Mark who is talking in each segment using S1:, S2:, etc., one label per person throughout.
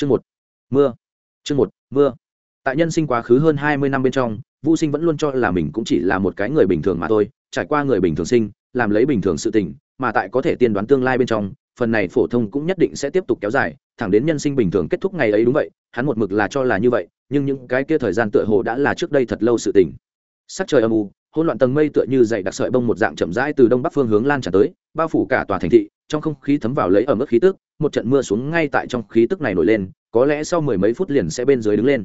S1: chương một. Mưa. Chương một, mưa. Tại nhân sinh quá khứ hơn hai mươi năm bên trong vũ sinh vẫn luôn cho là mình cũng chỉ là một cái người bình thường mà thôi, trải qua người bình thường sinh, làm lấy bình thường sự tình, mà tại có thể tiên đoán tương lai bên trong, phần này phổ thông cũng nhất định sẽ tiếp tục kéo dài, thẳng đến nhân sinh bình thường kết thúc ngày ấy đúng vậy, hắn một mực là cho là như vậy, nhưng những cái kia thời gian tựa hồ đã là trước đây thật lâu sự tình. Sắc trời âm u, hỗn loạn tầng mây tựa như dày đặc sợi bông một dạng chậm rãi từ đông bắc phương hướng lan tràn tới, bao phủ cả tòa thành thị trong không khí thấm vào lấy ở mức khí tức, một trận mưa xuống ngay tại trong khí tức này nổi lên, có lẽ sau mười mấy phút liền sẽ bên dưới đứng lên.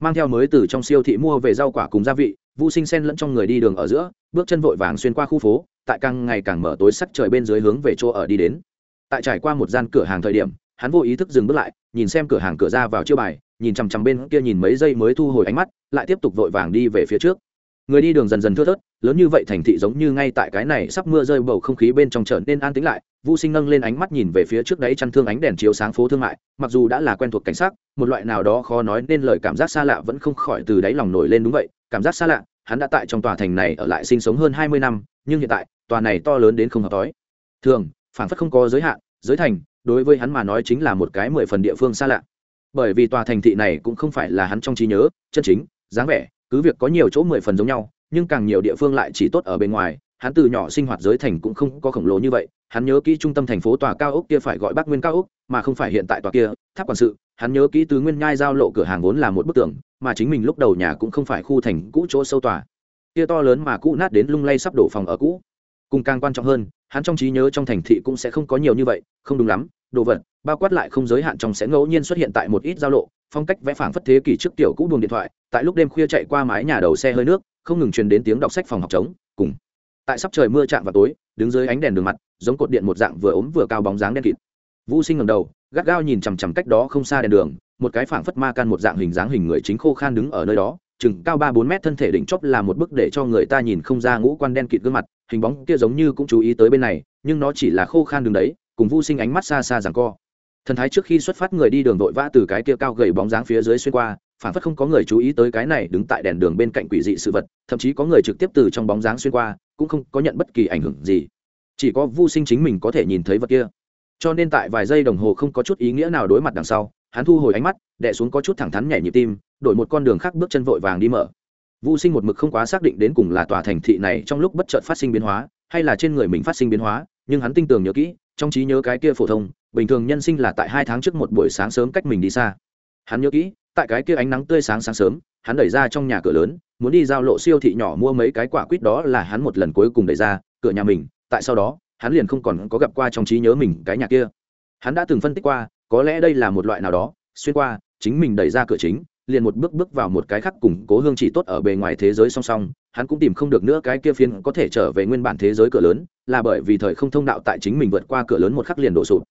S1: Mang theo mới từ trong siêu thị mua về rau quả cùng gia vị vũ sinh sen lẫn trong người đi đường ở giữa, bước chân vội vàng xuyên qua khu phố, tại càng ngày càng mở tối sắc trời bên dưới hướng về chỗ ở đi đến. Tại trải qua một gian cửa hàng thời điểm, hắn vô ý thức dừng bước lại, nhìn xem cửa hàng cửa ra vào chiêu bài, nhìn chằm chằm bên kia nhìn mấy giây mới thu hồi ánh mắt, lại tiếp tục vội vàng đi về phía trước người đi đường dần dần thưa thớt lớn như vậy thành thị giống như ngay tại cái này sắp mưa rơi bầu không khí bên trong trở nên an tĩnh lại Vu Sinh nâng lên ánh mắt nhìn về phía trước đấy chăn thương ánh đèn chiếu sáng phố thương mại, mặc dù đã là quen thuộc cảnh sát, một loại nào đó khó nói nên lời cảm giác xa lạ vẫn không khỏi từ đáy lòng nổi lên đúng vậy, cảm giác xa lạ, hắn đã tại trong tòa thành này ở lại sinh sống hơn hai mươi năm, nhưng hiện tại, tòa này to lớn đến không hợp tối. Thường, phản phất không có giới hạn, giới thành, đối với hắn mà nói chính là một cái mười phần địa phương xa lạ. Bởi vì tòa thành thị này cũng không phải là hắn trong trí nhớ, chân chính, dáng vẻ, cứ việc có nhiều chỗ mười phần giống nhau, nhưng càng nhiều địa phương lại chỉ tốt ở bên ngoài, hắn từ nhỏ sinh hoạt giới thành cũng không có khổng lồ như vậy. Hắn nhớ kỹ trung tâm thành phố tòa cao ốc kia phải gọi bác nguyên cao ốc mà không phải hiện tại tòa kia. Tháp quản sự hắn nhớ kỹ tứ nguyên nhai giao lộ cửa hàng vốn là một bức tường mà chính mình lúc đầu nhà cũng không phải khu thành cũ chỗ sâu tòa. Kia to lớn mà cũ nát đến lung lay sắp đổ phòng ở cũ. Cùng càng quan trọng hơn hắn trong trí nhớ trong thành thị cũng sẽ không có nhiều như vậy không đúng lắm. Đồ vật bao quát lại không giới hạn trong sẽ ngẫu nhiên xuất hiện tại một ít giao lộ phong cách vẽ phảng phất thế kỷ trước tiểu cũ buồng điện thoại, tại lúc đêm khuya chạy qua mái nhà đầu xe hơi nước, không ngừng truyền đến tiếng đọc sách phòng học trống, cùng. Tại sắp trời mưa chạm vào tối, đứng dưới ánh đèn đường mặt, giống cột điện một dạng vừa ốm vừa cao bóng dáng đen kịt. Vũ sinh ngầm đầu, gắt gao nhìn chằm chằm cách đó không xa đèn đường, một cái phảng phất ma can một dạng hình dáng hình người chính khô khan đứng ở nơi đó, chừng cao ba bốn mét thân thể đỉnh chóp là một bức để cho người ta nhìn không ra ngũ quan đen kịt gương mặt, hình bóng kia giống như cũng chú ý tới bên này, nhưng nó chỉ là khô khan đứng đấy, cùng Vu sinh ánh mắt xa xa rằng co thần thái trước khi xuất phát người đi đường vội vã từ cái kia cao gầy bóng dáng phía dưới xuyên qua phản phất không có người chú ý tới cái này đứng tại đèn đường bên cạnh quỷ dị sự vật, thậm chí có người trực tiếp từ trong bóng dáng xuyên qua, cũng không có nhận bất kỳ ảnh hưởng gì. Chỉ có Vu sinh chính mình có thể nhìn thấy vật kia. Cho nên tại vài giây đồng hồ không có chút ý nghĩa nào đối mặt đằng sau, hắn thu hồi ánh mắt đẻ xuống có chút thẳng thắn nhảy nhịp tim, đổi một con đường khác bước chân vội vàng đi mở. Vu sinh một mực không quá xác định đến cùng là tòa thành thị này trong lúc bất chợt phát sinh biến hóa, hay là trên người mình phát sinh biến hóa, nhưng hắn tin tưởng nhớ kỹ, trong trí nhớ cái kia phổ thông bình thường nhân sinh là tại hai tháng trước một buổi sáng sớm cách mình đi xa. Hắn nhớ kỹ, tại cái kia ánh nắng tươi sáng sáng sớm, hắn đẩy ra trong nhà cửa lớn, muốn đi giao lộ siêu thị nhỏ mua mấy cái quả quýt đó là hắn một lần cuối cùng đẩy ra, cửa nhà mình, tại sau đó, hắn liền không còn có gặp qua trong trí nhớ mình cái nhà kia. Hắn đã từng phân tích qua, có lẽ đây là một loại nào đó, xuyên qua, chính mình đẩy ra cửa chính, liền một bước bước vào một cái khác củng cố hương chỉ tốt ở bề ngoài thế giới song song, hắn cũng tìm không được nữa cái kia phiên có thể trở về nguyên bản thế giới cửa lớn, là bởi vì thời không thông đạo tại chính mình vượt qua cửa lớn một khắc liền đổ sụp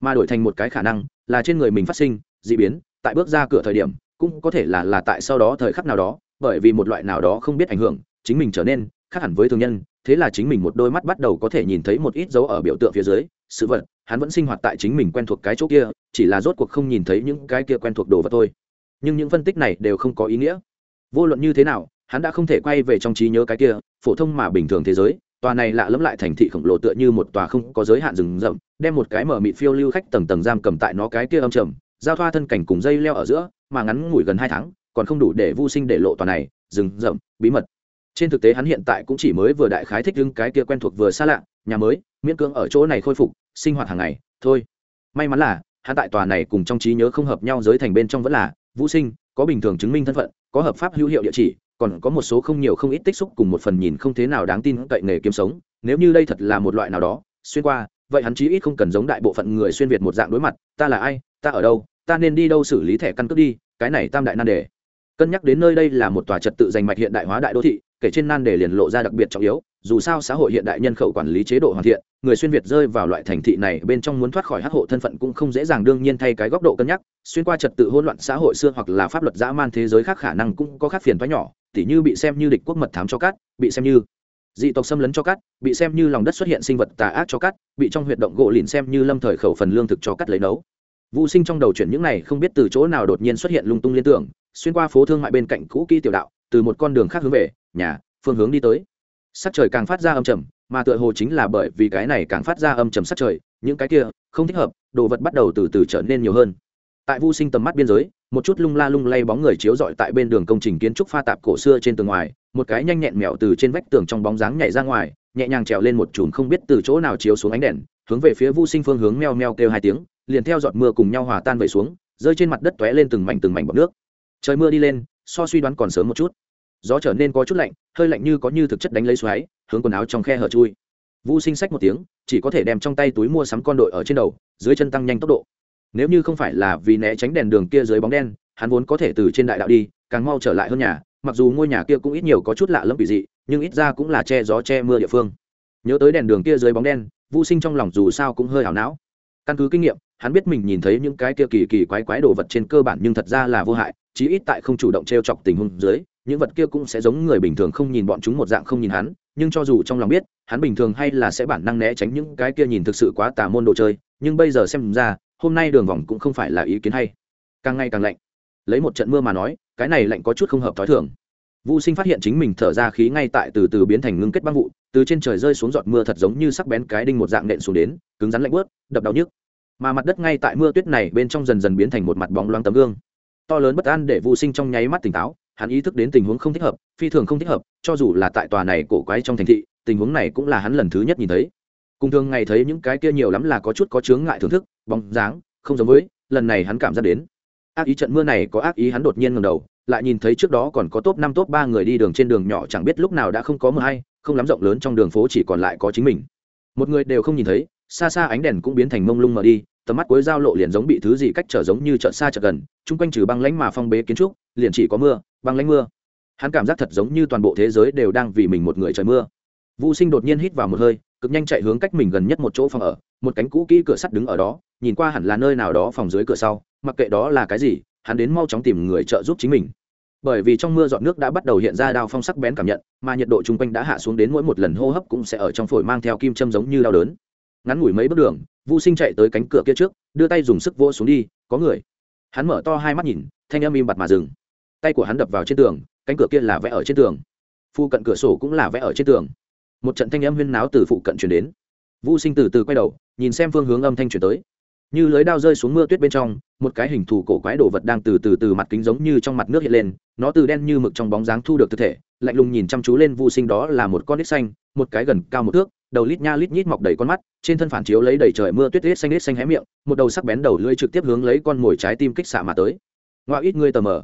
S1: mà đổi thành một cái khả năng là trên người mình phát sinh d ị biến, tại bước ra cửa thời điểm, cũng có thể là là tại sau đó thời khắc nào đó, bởi vì một loại nào đó không biết ảnh hưởng, chính mình trở nên khác hẳn với thường nhân, thế là chính mình một đôi mắt bắt đầu có thể nhìn thấy một ít dấu ở biểu tượng phía dưới, sự vật, hắn vẫn sinh hoạt tại chính mình quen thuộc cái chỗ kia, chỉ là rốt cuộc không nhìn thấy những cái kia quen thuộc đồ vật thôi. Nhưng những phân tích này đều không có ý nghĩa. Vô luận như thế nào, hắn đã không thể quay về trong trí nhớ cái kia, phổ thông mà bình thường thế giới tòa này lạ lẫm lại thành thị khổng lồ tựa như một tòa không có giới hạn rừng rậm, đem một cái mở mịt phiêu lưu khách tầng tầng giam cầm tại nó cái kia âm trầm, giao thoa thân cảnh cùng dây leo ở giữa, mà ngắn ngủi gần hai tháng, còn không đủ để vô sinh để lộ tòa này, rừng rậm, bí mật. Trên thực tế hắn hiện tại cũng chỉ mới vừa đại khái thích lưng cái kia quen thuộc vừa xa lạ, nhà mới, miễn cưỡng ở chỗ này khôi phục, sinh hoạt hàng ngày, thôi. May mắn là, hắn tại tòa này cùng trong trí nhớ không hợp nhau giới thành bên trong vẫn là vũ sinh, có bình thường chứng minh thân phận, có hợp pháp hữu hiệu địa chỉ còn có một số không nhiều không ít tích xúc cùng một phần nhìn không thế nào đáng tin cậy nghề kiếm sống, nếu như đây thật là một loại nào đó, xuyên qua, vậy hắn chí ít không cần giống đại bộ phận người xuyên việt một dạng đối mặt, ta là ai, ta ở đâu, ta nên đi đâu xử lý thẻ căn cước đi, cái này tam đại nan đề cân nhắc đến nơi đây là một tòa trật tự giành mạch hiện đại hóa đại đô thị, kể trên nan đề liền lộ ra đặc biệt trọng yếu, dù sao xã hội hiện đại nhân khẩu quản lý chế độ hoàn thiện, người xuyên việt rơi vào loại thành thị này bên trong muốn thoát khỏi hắc hộ thân phận cũng không dễ dàng đương nhiên thay cái góc độ cân nhắc, xuyên qua trật tự hỗn loạn xã hội xưa hoặc là pháp luật dã man thế giới khác khả năng cũng có khác phiền thoái nhỏ, tỉ như bị xem như địch quốc mật thám cho cát, bị xem như dị tộc xâm lấn cho cát, bị xem như lòng đất xuất hiện sinh vật tà ác cho cát, bị trong huyệt động gỗ lìn xem như lâm thời khẩu phần lương thực cho cát lấy nấu. Vũ sinh trong đầu chuyển những này không biết từ chỗ nào đột nhiên xuất hiện lung tung liên tưởng xuyên qua phố thương mại bên cạnh cũ kỹ tiểu đạo, từ một con đường khác hướng về nhà, phương hướng đi tới. Sắc trời càng phát ra âm trầm, mà tựa hồ chính là bởi vì cái này càng phát ra âm trầm sắc trời, những cái kia không thích hợp, đồ vật bắt đầu từ từ trở nên nhiều hơn. Tại vô sinh tầm mắt biên giới, một chút lung la lung lay bóng người chiếu rọi tại bên đường công trình kiến trúc pha tạp cổ xưa trên tường ngoài, một cái nhanh nhẹn mẹo từ trên vách tường trong bóng dáng nhảy ra ngoài, nhẹ nhàng trèo lên một chùm không biết từ chỗ nào chiếu xuống ánh đèn, hướng về phía vô sinh phương hướng meo meo kêu hai tiếng, liền theo giọt mưa cùng nhau hòa tan về xuống, rơi trên mặt đất tóe lên từng mảnh từng mảnh bọt nước trời mưa đi lên, so suy đoán còn sớm một chút. Gió trở nên có chút lạnh, hơi lạnh như có như thực chất đánh lấy xoáy, hướng quần áo trong khe hở chui. Vu sinh sách một tiếng, chỉ có thể đem trong tay túi mua sắm con đội ở trên đầu, dưới chân tăng nhanh tốc độ. Nếu như không phải là vì né tránh đèn đường kia dưới bóng đen, hắn vốn có thể từ trên đại đạo đi, càng mau trở lại hơn nhà, mặc dù ngôi nhà kia cũng ít nhiều có chút lạ lẫm kỳ dị, nhưng ít ra cũng là che gió che mưa địa phương. Nhớ tới đèn đường kia dưới bóng đen, Vu sinh trong lòng dù sao cũng hơi ảo não. Căn cứ kinh nghiệm hắn biết mình nhìn thấy những cái kia kỳ kỳ quái quái đồ vật trên cơ bản nhưng thật ra là vô hại, chí ít tại không chủ động t r e o chọc tình huống dưới, những vật kia cũng sẽ giống người bình thường không nhìn bọn chúng một dạng không nhìn hắn, nhưng cho dù trong lòng biết, hắn bình thường hay là sẽ bản năng né tránh những cái kia nhìn thực sự quá tà môn đồ chơi, nhưng bây giờ xem ra, hôm nay đường vòng cũng không phải là ý kiến hay. Càng ngày càng lạnh. Lấy một trận mưa mà nói, cái này lạnh có chút không hợp t h ó i thường. Vũ sinh phát hiện chính mình thở ra khí ngay tại từ từ biến thành ngưng kết băng vụ, từ trên trời rơi xuống giọt mưa thật giống như sắc bén cái đinh một dạng nện xuống đến, cứng rắn lạnh bớt đập đau nhức mà mặt đất ngay tại mưa tuyết này bên trong dần dần biến thành một mặt bóng loáng tấm gương. To lớn bất an để vô sinh trong nháy mắt tỉnh táo, hắn ý thức đến tình huống không thích hợp, phi thường không thích hợp, cho dù là tại tòa này cổ quái trong thành thị, tình huống này cũng là hắn lần thứ nhất nhìn thấy. Cùng thường ngày thấy những cái kia nhiều lắm là có chút có chướng ngại thưởng thức, bóng dáng, không giống với, lần này hắn cảm giác đến. Ác ý trận mưa này có ác ý hắn đột nhiên ngầm đầu, lại nhìn thấy trước đó còn có top năm, top ba người đi đường trên đường nhỏ chẳng biết lúc nào đã không có mưa hay, không lắm rộng lớn trong đường phố chỉ còn lại có chính mình. Một người đều không nhìn thấy xa xa ánh đèn cũng biến thành mông lung mờ đi, tầm mắt cuối giao lộ liền giống bị thứ gì cách trở giống như chợ xa chợ gần, chung quanh trừ băng lánh mà phong bế kiến trúc, liền chỉ có mưa, băng lánh mưa. Hắn cảm giác thật giống như toàn bộ thế giới đều đang vì mình một người trời mưa. Vũ sinh đột nhiên hít vào một hơi, cực nhanh chạy hướng cách mình gần nhất một chỗ phòng ở, một cánh cũ kỹ cửa sắt đứng ở đó, nhìn qua hẳn là nơi nào đó phòng dưới cửa sau, mặc kệ đó là cái gì, hắn đến mau chóng tìm người trợ giúp chính mình. Bởi vì trong mưa giọt nước đã bắt đầu hiện ra đao phong sắc bén cảm nhận, mà nhiệt độ chung quanh đã hạ xuống đến mỗi một lần hô hấp cũng sẽ ở trong phổi mang theo kim châm giống như đau đớn ngắn ngủi mấy bước đường Vu Sinh chạy tới cánh cửa kia trước, đưa tay dùng sức vỗ xuống đi, có người. Hắn mở to hai mắt nhìn, thanh âm im bặt mà dừng. Tay của hắn đập vào trên tường, cánh cửa kia là vẽ ở trên tường. Phu cận cửa sổ cũng là vẽ ở trên tường. Một trận thanh âm huyên náo từ phụ cận truyền đến. Vu Sinh từ từ quay đầu, nhìn xem phương hướng âm thanh truyền tới. Như lưới đao rơi xuống mưa tuyết bên trong, một cái hình thù cổ quái đồ vật đang từ từ từ mặt kính giống như trong mặt nước hiện lên, nó từ đen như mực trong bóng dáng thu được thực thể, lạnh lùng nhìn chăm chú lên Vu Sinh đó là một con nít xanh, một cái gần cao một thước, đầu lít nha lít nhít mọc đầy con mắt, trên thân phản chiếu lấy đầy trời mưa tuyết tuyết xanh lít xanh hé miệng, một đầu sắc bén đầu lưỡi trực tiếp hướng lấy con mồi trái tim kích xạ mà tới. Ngoại ít ngươi tờ mờ.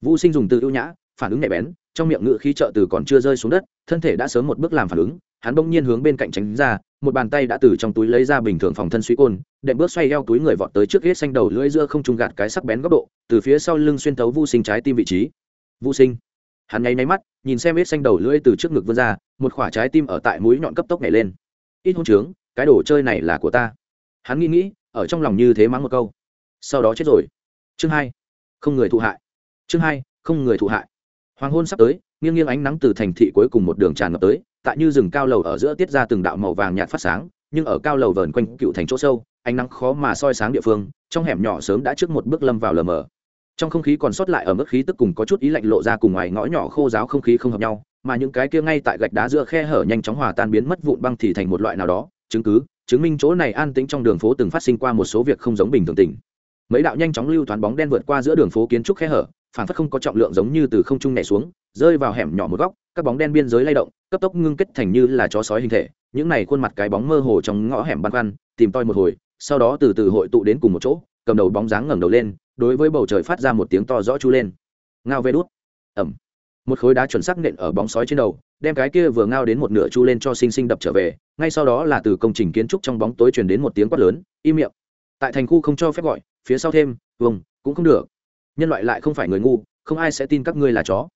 S1: Vũ sinh dùng từ ưu nhã, phản ứng nhạy bén, trong miệng ngự khí trợ từ còn chưa rơi xuống đất, thân thể đã sớm một bước làm phản ứng, hắn bỗng nhiên hướng bên cạnh tránh ra, một bàn tay đã từ trong túi lấy ra bình thường phòng thân suy côn, đệm bước xoay eo túi người vọt tới trước ghét xanh đầu lưỡi giữa không trung gạt cái sắc bén góc độ, từ phía sau lưng xuyên thấu vô sinh trái tim vị trí. Vô sinh hắn nháy nháy mắt, nhìn xem ít xanh đầu lưỡi từ trước ngực vươn ra, một khoả trái tim ở tại mũi nhọn cấp tốc nhảy lên. Ít hôn trướng, cái đồ chơi này là của ta. Hắn nghĩ nghĩ, ở trong lòng như thế mắng một câu. Sau đó chết rồi. Chương hai, không người thụ hại. Chương hai, không người thụ hại. Hoàng hôn sắp tới, nghiêng nghiêng ánh nắng từ thành thị cuối cùng một đường tràn ngập tới, tại như rừng cao lầu ở giữa tiết ra từng đạo màu vàng nhạt phát sáng, nhưng ở cao lầu vờn quanh cựu thành chỗ sâu, ánh nắng khó mà soi sáng địa phương, trong hẻm nhỏ sớm đã trước một bước lâm vào lờ mờ trong không khí còn sót lại ở mức khí tức cùng có chút ý lạnh lộ ra cùng ngoài ngõ nhỏ khô giáo không khí không hợp nhau, mà những cái kia ngay tại gạch đá giữa khe hở nhanh chóng hòa tan biến mất vụn băng thì thành một loại nào đó, chứng cứ, chứng minh chỗ này an tĩnh trong đường phố từng phát sinh qua một số việc không giống bình thường tình. Mấy đạo nhanh chóng lưu thoáng bóng đen vượt qua giữa đường phố kiến trúc khe hở, phản phất không có trọng lượng giống như từ không trung nhảy xuống, rơi vào hẻm nhỏ một góc, các bóng đen biên giới lay động, cấp tốc ngưng kết thành như là chó sói hình thể, những này khuôn mặt cái bóng mơ hồ trong ngõ hẻm băn khoăn, tìm toi một hồi, sau đó từ từ hội tụ đến cùng một chỗ, cầm đầu bóng dáng ngẩng đầu lên đối với bầu trời phát ra một tiếng to rõ chu lên. Ngao vê đút. Ẩm. Một khối đá chuẩn sắc nện ở bóng sói trên đầu, đem cái kia vừa ngao đến một nửa chu lên cho sinh sinh đập trở về, ngay sau đó là từ công trình kiến trúc trong bóng tối truyền đến một tiếng quát lớn, im miệng. Tại thành khu không cho phép gọi, phía sau thêm, vùng, cũng không được. Nhân loại lại không phải người ngu, không ai sẽ tin các ngươi là chó.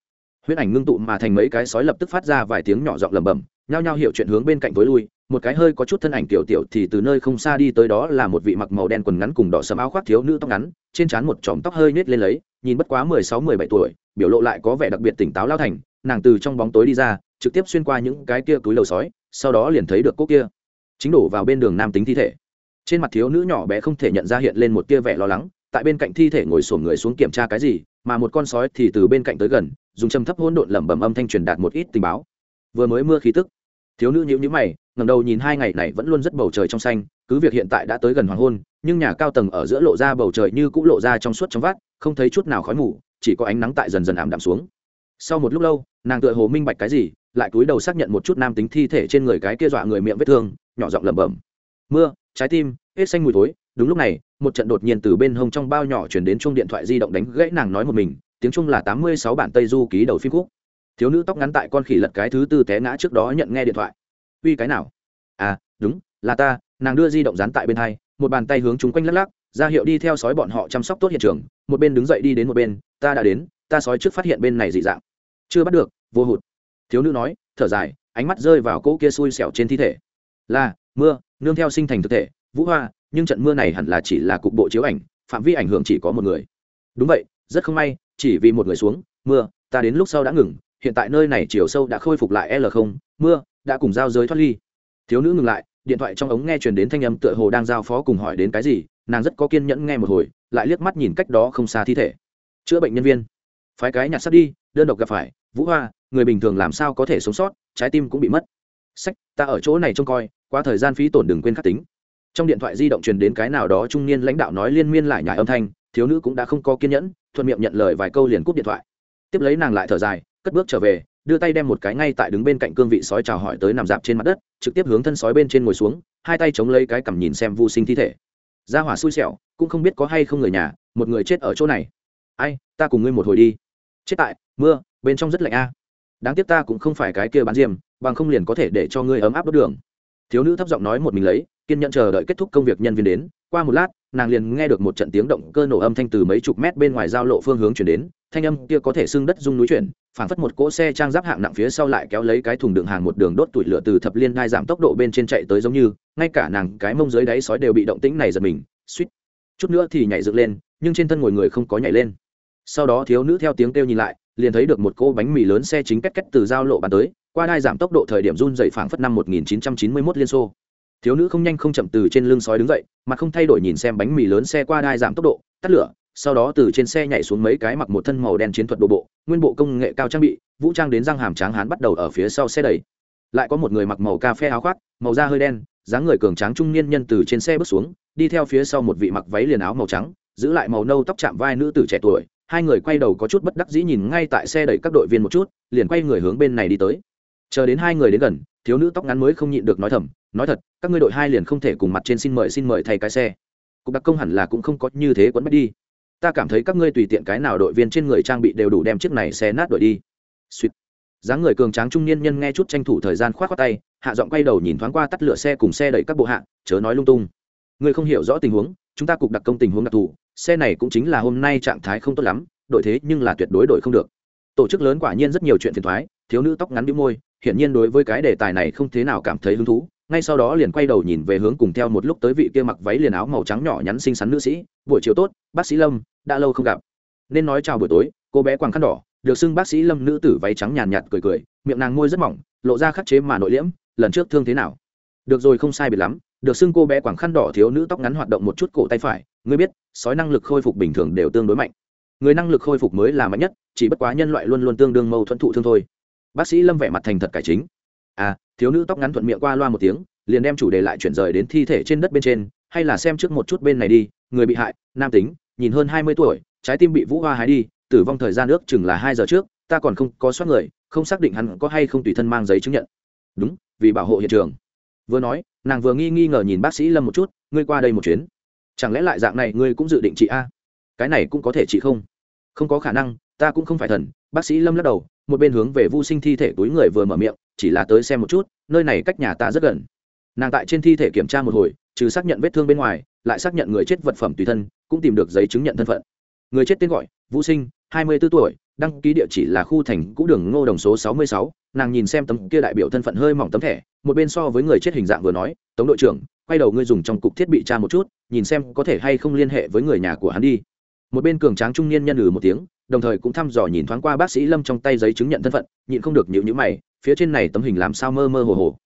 S1: Huyết ảnh ngưng tụ mà thành mấy cái sói lập tức phát ra vài tiếng nhỏ giọng lẩm bẩm, nhao nhao hiểu chuyện hướng bên cạnh tối lui một cái hơi có chút thân ảnh tiểu tiểu thì từ nơi không xa đi tới đó là một vị mặc màu đen quần ngắn cùng đỏ sẫm áo khoác thiếu nữ tóc ngắn, trên trán một chòm tóc hơi nết lên lấy, nhìn bất quá mười sáu, mười bảy tuổi, biểu lộ lại có vẻ đặc biệt tỉnh táo lao thành, nàng từ trong bóng tối đi ra, trực tiếp xuyên qua những cái kia túi lầu sói, sau đó liền thấy được cô kia. Chính đổ vào bên đường nam tính thi thể. Trên mặt thiếu nữ nhỏ bé không thể nhận ra hiện lên một tia vẻ lo lắng, tại bên cạnh thi thể ngồi xổm người xuống kiểm tra cái gì, mà một con sói thì từ bên cạnh tới gần, dùng trầm thấp hỗn độn lẩm bẩm âm thanh truyền đạt một ít tình báo. Vừa mới mưa khí tức. Thiếu nữ nhíu nhíu mày ngẩng đầu nhìn hai ngày này vẫn luôn rất bầu trời trong xanh cứ việc hiện tại đã tới gần hoàng hôn nhưng nhà cao tầng ở giữa lộ ra bầu trời như cũng lộ ra trong suốt trong vắt, không thấy chút nào khói mù chỉ có ánh nắng tại dần dần ảm đạm xuống. Sau một lúc lâu nàng tựa hồ minh bạch cái gì lại cúi đầu xác nhận một chút nam tính thi thể trên người cái kia dọa người miệng vết thương nhỏ giọng lẩm bẩm. Mưa trái tim hết xanh mùi thối. Đúng lúc này một trận đột nhiên từ bên hông trong bao nhỏ chuyển đến chuông điện thoại di động đánh gãy nàng nói một mình tiếng trung là tám mươi sáu bản tây du ký đầu phim khúc. Thiếu nữ tóc ngắn tại con khỉ lật cái thứ tư té ngã trước đó nhận nghe điện thoại uy cái nào? À đúng, là ta, nàng đưa di động dán tại bên hai, một bàn tay hướng chúng quanh lắc lắc, ra hiệu đi theo sói bọn họ chăm sóc tốt hiện trường, một bên đứng dậy đi đến một bên, ta đã đến, ta sói trước phát hiện bên này dị dạng. Chưa bắt được, vô hụt. Thiếu nữ nói, thở dài, ánh mắt rơi vào cỗ kia xui xẻo trên thi thể. Là, mưa, nương theo sinh thành thực thể, vũ hoa, nhưng trận mưa này hẳn là chỉ là cục bộ chiếu ảnh, phạm vi ảnh hưởng chỉ có một người. Đúng vậy, rất không may, chỉ vì một người xuống, mưa, ta đến lúc sau đã ngừng, hiện tại nơi này chiều sâu đã khôi phục lại l không, mưa đã cùng giao giới thoát ly. Thiếu nữ ngừng lại, điện thoại trong ống nghe truyền đến thanh âm tựa hồ đang giao phó cùng hỏi đến cái gì, nàng rất có kiên nhẫn nghe một hồi, lại liếc mắt nhìn cách đó không xa thi thể. Chữa bệnh nhân viên. Phái cái nhặt sắt đi, đơn độc gặp phải, vũ hoa, người bình thường làm sao có thể sống sót, trái tim cũng bị mất. Sách, ta ở chỗ này trông coi qua thời gian phí tổn đừng quên khắc tính. Trong điện thoại di động truyền đến cái nào đó trung niên lãnh đạo nói liên miên lại nhải âm thanh, thiếu nữ cũng đã không có kiên nhẫn, thuận miệng nhận lời vài câu liền cúp điện thoại. Tiếp lấy nàng lại thở dài, cất bước trở về đưa tay đem một cái ngay tại đứng bên cạnh cương vị sói chào hỏi tới nằm dạp trên mặt đất, trực tiếp hướng thân sói bên trên ngồi xuống, hai tay chống lấy cái cằm nhìn xem vô sinh thi thể. Ra hỏa xui xẻo, cũng không biết có hay không người nhà, một người chết ở chỗ này. Ai, ta cùng ngươi một hồi đi. Chết tại, mưa, bên trong rất lạnh a. Đáng tiếc ta cũng không phải cái kia bán diêm, bằng không liền có thể để cho ngươi ấm áp đốt đường. Thiếu nữ thấp giọng nói một mình lấy kiên nhẫn chờ đợi kết thúc công việc nhân viên đến. Qua một lát, nàng liền nghe được một trận tiếng động cơ nổ âm thanh từ mấy chục mét bên ngoài giao lộ phương hướng chuyển đến. Thanh âm kia có thể xưng đất rung núi chuyển, phảng phất một cỗ xe trang giáp hạng nặng phía sau lại kéo lấy cái thùng đường hàng một đường đốt tủi lửa từ thập liên đai giảm tốc độ bên trên chạy tới giống như, ngay cả nàng cái mông dưới đáy sói đều bị động tĩnh này giật mình, suýt. Chút nữa thì nhảy dựng lên, nhưng trên thân ngồi người không có nhảy lên. Sau đó thiếu nữ theo tiếng kêu nhìn lại, liền thấy được một cô bánh mì lớn xe chính cách cách từ giao lộ bàn tới, qua đai giảm tốc độ thời điểm run dậy phảng phất năm 1991 liên xô thiếu nữ không nhanh không chậm từ trên lưng sói đứng dậy, mà không thay đổi nhìn xem bánh mì lớn xe qua đai giảm tốc độ, tắt lửa, sau đó từ trên xe nhảy xuống mấy cái mặc một thân màu đen chiến thuật đồ bộ, nguyên bộ công nghệ cao trang bị, vũ trang đến răng hàm tráng hán bắt đầu ở phía sau xe đẩy. Lại có một người mặc màu cà phê áo khoác, màu da hơi đen, dáng người cường tráng trung niên nhân từ trên xe bước xuống, đi theo phía sau một vị mặc váy liền áo màu trắng, giữ lại màu nâu tóc chạm vai nữ tử trẻ tuổi. Hai người quay đầu có chút bất đắc dĩ nhìn ngay tại xe đẩy các đội viên một chút, liền quay người hướng bên này đi tới. Chờ đến hai người đến gần, thiếu nữ tóc ngắn mới không nhịn được nói thầm nói thật, các ngươi đội hai liền không thể cùng mặt trên xin mời xin mời thay cái xe. Cục đặc công hẳn là cũng không có như thế quấn bắt đi. Ta cảm thấy các ngươi tùy tiện cái nào đội viên trên người trang bị đều đủ đem chiếc này xe nát đội đi. Suýt. Dáng người cường tráng trung niên nhân nghe chút tranh thủ thời gian khoát khoát tay, hạ giọng quay đầu nhìn thoáng qua tắt lửa xe cùng xe đẩy các bộ hạ, chớ nói lung tung. Người không hiểu rõ tình huống, chúng ta cục đặc công tình huống đặc thù, xe này cũng chính là hôm nay trạng thái không tốt lắm, đội thế nhưng là tuyệt đối đội không được. Tổ chức lớn quả nhiên rất nhiều chuyện phiền thoái, thiếu nữ tóc ngắn đĩu môi, hiển nhiên đối với cái đề tài này không thế nào cảm thấy hứng thú ngay sau đó liền quay đầu nhìn về hướng cùng theo một lúc tới vị kia mặc váy liền áo màu trắng nhỏ nhắn xinh xắn nữ sĩ, buổi chiều tốt, bác sĩ lâm, đã lâu không gặp. Nên nói chào buổi tối, cô bé quàng khăn đỏ, được xưng bác sĩ lâm nữ tử váy trắng nhàn nhạt cười cười, miệng nàng môi rất mỏng, lộ ra khắc chế mà nội liễm, lần trước thương thế nào? Được rồi, không sai biệt lắm. Được xưng cô bé quàng khăn đỏ thiếu nữ tóc ngắn hoạt động một chút cổ tay phải, ngươi biết, sói năng lực khôi phục bình thường đều tương đối mạnh. Người năng lực khôi phục mới là mạnh nhất, chỉ bất quá nhân loại luôn luôn tương đương mâu thuẫn thụ thương thôi. Bác sĩ lâm vẻ mặt thành thật cải chính. À thiếu nữ tóc ngắn thuận miệng qua loa một tiếng, liền đem chủ đề lại chuyển rời đến thi thể trên đất bên trên, hay là xem trước một chút bên này đi, người bị hại, nam tính, nhìn hơn hai mươi tuổi, trái tim bị vũ hoa hái đi, tử vong thời gian ước chừng là hai giờ trước, ta còn không có soát người, không xác định hắn có hay không tùy thân mang giấy chứng nhận. Đúng, vì bảo hộ hiện trường. Vừa nói, nàng vừa nghi nghi ngờ nhìn bác sĩ lâm một chút, ngươi qua đây một chuyến. Chẳng lẽ lại dạng này ngươi cũng dự định chị a? Cái này cũng có thể chị không? Không có khả năng, ta cũng không phải thần, bác sĩ lâm lắc đầu một bên hướng về vô sinh thi thể túi người vừa mở miệng, chỉ là tới xem một chút, nơi này cách nhà ta rất gần. Nàng tại trên thi thể kiểm tra một hồi, trừ xác nhận vết thương bên ngoài, lại xác nhận người chết vật phẩm tùy thân, cũng tìm được giấy chứng nhận thân phận. Người chết tên gọi vũ sinh, hai mươi 24 tuổi, đăng ký địa chỉ là khu thành cũ đường ngô đồng số sáu mươi sáu. Nàng nhìn xem tấm kia đại biểu thân phận hơi mỏng tấm thẻ, một bên so với người chết hình dạng vừa nói, tống đội trưởng, quay đầu ngươi dùng trong cục thiết bị tra một chút, nhìn xem có thể hay không liên hệ với người nhà của hắn đi. Một bên cường tráng trung niên nhân ử một tiếng đồng thời cũng thăm dò nhìn thoáng qua bác sĩ lâm trong tay giấy chứng nhận thân phận, nhịn không được nhịu nhữ mày, phía trên này tấm hình làm sao mơ mơ hồ hồ.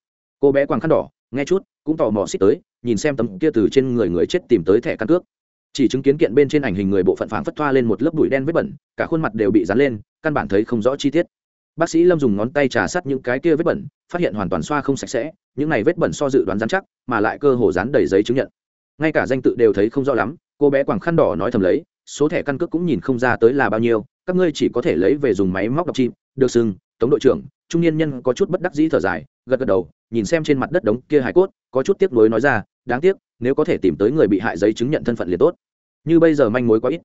S1: Cô bé quàng khăn đỏ, nghe chút, cũng tò mò xích tới, nhìn xem tấm kia từ trên người người chết tìm tới thẻ căn cước. Chỉ chứng kiến kiện bên trên ảnh hình người bộ phận phản phất thoa lên một lớp bụi đen vết bẩn, cả khuôn mặt đều bị dán lên, căn bản thấy không rõ chi tiết. Bác sĩ lâm dùng ngón tay trà sát những cái kia vết bẩn, phát hiện hoàn toàn xoa không sạch sẽ, những này vết bẩn so dự đoán dán chắc, mà lại cơ hồ dán đầy giấy chứng nhận. Ngay cả danh tự đều thấy không rõ lắm, cô bé quàng khăn đỏ nói thầm lấy số thẻ căn cước cũng nhìn không ra tới là bao nhiêu, các ngươi chỉ có thể lấy về dùng máy móc đọc chim. Được sừng tống đội trưởng, trung niên nhân có chút bất đắc dĩ thở dài, gật gật đầu, nhìn xem trên mặt đất đống kia hải cốt, có chút tiếc nuối nói ra, đáng tiếc, nếu có thể tìm tới người bị hại giấy chứng nhận thân phận liền tốt. Như bây giờ manh mối quá ít.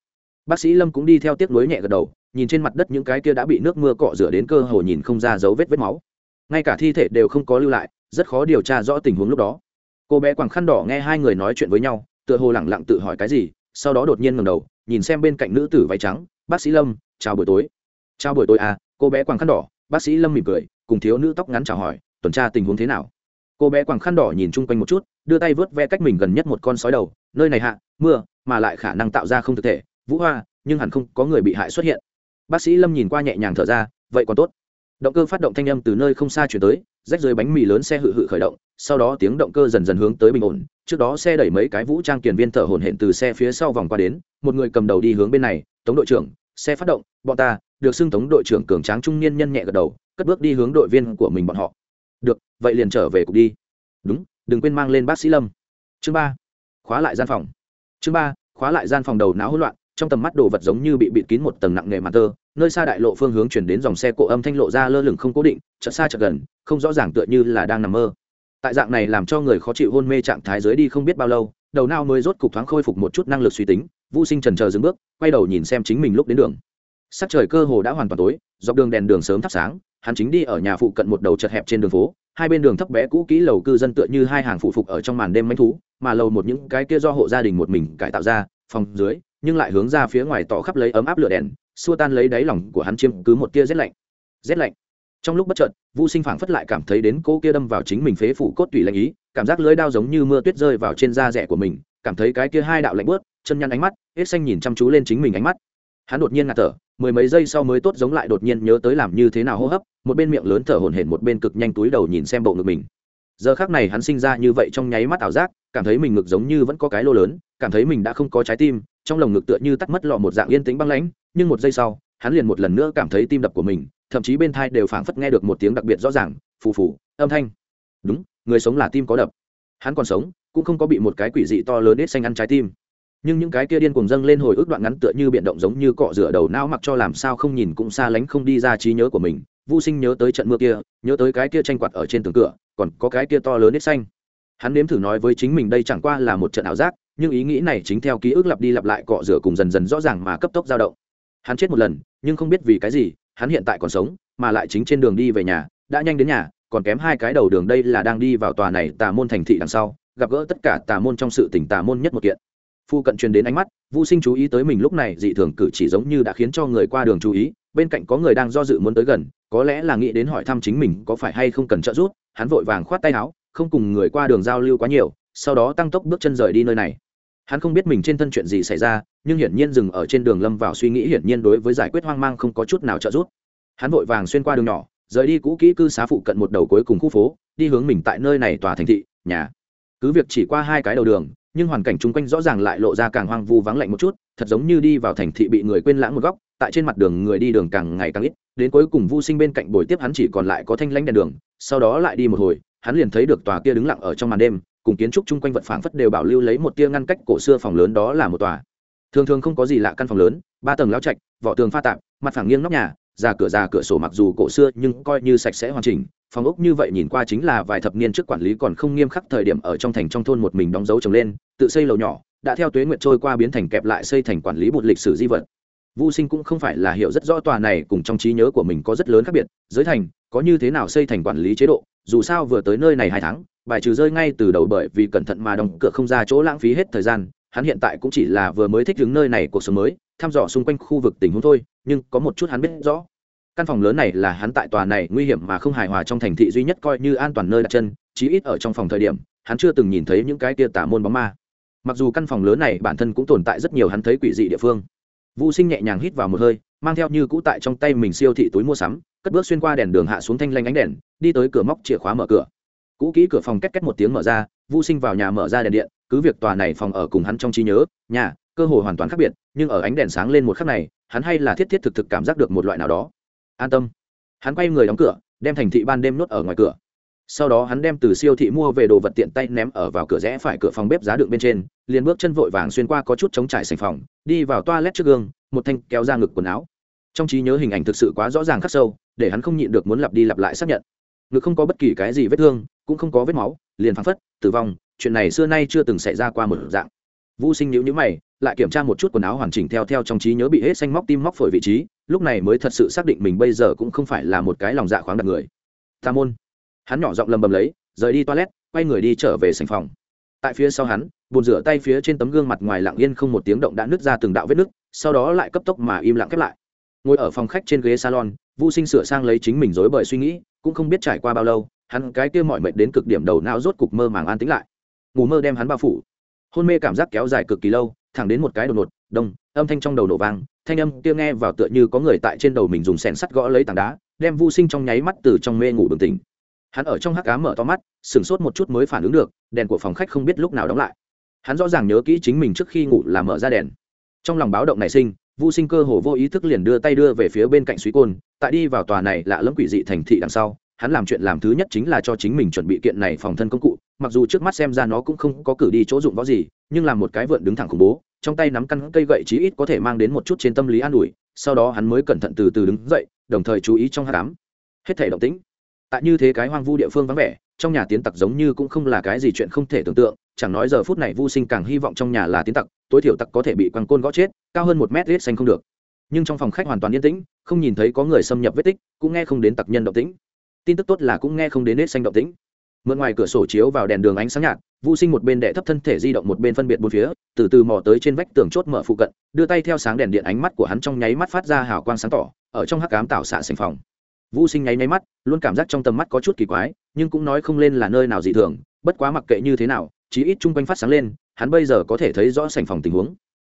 S1: Bác sĩ lâm cũng đi theo tiếc nuối nhẹ gật đầu, nhìn trên mặt đất những cái kia đã bị nước mưa cọ rửa đến cơ hồ nhìn không ra dấu vết vết máu. Ngay cả thi thể đều không có lưu lại, rất khó điều tra rõ tình huống lúc đó. Cô bé quàng khăn đỏ nghe hai người nói chuyện với nhau, tựa hồ lẳng lặng tự hỏi cái gì, sau đó đột nhiên ngầm đầu nhìn xem bên cạnh nữ tử váy trắng, bác sĩ lâm, chào buổi tối. Chào buổi tối à cô bé quàng khăn đỏ. Bác sĩ lâm mỉm cười, cùng thiếu nữ tóc ngắn chào hỏi, tuần tra tình huống thế nào? Cô bé quàng khăn đỏ nhìn chung quanh một chút, đưa tay vớt ve cách mình gần nhất một con sói đầu, nơi này hạ, mưa, mà lại khả năng tạo ra không thực thể, vũ hoa, nhưng hẳn không có người bị hại xuất hiện. Bác sĩ lâm nhìn qua nhẹ nhàng thở ra, vậy còn tốt. Động cơ phát động thanh âm từ nơi không xa chuyển tới, rách dưới bánh mì lớn xe hự hự khởi động, sau đó tiếng động cơ dần dần hướng tới bình ổn trước đó xe đẩy mấy cái vũ trang kiền viên thở hổn hển từ xe phía sau vòng qua đến, một người cầm đầu đi hướng bên này, tống đội trưởng, xe phát động, bọn ta, được xưng tống đội trưởng cường tráng trung niên nhân nhẹ gật đầu, cất bước đi hướng đội viên của mình bọn họ. Được, vậy liền trở về cục đi. Đúng, đừng quên mang lên bác sĩ lâm. Chương ba, khóa lại gian phòng. Chương ba, khóa lại gian phòng đầu não hỗn loạn, trong tầm mắt đồ vật giống như bị bịt kín một tầng nặng nề màn tơ, nơi xa đại lộ phương hướng chuyển đến dòng xe cộ âm thanh lộ ra lơ lửng không cố định, chợt xa chợt gần, không rõ ràng tựa như là đang nằm mơ tại dạng này làm cho người khó chịu hôn mê trạng thái dưới đi không biết bao lâu, đầu nao mới rốt cục thoáng khôi phục một chút năng lực suy tính vũ sinh trần chờ dừng bước, quay đầu nhìn xem chính mình lúc đến đường. Sắc trời cơ hồ đã hoàn toàn tối, dọc đường đèn đường sớm thắp sáng, hắn chính đi ở nhà phụ cận một đầu chật hẹp trên đường phố, hai bên đường thấp bé cũ kỹ lầu cư dân tựa như hai hàng phụ phục ở trong màn đêm manh thú, mà lầu một những cái kia do hộ gia đình một mình cải tạo ra, phòng dưới, nhưng lại hướng ra phía ngoài tỏ khắp lấy ấm áp lửa đèn, xua tan lấy đáy lòng của hắn chiêm cứ một tia rét lạnh. Rét lạnh trong lúc bất chợt, vu sinh phảng phất lại cảm thấy đến cô kia đâm vào chính mình phế phủ cốt tủy lạnh ý, cảm giác lưới đao giống như mưa tuyết rơi vào trên da rẻ của mình, cảm thấy cái kia hai đạo lạnh bớt, chân nhăn ánh mắt, hết xanh nhìn chăm chú lên chính mình ánh mắt. Hắn đột nhiên ngạt thở, mười mấy giây sau mới tốt giống lại đột nhiên nhớ tới làm như thế nào hô hấp, một bên miệng lớn thở hổn hển, một bên cực nhanh túi đầu nhìn xem bộ ngực mình. Giờ khác này hắn sinh ra như vậy trong nháy mắt ảo giác, cảm thấy mình ngực giống như vẫn có cái lô lớn, cảm thấy mình đã không có trái tim, trong lồng ngực tựa như tắt mất lọ một dạng yên tĩnh băng lãnh, nhưng một giây sau, hắn liền một lần nữa cảm thấy tim đập của mình thậm chí bên thai đều phảng phất nghe được một tiếng đặc biệt rõ ràng, phù phù, âm thanh. Đúng, người sống là tim có đập. Hắn còn sống, cũng không có bị một cái quỷ dị to lớn ít xanh ăn trái tim. Nhưng những cái kia điên cuồng dâng lên hồi ức đoạn ngắn tựa như biện động giống như cọ rửa đầu não mặc cho làm sao không nhìn cũng xa lánh không đi ra trí nhớ của mình. Vô sinh nhớ tới trận mưa kia, nhớ tới cái kia tranh quạt ở trên tường cửa, còn có cái kia to lớn ít xanh. Hắn nếm thử nói với chính mình đây chẳng qua là một trận ảo giác, nhưng ý nghĩ này chính theo ký ức lặp đi lặp lại cọ rửa cùng dần dần rõ ràng mà cấp tốc dao động. Hắn chết một lần, nhưng không biết vì cái gì hắn hiện tại còn sống, mà lại chính trên đường đi về nhà, đã nhanh đến nhà, còn kém hai cái đầu đường đây là đang đi vào tòa này tà môn thành thị đằng sau, gặp gỡ tất cả tà môn trong sự tỉnh tà môn nhất một kiện. Phu cận truyền đến ánh mắt vô sinh chú ý tới mình lúc này dị thường cử chỉ giống như đã khiến cho người qua đường chú ý, bên cạnh có người đang do dự muốn tới gần, có lẽ là nghĩ đến hỏi thăm chính mình có phải hay không cần trợ giúp, hắn vội vàng khoát tay áo, không cùng người qua đường giao lưu quá nhiều, sau đó tăng tốc bước chân rời đi nơi này hắn không biết mình trên thân chuyện gì xảy ra, nhưng hiển nhiên dừng ở trên đường lâm vào suy nghĩ hiển nhiên đối với giải quyết hoang mang không có chút nào trợ giúp. Hắn vội vàng xuyên qua đường nhỏ, rời đi cũ kỹ cư xá phụ cận một đầu cuối cùng khu phố, đi hướng mình tại nơi này tòa thành thị, nhà. Cứ việc chỉ qua hai cái đầu đường, nhưng hoàn cảnh chung quanh rõ ràng lại lộ ra càng hoang vu vắng lạnh một chút, thật giống như đi vào thành thị bị người quên lãng một góc, tại trên mặt đường người đi đường càng ngày càng ít, đến cuối cùng vu sinh bên cạnh buổi tiếp hắn chỉ còn lại có thanh lãnh đèn đường, sau đó lại đi một hồi, hắn liền thấy được tòa kia đứng lặng ở trong màn đêm cùng kiến trúc chung quanh vật phảng phất đều bảo lưu lấy một tia ngăn cách cổ xưa phòng lớn đó là một tòa. Thường thường không có gì lạ căn phòng lớn ba tầng lao trạch vỏ tường pha tạp mặt phẳng nghiêng nóc nhà ra cửa ra cửa sổ mặc dù cổ xưa nhưng coi như sạch sẽ hoàn chỉnh phòng ốc như vậy nhìn qua chính là vài thập niên trước quản lý còn không nghiêm khắc thời điểm ở trong thành trong thôn một mình đóng dấu trồng lên tự xây lầu nhỏ đã theo tuế nguyện trôi qua biến thành kẹp lại xây thành quản lý một lịch sử di vật. Vu Sinh cũng không phải là hiểu rất rõ tòa này cùng trong trí nhớ của mình có rất lớn khác biệt, giới thành có như thế nào xây thành quản lý chế độ, dù sao vừa tới nơi này hai tháng, bài trừ rơi ngay từ đầu bởi vì cẩn thận mà đóng cửa không ra chỗ lãng phí hết thời gian, hắn hiện tại cũng chỉ là vừa mới thích ứng nơi này cuộc sống mới, thăm dò xung quanh khu vực tình huống thôi, nhưng có một chút hắn biết rõ. Căn phòng lớn này là hắn tại tòa này nguy hiểm mà không hài hòa trong thành thị duy nhất coi như an toàn nơi đặt chân, chí ít ở trong phòng thời điểm, hắn chưa từng nhìn thấy những cái tia tả môn bóng ma. Mặc dù căn phòng lớn này bản thân cũng tồn tại rất nhiều hắn thấy quỷ dị địa phương vũ Sinh nhẹ nhàng hít vào một hơi, mang theo như cũ tại trong tay mình siêu thị túi mua sắm, cất bước xuyên qua đèn đường hạ xuống thanh lanh ánh đèn, đi tới cửa móc chìa khóa mở cửa. Cũ kỹ cửa phòng két két một tiếng mở ra, Vu Sinh vào nhà mở ra đèn điện, cứ việc tòa này phòng ở cùng hắn trong trí nhớ, nhà, cơ hội hoàn toàn khác biệt, nhưng ở ánh đèn sáng lên một khắc này, hắn hay là thiết thiết thực thực cảm giác được một loại nào đó. An tâm. Hắn quay người đóng cửa, đem thành thị ban đêm nốt ở ngoài cửa. sau đó hắn đem từ siêu thị mua về đồ vật tiện tay ném ở vào cửa rẽ phải cửa phòng bếp giá đựng bên trên liền bước chân vội vàng xuyên qua có chút chống trải sành phòng đi vào toilet trước gương một thanh kéo ra ngực quần áo. Trong trí nhớ hình ảnh thực sự quá rõ ràng khắc sâu, để hắn không nhịn được muốn lặp đi lặp lại xác nhận. Ngực không có bất kỳ cái gì vết thương, cũng không có vết máu, liền phăng phất, tử vong, chuyện này xưa nay chưa từng xảy ra qua một dạng. Vũ sinh nhữ nhữ mày, lại kiểm tra một chút quần áo hoàn chỉnh theo theo trong trí nhớ bị hết xanh móc tim móc phổi vị trí, lúc này mới thật sự xác định mình bây giờ cũng không phải là một cái lòng dạ khoáng đặc người. Tam môn. Hắn nhỏ giọng lầm bầm lấy, rời đi toilet, quay người đi trở về sành phòng. Tại phía sau hắn bồn rửa tay phía trên tấm gương mặt ngoài lặng yên không một tiếng động đã nứt ra từng đạo vết nứt, sau đó lại cấp tốc mà im lặng khép lại. Ngồi ở phòng khách trên ghế salon, Vu sinh sửa sang lấy chính mình dối bời suy nghĩ, cũng không biết trải qua bao lâu, hắn cái kia mọi mệt đến cực điểm đầu não rốt cục mơ màng an tĩnh lại. Ngủ mơ đem hắn bao phủ. Hôn mê cảm giác kéo dài cực kỳ lâu, thẳng đến một cái đột ngột, đông, âm thanh trong đầu nổ vang, thanh âm kia nghe vào tựa như có người tại trên đầu mình dùng sèn sắt gõ lấy tảng đá, đem Vu sinh trong nháy mắt từ trong mê ngủ bừng tỉnh. Hắn ở trong hắc cá mở to mắt, sửng sốt một chút mới phản ứng được, đèn của phòng khách không biết lúc nào đóng lại hắn rõ ràng nhớ kỹ chính mình trước khi ngủ là mở ra đèn trong lòng báo động nảy sinh Vu Sinh cơ hồ vô ý thức liền đưa tay đưa về phía bên cạnh suy côn, tại đi vào tòa này lạ lẫm quỷ dị thành thị đằng sau, hắn làm chuyện làm thứ nhất chính là cho chính mình chuẩn bị kiện này phòng thân công cụ, mặc dù trước mắt xem ra nó cũng không có cử đi chỗ dụng võ gì, nhưng làm một cái vượn đứng thẳng khủng bố, trong tay nắm căn cây gậy chí ít có thể mang đến một chút trên tâm lý an ủi, sau đó hắn mới cẩn thận từ từ đứng dậy, đồng thời chú ý trong hắc ám. Hết thảy động tĩnh. Tại như thế cái hoang vu địa phương vắng vẻ, trong nhà tiến tặc giống như cũng không là cái gì chuyện không thể tưởng tượng, chẳng nói giờ phút này Vu Sinh càng hy vọng trong nhà là tiến tặc, tối thiểu tặc có thể bị quăng côn gõ chết, cao hơn một mét rết xanh không được. Nhưng trong phòng khách hoàn toàn yên tĩnh không nhìn thấy có người xâm nhập vết tích cũng nghe không đến tặc nhân động tĩnh. Tin tức tốt là cũng nghe không đến nết xanh động tĩnh. Mượn ngoài cửa sổ chiếu vào đèn đường ánh sáng nhạt vô sinh một bên đệ thấp thân thể di động một bên phân biệt bốn phía từ từ mò tới trên vách tường chốt mở phụ cận đưa tay theo sáng đèn điện ánh mắt của hắn trong nháy mắt phát ra hào quang sáng tỏ ở trong hắc cám tạo xạ sành phòng vũ sinh nháy nháy mắt, luôn cảm giác trong tầm mắt có chút kỳ quái, nhưng cũng nói không lên là nơi nào dị thường, bất quá mặc kệ như thế nào, chí ít chung quanh phát sáng lên, hắn bây giờ có thể thấy rõ sành phòng tình huống.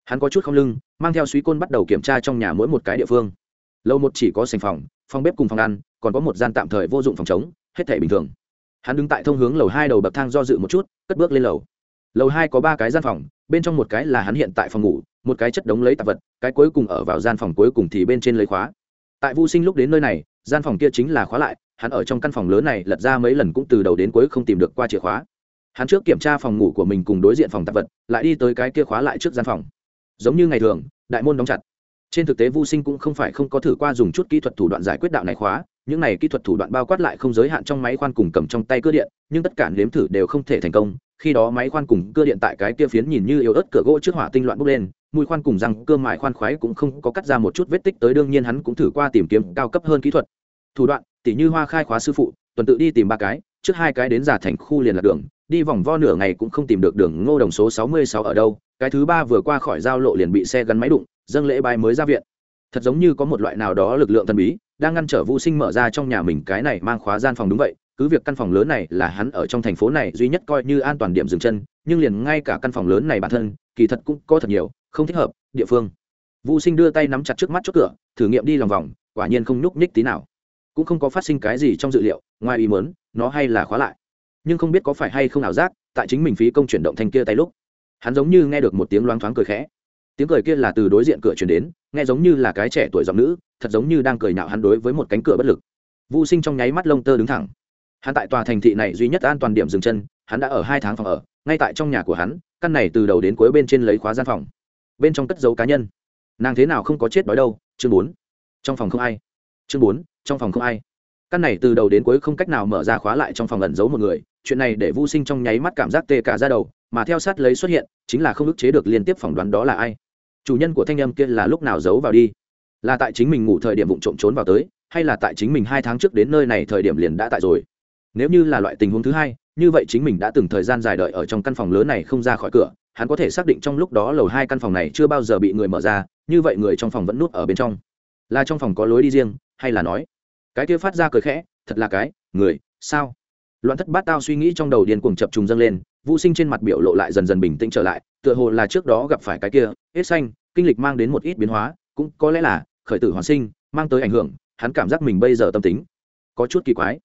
S1: Hắn có chút không lưng, mang theo suý côn bắt đầu kiểm tra trong nhà mỗi một cái địa phương. Lâu một chỉ có sành phòng phòng bếp cùng phòng ăn, còn có một gian tạm thời vô dụng phòng chống hết thể bình thường. Hắn đứng tại thông hướng lầu hai đầu bậc thang do dự một chút, cất bước lên lầu. Lầu hai có ba cái gian phòng, bên trong một cái là hắn hiện tại phòng ngủ, một cái chất đống lấy tạp vật, cái cuối cùng ở vào gian phòng cuối cùng thì bên trên lấy khóa. Tại vô sinh lúc đến nơi này gian phòng kia chính là khóa lại, hắn ở trong căn phòng lớn này lật ra mấy lần cũng từ đầu đến cuối không tìm được qua chìa khóa. Hắn trước kiểm tra phòng ngủ của mình cùng đối diện phòng tạp vật, lại đi tới cái kia khóa lại trước gian phòng. Giống như ngày thường, đại môn đóng chặt. Trên thực tế vô sinh cũng không phải không có thử qua dùng chút kỹ thuật thủ đoạn giải quyết đạo này khóa những này kỹ thuật thủ đoạn bao quát lại không giới hạn trong máy khoan cùng cầm trong tay cơ điện, nhưng tất cả nếm thử đều không thể thành công. Khi đó máy khoan cùng cơ điện tại cái kia phiến nhìn như yếu ớt cửa gỗ trước hỏa tinh loạn bốc lên, mùi khoan cùng răng cơ mại khoan khoái cũng không có cắt ra một chút vết tích tới, đương nhiên hắn cũng thử qua tìm kiếm cao cấp hơn kỹ thuật. Thủ đoạn, tỉ như hoa khai khóa sư phụ, tuần tự đi tìm ba cái, trước hai cái đến giả thành khu liền lạc đường, đi vòng vo nửa ngày cũng không tìm được đường ngô đồng số sáu mươi sáu ở đâu, cái thứ ba vừa qua khỏi giao lộ liền bị xe gắn máy đụng, dâng lễ bài mới ra viện. Thật giống như có một loại nào đó lực lượng thần bí đang ngăn trở vũ sinh mở ra trong nhà mình cái này mang khóa gian phòng đúng vậy, cứ việc căn phòng lớn này là hắn ở trong thành phố này duy nhất coi như an toàn điểm dừng chân, nhưng liền ngay cả căn phòng lớn này bản thân, kỳ thật cũng có thật nhiều, không thích hợp, địa phương. Vũ sinh đưa tay nắm chặt trước mắt chốt cửa, thử nghiệm đi lòng vòng, quả nhiên không nhúc nhích tí nào. Cũng không có phát sinh cái gì trong dự liệu, ngoài ý mớn nó hay là khóa lại. Nhưng không biết có phải hay không ảo giác, tại chính mình phí công chuyển động thanh kia tay lúc, hắn giống như nghe được một tiếng loáng thoáng cười khẽ. Tiếng cười kia là từ đối diện cửa chuyển đến, nghe giống như là cái trẻ tuổi giọng nữ thật giống như đang cười nhạo hắn đối với một cánh cửa bất lực. Vô sinh trong nháy mắt lông tơ đứng thẳng. Hắn tại tòa thành thị này duy nhất an toàn điểm dừng chân, hắn đã ở hai tháng phòng ở, ngay tại trong nhà của hắn, căn này từ đầu đến cuối bên trên lấy khóa gian phòng. Bên trong cất dấu cá nhân. Nàng thế nào không có chết đói đâu, chương bốn. Trong phòng không ai. Chương bốn, trong phòng không ai. Căn này từ đầu đến cuối không cách nào mở ra khóa lại trong phòng ẩn giấu một người, chuyện này để vô sinh trong nháy mắt cảm giác tê cả ra đầu, mà theo sát lấy xuất hiện, chính là không ức chế được liên tiếp phỏng đoán đó là ai. Chủ nhân của thanh âm kia là lúc nào giấu vào đi? Là tại chính mình ngủ thời điểm vụ trộm trốn vào tới, hay là tại chính mình hai tháng trước đến nơi này thời điểm liền đã tại rồi. Nếu như là loại tình huống thứ hai, như vậy chính mình đã từng thời gian dài đợi ở trong căn phòng lớn này không ra khỏi cửa, hắn có thể xác định trong lúc đó lầu hai căn phòng này chưa bao giờ bị người mở ra, như vậy người trong phòng vẫn núp ở bên trong. Là trong phòng có lối đi riêng, hay là nói, cái kia phát ra cười khẽ, thật là cái, người, sao? Loạn thất bát tao suy nghĩ trong đầu điên cuồng chập trùng dâng lên vũ sinh trên mặt biểu lộ lại dần dần bình tĩnh trở lại, tựa hồ là trước đó gặp phải cái kia, hết xanh, kinh lịch mang đến một ít biến hóa, cũng có lẽ là khởi tử hoàn sinh, mang tới ảnh hưởng, hắn cảm giác mình bây giờ tâm tính có chút kỳ quái.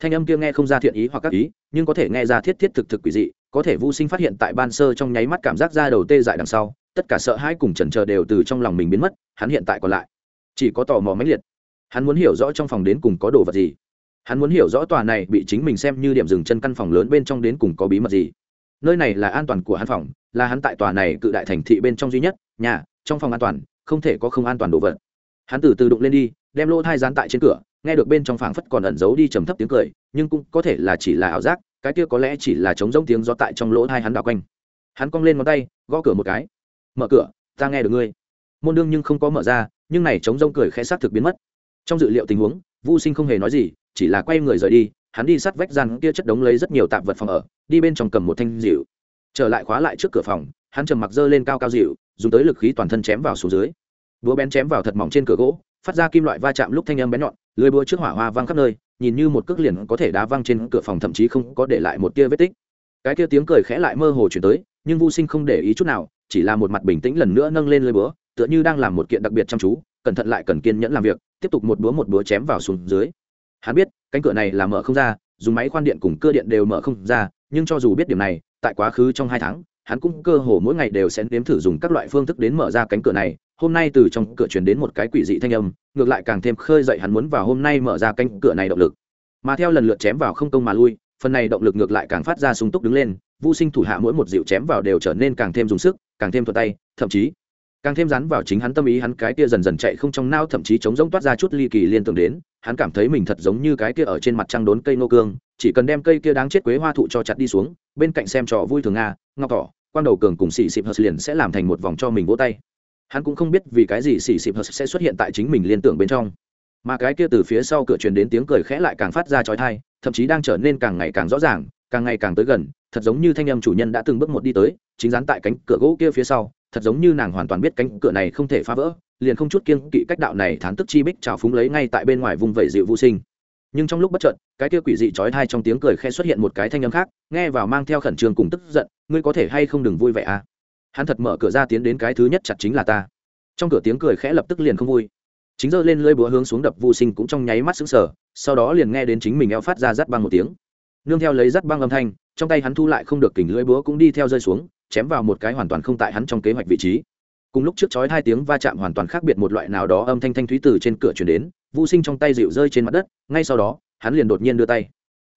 S1: Thanh âm kia nghe không ra thiện ý hoặc các ý, nhưng có thể nghe ra thiết thiết thực thực quỷ dị, có thể Vu sinh phát hiện tại ban sơ trong nháy mắt cảm giác ra đầu tê dại đằng sau, tất cả sợ hãi cùng chần chờ đều từ trong lòng mình biến mất, hắn hiện tại còn lại chỉ có tò mò mãnh liệt. Hắn muốn hiểu rõ trong phòng đến cùng có đồ vật gì. Hắn muốn hiểu rõ tòa này bị chính mình xem như điểm dừng chân căn phòng lớn bên trong đến cùng có bí mật gì. Nơi này là an toàn của hắn phòng, là hắn tại tòa này cự đại thành thị bên trong duy nhất, nhà, trong phòng an toàn, không thể có không an toàn đồ vật hắn từ từ đụng lên đi, đem lỗ thai dán tại trên cửa, nghe được bên trong phảng phất còn ẩn giấu đi trầm thấp tiếng cười, nhưng cũng có thể là chỉ là ảo giác, cái kia có lẽ chỉ là trống rỗng tiếng gió tại trong lỗ thai hắn đào quanh. Hắn cong lên ngón tay, gõ cửa một cái. Mở cửa, ta nghe được ngươi. Môn đương nhưng không có mở ra, nhưng này trống rỗng cười khẽ sát thực biến mất. Trong dự liệu tình huống vô sinh không hề nói gì, chỉ là quay người rời đi, hắn đi sát vách gian kia chất đống lấy rất nhiều tạp vật phòng ở, đi bên trong cầm một thanh dịu trở lại khóa lại trước cửa phòng, hắn trầm mặc dơ lên cao cao dịu dùng tới lực khí toàn thân chém vào xuống dưới búa bén chém vào thật mỏng trên cửa gỗ, phát ra kim loại va chạm lúc thanh âm bén nhọn, lưới búa trước hỏa hoa văng khắp nơi, nhìn như một cước liền có thể đá văng trên cửa phòng, thậm chí không có để lại một tia vết tích. Cái kia tiếng cười khẽ lại mơ hồ chuyển tới, nhưng vô sinh không để ý chút nào, chỉ là một mặt bình tĩnh lần nữa nâng lên lưới búa, tựa như đang làm một kiện đặc biệt chăm chú, cẩn thận lại cần kiên nhẫn làm việc, tiếp tục một búa một búa chém vào xuống dưới. Hắn biết, cánh cửa này là mở không ra, dùng máy khoan điện cùng cơ điện đều mở không ra, nhưng cho dù biết điểm này, tại quá khứ trong hai tháng, hắn cũng cơ hồ mỗi ngày đều sẽ nếm thử dùng các loại phương thức đến mở ra cánh cửa này hôm nay từ trong cửa truyền đến một cái quỷ dị thanh âm, ngược lại càng thêm khơi dậy hắn muốn vào hôm nay mở ra cánh cửa này động lực. Mà theo lần lượt chém vào không công mà lui, phần này động lực ngược lại càng phát ra sung túc đứng lên, vô sinh thủ hạ mỗi một dịu chém vào đều trở nên càng thêm dùng sức, càng thêm thuật tay, thậm chí càng thêm rắn vào chính hắn tâm ý hắn cái kia dần dần chạy không trong nao, thậm chí chống rỗng toát ra chút ly kỳ liên tưởng đến, hắn cảm thấy mình thật giống như cái kia ở trên mặt trăng đốn cây nô cương, chỉ cần đem cây kia đáng chết quế hoa thụ cho chặt đi xuống, bên cạnh xem trò vui thường nga, ngọc tỏ quang đầu cường cùng xì xịp hờ liền sẽ làm thành một vòng cho mình vỗ tay hắn cũng không biết vì cái gì xì xịp hờ sẽ xuất hiện tại chính mình liên tưởng bên trong. Mà cái kia từ phía sau cửa truyền đến tiếng cười khẽ lại càng phát ra trói thai thậm chí đang trở nên càng ngày càng rõ ràng, càng ngày càng tới gần, thật giống như thanh âm chủ nhân đã từng bước một đi tới, chính dán tại cánh cửa gỗ kia phía sau, thật giống như nàng hoàn toàn biết cánh cửa này không thể phá vỡ, liền không chút kiêng kỵ cách đạo này thán tức chi bích trào phúng lấy ngay tại bên ngoài vùng vẩy dịu vô sinh. Nhưng trong lúc bất chợt, cái kia quỷ dị trói thai trong tiếng cười khe xuất hiện một cái thanh âm khác, nghe vào mang theo khẩn trương cùng tức giận, ngươi có thể hay không đừng vui vẻ à? Hắn thật mở cửa ra tiến đến cái thứ nhất chặt chính là ta. Trong cửa tiếng cười khẽ lập tức liền không vui. Chính giơ lên lưỡi búa hướng xuống đập vô sinh cũng trong nháy mắt sững sờ, sau đó liền nghe đến chính mình eo phát ra rắt băng một tiếng. Nương theo lấy rắt băng âm thanh, trong tay hắn thu lại không được kình lưỡi búa cũng đi theo rơi xuống, chém vào một cái hoàn toàn không tại hắn trong kế hoạch vị trí. Cùng lúc trước chói hai tiếng va chạm hoàn toàn khác biệt một loại nào đó âm thanh thanh thúy từ trên cửa chuyển đến vô sinh trong tay dịu rơi trên mặt đất, ngay sau đó, hắn liền đột nhiên đưa tay.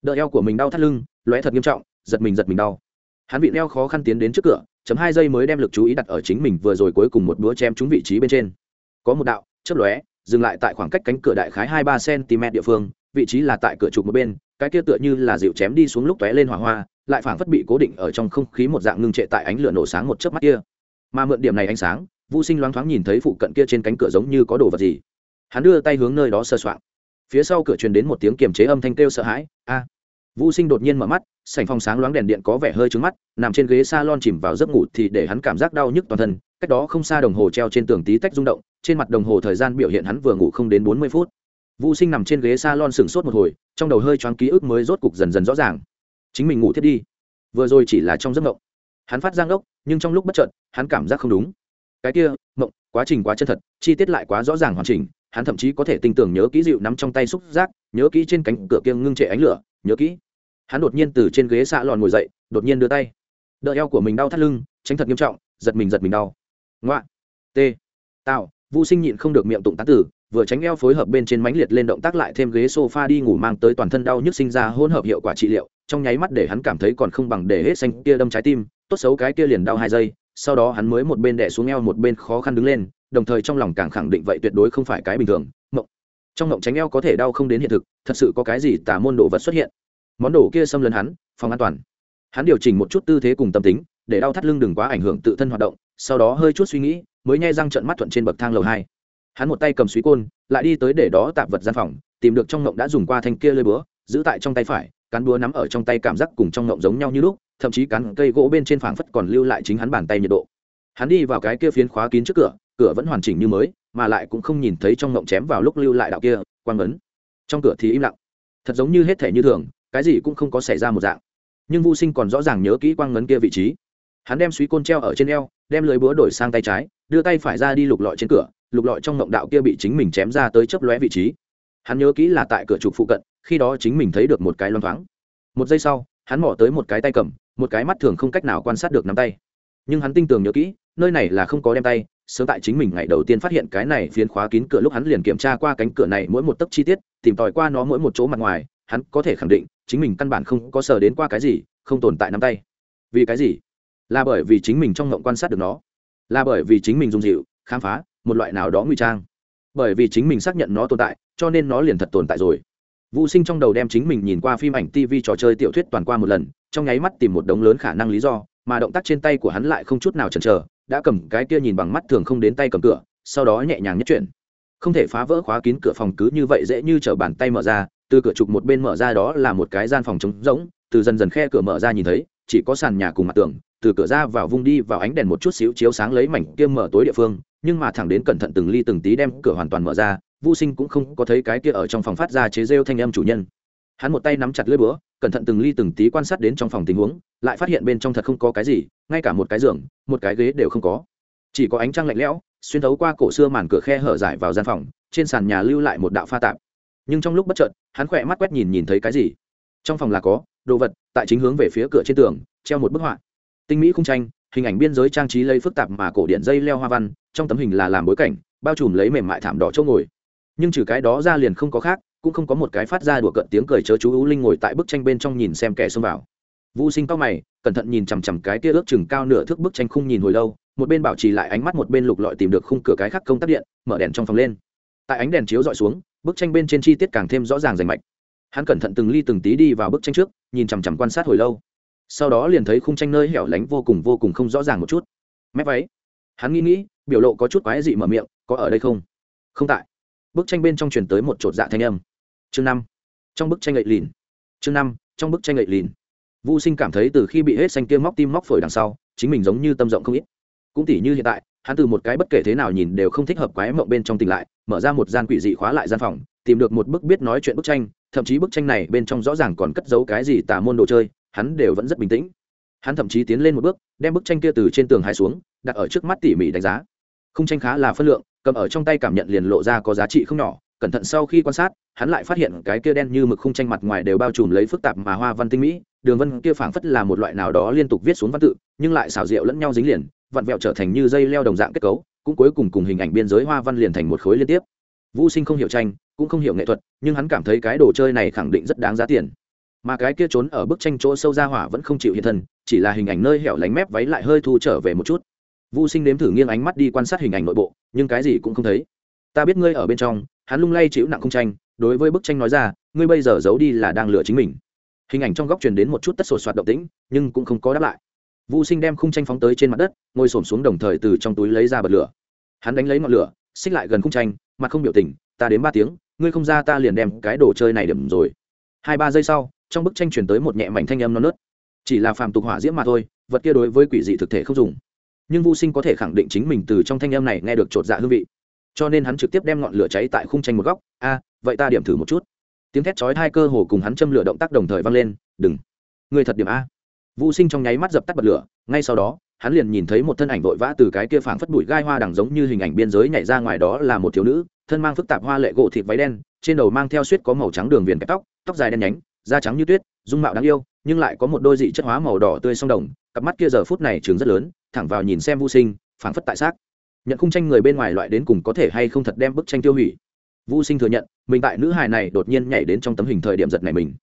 S1: Đợi eo của mình đau thắt lưng, lóe thật nghiêm trọng, giật mình giật mình đau. Hắn bị đeo khó khăn tiến đến trước cửa chấm hai giây mới đem lực chú ý đặt ở chính mình vừa rồi cuối cùng một đũa chém trúng vị trí bên trên có một đạo chớp lóe dừng lại tại khoảng cách cánh cửa đại khái hai ba cm địa phương vị trí là tại cửa trục một bên cái kia tựa như là dịu chém đi xuống lúc tóe lên hỏa hoa lại phảng phất bị cố định ở trong không khí một dạng ngưng trệ tại ánh lửa nổ sáng một chớp mắt kia mà mượn điểm này ánh sáng Vu Sinh loáng thoáng nhìn thấy phụ cận kia trên cánh cửa giống như có đồ vật gì. Hắn đưa tay hướng nơi đó sơ soạn. Phía sau cửa truyền đến một tiếng kiềm chế âm thanh kêu sợ hãi, "A!" À. Vu Sinh đột nhiên mở mắt, sảnh phòng sáng loáng đèn điện có vẻ hơi trướng mắt, nằm trên ghế salon chìm vào giấc ngủ thì để hắn cảm giác đau nhức toàn thân, cách đó không xa đồng hồ treo trên tường tí tách rung động, trên mặt đồng hồ thời gian biểu hiện hắn vừa ngủ không đến bốn mươi phút. Vu Sinh nằm trên ghế salon sững sốt một hồi, trong đầu hơi choáng ký ức mới rốt cục dần dần rõ ràng. Chính mình ngủ thiết đi. Vừa rồi chỉ là trong giấc mộng. Hắn phát giang ốc, nhưng trong lúc bất chợt, hắn cảm giác không đúng. Cái kia, mộng, quá trình quá chân thật chi tiết lại quá rõ ràng hoàn chỉnh hắn thậm chí có thể tinh tưởng nhớ kỹ dịu nắm trong tay xúc giác nhớ kỹ trên cánh cửa kia ngưng trệ ánh lửa nhớ kỹ. Hắn đột nhiên từ trên ghế xạ lòn ngồi dậy, đột nhiên đưa tay. Đợi eo của mình đau thắt lưng, tránh thật nghiêm trọng, giật mình giật mình đau. Ngoạ, t tạo vô sinh nhịn không được miệng tụng tán tử, vừa tránh eo phối hợp bên trên mánh liệt lên động tác lại thêm ghế sofa đi ngủ mang tới toàn thân đau nhức sinh ra hỗn hợp hiệu quả trị liệu, trong nháy mắt để hắn cảm thấy còn không bằng để hết xanh kia đâm trái tim, tốt xấu cái kia liền đau hai giây, sau đó hắn mới một bên đẻ xuống eo một bên khó khăn đứng lên, đồng thời trong lòng càng khẳng định vậy tuyệt đối không phải cái bình thường trong ngộng tránh eo có thể đau không đến hiện thực, thật sự có cái gì tả môn đồ vật xuất hiện. Món đồ kia xâm lấn hắn, phòng an toàn. Hắn điều chỉnh một chút tư thế cùng tâm tính, để đau thắt lưng đừng quá ảnh hưởng tự thân hoạt động, sau đó hơi chút suy nghĩ, mới nhai răng trận mắt thuận trên bậc thang lầu hai. Hắn một tay cầm suý côn, lại đi tới để đó tạp vật gian phòng, tìm được trong ngộng đã dùng qua thanh kia lơi búa, giữ tại trong tay phải, cán búa nắm ở trong tay cảm giác cùng trong ngộng giống nhau như lúc, thậm chí cán cây gỗ bên trên phảng phất còn lưu lại chính hắn bàn tay nhiệt độ. Hắn đi vào cái kia phiến khóa kín trước cửa cửa vẫn hoàn chỉnh như mới mà lại cũng không nhìn thấy trong ngộng chém vào lúc lưu lại đạo kia, quang ấn. Trong cửa thì im lặng. Thật giống như hết thể như thường, cái gì cũng không có xảy ra một dạng. Nhưng vô sinh còn rõ ràng nhớ kỹ quang ngấn kia vị trí. Hắn đem suý côn treo ở trên eo, đem lưới búa đổi sang tay trái, đưa tay phải ra đi lục lọi trên cửa, lục lọi trong ngộng đạo kia bị chính mình chém ra tới chấp lóe vị trí. Hắn nhớ kỹ là tại cửa trục phụ cận, khi đó chính mình thấy được một cái loang thoáng. Một giây sau, hắn mỏ tới một cái tay cầm, một cái mắt thường không cách nào quan sát được nắm tay nhưng hắn tinh tường nhớ kỹ, nơi này là không có đem tay, sớm tại chính mình ngày đầu tiên phát hiện cái này phiến khóa kín cửa lúc hắn liền kiểm tra qua cánh cửa này mỗi một tấc chi tiết, tìm tòi qua nó mỗi một chỗ mặt ngoài, hắn có thể khẳng định, chính mình căn bản không có sờ đến qua cái gì, không tồn tại nắm tay. Vì cái gì? Là bởi vì chính mình trong ngộng quan sát được nó. Là bởi vì chính mình dùng dịu, khám phá, một loại nào đó nguy trang. Bởi vì chính mình xác nhận nó tồn tại, cho nên nó liền thật tồn tại rồi. Vũ sinh trong đầu đem chính mình nhìn qua phim ảnh tv trò chơi, tiểu thuyết toàn qua một lần, trong nháy mắt tìm một đống lớn khả năng lý do mà động tác trên tay của hắn lại không chút nào chần chờ, đã cầm cái kia nhìn bằng mắt thường không đến tay cầm cửa, sau đó nhẹ nhàng nhất chuyển. Không thể phá vỡ khóa kín cửa phòng cứ như vậy dễ như t bàn tay mở ra, từ cửa trục một bên mở ra đó là một cái gian phòng trống rỗng, từ dần dần khe cửa mở ra nhìn thấy, chỉ có sàn nhà cùng mặt tường, từ cửa ra vào vung đi vào ánh đèn một chút xíu chiếu sáng lấy mảnh kia mở tối địa phương, nhưng mà thẳng đến cẩn thận từng ly từng tí đem cửa hoàn toàn mở ra vô sinh cũng không có thấy cái kia ở trong phòng phát ra chế rêu thanh âm chủ nhân hắn một tay nắm chặt lưỡi búa, cẩn thận từng ly từng tí quan sát đến trong phòng tình huống, lại phát hiện bên trong thật không có cái gì, ngay cả một cái giường, một cái ghế đều không có. Chỉ có ánh trăng lạnh lẽo, xuyên thấu qua cổ xưa màn cửa khe hở dài vào gian phòng, trên sàn nhà lưu lại một đạo pha tạp. Nhưng trong lúc bất chợt, hắn khỏe mắt quét nhìn nhìn thấy cái gì? Trong phòng là có, đồ vật, tại chính hướng về phía cửa trên tường, treo một bức họa. Tinh mỹ khung tranh, hình ảnh biên giới trang trí lấy phức tạp mà cổ điện dây leo hoa văn, trong tấm hình là làm bối cảnh, bao trùm lấy mềm mại thảm đỏ chỗ ngồi. Nhưng trừ cái đó ra liền không có khác cũng không có một cái phát ra đùa cận tiếng cười chớ chú ưu linh ngồi tại bức tranh bên trong nhìn xem kẻ xông vào. Vũ sinh cao mày, cẩn thận nhìn chằm chằm cái kia ước chừng cao nửa thước bức tranh khung nhìn hồi lâu, một bên bảo trì lại ánh mắt, một bên lục lọi tìm được khung cửa cái khắc công tắc điện, mở đèn trong phòng lên. Tại ánh đèn chiếu dọi xuống, bức tranh bên trên chi tiết càng thêm rõ ràng rành mạch. Hắn cẩn thận từng ly từng tí đi vào bức tranh trước, nhìn chằm chằm quan sát hồi lâu. Sau đó liền thấy khung tranh nơi hẻo lánh vô cùng vô cùng không rõ ràng một chút. Mép váy. Hắn nghĩ nghĩ, biểu lộ có chút quái dị mở miệng, có ở đây không? Không tại. Bức tranh bên trong truyền tới một chột dạ thanh âm chương năm. Trong bức tranh lệ lìn. Chương năm, trong bức tranh lệ lìn. Vô sinh cảm thấy từ khi bị hết xanh kia móc tim móc phổi đằng sau, chính mình giống như tâm rộng không ít. Cũng tỉ như hiện tại, hắn từ một cái bất kể thế nào nhìn đều không thích hợp quái mộng bên trong tỉnh lại, mở ra một gian quỷ dị khóa lại gian phòng, tìm được một bức biết nói chuyện bức tranh, thậm chí bức tranh này bên trong rõ ràng còn cất giấu cái gì tà môn đồ chơi, hắn đều vẫn rất bình tĩnh. Hắn thậm chí tiến lên một bước, đem bức tranh kia từ trên tường hai xuống, đặt ở trước mắt tỉ mỉ đánh giá. Khung tranh khá là phân lượng, cầm ở trong tay cảm nhận liền lộ ra có giá trị không nhỏ cẩn thận sau khi quan sát, hắn lại phát hiện cái kia đen như mực khung tranh mặt ngoài đều bao trùm lấy phức tạp mà hoa văn tinh mỹ. Đường vân kia phảng phất là một loại nào đó liên tục viết xuống văn tự, nhưng lại xảo diệu lẫn nhau dính liền, vặn vẹo trở thành như dây leo đồng dạng kết cấu, cũng cuối cùng cùng hình ảnh biên giới hoa văn liền thành một khối liên tiếp. Vũ sinh không hiểu tranh, cũng không hiểu nghệ thuật, nhưng hắn cảm thấy cái đồ chơi này khẳng định rất đáng giá tiền. Mà cái kia trốn ở bức tranh chỗ sâu ra hỏa vẫn không chịu hiện thân, chỉ là hình ảnh nơi hẻo lánh mép váy lại hơi thu trở về một chút. Vũ sinh nếm thử nghiêng ánh mắt đi quan sát hình ảnh nội bộ, nhưng cái gì cũng không thấy. Ta biết ngươi ở bên trong hắn lung lay chịu nặng không tranh, đối với bức tranh nói ra, ngươi bây giờ giấu đi là đang lừa chính mình. Hình ảnh trong góc truyền đến một chút tất sổ soạt động tĩnh, nhưng cũng không có đáp lại. Vũ sinh đem khung tranh phóng tới trên mặt đất, ngồi s xuống đồng thời từ trong túi lấy ra bật lửa. Hắn đánh lấy ngọn lửa, xích lại gần khung tranh, mặt không biểu tình, ta đến ba tiếng, ngươi không ra ta liền đem cái đồ chơi này điểm rồi. Hai ba giây sau, trong bức tranh chuyển tới một nhẹ mảnh thanh âm non nớt. Chỉ là phàm tục hỏa diễm mà thôi, vật kia đối với quỷ dị thực thể không dùng. Nhưng vô sinh có thể khẳng định chính mình từ trong thanh âm này nghe được chột dạ hương vị cho nên hắn trực tiếp đem ngọn lửa cháy tại khung tranh một góc. A, vậy ta điểm thử một chút. Tiếng thét chói hai cơ hồ cùng hắn châm lửa động tác đồng thời vang lên, đừng. Người thật điểm a. Vũ sinh trong nháy mắt dập tắt bật lửa, ngay sau đó, hắn liền nhìn thấy một thân ảnh vội vã từ cái kia phảng phất bụi gai hoa đằng giống như hình ảnh biên giới nhảy ra ngoài đó là một thiếu nữ, thân mang phức tạp hoa lệ gỗ thịt váy đen, trên đầu mang theo suýt có màu trắng đường viền kẹp tóc tóc dài đen nhánh, da trắng như tuyết, dung mạo đáng yêu, nhưng lại có một đôi dị chất hóa màu đỏ tươi song đồng, cặp mắt kia giờ phút này trường rất lớn, thẳng vào nhìn xem vô sinh, phảng phất tại xác nhận khung tranh người bên ngoài loại đến cùng có thể hay không thật đem bức tranh tiêu hủy. Vô sinh thừa nhận, mình tại nữ hài này đột nhiên nhảy đến trong tấm hình thời điểm giật này mình.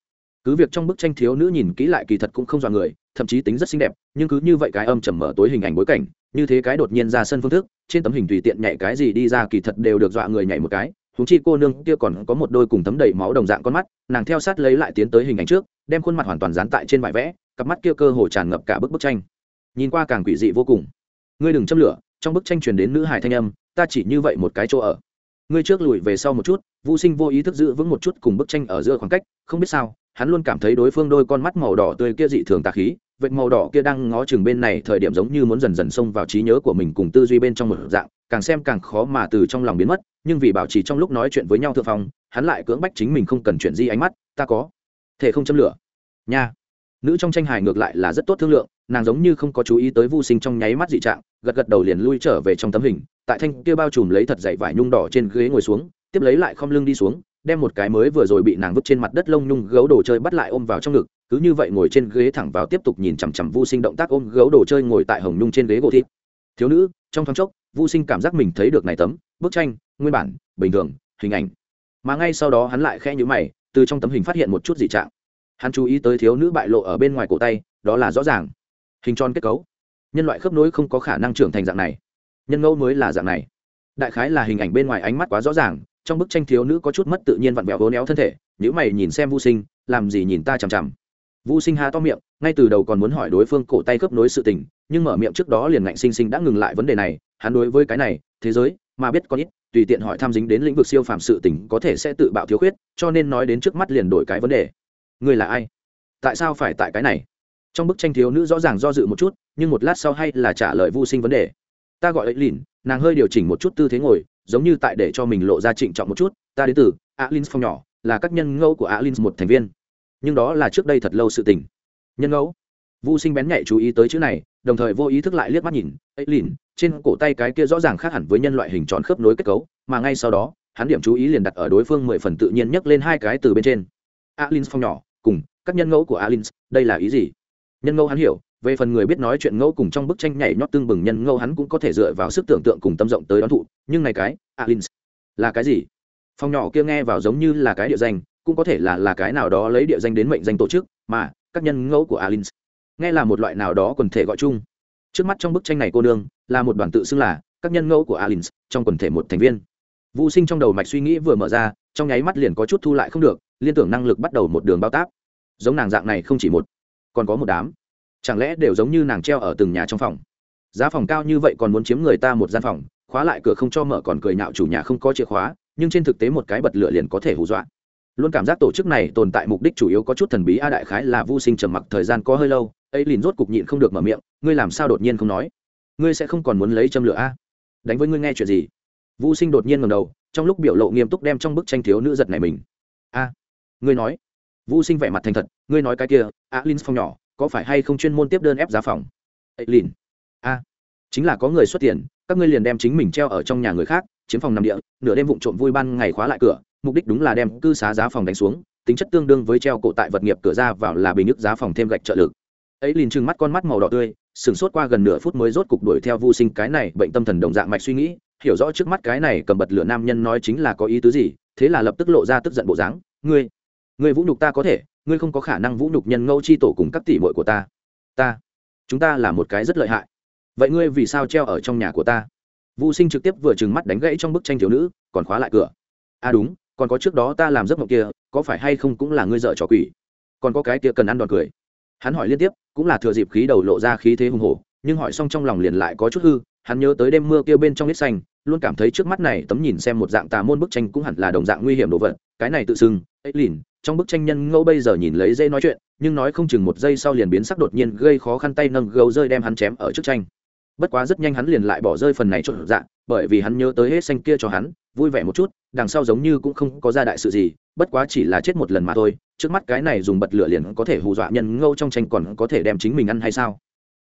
S1: Cứ việc trong bức tranh thiếu nữ nhìn kỹ lại kỳ thật cũng không dọa người, thậm chí tính rất xinh đẹp, nhưng cứ như vậy cái âm trầm mở tối hình ảnh bối cảnh, như thế cái đột nhiên ra sân phương thức, trên tấm hình tùy tiện nhảy cái gì đi ra kỳ thật đều được dọa người nhảy một cái. Húng chi cô nương kia còn có một đôi cùng tấm đầy máu đồng dạng con mắt, nàng theo sát lấy lại tiến tới hình ảnh trước, đem khuôn mặt hoàn toàn dán tại trên vải vẽ, cặp mắt kia cơ hồ tràn ngập cả bức bức tranh. Nhìn qua càng quỷ dị vô cùng. Ngươi đừng châm lửa trong bức tranh truyền đến nữ hải thanh âm, ta chỉ như vậy một cái chỗ ở. Ngươi trước lùi về sau một chút. Vũ sinh vô ý thức giữ vững một chút cùng bức tranh ở giữa khoảng cách, không biết sao, hắn luôn cảm thấy đối phương đôi con mắt màu đỏ tươi kia dị thường tà khí, vệt màu đỏ kia đang ngó chừng bên này thời điểm giống như muốn dần dần xông vào trí nhớ của mình cùng tư duy bên trong một dạng, càng xem càng khó mà từ trong lòng biến mất, nhưng vì bảo trì trong lúc nói chuyện với nhau thượng phong, hắn lại cưỡng bách chính mình không cần chuyển di ánh mắt. Ta có. Thể không châm lửa. Nha nữ trong tranh hài ngược lại là rất tốt thương lượng, nàng giống như không có chú ý tới vô sinh trong nháy mắt dị trạng, gật gật đầu liền lui trở về trong tấm hình, tại thanh kia bao trùm lấy thật dày vải nhung đỏ trên ghế ngồi xuống, tiếp lấy lại không lưng đi xuống, đem một cái mới vừa rồi bị nàng vứt trên mặt đất lông nhung gấu đồ chơi bắt lại ôm vào trong ngực, cứ như vậy ngồi trên ghế thẳng vào tiếp tục nhìn chằm chằm vô sinh động tác ôm gấu đồ chơi ngồi tại hồng nhung trên ghế gỗ thịt. Thiếu nữ, trong thoáng chốc vô sinh cảm giác mình thấy được này tấm, bức tranh, nguyên bản, bình thường, hình ảnh. Mà ngay sau đó hắn lại khẽ nhữ mày, từ trong tấm hình phát hiện một chút dị trạng hắn chú ý tới thiếu nữ bại lộ ở bên ngoài cổ tay, đó là rõ ràng. Hình tròn kết cấu. Nhân loại khớp nối không có khả năng trưởng thành dạng này. Nhân ngẫu mới là dạng này. Đại khái là hình ảnh bên ngoài ánh mắt quá rõ ràng, trong bức tranh thiếu nữ có chút mất tự nhiên vặn vẹo hố néo thân thể nếu mày nhìn xem vô sinh, làm gì nhìn ta chằm chằm. Vô sinh há to miệng, ngay từ đầu còn muốn hỏi đối phương cổ tay khớp nối sự tình, nhưng mở miệng trước đó liền ngạnh sinh sinh đã ngừng lại vấn đề này, hắn đối với cái này, thế giới, mà biết có ít, tùy tiện hỏi tham dính đến lĩnh vực siêu phàm sự tình có thể sẽ tự bạo thiếu khuyết, cho nên nói đến trước mắt liền đổi cái vấn đề người là ai? Tại sao phải tại cái này? Trong bức tranh thiếu nữ rõ ràng do dự một chút, nhưng một lát sau hay là trả lời vô sinh vấn đề. Ta gọi ấy lìn nàng hơi điều chỉnh một chút tư thế ngồi, giống như tại để cho mình lộ ra trịnh trọng một chút. Ta đến từ alin phong nhỏ, là các nhân ngẫu của alin một thành viên. Nhưng đó là trước đây thật lâu sự tình. Nhân ngẫu? Vô sinh bén nhạy chú ý tới chữ này, đồng thời vô ý thức lại liếc mắt nhìn ấy lìn trên cổ tay cái kia rõ ràng khác hẳn với nhân loại hình tròn khớp nối kết cấu, mà ngay sau đó, hắn điểm chú ý liền đặt ở đối phương mười phần tự nhiên nhấc lên hai cái từ bên trên. Alin phong nhỏ cùng, các nhân ngẫu của alin đây là ý gì? Nhân ngẫu hắn hiểu, về phần người biết nói chuyện ngẫu cùng trong bức tranh nhảy nhót tương bừng nhân ngẫu hắn cũng có thể dựa vào sức tưởng tượng cùng tâm rộng tới đón thụ, nhưng này cái alin là cái gì? Phong nhỏ kia nghe vào giống như là cái địa danh, cũng có thể là là cái nào đó lấy địa danh đến mệnh danh tổ chức, mà, các nhân ngẫu của alin nghe là một loại nào đó quần thể gọi chung. Trước mắt trong bức tranh này cô nương, là một đoàn tự xưng là, các nhân ngẫu của alin trong quần thể một thành viên. Vũ sinh trong đầu mạch suy nghĩ vừa mở ra, trong nháy mắt liền có chút thu lại không được, liên tưởng năng lực bắt đầu một đường bao tác giống nàng dạng này không chỉ một, còn có một đám. Chẳng lẽ đều giống như nàng treo ở từng nhà trong phòng? Giá phòng cao như vậy còn muốn chiếm người ta một gian phòng, khóa lại cửa không cho mở còn cười nhạo chủ nhà không có chìa khóa, nhưng trên thực tế một cái bật lửa liền có thể hù dọa. Luôn cảm giác tổ chức này tồn tại mục đích chủ yếu có chút thần bí a đại khái là vô sinh trầm mặc thời gian có hơi lâu, ấy liền rốt cục nhịn không được mở miệng, ngươi làm sao đột nhiên không nói? Ngươi sẽ không còn muốn lấy châm lửa a? Đánh với ngươi nghe chuyện gì? Vô sinh đột nhiên ngầm đầu, trong lúc biểu lộ nghiêm túc đem trong bức tranh thiếu nữ giật này mình. A, ngươi nói vũ sinh vẻ mặt thành thật, ngươi nói cái kia a linh phong nhỏ, có phải hay không chuyên môn tiếp đơn ép giá phòng? Ấy liền a, chính là có người xuất tiền, các ngươi liền đem chính mình treo ở trong nhà người khác, chiếm phòng nằm địa, nửa đêm vụng trộm vui ban ngày khóa lại cửa, mục đích đúng là đem cư xá giá phòng đánh xuống, tính chất tương đương với treo cổ tại vật nghiệp cửa ra vào là bình nước giá phòng thêm gạch trợ lực. Ấy liền trừng mắt con mắt màu đỏ tươi, sửng sốt qua gần nửa phút mới rốt cục đuổi theo vô sinh cái này bệnh tâm thần đồng dạng mạch suy nghĩ, hiểu rõ trước mắt cái này cầm bật lửa nam nhân nói chính là có ý tứ gì, thế là lập tức lộ ra tức giận bộ dáng, ngươi ngươi vũ nhục ta có thể, ngươi không có khả năng vũ nhục nhân ngẫu chi tổ cùng các tỷ muội của ta. Ta, chúng ta là một cái rất lợi hại. Vậy ngươi vì sao treo ở trong nhà của ta? Vũ sinh trực tiếp vừa trừng mắt đánh gãy trong bức tranh thiếu nữ, còn khóa lại cửa. À đúng, còn có trước đó ta làm giấc mộng kia, có phải hay không cũng là ngươi dợ trò quỷ? Còn có cái kia cần ăn đòn cười. Hắn hỏi liên tiếp, cũng là thừa dịp khí đầu lộ ra khí thế hùng hổ, nhưng hỏi xong trong lòng liền lại có chút hư, hắn nhớ tới đêm mưa kia bên trong nít xanh, luôn cảm thấy trước mắt này tấm nhìn xem một dạng tà môn bức tranh cũng hẳn là đồng dạng nguy hiểm đồ vật, cái này tự xưng ấy lìn trong bức tranh nhân ngẫu bây giờ nhìn lấy dây nói chuyện nhưng nói không chừng một giây sau liền biến sắc đột nhiên gây khó khăn tay nâng gấu rơi đem hắn chém ở trước tranh. Bất quá rất nhanh hắn liền lại bỏ rơi phần này trộn dạ bởi vì hắn nhớ tới hết xanh kia cho hắn vui vẻ một chút đằng sau giống như cũng không có ra đại sự gì bất quá chỉ là chết một lần mà thôi trước mắt cái này dùng bật lửa liền có thể hù dọa nhân ngâu trong tranh còn có thể đem chính mình ăn hay sao?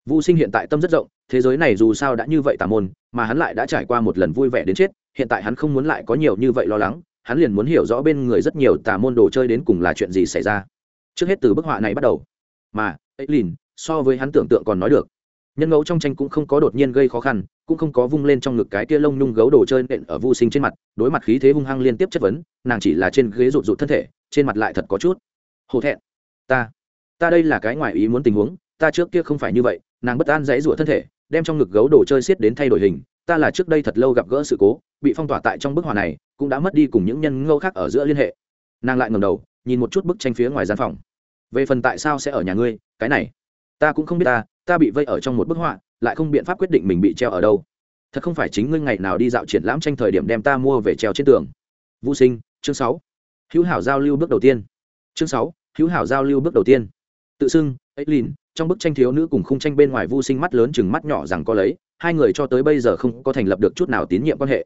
S1: Vu Sinh hiện tại tâm rất rộng, thế giới này dù sao đã như vậy tà môn, mà hắn lại đã trải qua một lần vui vẻ đến chết, hiện tại hắn không muốn lại có nhiều như vậy lo lắng, hắn liền muốn hiểu rõ bên người rất nhiều tà môn đồ chơi đến cùng là chuyện gì xảy ra. Trước hết từ bức họa này bắt đầu. Mà, ấy lìn so với hắn tưởng tượng còn nói được. Nhân ngẫu trong tranh cũng không có đột nhiên gây khó khăn, cũng không có vung lên trong ngực cái kia lông nhung gấu đồ chơi nện ở Vu Sinh trên mặt, đối mặt khí thế hung hăng liên tiếp chất vấn, nàng chỉ là trên ghế rụt rụt thân thể, trên mặt lại thật có chút hổ thẹn. Ta, ta đây là cái ngoài ý muốn tình huống, ta trước kia không phải như vậy, nàng bất an dãy rủa thân thể đem trong ngực gấu đồ chơi xiết đến thay đổi hình ta là trước đây thật lâu gặp gỡ sự cố bị phong tỏa tại trong bức họa này cũng đã mất đi cùng những nhân ngẫu khác ở giữa liên hệ. Nàng lại ngầm đầu, nhìn một chút bức tranh phía ngoài gian phòng. Về phần tại sao sẽ ở nhà ngươi, cái này, ta cũng không biết ta ta bị vây ở trong một bức họa, lại không biện pháp quyết định mình bị treo ở đâu. Thật không phải chính ngươi ngày nào đi dạo triển lãm tranh thời điểm đem ta mua về treo trên tường. Vũ sinh, chương sáu. Hữu hảo giao lưu bước đầu tiên. Chương sáu, hữu hảo giao lưu bước đầu tiên. Tự xưng ấy lìn trong bức tranh thiếu nữ cùng khung tranh bên ngoài vũ sinh mắt lớn chừng mắt nhỏ rằng có lấy, hai người cho tới bây giờ không có thành lập được chút nào tín nhiệm quan hệ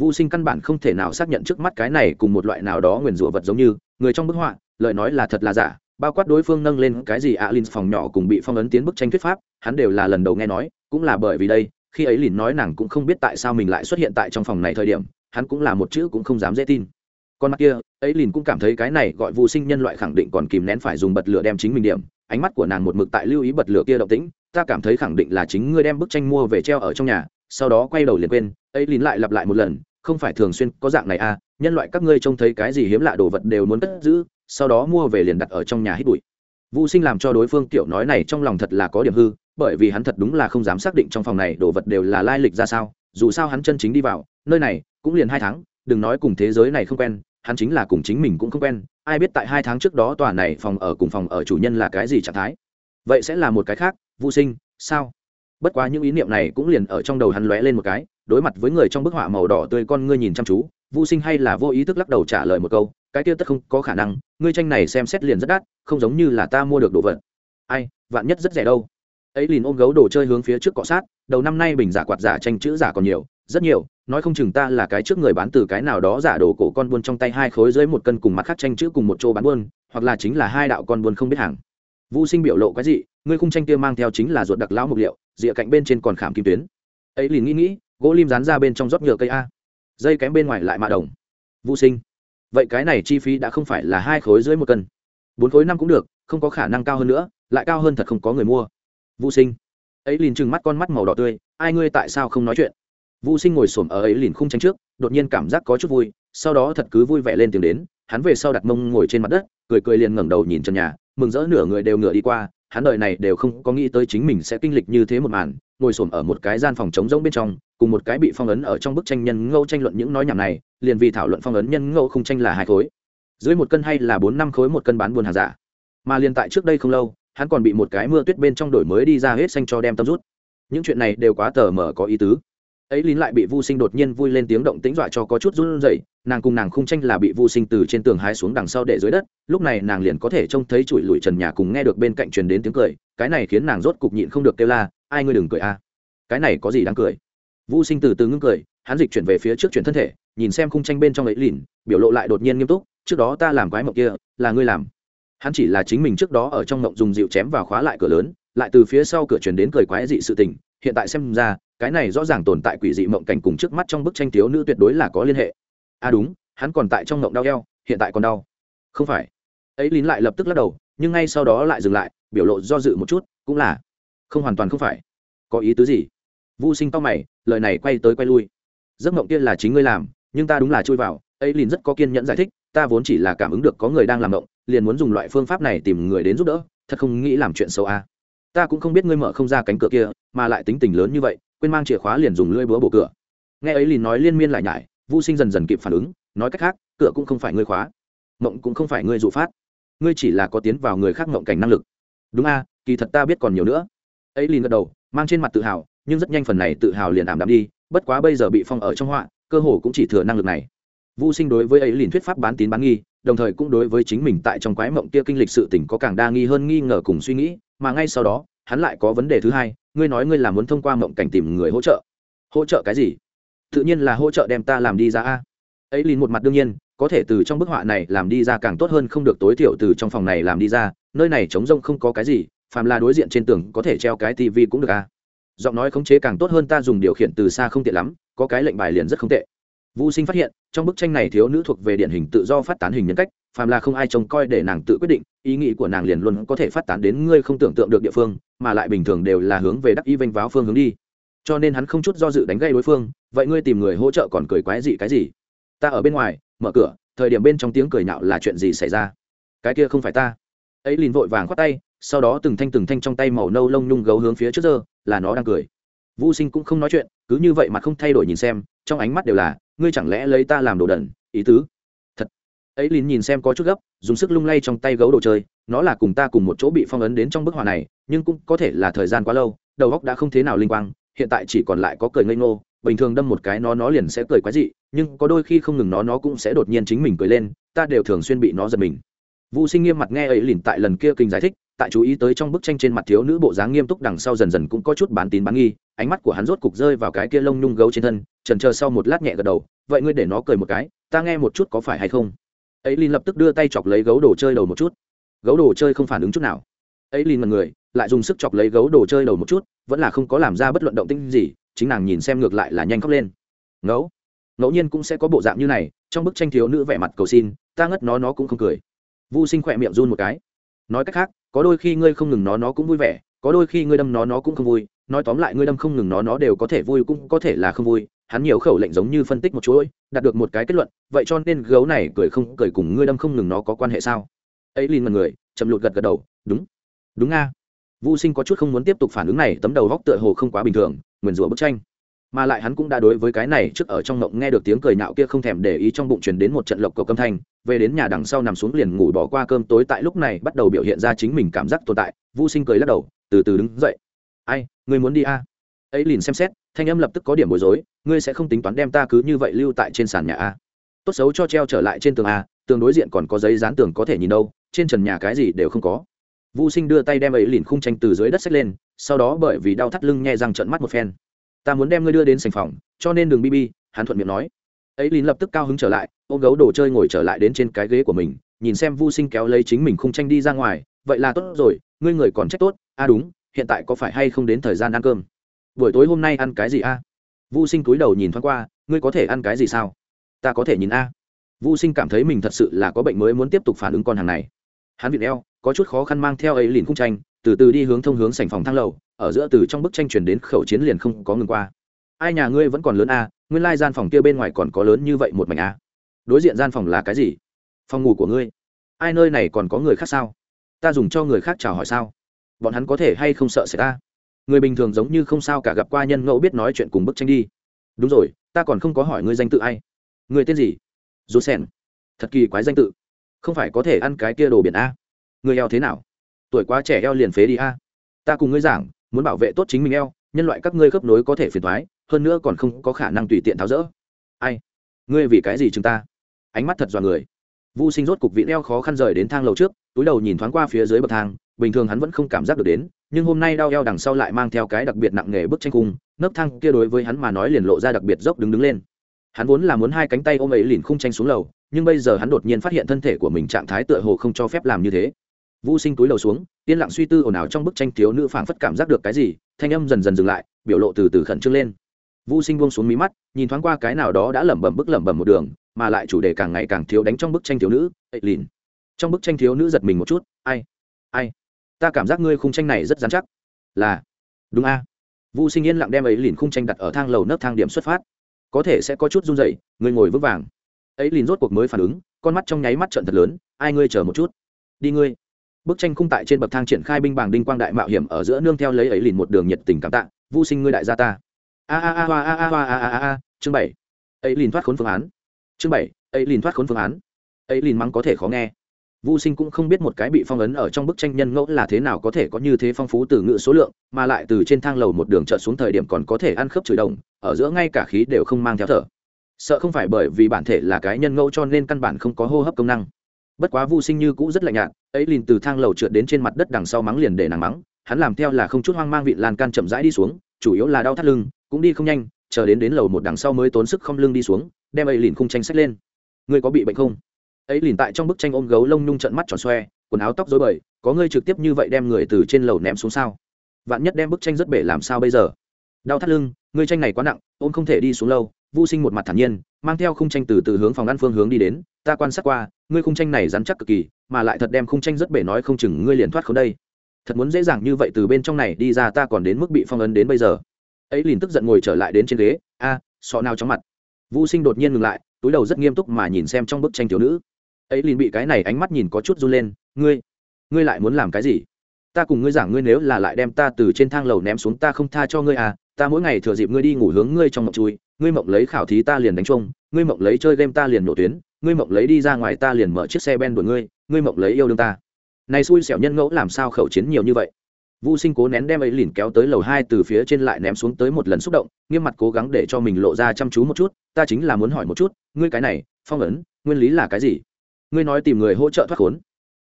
S1: vu sinh căn bản không thể nào xác nhận trước mắt cái này cùng một loại nào đó nguyền rủa vật giống như, người trong bức họa, lời nói là thật là giả, bao quát đối phương nâng lên cái gì ạ à linh phòng nhỏ cùng bị phong ấn tiến bức tranh thuyết pháp, hắn đều là lần đầu nghe nói, cũng là bởi vì đây, khi ấy lìn nói nàng cũng không biết tại sao mình lại xuất hiện tại trong phòng này thời điểm, hắn cũng là một chữ cũng không dám dễ tin. Con mắt kia, ấy lìn cũng cảm thấy cái này gọi vô sinh nhân loại khẳng định còn kìm nén phải dùng bật lửa đem chính mình điểm, ánh mắt của nàng một mực tại lưu ý bật lửa kia động tĩnh, ta cảm thấy khẳng định là chính ngươi đem bức tranh mua về treo ở trong nhà, sau đó quay đầu liền quên ấy lín lại lặp lại một lần, không phải thường xuyên có dạng này à nhân loại các ngươi trông thấy cái gì hiếm lạ đồ vật đều muốn cất giữ, sau đó mua về liền đặt ở trong nhà hít bụi. Vũ sinh làm cho đối phương tiểu nói này trong lòng thật là có điểm hư, bởi vì hắn thật đúng là không dám xác định trong phòng này đồ vật đều là lai lịch ra sao, dù sao hắn chân chính đi vào, nơi này cũng liền hai tháng, đừng nói cùng thế giới này không quen, hắn chính là cùng chính mình cũng không quen, ai biết tại hai tháng trước đó tòa này phòng ở cùng phòng ở chủ nhân là cái gì trạng thái. Vậy sẽ là một cái khác vô sinh, sao? Bất quá những ý niệm này cũng liền ở trong đầu hắn lóe lên một cái đối mặt với người trong bức họa màu đỏ tươi con ngươi nhìn chăm chú vô sinh hay là vô ý thức lắc đầu trả lời một câu, cái kia tất không có khả năng, ngươi tranh này xem xét liền rất đắt, không giống như là ta mua được đồ vật. Ai, vạn nhất rất rẻ đâu. Ấy liền ôm gấu đồ chơi hướng phía trước cọ sát, đầu năm nay bình giả quạt giả tranh chữ giả còn nhiều, rất nhiều, nói không chừng ta là cái trước người bán từ cái nào đó giả đồ cổ con buôn trong tay hai khối dưới một cân cùng mặt khác tranh chữ cùng một chỗ bán buôn, hoặc là chính là hai đạo con buôn không biết hàng. Vũ sinh biểu lộ cái gì ngươi khung tranh kia mang theo chính là ruột đặc lão mục liệu, rìa cạnh bên trên còn khảm kim tuyến. Ấy liền nghĩ nghĩ gỗ lim dán ra bên trong rót nhựa cây a. Dây kém bên ngoài lại mạ đồng. Vũ sinh. Vậy cái này chi phí đã không phải là hai khối dưới một cân. Bốn khối năm cũng được, không có khả năng cao hơn nữa, lại cao hơn thật không có người mua. Vũ sinh. Ấy liền trừng mắt con mắt màu đỏ tươi, ai ngươi tại sao không nói chuyện? Vũ sinh ngồi xổm ở ấy liền khung tranh trước, đột nhiên cảm giác có chút vui, sau đó thật cứ vui vẻ lên tiếng đến, hắn về sau đặt mông ngồi trên mặt đất, cười cười liền ngẩng đầu nhìn trần nhà, mừng rỡ nửa người đều ngửa đi qua hắn đời này đều không có nghĩ tới chính mình sẽ kinh lịch như thế một màn, ngồi xổm ở một cái gian phòng trống rỗng bên trong, cùng một cái bị phong ấn ở trong bức tranh nhân ngẫu tranh luận những nói nhảm này, liền vì thảo luận phong ấn nhân ngẫu không tranh là hai khối. Dưới một cân hay là bốn năm khối một cân bán buôn hàng giả. Mà liền tại trước đây không lâu, hắn còn bị một cái mưa tuyết bên trong đổi mới đi ra hết xanh cho đem tâm rút. Những chuyện này đều quá tởm mờ có ý tứ ấy lín lại bị vô sinh đột nhiên vui lên tiếng động tính dọa cho có chút run rẩy, nàng cùng nàng không tranh là bị vô sinh từ trên tường hái xuống đằng sau để dưới đất, lúc này nàng liền có thể trông thấy chùi lùi trần nhà cùng nghe được bên cạnh truyền đến tiếng cười, cái này khiến nàng rốt cục nhịn không được kêu la, ai ngươi đừng cười a. Cái này có gì đáng cười? Vô sinh từ từ ngưng cười, hắn dịch chuyển về phía trước chuyển thân thể, nhìn xem khung tranh bên trong ấy lìn biểu lộ lại đột nhiên nghiêm túc, trước đó ta làm quái mộng kia, là ngươi làm. Hắn chỉ là chính mình trước đó ở trong mộng dùng dịu chém vào khóa lại cửa lớn, lại từ phía sau cửa chuyển đến cười quái dị sự tình, hiện tại xem ra cái này rõ ràng tồn tại quỷ dị mộng cảnh cùng trước mắt trong bức tranh thiếu nữ tuyệt đối là có liên hệ. À đúng, hắn còn tại trong mộng đau eo, hiện tại còn đau. Không phải. Ấy lín lại lập tức lắc đầu, nhưng ngay sau đó lại dừng lại, biểu lộ do dự một chút, cũng là, không hoàn toàn không phải. Có ý tứ gì? Vô sinh to mày, lời này quay tới quay lui. Giấc mộng kia là chính ngươi làm, nhưng ta đúng là chui vào. Ấy lín rất có kiên nhẫn giải thích, ta vốn chỉ là cảm ứng được có người đang làm mộng, liền muốn dùng loại phương pháp này tìm người đến giúp đỡ, thật không nghĩ làm chuyện xấu à. ta cũng không biết ngươi mở không ra cánh cửa kia, mà lại tính tình lớn như vậy quên mang chìa khóa liền dùng lưỡi búa bổ cửa. Nghe ấy liền nói liên miên lại nhải vô sinh dần dần kịp phản ứng, nói cách khác, cửa cũng không phải ngươi khóa, mộng cũng không phải ngươi dụ phát. Ngươi chỉ là có tiến vào người khác mộng cảnh năng lực. Đúng a, kỳ thật ta biết còn nhiều nữa. Ấy liền gật đầu, mang trên mặt tự hào, nhưng rất nhanh phần này tự hào liền ảm đạm đi, bất quá bây giờ bị phong ở trong họa, cơ hồ cũng chỉ thừa năng lực này. Vô sinh đối với ấy liền thuyết pháp bán tín bán nghi, đồng thời cũng đối với chính mình tại trong quái mộng kia kinh lịch sự tình có càng đa nghi hơn nghi ngờ cùng suy nghĩ, mà ngay sau đó, hắn lại có vấn đề thứ hai ngươi nói ngươi là muốn thông qua mộng cảnh tìm người hỗ trợ. Hỗ trợ cái gì? Tự nhiên là hỗ trợ đem ta làm đi ra a. Ấy lìn một mặt đương nhiên, có thể từ trong bức họa này làm đi ra càng tốt hơn không được tối thiểu từ trong phòng này làm đi ra, nơi này trống rông không có cái gì, phàm là đối diện trên tường có thể treo cái tivi cũng được a. Giọng nói khống chế càng tốt hơn ta dùng điều khiển từ xa không tiện lắm, có cái lệnh bài liền rất không tệ. Vũ sinh phát hiện, trong bức tranh này thiếu nữ thuộc về điển hình tự do phát tán hình nhân cách, phàm là không ai trông coi để nàng tự quyết định ý nghĩ của nàng liền luôn có thể phát tán đến ngươi không tưởng tượng được địa phương, mà lại bình thường đều là hướng về đắc y vênh váo phương hướng đi. Cho nên hắn không chút do dự đánh gây đối phương, vậy ngươi tìm người hỗ trợ còn cười quái gì cái gì? Ta ở bên ngoài, mở cửa, thời điểm bên trong tiếng cười nhạo là chuyện gì xảy ra? Cái kia không phải ta. Ấy liền vội vàng khoát tay, sau đó từng thanh từng thanh trong tay màu nâu lông nhung gấu hướng phía trước giờ là nó đang cười. Vô sinh cũng không nói chuyện, cứ như vậy mà không thay đổi nhìn xem, trong ánh mắt đều là, ngươi chẳng lẽ lấy ta làm đồ đần, ý tứ? Thật. Ấy liền nhìn xem có chút gấp dùng sức lung lay trong tay gấu đồ chơi, nó là cùng ta cùng một chỗ bị phong ấn đến trong bức họa này, nhưng cũng có thể là thời gian quá lâu, đầu óc đã không thế nào linh quang, hiện tại chỉ còn lại có cười ngây ngô, bình thường đâm một cái nó nó liền sẽ cười quái dị, nhưng có đôi khi không ngừng nó nó cũng sẽ đột nhiên chính mình cười lên, ta đều thường xuyên bị nó giật mình. Vũ sinh nghiêm mặt nghe ấy lìn tại lần kia kinh giải thích, tại chú ý tới trong bức tranh trên mặt thiếu nữ bộ dáng nghiêm túc đằng sau dần dần cũng có chút bán tín bán nghi, ánh mắt của hắn rốt cục rơi vào cái kia lông nhung gấu trên thân trần chờ sau một lát nhẹ gật đầu, vậy ngươi để nó cười một cái, ta nghe một chút có phải hay không? Ấy linh lập tức đưa tay chọc lấy gấu đồ chơi đầu một chút. Gấu đồ chơi không phản ứng chút nào. Ấy linh mật người, lại dùng sức chọc lấy gấu đồ chơi đầu một chút, vẫn là không có làm ra bất luận động tinh gì, chính nàng nhìn xem ngược lại là nhanh khóc lên. Ngẫu ngẫu nhiên cũng sẽ có bộ dạng như này, trong bức tranh thiếu nữ vẻ mặt cầu xin, ta ngất nó nó cũng không cười. Vu sinh khỏe miệng run một cái. Nói cách khác, có đôi khi ngươi không ngừng nó nó cũng vui vẻ, có đôi khi ngươi đâm nó nó cũng không vui, nói tóm lại ngươi đâm không ngừng nó nó đều có thể vui cũng có thể là không vui hắn nhiều khẩu lệnh giống như phân tích một chuỗi, đạt được một cái kết luận, vậy cho nên gấu này cười không cười cùng ngươi đâm không ngừng nó có quan hệ sao? Ấy liền mật người, chậm lụt gật gật đầu, đúng. Đúng nga. Vô sinh có chút không muốn tiếp tục phản ứng này, tấm đầu góc tựa hồ không quá bình thường, nguyền rủa bức tranh. Mà lại hắn cũng đã đối với cái này trước ở trong ngộng nghe được tiếng cười nhạo kia không thèm để ý trong bụng truyền đến một trận lộc cầu câm thanh, về đến nhà đằng sau nằm xuống liền ngủ bỏ qua cơm tối tại lúc này bắt đầu biểu hiện ra chính mình cảm giác tồn tại. Vô sinh cười lắc đầu, từ từ đứng dậy. Ai người muốn đi a? À? ấy liền xem xét thanh âm lập tức có điểm bối rối ngươi sẽ không tính toán đem ta cứ như vậy lưu tại trên sàn nhà a tốt xấu cho treo trở lại trên tường a tường đối diện còn có giấy dán tường có thể nhìn đâu trên trần nhà cái gì đều không có Vu Sinh đưa tay đem ấy lìn khung tranh từ dưới đất xách lên, sau đó bởi vì đau thắt lưng nhẹ răng trợn mắt một phen. Ta muốn đem ngươi đưa đến sành phòng, cho nên đừng bi bi, hắn thuận miệng nói. Ấy lìn lập tức cao hứng trở lại, ôm gấu đồ chơi ngồi trở lại đến trên cái ghế của mình, nhìn xem Vu Sinh kéo lấy chính mình khung tranh đi ra ngoài, vậy là tốt rồi, ngươi người còn trách tốt, a à đúng, hiện tại có phải hay không đến thời gian ăn cơm? Buổi tối hôm nay ăn cái gì a? Vu Sinh cúi đầu nhìn thoáng qua, ngươi có thể ăn cái gì sao? Ta có thể nhìn a. Vu Sinh cảm thấy mình thật sự là có bệnh mới muốn tiếp tục phản ứng con hàng này. Hắn vịn eo, có chút khó khăn mang theo ấy liền khung tranh từ từ đi hướng thông hướng sảnh phòng thang lầu ở giữa từ trong bức tranh chuyển đến khẩu chiến liền không có ngừng qua ai nhà ngươi vẫn còn lớn a nguyên lai gian phòng kia bên ngoài còn có lớn như vậy một mảnh a đối diện gian phòng là cái gì phòng ngủ của ngươi ai nơi này còn có người khác sao ta dùng cho người khác chào hỏi sao bọn hắn có thể hay không sợ sẽ ta người bình thường giống như không sao cả gặp qua nhân ngẫu biết nói chuyện cùng bức tranh đi. Đúng rồi, ta còn không có hỏi ngươi danh tự ai. Người tên gì? Dù sen thật kỳ quái danh tự. Không phải có thể ăn cái kia đồ biển a. Người eo thế nào? Tuổi quá trẻ eo liền phế đi a. Ta cùng ngươi giảng, muốn bảo vệ tốt chính mình eo, nhân loại các ngươi khớp nối có thể phiền thoái, hơn nữa còn không có khả năng tùy tiện tháo rỡ. Ai? Ngươi vì cái gì chúng ta? Ánh mắt thật dọa người. Vu sinh rốt cục vị eo khó khăn rời đến thang lầu trước, túi đầu nhìn thoáng qua phía dưới bậc thang, bình thường hắn vẫn không cảm giác được đến nhưng hôm nay đau eo đằng sau lại mang theo cái đặc biệt nặng nề bức tranh cung, nấc thang kia đối với hắn mà nói liền lộ ra đặc biệt dốc đứng đứng lên. Hắn vốn là muốn hai cánh tay ôm ấy liền khung tranh xuống lầu, nhưng bây giờ hắn đột nhiên phát hiện thân thể của mình trạng thái tựa hồ không cho phép làm như thế. Vũ sinh túi lầu xuống, yên lặng suy tư ồn ào trong bức tranh thiếu nữ phảng phất cảm giác được cái gì, thanh âm dần dần dừng lại, biểu lộ từ từ khẩn trương lên. Vũ sinh buông xuống mí mắt, nhìn thoáng qua cái nào đó đã lẩm bẩm bức lẩm bẩm một đường, mà lại chủ đề càng ngày càng thiếu đánh trong bức tranh thiếu nữ, ấy lìn trong bức tranh thiếu nữ giật mình một chút, ai? Ai? Ta cảm giác ngươi khung tranh này rất dán chắc. Là, đúng a. À. vũ sinh yên lặng đem ấy lìn khung tranh đặt ở thang lầu nấc thang điểm xuất phát. Có thể sẽ có chút run dậy ngươi ngồi vững vàng. Ấy lìn rốt cuộc mới phản ứng, con mắt trong nháy mắt trận thật lớn, ai ngươi chờ một chút? Đi ngươi. Bức tranh khung tại trên bậc thang triển khai binh bảng đinh quang đại mạo hiểm ở giữa nương theo lấy ấy lìn một đường nhiệt tình cảm tạ, Vu sinh ngươi đại gia ta. A a a a a a a a a a, chương bảy. Ấy liền thoát khốn phương án. Chương bảy, ấy liền thoát khốn phương án. Ấy liền mắng có thể khó nghe. Vu Sinh cũng không biết một cái bị phong ấn ở trong bức tranh nhân ngẫu là thế nào có thể có như thế phong phú từ ngữ số lượng, mà lại từ trên thang lầu một đường chợt xuống thời điểm còn có thể ăn khớp chửi đồng, ở giữa ngay cả khí đều không mang theo thở. Sợ không phải bởi vì bản thể là cái nhân ngẫu cho nên căn bản không có hô hấp công năng. Bất quá vu sinh như cũ rất lạnh nhạt ấy liền từ thang lầu trượt đến trên mặt đất đằng sau mắng liền để nàng mắng hắn làm theo là không chút hoang mang vị lan can chậm rãi đi xuống chủ yếu là đau thắt lưng cũng đi không nhanh chờ đến đến lầu một đằng sau mới tốn sức không lưng đi xuống đem ấy liền khung tranh sách lên. Ngươi có bị bệnh không? Ấy liền tại trong bức tranh ôm gấu lông nhung trận mắt tròn xoe quần áo tóc rối bời có ngươi trực tiếp như vậy đem người từ trên lầu ném xuống sao? Vạn nhất đem bức tranh rất bể làm sao bây giờ? Đau thắt lưng ngươi tranh này quá nặng ôm không thể đi xuống lâu vu sinh một mặt thản nhiên mang theo khung tranh từ từ hướng phòng ăn phương hướng đi đến ta quan sát qua ngươi khung tranh này rắn chắc cực kỳ mà lại thật đem khung tranh rất bể nói không chừng ngươi liền thoát khỏi đây. Thật muốn dễ dàng như vậy từ bên trong này đi ra ta còn đến mức bị phong ấn đến bây giờ. Ấy liền tức giận ngồi trở lại đến trên ghế a à, sọ nào trong mặt. Vô sinh đột nhiên ngừng lại túi đầu rất nghiêm túc mà nhìn xem trong bức tranh thiếu nữ ấy liền bị cái này ánh mắt nhìn có chút run lên ngươi ngươi lại muốn làm cái gì? Ta cùng ngươi giảng ngươi nếu là lại đem ta từ trên thang lầu ném xuống ta không tha cho ngươi à ta mỗi ngày thừa dịp ngươi đi ngủ hướng ngươi trong mộng chui ngươi mộng lấy khảo thí ta liền đánh chung ngươi mộng lấy chơi game ta liền nổ tuyến ngươi mộng lấy đi ra ngoài ta liền mở chiếc xe ben đuổi ngươi ngươi mộng lấy yêu đương ta. Này xui xẻo nhân ngẫu làm sao khẩu chiến nhiều như vậy? Vu Sinh cố nén đem ấy lìn kéo tới lầu hai từ phía trên lại ném xuống tới một lần xúc động, nghiêm mặt cố gắng để cho mình lộ ra chăm chú một chút, ta chính là muốn hỏi một chút, ngươi cái này, phong ấn, nguyên lý là cái gì? Ngươi nói tìm người hỗ trợ thoát khốn,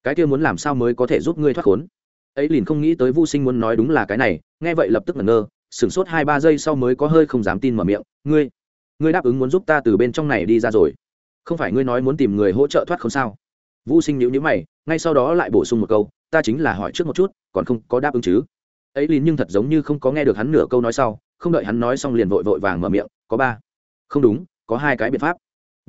S1: cái kia muốn làm sao mới có thể giúp ngươi thoát khốn? Ấy liền không nghĩ tới Vu Sinh muốn nói đúng là cái này, nghe vậy lập tức ngẩn ngơ, sửng sốt hai ba giây sau mới có hơi không dám tin mở miệng, ngươi, ngươi đáp ứng muốn giúp ta từ bên trong này đi ra rồi. Không phải ngươi nói muốn tìm người hỗ trợ thoát không sao? Vô sinh nhữ nhữ mày ngay sau đó lại bổ sung một câu ta chính là hỏi trước một chút còn không có đáp ứng chứ? Ấy liền nhưng thật giống như không có nghe được hắn nửa câu nói sau không đợi hắn nói xong liền vội vội vàng mở miệng có ba. Không đúng có hai cái biện pháp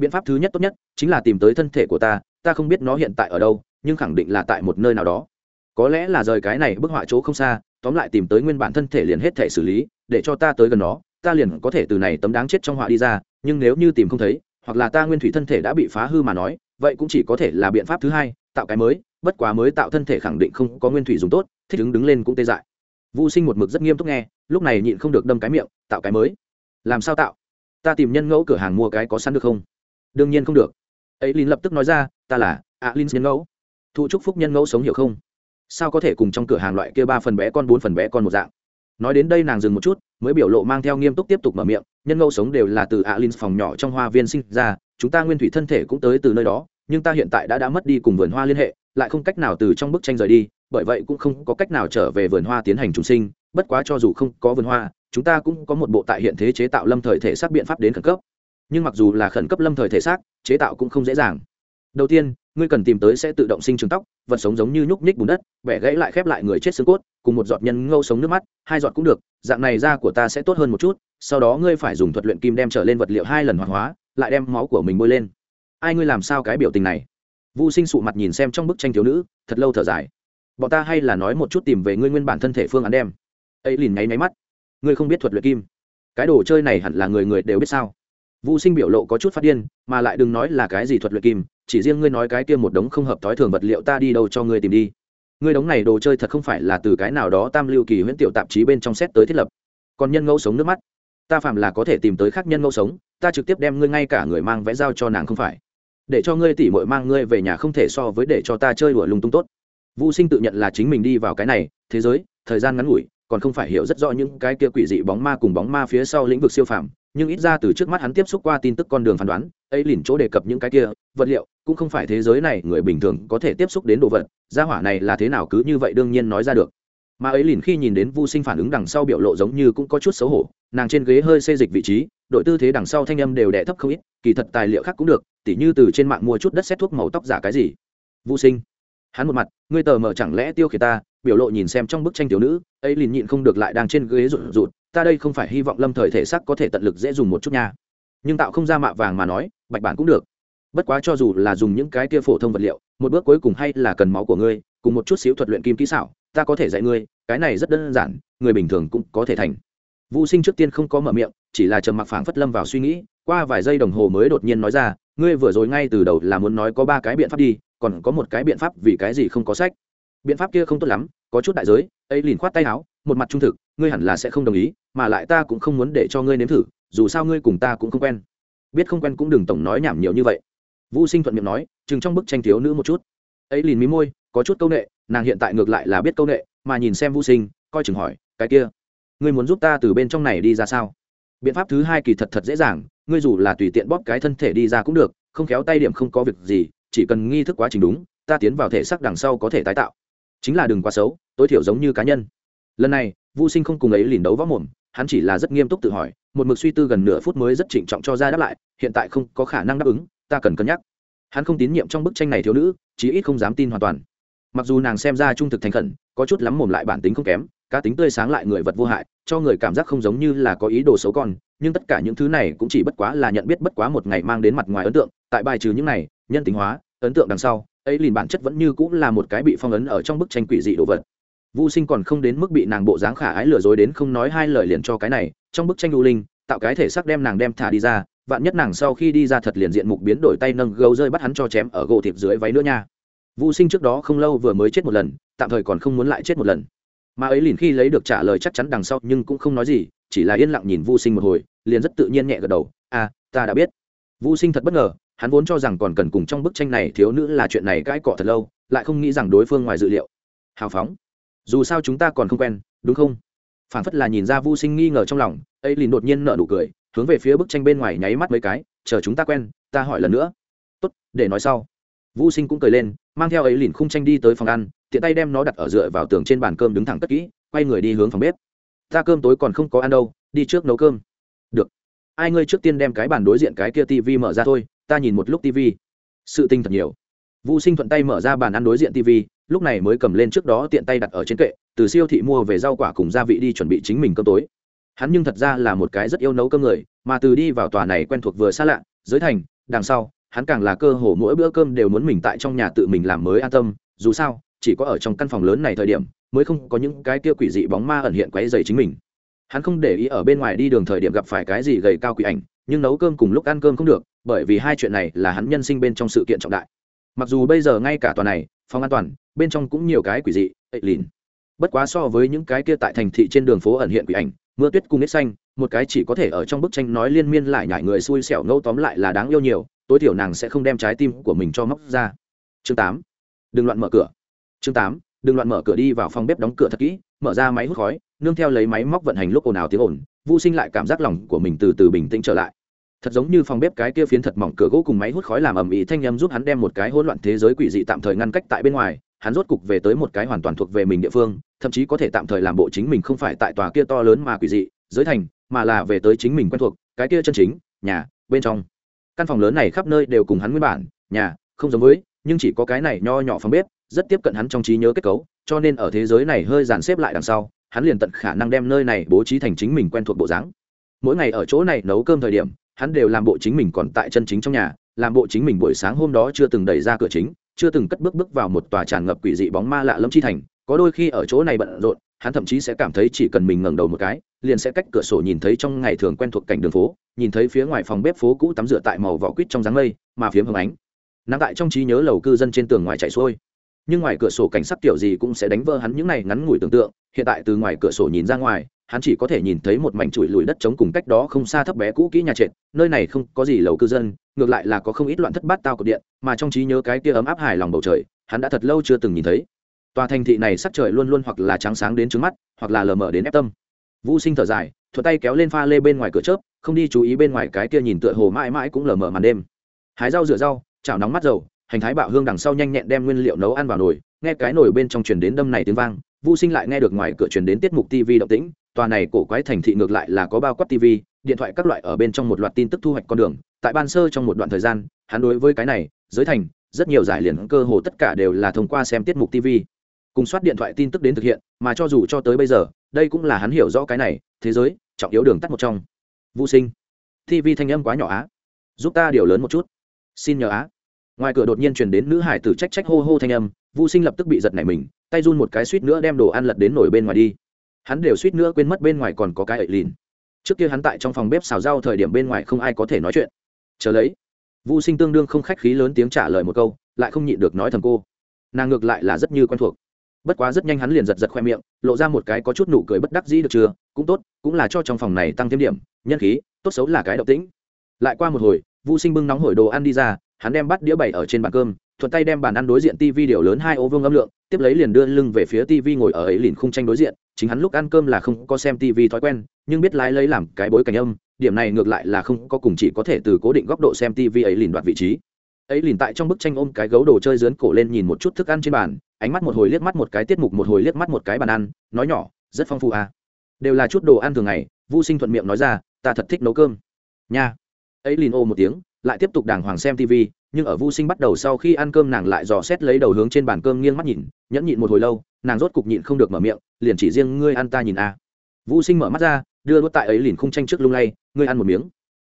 S1: biện pháp thứ nhất tốt nhất chính là tìm tới thân thể của ta ta không biết nó hiện tại ở đâu, nhưng khẳng định là tại một nơi nào đó. Có lẽ là rời cái này bức họa chỗ không xa, tóm lại tìm tới nguyên bản thân thể liền hết thể xử lý, để cho ta tới gần nó, ta liền có thể từ này tấm đáng chết trong họa đi ra, nhưng nếu như tìm không thấy, hoặc là ta nguyên thủy thân thể đã bị phá hư mà nói, vậy cũng chỉ có thể là biện pháp thứ hai, tạo cái mới, bất quá mới tạo thân thể khẳng định không có nguyên thủy dùng tốt, thích ứng đứng lên cũng tê dại. Vô sinh một mực rất nghiêm túc nghe, lúc này nhịn không được đâm cái miệng, tạo cái mới. Làm sao tạo? Ta tìm nhân ngẫu cửa hàng mua cái có sẵn được không? Đương nhiên không được. Ấy linh lập tức nói ra, ta là a linh nhân ngẫu. Thụ trúc phúc nhân ngẫu sống hiểu không? Sao có thể cùng trong cửa hàng loại kia ba phần bé con, bốn phần bé con một dạng? Nói đến đây nàng dừng một chút, mới biểu lộ mang theo nghiêm túc tiếp tục mở miệng, nhân ngẫu sống đều là từ a linh phòng nhỏ trong hoa viên sinh ra, chúng ta nguyên thủy thân thể cũng tới từ nơi đó, nhưng ta hiện tại đã đã mất đi cùng vườn hoa liên hệ, lại không cách nào từ trong bức tranh rời đi, bởi vậy cũng không có cách nào trở về vườn hoa tiến hành trùng sinh, bất quá cho dù không có vườn hoa, chúng ta cũng có một bộ tại hiện thế chế tạo lâm thời thể xác biện pháp đến khẩn cấp nhưng mặc dù là khẩn cấp lâm thời thể xác, chế tạo cũng không dễ dàng. Đầu tiên, ngươi cần tìm tới sẽ tự động sinh trường tóc, vật sống giống như nhúc nhích bùn đất vẻ gãy lại khép lại người chết xương cốt, cùng một giọt nhân ngâu sống nước mắt, hai giọt cũng được, dạng này da của ta sẽ tốt hơn một chút, sau đó ngươi phải dùng thuật luyện kim đem trở lên vật liệu hai lần hoạt hóa, lại đem máu của mình bôi lên. Ai ngươi làm sao cái biểu tình này? Vũ sinh sụ mặt nhìn xem trong bức tranh thiếu nữ, thật lâu thở dài. Bọn ta hay là nói một chút tìm về ngươi nguyên bản thân thể phương án đem. Ấy liền nháy máy mắt. Ngươi không biết thuật luyện kim. Cái đồ chơi này hẳn là người người đều biết sao? Vũ sinh biểu lộ có chút phát điên, mà lại đừng nói là cái gì thuật luyện kim, chỉ riêng ngươi nói cái kia một đống không hợp thói thường vật liệu ta đi đâu cho ngươi tìm đi. Ngươi đống này đồ chơi thật không phải là từ cái nào đó tam lưu kỳ huyễn tiểu tạp chí bên trong xét tới thiết lập. Còn nhân ngẫu sống nước mắt. Ta phạm là có thể tìm tới khác nhân ngẫu sống, ta trực tiếp đem ngươi ngay cả người mang vẽ giao cho nàng không phải. Để cho ngươi tỉ mội mang ngươi về nhà không thể so với để cho ta chơi đùa lung tung tốt. Vũ sinh tự nhận là chính mình đi vào cái này, thế giới, thời gian ngắn ngủi còn không phải hiểu rất rõ những cái kia quỷ dị bóng ma cùng bóng ma phía sau lĩnh vực siêu phàm, nhưng ít ra từ trước mắt hắn tiếp xúc qua tin tức con đường phán đoán, ấy liền chỗ đề cập những cái kia, vật liệu, cũng không phải thế giới này người bình thường có thể tiếp xúc đến đồ vật, gia hỏa này là thế nào cứ như vậy đương nhiên nói ra được. Mà ấy liền khi nhìn đến vu sinh phản ứng đằng sau biểu lộ giống như cũng có chút xấu hổ, nàng trên ghế hơi xê dịch vị trí, đội tư thế đằng sau thanh âm đều đẻ thấp không ít, kỳ thật tài liệu khác cũng được, tỉ như từ trên mạng mua chút đất xét thuốc màu tóc giả cái gì. Vu sinh hắn một mặt, ngươi tờ mờ chẳng lẽ tiêu khiển ta, biểu lộ nhìn xem trong bức tranh thiếu nữ, ấy liền nhịn không được lại đang trên ghế rụt rụt, ta đây không phải hy vọng lâm thời thể xác có thể tận lực dễ dùng một chút nha. Nhưng tạo không ra mạ vàng mà nói, bạch bản cũng được. Bất quá cho dù là dùng những cái kia phổ thông vật liệu, một bước cuối cùng hay là cần máu của ngươi, cùng một chút xíu thuật luyện kim kỹ xảo, ta có thể dạy ngươi, cái này rất đơn giản, người bình thường cũng có thể thành. Vũ sinh trước tiên không có mở miệng, chỉ là trầm mặc phảng phất lâm vào suy nghĩ, qua vài giây đồng hồ mới đột nhiên nói ra, ngươi vừa rồi ngay từ đầu là muốn nói có ba cái biện pháp đi còn có một cái biện pháp vì cái gì không có sách? Biện pháp kia không tốt lắm, có chút đại giới, ấy liền khoát tay áo, một mặt trung thực, ngươi hẳn là sẽ không đồng ý, mà lại ta cũng không muốn để cho ngươi nếm thử, dù sao ngươi cùng ta cũng không quen. Biết không quen cũng đừng tổng nói nhảm nhiều như vậy. Vũ sinh thuận miệng nói, chừng trong bức tranh thiếu nữ một chút. Ấy liền mí môi, có chút câu ệ nàng hiện tại ngược lại là biết câu ệ mà nhìn xem vũ sinh, coi chừng hỏi, cái kia, ngươi muốn giúp ta từ bên trong này đi ra sao? Biện pháp thứ hai kỳ thật thật dễ dàng, ngươi dù là tùy tiện bóp cái thân thể đi ra cũng được, không khéo tay điểm không có việc gì chỉ cần nghi thức quá trình đúng, ta tiến vào thể xác đằng sau có thể tái tạo. Chính là đừng quá xấu, tối thiểu giống như cá nhân. Lần này vô sinh không cùng ấy lìn đấu võ mồm, hắn chỉ là rất nghiêm túc tự hỏi, một mực suy tư gần nửa phút mới rất trịnh trọng cho ra đáp lại, hiện tại không có khả năng đáp ứng, ta cần cân nhắc. Hắn không tín nhiệm trong bức tranh này thiếu nữ, chí ít không dám tin hoàn toàn. Mặc dù nàng xem ra trung thực thành khẩn, có chút lắm mồm lại bản tính không kém, cá tính tươi sáng lại người vật vô hại, cho người cảm giác không giống như là có ý đồ xấu con nhưng tất cả những thứ này cũng chỉ bất quá là nhận biết bất quá một ngày mang đến mặt ngoài ấn tượng tại bài trừ những này nhân tính hóa ấn tượng đằng sau ấy liền bản chất vẫn như cũng là một cái bị phong ấn ở trong bức tranh quỷ dị đồ vật Vu Sinh còn không đến mức bị nàng bộ dáng khả ái lừa dối đến không nói hai lời liền cho cái này, trong bức tranh lưu linh, tạo cái thể xác đem nàng đem thả đi ra, vạn nhất nàng sau khi đi ra thật liền diện mục biến đổi tay nâng gấu rơi bắt hắn cho chém ở gỗ thịt dưới váy nữa nha. Vu Sinh trước đó không lâu vừa mới chết một lần, tạm thời còn không muốn lại chết một lần. Mà ấy liền khi lấy được trả lời chắc chắn đằng sau nhưng cũng không nói gì, chỉ là yên lặng nhìn Vu Sinh một hồi, liền rất tự nhiên nhẹ gật đầu, "À, ta đã biết." Vu Sinh thật bất ngờ, hắn vốn cho rằng còn cần cùng trong bức tranh này thiếu nữ là chuyện này cãi cọ thật lâu, lại không nghĩ rằng đối phương ngoài dự liệu. Hào phóng. Dù sao chúng ta còn không quen đúng không? Phản phất là nhìn ra vô sinh nghi ngờ trong lòng ấy liền đột nhiên nở nụ cười hướng về phía bức tranh bên ngoài nháy mắt mấy cái chờ chúng ta quen ta hỏi lần nữa. Tốt để nói sau. Vô sinh cũng cười lên mang theo ấy liền khung tranh đi tới phòng ăn tiện tay đem nó đặt ở dựa vào tường trên bàn cơm đứng thẳng tất kỹ quay người đi hướng phòng bếp. Ta cơm tối còn không có ăn đâu đi trước nấu cơm ai ngươi trước tiên đem cái bàn đối diện cái kia tivi mở ra thôi ta nhìn một lúc tivi sự tinh thật nhiều Vu Sinh thuận tay mở ra bàn ăn đối diện TV, lúc này mới cầm lên trước đó tiện tay đặt ở trên kệ, từ siêu thị mua về rau quả cùng gia vị đi chuẩn bị chính mình cơm tối. Hắn nhưng thật ra là một cái rất yêu nấu cơm người, mà từ đi vào tòa này quen thuộc vừa xa lạ, giới thành, đằng sau, hắn càng là cơ hồ mỗi bữa cơm đều muốn mình tại trong nhà tự mình làm mới an tâm, dù sao, chỉ có ở trong căn phòng lớn này thời điểm, mới không có những cái kia quỷ dị bóng ma ẩn hiện quấy dày chính mình. Hắn không để ý ở bên ngoài đi đường thời điểm gặp phải cái gì gầy cao quỷ ảnh, nhưng nấu cơm cùng lúc ăn cơm không được, bởi vì hai chuyện này là hắn nhân sinh bên trong sự kiện trọng đại. Mặc dù bây giờ ngay cả tòa này phòng an toàn bên trong cũng nhiều cái quỷ dị ệ lìn. Bất quá so với những cái kia tại thành thị trên đường phố ẩn hiện quỷ ảnh mưa tuyết cung nết xanh một cái chỉ có thể ở trong bức tranh nói liên miên lại nhải người xui xẻo ngâu tóm lại là đáng yêu nhiều tối thiểu nàng sẽ không đem trái tim của mình cho móc ra. Chương tám. Đừng loạn mở cửa. Chương tám. Đừng loạn mở cửa đi vào phòng bếp đóng cửa thật kỹ mở ra máy hút khói nương theo lấy máy móc vận hành lúc ồn ào tiếng ồn vô sinh lại cảm giác lòng của mình từ từ bình tĩnh trở lại. Thật giống như phòng bếp cái kia phiến thật mỏng cửa gỗ cùng máy hút khói làm ầm ĩ thanh â giúp hắn đem một cái hỗn loạn thế giới quỷ dị tạm thời ngăn cách tại bên ngoài, hắn rốt cục về tới một cái hoàn toàn thuộc về mình địa phương, thậm chí có thể tạm thời làm bộ chính mình không phải tại tòa kia to lớn mà quỷ dị, giới thành, mà là về tới chính mình quen thuộc, cái kia chân chính, nhà, bên trong. Căn phòng lớn này khắp nơi đều cùng hắn nguyên bản, nhà, không giống với, nhưng chỉ có cái này nho nhỏ phòng bếp, rất tiếp cận hắn trong trí nhớ kết cấu, cho nên ở thế giới này hơi dàn xếp lại đằng sau hắn liền tận khả năng đem nơi này bố trí thành chính mình quen thuộc bộ dáng. Mỗi ngày ở chỗ này nấu cơm thời điểm, hắn đều làm bộ chính mình còn tại chân chính trong nhà, làm bộ chính mình buổi sáng hôm đó chưa từng đẩy ra cửa chính, chưa từng cất bước bước vào một tòa tràn ngập quỷ dị bóng ma lạ lẫm chi thành. Có đôi khi ở chỗ này bận rộn, hắn thậm chí sẽ cảm thấy chỉ cần mình ngẩng đầu một cái, liền sẽ cách cửa sổ nhìn thấy trong ngày thường quen thuộc cảnh đường phố, nhìn thấy phía ngoài phòng bếp phố cũ tắm rửa tại màu vỏ quýt trong dáng mây, mà phiếm hồng ánh. Nắng tại trong trí nhớ lầu cư dân trên tường ngoài chạy xuôi nhưng ngoài cửa sổ cảnh sắc kiểu gì cũng sẽ đánh vỡ hắn những này ngắn ngủi tưởng tượng. Hiện tại từ ngoài cửa sổ nhìn ra ngoài, hắn chỉ có thể nhìn thấy một mảnh chuỗi lùi đất trống cùng cách đó không xa thấp bé cũ kỹ nhà trệt. Nơi này không có gì lầu cư dân, ngược lại là có không ít loạn thất bát tao cột điện, mà trong trí nhớ cái kia ấm áp hài lòng bầu trời, hắn đã thật lâu chưa từng nhìn thấy. Tòa thành thị này sắc trời luôn luôn hoặc là trắng sáng đến trứng mắt, hoặc là lờ mờ đến ép tâm. Vũ sinh thở dài thuật tay kéo lên pha lê bên ngoài cửa chớp, không đi chú ý bên ngoài cái kia nhìn tựa hồ mãi mãi cũng lờ mờ màn đêm. Hái rau rửa rau, chảo nóng mắt dầu hành thái bạo hương đằng sau nhanh nhẹn đem nguyên liệu nấu ăn vào nồi nghe cái nồi bên trong truyền đến đâm này tiếng vang Vu Sinh lại nghe được ngoài cửa truyền đến tiết mục TV động tĩnh, tòa này cổ quái thành thị ngược lại là có bao quát TV, điện thoại các loại ở bên trong một loạt tin tức thu hoạch con đường, tại ban sơ trong một đoạn thời gian, hắn đối với cái này, giới thành, rất nhiều giải liền cơ hồ tất cả đều là thông qua xem tiết mục TV. Cùng soát điện thoại tin tức đến thực hiện, mà cho dù cho tới bây giờ, đây cũng là hắn hiểu rõ cái này, thế giới, trọng yếu đường tắt một trong. Vu Sinh, TV thanh âm quá nhỏ á, giúp ta điều lớn một chút. Xin nhờ á. Ngoài cửa đột nhiên truyền đến nữ hải tử trách trách hô hô thanh âm, Vu Sinh lập tức bị giật nảy mình, tay run một cái suýt nữa đem đồ ăn lật đến nổi bên ngoài đi. Hắn đều suýt nữa quên mất bên ngoài còn có cái ẩy lìn. Trước kia hắn tại trong phòng bếp xào rau thời điểm bên ngoài không ai có thể nói chuyện. Chờ lấy Vu sinh tương đương không khách khí lớn tiếng trả lời một câu lại không nhịn được nói thầm cô. Nàng ngược lại là rất như quen thuộc. Bất quá rất nhanh hắn liền giật giật khoe miệng lộ ra một cái có chút nụ cười bất đắc dĩ được chưa? Cũng tốt cũng là cho trong phòng này tăng thêm điểm nhân khí tốt xấu là cái động tĩnh. Lại qua một hồi Vu sinh bưng nóng hổi đồ ăn đi ra hắn đem bắt đĩa bày ở trên bàn cơm, thuận tay đem bàn ăn đối diện TV điều lớn hai ô vương âm lượng, tiếp lấy liền đưa lưng về phía TV ngồi ở ấy liền khung tranh đối diện, chính hắn lúc ăn cơm là không có xem TV thói quen, nhưng biết lái lấy làm cái bối cảnh âm, điểm này ngược lại là không có cùng chỉ có thể từ cố định góc độ xem TV ấy liền đoạt vị trí. Ấy liền tại trong bức tranh ôm cái gấu đồ chơi dướn cổ lên nhìn một chút thức ăn trên bàn, ánh mắt một hồi liếc mắt một cái tiết mục một hồi liếc mắt một cái bàn ăn, nói nhỏ, rất phong phú à. đều là chút đồ ăn thường ngày. Vu sinh thuận miệng nói ra, ta thật thích nấu cơm. Nha. Ấy liền ô một tiếng lại tiếp tục đàng hoàng xem tv nhưng ở Vu sinh bắt đầu sau khi ăn cơm nàng lại dò xét lấy đầu hướng trên bàn cơm nghiêng mắt nhìn, nhẫn nhịn một hồi lâu, nàng rốt cục nhịn không được mở miệng, liền chỉ riêng ngươi ăn ta nhìn a. À. Vu sinh mở mắt ra, đưa đốt tại ấy liền khung tranh trước lung lay, ngươi ăn một miếng.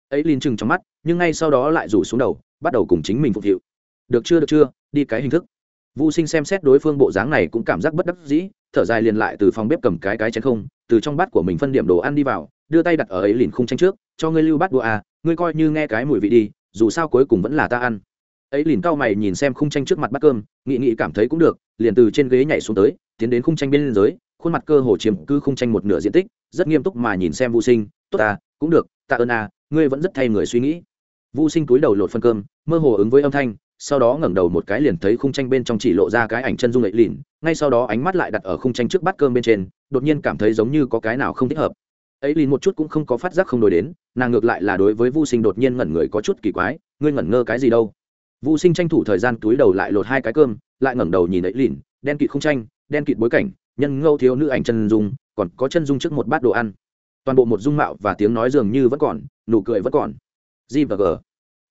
S1: Ấy liền chừng trong mắt, nhưng ngay sau đó lại rủ xuống đầu, bắt đầu cùng chính mình phục vụ được chưa được chưa, đi cái hình thức. Vu sinh xem xét đối phương bộ dáng này cũng cảm giác bất đắc dĩ, thở dài liền lại từ phòng bếp cầm cái cái chén không, từ trong bát của mình phân điểm đồ ăn đi vào, đưa tay đặt ở ấy liền khung tranh trước, cho ngươi lưu bát đũa à ngươi coi như nghe cái mùi vị đi dù sao cuối cùng vẫn là ta ăn. Ấy liền cao mày nhìn xem khung tranh trước mặt bát cơm, nghị nghị cảm thấy cũng được, liền từ trên ghế nhảy xuống tới, tiến đến khung tranh bên dưới, khuôn mặt cơ hồ chiếm cứ khung tranh một nửa diện tích, rất nghiêm túc mà nhìn xem Vu sinh, tốt ta, cũng được ta ơn à ngươi vẫn rất thay người suy nghĩ. Vu sinh túi đầu lột phân cơm, mơ hồ ứng với âm thanh, sau đó ngẩng đầu một cái liền thấy khung tranh bên trong chỉ lộ ra cái ảnh chân dung ấy lìn ngay sau đó ánh mắt lại đặt ở khung tranh trước bát cơm bên trên, đột nhiên cảm thấy giống như có cái nào không thích hợp ấy lìn một chút cũng không có phát giác không đổi đến, nàng ngược lại là đối với Vu sinh đột nhiên ngẩn người có chút kỳ quái, ngươi ngẩn ngơ cái gì đâu? Vu sinh tranh thủ thời gian túi đầu lại lột hai cái cơm, lại ngẩng đầu nhìn ấy lìn, đen kịt không tranh, đen kịt bối cảnh, nhân ngâu thiếu nữ ảnh chân dung, còn có chân dung trước một bát đồ ăn. Toàn bộ một dung mạo và tiếng nói dường như vẫn còn, nụ cười vẫn còn. G và g.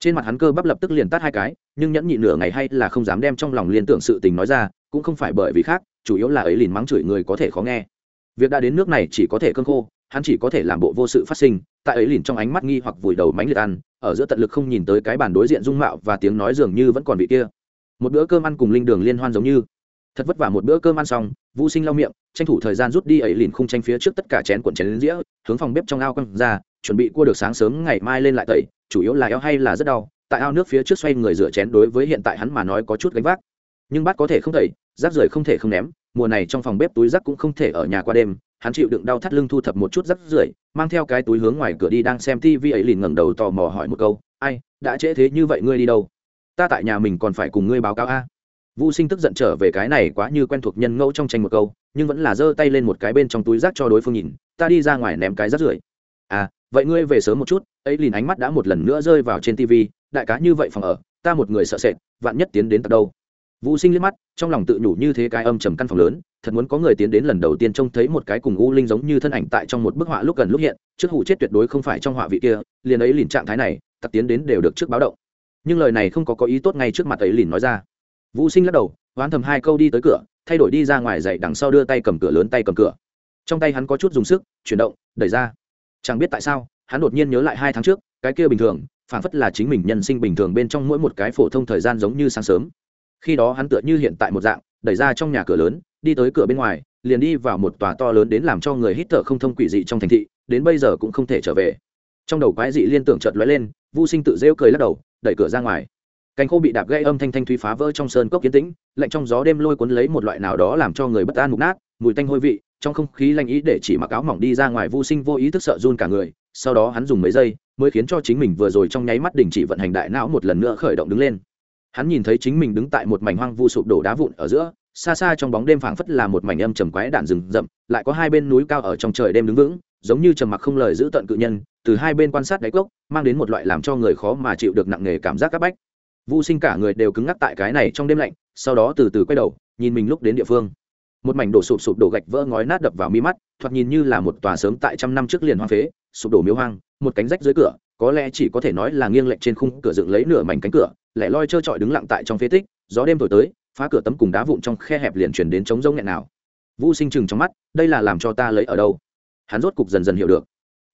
S1: Trên mặt hắn cơ bắp lập tức liền tắt hai cái, nhưng nhẫn nhị nửa ngày hay là không dám đem trong lòng liên tưởng sự tình nói ra, cũng không phải bởi vì khác, chủ yếu là ấy lìn mắng chửi người có thể khó nghe việc đã đến nước này chỉ có thể cơn khô, hắn chỉ có thể làm bộ vô sự phát sinh, tại ấy lìn trong ánh mắt nghi hoặc vùi đầu mánh liệt ăn, ở giữa tận lực không nhìn tới cái bàn đối diện dung mạo và tiếng nói dường như vẫn còn vị kia. Một bữa cơm ăn cùng linh đường liên hoan giống như. Thật vất vả một bữa cơm ăn xong, vũ sinh lau miệng, tranh thủ thời gian rút đi ấy lìn khung tranh phía trước tất cả chén cuộn chén đến dĩa, hướng phòng bếp trong ao quăng ra, chuẩn bị cua được sáng sớm ngày mai lên lại tẩy, chủ yếu là eo hay là rất đau, tại ao nước phía trước xoay người rửa chén đối với hiện tại hắn mà nói có chút gánh vác. Nhưng bát có thể không tẩy, rác rưởi không thể không ném mùa này trong phòng bếp túi rác cũng không thể ở nhà qua đêm hắn chịu đựng đau thắt lưng thu thập một chút rác rưởi mang theo cái túi hướng ngoài cửa đi đang xem TV ấy liền ngẩng đầu tò mò hỏi một câu ai đã trễ thế như vậy ngươi đi đâu ta tại nhà mình còn phải cùng ngươi báo cáo a Vu Sinh tức giận trở về cái này quá như quen thuộc nhân ngẫu trong tranh một câu, nhưng vẫn là giơ tay lên một cái bên trong túi rác cho đối phương nhìn, ta đi ra ngoài ném cái rác rưởi. À, vậy ngươi về sớm một chút, ấy liền ánh mắt đã một lần nữa rơi vào trên TV. đại cá như vậy phòng ở, ta một người sợ sệt, vạn nhất tiến đến tận đâu. Vu Sinh liếc mắt, trong lòng tự nhủ như thế cái âm trầm căn phòng lớn, thật muốn có người tiến đến lần đầu tiên trông thấy một cái cùng u linh giống như thân ảnh tại trong một bức họa lúc gần lúc hiện, trước hủ chết tuyệt đối không phải trong họa vị kia, liền ấy liền trạng thái này, tặc tiến đến đều được trước báo động. Nhưng lời này không có có ý tốt ngay trước mặt ấy liền nói ra. Vũ Sinh lắc đầu, hoán thầm hai câu đi tới cửa thay đổi đi ra ngoài dậy đằng sau đưa tay cầm cửa lớn tay cầm cửa trong tay hắn có chút dùng sức chuyển động đẩy ra chẳng biết tại sao hắn đột nhiên nhớ lại hai tháng trước cái kia bình thường phản phất là chính mình nhân sinh bình thường bên trong mỗi một cái phổ thông thời gian giống như sáng sớm khi đó hắn tựa như hiện tại một dạng, đẩy ra trong nhà cửa lớn, đi tới cửa bên ngoài, liền đi vào một tòa to lớn đến làm cho người hít thở không thông quỷ dị trong thành thị, đến bây giờ cũng không thể trở về. Trong đầu quái dị liên tưởng chợt lóe lên vô sinh tự rêu cười lắc đầu, đẩy cửa ra ngoài. Cánh khô bị đạp gây âm thanh thanh thúy phá vỡ trong sơn cốc kiến tĩnh, lạnh trong gió đêm lôi cuốn lấy một loại nào đó làm cho người bất an mục nát, mùi tanh hôi vị, trong không khí lạnh ý để chỉ mặc áo mỏng đi ra ngoài vô sinh vô ý thức sợ run cả người, sau đó hắn dùng mấy giây mới khiến cho chính mình vừa rồi trong nháy mắt đình chỉ vận hành đại não một lần nữa khởi động đứng lên hắn nhìn thấy chính mình đứng tại một mảnh hoang vu sụp đổ đá vụn ở giữa xa xa trong bóng đêm phảng phất là một mảnh âm trầm quái đạn rừng rậm lại có hai bên núi cao ở trong trời đêm đứng vững giống như trầm mặc không lời giữ tận cự nhân từ hai bên quan sát đáy cốc mang đến một loại làm cho người khó mà chịu được nặng nề cảm giác c áp bách Vu Sinh cả người đều cứng ngắc tại cái này trong đêm lạnh, sau đó từ từ quay đầu, nhìn mình lúc đến địa phương. Một mảnh đổ sụp sụp đổ gạch vỡ ngói nát đập vào mi mắt, thoạt nhìn như là một tòa sớm tại trăm năm trước liền hoang phế, sụp đổ miếu hoang, một cánh rách dưới cửa, có lẽ chỉ có thể nói là nghiêng lệch trên khung cửa dựng lấy nửa mảnh cánh cửa, lẻ loi trơ trọi đứng lặng tại trong phế tích, gió đêm thổi tới, phá cửa tấm cùng đá vụn trong khe hẹp liền truyền đến trống rông nghẹn nào. Vu Sinh chừng trong mắt, đây là làm cho ta lấy ở đâu? Hắn rốt cục dần dần hiểu được.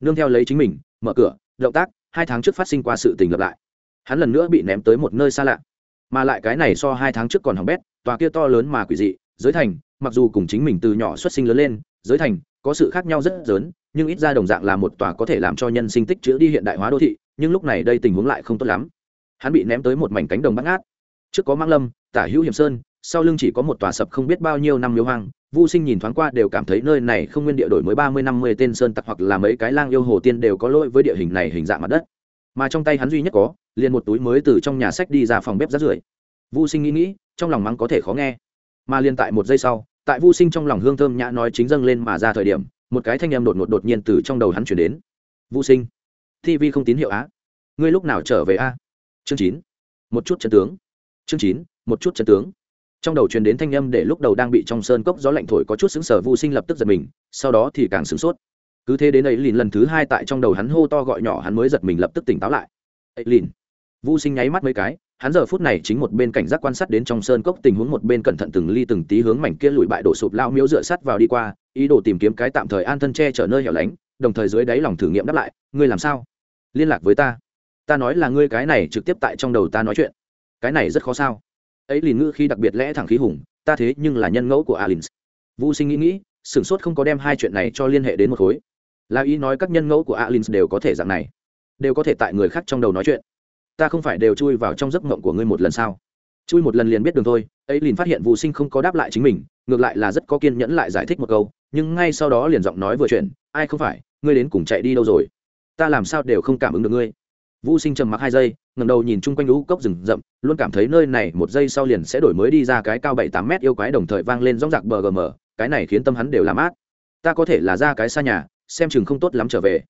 S1: Nương theo lấy chính mình, mở cửa, động tác, hai tháng trước phát sinh qua sự tình lặp lại hắn lần nữa bị ném tới một nơi xa lạ mà lại cái này so hai tháng trước còn hỏng bét tòa kia to lớn mà quỷ dị giới thành mặc dù cùng chính mình từ nhỏ xuất sinh lớn lên giới thành có sự khác nhau rất lớn nhưng ít ra đồng dạng là một tòa có thể làm cho nhân sinh tích chữa đi hiện đại hóa đô thị nhưng lúc này đây tình huống lại không tốt lắm hắn bị ném tới một mảnh cánh đồng bắt ngát trước có mang lâm tả hữu hiểm sơn sau lưng chỉ có một tòa sập không biết bao nhiêu năm miếu hoang Vu Sinh nhìn thoáng qua đều cảm thấy nơi này không nguyên địa đổi mới ba mươi năm mươi tên sơn tặc hoặc là mấy cái lang yêu hồ tiên đều có lỗi với địa hình này hình dạng mặt đất. Mà trong tay hắn duy nhất có, liền một túi mới từ trong nhà sách đi ra phòng bếp rát rưởi Vu Sinh nghĩ nghĩ, trong lòng mắng có thể khó nghe. Mà liền tại một giây sau, tại Vu Sinh trong lòng hương thơm nhã nói chính dâng lên mà ra thời điểm, một cái thanh âm đột ngột đột nhiên từ trong đầu hắn truyền đến. Vu Sinh, TV không tín hiệu á, ngươi lúc nào trở về a? Chương chín, một chút chân tướng. Chương chín, một chút chân tướng. Trong đầu truyền đến thanh âm để lúc đầu đang bị trong sơn cốc gió lạnh thổi có chút xứng sở Vu Sinh lập tức giật mình, sau đó thì càng sửng sốt. Cứ thế đến ấy lìn lần thứ hai tại trong đầu hắn hô to gọi nhỏ hắn mới giật mình lập tức tỉnh táo lại. Ấy lìn Vu Sinh nháy mắt mấy cái, hắn giờ phút này chính một bên cảnh giác quan sát đến trong sơn cốc tình huống một bên cẩn thận từng ly từng tí hướng mảnh kia lùi bại đổ sụp lao miếu dựa sắt vào đi qua, ý đồ tìm kiếm cái tạm thời an thân che chở nơi hẻo lánh, đồng thời dưới đáy lòng thử nghiệm đáp lại, ngươi làm sao? Liên lạc với ta. Ta nói là ngươi cái này trực tiếp tại trong đầu ta nói chuyện. Cái này rất khó sao? Ấy lìn ngữ khi đặc biệt lẽ thẳng khí hùng, ta thế nhưng là nhân ngẫu của alin Vu Sinh nghĩ nghĩ, sửng sốt không có đem hai chuyện này cho liên hệ đến một khối. Là ý nói các nhân ngẫu của alin đều có thể dạng này, đều có thể tại người khác trong đầu nói chuyện ta không phải đều chui vào trong giấc mộng của ngươi một lần sao chui một lần liền biết đường thôi ấy liền phát hiện Vu sinh không có đáp lại chính mình ngược lại là rất có kiên nhẫn lại giải thích một câu nhưng ngay sau đó liền giọng nói vừa chuyện ai không phải ngươi đến cùng chạy đi đâu rồi ta làm sao đều không cảm ứng được ngươi vũ sinh trầm mặc hai giây ngầm đầu nhìn chung quanh lũ cốc rừng rậm, luôn cảm thấy nơi này một giây sau liền sẽ đổi mới đi ra cái cao bảy tám mét yêu quái đồng thời vang lên rong rạc bờ gm cái này khiến tâm hắn đều làm ác. Ta có thể là ra cái xa nhà, xem chừng không tốt lắm trở về.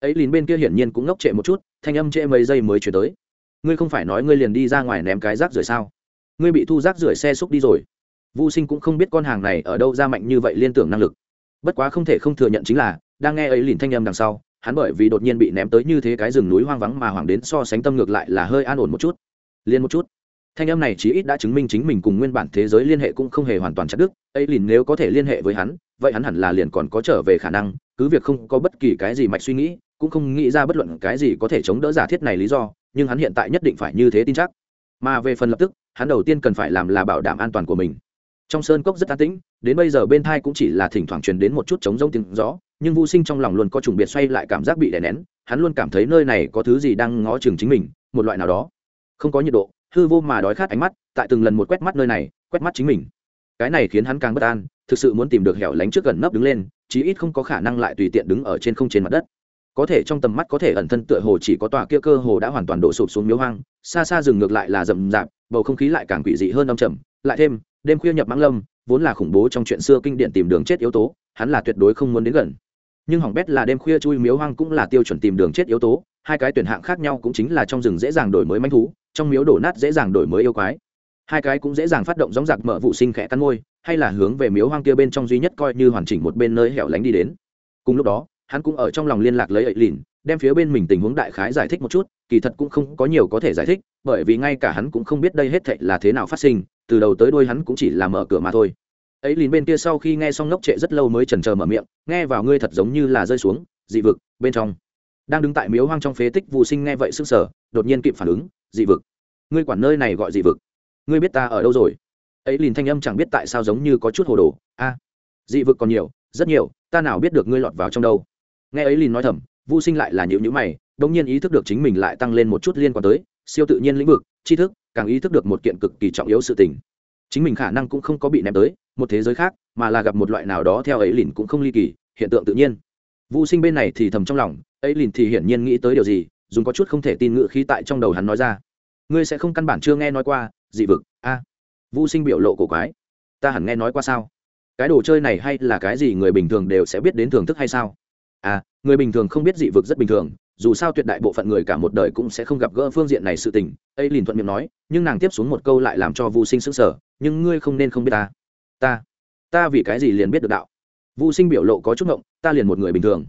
S1: Ấy lìn bên kia hiển nhiên cũng ngốc trệ một chút, thanh âm trễ mấy giây mới chuyển tới. Ngươi không phải nói ngươi liền đi ra ngoài ném cái rác rưởi sao? Ngươi bị thu rác rưởi xe xúc đi rồi. Vô sinh cũng không biết con hàng này ở đâu ra mạnh như vậy liên tưởng năng lực. Bất quá không thể không thừa nhận chính là, đang nghe ấy lìn thanh âm đằng sau hắn bởi vì đột nhiên bị ném tới như thế cái rừng núi hoang vắng mà hoảng đến so sánh tâm ngược lại là hơi an ổn một chút. Liên một chút. Thanh âm này chí ít đã chứng minh chính mình cùng nguyên bản thế giới liên hệ cũng không hề hoàn toàn chặt đứt. Ấy liền nếu có thể liên hệ với hắn, vậy hắn hẳn là liền còn có trở về khả năng, cứ việc không có bất kỳ cái gì mạch suy nghĩ, cũng không nghĩ ra bất luận cái gì có thể chống đỡ giả thiết này lý do, nhưng hắn hiện tại nhất định phải như thế tin chắc. Mà về phần lập tức, hắn đầu tiên cần phải làm là bảo đảm an toàn của mình trong sơn cốc rất an tĩnh, đến bây giờ bên thai cũng chỉ là thỉnh thoảng truyền đến một chút trống rông tiếng gió, nhưng vô sinh trong lòng luôn có trùng biệt xoay lại cảm giác bị đè nén, hắn luôn cảm thấy nơi này có thứ gì đang ngó chừng chính mình, một loại nào đó. Không có nhiệt độ, hư vô mà đói khát ánh mắt, tại từng lần một quét mắt nơi này, quét mắt chính mình. Cái này khiến hắn càng bất an, thực sự muốn tìm được hẻo lánh trước gần nấp đứng lên, chí ít không có khả năng lại tùy tiện đứng ở trên không trên mặt đất. Có thể trong tầm mắt có thể ẩn thân tựa hồ chỉ có tòa kia cơ hồ đã hoàn toàn đổ sụp xuống miếu hoang, xa xa rừng ngược lại là rậm rạp, bầu không khí lại càng quỷ dị hơn âm trầm, lại thêm đêm khuya nhập mãng lâm, vốn là khủng bố trong chuyện xưa kinh điển tìm đường chết yếu tố, hắn là tuyệt đối không muốn đến gần. Nhưng hỏng bét là đêm khuya chui miếu hoang cũng là tiêu chuẩn tìm đường chết yếu tố, hai cái tuyển hạng khác nhau cũng chính là trong rừng dễ dàng đổi mới manh thú, trong miếu đổ nát dễ dàng đổi mới yêu quái. Hai cái cũng dễ dàng phát động gióng giặc mở vụ sinh khẽ cắn môi, hay là hướng về miếu hoang kia bên trong duy nhất coi như hoàn chỉnh một bên nơi hẻo lánh đi đến. Cùng lúc đó, hắn cũng ở trong lòng liên lạc lấy ấy lìn, đem phía bên mình tình huống đại khái giải thích một chút, kỳ thật cũng không có nhiều có thể giải thích, bởi vì ngay cả hắn cũng không biết đây hết thệ là thế nào phát sinh từ đầu tới đôi hắn cũng chỉ là mở cửa mà thôi. Ấy lìn bên kia sau khi nghe xong ngốc trệ rất lâu mới chần chờ mở miệng, nghe vào ngươi thật giống như là rơi xuống, dị vực, bên trong. Đang đứng tại miếu hoang trong phế tích vụ sinh nghe vậy sức sở đột nhiên kịp phản ứng, dị vực. Ngươi quản nơi này gọi dị vực? Ngươi biết ta ở đâu rồi? Ấy lìn thanh âm chẳng biết tại sao giống như có chút hồ đồ. A, dị vực còn nhiều, rất nhiều, ta nào biết được ngươi lọt vào trong đâu? Nghe ấy lìn nói thầm vô sinh lại là nhịu nhữ mày đông nhiên ý thức được chính mình lại tăng lên một chút liên quan tới, siêu tự nhiên lĩnh vực, tri thức càng ý thức được một kiện cực kỳ trọng yếu sự tình. Chính mình khả năng cũng không có bị ném tới, một thế giới khác, mà là gặp một loại nào đó theo ấy lìn cũng không ly kỳ, hiện tượng tự nhiên. Vũ sinh bên này thì thầm trong lòng, ấy lìn thì hiển nhiên nghĩ tới điều gì, dùng có chút không thể tin ngự khí tại trong đầu hắn nói ra. Ngươi sẽ không căn bản chưa nghe nói qua, dị vực, a. À. sinh biểu lộ cổ quái. Ta hẳn nghe nói qua sao? Cái đồ chơi này hay là cái gì người bình thường đều sẽ biết đến thưởng thức hay sao? À người bình thường không biết dị vực rất bình thường dù sao tuyệt đại bộ phận người cả một đời cũng sẽ không gặp gỡ phương diện này sự tình, ấy liền thuận miệng nói, nhưng nàng tiếp xuống một câu lại làm cho vô sinh sững sờ, nhưng ngươi không nên không biết ta. Ta? Ta vì cái gì liền biết được đạo? Vô sinh biểu lộ có chút ngộng, ta liền một người bình thường.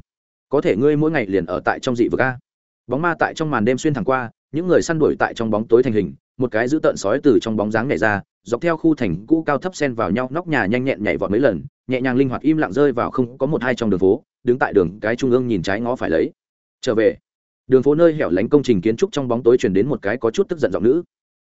S1: Có thể ngươi mỗi ngày liền ở tại trong dị vực a. Bóng ma tại trong màn đêm xuyên thẳng qua, những người săn đuổi tại trong bóng tối thành hình, một cái giữ tợn sói từ trong bóng dáng nhảy ra, dọc theo khu thành cũ cao thấp sen vào nhau, nóc nhà nhanh nhẹn nhảy vọt mấy lần, nhẹ nhàng linh hoạt im lặng rơi vào không có một hai trong đường phố, đứng tại đường cái trung ương nhìn trái ngó phải lấy trở về. Đường phố nơi hẻo lánh công trình kiến trúc trong bóng tối chuyển đến một cái có chút tức giận giọng nữ.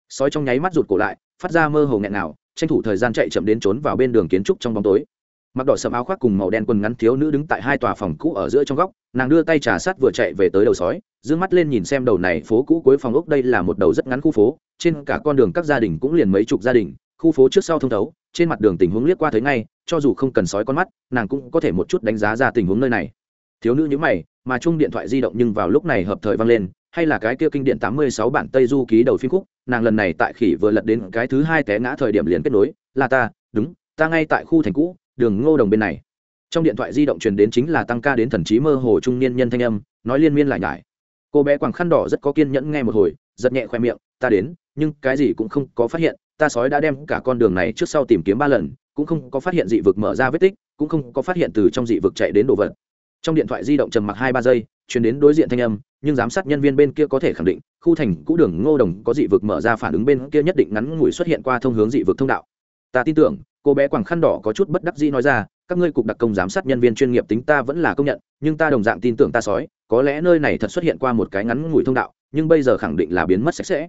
S1: Sói trong nháy mắt rụt cổ lại, phát ra mơ hồ nghẹn nào tranh thủ thời gian chạy chậm đến trốn vào bên đường kiến trúc trong bóng tối. Mặc đỏ sầm áo khoác cùng màu đen quần ngắn thiếu nữ đứng tại hai tòa phòng cũ ở giữa trong góc, nàng đưa tay trà sát vừa chạy về tới đầu sói d mắt lên nhìn xem đầu này phố cũ cuối phòng ốc đây là một đầu rất ngắn khu phố, trên cả con đường các gia đình cũng liền mấy chục gia đình, khu phố trước sau thông thấu, trên mặt đường tình huống liếc qua thấy ngay, cho dù không cần sói con mắt, nàng cũng có thể một chút đánh giá ra tình huống nơi này. Thiếu nữ nhữ mày mà chung điện thoại di động nhưng vào lúc này hợp thời vang lên, hay là cái kia kinh điện tám mươi sáu bản tây du ký đầu phim khúc, nàng lần này tại khỉ vừa lật đến cái thứ hai té ngã thời điểm liền kết nối, là ta, đúng, ta ngay tại khu thành cũ, đường ngô đồng bên này. Trong điện thoại di động truyền đến chính là tăng ca đến thần trí mơ hồ trung niên nhân thanh âm, nói liên miên lại nhải. Cô bé quàng khăn đỏ rất có kiên nhẫn nghe một hồi, giật nhẹ khoe miệng, ta đến, nhưng cái gì cũng không có phát hiện, ta sói đã đem cả con đường này trước sau tìm kiếm ba lần, cũng không có phát hiện dị vực mở ra vết tích, cũng không có phát hiện từ trong dị vực chạy đến đồ vật trong điện thoại di động trầm mặc hai ba giây chuyển đến đối diện thanh âm, nhưng giám sát nhân viên bên kia có thể khẳng định, khu thành cũ đường ngô đồng có dị vực mở ra phản ứng bên kia nhất định ngắn ngủi xuất hiện qua thông hướng dị vực thông đạo. Ta tin tưởng, cô bé quảng khăn đỏ có chút bất đắc dĩ nói ra, các ngươi cục đặc công giám sát nhân viên chuyên nghiệp tính ta vẫn là công nhận, nhưng ta đồng dạng tin tưởng ta sói, có lẽ nơi này thật xuất hiện qua một cái ngắn ngủi thông đạo, nhưng bây giờ khẳng định là biến mất sạch sẽ.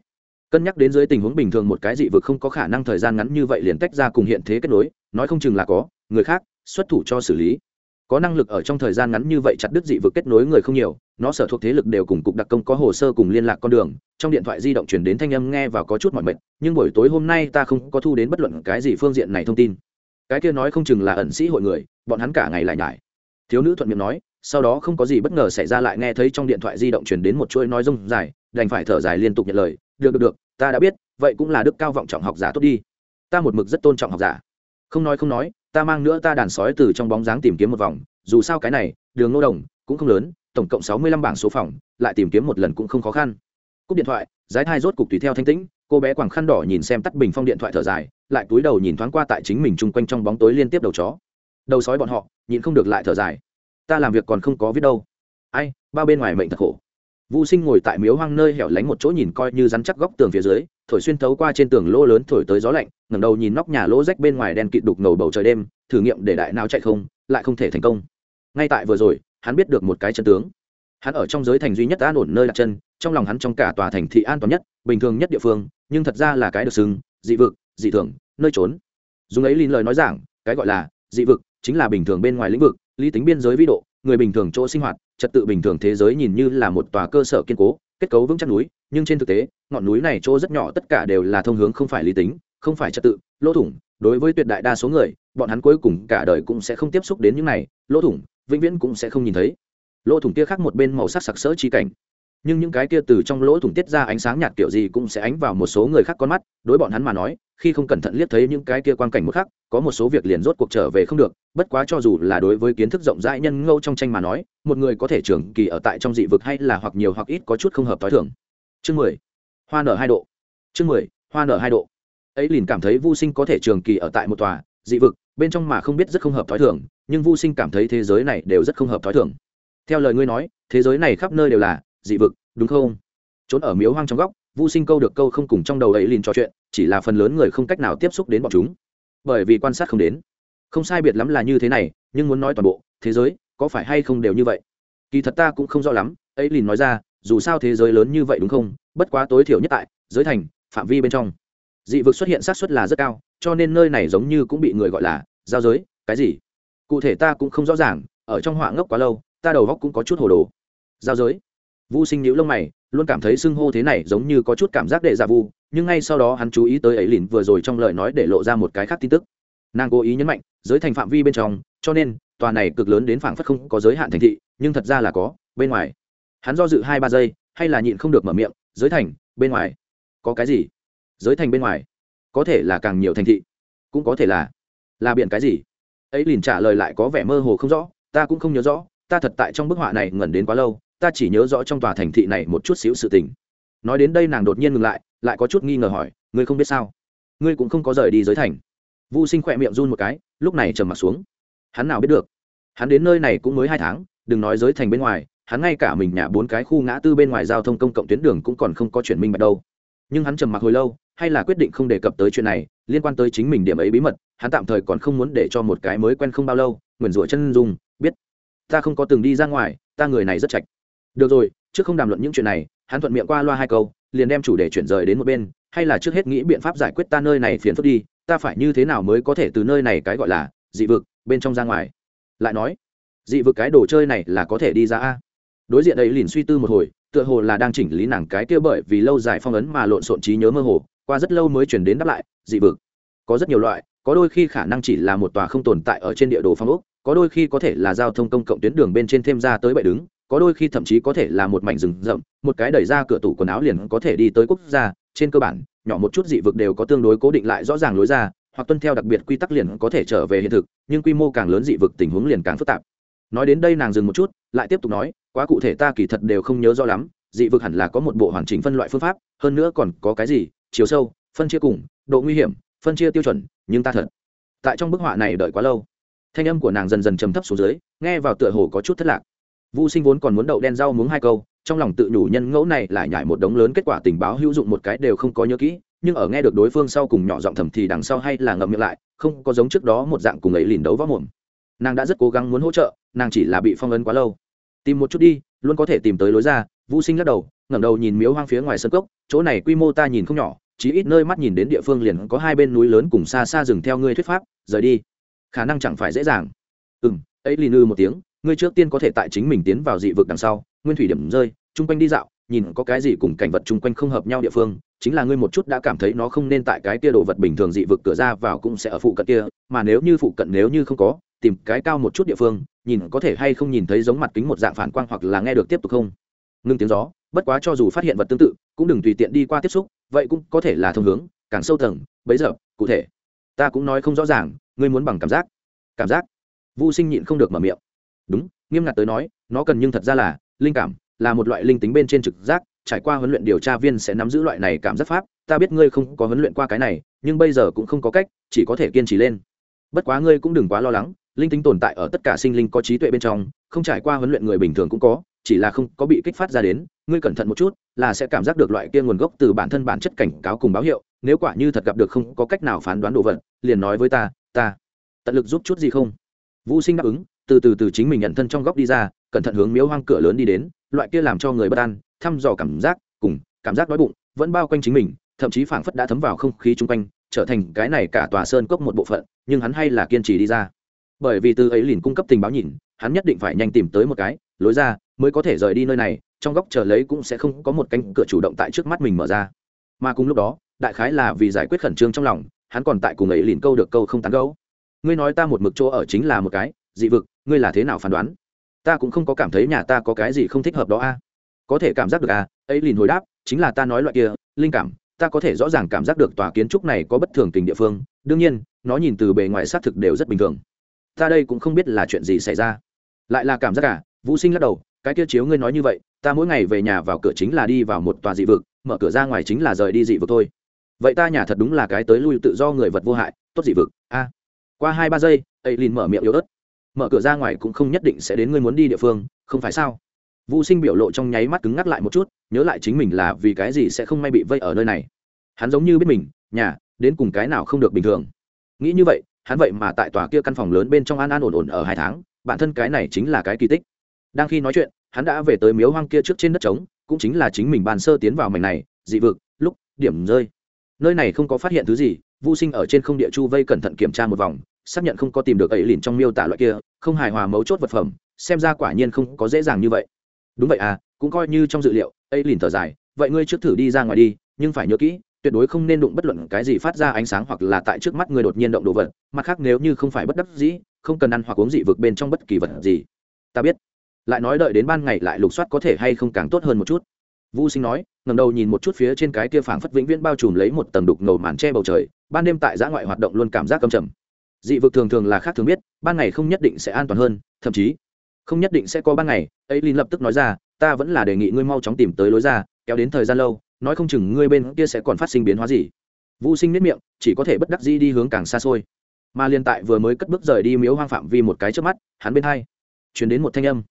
S1: Cân nhắc đến dưới tình huống bình thường một cái dị vực không có khả năng thời gian ngắn như vậy liền tách ra cùng hiện thế kết nối, nói không chừng là có, người khác, xuất thủ cho xử lý có năng lực ở trong thời gian ngắn như vậy chặt đứt dị vực kết nối người không nhiều, nó sở thuộc thế lực đều cùng cục đặc công có hồ sơ cùng liên lạc con đường, trong điện thoại di động chuyển đến thanh âm nghe và có chút mọi mệt, nhưng buổi tối hôm nay ta không có thu đến bất luận cái gì phương diện này thông tin. Cái kia nói không chừng là ẩn sĩ hội người, bọn hắn cả ngày lại nhải. Thiếu nữ thuận miệng nói, sau đó không có gì bất ngờ xảy ra lại nghe thấy trong điện thoại di động chuyển đến một chuỗi nói rông dài, đành phải thở dài liên tục nhận lời, được được được, ta đã biết, vậy cũng là đức cao vọng trọng học giả tốt đi. Ta một mực rất tôn trọng học giả. Không nói không nói ta mang nữa ta đàn sói từ trong bóng dáng tìm kiếm một vòng, dù sao cái này, đường nô đồng, cũng không lớn, tổng cộng sáu mươi lăm bảng số phòng, lại tìm kiếm một lần cũng không khó khăn. Cúp điện thoại, giái thai rốt cục tùy theo thanh tĩnh, cô bé quàng khăn đỏ nhìn xem tắt bình phong điện thoại thở dài, lại túi đầu nhìn thoáng qua tại chính mình chung quanh trong bóng tối liên tiếp đầu chó. Đầu sói bọn họ nhìn không được lại thở dài. Ta làm việc còn không có viết đâu. Ai ba bên ngoài mệnh thật khổ. Vu Sinh ngồi tại miếu hoang nơi hẻo lánh một chỗ nhìn coi như rắn chắc góc tường phía dưới, thổi xuyên thấu qua trên tường lỗ lớn thổi tới gió lạnh, ngẩng đầu nhìn nóc nhà lỗ rách bên ngoài đen kịt đục ngầu bầu trời đêm, thử nghiệm để đại não chạy không, lại không thể thành công. Ngay tại vừa rồi, hắn biết được một cái chân tướng. Hắn ở trong giới thành duy nhất an ổn nơi đặt chân, trong lòng hắn trong cả tòa thành thị an toàn nhất, bình thường nhất địa phương, nhưng thật ra là cái được sừng, dị vực, dị thường, nơi trốn. Dùng ấy linh lời nói giảng, cái gọi là dị vực chính là bình thường bên ngoài lĩnh vực, lý tính biên giới vĩ độ, người bình thường chỗ sinh hoạt, trật tự bình thường thế giới nhìn như là một tòa cơ sở kiên cố, kết cấu vững chắc núi, nhưng trên thực tế, ngọn núi này chỗ rất nhỏ, tất cả đều là thông hướng không phải lý tính, không phải trật tự, lỗ thủng. Đối với tuyệt đại đa số người, bọn hắn cuối cùng cả đời cũng sẽ không tiếp xúc đến những này, lỗ thủng, vĩnh viễn cũng sẽ không nhìn thấy. Lỗ thủng kia khác một bên màu sắc sặc sỡ chi cảnh. Nhưng những cái kia từ trong lỗ thủng tiết ra ánh sáng nhạt kiểu gì cũng sẽ ánh vào một số người khác con mắt, đối bọn hắn mà nói khi không cẩn thận liếc thấy những cái kia quan cảnh một khắc, có một số việc liền rốt cuộc trở về không được, bất quá cho dù là đối với kiến thức rộng rãi nhân ngâu trong tranh mà nói, một người có thể trường kỳ ở tại trong dị vực hay là hoặc nhiều hoặc ít có chút không hợp t h o i thường. Chương mười, hoa nở hai độ. Chương mười, hoa nở hai độ. Ấy liền cảm thấy vô sinh có thể trường kỳ ở tại một tòa, dị vực, bên trong mà không biết rất không hợp t h i thường, nhưng vô sinh cảm thấy thế giới này đều rất không hợp t h i thường. Theo lời ngươi nói, thế giới này khắp nơi đều là dị vực, đúng không? Trốn ở miếu hoang trong góc vô sinh câu được câu không cùng trong đầu ấy liền trò chuyện chỉ là phần lớn người không cách nào tiếp xúc đến bọn chúng. Bởi vì quan sát không đến. Không sai biệt lắm là như thế này nhưng muốn nói toàn bộ thế giới có phải hay không đều như vậy? Kỳ thật ta cũng không rõ lắm ấy liền nói ra dù sao thế giới lớn như vậy đúng không? Bất quá tối thiểu nhất tại giới thành phạm vi bên trong. Dị vực xuất hiện xác suất là rất cao cho nên nơi này giống như cũng bị người gọi là giao giới cái gì? Cụ thể ta cũng không rõ ràng ở trong họa ngốc quá lâu ta đầu góc cũng có chút hồ đồ. Giao giới. Vu Sinh nhíu lông mày, luôn cảm thấy xưng hô thế này giống như có chút cảm giác đệ giả vu, nhưng ngay sau đó hắn chú ý tới ấy lìn vừa rồi trong lời nói để lộ ra một cái khác tin tức. Nàng cố ý nhấn mạnh, giới thành phạm vi bên trong, cho nên tòa này cực lớn đến phảng phất không có giới hạn thành thị, nhưng thật ra là có, bên ngoài. Hắn do dự hai ba giây, hay là nhịn không được mở miệng, giới thành, bên ngoài. Có cái gì? Giới thành bên ngoài? Có thể là càng nhiều thành thị, cũng có thể là là biển cái gì? Ấy liền trả lời lại có vẻ mơ hồ không rõ, ta cũng không nhớ rõ, ta thật tại trong bức họa này ngẩn đến quá lâu, ta chỉ nhớ rõ trong tòa thành thị này một chút xíu sự tình nói đến đây nàng đột nhiên ngừng lại lại có chút nghi ngờ hỏi, ngươi không biết sao? Ngươi cũng không có rời đi giới thành. Vu sinh khỏe miệng run một cái, lúc này trầm m ặ t xuống. Hắn nào biết được? Hắn đến nơi này cũng mới hai tháng, đừng nói giới thành bên ngoài, hắn ngay cả mình nhà bốn cái khu ngã tư bên ngoài giao thông công cộng tuyến đường cũng còn không có chuyển minh bạch đâu. Nhưng hắn trầm mặc hồi lâu, hay là quyết định không đề cập tới chuyện này, liên quan tới chính mình điểm ấy bí mật, hắn tạm thời còn không muốn để cho một cái mới quen không bao lâu, nguyền rủa chân dung, biết. Ta không có từng đi ra ngoài, ta người này rất chạch được rồi, trước không đàm luận những chuyện này hắn thuận miệng qua loa hai câu, liền đem chủ đề chuyển rời đến một bên, hay là trước hết nghĩ biện pháp giải quyết ta nơi này phiền phức đi, ta phải như thế nào mới có thể từ nơi này cái gọi là dị vực bên trong ra ngoài? Lại nói, dị vực cái đồ chơi này là có thể đi ra a? Đối diện ấy liền suy tư một hồi, tựa hồ là đang chỉnh lý nàng cái kia bởi vì lâu dài phong ấn mà lộn xộn trí nhớ mơ hồ, qua rất lâu mới chuyển đến đáp lại, dị vực. Có rất nhiều loại, có đôi khi khả năng chỉ là một tòa không tồn tại ở trên địa đồ phong ốc, có đôi khi có thể là giao thông công cộng tuyến đường bên trên thêm ra tới bệ đứng có đôi khi thậm chí có thể là một mảnh rừng rậm, một cái đẩy ra cửa tủ quần áo liền có thể đi tới quốc gia, trên cơ bản, nhỏ một chút dị vực đều có tương đối cố định lại rõ ràng lối ra, hoặc tuân theo đặc biệt quy tắc liền có thể trở về hiện thực, nhưng quy mô càng lớn dị vực tình huống liền càng phức tạp. Nói đến đây nàng dừng một chút, lại tiếp tục nói, quá cụ thể ta kỳ thật đều không nhớ rõ lắm, dị vực hẳn là có một bộ hoàn chỉnh phân loại phương pháp, hơn nữa còn có cái gì, chiều sâu, phân chia cùng, độ nguy hiểm, phân chia tiêu chuẩn, nhưng ta thật, tại trong bức họa này đợi quá lâu. Thanh âm của nàng dần dần trầm thấp xuống dưới, nghe vào tựa hồ có chút thất lạc. Vu Sinh vốn còn muốn đậu đen rau muống hai câu, trong lòng tự nhủ nhân ngẫu này lại nhảy một đống lớn kết quả tình báo hữu dụng một cái đều không có nhớ kỹ, nhưng ở nghe được đối phương sau cùng nhỏ giọng thầm thì đằng sau hay là ngậm miệng lại, không có giống trước đó một dạng cùng ấy lìn đấu võ mồm. Nàng đã rất cố gắng muốn hỗ trợ, nàng chỉ là bị phong ấn quá lâu. Tìm một chút đi, luôn có thể tìm tới lối ra. Vu Sinh lắc đầu, ngẩng đầu nhìn miếu hoang phía ngoài sân cốc, chỗ này quy mô ta nhìn không nhỏ, chỉ ít nơi mắt nhìn đến địa phương liền có hai bên núi lớn cùng xa xa rừng theo ngươi thuyết pháp, rời đi. Khả năng chẳng phải dễ dàng. Ừm, ấy lìn ư một tiếng, ngươi trước tiên có thể tại chính mình tiến vào dị vực đằng sau, nguyên thủy điểm rơi, chung quanh đi dạo, nhìn có cái gì cùng cảnh vật chung quanh không hợp nhau địa phương, chính là ngươi một chút đã cảm thấy nó không nên tại cái kia đồ vật bình thường dị vực cửa ra vào cũng sẽ ở phụ cận kia, mà nếu như phụ cận nếu như không có, tìm cái cao một chút địa phương, nhìn có thể hay không nhìn thấy giống mặt kính một dạng phản quang hoặc là nghe được tiếp tục không. Ngưng tiếng gió, bất quá cho dù phát hiện vật tương tự, cũng đừng tùy tiện đi qua tiếp xúc, vậy cũng có thể là thông hướng, càng sâu tầng bấy giờ, cụ thể. Ta cũng nói không rõ ràng, ngươi muốn bằng cảm giác. Cảm giác. Vô sinh nhịn không được mở miệng đúng, nghiêm ngặt tới nói, nó cần nhưng thật ra là linh cảm, là một loại linh tính bên trên trực giác, trải qua huấn luyện điều tra viên sẽ nắm giữ loại này cảm giác pháp, ta biết ngươi không có huấn luyện qua cái này, nhưng bây giờ cũng không có cách, chỉ có thể kiên trì lên. Bất quá ngươi cũng đừng quá lo lắng, linh tính tồn tại ở tất cả sinh linh có trí tuệ bên trong, không trải qua huấn luyện người bình thường cũng có, chỉ là không có bị kích phát ra đến, ngươi cẩn thận một chút, là sẽ cảm giác được loại kia nguồn gốc từ bản thân bản chất cảnh cáo cùng báo hiệu, nếu quả như thật gặp được không có cách nào phán đoán đồ vật, liền nói với ta ta tận lực giúp chút gì không? Vũ sinh đáp ứng từ từ từ chính mình nhận thân trong góc đi ra, cẩn thận hướng miếu hoang cửa lớn đi đến, loại kia làm cho người bất an, thăm dò cảm giác, cùng cảm giác đói bụng, vẫn bao quanh chính mình, thậm chí phảng phất đã thấm vào không khí chung quanh, trở thành cái này cả tòa sơn cốc một bộ phận, nhưng hắn hay là kiên trì đi ra. Bởi vì từ ấy liền cung cấp tình báo nhìn, hắn nhất định phải nhanh tìm tới một cái, lối ra, mới có thể rời đi nơi này, trong góc chờ lấy cũng sẽ không có một cánh cửa chủ động tại trước mắt mình mở ra. Mà cùng lúc đó, đại khái là vì giải quyết khẩn trương trong lòng, hắn còn tại cùng ấy lìn câu được câu không tán gấu ngươi nói ta một mực chỗ ở chính là một cái dị vực, ngươi là thế nào phán đoán? Ta cũng không có cảm thấy nhà ta có cái gì không thích hợp đó a. Có thể cảm giác được a ấy liền hồi đáp, chính là ta nói loại kia, linh cảm, ta có thể rõ ràng cảm giác được tòa kiến trúc này có bất thường tình địa phương, đương nhiên, nó nhìn từ bề ngoài xác thực đều rất bình thường. Ta đây cũng không biết là chuyện gì xảy ra. Lại là cảm giác cả à? vũ sinh lắc đầu, cái kia chiếu ngươi nói như vậy, ta mỗi ngày về nhà vào cửa chính là đi vào một tòa dị vực, mở cửa ra ngoài chính là rời đi dị vực thôi. Vậy ta nhà thật đúng là cái tới lui tự do người vật vô hại, tốt dị vực, a. Qua hai ba giây ấy liền mở miệng yếu ớt mở cửa ra ngoài cũng không nhất định sẽ đến ngươi muốn đi địa phương, không phải sao? Vũ sinh biểu lộ trong nháy mắt cứng ngắc lại một chút, nhớ lại chính mình là vì cái gì sẽ không may bị vây ở nơi này. Hắn giống như biết mình, nhà, đến cùng cái nào không được bình thường. Nghĩ như vậy, hắn vậy mà tại tòa kia căn phòng lớn bên trong an an ổn ổn ở hai tháng, bản thân cái này chính là cái kỳ tích. Đang khi nói chuyện, hắn đã về tới miếu hoang kia trước trên đất trống, cũng chính là chính mình bàn sơ tiến vào mảnh này, dị vực, lúc, điểm rơi. Nơi này không có phát hiện thứ gì vô sinh ở trên không địa chu vây cẩn thận kiểm tra một vòng xác nhận không có tìm được ấy lìn trong miêu tả loại kia, không hài hòa mấu chốt vật phẩm, xem ra quả nhiên không có dễ dàng như vậy. Đúng vậy à cũng coi như trong dự liệu, ấy lìn thở dài, vậy ngươi trước thử đi ra ngoài đi, nhưng phải nhớ kỹ, tuyệt đối không nên đụng bất luận cái gì phát ra ánh sáng hoặc là tại trước mắt người đột nhiên động đồ vật, mặt khác nếu như không phải bất đắc dĩ, không cần ăn hoặc uống dị vực bên trong bất kỳ vật gì. Ta biết. Lại nói đợi đến ban ngày lại lục soát có thể hay không càng tốt hơn một chút. Vũ sinh nói ngầm đầu nhìn một chút phía trên cái kia phảng phất vĩnh viễn bao trùm lấy một tầng đục ngầu màn che bầu trời, ban đêm tại giã ngoại hoạt động luôn cảm giác cầm trầm dị vực thường thường là khác thường biết, ban ngày không nhất định sẽ an toàn hơn, thậm chí, không nhất định sẽ có ban ngày. Ấy linh lập tức nói ra, ta vẫn là đề nghị ngươi mau chóng tìm tới lối ra, kéo đến thời gian lâu, nói không chừng ngươi bên kia sẽ còn phát sinh biến hóa gì. Vũ sinh nếp miệng, chỉ có thể bất đắc dĩ đi hướng càng xa xôi. Mà liên tại vừa mới cất bước rời đi miếu hoang phạm vi một cái trước mắt, hắn bên hai chuyển đến một thanh âm.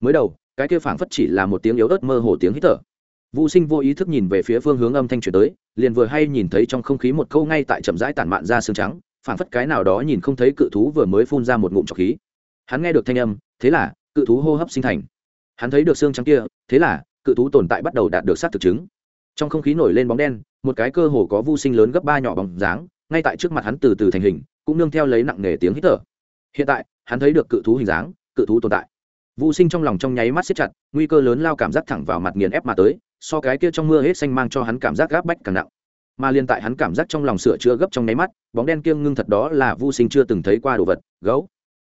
S1: Mới đầu, cái kia phảng phất chỉ là một tiếng yếu ớt mơ hồ tiếng hít thở. Vũ sinh vô ý thức nhìn về phía phương hướng âm thanh chuyển tới, liền vừa hay nhìn thấy trong không khí một câu ngay tại chậm rãi tản mạn ra xương trắng phảng phất cái nào đó nhìn không thấy cự thú vừa mới phun ra một ngụm trọc khí. Hắn nghe được thanh âm, thế là, cự thú hô hấp sinh thành. Hắn thấy được xương trắng kia, thế là, cự thú tồn tại bắt đầu đạt được sát thực chứng. Trong không khí nổi lên bóng đen, một cái cơ hồ có vô sinh lớn gấp ba nhỏ bóng dáng, ngay tại trước mặt hắn từ từ thành hình, cũng nương theo lấy nặng nề tiếng hít thở. Hiện tại, hắn thấy được cự thú hình dáng, cự thú tồn tại. Vô sinh trong lòng trong nháy mắt siết chặt, nguy cơ lớn lao cảm giác thẳng vào mặt nghiền ép mà tới, so cái kia trong mưa hết xanh mang cho hắn cảm giác gáp bách càng nặng mà liên tại hắn cảm giác trong lòng sửa chữa gấp trong nháy mắt, bóng đen kiêng ngưng thật đó là vô sinh chưa từng thấy qua đồ vật. Gấu.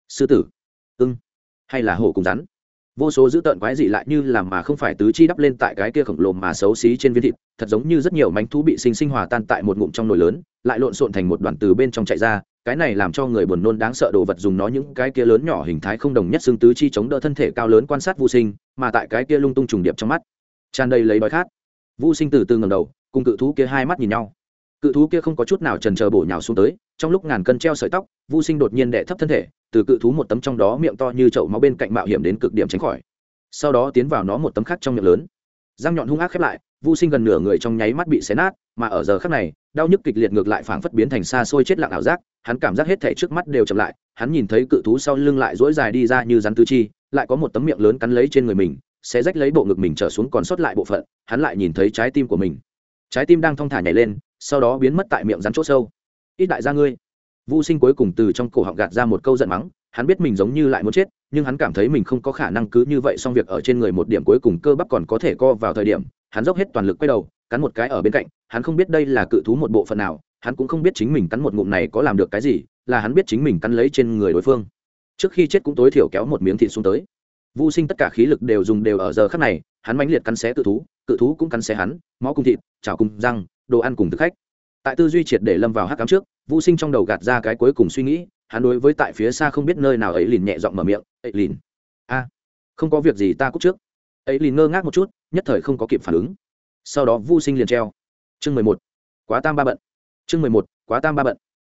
S1: Sư tử. Ưng. Hay là hổ cùng rắn. Vô số dữ tợn quái dị lại như làm mà không phải tứ chi đắp lên tại cái kia khổng lồ mà xấu xí trên viên thịt, thật giống như rất nhiều mánh thú bị sinh sinh hòa tan tại một ngụm trong nồi lớn, lại lộn xộn thành một đoàn từ bên trong chạy ra, cái này làm cho người buồn nôn đáng sợ đồ vật dùng nó những cái kia lớn nhỏ hình thái không đồng nhất xương tứ chi chống đỡ thân thể cao lớn quan sát vô sinh, mà tại cái kia lung tung trùng điệp trong mắt. Tràn đầy lấy đói khát. Vô sinh từ từ ngầm đầu cùng cự thú kia hai mắt nhìn nhau. Cự thú kia không có chút nào trần chờ bổ nhào xuống tới, trong lúc ngàn cân treo sợi tóc vô sinh đột nhiên đẻ thấp thân thể, từ cự thú một tấm trong đó miệng to như chậu máu bên cạnh mạo hiểm đến cực điểm tránh khỏi. Sau đó tiến vào nó một tấm khác trong miệng lớn. Răng nhọn hung ác khép lại vô sinh gần nửa người trong nháy mắt bị xé nát, mà ở giờ khác này, đau nhức kịch liệt ngược lại phảng phất biến thành xa xôi chết lặng ảo giác, hắn cảm giác hết thể trước mắt đều chậm lại, hắn nhìn thấy cự thú sau lưng lại dỗi dài đi ra như rắn tứ chi, lại có một tấm miệng lớn cắn lấy trên người mình, sẽ rách lấy bộ ngực mình trở xuống còn sót lại bộ phận, hắn lại nhìn thấy trái tim của mình trái tim đang thong thả nhảy lên, sau đó biến mất tại miệng rắn chỗ sâu. Ít đại gia ngươi. Vô sinh cuối cùng từ trong cổ họng gạt ra một câu giận mắng, hắn biết mình giống như lại muốn chết, nhưng hắn cảm thấy mình không có khả năng cứ như vậy xong việc ở trên người một điểm cuối cùng cơ bắp còn có thể co vào thời điểm, hắn dốc hết toàn lực quay đầu, cắn một cái ở bên cạnh, hắn không biết đây là cự thú một bộ phận nào, hắn cũng không biết chính mình cắn một ngụm này có làm được cái gì, là hắn biết chính mình cắn lấy trên người đối phương. Trước khi chết cũng tối thiểu kéo một miếng thịt xuống tới. Vô sinh tất cả khí lực đều dùng đều ở giờ khắc này, hắn mãnh liệt cắn xé cự thú cự thú cũng cắn xé hắn, máu cùng thịt, chảo cùng răng, đồ ăn cùng thực khách. Tại tư duy triệt để lâm vào hắc cám trước vô sinh trong đầu gạt ra cái cuối cùng suy nghĩ, hắn đối với tại phía xa không biết nơi nào ấy lìn nhẹ giọng mở miệng, ấy lìn a, không có việc gì ta cúc trước. Ấy lìn ngơ ngác một chút, nhất thời không có kịp phản ứng. Sau đó vô sinh liền treo. Chương mười một, quá tam ba bận. Chương mười một, quá tam ba bận.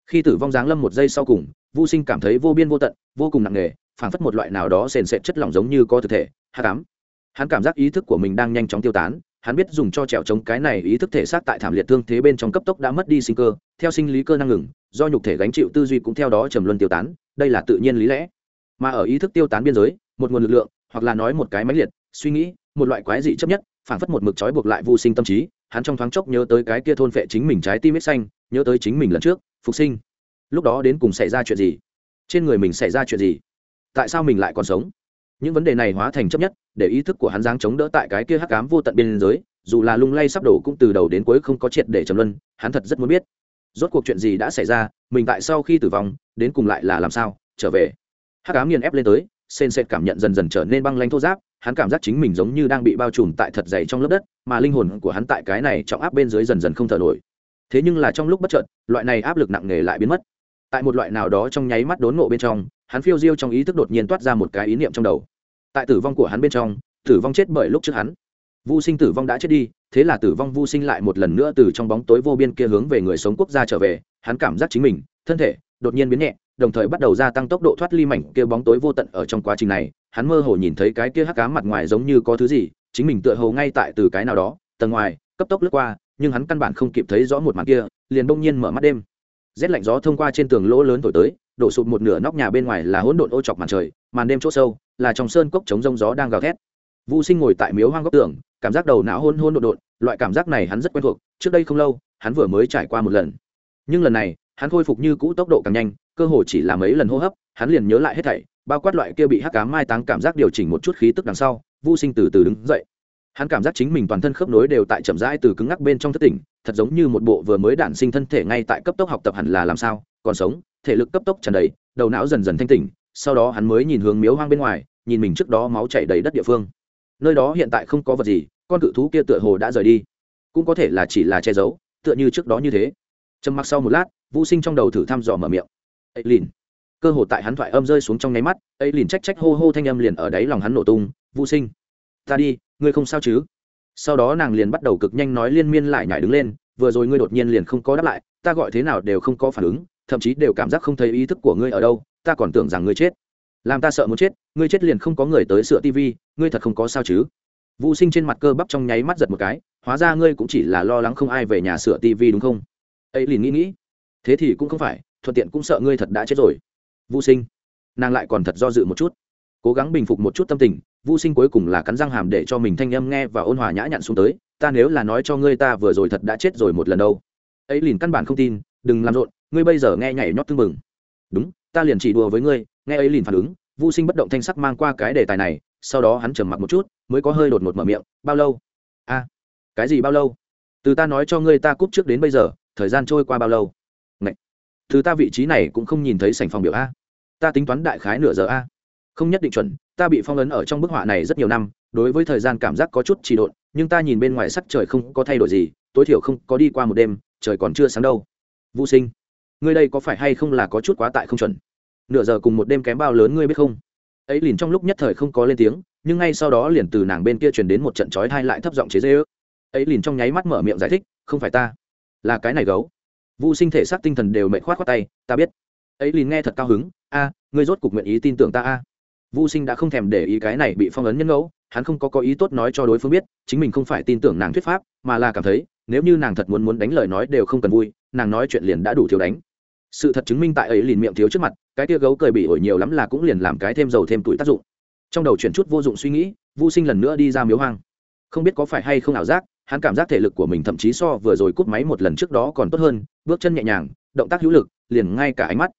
S1: Khi tử vong giáng lâm một giây sau cùng vô sinh cảm thấy vô biên vô tận, vô cùng nặng nề, phảng phất một loại nào đó sền sệt chất lỏng giống như có thực thể hát cám hắn cảm giác ý thức của mình đang nhanh chóng tiêu tán, hắn biết dùng cho trèo chống cái này ý thức thể xác tại thảm liệt thương thế bên trong cấp tốc đã mất đi sinh cơ, theo sinh lý cơ năng ngừng, do nhục thể gánh chịu tư duy cũng theo đó trầm luân tiêu tán, đây là tự nhiên lý lẽ. Mà ở ý thức tiêu tán biên giới, một nguồn lực lượng, hoặc là nói một cái máy liệt, suy nghĩ, một loại quái dị chấp nhất phảng phất một mực trói buộc lại vô sinh tâm trí, hắn trong thoáng chốc nhớ tới cái kia thôn phệ chính mình trái tim ít xanh, nhớ tới chính mình lần trước, phục sinh. Lúc đó đến cùng xảy ra chuyện gì? Trên người mình xảy ra chuyện gì? Tại sao mình lại còn sống? Những vấn đề này hóa thành chấp nhất, để ý thức của hắn giáng chống đỡ tại cái kia hắc cám vô tận biên giới, dù là lung lay sắp đổ cũng từ đầu đến cuối không có triệt để trầm luân, hắn thật rất muốn biết. Rốt cuộc chuyện gì đã xảy ra, mình tại sau khi tử vong, đến cùng lại là làm sao, trở về. Hắc cám nghiền ép lên tới, sên sệt cảm nhận dần dần trở nên băng lanh thô giáp, hắn cảm giác chính mình giống như đang bị bao trùm tại thật dày trong lớp đất, mà linh hồn của hắn tại cái này trọng áp bên dưới dần dần không thở nổi. Thế nhưng là trong lúc bất chợt, loại này áp lực nặng nề lại biến mất. Tại một loại nào đó trong nháy mắt đốn ngộ bên trong hắn phiêu diêu trong ý thức đột nhiên toát ra một cái ý niệm trong đầu. Tại tử vong của hắn bên trong, tử vong chết bởi lúc trước hắn. Vô sinh tử vong đã chết đi, thế là tử vong vô sinh lại một lần nữa từ trong bóng tối vô biên kia hướng về người sống quốc gia trở về, hắn cảm giác chính mình, thân thể, đột nhiên biến nhẹ, đồng thời bắt đầu gia tăng tốc độ thoát ly mảnh kia bóng tối vô tận ở trong quá trình này. Hắn mơ hồ nhìn thấy cái kia hắc cá mặt ngoài giống như có thứ gì, chính mình tựa hồ ngay tại từ cái nào đó, tầng ngoài, cấp tốc lướt qua, nhưng hắn căn bản không kịp thấy rõ một mặt kia, liền bỗng nhiên mở mắt đêm. Rét lạnh gió thông qua trên tường lỗ lớn thổi tới đổ sụp một nửa nóc nhà bên ngoài là hỗn độn ô chọc màn trời màn đêm chỗ sâu là trong sơn cốc chống rông gió đang gào thét Vu Sinh ngồi tại miếu hoang góc tường, cảm giác đầu não hôn hôn đột đột, loại cảm giác này hắn rất quen thuộc, trước đây không lâu, hắn vừa mới trải qua một lần. Nhưng lần này, hắn khôi phục như cũ tốc độ càng nhanh, cơ hồ chỉ là mấy lần hô hấp, hắn liền nhớ lại hết thảy, bao quát loại kia bị hắc ám mai táng cảm giác điều chỉnh một chút khí tức đằng sau, Vu Sinh từ từ đứng dậy. Hắn cảm giác chính mình toàn thân khớp nối đều tại chậm rãi từ cứng ngắc bên trong thất tỉnh, thật giống như một bộ vừa mới đản sinh thân thể ngay tại cấp tốc học tập hẳn là làm sao, còn sống, thể lực cấp tốc tràn đầy, đầu não dần dần thanh tỉnh, sau đó hắn mới nhìn hướng miếu hoang bên ngoài, nhìn mình trước đó máu chảy đầy đất địa phương. Nơi đó hiện tại không có vật gì con cự thú kia tựa hồ đã rời đi. Cũng có thể là chỉ là che giấu tựa như trước đó như thế. Trầm mặc sau một lát vũ sinh trong đầu thử thăm dò mở miệng. Ấy lìn cơ hồ tại hắn thoại âm rơi xuống trong nháy mắt ấy lìn trách trách hô hô thanh âm liền ở đáy lòng hắn nổ tung vũ sinh ta đi ngươi không sao chứ? Sau đó nàng liền bắt đầu cực nhanh nói liên miên lại nhảy đứng lên vừa rồi ngươi đột nhiên liền không có đáp lại ta gọi thế nào đều không có phản ứng thậm chí đều cảm giác không thấy ý thức của ngươi ở đâu, ta còn tưởng rằng ngươi chết. Làm ta sợ muốn chết, ngươi chết liền không có người tới sửa tivi ngươi thật không có sao chứ? Vũ sinh trên mặt cơ bắp trong nháy mắt giật một cái, hóa ra ngươi cũng chỉ là lo lắng không ai về nhà sửa tivi đúng không? Ấy liền nghĩ nghĩ, thế thì cũng không phải, thuận tiện cũng sợ ngươi thật đã chết rồi. Vũ sinh, nàng lại còn thật do dự một chút, cố gắng bình phục một chút tâm tình. Vũ sinh cuối cùng là cắn răng hàm để cho mình thanh âm nghe và ôn hòa nhã nhặn xuống tới, ta nếu là nói cho ngươi ta vừa rồi thật đã chết rồi một lần đâu. Ấy liền căn bản không tin đừng làm rộn, ngươi bây giờ nghe nhảy nhót tưng mừng đúng, ta liền chỉ đùa với ngươi, nghe ấy liền phản ứng vô sinh bất động thanh sắc mang qua cái đề tài này, sau đó hắn trầm mặc một chút, mới có hơi đột ngột mở miệng, bao lâu? A, cái gì bao lâu? Từ ta nói cho ngươi ta cúp trước đến bây giờ, thời gian trôi qua bao lâu? Ngậy. từ ta vị trí này cũng không nhìn thấy sảnh phòng biểu a. Ta tính toán đại khái nửa giờ a. Không nhất định chuẩn, ta bị phong ấn ở trong bức họa này rất nhiều năm, đối với thời gian cảm giác có chút trì độn, nhưng ta nhìn bên ngoài sắc trời không có thay đổi gì, tối thiểu không có đi qua một đêm, trời còn chưa sáng đâu vũ sinh, ngươi đây có phải hay không là có chút quá tại không chuẩn? Nửa giờ cùng một đêm kém bao lớn ngươi biết không? Ấy liền trong lúc nhất thời không có lên tiếng, nhưng ngay sau đó liền từ nàng bên kia truyền đến một trận chói thai lại thấp giọng chế dê ước ấy liền trong nháy mắt mở miệng giải thích, không phải ta, là cái này gấu. Vu sinh thể xác tinh thần đều mệt khoát khoát tay, ta biết. Ấy liền nghe thật cao hứng, a, ngươi rốt cục nguyện ý tin tưởng ta a? Vu sinh đã không thèm để ý cái này bị phong ấn nhân ngẫu, hắn không có có ý tốt nói cho đối phương biết, chính mình không phải tin tưởng nàng thuyết pháp, mà là cảm thấy nếu như nàng thật muốn muốn đánh lời nói đều không cần vui, nàng nói chuyện liền đã đủ thiếu đánh. Sự thật chứng minh tại ấy liền miệng thiếu trước mặt, cái tia gấu cười bị ổi nhiều lắm là cũng liền làm cái thêm dầu thêm tuổi tác dụng. Trong đầu chuyển chút vô dụng suy nghĩ vô sinh lần nữa đi ra miếu hoang. Không biết có phải hay không ảo giác, hắn cảm giác thể lực của mình thậm chí so vừa rồi cút máy một lần trước đó còn tốt hơn, bước chân nhẹ nhàng, động tác hữu lực, liền ngay cả ánh mắt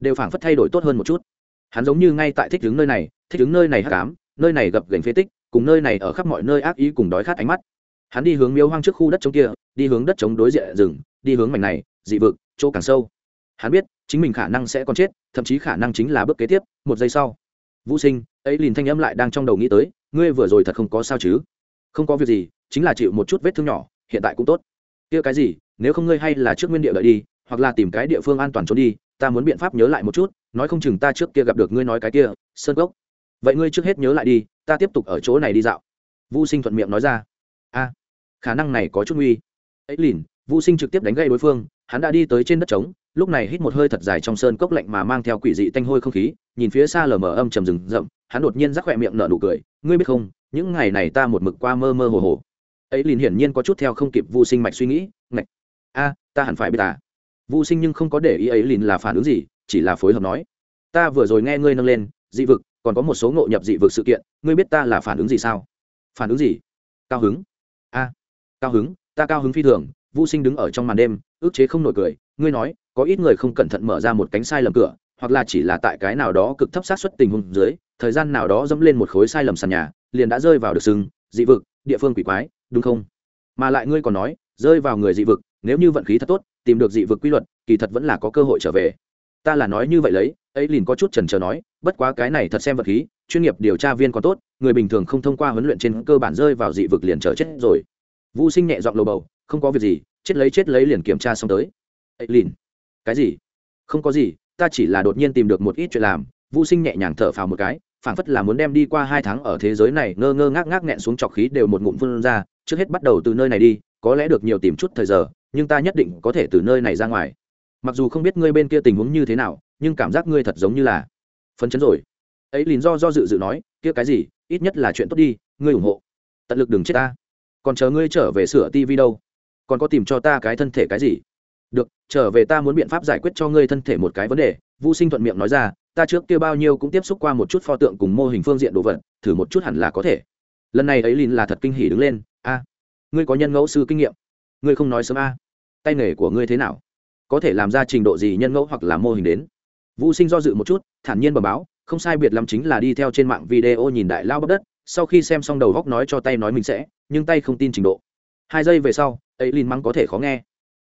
S1: đều phảng phất thay đổi tốt hơn một chút. Hắn giống như ngay tại thích đứng nơi này, thích đứng nơi này hắc ám, nơi này gập gành phế tích, cùng nơi này ở khắp mọi nơi ác ý cùng đói khát ánh mắt hắn đi hướng miếu hoang trước khu đất trống kia, đi hướng đất trống đối diện rừng, đi hướng mảnh này, dị vực, chỗ càng sâu. Hắn biết, chính mình khả năng sẽ còn chết, thậm chí khả năng chính là bước kế tiếp, một giây sau. Vũ sinh, ấy liền thanh âm lại đang trong đầu nghĩ tới, ngươi vừa rồi thật không có sao chứ? Không có việc gì, chính là chịu một chút vết thương nhỏ, hiện tại cũng tốt. Kia cái gì, nếu không ngươi hay là trước nguyên địa lợi đi, hoặc là tìm cái địa phương an toàn trốn đi, ta muốn biện pháp nhớ lại một chút, nói không chừng ta trước kia gặp được ngươi nói cái kia, sơn gốc vậy ngươi trước hết nhớ lại đi, ta tiếp tục ở chỗ này đi dạo. Vũ sinh thuận miệng nói ra a, khả năng này có chút nguy. Ấy lìn vũ sinh trực tiếp đánh gây đối phương, hắn đã đi tới trên đất trống, lúc này hít một hơi thật dài trong sơn cốc lạnh mà mang theo quỷ dị tanh hôi không khí, nhìn phía xa lờ mờ âm trầm rừng rậm, hắn đột nhiên rắc khỏe miệng nở nụ cười, ngươi biết không, những ngày này ta một mực qua mơ mơ hồ hồ. Ấy liền hiển nhiên có chút theo không kịp vô sinh mạch suy nghĩ, ngạch, a, ta hẳn phải biết à? Vô sinh nhưng không có để ý ấy liền là phản ứng gì, chỉ là phối hợp nói, ta vừa rồi nghe ngươi nâng lên, dị vực, còn có một số ngộ nhập dị vực sự kiện, ngươi biết ta là phản ứng gì sao? Phản ứng gì? Cao hứng a, cao hứng, ta cao hứng phi thường vô sinh đứng ở trong màn đêm, ước chế không nổi cười, ngươi nói, có ít người không cẩn thận mở ra một cánh sai lầm cửa, hoặc là chỉ là tại cái nào đó cực thấp sát xuất tình huống dưới, thời gian nào đó dẫm lên một khối sai lầm sàn nhà, liền đã rơi vào được sừng, dị vực, địa phương quỷ quái, đúng không? Mà lại ngươi còn nói, rơi vào người dị vực, nếu như vận khí thật tốt, tìm được dị vực quy luật, kỳ thật vẫn là có cơ hội trở về. Ta là nói như vậy lấy ấy liền có chút chần chờ nói, bất quá cái này thật xem vật khí, chuyên nghiệp điều tra viên còn tốt, người bình thường không thông qua huấn luyện trên cơ bản rơi vào dị vực liền chờ chết rồi. Vũ sinh nhẹ giọng lầu bầu, không có việc gì, chết lấy chết lấy liền kiểm tra xong tới. Ấy liền. Cái gì? Không có gì, ta chỉ là đột nhiên tìm được một ít chuyện làm. Vũ sinh nhẹ nhàng thở phào một cái, phảng phất là muốn đem đi qua hai tháng ở thế giới này ngơ ngơ ngác ngác nghẹn xuống trọc khí đều một ngụm phun ra, trước hết bắt đầu từ nơi này đi, có lẽ được nhiều tìm chút thời giờ, nhưng ta nhất định có thể từ nơi này ra ngoài. Mặc dù không biết ngươi bên kia tình huống như thế nào nhưng cảm giác ngươi thật giống như là phấn chấn rồi. Ấy lìn do do dự dự nói, kia cái gì? Ít nhất là chuyện tốt đi, ngươi ủng hộ. Tận lực đừng chết ta. Còn chờ ngươi trở về sửa tivi đâu? Còn có tìm cho ta cái thân thể cái gì? Được, trở về ta muốn biện pháp giải quyết cho ngươi thân thể một cái vấn đề. Vu sinh thuận miệng nói ra, ta trước kia bao nhiêu cũng tiếp xúc qua một chút pho tượng cùng mô hình phương diện đồ vật, thử một chút hẳn là có thể. Lần này ấy lìn là thật kinh hỉ đứng lên, a, ngươi có nhân ngẫu sư kinh nghiệm. Ngươi không nói sớm a. Tay nghề của ngươi thế nào? Có thể làm ra trình độ gì nhân ngẫu hoặc là mô hình đến? Vũ sinh do dự một chút, thản nhiên bờ báo, không sai biệt lắm chính là đi theo trên mạng video nhìn đại lao bắp đất, sau khi xem xong đầu góc nói cho tay nói mình sẽ, nhưng tay không tin trình độ. Hai giây về sau, ấy lìn mắng có thể khó nghe.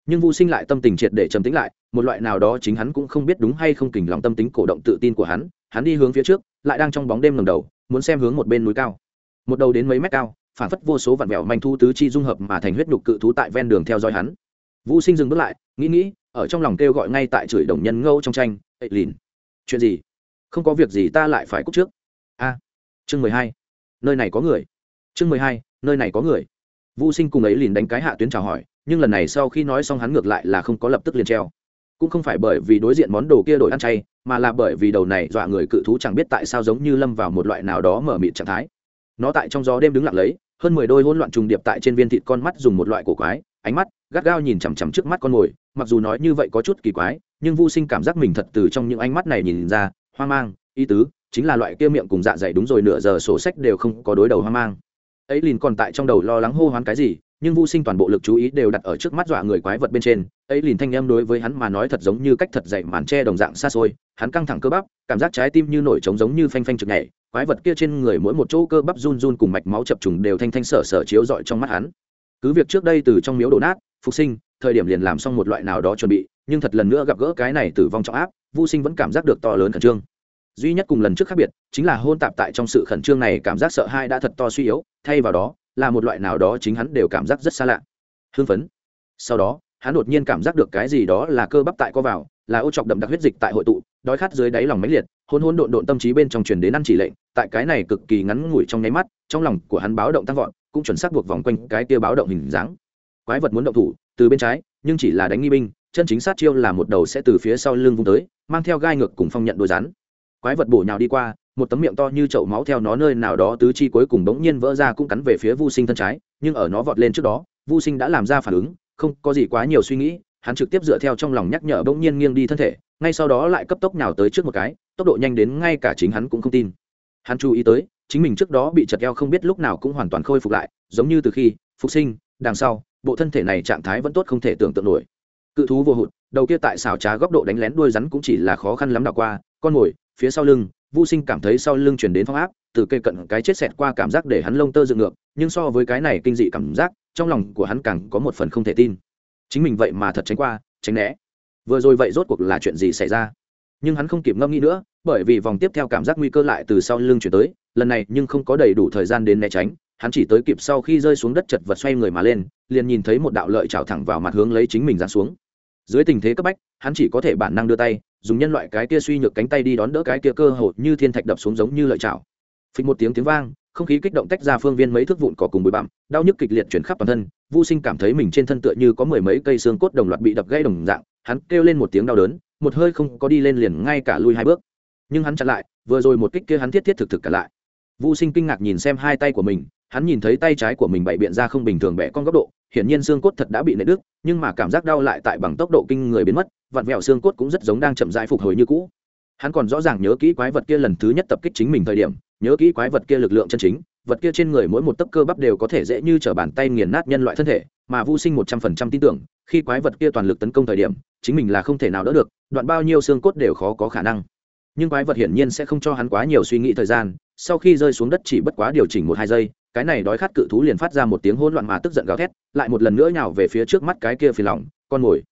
S1: Nhưng vũ sinh lại tâm tình triệt để trầm tính lại, một loại nào đó chính hắn cũng không biết đúng hay không kình lòng tâm tính cổ động tự tin của hắn hắn đi hướng phía trước, lại đang trong bóng đêm ngầm đầu, muốn xem hướng một bên núi cao. Một đầu đến mấy mét cao, phản phất vô số vạn vẹo manh thu tứ chi dung hợp mà thành huyết nhục cự thú tại ven đường theo dõi hắn. Vũ sinh dừng bước lại, nghĩ nghĩ, ở trong lòng kêu gọi ngay tại chửi đồng nhân ngâu trong tranh ệ lìn, chuyện gì? Không có việc gì ta lại phải cúc trước. A, chương mười hai. Nơi này có người. Chương mười hai, nơi này có người. Vũ sinh cùng ấy lìn đánh cái hạ tuyến chào hỏi, nhưng lần này sau khi nói xong hắn ngược lại là không có lập tức liền treo. Cũng không phải bởi vì đối diện món đồ kia đổi ăn chay, mà là bởi vì đầu này dọa người cự thú chẳng biết tại sao giống như lâm vào một loại nào đó mở mịt trạng thái. Nó tại trong gió đêm đứng lặng lấy, hơn mười đôi hỗn loạn trùng điệp tại trên viên thịt con mắt dùng một loại cổ quái, ánh mắt gắt gao nhìn chằm chằm trước mắt con mồi mặc dù nói như vậy có chút kỳ quái, nhưng vô sinh cảm giác mình thật từ trong những ánh mắt này nhìn ra, hoang mang, ý tứ, chính là loại kia miệng cùng dạ dày đúng rồi nửa giờ sổ sách đều không có đối đầu hoang mang. Ấy liền còn tại trong đầu lo lắng hô hoán cái gì, nhưng vô sinh toàn bộ lực chú ý đều đặt ở trước mắt dọa người quái vật bên trên. Ấy liền thanh em đối với hắn mà nói thật giống như cách thật dậy màn tre đồng dạng xa xôi, hắn căng thẳng cơ bắp, cảm giác trái tim như nổi trống giống như phanh phanh trực nhảy, quái vật kia trên người mỗi một chỗ cơ bắp run run cùng mạch máu chập trùng đều thanh thanh sở sở chiếu rọi trong mắt hắn cứ việc trước đây từ trong miếu đổ nát, phục sinh, thời điểm liền làm xong một loại nào đó chuẩn bị, nhưng thật lần nữa gặp gỡ cái này tử vong trọng áp vô sinh vẫn cảm giác được to lớn khẩn trương. Duy nhất cùng lần trước khác biệt, chính là hôn tạp tại trong sự khẩn trương này cảm giác sợ hãi đã thật to suy yếu, thay vào đó, là một loại nào đó chính hắn đều cảm giác rất xa lạ. Hưng phấn. Sau đó, hắn đột nhiên cảm giác được cái gì đó là cơ bắp tại co vào, là ô chọc đậm đặc huyết dịch tại hội tụ, đói khát dưới đáy lòng mãnh liệt, hôn hôn độn độn tâm trí bên trong truyền đến ăn chỉ lệnh, tại cái này cực kỳ ngắn ngủi trong nháy mắt, trong lòng của hắn báo động tăng vọt cũng chuẩn xác buộc vòng quanh cái kia báo động hình dáng. Quái vật muốn động thủ, từ bên trái, nhưng chỉ là đánh nghi binh, chân chính sát chiêu là một đầu sẽ từ phía sau lưng vung tới, mang theo gai ngược cùng phong nhận đôi rắn. Quái vật bổ nhào đi qua, một tấm miệng to như chậu máu theo nó nơi nào đó tứ chi cuối cùng bỗng nhiên vỡ ra cũng cắn về phía vu sinh thân trái, nhưng ở nó vọt lên trước đó, vu sinh đã làm ra phản ứng, không có gì quá nhiều suy nghĩ, hắn trực tiếp dựa theo trong lòng nhắc nhở bỗng nhiên nghiêng đi thân thể, ngay sau đó lại cấp tốc nhào tới trước một cái, tốc độ nhanh đến ngay cả chính hắn cũng không tin. Hắn chú ý tới chính mình trước đó bị chật eo không biết lúc nào cũng hoàn toàn khôi phục lại, giống như từ khi phục sinh, đằng sau, bộ thân thể này trạng thái vẫn tốt không thể tưởng tượng nổi. Cự thú vô hụt, đầu kia tại xảo trá góc độ đánh lén đuôi rắn cũng chỉ là khó khăn lắm đảo qua, con mồi, phía sau lưng vô sinh cảm thấy sau lưng chuyển đến phong áp, từ cây cận cái chết xẹt qua cảm giác để hắn lông tơ dựng ngược, nhưng so với cái này kinh dị cảm giác, trong lòng của hắn càng có một phần không thể tin. Chính mình vậy mà thật tránh qua, tránh né. Vừa rồi vậy rốt cuộc là chuyện gì xảy ra? Nhưng hắn không kịp ngâm nghĩ nữa, bởi vì vòng tiếp theo cảm giác nguy cơ lại từ sau lưng chuyển tới lần này nhưng không có đầy đủ thời gian đến né tránh, hắn chỉ tới kịp sau khi rơi xuống đất chật vật xoay người mà lên, liền nhìn thấy một đạo lợi trào thẳng vào mặt hướng lấy chính mình ra xuống. Dưới tình thế cấp bách, hắn chỉ có thể bản năng đưa tay, dùng nhân loại cái kia suy nhược cánh tay đi đón đỡ cái kia cơ hồ như thiên thạch đập xuống giống như lợi chảo. Phịch một tiếng tiếng vang, không khí kích động tách ra phương viên mấy thước vụn cỏ cùng bụi bặm, đau nhức kịch liệt chuyển khắp toàn thân vô sinh cảm thấy mình trên thân tựa như có mười mấy cây xương cốt đồng loạt bị đập gãy đồng dạng, hắn kêu lên một tiếng đau đớn, một hơi không có đi lên liền ngay cả lui hai bước. Nhưng hắn chặn lại, vừa rồi một kích kia hắn thiết thiết thực thực cả lại. Vũ sinh kinh ngạc nhìn xem hai tay của mình, hắn nhìn thấy tay trái của mình bảy biện ra không bình thường bẻ con góc độ, hiển nhiên xương cốt thật đã bị nệ đứt, nhưng mà cảm giác đau lại tại bằng tốc độ kinh người biến mất, vặn vẹo xương cốt cũng rất giống đang chậm rãi phục hồi như cũ. Hắn còn rõ ràng nhớ kỹ quái vật kia lần thứ nhất tập kích chính mình thời điểm, nhớ kỹ quái vật kia lực lượng chân chính, vật kia trên người mỗi một tấc cơ bắp đều có thể dễ như trở bàn tay nghiền nát nhân loại thân thể, mà Vu sinh một trăm phần trăm tin tưởng, khi quái vật kia toàn lực tấn công thời điểm, chính mình là không thể nào đỡ được, đoạn bao nhiêu xương cốt đều khó có khả năng nhưng quái vật hiển nhiên sẽ không cho hắn quá nhiều suy nghĩ thời gian, sau khi rơi xuống đất chỉ bất quá điều chỉnh một hai giây, cái này đói khát cự thú liền phát ra một tiếng hỗn loạn mà tức giận gào thét, lại một lần nữa nhào về phía trước mắt cái kia phi lỏng con mồi.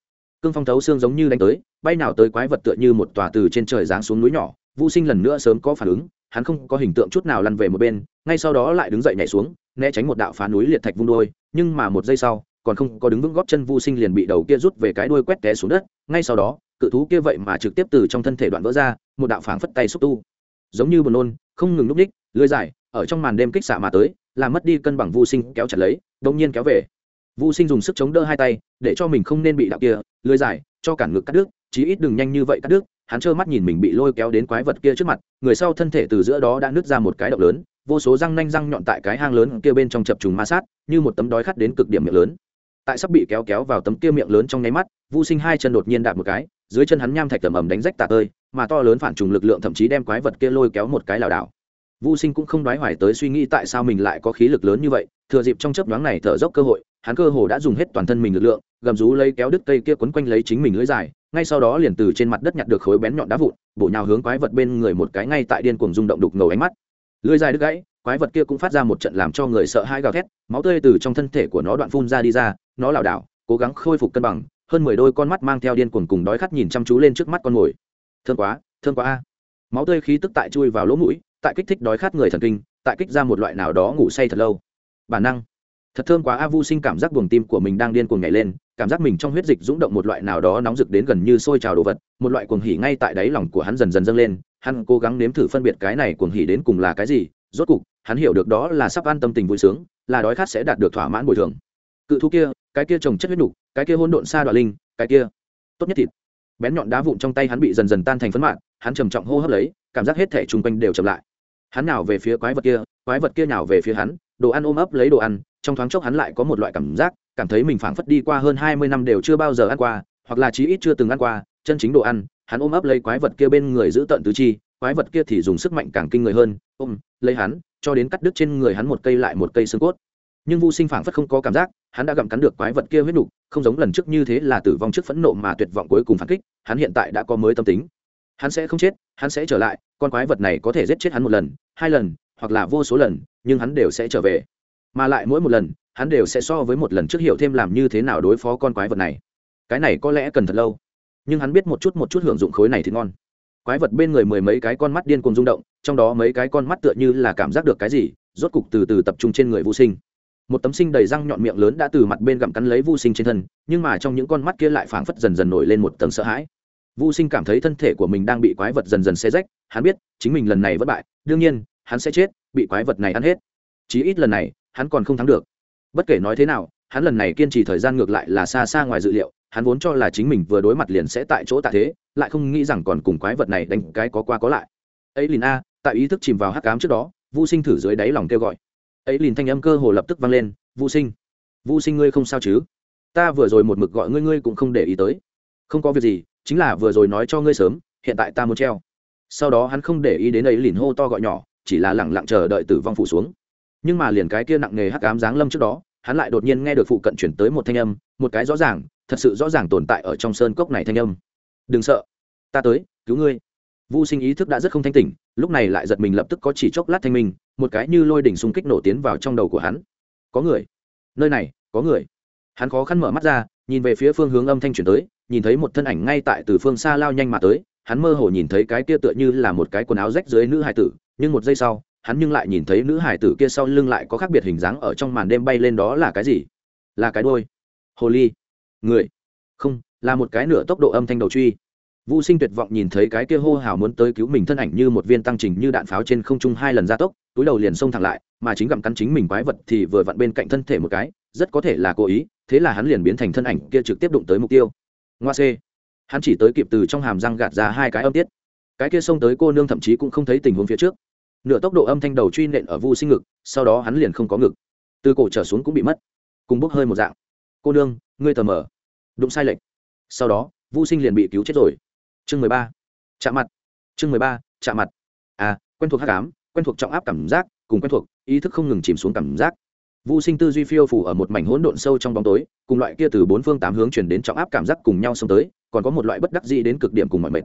S1: Cương phong thấu xương giống như đánh tới, bay nào tới quái vật tựa như một tòa từ trên trời giáng xuống núi nhỏ vũ sinh lần nữa sớm có phản ứng, hắn không có hình tượng chút nào lăn về một bên, ngay sau đó lại đứng dậy nhảy xuống, né tránh một đạo phá núi liệt thạch vung đôi, nhưng mà một giây sau, còn không có đứng vững góp chân vu sinh liền bị đầu kia rút về cái đuôi quét té xuống đất, ngay sau đó cự thú kia vậy mà trực tiếp từ trong thân thể đoạn vỡ ra, một đạo phảng phất tay xúc tu. Giống như buồn nôn, không ngừng núp ních lưới dài ở trong màn đêm kích xạ mà tới, làm mất đi cân bằng vu sinh, kéo chặt lấy đông nhiên kéo về. Vu sinh dùng sức chống đỡ hai tay, để cho mình không nên bị đạo kia lưới dài cho cản ngực cắt đứt, chí ít đừng nhanh như vậy cắt đứt. Hắn trơ mắt nhìn mình bị lôi kéo đến quái vật kia trước mặt, người sau thân thể từ giữa đó đã nứt ra một cái động lớn, vô số răng nanh răng nhọn tại cái hang lớn kia bên trong chập trùng ma sát, như một tấm đói khát đến cực điểm miệng lớn. Tại sắp bị kéo kéo vào tấm kia miệng lớn trong nháy mắt vu sinh hai chân đột nhiên đạp một cái dưới chân hắn nham thạch tầm ầm đánh rách tạ ơi, mà to lớn phản trùng lực lượng thậm chí đem quái vật kia lôi kéo một cái lảo đảo. Vu sinh cũng không đoái hoài tới suy nghĩ tại sao mình lại có khí lực lớn như vậy thừa dịp trong chớp nhoáng này thở dốc cơ hội hắn cơ hồ đã dùng hết toàn thân mình lực lượng gầm rú lấy kéo đứt cây kia quấn quanh lấy chính mình lưỡi dài ngay sau đó liền từ trên mặt đất nhặt được khối bén nhọn đá vụn bổ nhào hướng quái vật bên người một cái ngay tại điên cuồng rung động đục ngầu ánh mắt. Lưỡi dài đứt gãy quái vật kia cũng phát ra một trận làm cho người sợ hãi gào thét máu tươi từ trong thân thể của nó đoạn phun ra đi ra nó lảo đảo cố gắng khôi phục cân bằng hơn mười đôi con mắt mang theo điên cuồng cùng đói khát nhìn chăm chú lên trước mắt con mồi. Thương quá thương quá a. Máu tươi khí tức tại chui vào lỗ mũi, tại kích thích đói khát người thần kinh, tại kích ra một loại nào đó ngủ say thật lâu. Bản năng. Thật thơm quá a, vu sinh cảm giác buồng tim của mình đang điên cuồng nhảy lên, cảm giác mình trong huyết dịch rúng động một loại nào đó nóng rực đến gần như sôi trào đồ vật, một loại cuồng hỉ ngay tại đáy lòng của hắn dần dần dâng lên. Hắn cố gắng nếm thử phân biệt cái này cuồng hỉ đến cùng là cái gì, rốt cục, hắn hiểu được đó là sắp an tâm tình vui sướng, là đói khát sẽ đạt được thỏa mãn bồi thường. Cự thú kia cái kia trồng chất huyết nục, cái kia hôn độn xa đoạn linh, cái kia tốt nhất thịt. Bén nhọn đá vụn trong tay hắn bị dần dần tan thành phấn mạng hắn trầm trọng hô hấp lấy, cảm giác hết thể chung quanh đều chậm lại. Hắn nào về phía quái vật kia, quái vật kia nào về phía hắn, đồ ăn ôm ấp lấy đồ ăn, trong thoáng chốc hắn lại có một loại cảm giác, cảm thấy mình phảng phất đi qua hơn hai mươi năm đều chưa bao giờ ăn qua, hoặc là chí ít chưa từng ăn qua, chân chính đồ ăn, hắn ôm ấp lấy quái vật kia bên người giữ tận tứ chi, quái vật kia thì dùng sức mạnh càng kinh người hơn, ôm, lấy hắn, cho đến cắt đứt trên người hắn một cây lại một cây xương cốt nhưng vô sinh phảng phất không có cảm giác, hắn đã gặm cắn được quái vật kia huyết nục, không giống lần trước như thế là tử vong trước phẫn nộ mà tuyệt vọng cuối cùng phản kích, hắn hiện tại đã có mới tâm tính. Hắn sẽ không chết, hắn sẽ trở lại, con quái vật này có thể giết chết hắn một lần, hai lần, hoặc là vô số lần, nhưng hắn đều sẽ trở về. Mà lại mỗi một lần, hắn đều sẽ so với một lần trước hiểu thêm làm như thế nào đối phó con quái vật này. Cái này có lẽ cần thật lâu, nhưng hắn biết một chút một chút hưởng dụng khối này thì ngon. Quái vật bên người mười mấy cái con mắt điên cuồng rung động, trong đó mấy cái con mắt tựa như là cảm giác được cái gì, rốt cục từ từ tập trung trên người vô sinh một tấm sinh đầy răng nhọn miệng lớn đã từ mặt bên gặm cắn lấy vô sinh trên thân, nhưng mà trong những con mắt kia lại phảng phất dần dần nổi lên một tầng sợ hãi. Vô sinh cảm thấy thân thể của mình đang bị quái vật dần dần xe rách, hắn biết chính mình lần này vất bại, đương nhiên, hắn sẽ chết, bị quái vật này ăn hết. Chí ít lần này, hắn còn không thắng được. Bất kể nói thế nào, hắn lần này kiên trì thời gian ngược lại là xa xa ngoài dự liệu, hắn vốn cho là chính mình vừa đối mặt liền sẽ tại chỗ tạ thế, lại không nghĩ rằng còn cùng quái vật này đánh cái có qua có lại. Ấy lìn a tại ý thức chìm vào hắc cám trước đó vô sinh thử dưới đáy lòng kêu gọi ấy liền thanh âm cơ hồ lập tức vang lên vũ sinh vũ sinh ngươi không sao chứ? Ta vừa rồi một mực gọi ngươi ngươi cũng không để ý tới. Không có việc gì chính là vừa rồi nói cho ngươi sớm hiện tại ta muốn treo. Sau đó hắn không để ý đến ấy liền hô to gọi nhỏ chỉ là lẳng lặng chờ đợi tử vong phủ xuống. Nhưng mà liền cái kia nặng nề hắc ám giáng lâm trước đó hắn lại đột nhiên nghe được phụ cận chuyển tới một thanh âm một cái rõ ràng thật sự rõ ràng tồn tại ở trong sơn cốc này thanh âm. Đừng sợ ta tới cứu ngươi. Vu Sinh ý thức đã rất không thanh tỉnh, lúc này lại giật mình lập tức có chỉ chốc lát thanh minh, một cái như lôi đỉnh xung kích nổ tiến vào trong đầu của hắn. Có người, nơi này, có người. Hắn khó khăn mở mắt ra, nhìn về phía phương hướng âm thanh truyền tới, nhìn thấy một thân ảnh ngay tại từ phương xa lao nhanh mà tới, hắn mơ hồ nhìn thấy cái kia tựa như là một cái quần áo rách dưới nữ hài tử, nhưng một giây sau, hắn nhưng lại nhìn thấy nữ hài tử kia sau lưng lại có khác biệt hình dáng ở trong màn đêm bay lên đó là cái gì? Là cái đuôi. Hồ ly. Người. Không, là một cái nửa tốc độ âm thanh đầu truy Vu Sinh tuyệt vọng nhìn thấy cái kia hô hào muốn tới cứu mình thân ảnh như một viên tăng trình như đạn pháo trên không trung hai lần gia tốc, túi đầu liền xông thẳng lại, mà chính gặm cắn chính mình quái vật thì vừa vặn bên cạnh thân thể một cái, rất có thể là cố ý, thế là hắn liền biến thành thân ảnh kia trực tiếp đụng tới mục tiêu. Ngoa C. Hắn chỉ tới kịp từ trong hàm răng gạt ra hai cái âm tiết. Cái kia xông tới cô nương thậm chí cũng không thấy tình huống phía trước. Nửa tốc độ âm thanh đầu truy nện ở Vu Sinh ngực, sau đó hắn liền không có ngực. Từ cổ trở xuống cũng bị mất. Cùng bốc hơi một dạng. Cô nương, ngươi tờ mờ, Đụng sai lệch. Sau đó, Vu Sinh liền bị cứu chết rồi chương mười ba chạm mặt chương mười ba chạm mặt à quen thuộc hát cám quen thuộc trọng áp cảm giác, cùng quen thuộc, ý thức không ngừng chìm xuống cảm giác. Vũ sinh tư duy phiêu phủ ở một mảnh hỗn độn sâu trong bóng tối, cùng loại kia từ bốn phương tám hướng chuyển đến trọng áp cảm giác cùng nhau xông tới, còn có một loại bất đắc dĩ đến cực điểm cùng mọi mệt.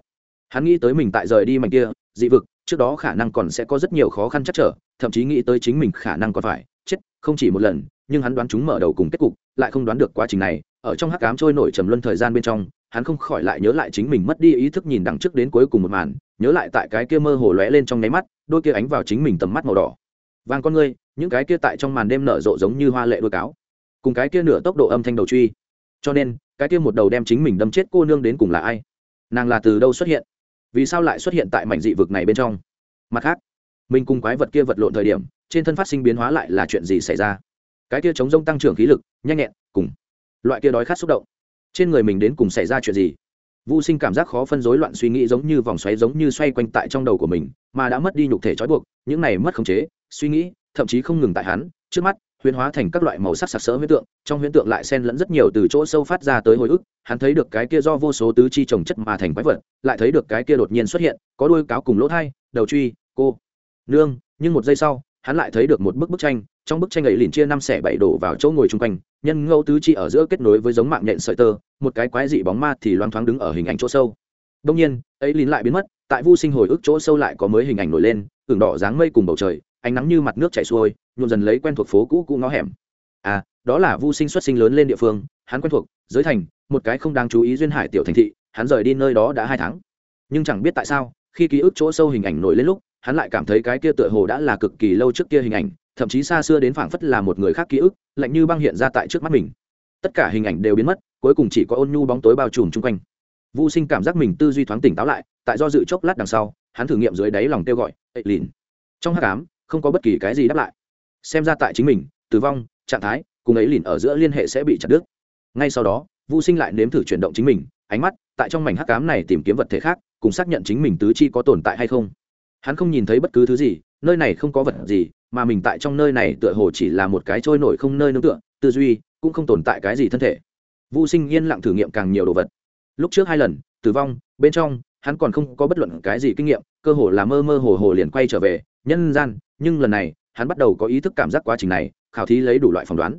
S1: Hắn nghĩ tới mình tại rời đi mảnh kia, dị vực, trước đó khả năng còn sẽ có rất nhiều khó khăn chắc trở, thậm chí nghĩ tới chính mình khả năng còn phải chết, không chỉ một lần, nhưng hắn đoán chúng mở đầu cùng kết cục, lại không đoán được quá trình này, ở trong hắc cám trôi nổi trầm luân thời gian bên trong hắn không khỏi lại nhớ lại chính mình mất đi ý thức nhìn đằng trước đến cuối cùng một màn, nhớ lại tại cái kia mơ hồ lóe lên trong nháy mắt, đôi kia ánh vào chính mình tầm mắt màu đỏ. Vàng con ngươi, những cái kia tại trong màn đêm nở rộ giống như hoa lệ đôi cáo, cùng cái kia nửa tốc độ âm thanh đầu truy. Cho nên, cái kia một đầu đem chính mình đâm chết cô nương đến cùng là ai? Nàng là từ đâu xuất hiện? Vì sao lại xuất hiện tại mảnh dị vực này bên trong? Mặt khác, mình cùng quái vật kia vật lộn thời điểm, trên thân phát sinh biến hóa lại là chuyện gì xảy ra? Cái kia chống rông tăng trưởng khí lực, nhanh nhẹn, cùng loại kia đói khát xúc động trên người mình đến cùng xảy ra chuyện gì? Vô sinh cảm giác khó phân rối loạn suy nghĩ giống như vòng xoáy giống như xoay quanh tại trong đầu của mình, mà đã mất đi nhục thể trói buộc, những này mất khống chế, suy nghĩ, thậm chí không ngừng tại hắn, trước mắt, huyễn hóa thành các loại màu sắc sặc sỡ huyễn tượng, trong huyễn tượng lại xen lẫn rất nhiều từ chỗ sâu phát ra tới hồi ức, hắn thấy được cái kia do vô số tứ chi trồng chất mà thành quái vật, lại thấy được cái kia đột nhiên xuất hiện, có đôi cáo cùng lỗ thai, đầu truy, cô, nương, nhưng một giây sau, hắn lại thấy được một bức bức tranh trong bức tranh ấy liền chia năm xẻ bảy đổ vào chỗ ngồi chung quanh, nhân ngẫu tứ chi ở giữa kết nối với giống mạng nhện sợi tơ, một cái quái dị bóng ma thì loang thoáng đứng ở hình ảnh chỗ sâu. Đông nhiên, ấy liền lại biến mất, tại vu sinh hồi ức chỗ sâu lại có mới hình ảnh nổi lên ửng đỏ dáng mây cùng bầu trời, ánh nắng như mặt nước chảy xuôi, nhuộm dần lấy quen thuộc phố cũ cũ ngõ hẻm. À đó là vu sinh xuất sinh lớn lên địa phương, hắn quen thuộc, giới thành, một cái không đáng chú ý duyên hải tiểu thành thị, hắn rời đi nơi đó đã hai tháng. Nhưng chẳng biết tại sao, khi ký ức chỗ sâu hình ảnh nổi lên lúc, hắn lại cảm thấy cái kia tựa hồ đã là cực kỳ lâu trước kia hình ảnh thậm chí xa xưa đến phảng phất là một người khác ký ức, lạnh như băng hiện ra tại trước mắt mình. Tất cả hình ảnh đều biến mất, cuối cùng chỉ có ôn nhu bóng tối bao trùm chung quanh. Vô sinh cảm giác mình tư duy thoáng tỉnh táo lại, tại do dự chốc lát đằng sau, hắn thử nghiệm dưới đáy lòng kêu gọi ệ lìn. Trong hát cám không có bất kỳ cái gì đáp lại. Xem ra tại chính mình, tử vong, trạng thái, cùng ấy lìn ở giữa liên hệ sẽ bị chặt đứt. Ngay sau đó vô sinh lại nếm thử chuyển động chính mình, ánh mắt tại trong mảnh hắc cám này tìm kiếm vật thể khác, cùng xác nhận chính mình tứ chi có tồn tại hay không. Hắn không nhìn thấy bất cứ thứ gì, nơi này không có vật gì mà mình tại trong nơi này tựa hồ chỉ là một cái trôi nổi không nơi nương tựa, tư duy cũng không tồn tại cái gì thân thể. Vô sinh yên lặng thử nghiệm càng nhiều đồ vật. Lúc trước hai lần, tử vong, bên trong, hắn còn không có bất luận cái gì kinh nghiệm, cơ hồ là mơ mơ hồ hồ liền quay trở về, nhân gian, nhưng lần này, hắn bắt đầu có ý thức cảm giác quá trình này, khảo thí lấy đủ loại phỏng đoán.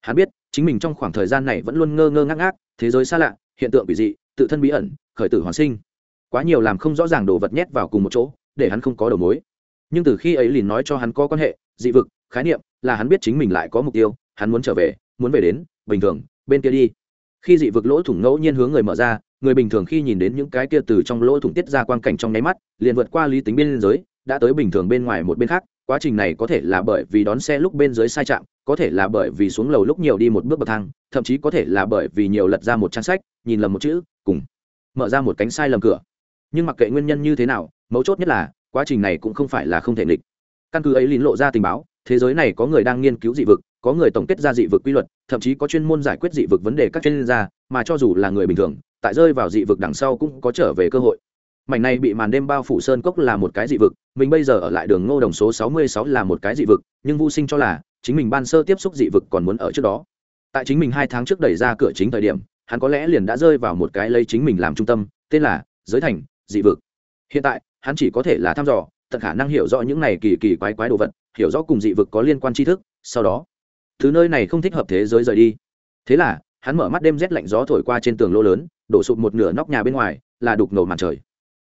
S1: Hắn biết, chính mình trong khoảng thời gian này vẫn luôn ngơ ngơ ngác ngác, thế giới xa lạ, hiện tượng quỷ dị, tự thân bí ẩn, khởi tử hoàn sinh. Quá nhiều làm không rõ ràng đồ vật nhét vào cùng một chỗ, để hắn không có đầu mối nhưng từ khi ấy liền nói cho hắn có quan hệ, dị vực, khái niệm, là hắn biết chính mình lại có mục tiêu, hắn muốn trở về, muốn về đến, bình thường, bên kia đi. Khi dị vực lỗ thủng ngẫu nhiên hướng người mở ra, người bình thường khi nhìn đến những cái kia từ trong lỗ thủng tiết ra quang cảnh trong nháy mắt, liền vượt qua lý tính biên giới, đã tới bình thường bên ngoài một bên khác. Quá trình này có thể là bởi vì đón xe lúc bên dưới sai trạm, có thể là bởi vì xuống lầu lúc nhiều đi một bước bậc thang, thậm chí có thể là bởi vì nhiều lật ra một trang sách, nhìn lầm một chữ, cùng mở ra một cánh sai lầm cửa. Nhưng mặc kệ nguyên nhân như thế nào, mấu chốt nhất là quá trình này cũng không phải là không thể nghịch. Căn cứ ấy lín lộ ra tình báo, thế giới này có người đang nghiên cứu dị vực, có người tổng kết ra dị vực quy luật, thậm chí có chuyên môn giải quyết dị vực vấn đề các chuyên gia, mà cho dù là người bình thường, tại rơi vào dị vực đằng sau cũng có trở về cơ hội. Mảnh này bị màn đêm bao phủ sơn cốc là một cái dị vực, mình bây giờ ở lại đường ngô đồng số sáu mươi sáu là một cái dị vực, nhưng vô sinh cho là, chính mình ban sơ tiếp xúc dị vực còn muốn ở trước đó. Tại chính mình hai tháng trước đẩy ra cửa chính thời điểm, hắn có lẽ liền đã rơi vào một cái lấy chính mình làm trung tâm, tên là giới thành, dị vực. Hiện tại hắn chỉ có thể là thăm dò tận khả năng hiểu rõ những này kỳ kỳ quái quái đồ vật hiểu rõ cùng dị vực có liên quan tri thức sau đó thứ nơi này không thích hợp thế giới rời đi. Thế là hắn mở mắt đêm rét lạnh gió thổi qua trên tường lô lớn đổ sụp một nửa nóc nhà bên ngoài là đục ngầu màn trời.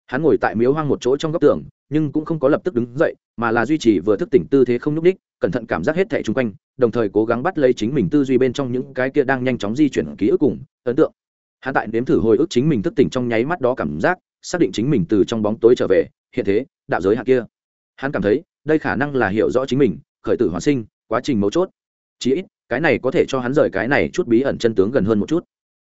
S1: Hắn ngồi tại miếu hoang một chỗ trong góc tường nhưng cũng không có lập tức đứng dậy mà là duy trì vừa thức tỉnh tư thế không nhúc đích, cẩn thận cảm giác hết thẻ chung quanh đồng thời cố gắng bắt lấy chính mình tư duy bên trong những cái kia đang nhanh chóng di chuyển ký ức cùng ấn tượng. Hắn tại nếm thử hồi ức chính mình thức tỉnh trong nháy mắt đó cảm giác xác định chính mình từ trong bóng tối trở về, hiện thế, đạo giới hạng kia. Hắn cảm thấy, đây khả năng là hiểu rõ chính mình, khởi tử hoàn sinh, quá trình mấu chốt. Chí ít, cái này có thể cho hắn rời cái này chút bí ẩn chân tướng gần hơn một chút.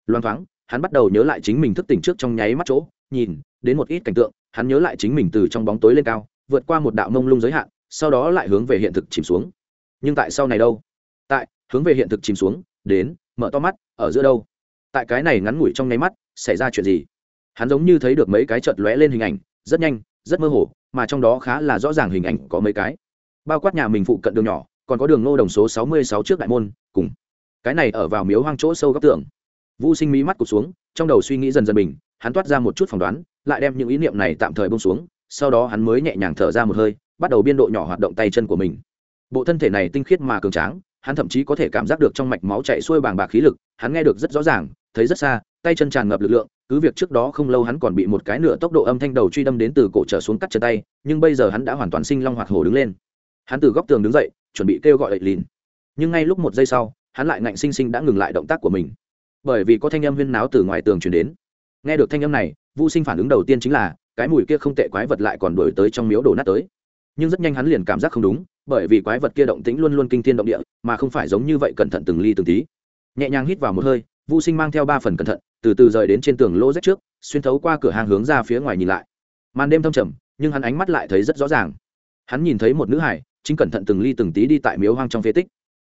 S1: Loang thoáng, hắn bắt đầu nhớ lại chính mình thức tỉnh trước trong nháy mắt chỗ, nhìn, đến một ít cảnh tượng, hắn nhớ lại chính mình từ trong bóng tối lên cao, vượt qua một đạo mông lung giới hạn, sau đó lại hướng về hiện thực chìm xuống. Nhưng tại sau này đâu? Tại, hướng về hiện thực chìm xuống, đến, mở to mắt, ở giữa đâu? Tại cái này ngắn ngủi trong nháy mắt, xảy ra chuyện gì? Hắn giống như thấy được mấy cái chợt lóe lên hình ảnh, rất nhanh, rất mơ hồ, mà trong đó khá là rõ ràng hình ảnh có mấy cái. Bao quát nhà mình phụ cận đường nhỏ, còn có đường ngô đồng số sáu mươi sáu trước đại môn, cùng. Cái này ở vào miếu hoang chỗ sâu góc tường. Vũ sinh mí mắt cụt xuống, trong đầu suy nghĩ dần dần bình, hắn toát ra một chút phỏng đoán, lại đem những ý niệm này tạm thời bông xuống, sau đó hắn mới nhẹ nhàng thở ra một hơi, bắt đầu biên độ nhỏ hoạt động tay chân của mình. Bộ thân thể này tinh khiết mà cường tráng, hắn thậm chí có thể cảm giác được trong mạch máu chạy xuôi bàng bạc khí lực, hắn nghe được rất rõ ràng thấy rất xa, tay chân tràn ngập lực lượng, cứ việc trước đó không lâu hắn còn bị một cái nửa tốc độ âm thanh đầu truy đâm đến từ cổ trở xuống cắt chân tay, nhưng bây giờ hắn đã hoàn toàn sinh long hoạt hổ đứng lên. Hắn từ góc tường đứng dậy, chuẩn bị kêu gọi ậy lìn. Nhưng ngay lúc một giây sau, hắn lại ngạnh sinh sinh đã ngừng lại động tác của mình. Bởi vì có thanh âm huyên náo từ ngoài tường truyền đến. Nghe được thanh âm này vô sinh phản ứng đầu tiên chính là, cái mùi kia không tệ quái vật lại còn đổi tới trong miếu đổ nát tới. Nhưng rất nhanh hắn liền cảm giác không đúng, bởi vì quái vật kia động tĩnh luôn luôn kinh thiên động địa, mà không phải giống như vậy cẩn thận từng ly từng tí. Nhẹ nhàng hít vào một hơi vô sinh mang theo ba phần cẩn thận, từ từ rời đến trên tường lỗ rách trước, xuyên thấu qua cửa hàng hướng ra phía ngoài nhìn lại. Màn đêm thâm trầm, nhưng hắn ánh mắt lại thấy rất rõ ràng. Hắn nhìn thấy một nữ hải chính cẩn thận từng ly từng tí đi tại miếu hoang trong phế tích.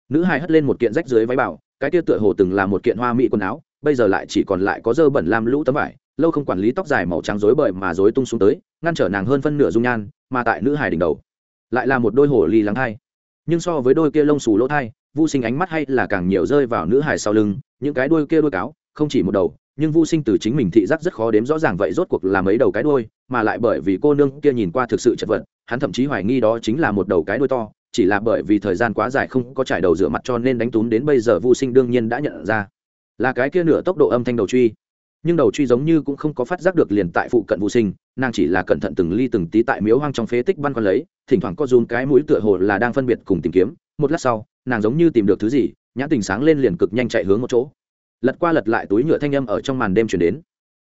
S1: Nữ hải hất lên một kiện rách dưới váy bảo, cái tia tựa hồ từng là một kiện hoa mỹ quần áo, bây giờ lại chỉ còn lại có dơ bẩn làm lũ tấm vải, lâu không quản lý tóc dài màu trắng rối bời mà rối tung xuống tới, ngăn trở nàng hơn phân nửa dung nhan, mà tại nữ hải đỉnh đầu, lại là một đôi hồ ly lắng thai nhưng so với đôi kia lông xù lỗ thai vô sinh ánh mắt hay là càng nhiều rơi vào nữ hải sau lưng những cái đuôi kia đuôi cáo không chỉ một đầu nhưng vô sinh từ chính mình thị giác rất khó đếm rõ ràng vậy rốt cuộc là mấy đầu cái đuôi, mà lại bởi vì cô nương kia nhìn qua thực sự chật vật hắn thậm chí hoài nghi đó chính là một đầu cái đuôi to chỉ là bởi vì thời gian quá dài không có trải đầu rửa mặt cho nên đánh túm đến bây giờ vô sinh đương nhiên đã nhận ra là cái kia nửa tốc độ âm thanh đầu truy. Nhưng đầu truy giống như cũng không có phát giác được liền tại phụ cận vô sinh nàng chỉ là cẩn thận từng ly từng tí tại miếu hoang trong phế tích văn con lấy thỉnh thoảng có run cái mũi tựa hồ là đang phân biệt cùng tìm kiếm. Một lát sau nàng giống như tìm được thứ gì nhãn tình sáng lên liền cực nhanh chạy hướng một chỗ. Lật qua lật lại túi nhựa thanh âm ở trong màn đêm chuyển đến.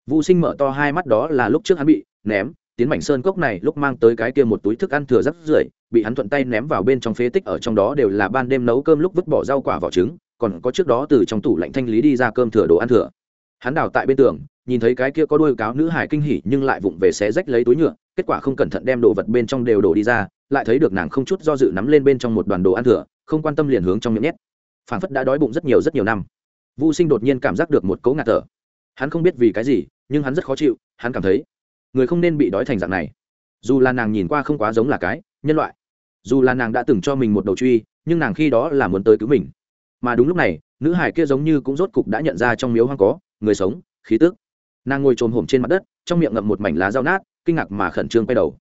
S1: Vũ sinh mở to hai mắt đó là lúc trước hắn bị ném, tiến mảnh sơn cốc này lúc mang tới cái kia một túi thức ăn thừa rắc rưởi, bị hắn thuận tay ném vào bên trong phế tích ở trong đó đều là ban đêm nấu cơm lúc vứt bỏ rau quả vỏ trứng, còn có trước đó từ trong tủ lạnh thanh lý đi ra cơm thừa đồ ăn thừa. Hắn đào tại bên tường, nhìn thấy cái kia có đuôi cáo nữ hải kinh hỉ nhưng lại vụng về xé rách lấy túi nhựa, kết quả không cẩn thận đem đồ vật bên trong đều đổ đi ra, lại thấy được nàng không chút do dự nắm lên bên trong một đoàn đồ ăn thừa không quan tâm liền hướng trong miệng nhét. Phảng phất đã đói bụng rất nhiều rất nhiều năm. Vô sinh đột nhiên cảm giác được một cấu ngạt thở. Hắn không biết vì cái gì, nhưng hắn rất khó chịu, hắn cảm thấy người không nên bị đói thành dạng này. Dù là nàng nhìn qua không quá giống là cái nhân loại, dù là nàng đã từng cho mình một đầu truy, nhưng nàng khi đó là muốn tới cứu mình. Mà đúng lúc này, nữ hải kia giống như cũng rốt cục đã nhận ra trong miếu hoang có người sống, khí tước nàng ngồi trồm hổm trên mặt đất, trong miệng ngậm một mảnh lá dao nát, kinh ngạc mà khẩn trương quay đầu.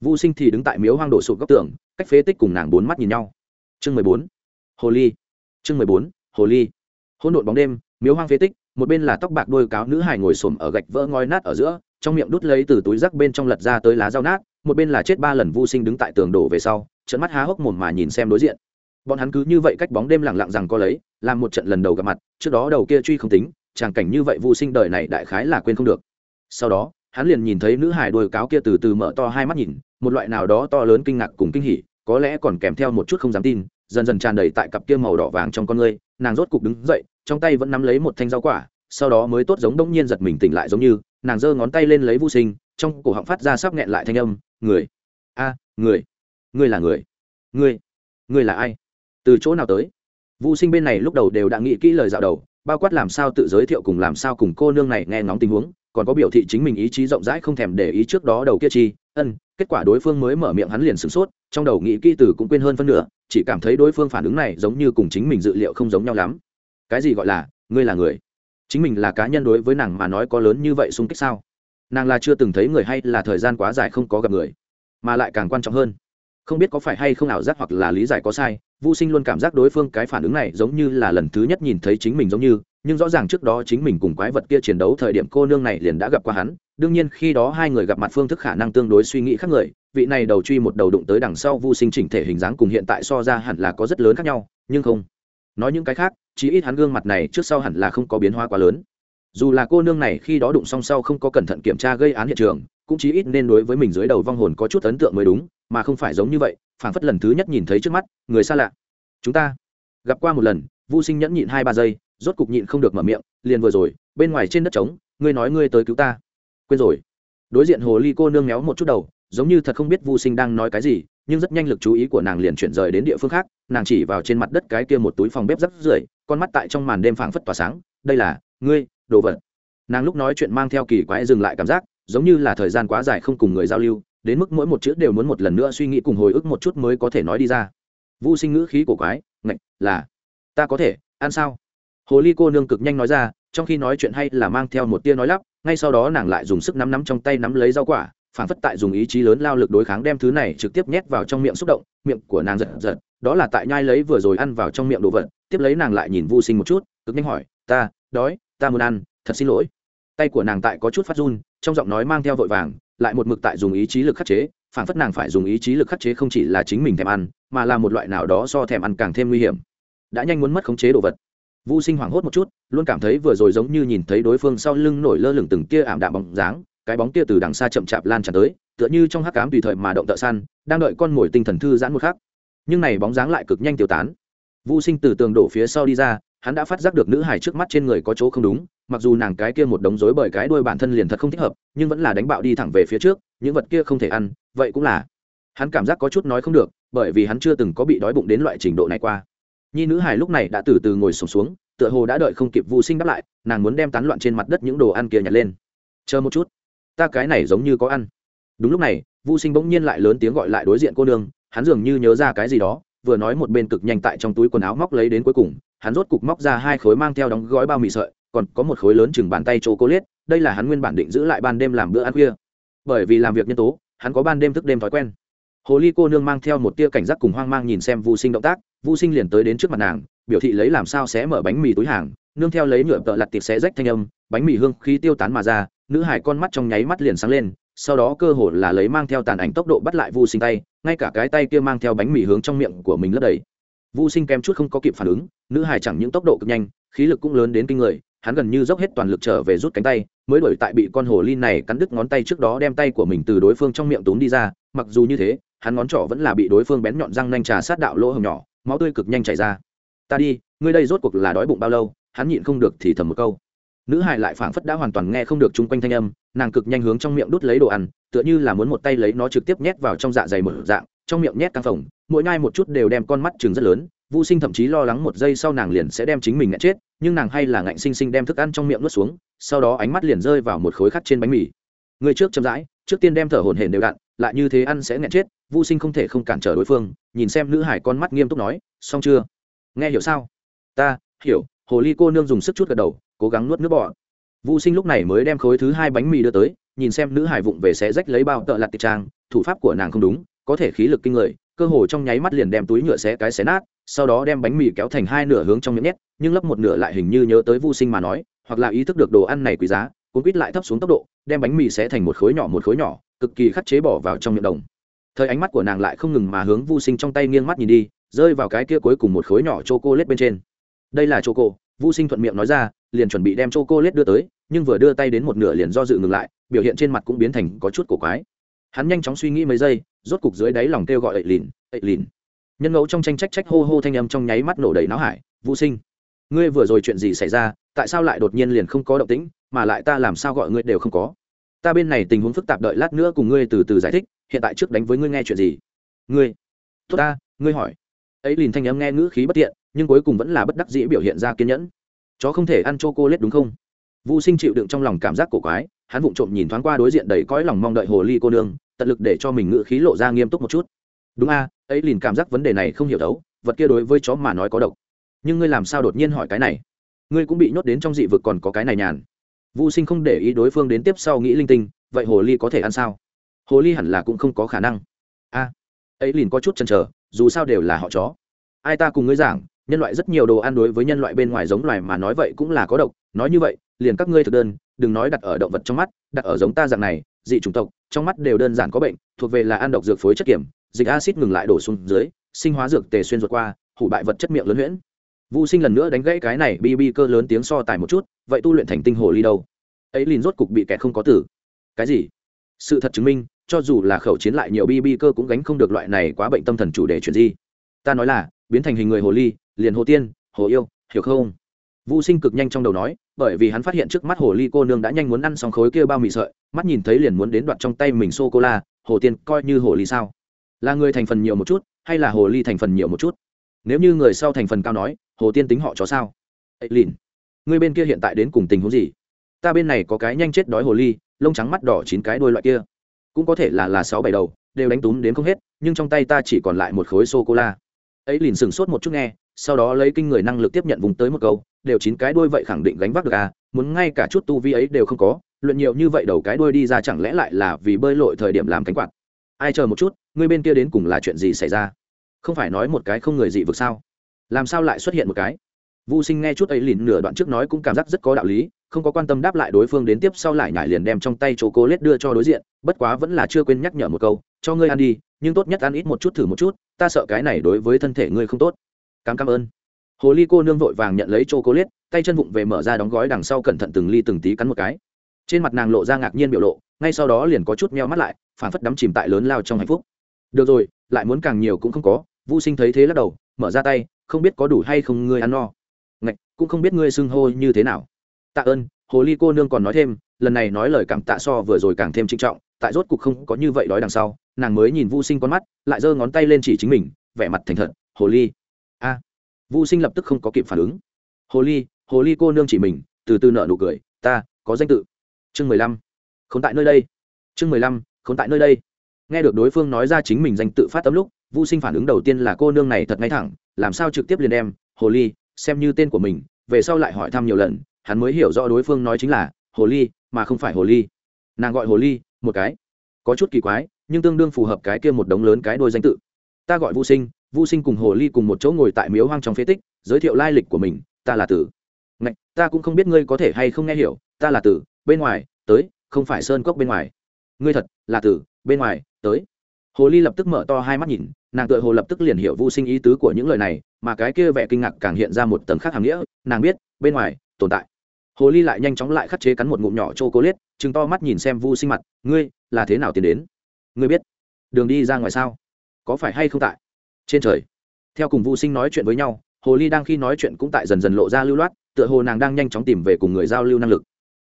S1: Vô sinh thì đứng tại miếu hoang đổ sụp góc tường, cách phế tích cùng nàng bốn mắt nhìn nhau chương mười bốn. Hồ ly. Chương mười bốn. Hồ ly. Hỗn độn bóng đêm, miếu hoang phế tích, một bên là tóc bạc đôi cáo nữ hải ngồi xổm ở gạch vỡ ngói nát ở giữa, trong miệng đút lấy từ túi rác bên trong lật ra tới lá dao nát, một bên là chết ba lần vô sinh đứng tại tường đổ về sau trận mắt há hốc mồm mà nhìn xem đối diện. Bọn hắn cứ như vậy cách bóng đêm lặng lặng rằng có lấy, làm một trận lần đầu gặp mặt, trước đó đầu kia truy không tính, tràng cảnh như vậy vô sinh đời này đại khái là quên không được. Sau đó, hắn liền nhìn thấy nữ hải đôi cáo kia từ từ mở to hai mắt nhìn, một loại nào đó to lớn kinh ngạc cùng kinh hỉ có lẽ còn kèm theo một chút không dám tin, dần dần tràn đầy tại cặp kia màu đỏ vàng trong con ngươi, nàng rốt cục đứng dậy, trong tay vẫn nắm lấy một thanh rau quả, sau đó mới tốt giống đông nhiên giật mình tỉnh lại giống như, nàng giơ ngón tay lên lấy vô sinh, trong cổ họng phát ra sắp nghẹn lại thanh âm, người, a, người người là người người người là ai? Từ chỗ nào tới? Vô sinh bên này lúc đầu đều đã nghĩ kỹ lời dạo đầu, bao quát làm sao tự giới thiệu cùng làm sao cùng cô nương này nghe ngóng tình huống còn có biểu thị chính mình ý chí rộng rãi không thèm để ý trước đó đầu kia chi, ân, kết quả đối phương mới mở miệng hắn liền sửng sốt, trong đầu nghĩ kỹ từ cũng quên hơn phân nửa, chỉ cảm thấy đối phương phản ứng này giống như cùng chính mình dự liệu không giống nhau lắm. Cái gì gọi là, ngươi là người? Chính mình là cá nhân đối với nàng mà nói có lớn như vậy xung kích sao? Nàng là chưa từng thấy người hay là thời gian quá dài không có gặp người, mà lại càng quan trọng hơn, không biết có phải hay không ảo giác hoặc là lý giải có sai vô sinh luôn cảm giác đối phương cái phản ứng này giống như là lần thứ nhất nhìn thấy chính mình giống như nhưng rõ ràng trước đó chính mình cùng quái vật kia chiến đấu thời điểm cô nương này liền đã gặp qua hắn. Đương nhiên, khi đó hai người gặp mặt phương thức khả năng tương đối suy nghĩ khác người, vị này đầu truy một đầu đụng tới đằng sau vô sinh chỉnh thể hình dáng cùng hiện tại so ra hẳn là có rất lớn khác nhau, nhưng không. Nói những cái khác, chí ít hắn gương mặt này trước sau hẳn là không có biến hóa quá lớn. Dù là cô nương này khi đó đụng song sau không có cẩn thận kiểm tra gây án hiện trường, cũng chí ít nên đối với mình dưới đầu vong hồn có chút ấn tượng mới đúng, mà không phải giống như vậy, phảng phất lần thứ nhất nhìn thấy trước mắt, người xa lạ. Chúng ta gặp qua một lần, vô sinh nhẫn nhịn hai ba giây rốt cục nhịn không được mở miệng, liền vừa rồi, bên ngoài trên đất trống, ngươi nói ngươi tới cứu ta. Quên rồi. Đối diện hồ ly cô nương méo một chút đầu, giống như thật không biết vô sinh đang nói cái gì, nhưng rất nhanh lực chú ý của nàng liền chuyển rời đến địa phương khác, nàng chỉ vào trên mặt đất cái kia một túi phòng bếp rắc rưởi, con mắt tại trong màn đêm phảng phất tỏa sáng, đây là, ngươi, đồ vật. Nàng lúc nói chuyện mang theo kỳ quái dừng lại cảm giác, giống như là thời gian quá dài không cùng người giao lưu, đến mức mỗi một chữ đều muốn một lần nữa suy nghĩ cùng hồi ức một chút mới có thể nói đi ra. Vô sinh ngữ khí của quái, ngạch, là, ta có thể, ăn sao? Hồ ly cô nương cực nhanh nói ra, trong khi nói chuyện hay là mang theo một tia nói lắp, ngay sau đó nàng lại dùng sức nắm nắm trong tay nắm lấy rau quả, phản phất tại dùng ý chí lớn lao lực đối kháng đem thứ này trực tiếp nhét vào trong miệng xúc động, miệng của nàng giật giật, đó là tại nhai lấy vừa rồi ăn vào trong miệng đồ vật, tiếp lấy nàng lại nhìn vô sinh một chút, cực nhanh hỏi, ta, đói, ta muốn ăn, thật xin lỗi. Tay của nàng tại có chút phát run, trong giọng nói mang theo vội vàng, lại một mực tại dùng ý chí lực khắc chế, phản phất nàng phải dùng ý chí lực khắc chế không chỉ là chính mình thèm ăn, mà là một loại nào đó so thèm ăn càng thêm nguy hiểm. Đã nhanh muốn mất khống chế đồ vật. Vu Sinh hoảng hốt một chút, luôn cảm thấy vừa rồi giống như nhìn thấy đối phương sau lưng nổi lơ lửng từng tia ảm đạm bóng dáng, cái bóng kia từ đằng xa chậm chạp lan tràn tới, tựa như trong hắc ám tùy thời mà động tợ săn, đang đợi con mồi tinh thần thư giãn một khắc. Nhưng này bóng dáng lại cực nhanh tiêu tán. Vu Sinh từ tường đổ phía sau đi ra, hắn đã phát giác được nữ hài trước mắt trên người có chỗ không đúng, mặc dù nàng cái kia một đống rối bởi cái đuôi bản thân liền thật không thích hợp, nhưng vẫn là đánh bạo đi thẳng về phía trước, những vật kia không thể ăn, vậy cũng là. Hắn cảm giác có chút nói không được, bởi vì hắn chưa từng có bị đói bụng đến loại trình độ này qua nhi nữ hài lúc này đã từ từ ngồi sổm xuống, xuống tựa hồ đã đợi không kịp vô sinh đáp lại nàng muốn đem tán loạn trên mặt đất những đồ ăn kia nhặt lên. Chờ một chút ta cái này giống như có ăn. Đúng lúc này vô sinh bỗng nhiên lại lớn tiếng gọi lại đối diện cô nương hắn dường như nhớ ra cái gì đó vừa nói một bên cực nhanh tại trong túi quần áo móc lấy đến cuối cùng hắn rốt cục móc ra hai khối mang theo đóng gói bao mì sợi còn có một khối lớn chừng bàn tay chỗ cố liết đây là hắn nguyên bản định giữ lại ban đêm làm bữa ăn khuya. Bởi vì làm việc nhân tố hắn có ban đêm thức đêm thói quen. Hồ ly cô nương mang theo một tia cảnh giác cùng hoang mang nhìn xem vô sinh động tác vô sinh liền tới đến trước mặt nàng, biểu thị lấy làm sao sẽ mở bánh mì túi hàng, nương theo lấy nhựa tợ lặt tiệp sẽ rách thanh âm, bánh mì hương khí tiêu tán mà ra, nữ hải con mắt trong nháy mắt liền sáng lên, sau đó cơ hồ là lấy mang theo tàn ảnh tốc độ bắt lại vô sinh tay, ngay cả cái tay kia mang theo bánh mì hướng trong miệng của mình lấp đầy. Vô sinh kém chút không có kịp phản ứng, nữ hải chẳng những tốc độ cực nhanh, khí lực cũng lớn đến kinh người, hắn gần như dốc hết toàn lực trở về rút cánh tay, mới đổi tại bị con hồ ly này cắn đứt ngón tay trước đó đem tay của mình từ đối phương trong miệng túm đi ra, mặc dù như thế, hắn ngón trỏ vẫn là bị đối phương bén nhọn răng nanh trà sát đạo lỗ hồng nhỏ máu tươi cực nhanh chảy ra. Ta đi, ngươi đây rốt cuộc là đói bụng bao lâu, hắn nhịn không được thì thầm một câu. Nữ hải lại phảng phất đã hoàn toàn nghe không được chung quanh thanh âm, nàng cực nhanh hướng trong miệng đút lấy đồ ăn, tựa như là muốn một tay lấy nó trực tiếp nhét vào trong dạ dày mở dạng, trong miệng nhét căng phồng, mỗi nhai một chút đều đem con mắt chừng rất lớn vô sinh thậm chí lo lắng một giây sau nàng liền sẽ đem chính mình ngã chết, nhưng nàng hay là ngạnh sinh sinh đem thức ăn trong miệng nuốt xuống, sau đó ánh mắt liền rơi vào một khối khắc trên bánh mì. Người trước chậm rãi, trước tiên đem thở hổn hển đều đặn, lại như thế ăn sẽ ngã chết vô sinh không thể không cản trở đối phương, nhìn xem nữ hải con mắt nghiêm túc nói, xong chưa? Nghe hiểu sao? Ta, hiểu. Hồ ly cô nương dùng sức chút gật đầu, cố gắng nuốt nước bọt. Vô sinh lúc này mới đem khối thứ hai bánh mì đưa tới, nhìn xem nữ hải vụng về sẽ rách lấy bao tợ lặt tịch trang, thủ pháp của nàng không đúng, có thể khí lực kinh người, cơ hồ trong nháy mắt liền đem túi nhựa xé cái xé nát, sau đó đem bánh mì kéo thành hai nửa hướng trong miệng nhét, nhưng lấp một nửa lại hình như nhớ tới vô sinh mà nói, hoặc là ý thức được đồ ăn này quý giá, cuốn quýt lại thấp xuống tốc độ, đem bánh mì xé thành một khối nhỏ một khối nhỏ, cực kỳ khắc chế bỏ vào trong miệng đồng thời ánh mắt của nàng lại không ngừng mà hướng vô sinh trong tay nghiêng mắt nhìn đi, rơi vào cái kia cuối cùng một khối nhỏ c h o cô lết bên trên. Đây là c h o cô vô sinh thuận miệng nói ra, liền chuẩn bị đem c h o cô lết đưa tới, nhưng vừa đưa tay đến một nửa liền do dự ngừng lại, biểu hiện trên mặt cũng biến thành có chút cổ quái. Hắn nhanh chóng suy nghĩ mấy giây, rốt cục dưới đáy lòng kêu gọi ậy lìn ậy lìn. Nhân ngẫu trong tranh trách trách hô hô thanh âm trong nháy mắt nổ đầy náo hải vô sinh, ngươi vừa rồi chuyện gì xảy ra, tại sao lại đột nhiên liền không có động tĩnh, mà lại ta làm sao gọi ngươi đều không có? Ta bên này tình huống phức tạp đợi lát nữa cùng ngươi từ từ giải thích, hiện tại trước đánh với ngươi nghe chuyện gì? Ngươi, tốt ta, ngươi hỏi. Ấy liền thanh âm nghe ngữ khí bất tiện, nhưng cuối cùng vẫn là bất đắc dĩ biểu hiện ra kiên nhẫn. Chó không thể ăn c h o cô lết đúng không? Vũ sinh chịu đựng trong lòng cảm giác cổ quái, hắn vụng trộm nhìn thoáng qua đối diện đầy cõi lòng mong đợi hồ ly cô nương, tận lực để cho mình ngữ khí lộ ra nghiêm túc một chút. Đúng a, ấy liền cảm giác vấn đề này không hiểu đấu vật kia đối với chó mà nói có độc. Nhưng ngươi làm sao đột nhiên hỏi cái này? Ngươi cũng bị nhốt đến trong dị vực còn có cái này nhàn. Vu Sinh không để ý đối phương đến tiếp sau nghĩ linh tinh, vậy hồ ly có thể ăn sao? Hồ ly hẳn là cũng không có khả năng. A, ấy liền có chút chần trở dù sao đều là họ chó. Ai ta cùng ngươi giảng, nhân loại rất nhiều đồ ăn đối với nhân loại bên ngoài giống loài mà nói vậy cũng là có độc, nói như vậy, liền các ngươi thực đơn, đừng nói đặt ở động vật trong mắt, đặt ở giống ta dạng này, dị chủng tộc, trong mắt đều đơn giản có bệnh, thuộc về là ăn độc dược phối chất kiểm, dịch axit ngừng lại đổ xuống dưới, sinh hóa dược tề xuyên ruột qua, hủ bại vật chất miệng lớn huyễn Vu Sinh lần nữa đánh gãy cái này bi bi cơ lớn tiếng so tài một chút, vậy tu luyện thành tinh hồ ly đâu? Ấy liền rốt cục bị kẹt không có tử. Cái gì? Sự thật chứng minh, cho dù là khẩu chiến lại nhiều bi bi cơ cũng gánh không được loại này quá bệnh tâm thần chủ đề chuyện gì. Ta nói là, biến thành hình người hồ ly, liền hồ tiên, hồ yêu, hiểu không? Vu Sinh cực nhanh trong đầu nói, bởi vì hắn phát hiện trước mắt hồ ly cô nương đã nhanh muốn ăn xong khối kia bao mì sợi, mắt nhìn thấy liền muốn đến đoạt trong tay mình sô cô la, hồ tiên coi như hồ ly sao? Là người thành phần nhiều một chút, hay là hồ ly thành phần nhiều một chút? Nếu như người sau thành phần cao nói, hồ tiên tính họ chó sao? Ấy lìn người bên kia hiện tại đến cùng tình huống gì? Ta bên này có cái nhanh chết đói hồ ly, lông trắng mắt đỏ chín cái đôi loại kia. Cũng có thể là là sáu bảy đầu, đều đánh túm đến không hết, nhưng trong tay ta chỉ còn lại một khối sô cô la ấy, lìn sừng sốt một chút nghe, sau đó lấy kinh người năng lực tiếp nhận vùng tới một câu, đều chín cái đuôi vậy khẳng định gánh vác được à muốn ngay cả chút tu vi ấy đều không có luận nhiều như vậy đầu cái đuôi đi ra chẳng lẽ lại là vì bơi lội thời điểm làm cánh quạt? Ai chờ một chút, ngươi bên kia đến cùng là chuyện gì xảy ra? Không phải nói một cái không người dị vực sao? Làm sao lại xuất hiện một cái? Vô sinh nghe chút ấy lìn nửa đoạn trước nói cũng cảm giác rất có đạo lý, không có quan tâm đáp lại đối phương đến tiếp sau lại nhải liền đem trong tay chỗ cố lết đưa cho đối diện, bất quá vẫn là chưa quên nhắc nhở một câu, cho ngươi ăn đi, nhưng tốt nhất ăn ít một chút thử một chút, ta sợ cái này đối với thân thể ngươi không tốt. Cảm cảm ơn. Hồ ly cô nương vội vàng nhận lấy chỗ cố lết tay chân vụng về mở ra đóng gói đằng sau cẩn thận từng ly từng tí cắn một cái. Trên mặt nàng lộ ra ngạc nhiên biểu lộ, ngay sau đó liền có chút meo mắt lại, phản phất đắm chìm tại lớn lao trong hạnh phúc. Được rồi, lại muốn càng nhiều cũng không có. Vô sinh thấy thế lắc đầu, mở ra tay không biết có đủ hay không ngươi ăn no. Ngạch, cũng không biết ngươi xưng hô như thế nào. Tạ ơn, hồ ly cô nương còn nói thêm, lần này nói lời cảm tạ so vừa rồi càng thêm trinh trọng, tại rốt cục không có như vậy đói đằng sau, nàng mới nhìn vô sinh con mắt, lại giơ ngón tay lên chỉ chính mình, vẻ mặt thành thật, hồ ly. A. À. vô sinh lập tức không có kịp phản ứng. Hồ ly hồ ly cô nương chỉ mình, từ từ nợ nụ cười, ta, có danh tự. Chương mười lăm. Không tại nơi đây. Chương mười lăm không tại nơi đây. Nghe được đối phương nói ra chính mình danh tự phát tấm lúc vô sinh phản ứng đầu tiên là cô nương này thật ngay thẳng làm sao trực tiếp liền đem, hồ ly, xem như tên của mình, về sau lại hỏi thăm nhiều lần, hắn mới hiểu rõ đối phương nói chính là, hồ ly, mà không phải hồ ly. Nàng gọi hồ ly, một cái. Có chút kỳ quái, nhưng tương đương phù hợp cái kia một đống lớn cái đôi danh tự. Ta gọi vô sinh vô sinh cùng hồ ly cùng một chỗ ngồi tại miếu hoang trong phế tích, giới thiệu lai lịch của mình, ta là tử. Ngạch, ta cũng không biết ngươi có thể hay không nghe hiểu, ta là tử, bên ngoài, tới, không phải sơn cốc bên ngoài. Ngươi thật, là tử, bên ngoài, tới hồ ly lập tức mở to hai mắt nhìn, nàng tự hồ lập tức liền hiểu vô sinh ý tứ của những lời này, mà cái kia vẻ kinh ngạc càng hiện ra một tầng khác hàm nghĩa, nàng biết, bên ngoài, tồn tại. Hồ ly lại nhanh chóng lại khắt chế cắn một ngụm nhỏ c h o c lết chừng to mắt nhìn xem vu sinh mặt, ngươi, là thế nào tiến đến? Ngươi biết, đường đi ra ngoài sao? Có phải hay không tại? Trên trời. Theo cùng vu sinh nói chuyện với nhau, hồ ly đang khi nói chuyện cũng tại dần dần lộ ra lưu loát, tựa hồ nàng đang nhanh chóng tìm về cùng người giao lưu năng lực.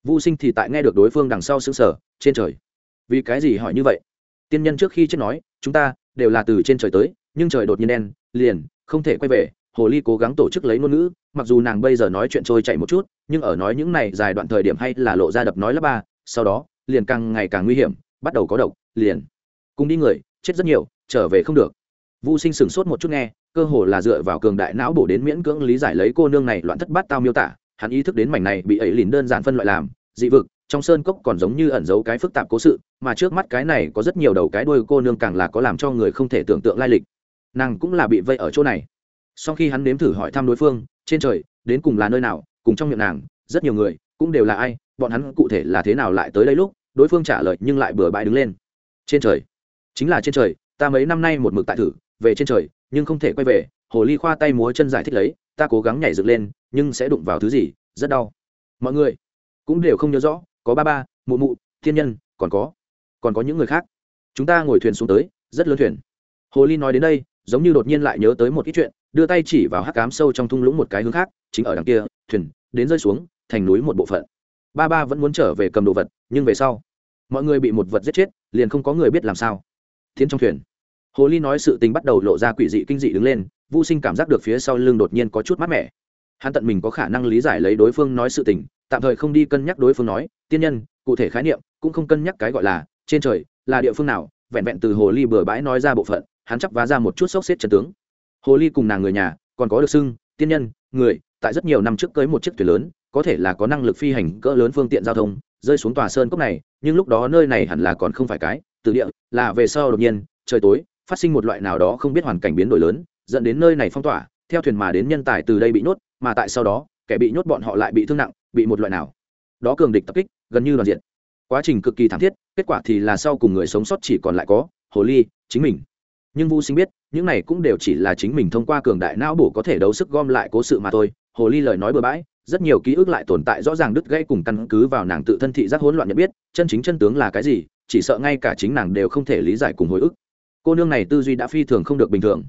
S1: Vu sinh thì tại nghe được đối phương đằng sau xứng sở trên trời. Vì cái gì hỏi như vậy? Tiên nhân trước khi chết nói, chúng ta đều là từ trên trời tới, nhưng trời đột nhiên đen, liền không thể quay về. Hồ ly cố gắng tổ chức lấy ngôn ngữ, mặc dù nàng bây giờ nói chuyện trôi chạy một chút, nhưng ở nói những này dài đoạn thời điểm hay là lộ ra đập nói lớp ba, sau đó, liền càng ngày càng nguy hiểm, bắt đầu có độc, liền cùng đi người, chết rất nhiều, trở về không được. Vô sinh sửng sốt một chút nghe, cơ hồ là dựa vào cường đại não bổ đến miễn cưỡng lý giải lấy cô nương này loạn thất bát tao miêu tả, hắn ý thức đến mảnh này bị ấy liền đơn giản phân loại làm, dị vực, trong sơn cốc còn giống như ẩn giấu cái phức tạp cố sự mà trước mắt cái này có rất nhiều đầu cái đuôi cô nương càng là có làm cho người không thể tưởng tượng lai lịch. Nàng cũng là bị vây ở chỗ này. Sau khi hắn nếm thử hỏi thăm đối phương, trên trời, đến cùng là nơi nào, cùng trong miệng nàng, rất nhiều người, cũng đều là ai, bọn hắn cụ thể là thế nào lại tới đây lúc, đối phương trả lời nhưng lại bừa bãi đứng lên. Trên trời. Chính là trên trời, ta mấy năm nay một mực tại thử, về trên trời, nhưng không thể quay về, hồ ly khoa tay múa chân giải thích lấy, ta cố gắng nhảy dựng lên, nhưng sẽ đụng vào thứ gì, rất đau. Mọi người cũng đều không nhớ rõ, có ba ba, mụ mụ, thiên nhân, còn có còn có những người khác. Chúng ta ngồi thuyền xuống tới, rất lớn thuyền. Hồ ly nói đến đây, giống như đột nhiên lại nhớ tới một ít chuyện, đưa tay chỉ vào hắc cám sâu trong thung lũng một cái hướng khác, chính ở đằng kia, thuyền đến rơi xuống, thành núi một bộ phận. Ba ba vẫn muốn trở về cầm đồ vật, nhưng về sau, mọi người bị một vật giết chết, liền không có người biết làm sao. Tiến trong thuyền, hồ ly nói sự tình bắt đầu lộ ra quỷ dị kinh dị đứng lên vô sinh cảm giác được phía sau lưng đột nhiên có chút mát mẻ. Hắn tận mình có khả năng lý giải lấy đối phương nói sự tình, tạm thời không đi cân nhắc đối phương nói, tiên nhân, cụ thể khái niệm, cũng không cân nhắc cái gọi là trên trời, là địa phương nào, vẹn vẹn từ hồ ly bừa bãi nói ra bộ phận, hắn chắp vá ra một chút sốc xếp trần tướng. Hồ ly cùng nàng người nhà, còn có được xưng, tiên nhân, người, tại rất nhiều năm trước cưới một chiếc thuyền lớn, có thể là có năng lực phi hành cỡ lớn phương tiện giao thông, rơi xuống tòa sơn cốc này, nhưng lúc đó nơi này hẳn là còn không phải cái, từ địa, là về sau đột nhiên, trời tối, phát sinh một loại nào đó không biết hoàn cảnh biến đổi lớn, dẫn đến nơi này phong tỏa, theo thuyền mà đến nhân tài từ đây bị nhốt, mà tại sau đó, kẻ bị nhốt bọn họ lại bị thương nặng, bị một loại nào đó cường địch tập kích, gần như đoàn diện quá trình cực kỳ thảm thiết, kết quả thì là sau cùng người sống sót chỉ còn lại có hồ ly, chính mình. Nhưng vu sinh biết, những này cũng đều chỉ là chính mình thông qua cường đại não bổ có thể đấu sức gom lại cố sự mà thôi. Hồ ly lời nói bừa bãi, rất nhiều ký ức lại tồn tại rõ ràng đứt gãy cùng căn cứ vào nàng tự thân thị giác hỗn loạn nhận biết, chân chính chân tướng là cái gì, chỉ sợ ngay cả chính nàng đều không thể lý giải cùng hồi ức. Cô nương này tư duy đã phi thường không được bình thường.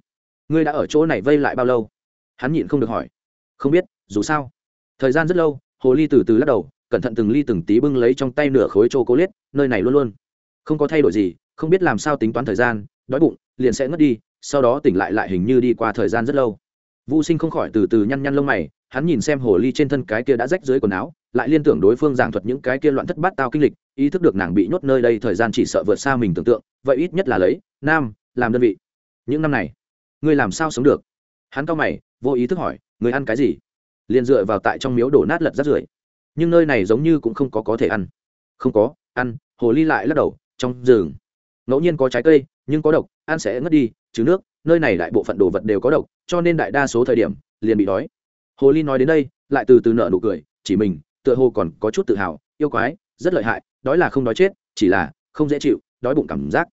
S1: Ngươi đã ở chỗ này vây lại bao lâu? Hắn nhịn không được hỏi. Không biết, dù sao. Thời gian rất lâu, hồ ly từ từ lắc đầu cẩn thận từng ly từng tí bưng lấy trong tay nửa khối chô cố liết, nơi này luôn luôn. Không có thay đổi gì, không biết làm sao tính toán thời gian, đói bụng, liền sẽ ngất đi, sau đó tỉnh lại lại hình như đi qua thời gian rất lâu. Vũ sinh không khỏi từ từ nhăn nhăn lông mày, hắn nhìn xem hồ ly trên thân cái kia đã rách dưới quần áo, lại liên tưởng đối phương giảng thuật những cái kia loạn thất bát tao kinh lịch, ý thức được nàng bị nhốt nơi đây thời gian chỉ sợ vượt xa mình tưởng tượng, vậy ít nhất là lấy, nam, làm đơn vị. Những năm này, ngươi làm sao sống được? Hắn cau mày, vô ý thức hỏi người ăn cái gì? Liền dựa vào tại trong miếu đổ nát lật rác rưởi nhưng nơi này giống như cũng không có có thể ăn. Không có, ăn, hồ ly lại lắc đầu, trong rừng. Ngẫu nhiên có trái cây, nhưng có độc, ăn sẽ ngất đi chứ nước, nơi này đại bộ phận đồ vật đều có độc, cho nên đại đa số thời điểm, liền bị đói. Hồ ly nói đến đây, lại từ từ nợ nụ cười, chỉ mình, tựa hồ còn có chút tự hào, yêu quái, rất lợi hại, đói là không đói chết, chỉ là không dễ chịu, đói bụng cảm giác.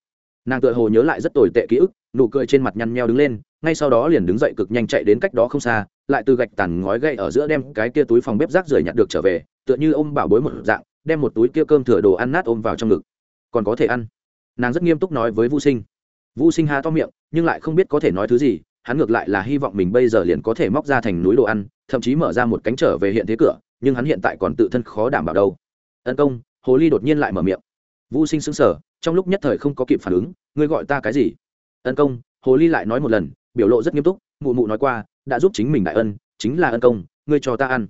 S1: Nàng tựa hồ nhớ lại rất tồi tệ ký ức, nụ cười trên mặt nhăn nheo đứng lên, ngay sau đó liền đứng dậy cực nhanh chạy đến cách đó không xa, lại từ gạch tàn ngói gậy ở giữa đem cái kia túi phòng bếp rác rưởi nhặt được trở về tựa như ôm bảo bối một dạng, đem một túi kia cơm thừa đồ ăn nát ôm vào trong ngực. Còn có thể ăn. Nàng rất nghiêm túc nói với vũ sinh. Vũ sinh há to miệng, nhưng lại không biết có thể nói thứ gì, hắn ngược lại là hy vọng mình bây giờ liền có thể móc ra thành núi đồ ăn, thậm chí mở ra một cánh trở về hiện thế cửa, nhưng hắn hiện tại còn tự thân khó đảm bảo đâu. Tấn công, hồ ly đột nhiên lại mở miệng. Vũ sinh sững sờ, trong lúc nhất thời không có kịp phản ứng, ngươi gọi ta cái gì? Ân công, hồ ly lại nói một lần, biểu lộ rất nghiêm túc, mụ mụ nói qua, đã giúp chính mình đại ân, chính là ân công, ngươi cho ta ăn.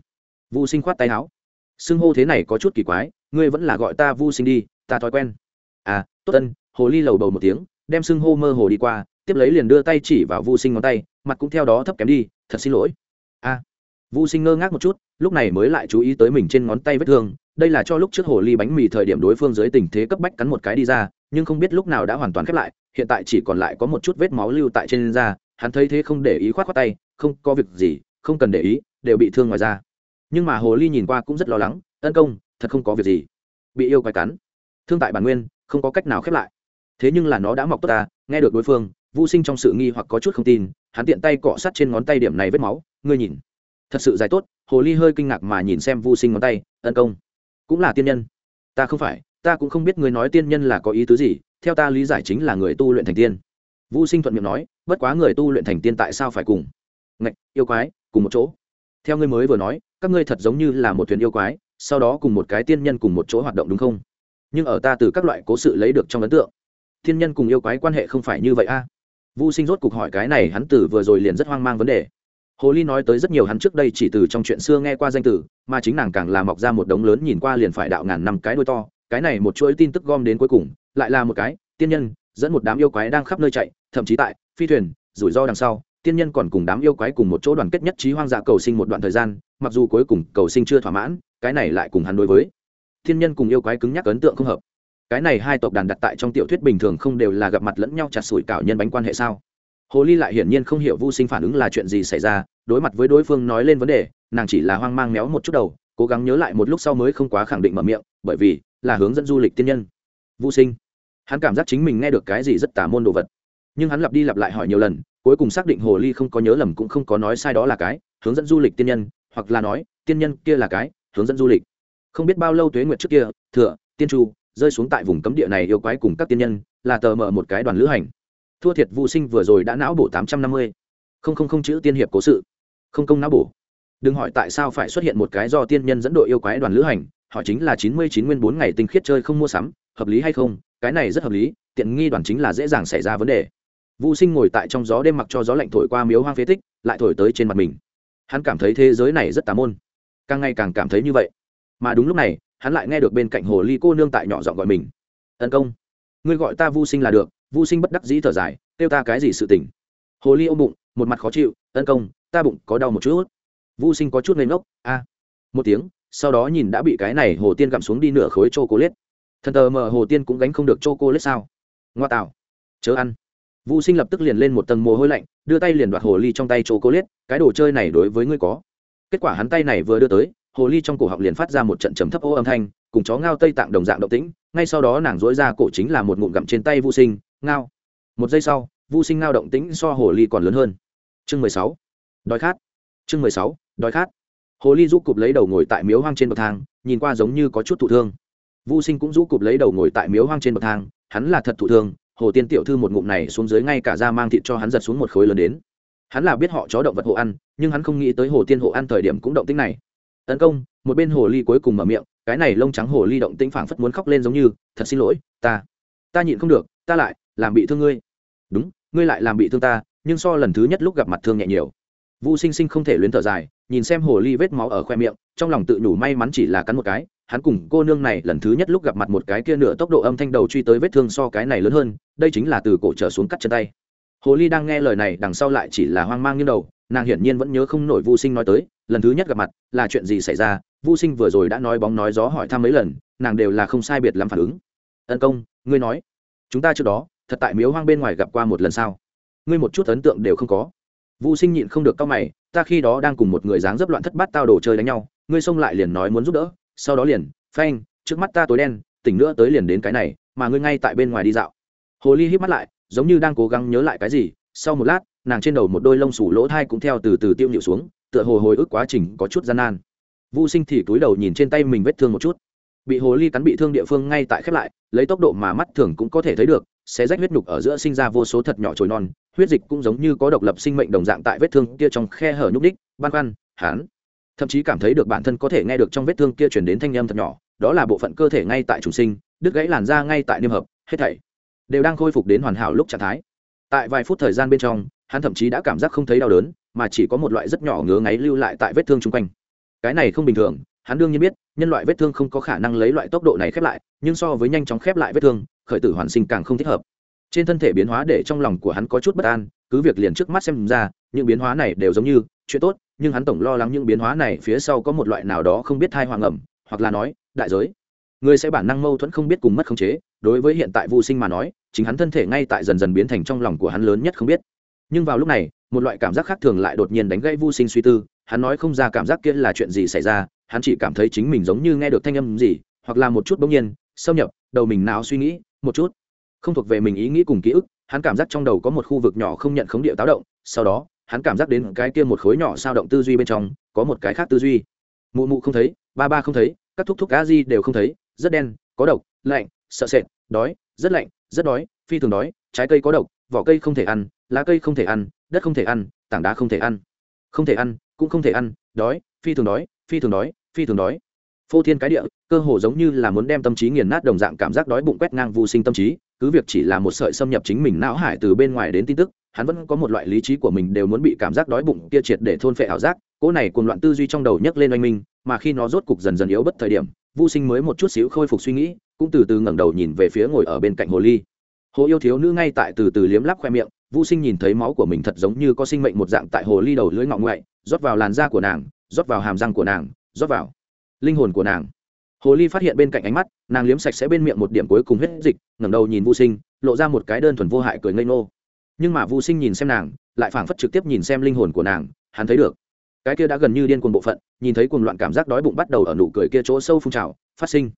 S1: Vũ sinh khoát tay áo xưng hô thế này có chút kỳ quái ngươi vẫn là gọi ta vu sinh đi ta thói quen. À tốt ân hồ ly lầu bầu một tiếng đem xưng hô mơ hồ đi qua tiếp lấy liền đưa tay chỉ vào vu sinh ngón tay mặt cũng theo đó thấp kém đi thật xin lỗi. A à, vu sinh ngơ ngác một chút lúc này mới lại chú ý tới mình trên ngón tay vết thương đây là cho lúc trước hồ ly bánh mì thời điểm đối phương dưới tình thế cấp bách cắn một cái đi ra nhưng không biết lúc nào đã hoàn toàn khép lại hiện tại chỉ còn lại có một chút vết máu lưu tại trên da hắn thấy thế không để ý khoát khoát tay không có việc gì không cần để ý đều bị thương ngoài da nhưng mà hồ ly nhìn qua cũng rất lo lắng, tấn công, thật không có việc gì. Bị yêu quái cắn. Thương tại bản nguyên, không có cách nào khép lại. Thế nhưng là nó đã mọc tốt ta, nghe được đối phương vô sinh trong sự nghi hoặc có chút không tin, hắn tiện tay cọ sát trên ngón tay điểm này vết máu, ngươi nhìn. Thật sự dài tốt, hồ ly hơi kinh ngạc mà nhìn xem vô sinh ngón tay, tấn công, cũng là tiên nhân. Ta không phải, ta cũng không biết người nói tiên nhân là có ý tứ gì, theo ta lý giải chính là người tu luyện thành tiên. Vô sinh thuận miệng nói, bất quá người tu luyện thành tiên tại sao phải cùng? Ngạch, yêu quái, cùng một chỗ theo ngươi mới vừa nói, các ngươi thật giống như là một thuyền yêu quái, sau đó cùng một cái tiên nhân cùng một chỗ hoạt động đúng không nhưng ở ta từ các loại cố sự lấy được trong ấn tượng, tiên nhân cùng yêu quái quan hệ không phải như vậy a à? vu sinh rốt cục hỏi cái này, hắn từ vừa rồi liền rất hoang mang vấn đề hồ ly nói tới rất nhiều hắn trước đây chỉ từ trong chuyện xưa nghe qua danh từ, mà chính nàng càng là mọc ra một đống lớn nhìn qua liền phải đạo ngàn năm cái đôi to, cái này một chuỗi tin tức gom đến cuối cùng, lại là một cái, tiên nhân, dẫn một đám yêu quái đang khắp nơi chạy, thậm chí tại phi thuyền, rủi ro đằng sau tiên nhân còn cùng đám yêu quái cùng một chỗ đoàn kết nhất trí hoang dã cầu sinh một đoạn thời gian, mặc dù cuối cùng cầu sinh chưa thỏa mãn, cái này lại cùng hắn đối với thiên nhân cùng yêu quái cứng nhắc ấn tượng không hợp. Cái này hai tộc đàn đặt tại trong tiểu thuyết bình thường không đều là gặp mặt lẫn nhau chặt sủi cảo nhân bánh quan hệ sao? Hồ ly lại hiển nhiên không hiểu vô sinh phản ứng là chuyện gì xảy ra, đối mặt với đối phương nói lên vấn đề, nàng chỉ là hoang mang méo một chút đầu, cố gắng nhớ lại một lúc sau mới không quá khẳng định mở miệng, bởi vì là hướng dẫn du lịch tiên nhân. Vô sinh. Hắn cảm giác chính mình nghe được cái gì rất tả môn đồ vật nhưng hắn lặp đi lặp lại hỏi nhiều lần, cuối cùng xác định hồ ly không có nhớ lầm cũng không có nói sai đó là cái, hướng dẫn du lịch tiên nhân, hoặc là nói, tiên nhân kia là cái, hướng dẫn du lịch. Không biết bao lâu tuế nguyệt trước kia, thừa, tiên chu, rơi xuống tại vùng cấm địa này yêu quái cùng các tiên nhân, là tờ mở một cái đoàn lữ hành. Thua thiệt vô sinh vừa rồi đã não bổ tám trăm năm mươi. Không không không chữ tiên hiệp cố sự. Không công não bổ. Đừng hỏi tại sao phải xuất hiện một cái do tiên nhân dẫn đội yêu quái đoàn lữ hành họ chính là chín mươi chín nguyên bốn ngày tinh khiết chơi không mua sắm, hợp lý hay không? Cái này rất hợp lý, tiện nghi đoàn chính là dễ dàng xảy ra vấn đề. Vu Sinh ngồi tại trong gió đêm mặc cho gió lạnh thổi qua miếu hoang phế tích, lại thổi tới trên mặt mình. Hắn cảm thấy thế giới này rất tà môn, càng ngày càng cảm thấy như vậy. Mà đúng lúc này, hắn lại nghe được bên cạnh hồ ly cô nương tại nhỏ giọng gọi mình. "Tấn công, ngươi gọi ta Vu Sinh là được." Vu Sinh bất đắc dĩ thở dài, "Kêu ta cái gì sự tình?" Hồ ly ôm bụng, một mặt khó chịu, "Tấn công, ta bụng có đau một chút." Vu Sinh có chút ngây ngốc, "A." Một tiếng, sau đó nhìn đã bị cái này hồ tiên gặm xuống đi nửa khối chocolate. Thần tờ mờ hồ tiên cũng gánh không được chocolate sao? Ngoa tạo, chớ ăn vũ sinh lập tức liền lên một tầng mồ hôi lạnh, đưa tay liền đoạt hồ ly trong tay chỗ cố liết cái đồ chơi này đối với ngươi có. Kết quả hắn tay này vừa đưa tới, hồ ly trong cổ họng liền phát ra một trận trầm thấp ô âm thanh, cùng chó ngao tây tạng đồng dạng động tĩnh, ngay sau đó nàng dối ra cổ chính là một ngụm gặm trên tay vũ sinh, ngao. Một giây sau, vũ sinh ngao động tĩnh so hồ ly còn lớn hơn. Chương mười sáu. Đói khát. Chương mười sáu. Đói khát. Hồ ly rũ cụp lấy đầu ngồi tại miếu hoang trên bậc thang, nhìn qua giống như có chút thụ thương. Vũ sinh cũng rũ cụp lấy đầu ngồi tại miếu hoang trên bậc thang, hắn là thật thụ thương hồ tiên tiểu thư một ngụm này xuống dưới ngay cả da mang thịt cho hắn giật xuống một khối lớn đến. Hắn là biết họ chó động vật hộ ăn, nhưng hắn không nghĩ tới hồ tiên hộ ăn thời điểm cũng động tính này. Tấn công, một bên hồ ly cuối cùng mở miệng, cái này lông trắng hồ ly động tĩnh phảng phất muốn khóc lên giống như, thật xin lỗi, ta ta nhịn không được, ta lại làm bị thương ngươi. Đúng, ngươi lại làm bị thương ta, nhưng so lần thứ nhất lúc gặp mặt thương nhẹ nhiều. Vu sinh sinh không thể luyến thở dài, nhìn xem hồ ly vết máu ở khoe miệng, trong lòng tự nhủ may mắn chỉ là cắn một cái hắn cùng cô nương này lần thứ nhất lúc gặp mặt một cái kia nửa tốc độ âm thanh đầu truy tới vết thương so cái này lớn hơn, đây chính là từ cổ trở xuống cắt chân tay. Hồ ly đang nghe lời này, đằng sau lại chỉ là hoang mang như đầu, nàng hiển nhiên vẫn nhớ không nổi vô sinh nói tới, lần thứ nhất gặp mặt, là chuyện gì xảy ra? Vô sinh vừa rồi đã nói bóng nói gió hỏi thăm mấy lần, nàng đều là không sai biệt lắm phản ứng. Ân công, ngươi nói, chúng ta trước đó, thật tại miếu hoang bên ngoài gặp qua một lần sao? Ngươi một chút ấn tượng đều không có. Vô sinh nhịn không được cao mày, ta khi đó đang cùng một người dáng dấp loạn thất bát tao đồ chơi đánh nhau, ngươi xông lại liền nói muốn giúp đỡ sau đó liền, phanh, trước mắt ta tối đen, tỉnh nữa tới liền đến cái này, mà ngươi ngay tại bên ngoài đi dạo. Hồ ly hít mắt lại, giống như đang cố gắng nhớ lại cái gì, sau một lát, nàng trên đầu một đôi lông sủ lỗ thai cũng theo từ từ tiêu nhịu xuống, tựa hồ hồi ức quá trình có chút gian nan. Vu sinh thì túi đầu nhìn trên tay mình vết thương một chút. Bị hồ ly cắn bị thương địa phương ngay tại khép lại, lấy tốc độ mà mắt thường cũng có thể thấy được sẽ rách huyết nhục ở giữa sinh ra vô số thật nhỏ trồi non, huyết dịch cũng giống như có độc lập sinh mệnh đồng dạng tại vết thương kia trong khe hở nhúc đích băn khoăn hán thậm chí cảm thấy được bản thân có thể nghe được trong vết thương kia chuyển đến thanh âm thật nhỏ, đó là bộ phận cơ thể ngay tại trùng sinh, đứt gãy làn da ngay tại niêm hợp, hết thảy đều đang khôi phục đến hoàn hảo lúc trạng thái. Tại vài phút thời gian bên trong, hắn thậm chí đã cảm giác không thấy đau đớn, mà chỉ có một loại rất nhỏ ngứa ngáy lưu lại tại vết thương chung quanh. Cái này không bình thường, hắn đương nhiên biết, nhân loại vết thương không có khả năng lấy loại tốc độ này khép lại, nhưng so với nhanh chóng khép lại vết thương, khởi tử hoàn sinh càng không thích hợp. Trên thân thể biến hóa để trong lòng của hắn có chút bất an, cứ việc liền trước mắt xem ra, những biến hóa này đều giống như chuyện tốt nhưng hắn tổng lo lắng những biến hóa này phía sau có một loại nào đó không biết thai hoàng ẩm, hoặc là nói, đại giới. Người sẽ bản năng mâu thuẫn không biết cùng mất khống chế, đối với hiện tại vô sinh mà nói, chính hắn thân thể ngay tại dần dần biến thành trong lòng của hắn lớn nhất không biết. Nhưng vào lúc này, một loại cảm giác khác thường lại đột nhiên đánh gãy vô sinh suy tư, hắn nói không ra cảm giác kia là chuyện gì xảy ra, hắn chỉ cảm thấy chính mình giống như nghe được thanh âm gì, hoặc là một chút bỗng nhiên, xâm nhập, đầu mình nào suy nghĩ, một chút. Không thuộc về mình ý nghĩ cùng ký ức, hắn cảm giác trong đầu có một khu vực nhỏ không nhận khống địa táo động, sau đó hắn cảm giác đến cái kia một khối nhỏ sao động tư duy bên trong, có một cái khác tư duy. Mụ mụ không thấy, ba ba không thấy, các thúc thúc cá di đều không thấy, rất đen, có độc, lạnh, sợ sệt, đói, rất lạnh, rất đói, phi thường đói, trái cây có độc, vỏ cây không thể ăn, lá cây không thể ăn, đất không thể ăn, tảng đá không thể ăn. Không thể ăn, cũng không thể ăn, đói, phi thường đói, phi thường đói, phi thường đói. Phô thiên cái địa, cơ hồ giống như là muốn đem tâm trí nghiền nát đồng dạng cảm giác đói bụng quét ngang vô sinh tâm trí, cứ việc chỉ là một sợi xâm nhập chính mình não hải từ bên ngoài đến tin tức hắn vẫn có một loại lý trí của mình đều muốn bị cảm giác đói bụng kia triệt để thôn phệ ảo giác, cỗ này cùng loạn tư duy trong đầu nhấc lên oanh minh, mà khi nó rốt cục dần dần yếu bất thời điểm vô sinh mới một chút xíu khôi phục suy nghĩ, cũng từ từ ngẩng đầu nhìn về phía ngồi ở bên cạnh hồ ly. Hồ yêu thiếu nữ ngay tại từ từ liếm lắp khoe miệng vô sinh nhìn thấy máu của mình thật giống như có sinh mệnh một dạng tại hồ ly đầu lưỡi ngọng ngoại, rót vào làn da của nàng, rót vào hàm răng của nàng, rót vào linh hồn của nàng. Hồ ly phát hiện bên cạnh ánh mắt, nàng liếm sạch sẽ bên miệng một điểm cuối cùng hết dịch, ngẩng đầu nhìn vô sinh, lộ ra một cái đơn thuần vô hại cười ngây ngô nhưng mà vô sinh nhìn xem nàng, lại phảng phất trực tiếp nhìn xem linh hồn của nàng, hắn thấy được. Cái kia đã gần như điên cuồng bộ phận, nhìn thấy cuồng loạn cảm giác đói bụng bắt đầu ở nụ cười kia chỗ sâu phun trào, phát sinh.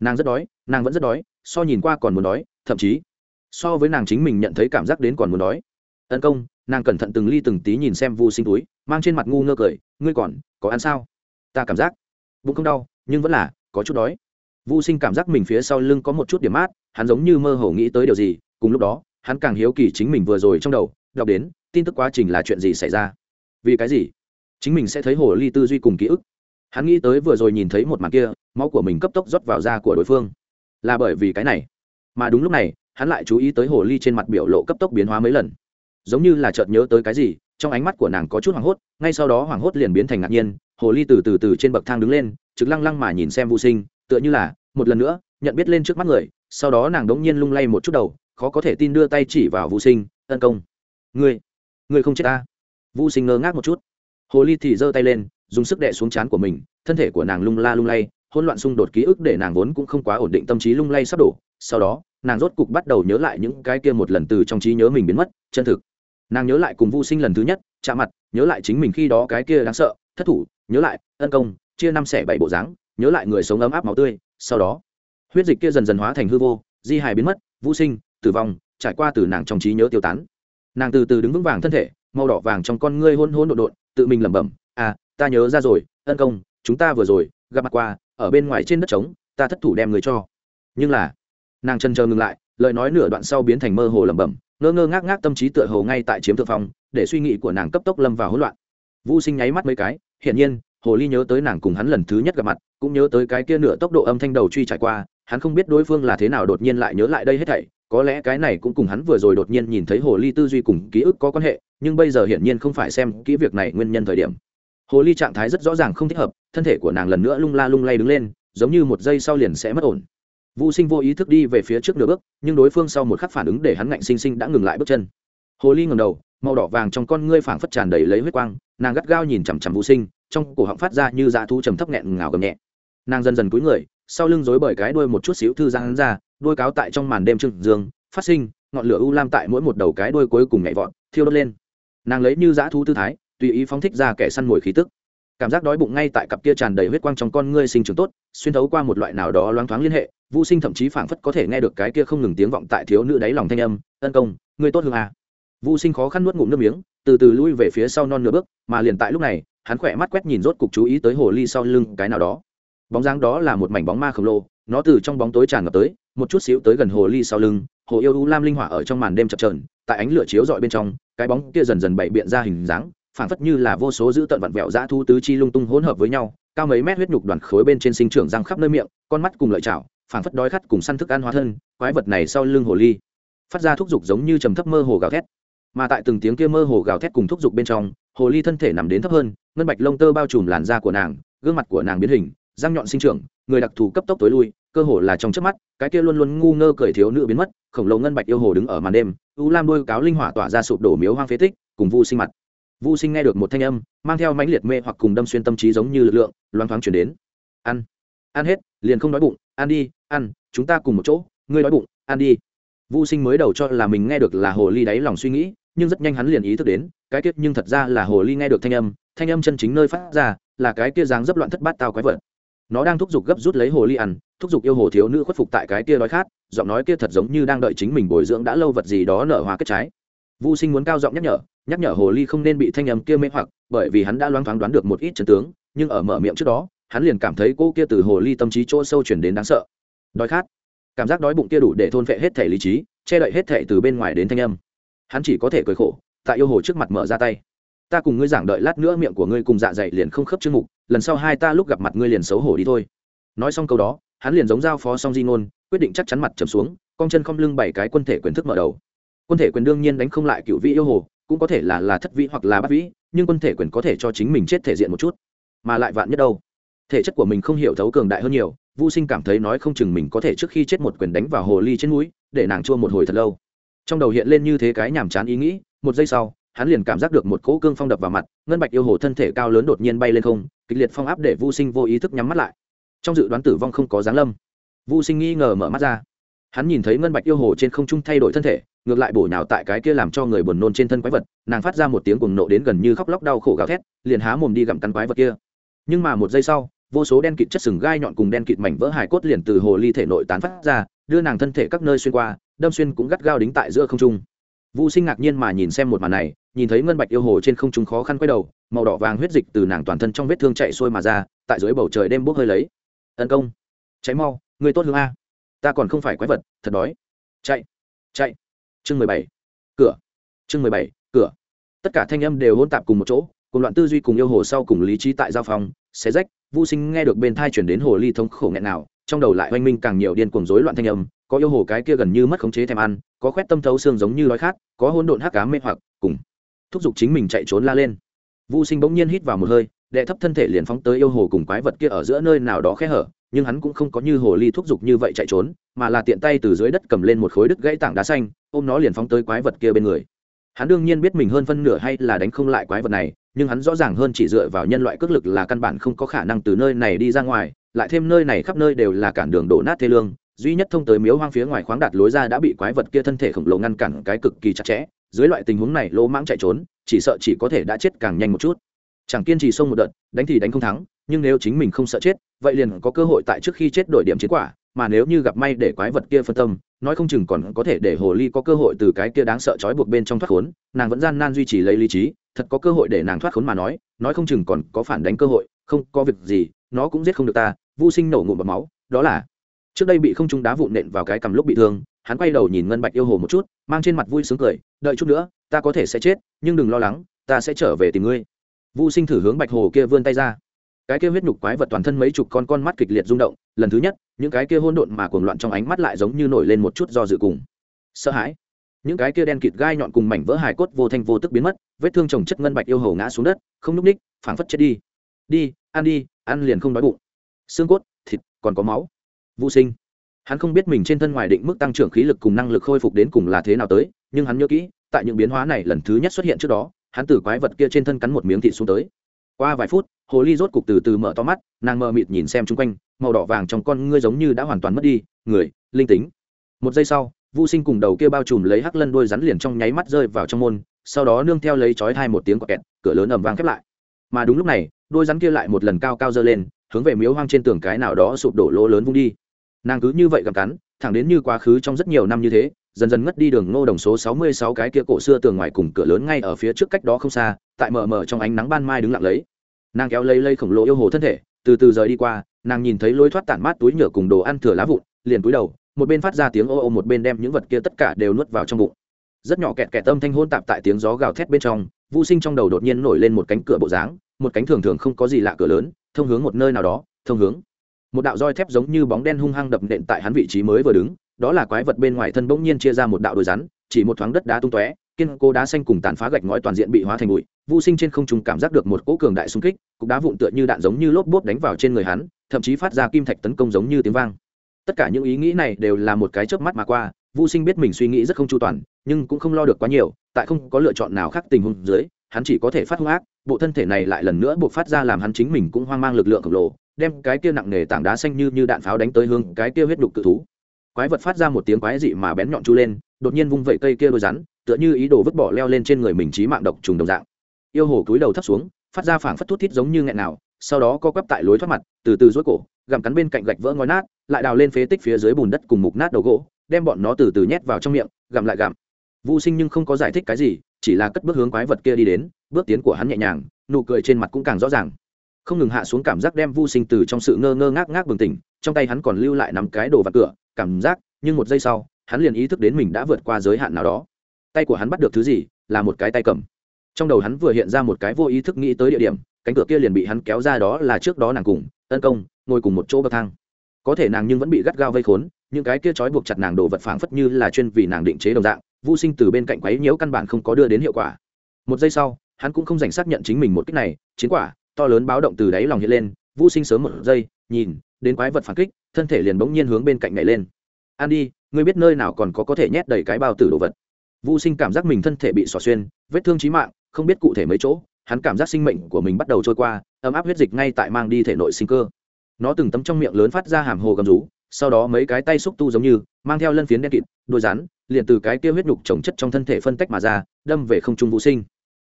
S1: Nàng rất đói, nàng vẫn rất đói, so nhìn qua còn muốn đói, thậm chí so với nàng chính mình nhận thấy cảm giác đến còn muốn đói. Tấn công, nàng cẩn thận từng ly từng tí nhìn xem vu sinh túi, mang trên mặt ngu ngơ cười, ngươi còn có ăn sao? Ta cảm giác bụng không đau, nhưng vẫn là có chút đói. Vu sinh cảm giác mình phía sau lưng có một chút điểm mát, hắn giống như mơ hồ nghĩ tới điều gì, cùng lúc đó hắn càng hiếu kỳ chính mình vừa rồi trong đầu, đọc đến, tin tức quá trình là chuyện gì xảy ra. Vì cái gì? Chính mình sẽ thấy hồ ly tư duy cùng ký ức. Hắn nghĩ tới vừa rồi nhìn thấy một màn kia, máu của mình cấp tốc rót vào da của đối phương. Là bởi vì cái này. Mà đúng lúc này, hắn lại chú ý tới hồ ly trên mặt biểu lộ cấp tốc biến hóa mấy lần. Giống như là chợt nhớ tới cái gì, trong ánh mắt của nàng có chút hoảng hốt, ngay sau đó hoảng hốt liền biến thành ngạc nhiên, hồ ly từ từ từ trên bậc thang đứng lên, trực lăng lăng mà nhìn xem vô sinh, tựa như là, một lần nữa, nhận biết lên trước mắt người, sau đó nàng đống nhiên lung lay một chút đầu khó có thể tin đưa tay chỉ vào vũ sinh, tấn công. Ngươi ngươi không chết ta. Vũ sinh ngơ ngác một chút. Hồ ly thì giơ tay lên, dùng sức đè xuống chán của mình, thân thể của nàng lung la lung lay, hỗn loạn xung đột ký ức để nàng vốn cũng không quá ổn định tâm trí lung lay sắp đổ. Sau đó, nàng rốt cục bắt đầu nhớ lại những cái kia một lần từ trong trí nhớ mình biến mất, chân thực. Nàng nhớ lại cùng vô sinh lần thứ nhất, chạm mặt, nhớ lại chính mình khi đó cái kia đáng sợ, thất thủ, nhớ lại ân công, chia năm xẻ bảy bộ dáng, nhớ lại người sống ấm áp máu tươi. Sau đó, huyết dịch kia dần dần hóa thành hư vô, di hài biến mất vô sinh tử vong, trải qua từ nàng trong trí nhớ tiêu tán. Nàng từ từ đứng vững vàng thân thể, màu đỏ vàng trong con ngươi hôn hôn đột đột tự mình lẩm bẩm à ta nhớ ra rồi, ân công, chúng ta vừa rồi gặp mặt qua, ở bên ngoài trên đất trống, ta thất thủ đem người cho. Nhưng là, nàng chân chờ ngừng lại, lời nói nửa đoạn sau biến thành mơ hồ lẩm bẩm, ngơ ngơ ngác ngác tâm trí tựa hồ ngay tại chiếm thượng phong, để suy nghĩ của nàng cấp tốc lâm vào hỗn loạn. Vũ sinh nháy mắt mấy cái, hiển nhiên, hồ ly nhớ tới nàng cùng hắn lần thứ nhất gặp mặt, cũng nhớ tới cái kia nửa tốc độ âm thanh đầu truy trải qua hắn không biết đối phương là thế nào đột nhiên lại nhớ lại đây hết thảy, có lẽ cái này cũng cùng hắn vừa rồi đột nhiên nhìn thấy hồ ly tư duy cùng ký ức có quan hệ, nhưng bây giờ hiển nhiên không phải xem kỹ việc này nguyên nhân thời điểm. Hồ ly trạng thái rất rõ ràng không thích hợp, thân thể của nàng lần nữa lung la lung lay đứng lên, giống như một giây sau liền sẽ mất ổn. Vũ sinh vô ý thức đi về phía trước nửa bước, nhưng đối phương sau một khắc phản ứng để hắn ngạnh sinh sinh đã ngừng lại bước chân. Hồ ly ngầm đầu, màu đỏ vàng trong con ngươi phảng phất tràn đầy lấy huyết quang, nàng gắt gao nhìn chằm chằm vũ sinh, trong cổ họng phát ra như dạ thu trầm thấp nghẹn ngào gầm nhẹ nàng dần dần cúi người, sau lưng rối bởi cái đuôi một chút xíu thư giang ra, đuôi cáo tại trong màn đêm trưng dương, phát sinh, ngọn lửa u lam tại mỗi một đầu cái đuôi cuối cùng nhảy vọt, thiêu đốt lên. Nàng lấy như dã thú tư thái, tùy ý phóng thích ra kẻ săn mồi khí tức. Cảm giác đói bụng ngay tại cặp kia tràn đầy huyết quang trong con ngươi sinh trưởng tốt, xuyên thấu qua một loại nào đó loáng thoáng liên hệ vô sinh thậm chí phảng phất có thể nghe được cái kia không ngừng tiếng vọng tại thiếu nữ đáy lòng thanh âm, tấn công, ngươi tốt hương à. vô sinh khó khăn nuốt ngụm nước miếng, từ từ lui về phía sau non nửa bước, mà liền tại lúc này, hắn khỏe mắt quét nhìn rốt cục chú ý tới hồ ly sau lưng cái nào đó bóng dáng đó là một mảnh bóng ma khổng lồ, nó từ trong bóng tối tràn ngập tới, một chút xíu tới gần hồ ly sau lưng, hồ yêu u lam linh hỏa ở trong màn đêm chập trờn tại ánh lửa chiếu rọi bên trong, cái bóng kia dần dần bậy biện ra hình dáng, phảng phất như là vô số giữ tận vặn vẹo dã thu tứ chi lung tung hỗn hợp với nhau, cao mấy mét huyết nhục đoàn khối bên trên sinh trưởng răng khắp nơi miệng, con mắt cùng lợi chảo, phảng phất đói khát cùng săn thức ăn hóa thân, quái vật này sau lưng hồ ly, phát ra thúc giục giống như trầm thấp mơ hồ gào thét. Mà tại từng tiếng kia mơ hồ gào thét cùng thúc giục bên trong, hồ ly thân thể nằm đến thấp hơn, ngân bạch lông tơ bao trùm làn da của nàng, gương mặt của nàng biến hình răng nhọn sinh trưởng, người đặc thù cấp tốc tối lui, cơ hồ là trong chớp mắt, cái kia luôn luôn ngu ngơ cười thiếu nữ biến mất, khổng lồ ngân bạch yêu hồ đứng ở màn đêm, u lam đôi cáo linh hỏa tỏa ra sụp đổ miếu hoang phế tích, cùng vu sinh mặt. Vu sinh nghe được một thanh âm, mang theo mãnh liệt mê hoặc cùng đâm xuyên tâm trí giống như lực lượng, loáng thoáng chuyển đến. Ăn ăn hết, liền không đói bụng, ăn đi, ăn, chúng ta cùng một chỗ, ngươi đói bụng, ăn đi. Vu sinh mới đầu cho là mình nghe được là hồ ly đáy lòng suy nghĩ, nhưng rất nhanh hắn liền ý thức đến, cái kết nhưng thật ra là hồ ly nghe được thanh âm thanh âm chân chính nơi phát ra, là cái kia dáng dấp loạn thất bát tao quái vật nó đang thúc giục gấp rút lấy hồ ly ăn thúc giục yêu hồ thiếu nữ khuất phục tại cái kia nói khát giọng nói kia thật giống như đang đợi chính mình bồi dưỡng đã lâu vật gì đó nở hoa kết trái Vu Sinh muốn cao giọng nhắc nhở, nhắc nhở hồ ly không nên bị thanh âm kia mê hoặc, bởi vì hắn đã loáng thoáng đoán được một ít chân tướng, nhưng ở mở miệng trước đó, hắn liền cảm thấy cô kia từ hồ ly tâm trí chỗ sâu chuyển đến đáng sợ. Đói khát, cảm giác đói bụng kia đủ để thôn phệ hết thể lý trí, che đậy hết thể từ bên ngoài đến thanh âm. Hắn chỉ có thể cười khổ, tại yêu hồ trước mặt mở ra tay. Ta cùng ngươi giảng đợi lát nữa miệng của ngươi cùng dạ dày liền không khớp chương mục, lần sau hai ta lúc gặp mặt ngươi liền xấu hổ đi thôi. Nói xong câu đó, hắn liền giống giao phó xong di ngôn, quyết định chắc chắn mặt trầm xuống, cong chân không lưng bảy cái quân thể quyền thức mở đầu. Quân thể quyền đương nhiên đánh không lại cựu vị yêu hồ cũng có thể là là thất vĩ hoặc là bát vĩ nhưng quân thể quyền có thể cho chính mình chết thể diện một chút mà lại vạn nhất đâu. Thể chất của mình không hiểu thấu cường đại hơn nhiều vô sinh cảm thấy nói không chừng mình có thể trước khi chết một quyền đánh vào hồ ly trên núi để nàng chua một hồi thật lâu. Trong đầu hiện lên như thế cái nhàm chán ý nghĩ một giây sau hắn liền cảm giác được một cỗ cương phong đập vào mặt, ngân bạch yêu hồ thân thể cao lớn đột nhiên bay lên không, kịch liệt phong áp để vô sinh vô ý thức nhắm mắt lại. Trong dự đoán tử vong không có giáng lâm. Vô sinh nghi ngờ mở mắt ra. Hắn nhìn thấy ngân bạch yêu hồ trên không trung thay đổi thân thể, ngược lại bổ nhào tại cái kia làm cho người buồn nôn trên thân quái vật, nàng phát ra một tiếng cuồng nộ đến gần như khóc lóc đau khổ gào thét, liền há mồm đi gặm cắn quái vật kia. Nhưng mà một giây sau, vô số đen kịt chất sừng gai nhọn cùng đen kịt mảnh vỡ hài cốt liền từ hồ ly thể nội tán phát ra, đưa nàng thân thể các nơi xuyên qua, đâm xuyên cũng gắt gao đính tại giữa không trung. Vô sinh ngạc nhiên mà nhìn xem một màn này nhìn thấy ngân bạch yêu hồ trên không trung khó khăn quay đầu, màu đỏ vàng huyết dịch từ nàng toàn thân trong vết thương chạy xuôi mà ra, tại dưới bầu trời đêm bốc hơi lấy. Tấn công cháy mau, người tốt hướng a, ta còn không phải quái vật, thật đói. Chạy chạy. Chương mười bảy, cửa. Chương mười bảy, cửa. Tất cả thanh âm đều hôn tạp cùng một chỗ, cùng loạn tư duy cùng yêu hồ sau cùng lý trí tại giao phòng, xé rách vô sinh nghe được bên thai chuyển đến hồ ly thống khổ nghẹn nào, trong đầu lại oanh minh càng nhiều điên cuồng rối loạn thanh âm, có yêu hồ cái kia gần như mất khống chế thèm ăn, có khoét tâm thấu xương giống như đói khát, có hôn độn hắc cá mê hoặc, cùng thúc giục chính mình chạy trốn la lên. Vô sinh bỗng nhiên hít vào một hơi, đệ thấp thân thể liền phóng tới yêu hồ cùng quái vật kia ở giữa nơi nào đó khe hở, nhưng hắn cũng không có như hồ ly thúc giục như vậy chạy trốn, mà là tiện tay từ dưới đất cầm lên một khối đứt gãy tảng đá xanh, ôm nó liền phóng tới quái vật kia bên người. Hắn đương nhiên biết mình hơn phân nửa hay là đánh không lại quái vật này, nhưng hắn rõ ràng hơn chỉ dựa vào nhân loại cước lực là căn bản không có khả năng từ nơi này đi ra ngoài, lại thêm nơi này khắp nơi đều là cản đường đổ nát thê lương, duy nhất thông tới miếu hoang phía ngoài khoáng đạt lối ra đã bị quái vật kia thân thể khổng lồ ngăn cản cái cực kỳ chặt chẽ dưới loại tình huống này lỗ mãng chạy trốn, chỉ sợ chỉ có thể đã chết càng nhanh một chút. Chẳng kiên trì xông một đợt, đánh thì đánh không thắng, nhưng nếu chính mình không sợ chết, vậy liền có cơ hội tại trước khi chết đổi điểm chiến quả, mà nếu như gặp may để quái vật kia phân tâm, nói không chừng còn có thể để hồ ly có cơ hội từ cái kia đáng sợ trói buộc bên trong thoát khốn, nàng vẫn gian nan duy trì lấy lý trí, thật có cơ hội để nàng thoát khốn mà nói nói không chừng còn có phản đánh cơ hội, không có việc gì, nó cũng giết không được ta vô sinh nổ ngụm bọt máu, đó là, trước đây bị không trung đá vụn nện vào cái cầm lúc bị thương hắn quay đầu nhìn ngân bạch yêu hồ một chút, mang trên mặt vui sướng cười, đợi chút nữa, ta có thể sẽ chết, nhưng đừng lo lắng, ta sẽ trở về tìm ngươi. Vô sinh thử hướng bạch hồ kia vươn tay ra. Cái kia huyết nhục quái vật toàn thân mấy chục con con mắt kịch liệt rung động, lần thứ nhất, những cái kia hôn độn mà cuồng loạn trong ánh mắt lại giống như nổi lên một chút do dự cùng sợ hãi. Những cái kia đen kịt gai nhọn cùng mảnh vỡ hài cốt vô thanh vô tức biến mất, vết thương trồng chất ngân bạch yêu hầu ngã xuống đất, không núp ních phảng phất chết đi. Đi, ăn đi, ăn liền không đói bụng. Xương cốt, thịt, còn có máu. Vô sinh hắn không biết mình trên thân ngoài định mức tăng trưởng khí lực cùng năng lực khôi phục đến cùng là thế nào tới, nhưng hắn nhớ kỹ, tại những biến hóa này lần thứ nhất xuất hiện trước đó, hắn từ quái vật kia trên thân cắn một miếng thịt xuống tới. Qua vài phút, hồ ly rốt cục từ từ mở to mắt, nàng mờ mịt nhìn xem chung quanh, màu đỏ vàng trong con ngươi giống như đã hoàn toàn mất đi, người, linh tính. Một giây sau vô sinh cùng đầu kia bao trùm lấy hắc lân đôi rắn liền trong nháy mắt rơi vào trong môn, sau đó nương theo lấy chói thai một tiếng quạt kẹt, cửa lớn ầm vang khép lại. Mà đúng lúc này đôi rắn kia lại một lần cao cao dơ lên, hướng về miếu hoang trên tường cái nào đó sụp đổ lỗ lớn vung đi nàng cứ như vậy gặm cắn, thẳng đến như quá khứ trong rất nhiều năm như thế, dần dần ngất đi đường ngô đồng số sáu mươi sáu cái kia cổ xưa tường ngoài cùng cửa lớn ngay ở phía trước cách đó không xa, tại mờ mờ trong ánh nắng ban mai đứng lặng lấy. Nàng kéo lấy lây khổng lồ yêu hồ thân thể, từ từ rời đi qua, nàng nhìn thấy lối thoát tản mát túi nhựa cùng đồ ăn thừa lá vụn, liền túi đầu, một bên phát ra tiếng ô ô một bên đem những vật kia tất cả đều nuốt vào trong bụng. Rất nhỏ kẹt kẹt âm thanh hôn tạp tại tiếng gió gào thét bên trong, vô sinh trong đầu đột nhiên nổi lên một cánh cửa bộ dáng, một cánh thường thường không có gì lạ cửa lớn, thông hướng một nơi nào đó, thông hướng một đạo roi thép giống như bóng đen hung hăng đập nện tại hắn vị trí mới vừa đứng, đó là quái vật bên ngoài thân bỗng nhiên chia ra một đạo đồi rắn, chỉ một thoáng đất đá tung tóe, kiên cố đá xanh cùng tàn phá gạch ngói toàn diện bị hóa thành bụi, vô sinh trên không trung cảm giác được một cỗ cường đại xung kích, cục đá vụn tựa như đạn giống như lốp bốp đánh vào trên người hắn, thậm chí phát ra kim thạch tấn công giống như tiếng vang. Tất cả những ý nghĩ này đều là một cái chớp mắt mà qua, vô sinh biết mình suy nghĩ rất không chu toàn, nhưng cũng không lo được quá nhiều, tại không có lựa chọn nào khác tình huống dưới, hắn chỉ có thể phát hung ác, bộ thân thể này lại lần nữa buộc phát ra làm hắn chính mình cũng hoang mang lực lượng khổng lồ đem cái kia nặng nề tảng đá xanh như như đạn pháo đánh tới hướng cái kia huyết đục cự thú. Quái vật phát ra một tiếng quái dị mà bén nhọn chu lên, đột nhiên vung vẩy cây kia đôi rắn, tựa như ý đồ vứt bỏ leo lên trên người mình trí mạng độc trùng đồng dạng. Yêu hồ cúi đầu thấp xuống, phát ra phảng phất thút thít giống như nghẹn nào, sau đó co quắp tại lối thoát mặt, từ từ rối cổ, gặm cắn bên cạnh gạch vỡ ngói nát, lại đào lên phế tích phía dưới bùn đất cùng mục nát đầu gỗ, đem bọn nó từ từ nhét vào trong miệng, gặm lại gặm. Vô sinh nhưng không có giải thích cái gì, chỉ là cất bước hướng quái vật kia đi đến, bước tiến của hắn nhẹ nhàng, nụ cười trên mặt cũng càng rõ ràng không ngừng hạ xuống cảm giác đem vô sinh từ trong sự ngơ ngơ ngác ngác bừng tỉnh, trong tay hắn còn lưu lại nắm cái đồ vặt cửa, cảm giác, nhưng một giây sau, hắn liền ý thức đến mình đã vượt qua giới hạn nào đó. Tay của hắn bắt được thứ gì, là một cái tay cầm. Trong đầu hắn vừa hiện ra một cái vô ý thức nghĩ tới địa điểm, cánh cửa kia liền bị hắn kéo ra đó là trước đó nàng cùng, tấn công, ngồi cùng một chỗ bậc thang. Có thể nàng nhưng vẫn bị gắt gao vây khốn, những cái kia trói buộc chặt nàng đồ vật phảng phất như là chuyên vì nàng định chế đồng dạng vô sinh từ bên cạnh quấy nhiễu căn bản không có đưa đến hiệu quả. Một giây sau, hắn cũng không dành xác nhận chính mình một cách này, chiến quả to lớn báo động từ đáy lòng hiện lên vô sinh sớm một giây, nhìn, đến quái vật phản kích, thân thể liền bỗng nhiên hướng bên cạnh nhảy lên. An đi ngươi biết nơi nào còn có có thể nhét đầy cái bao tử đồ vật? Vô sinh cảm giác mình thân thể bị xỏ xuyên, vết thương trí mạng, không biết cụ thể mấy chỗ, hắn cảm giác sinh mệnh của mình bắt đầu trôi qua, ấm áp huyết dịch ngay tại mang đi thể nội sinh cơ. Nó từng tấm trong miệng lớn phát ra hàm hồ gầm rú, sau đó mấy cái tay xúc tu giống như, mang theo lân phiến đen kịt, đôi rắn, liền từ cái kia huyết nhục trồng chất trong thân thể phân tách mà ra, đâm về không trung vũ sinh.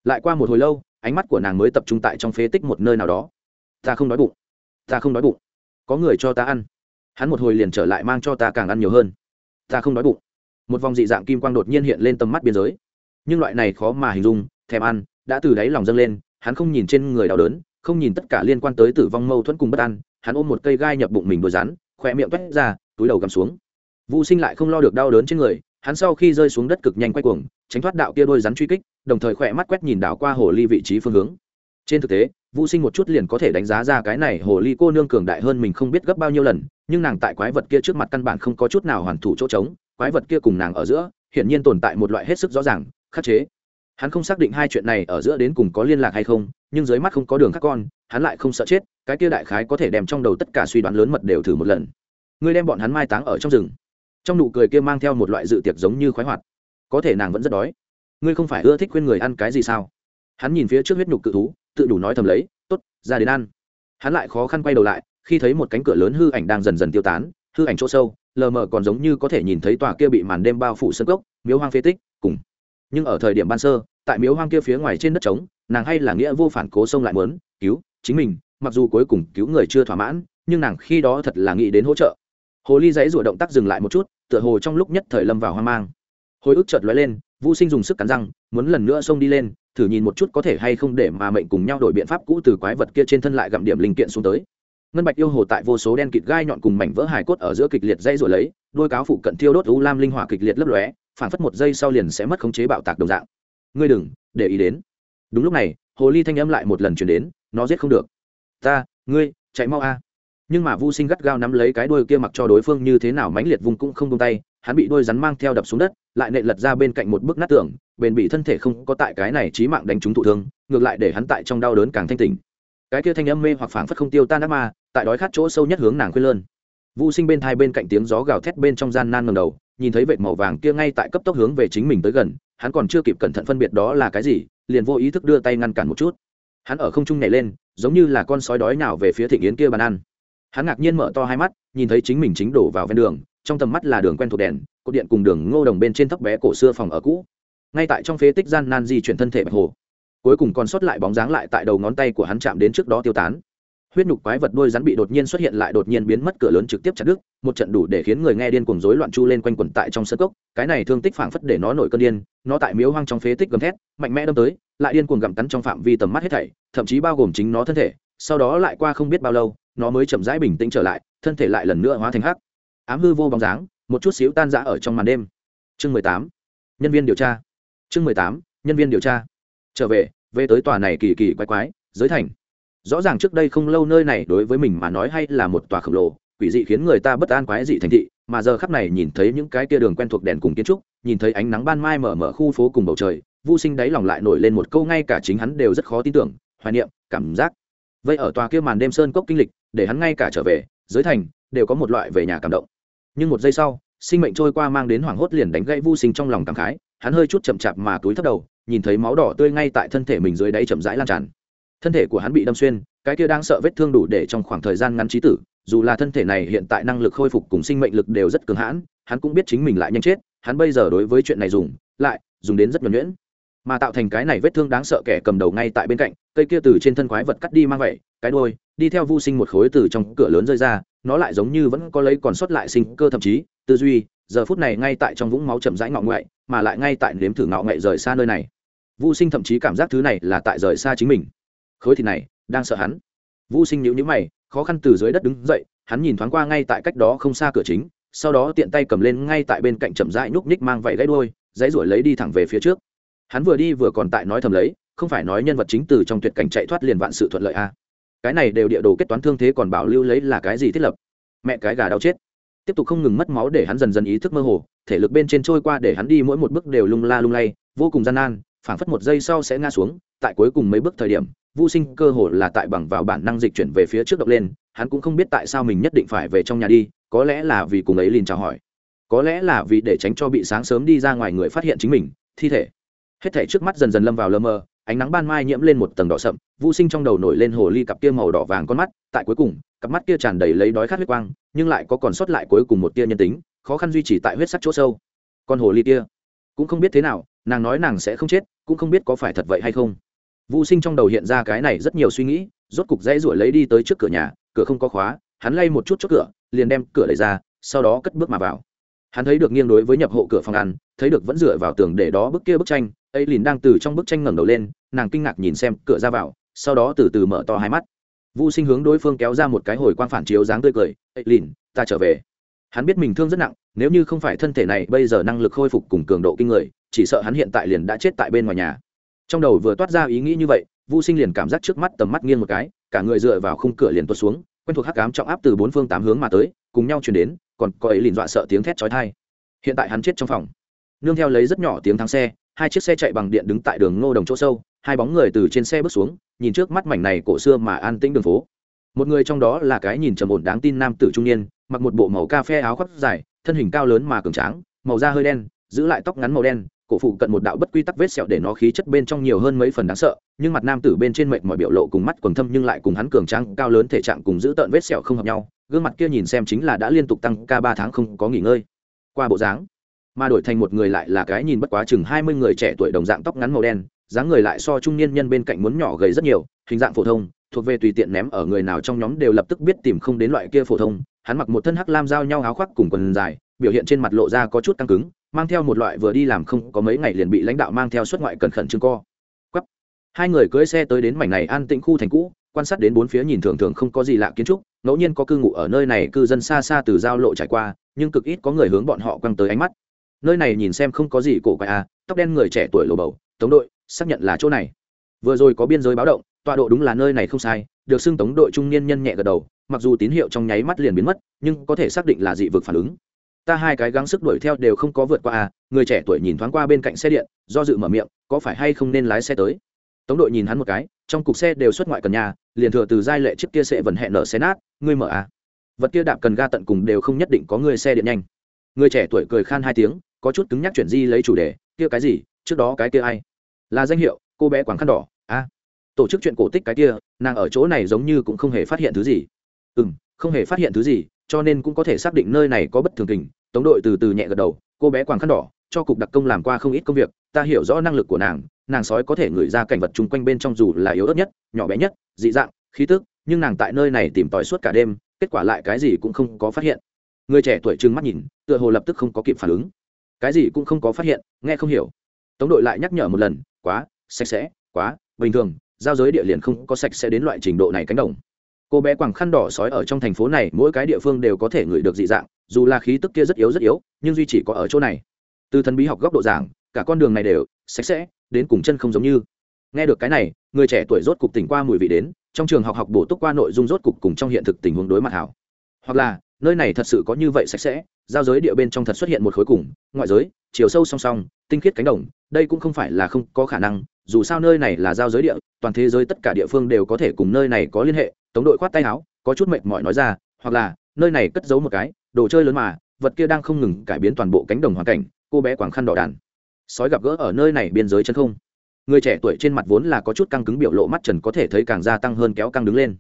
S1: Lại qua một hồi lâu ánh mắt của nàng mới tập trung tại trong phế tích một nơi nào đó. Ta không đói bụng. Ta không đói bụng. Có người cho ta ăn. Hắn một hồi liền trở lại mang cho ta càng ăn nhiều hơn. Ta không đói bụng. Một vòng dị dạng kim quang đột nhiên hiện lên tầm mắt biên giới. Nhưng loại này khó mà hình dung, thèm ăn, đã từ đáy lòng dâng lên, hắn không nhìn trên người đau đớn, không nhìn tất cả liên quan tới tử vong mâu thuẫn cùng bất an, hắn ôm một cây gai nhập bụng mình đôi rắn khỏe miệng toét ra, túi đầu gầm xuống. Vũ sinh lại không lo được đau đớn trên người hắn sau khi rơi xuống đất cực nhanh quay cuồng, tránh thoát đạo kia đôi rắn truy kích, đồng thời khỏe mắt quét nhìn đảo qua hồ ly vị trí phương hướng. Trên thực tế, vũ sinh một chút liền có thể đánh giá ra cái này hồ ly cô nương cường đại hơn mình không biết gấp bao nhiêu lần, nhưng nàng tại quái vật kia trước mặt căn bản không có chút nào hoàn thủ chỗ trống, quái vật kia cùng nàng ở giữa, hiển nhiên tồn tại một loại hết sức rõ ràng, khắc chế. Hắn không xác định hai chuyện này ở giữa đến cùng có liên lạc hay không, nhưng dưới mắt không có đường các con, hắn lại không sợ chết, cái kia đại khái có thể đem trong đầu tất cả suy đoán lớn mật đều thử một lần. Ngươi đem bọn hắn mai táng ở trong rừng trong nụ cười kia mang theo một loại dự tiệc giống như khoái hoạt. Có thể nàng vẫn rất đói. Ngươi không phải ưa thích khuyên người ăn cái gì sao? Hắn nhìn phía trước huyết nhục cự thú, tự đủ nói thầm lấy t ố t ra đến ăn. Hắn lại khó khăn quay đầu lại, khi thấy một cánh cửa lớn hư ảnh đang dần dần tiêu tán, hư ảnh chỗ sâu, lờ mờ còn giống như có thể nhìn thấy tòa kia bị màn đêm bao phủ sân cốc, miếu hoang phế tích, cùng. Nhưng ở thời điểm ban sơ, tại miếu hoang kia phía ngoài trên đất trống, nàng hay là nghĩa vô phản cố xông lại mớn cứu chính mình, mặc dù cuối cùng cứu người chưa thỏa mãn, nhưng nàng khi đó thật là nghĩ đến hỗ trợ. Hồ ly dãy rủa động tác dừng lại một chút tựa hồ trong lúc nhất thời lâm vào hoang mang. Hồi ức chợt lóe lên, vũ sinh dùng sức cắn răng, muốn lần nữa xông đi lên, thử nhìn một chút có thể hay không để mà mệnh cùng nhau đổi biện pháp cũ từ quái vật kia trên thân lại gặm điểm linh kiện xuống tới. Ngân bạch yêu hồ tại vô số đen kịt gai nhọn cùng mảnh vỡ hài cốt ở giữa kịch liệt dây rồi lấy, đôi cáo phụ cận thiêu đốt u lam linh hỏa kịch liệt lấp lóe, phản phất một giây sau liền sẽ mất khống chế bạo tạc đồng dạng. Ngươi đừng, để ý đến. Đúng lúc này, hồ ly thanh âm lại một lần chuyển đến, nó giết không được. Ta, ngươi, chạy mau a nhưng mà vu sinh gắt gao nắm lấy cái đuôi kia mặc cho đối phương như thế nào mãnh liệt vùng cũng không tung tay, hắn bị đuôi rắn mang theo đập xuống đất, lại nệ lật ra bên cạnh một bức nát tường, bền bị thân thể không có tại cái này trí mạng đánh trúng thụ thương, ngược lại để hắn tại trong đau đớn càng thanh tỉnh. Cái kia thanh âm mê hoặc phảng phất không tiêu tan ác ma, tại đói khát chỗ sâu nhất hướng nàng khuyên lơn. Vu sinh bên thai bên cạnh tiếng gió gào thét bên trong gian nan ngầm đầu, nhìn thấy vệt màu vàng kia ngay tại cấp tốc hướng về chính mình tới gần, hắn còn chưa kịp cẩn thận phân biệt đó là cái gì, liền vô ý thức đưa tay ngăn cản một chút. Hắn ở không trung nhảy lên, giống như là con sói đói nào về phía thịnh yến kia bàn ăn hắn ngạc nhiên mở to hai mắt, nhìn thấy chính mình chính đổ vào ven đường, trong tầm mắt là đường quen thuộc đèn, cột điện cùng đường ngô đồng bên trên thấp bé cổ xưa phòng ở cũ. Ngay tại trong phế tích gian nan di chuyển thân thể bạch hồ. Cuối cùng còn sót lại bóng dáng lại tại đầu ngón tay của hắn chạm đến trước đó tiêu tán. Huyết nhục quái vật đôi rắn bị đột nhiên xuất hiện lại đột nhiên biến mất cửa lớn trực tiếp chặt đứt, một trận đủ để khiến người nghe điên cuồng rối loạn chu lên quanh quẩn tại trong sân cốc, cái này thương tích phảng phất để nó nổi cơn điên, nó tại miếu hoang trong phế tích gầm thét, mạnh mẽ đâm tới, lại điên cuồng gặm cắn trong phạm vi tầm mắt hết thảy, thậm chí bao gồm chính nó thân thể, sau đó lại qua không biết bao lâu nó mới chậm rãi bình tĩnh trở lại, thân thể lại lần nữa hóa thành hắc. Ám hư vô bóng dáng, một chút xíu tan rã ở trong màn đêm. Chương mười tám, nhân viên điều tra. Chương mười tám, nhân viên điều tra. Trở về về tới tòa này kỳ kỳ quái quái, giới thành. Rõ ràng trước đây không lâu nơi này đối với mình mà nói hay là một tòa khổng lồ, quỷ dị khiến người ta bất an quái dị thành thị, mà giờ khắp này nhìn thấy những cái kia đường quen thuộc đèn cùng kiến trúc, nhìn thấy ánh nắng ban mai mở mở khu phố cùng bầu trời, vô sinh đáy lòng lại nổi lên một câu ngay cả chính hắn đều rất khó tin tưởng, hoài niệm, cảm giác vậy ở tòa kia màn đêm sơn cốc kinh lịch, để hắn ngay cả trở về, giới thành, đều có một loại về nhà cảm động. Nhưng một giây sau, sinh mệnh trôi qua mang đến hoảng hốt liền đánh gãy vô sinh trong lòng cảm khái, hắn hơi chút chậm chạp mà túi thấp đầu, nhìn thấy máu đỏ tươi ngay tại thân thể mình dưới đáy chậm rãi lan tràn. Thân thể của hắn bị đâm xuyên, cái kia đang sợ vết thương đủ để trong khoảng thời gian ngắn trí tử, dù là thân thể này hiện tại năng lực khôi phục cùng sinh mệnh lực đều rất cường hãn, hắn cũng biết chính mình lại nhanh chết, hắn bây giờ đối với chuyện này dùng, lại, dùng đến rất nhuẩn nhuyễn mà tạo thành cái này vết thương đáng sợ kẻ cầm đầu ngay tại bên cạnh, cây kia từ trên thân quái vật cắt đi mang vậy, cái đôi đi theo vô sinh một khối từ trong cửa lớn rơi ra, nó lại giống như vẫn có lấy còn sót lại sinh cơ thậm chí, tư duy, giờ phút này ngay tại trong vũng máu chậm rãi ngọ ngoại, mà lại ngay tại nếm thử ngọ ngoại rời xa nơi này. Vô sinh thậm chí cảm giác thứ này là tại rời xa chính mình. Khối thịt này, đang sợ hắn. Vô sinh nhíu nhíu mày, khó khăn từ dưới đất đứng dậy, hắn nhìn thoáng qua ngay tại cách đó không xa cửa chính, sau đó tiện tay cầm lên ngay tại bên cạnh chậm rãi núp ních mang vậy gãy đuôi, dãy ruổi lấy đi thẳng về phía trước hắn vừa đi vừa còn tại nói thầm lấy, không phải nói nhân vật chính từ trong tuyệt cảnh chạy thoát liền vạn sự thuận lợi a à. cái này đều địa đồ kết toán thương thế còn bảo lưu lấy là cái gì thiết lập? Mẹ cái gà đau chết. Tiếp tục không ngừng mất máu để hắn dần dần ý thức mơ hồ, thể lực bên trên trôi qua để hắn đi mỗi một bước đều lung la lung lay, vô cùng gian nan, phảng phất một giây sau sẽ ngã xuống, tại cuối cùng mấy bước thời điểm, vô sinh cơ hồ là tại bằng vào bản năng dịch chuyển về phía trước động lên, hắn cũng không biết tại sao mình nhất định phải về trong nhà đi, có lẽ là vì cùng ấy liền chào hỏi. Có lẽ là vì để tránh cho bị sáng sớm đi ra ngoài người phát hiện chính mình, thi thể hết thể trước mắt dần dần lâm vào lơ mơ ánh nắng ban mai nhiễm lên một tầng đỏ sậm vô sinh trong đầu nổi lên hồ ly cặp kia màu đỏ vàng con mắt tại cuối cùng cặp mắt kia tràn đầy lấy đói khát huyết quang nhưng lại có còn sót lại cuối cùng một tia nhân tính khó khăn duy trì tại huyết sắc chỗ sâu con hồ ly kia cũng không biết thế nào nàng nói nàng sẽ không chết cũng không biết có phải thật vậy hay không Vu Sinh trong đầu hiện ra cái này rất nhiều suy nghĩ, rốt cục dãy rủi lấy đi tới trước cửa nhà, cửa không có khóa, hắn lay một chút chốt cửa, liền đem cửa đẩy ra, sau đó cất bước mà vào. Hắn thấy được nghiêng đối với nhập hộ cửa phòng ăn, thấy được vẫn dựa vào tường để đó bức kia bức tranh, ấy liền đang từ trong bức tranh ngẩng đầu lên, nàng kinh ngạc nhìn xem cửa ra vào, sau đó từ từ mở to hai mắt. Vu Sinh hướng đối phương kéo ra một cái hồi quang phản chiếu dáng tươi cười, "Ấy liền, ta trở về." Hắn biết mình thương rất nặng, nếu như không phải thân thể này bây giờ năng lực khôi phục cùng cường độ kinh người, chỉ sợ hắn hiện tại liền đã chết tại bên ngoài nhà trong đầu vừa toát ra ý nghĩ như vậy Vu sinh liền cảm giác trước mắt tầm mắt nghiêng một cái cả người dựa vào khung cửa liền tuột xuống quen thuộc hắc ám trọng áp từ bốn phương tám hướng mà tới cùng nhau chuyển đến còn có ấy liền dọa sợ tiếng thét chói tai hiện tại hắn chết trong phòng nương theo lấy rất nhỏ tiếng thắng xe hai chiếc xe chạy bằng điện đứng tại đường ngô đồng chỗ sâu, hai bóng người từ trên xe bước xuống, nhìn trước mắt mảnh này cổ xưa mà an tĩnh đường phố. Một người trong đó là cái nhìn trầm ổn đáng tin nam tử trung niên, mặc một bộ màu cà phê áo khoác dài, thân hình cao lớn mà cường tráng, màu da hơi đen, giữ lại tóc ngắn màu đen, cổ phụ cận một đạo bất quy tắc vết sẹo để nó khí chất bên trong nhiều hơn mấy phần đáng sợ, nhưng mặt nam tử bên trên mệnh mọi biểu lộ cùng mắt quần thâm nhưng lại cùng hắn cường trang cao lớn thể trạng cùng giữ tợn vết sẹo không hợp nhau, gương mặt kia nhìn xem chính là đã liên tục tăng ca ba tháng không có nghỉ ngơi. Qua bộ dáng mà đổi thành một người lại là cái nhìn bất quá chừng hai mươi người trẻ tuổi đồng dạng tóc ngắn màu đen, dáng người lại so trung niên nhân bên cạnh muốn nhỏ gầy rất nhiều, hình dạng phổ thông, thuộc về tùy tiện ném ở người nào trong nhóm đều lập tức biết tìm không đến loại kia phổ thông. Hắn mặc một thân hắc lam giao nhau áo khoác cùng quần dài, biểu hiện trên mặt lộ ra có chút căng cứng, mang theo một loại vừa đi làm không có mấy ngày liền bị lãnh đạo mang theo xuất ngoại cẩn khẩn trương co. Quắp. Hai người cưỡi xe tới đến mảnh này an tĩnh khu thành cũ, quan sát đến bốn phía nhìn thường thường không có gì lạ kiến trúc, ngẫu nhiên có cư ngụ ở nơi này, cư dân xa xa từ giao lộ trải qua, nhưng cực ít có người hướng bọn họ quăng tới ánh mắt nơi này nhìn xem không có gì cổ quái à tóc đen người trẻ tuổi lồ bầu, tống đội, xác nhận là chỗ này. Vừa rồi có biên giới báo động, tọa độ đúng là nơi này không sai, được xưng tống đội trung niên nhân nhẹ gật đầu, mặc dù tín hiệu trong nháy mắt liền biến mất, nhưng có thể xác định là dị vực phản ứng. Ta hai cái gắng sức đuổi theo đều không có vượt qua à người trẻ tuổi nhìn thoáng qua bên cạnh xe điện, do dự mở miệng, có phải hay không nên lái xe tới? Tống đội nhìn hắn một cái, trong cục xe đều xuất ngoại cần nhà, liền thừa từ giai lệ chiếc kia sẽ vẫn hẹn nở xe nát, ngươi mở à. Vật kia đạp cần ga tận cùng đều không nhất định có người xe điện nhanh. Người trẻ tuổi cười khan hai tiếng có chút cứng nhắc chuyển di lấy chủ đề, kia cái gì, trước đó cái kia ai? Là danh hiệu, cô bé quảng khăn đỏ à tổ chức chuyện cổ tích cái kia, nàng ở chỗ này giống như cũng không hề phát hiện thứ gì. Ừ m không hề phát hiện thứ gì, cho nên cũng có thể xác định nơi này có bất thường tình tống đội từ từ nhẹ gật đầu, cô bé quàng khăn đỏ, cho cục đặc công làm qua không ít công việc, ta hiểu rõ năng lực của nàng nàng sói có thể ngửi ra cảnh vật chung quanh bên trong dù là yếu ớt nhất, nhỏ bé nhất, dị dạng, khí tức, nhưng nàng tại nơi này tìm tòi suốt cả đêm, kết quả lại cái gì cũng không có phát hiện. Người trẻ tuổi trừng mắt nhìn, tựa hồ lập tức không có kịp phản ứng cái gì cũng không có phát hiện, nghe không hiểu. Tống đội lại nhắc nhở một lần, quá, sạch sẽ, quá, bình thường, giao giới địa liền không có sạch sẽ đến loại trình độ này cánh đồng. Cô bé quảng khăn đỏ sói ở trong thành phố này, mỗi cái địa phương đều có thể ngửi được dị dạng, dù là khí tức kia rất yếu rất yếu, nhưng duy chỉ có ở chỗ này. Từ thần bí học góc độ giảng, cả con đường này đều sạch sẽ, đến cùng chân không giống như. Nghe được cái này, người trẻ tuổi rốt cục tỉnh qua mùi vị đến, trong trường học học bổ túc qua nội dung rốt cục cùng trong hiện thực tình huống đối mặt hảo. Hoặc là, nơi này thật sự có như vậy sạch sẽ giao giới địa bên trong thật xuất hiện một khối cùng, ngoại giới, chiều sâu song song, tinh khiết cánh đồng, đây cũng không phải là không có khả năng, dù sao nơi này là giao giới địa, toàn thế giới tất cả địa phương đều có thể cùng nơi này có liên hệ, tống đội khoát tay áo, có chút mệt mỏi nói ra, hoặc là, nơi này cất giấu một cái, đồ chơi lớn mà, vật kia đang không ngừng cải biến toàn bộ cánh đồng hoàn cảnh, cô bé quảng khăn đỏ đàn. Sói gặp gỡ ở nơi này biên giới chân không. Người trẻ tuổi trên mặt vốn là có chút căng cứng biểu lộ mắt trần có thể thấy càng gia tăng hơn kéo căng đứng lên.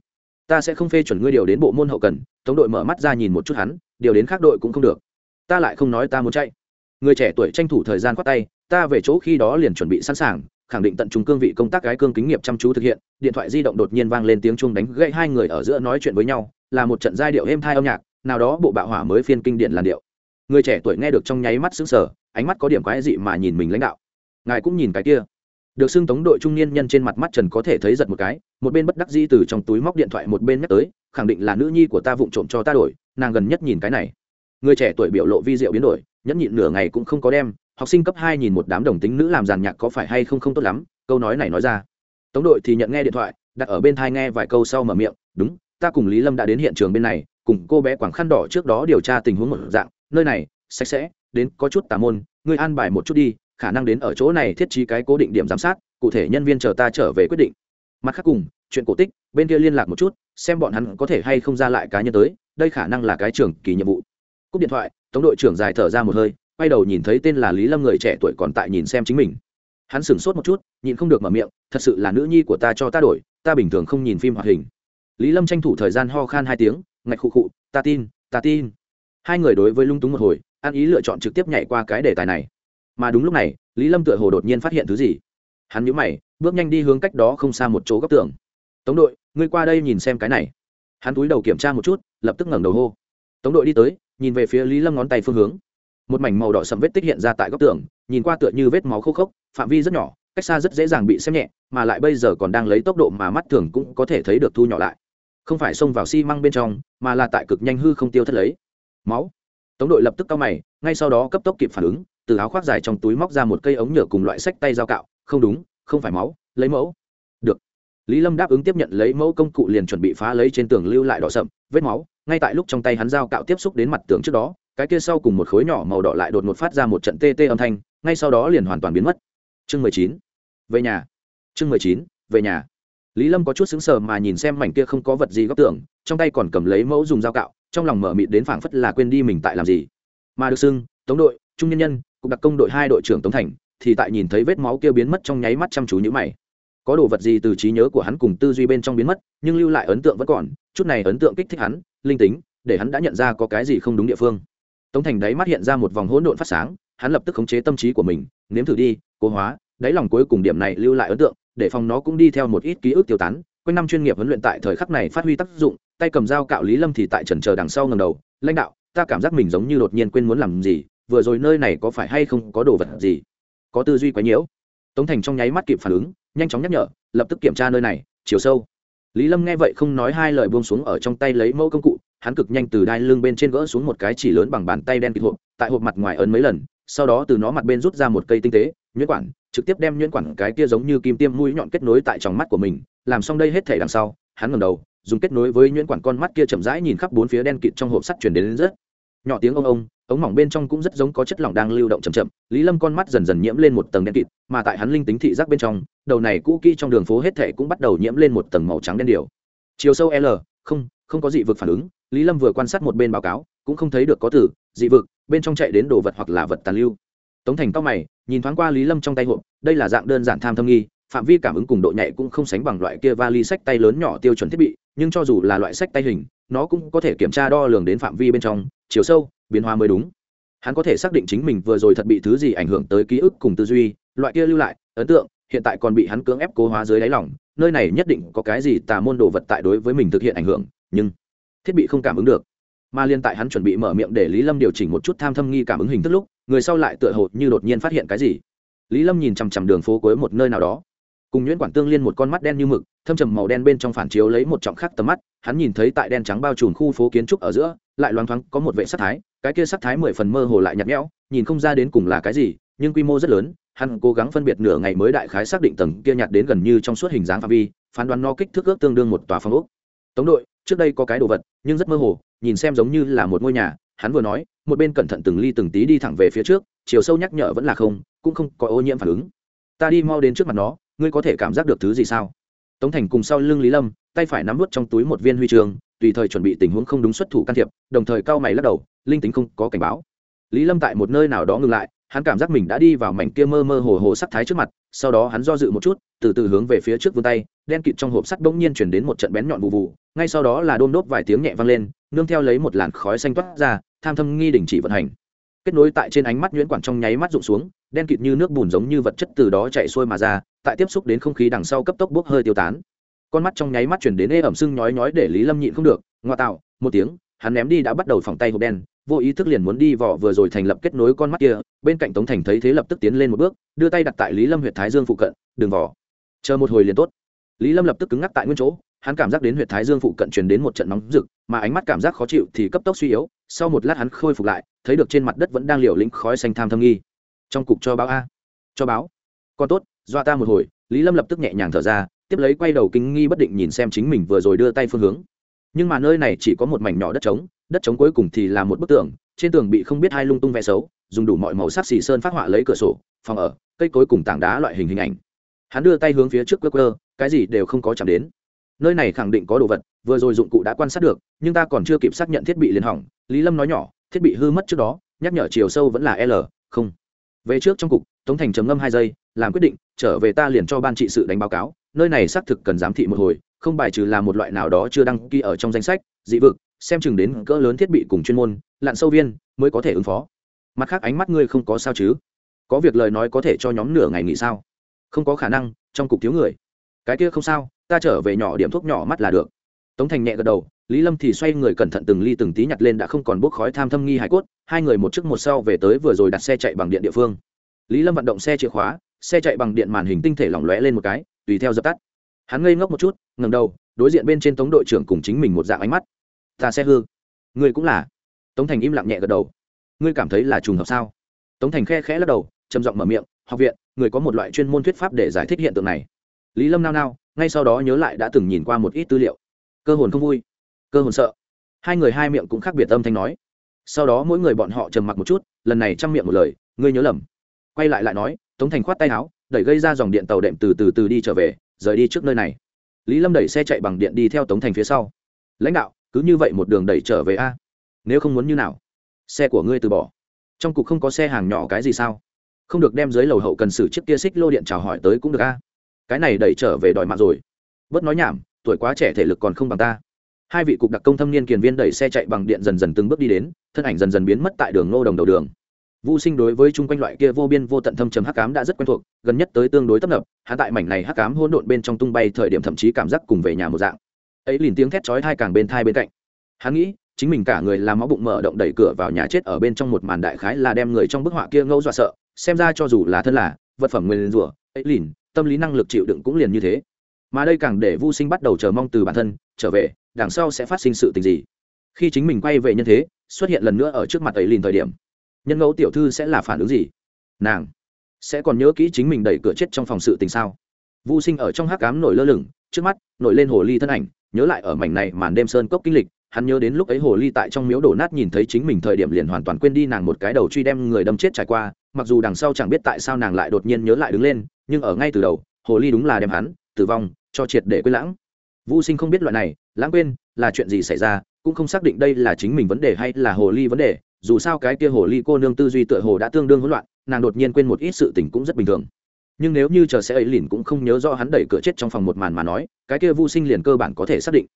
S1: Ta sẽ không phê chuẩn ngươi điều đến bộ môn hậu cần, tống đội mở mắt ra nhìn một chút hắn điều đến khác đội cũng không được. Ta lại không nói ta muốn chạy. Người trẻ tuổi tranh thủ thời gian khoát tay, ta về chỗ khi đó liền chuẩn bị sẵn sàng, khẳng định tận trung cương vị công tác gái cương kính nghiệp chăm chú thực hiện. Điện thoại di động đột nhiên vang lên tiếng chuông đánh gãy hai người ở giữa nói chuyện với nhau, là một trận giai điệu êm thai âm nhạc, nào đó bộ bạo hỏa mới phiên kinh điển làn điệu. Người trẻ tuổi nghe được trong nháy mắt xứng sở ánh mắt có điểm quái dị mà nhìn mình lãnh đạo. Ngài cũng nhìn cái kia. Được xưng tống đội trung niên nhân trên mặt mắt trần có thể thấy giật một cái, một bên bất đắc dĩ từ trong túi móc điện thoại một bên nhắc tới, khẳng định là nữ nhi của ta vụng trộm cho ta đổi nàng gần nhất nhìn cái này. Người trẻ tuổi biểu lộ vi diệu biến đổi, nhẫn nhịn nửa ngày cũng không có đem, học sinh cấp hai nhìn một đám đồng tính nữ làm giàn nhạc có phải hay không không tốt lắm, câu nói này nói ra. Tống đội thì nhận nghe điện thoại, đặt ở bên thai nghe vài câu sau mở miệng, đúng, ta cùng lý lâm đã đến hiện trường bên này, cùng cô bé quảng khăn đỏ trước đó điều tra tình huống một dạng, nơi này, sạch sẽ, đến có chút tà môn, ngươi an bài một chút đi, khả năng đến ở chỗ này thiết trí cái cố định điểm giám sát, cụ thể nhân viên chờ ta trở về quyết định. Mặt khác cùng, chuyện cổ tích, bên kia liên lạc một chút, xem bọn hắn có thể hay không ra lại cá nhân tới đây khả năng là cái trường kỳ nhiệm vụ. Cúp điện thoại, tống đội trưởng dài thở ra một hơi, quay đầu nhìn thấy tên là lý lâm người trẻ tuổi còn tại nhìn xem chính mình. Hắn sửng sốt một chút, nhịn không được mở miệng, thật sự là nữ nhi của ta cho ta đổi, ta bình thường không nhìn phim hoạt hình. Lý lâm tranh thủ thời gian ho khan hai tiếng, ngạch khụ khụ, ta tin ta tin. Hai người đối với lung túng một hồi, ăn ý lựa chọn trực tiếp nhảy qua cái đề tài này. Mà đúng lúc này, lý lâm tựa hồ đột nhiên phát hiện thứ gì. Hắn nhũ mày, bước nhanh đi hướng cách đó không xa một chỗ góc tường. Tống đội, ngươi qua đây nhìn xem cái này. Hắn túi đầu kiểm tra một chút lập tức ngẩng đầu hô. Tống đội đi tới, nhìn về phía lý lâm ngón tay phương hướng. Một mảnh màu đỏ sầm vết tích hiện ra tại góc tường, nhìn qua tựa như vết máu khô khốc, phạm vi rất nhỏ, cách xa rất dễ dàng bị xem nhẹ, mà lại bây giờ còn đang lấy tốc độ mà mắt thường cũng có thể thấy được thu nhỏ lại. Không phải xông vào xi măng bên trong, mà là tại cực nhanh hư không tiêu thất lấy. Máu. Tống đội lập tức cao mày, ngay sau đó cấp tốc kịp phản ứng, từ áo khoác dài trong túi móc ra một cây ống nhựa cùng loại sách tay dao cạo. Không đúng, không phải máu, lấy mẫu lý lâm đáp ứng tiếp nhận lấy mẫu công cụ liền chuẩn bị phá lấy trên tường lưu lại đỏ sậm, vết máu. Ngay tại lúc trong tay hắn dao cạo tiếp xúc đến mặt tường trước đó, cái kia sau cùng một khối nhỏ màu đỏ lại đột ngột phát ra một trận tê tê âm thanh, ngay sau đó liền hoàn toàn biến mất. Chương mười chín. Về nhà. Chương mười chín. Về nhà. Lý lâm có chút xứng sờ mà nhìn xem mảnh kia không có vật gì góc tường, trong tay còn cầm lấy mẫu dùng dao cạo, trong lòng mở mịt đến phảng phất là quên đi mình tại làm gì. Mà được xưng, tống đội, trung nhân nhân, cục đặc công đội hai đội trưởng tống thành, thì tại nhìn thấy vết máu kia biến mất trong nháy mắt chăm chú như mày có đồ vật gì từ trí nhớ của hắn cùng tư duy bên trong biến mất, nhưng lưu lại ấn tượng vẫn còn, chút này ấn tượng kích thích hắn, linh tính, để hắn đã nhận ra có cái gì không đúng địa phương. Tống thành đáy mắt hiện ra một vòng hỗn độn phát sáng, hắn lập tức khống chế tâm trí của mình, nếm thử đi, cố hóa, đáy lòng cuối cùng điểm này lưu lại ấn tượng, để phòng nó cũng đi theo một ít ký ức tiêu tán. Quanh năm chuyên nghiệp huấn luyện tại thời khắc này phát huy tác dụng, tay cầm dao cạo lý lâm thì tại trần chờ đằng sau ngầm đầu, lãnh đạo, ta cảm giác mình giống như đột nhiên quên muốn làm gì, vừa rồi nơi này có phải hay không có đồ vật gì? Có tư duy quá nhiễu. Tống thành trong nháy mắt kịp phản ứng nhanh chóng nhắc nhở lập tức kiểm tra nơi này chiều sâu. Lý lâm nghe vậy không nói hai lời buông xuống ở trong tay lấy mẫu công cụ hắn cực nhanh từ đai lưng bên trên gỡ xuống một cái chỉ lớn bằng bàn tay đen kịt hộp tại hộp mặt ngoài ấn mấy lần sau đó từ nó mặt bên rút ra một cây tinh tế nhuyễn quản trực tiếp đem nhuyễn quản cái kia giống như kim tiêm mũi nhọn kết nối tại trong mắt của mình làm xong đây hết thể đằng sau hắn ngầm đầu dùng kết nối với nhuyễn quản con mắt kia chậm rãi nhìn khắp bốn phía đen kịt trong hộp sắt chuyển đến, đến rất nhỏ tiếng ông ông, ống mỏng bên trong cũng rất giống có chất lỏng đang lưu động chậm chậm. Lý lâm con mắt dần dần nhiễm lên một tầng đen kịt, mà tại hắn linh tính thị giác bên trong, đầu này cũ kỹ trong đường phố hết thể cũng bắt đầu nhiễm lên một tầng màu trắng đen điều. Chiều sâu l, không không có dị vực phản ứng, lý lâm vừa quan sát một bên báo cáo, cũng không thấy được có tử dị vực, bên trong chạy đến đồ vật hoặc là vật tàn lưu. Tống thành tóc mày, nhìn thoáng qua lý lâm trong tay hộp, đây là dạng đơn giản tham thâm nghi, phạm vi cảm ứng cùng độ nhạy cũng không sánh bằng loại kia vali sách tay lớn nhỏ tiêu chuẩn thiết bị, nhưng cho dù là loại sách tay hình, nó cũng có thể kiểm tra đo lường đến phạm vi bên trong chiều sâu, biến hóa mới đúng. Hắn có thể xác định chính mình vừa rồi thật bị thứ gì ảnh hưởng tới ký ức cùng tư duy, loại kia lưu lại, ấn tượng, hiện tại còn bị hắn cưỡng ép cố hóa dưới đáy lòng, nơi này nhất định có cái gì tà môn đồ vật tại đối với mình thực hiện ảnh hưởng, nhưng thiết bị không cảm ứng được. Mà liên tại hắn chuẩn bị mở miệng để lý lâm điều chỉnh một chút tham thâm nghi cảm ứng hình thức lúc, người sau lại tựa hồ như đột nhiên phát hiện cái gì. Lý lâm nhìn chằm chằm đường phố cuối một nơi nào đó cùng nhuyễn quản tương liên một con mắt đen như mực, thâm trầm màu đen bên trong phản chiếu lấy một trọng khác tầm mắt, hắn nhìn thấy tại đen trắng bao trùm khu phố kiến trúc ở giữa, lại loáng thoáng có một vệ sắc thái, cái kia sắc thái mười phần mơ hồ lại nhạt nhẽo, nhìn không ra đến cùng là cái gì, nhưng quy mô rất lớn, hắn cố gắng phân biệt nửa ngày mới đại khái xác định tầng kia nhạt đến gần như trong suốt hình dáng phạm vi, phán đoán nó kích thước ước tương đương một tòa phòng ốc. Tống đội, trước đây có cái đồ vật, nhưng rất mơ hồ, nhìn xem giống như là một ngôi nhà, hắn vừa nói, một bên cẩn thận từng ly từng tí đi thẳng về phía trước, chiều sâu nhắc nhở vẫn là không, cũng không có ô nhiễm phản ứng. Ta đi mau đến trước mặt nó ngươi có thể cảm giác được thứ gì sao? Tống thành cùng sau lưng lý lâm, tay phải nắm vút trong túi một viên huy trường, tùy thời chuẩn bị tình huống không đúng xuất thủ can thiệp, đồng thời cao mày lắc đầu, linh tính không có cảnh báo. Lý lâm tại một nơi nào đó ngừng lại, hắn cảm giác mình đã đi vào mảnh kia mơ mơ hồ hồ sắc thái trước mặt, sau đó hắn do dự một chút, từ từ hướng về phía trước vươn tay, đen kịt trong hộp sắt bỗng nhiên chuyển đến một trận bén nhọn vụ vụ, ngay sau đó là đôm đốt vài tiếng nhẹ vang lên, nương theo lấy một làn khói xanh toát ra, tham thâm nghi đình chỉ vận hành kết nối tại trên ánh mắt nhuyễn quản trong nháy mắt rụng xuống, đen kịt như nước bùn giống như vật chất từ đó chạy xuôi mà ra, tại tiếp xúc đến không khí đằng sau cấp tốc bốc hơi tiêu tán. Con mắt trong nháy mắt chuyển đến ê ẩm sưng nhói nhói để lý lâm nhịn không được, ngoa tạo, một tiếng, hắn ném đi đã bắt đầu phòng tay hộp đen, vô ý thức liền muốn đi vỏ vừa rồi thành lập kết nối con mắt kia, bên cạnh tống thành thấy thế lập tức tiến lên một bước, đưa tay đặt tại lý lâm huyện thái dương phụ cận đường vỏ chờ một hồi liền tốt. Lý lâm lập tức cứng ngắc tại nguyên chỗ hắn cảm giác đến huyệt thái dương phụ cận truyền đến một trận nóng rực, mà ánh mắt cảm giác khó chịu thì cấp tốc suy yếu, sau một lát hắn khôi phục lại, thấy được trên mặt đất vẫn đang liều lĩnh khói xanh tham thâm nghi. Trong cục cho báo a. Cho báo. Con tốt doa ta một hồi, lý lâm lập tức nhẹ nhàng thở ra, tiếp lấy quay đầu kinh nghi bất định nhìn xem chính mình vừa rồi đưa tay phương hướng. Nhưng mà nơi này chỉ có một mảnh nhỏ đất trống đất trống cuối cùng thì là một bức tường, trên tường bị không biết hai lung tung vẽ xấu, dùng đủ mọi màu sắc xì sơn phát họa lấy cửa sổ, phòng ở, cây cối cùng tảng đá loại hình hình ảnh. Hắn đưa tay hướng phía trước cơ cơ cái gì đều không có chạm đến nơi này khẳng định có đồ vật, vừa rồi dụng cụ đã quan sát được, nhưng ta còn chưa kịp xác nhận thiết bị liền hỏng. Lý lâm nói nhỏ, thiết bị hư mất trước đó, nhắc nhở chiều sâu vẫn là l, không. Về trước trong cục, tống thành trầm ngâm hai giây, làm quyết định, trở về ta liền cho ban trị sự đánh báo cáo, nơi này xác thực cần giám thị một hồi, không bài trừ là một loại nào đó chưa đăng ký ở trong danh sách, dị vực, xem chừng đến cỡ lớn thiết bị cùng chuyên môn, lặn sâu viên, mới có thể ứng phó. Mặt khác ánh mắt ngươi không có sao chứ? Có việc lời nói có thể cho nhóm nửa ngày nghỉ sao? Không có khả năng, trong cục thiếu người. Cái kia không sao ta trở về nhỏ điểm thuốc nhỏ mắt là được. Tống thành nhẹ gật đầu, lý lâm thì xoay người cẩn thận từng ly từng tí nhặt lên đã không còn bốc khói tham thâm nghi hải cốt, hai người một trước một sau về tới vừa rồi đặt xe chạy bằng điện địa phương. Lý lâm vận động xe chìa khóa, xe chạy bằng điện màn hình tinh thể lỏng lóe lên một cái, tùy theo dập tắt. Hắn ngây ngốc một chút ngầm đầu, đối diện bên trên tống đội trưởng cùng chính mình một dạng ánh mắt. Ta xe hư. Ngươi cũng là. Tống thành im lặng nhẹ gật đầu. Ngươi cảm thấy là trùng hợp sao? Tống thành khe khẽ lắc đầu, trầm giọng mở miệng, học viện, người có một loại chuyên môn thuyết pháp để giải thích hiện tượng này lý lâm nao nao, ngay sau đó nhớ lại đã từng nhìn qua một ít tư liệu. Cơ hồn không vui, cơ hồn sợ. Hai người hai miệng cũng khác biệt âm thanh nói. Sau đó mỗi người bọn họ trầm mặc một chút, lần này chăm miệng một lời, ngươi nhớ lầm. Quay lại lại nói, tống thành khoát tay áo, đẩy gây ra dòng điện tàu đệm từ từ từ đi trở về, rời đi trước nơi này. Lý lâm đẩy xe chạy bằng điện đi theo tống thành phía sau. Lãnh đạo, cứ như vậy một đường đẩy trở về a. Nếu không muốn như nào? Xe của ngươi từ bỏ. Trong cục không có xe hàng nhỏ cái gì sao? Không được đem dưới lầu hậu cần xử chiếc kia xích lô điện chào hỏi tới cũng được a cái này đẩy trở về đòi mạng rồi bớt nói nhảm tuổi quá trẻ thể lực còn không bằng ta hai vị cục đặc công thâm niên kiền viên đẩy xe chạy bằng điện dần dần từng bước đi đến thân ảnh dần dần biến mất tại đường ngô đồng đầu đường Vu Sinh đối với chung quanh loại kia vô biên vô tận thâm trầm hắc ám đã rất quen thuộc, gần nhất tới tương đối tấp nập, hắn tại mảnh này hắc ám hỗn độn bên trong tung bay thời điểm thậm chí cảm giác cùng về nhà một dạng. Ấy liền tiếng thét chói tai càng bên thai bên cạnh. Hắn nghĩ, chính mình cả người làm máu bụng mở động đẩy cửa vào nhà chết ở bên trong một màn đại khái là đem người trong bức họa kia ngâu dọa sợ, xem ra cho dù là thân là vật phẩm nguyên rủa, ấy liền, tâm lý năng lực chịu đựng cũng liền như thế. Mà đây càng để Vu Sinh bắt đầu chờ mong từ bản thân, trở về, đằng sau sẽ phát sinh sự tình gì. Khi chính mình quay về nhân thế, xuất hiện lần nữa ở trước mặt ấy liền thời điểm nhân ngẫu tiểu thư sẽ là phản ứng gì nàng sẽ còn nhớ kỹ chính mình đẩy cửa chết trong phòng sự tình sao vô sinh ở trong hắc cám nổi lơ lửng trước mắt nổi lên hồ ly thân ảnh nhớ lại ở mảnh này màn đêm sơn cốc kinh lịch hắn nhớ đến lúc ấy hồ ly tại trong miếu đổ nát nhìn thấy chính mình thời điểm liền hoàn toàn quên đi nàng một cái đầu truy đem người đâm chết trải qua mặc dù đằng sau chẳng biết tại sao nàng lại đột nhiên nhớ lại đứng lên nhưng ở ngay từ đầu, hồ ly đúng là đem hắn, tử vong, cho triệt để quên lãng. Vô sinh không biết loại này, lãng quên là chuyện gì xảy ra, cũng không xác định đây là chính mình vấn đề hay là hồ ly vấn đề, dù sao cái kia hồ ly cô nương tư duy tựa hồ đã tương đương hỗn loạn, nàng đột nhiên quên một ít sự tình cũng rất bình thường. Nhưng nếu như chờ sẽ ấy lìn cũng không nhớ rõ hắn đẩy cửa chết trong phòng một màn mà nói, cái kia vô sinh liền cơ bản có thể xác định.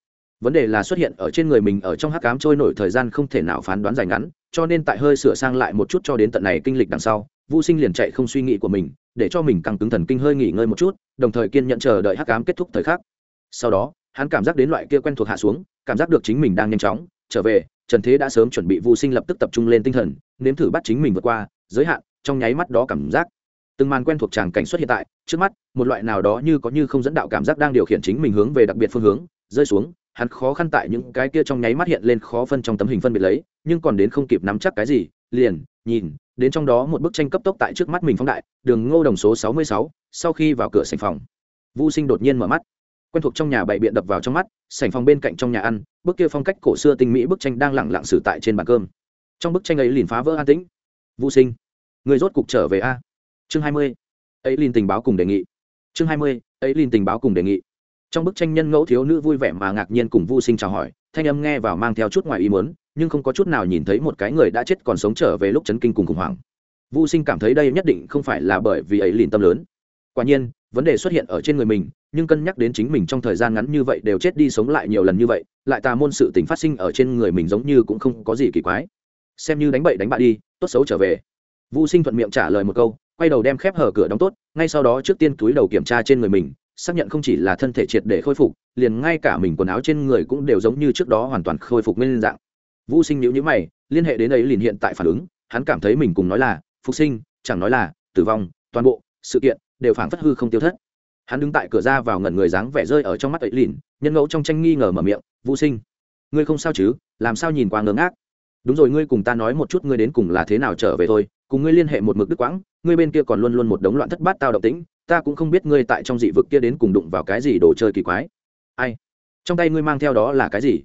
S1: Vấn đề là xuất hiện ở trên người mình ở trong hắc cám trôi nổi thời gian không thể nào phán đoán dài ngắn, cho nên tại hơi sửa sang lại một chút cho đến tận này kinh lịch đằng sau vô sinh liền chạy không suy nghĩ của mình, để cho mình càng cứng thần kinh hơi nghỉ ngơi một chút, đồng thời kiên nhận chờ đợi hắc cám kết thúc thời khắc. Sau đó, hắn cảm giác đến loại kia quen thuộc hạ xuống, cảm giác được chính mình đang nhanh chóng, trở về, trần thế đã sớm chuẩn bị vô sinh lập tức tập trung lên tinh thần, nếm thử bắt chính mình vượt qua, giới hạn, trong nháy mắt đó cảm giác. Từng màn quen thuộc tràng cảnh xuất hiện tại, trước mắt, một loại nào đó như có như không dẫn đạo cảm giác đang điều khiển chính mình hướng về đặc biệt phương hướng, rơi xuống, hắn khó khăn tại những cái kia trong nháy mắt hiện lên khó phân trong tấm hình phân biệt lấy, nhưng còn đến không kịp nắm chắc cái gì, liền nhìn đến trong đó một bức tranh cấp tốc tại trước mắt mình phóng đại, đường ngô đồng số sáu mươi sáu, sau khi vào cửa sành phòng vô sinh đột nhiên mở mắt. Quen thuộc trong nhà bày biện đập vào trong mắt sành phòng bên cạnh trong nhà ăn, bức kia phong cách cổ xưa tinh mỹ bức tranh đang lẳng lặng xử tại trên bàn cơm. Trong bức tranh ấy liền phá vỡ an tĩnh. Vô sinh, người rốt cục trở về a? Chương hai mươi, ấy liền tình báo cùng đề nghị. Chương hai mươi, ấy liền tình báo cùng đề nghị. Trong bức tranh nhân ngẫu thiếu nữ vui vẻ mà ngạc nhiên cùng vô sinh chào hỏi, thanh âm nghe vào mang theo chút ngoài ý muốn nhưng không có chút nào nhìn thấy một cái người đã chết còn sống trở về lúc chấn kinh cùng khủng hoảng. Vô sinh cảm thấy đây nhất định không phải là bởi vì ấy liền tâm lớn. Quả nhiên, vấn đề xuất hiện ở trên người mình, nhưng cân nhắc đến chính mình trong thời gian ngắn như vậy đều chết đi sống lại nhiều lần như vậy, lại tà môn sự tình phát sinh ở trên người mình giống như cũng không có gì kỳ quái. Xem như đánh bậy đánh bạ đi, tốt xấu trở về. Vô sinh thuận miệng trả lời một câu, quay đầu đem khép hở cửa đóng tốt, ngay sau đó trước tiên túi đầu kiểm tra trên người mình, xác nhận không chỉ là thân thể triệt để khôi phục, liền ngay cả mình quần áo trên người cũng đều giống như trước đó hoàn toàn khôi phục nguyên dạng vũ sinh nhữ nhữ mày, liên hệ đến ấy liền hiện tại phản ứng, hắn cảm thấy mình cùng nói là, phục sinh, chẳng nói là, tử vong, toàn bộ, sự kiện, đều phản phất hư không tiêu thất. Hắn đứng tại cửa ra vào ngẩn người dáng vẻ rơi ở trong mắt ấy lìn nhân ngẫu trong tranh nghi ngờ mở miệng, vũ sinh, ngươi không sao chứ? Làm sao nhìn qua ngớ ngác? Đúng rồi, ngươi cùng ta nói một chút ngươi đến cùng là thế nào trở về thôi, cùng ngươi liên hệ một mực đức quãng, ngươi bên kia còn luôn luôn một đống loạn thất bát tao động tĩnh, ta cũng không biết ngươi tại trong dị vực kia đến cùng đụng vào cái gì đồ chơi kỳ quái. Ai? Trong tay ngươi mang theo đó là cái gì?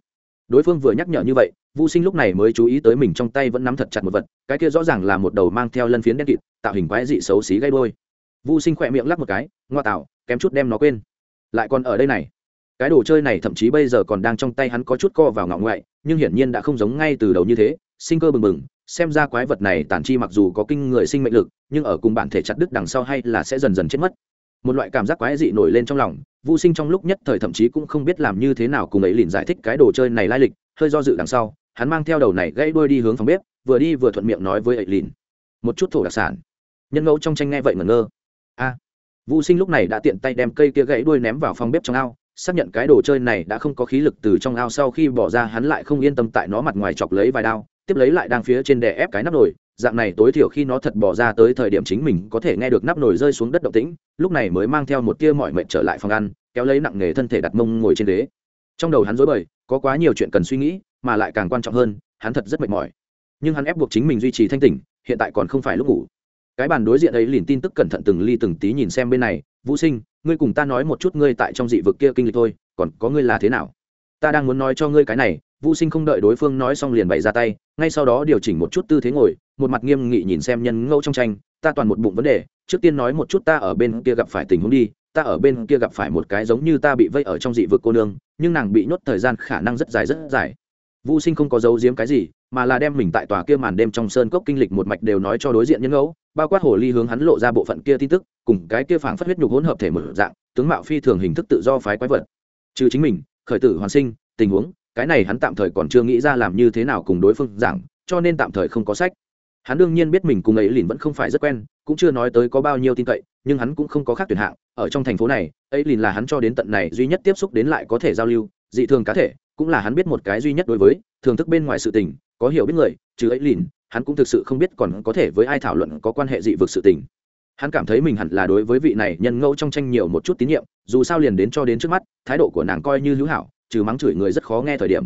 S1: Đối phương vừa nhắc nhở như vậy vô sinh lúc này mới chú ý tới mình trong tay vẫn nắm thật chặt một vật, cái kia rõ ràng là một đầu mang theo lân phiến đen kịt, tạo hình quái dị xấu xí gây đôi vô sinh khỏe miệng lắc một cái, ngoa tạo, kém chút đem nó quên. Lại còn ở đây này. Cái đồ chơi này thậm chí bây giờ còn đang trong tay hắn có chút co vào ngọng ngoại, nhưng hiển nhiên đã không giống ngay từ đầu như thế, sinh cơ bừng bừng, xem ra quái vật này tản chi mặc dù có kinh người sinh mệnh lực, nhưng ở cùng bản thể chặt đứt đằng sau hay là sẽ dần dần chết mất. Một loại cảm giác quái dị nổi lên trong lòng vô sinh trong lúc nhất thời thậm chí cũng không biết làm như thế nào cùng ấy liền giải thích cái đồ chơi này lai lịch hơi do dự đằng sau hắn mang theo đầu này gãy đuôi đi hướng phòng bếp vừa đi vừa thuận miệng nói với ấy lìn một chút thổ đặc sản. Nhân ngẫu trong tranh nghe vậy ngẩn ngơ. A. À, vô sinh lúc này đã tiện tay đem cây kia gãy đuôi ném vào phòng bếp trong ao xác nhận cái đồ chơi này đã không có khí lực từ trong ao sau khi bỏ ra hắn lại không yên tâm tại nó mặt ngoài chọc lấy vài đao tiếp lấy lại đang phía trên đè ép cái nắp nồi dạng này tối thiểu khi nó thật bỏ ra tới thời điểm chính mình có thể nghe được nắp nồi rơi xuống đất động tĩnh, lúc này mới mang theo một tia mọi mệnh trở lại phòng ăn, kéo lấy nặng nghề thân thể đặt mông ngồi trên ghế. Trong đầu hắn dối bời, có quá nhiều chuyện cần suy nghĩ, mà lại càng quan trọng hơn, hắn thật rất mệt mỏi. Nhưng hắn ép buộc chính mình duy trì thanh tỉnh, hiện tại còn không phải lúc ngủ. Cái bàn đối diện ấy liền tin tức cẩn thận từng ly từng tí nhìn xem bên này, vũ sinh, ngươi cùng ta nói một chút ngươi tại trong dị vực kia kinh lịch thôi, còn có ngươi là thế nào? Ta đang muốn nói cho ngươi cái này. Vũ sinh không đợi đối phương nói xong liền bày ra tay, ngay sau đó điều chỉnh một chút tư thế ngồi một mặt nghiêm nghị nhìn xem nhân ngẫu trong tranh, ta toàn một bụng vấn đề, trước tiên nói một chút ta ở bên kia gặp phải tình huống đi, ta ở bên kia gặp phải một cái giống như ta bị vây ở trong dị vực cô nương, nhưng nàng bị nhốt thời gian khả năng rất dài rất dài. Vô sinh không có giấu giếm cái gì, mà là đem mình tại tòa kia màn đêm trong sơn cốc kinh lịch một mạch đều nói cho đối diện nhân ngẫu, bao quát hồ ly hướng hắn lộ ra bộ phận kia tin tức, cùng cái kia phảng phất huyết nhục hỗn hợp thể mở dạng, tướng mạo phi thường hình thức tự do phái quái vật. Trừ chính mình, khởi tử hoàn sinh, tình huống, cái này hắn tạm thời còn chưa nghĩ ra làm như thế nào cùng đối phương giảng, cho nên tạm thời không có sách hắn đương nhiên biết mình cùng ấy lìn vẫn không phải rất quen, cũng chưa nói tới có bao nhiêu tin cậy, nhưng hắn cũng không có khác tuyển hạng. Ở trong thành phố này, ấy lìn là hắn cho đến tận này duy nhất tiếp xúc đến lại có thể giao lưu, dị thường cá thể, cũng là hắn biết một cái duy nhất đối với, thưởng thức bên ngoài sự tình, có hiểu biết người, chứ ấy lìn, hắn cũng thực sự không biết còn có thể với ai thảo luận có quan hệ dị vực sự tình. Hắn cảm thấy mình hẳn là đối với vị này nhân ngẫu trong tranh nhiều một chút tín nhiệm, dù sao liền đến cho đến trước mắt, thái độ của nàng coi như hữu hảo, trừ mắng chửi người rất khó nghe thời điểm.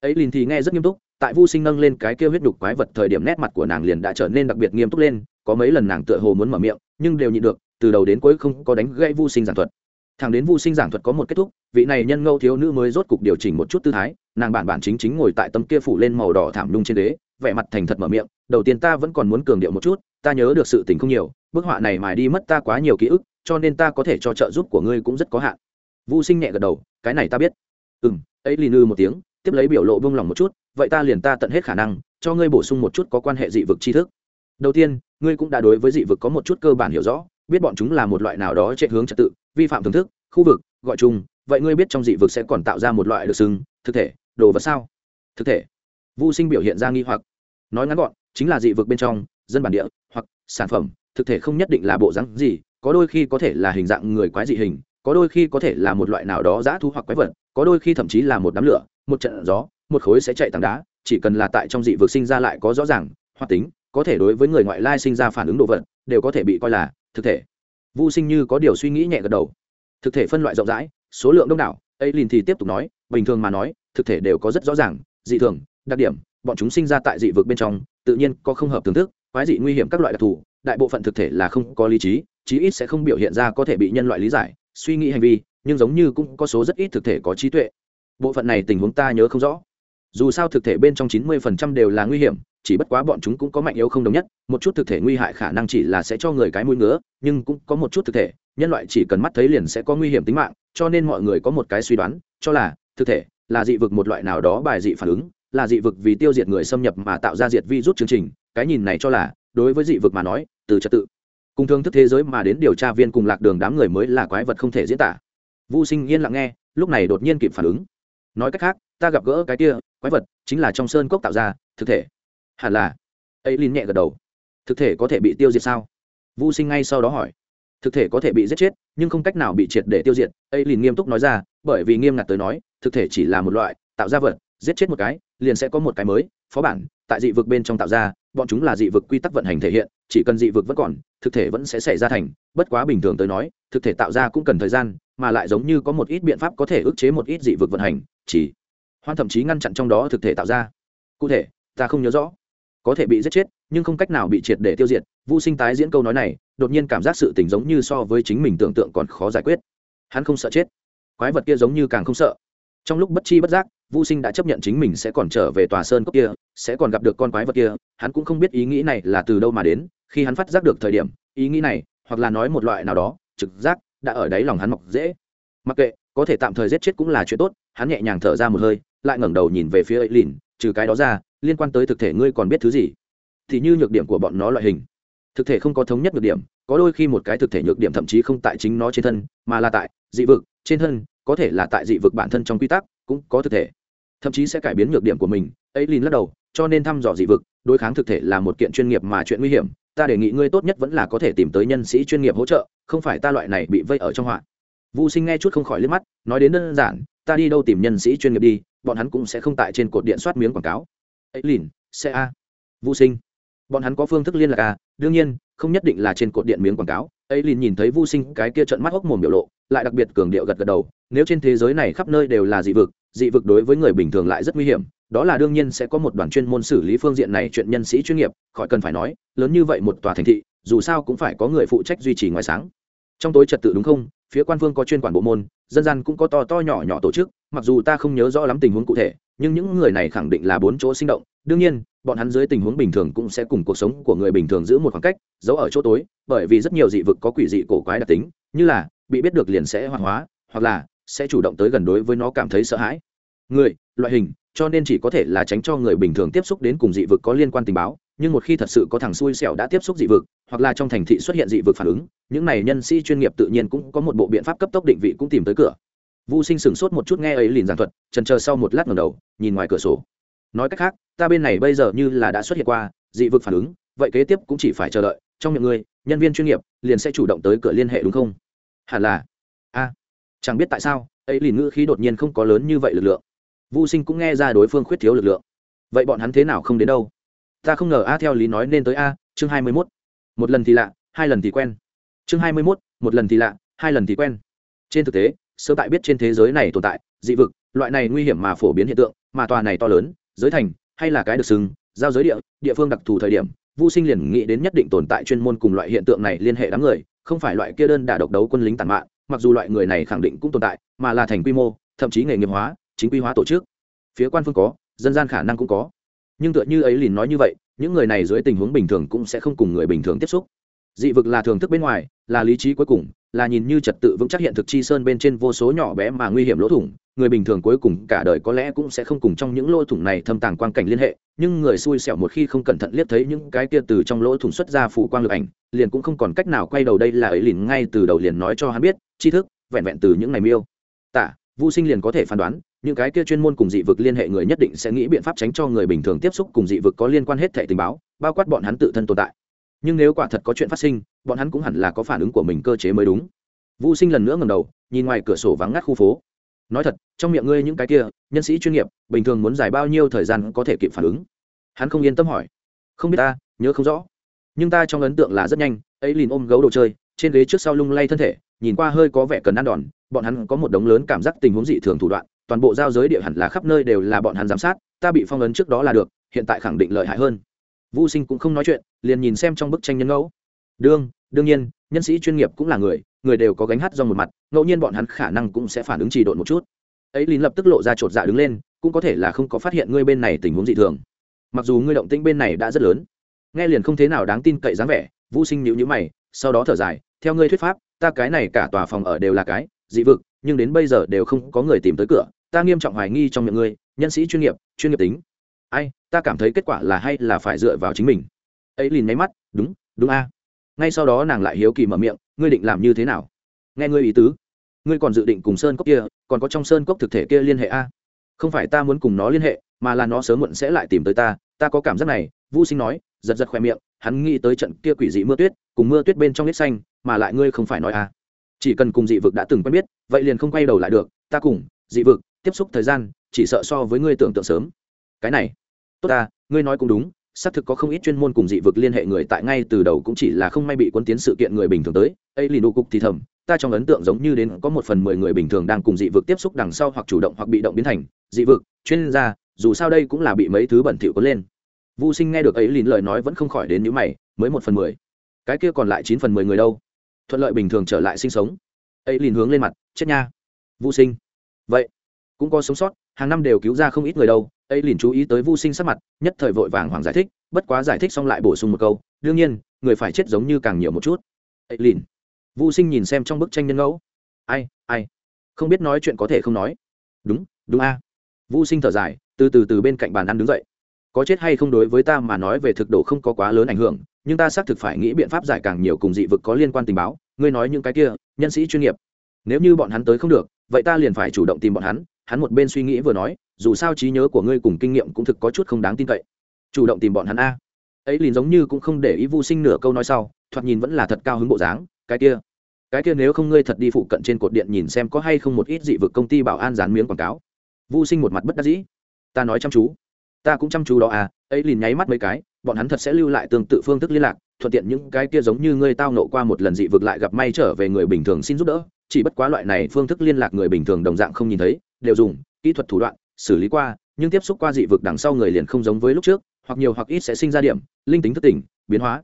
S1: Ấy lìn thì nghe rất nghiêm túc tại vu sinh nâng lên cái kia huyết đục quái vật thời điểm nét mặt của nàng liền đã trở nên đặc biệt nghiêm túc lên, có mấy lần nàng tựa hồ muốn mở miệng, nhưng đều nhịn được, từ đầu đến cuối không có đánh gãy vu sinh giảng thuật. Thằng đến vu sinh giảng thuật có một kết thúc, vị này nhân Ngâu thiếu nữ mới rốt cục điều chỉnh một chút tư thái, nàng bản bản chính chính ngồi tại tấm kia phủ lên màu đỏ thảm nhung trên đế vẻ mặt thành thật mở miệng, đầu tiên ta vẫn còn muốn cường điệu một chút, ta nhớ được sự tình không nhiều, bức họa này mài đi mất ta quá nhiều ký ức, cho nên ta có thể cho trợ giúp của ngươi cũng rất có hạn. Vu sinh nhẹ gật đầu, cái này ta biết. Ừ ấy lì nư một tiếng, tiếp lấy biểu lộ buông lòng một chút vậy ta liền ta tận hết khả năng, cho ngươi bổ sung một chút có quan hệ dị vực tri thức. Đầu tiên, ngươi cũng đã đối với dị vực có một chút cơ bản hiểu rõ, biết bọn chúng là một loại nào đó chạy hướng trật tự, vi phạm thưởng thức, khu vực, gọi chung, vậy ngươi biết trong dị vực sẽ còn tạo ra một loại được xưng, thực thể, đồ vật sao? Thực thể. Vô sinh biểu hiện ra nghi hoặc. Nói ngắn gọn, chính là dị vực bên trong, dân bản địa, hoặc sản phẩm, thực thể không nhất định là bộ rắn gì, có đôi khi có thể là hình dạng người quái dị hình, có đôi khi có thể là một loại nào đó giã thu hoặc quái vật, có đôi khi thậm chí là một đám lửa, một trận gió một khối sẽ chạy tảng đá, chỉ cần là tại trong dị vực sinh ra lại có rõ ràng, hoạt tính, có thể đối với người ngoại lai sinh ra phản ứng đồ vật, đều có thể bị coi là thực thể. Vô sinh như có điều suy nghĩ nhẹ gật đầu. Thực thể phân loại rộng rãi, số lượng đông đảo ấy liền thì tiếp tục nói, bình thường mà nói, thực thể đều có rất rõ ràng, dị thường, đặc điểm, bọn chúng sinh ra tại dị vực bên trong, tự nhiên có không hợp thưởng thức, quái dị nguy hiểm các loại đặc thù, đại bộ phận thực thể là không có lý trí, chí ít sẽ không biểu hiện ra có thể bị nhân loại lý giải, suy nghĩ hành vi, nhưng giống như cũng có số rất ít thực thể có trí tuệ. Bộ phận này tình huống ta nhớ không rõ dù sao thực thể bên trong chín mươi phần trăm đều là nguy hiểm, chỉ bất quá bọn chúng cũng có mạnh yếu không đồng nhất, một chút thực thể nguy hại khả năng chỉ là sẽ cho người cái mũi ngứa, nhưng cũng có một chút thực thể, nhân loại chỉ cần mắt thấy liền sẽ có nguy hiểm tính mạng, cho nên mọi người có một cái suy đoán, cho là thực thể là dị vực một loại nào đó bài dị phản ứng, là dị vực vì tiêu diệt người xâm nhập mà tạo ra diệt vi rút chương trình, cái nhìn này cho là, đối với dị vực mà nói, từ trật tự, cùng thương thức thế giới mà đến điều tra viên cùng lạc đường đám người mới là quái vật không thể diễn tả. Vô sinh yên lặng nghe, lúc này đột nhiên kịp phản ứng. Nói cách khác, ta gặp gỡ cái kia quái vật chính là trong sơn cốc tạo ra, thực thể. Hẳn là. Ấy linh nhẹ gật đầu. Thực thể có thể bị tiêu diệt sao? Vô sinh ngay sau đó hỏi. Thực thể có thể bị giết chết, nhưng không cách nào bị triệt để tiêu diệt ấy liền nghiêm túc nói ra, bởi vì nghiêm ngặt tới nói, thực thể chỉ là một loại, tạo ra vật, giết chết một cái, liền sẽ có một cái mới, phó bản, tại dị vực bên trong tạo ra, bọn chúng là dị vực quy tắc vận hành thể hiện, chỉ cần dị vực vẫn còn, thực thể vẫn sẽ xảy ra thành, bất quá bình thường tới nói, thực thể tạo ra cũng cần thời gian, mà lại giống như có một ít biện pháp có thể ức chế một ít dị vực vận hành, chỉ hoan thậm chí ngăn chặn trong đó thực thể tạo ra. Cụ thể, ta không nhớ rõ. Có thể bị giết chết, nhưng không cách nào bị triệt để tiêu diệt. Vô sinh tái diễn câu nói này, đột nhiên cảm giác sự tình giống như so với chính mình tưởng tượng còn khó giải quyết. Hắn không sợ chết. Quái vật kia giống như càng không sợ. Trong lúc bất chi bất giác vô sinh đã chấp nhận chính mình sẽ còn trở về tòa sơn cốc kia, sẽ còn gặp được con quái vật kia. Hắn cũng không biết ý nghĩ này là từ đâu mà đến. Khi hắn phát giác được thời điểm, ý nghĩ này, hoặc là nói một loại nào đó, trực giác, đã ở đáy lòng hắn mọc dễ. Mặc kệ, có thể tạm thời giết chết cũng là chuyện tốt. Hắn nhẹ nhàng thở ra một hơi lại ngẩng đầu nhìn về phía ấy lìn, trừ cái đó ra, liên quan tới thực thể ngươi còn biết thứ gì? Thì như nhược điểm của bọn nó loại hình. Thực thể không có thống nhất nhược điểm, có đôi khi một cái thực thể nhược điểm thậm chí không tại chính nó trên thân, mà là tại dị vực, trên thân, có thể là tại dị vực bản thân trong quy tắc, cũng có thực thể. Thậm chí sẽ cải biến nhược điểm của mình, ấy lìn lắc đầu, cho nên thăm dò dị vực, đối kháng thực thể là một kiện chuyên nghiệp mà chuyện nguy hiểm, ta đề nghị ngươi tốt nhất vẫn là có thể tìm tới nhân sĩ chuyên nghiệp hỗ trợ, không phải ta loại này bị vây ở trong họa. Vũ sinh nghe chút không khỏi liếc mắt, nói đến đơn giản, ta đi đâu tìm nhân sĩ chuyên nghiệp đi bọn hắn cũng sẽ không tại trên cột điện soát miếng quảng cáo. Ấy lìn, xe a. Vũ sinh. Bọn hắn có phương thức liên lạc a, đương nhiên, không nhất định là trên cột điện miếng quảng cáo. Ấy lìn nhìn thấy Vu sinh cái kia trận mắt hốc mồm biểu lộ, lại đặc biệt cường điệu gật gật đầu, nếu trên thế giới này khắp nơi đều là dị vực dị vực đối với người bình thường lại rất nguy hiểm, đó là đương nhiên sẽ có một đoàn chuyên môn xử lý phương diện này chuyện nhân sĩ chuyên nghiệp, khỏi cần phải nói, lớn như vậy một tòa thành thị, dù sao cũng phải có người phụ trách duy trì ngoài sáng. Trong tối trật tự đúng không? Phía quan phương có chuyên quản bộ môn, dân gian cũng có to to nhỏ nhỏ tổ chức, mặc dù ta không nhớ rõ lắm tình huống cụ thể, nhưng những người này khẳng định là bốn chỗ sinh động. Đương nhiên, bọn hắn dưới tình huống bình thường cũng sẽ cùng cuộc sống của người bình thường giữ một khoảng cách, giấu ở chỗ tối, bởi vì rất nhiều dị vực có quỷ dị cổ quái đặc tính, như là, bị biết được liền sẽ hoạt hóa, hoặc là, sẽ chủ động tới gần đối với nó cảm thấy sợ hãi. Người, loại hình, cho nên chỉ có thể là tránh cho người bình thường tiếp xúc đến cùng dị vực có liên quan tình báo nhưng một khi thật sự có thằng xui xẻo đã tiếp xúc dị vực hoặc là trong thành thị xuất hiện dị vực phản ứng những này nhân sĩ chuyên nghiệp tự nhiên cũng có một bộ biện pháp cấp tốc định vị cũng tìm tới cửa Vu Sinh sửng sốt một chút nghe ấy liền giảng thuật, chần chờ sau một lát ngẩng đầu, nhìn ngoài cửa sổ. Nói cách khác, ta bên này bây giờ như là đã xuất hiện qua dị vực phản ứng, vậy kế tiếp cũng chỉ phải chờ đợi, trong những người, nhân viên chuyên nghiệp liền sẽ chủ động tới cửa liên hệ đúng không? Hẳn là. A, chẳng biết tại sao, ấy liền ngữ khí đột nhiên không có lớn như vậy lực lượng. Vu Sinh cũng nghe ra đối phương khuyết thiếu lực lượng. Vậy bọn hắn thế nào không đến đâu? Ta không ngờ a theo lý nói nên tới a, chương hai mươi mốt Một lần thì lạ, hai lần thì quen. Chương hai mươi mốt một lần thì lạ, hai lần thì quen. Trên thực tế, sớm tại biết trên thế giới này tồn tại dị vực loại này nguy hiểm mà phổ biến hiện tượng mà tòa này to lớn giới thành hay là cái được sừng giao giới địa địa phương đặc thù thời điểm vô sinh liền nghĩ đến nhất định tồn tại chuyên môn cùng loại hiện tượng này liên hệ đám người không phải loại kia đơn đả độc đấu quân lính tàn mạng mặc dù loại người này khẳng định cũng tồn tại mà là thành quy mô thậm chí nghề nghiệp hóa chính quy hóa tổ chức phía quan phương có dân gian khả năng cũng có nhưng tựa như ấy liền nói như vậy, những người này dưới tình huống bình thường cũng sẽ không cùng người bình thường tiếp xúc. Dị vực là thường thức bên ngoài, là lý trí cuối cùng, là nhìn như trật tự vững chắc hiện thực chi sơn bên trên vô số nhỏ bé mà nguy hiểm lỗ thủng. Người bình thường cuối cùng cả đời có lẽ cũng sẽ không cùng trong những lỗ thủng này thâm tàng quang cảnh liên hệ, nhưng người xui xẻo một khi không cẩn thận liếc thấy những cái kia từ trong lỗ thủng xuất ra phủ quang lực ảnh, liền cũng không còn cách nào quay đầu. Đây là ấy liền ngay từ đầu liền nói cho hắn biết, tri thức vẹn vẹn từ những ngày miêu vô sinh liền có thể phán đoán, những cái kia chuyên môn cùng dị vực liên hệ người nhất định sẽ nghĩ biện pháp tránh cho người bình thường tiếp xúc cùng dị vực có liên quan hết thẻ tình báo, bao quát bọn hắn tự thân tồn tại. Nhưng nếu quả thật có chuyện phát sinh, bọn hắn cũng hẳn là có phản ứng của mình cơ chế mới đúng. Vô sinh lần nữa ngầm đầu, nhìn ngoài cửa sổ vắng ngắt khu phố. Nói thật, trong miệng ngươi những cái kia, nhân sĩ chuyên nghiệp, bình thường muốn dài bao nhiêu thời gian có thể kịp phản ứng? Hắn không yên tâm hỏi. Không biết ta, nhớ không rõ. Nhưng ta trong ấn tượng là rất nhanh, ấy liền ôm gấu đồ chơi, trên ghế trước sau lung lay thân thể, nhìn qua hơi có vẻ cần ăn đòn bọn hắn có một đống lớn cảm giác tình huống dị thường thủ đoạn, toàn bộ giao giới địa hẳn là khắp nơi đều là bọn hắn giám sát, ta bị phong ấn trước đó là được, hiện tại khẳng định lợi hại hơn. Vu sinh cũng không nói chuyện, liền nhìn xem trong bức tranh nhân ngẫu. Đương đương nhiên, nhân sĩ chuyên nghiệp cũng là người người đều có gánh hát do một mặt, ngẫu nhiên bọn hắn khả năng cũng sẽ phản ứng trì độn một chút. Ấy lín lập tức lộ ra chột dạ đứng lên, cũng có thể là không có phát hiện ngươi bên này tình huống dị thường. Mặc dù ngươi động tĩnh bên này đã rất lớn, nghe liền không thế nào đáng tin cậy dáng vẻ vô sinh nhíu nhíu mày, sau đó thở dài, theo ngươi thuyết pháp, ta cái này cả tòa phòng ở đều là cái dị vực, nhưng đến bây giờ đều không có người tìm tới cửa, ta nghiêm trọng hoài nghi trong miệng ngươi, nhân sĩ chuyên nghiệp chuyên nghiệp tính. Ai, ta cảm thấy kết quả là hay là phải dựa vào chính mình. Ấy liền nháy mắt, đúng đúng a. À. Ngay sau đó nàng lại hiếu kỳ mở miệng, ngươi định làm như thế nào? Nghe ngươi ý tứ. Ngươi còn dự định cùng sơn cốc kia, còn có trong sơn cốc thực thể kia liên hệ a? Không phải ta muốn cùng nó liên hệ, mà là nó sớm muộn sẽ lại tìm tới ta. Ta có cảm giác này vũ sinh nói, giật giật khoe miệng, hắn nghĩ tới trận kia quỷ dị mưa tuyết, cùng mưa tuyết bên trong nít xanh, mà lại ngươi không phải nói a chỉ cần cùng dị vực đã từng quen biết, vậy liền không quay đầu lại được, ta cùng dị vực tiếp xúc thời gian, chỉ sợ so với ngươi tưởng tượng sớm. Cái này, tốt ta, ngươi nói cũng đúng, xác thực có không ít chuyên môn cùng dị vực liên hệ người tại ngay từ đầu cũng chỉ là không may bị quân tiến sự kiện người bình thường tới. Ấy lì nụ cục thì thầm, ta trong ấn tượng giống như đến có một phần mười người bình thường đang cùng dị vực tiếp xúc đằng sau hoặc chủ động hoặc bị động biến thành dị vực, chuyên gia, dù sao đây cũng là bị mấy thứ bẩn thỉu có lên. Vô sinh nghe được ấy lìn lời nói vẫn không khỏi đến những mày, mới một phần mười. Cái kia còn lại chín phần mười người đâu? Thuận lợi bình thường trở lại sinh sống. Ấy liền hướng lên mặt, chết nha. Vô sinh. Vậy, cũng có sống sót, hàng năm đều cứu ra không ít người đâu. Ấy liền chú ý tới vô sinh sắc mặt, nhất thời vội vàng hoàng giải thích, bất quá giải thích xong lại bổ sung một câu, đương nhiên, người phải chết giống như càng nhiều một chút. Ấy liền vô sinh nhìn xem trong bức tranh nhân ngẫu. Ai ai? Không biết nói chuyện có thể không nói. Đúng đúng a. À. vô sinh thở dài, từ từ từ bên cạnh bàn ăn đứng dậy. Có chết hay không đối với ta mà nói về thực độ không có quá lớn ảnh hưởng nhưng ta xác thực phải nghĩ biện pháp giải càng nhiều cùng dị vực có liên quan tình báo, ngươi nói những cái kia, nhân sĩ chuyên nghiệp. Nếu như bọn hắn tới không được, vậy ta liền phải chủ động tìm bọn hắn hắn một bên suy nghĩ vừa nói, dù sao trí nhớ của ngươi cùng kinh nghiệm cũng thực có chút không đáng tin cậy. Chủ động tìm bọn hắn a. Ấy liền giống như cũng không để ý vô sinh nửa câu nói sau, thoạt nhìn vẫn là thật cao hứng bộ dáng, cái kia. Cái kia nếu không ngươi thật đi phụ cận trên cột điện nhìn xem có hay không một ít dị vực công ty bảo an dán miếng quảng cáo. Vô sinh một mặt bất đắc dĩ. Ta nói chăm chú. Ta cũng chăm chú đó à ấy liền nháy mắt mấy cái bọn hắn thật sẽ lưu lại tương tự phương thức liên lạc, thuận tiện những cái kia giống như ngươi tao nộ qua một lần dị vực lại gặp may trở về người bình thường xin giúp đỡ, chỉ bất quá loại này phương thức liên lạc người bình thường đồng dạng không nhìn thấy, đều dùng kỹ thuật thủ đoạn, xử lý qua, nhưng tiếp xúc qua dị vực đằng sau người liền không giống với lúc trước, hoặc nhiều hoặc ít sẽ sinh ra điểm, linh tính thất tỉnh, biến hóa.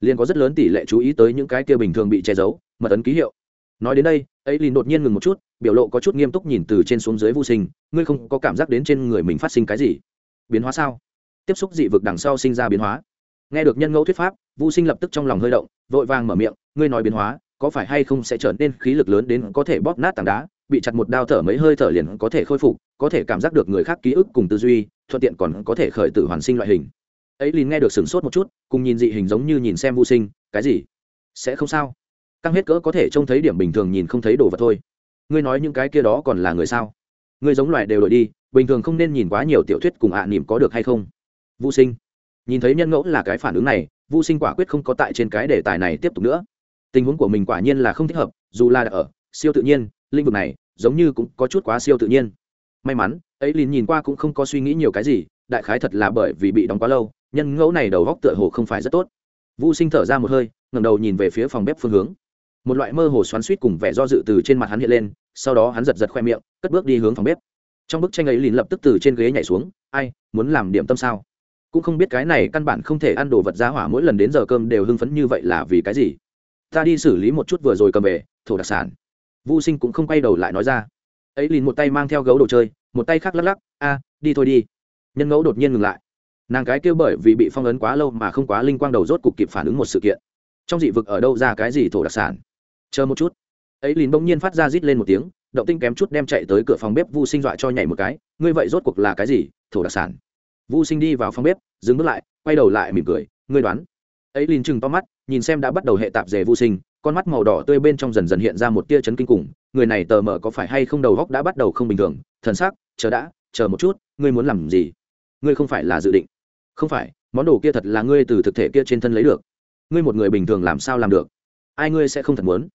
S1: Liền có rất lớn tỷ lệ chú ý tới những cái kia bình thường bị che giấu, mật ấn ký hiệu. Nói đến đây ấy liền đột nhiên ngừng một chút, biểu lộ có chút nghiêm túc nhìn từ trên xuống dưới vô sinh, ngươi không có cảm giác đến trên người mình phát sinh cái gì? Biến hóa sao? Tiếp xúc dị vực đằng sau sinh ra biến hóa. Nghe được nhân ngẫu thuyết pháp vô sinh lập tức trong lòng hơi động, vội vàng mở miệng, ngươi nói biến hóa, có phải hay không sẽ trở nên khí lực lớn đến có thể bóp nát tảng đá, bị chặt một đao thở mấy hơi thở liền có thể khôi phục, có thể cảm giác được người khác ký ức cùng tư duy, thuận tiện còn có thể khởi tử hoàn sinh loại hình? Ấy liền nghe được sửng sốt một chút, cùng nhìn dị hình giống như nhìn xem vô sinh, cái gì? Sẽ không sao? Căng hết cỡ có thể trông thấy điểm bình thường nhìn không thấy đồ vật thôi. Ngươi nói những cái kia đó còn là người sao? Ngươi giống loài đều đổi đi, bình thường không nên nhìn quá nhiều tiểu thuyết cùng ạ à nỉm có được hay không? Vô sinh. Nhìn thấy nhân ngẫu là cái phản ứng này vô sinh quả quyết không có tại trên cái đề tài này tiếp tục nữa. Tình huống của mình quả nhiên là không thích hợp, dù là ở, siêu tự nhiên, lĩnh vực này, giống như cũng có chút quá siêu tự nhiên. May mắn, ấy lìn nhìn qua cũng không có suy nghĩ nhiều cái gì, đại khái thật là bởi vì bị đóng quá lâu, nhân ngẫu này đầu góc tựa hồ không phải rất tốt. Vô sinh thở ra một hơi, ngẩng đầu nhìn về phía phòng bếp phương hướng. Một loại mơ hồ xoắn suýt cùng vẻ do dự từ trên mặt hắn hiện lên, sau đó hắn giật giật khoe miệng, cất bước đi hướng phòng bếp. Trong bức tranh ấy lìn lập tức từ trên ghế nhảy xuống, ai, muốn làm điểm tâm sao? Cũng không biết cái này căn bản không thể ăn đồ vật giá hỏa mỗi lần đến giờ cơm đều hưng phấn như vậy là vì cái gì? Ta đi xử lý một chút vừa rồi cầm về, thổ đặc sản. Vô sinh cũng không quay đầu lại nói ra. Ấy liền một tay mang theo gấu đồ chơi, một tay khác lắc lắc, a, đi thôi đi. Nhân ngẫu đột nhiên ngừng lại. Nàng cái kêu bởi vì bị phong ấn quá lâu mà không quá linh quang đầu rốt cục kịp phản ứng một sự kiện. Trong dị vực ở đâu ra cái gì thổ đặc sản? Chờ một chút. Ấy liền bỗng nhiên phát ra rít lên một tiếng, động tinh kém chút đem chạy tới cửa phòng bếp vu sinh dọa cho nhảy một cái, ngươi vậy rốt cuộc là cái gì? Thổ đặc sản? Vu sinh đi vào phòng bếp dừng bước lại quay đầu lại mỉm cười ngươi đoán? Ấy Lin chừng to mắt nhìn xem đã bắt đầu hệ tạp dề vu sinh con mắt màu đỏ tươi bên trong dần dần hiện ra một tia chấn kinh cùng người này tờ mờ có phải hay không đầu góc đã bắt đầu không bình thường? Thần sắc chờ đã chờ một chút ngươi muốn làm gì? Ngươi không phải là dự định. Không phải món đồ kia thật là ngươi từ thực thể kia trên thân lấy được. Ngươi một người bình thường làm sao làm được? Ai ngươi sẽ không thật muốn?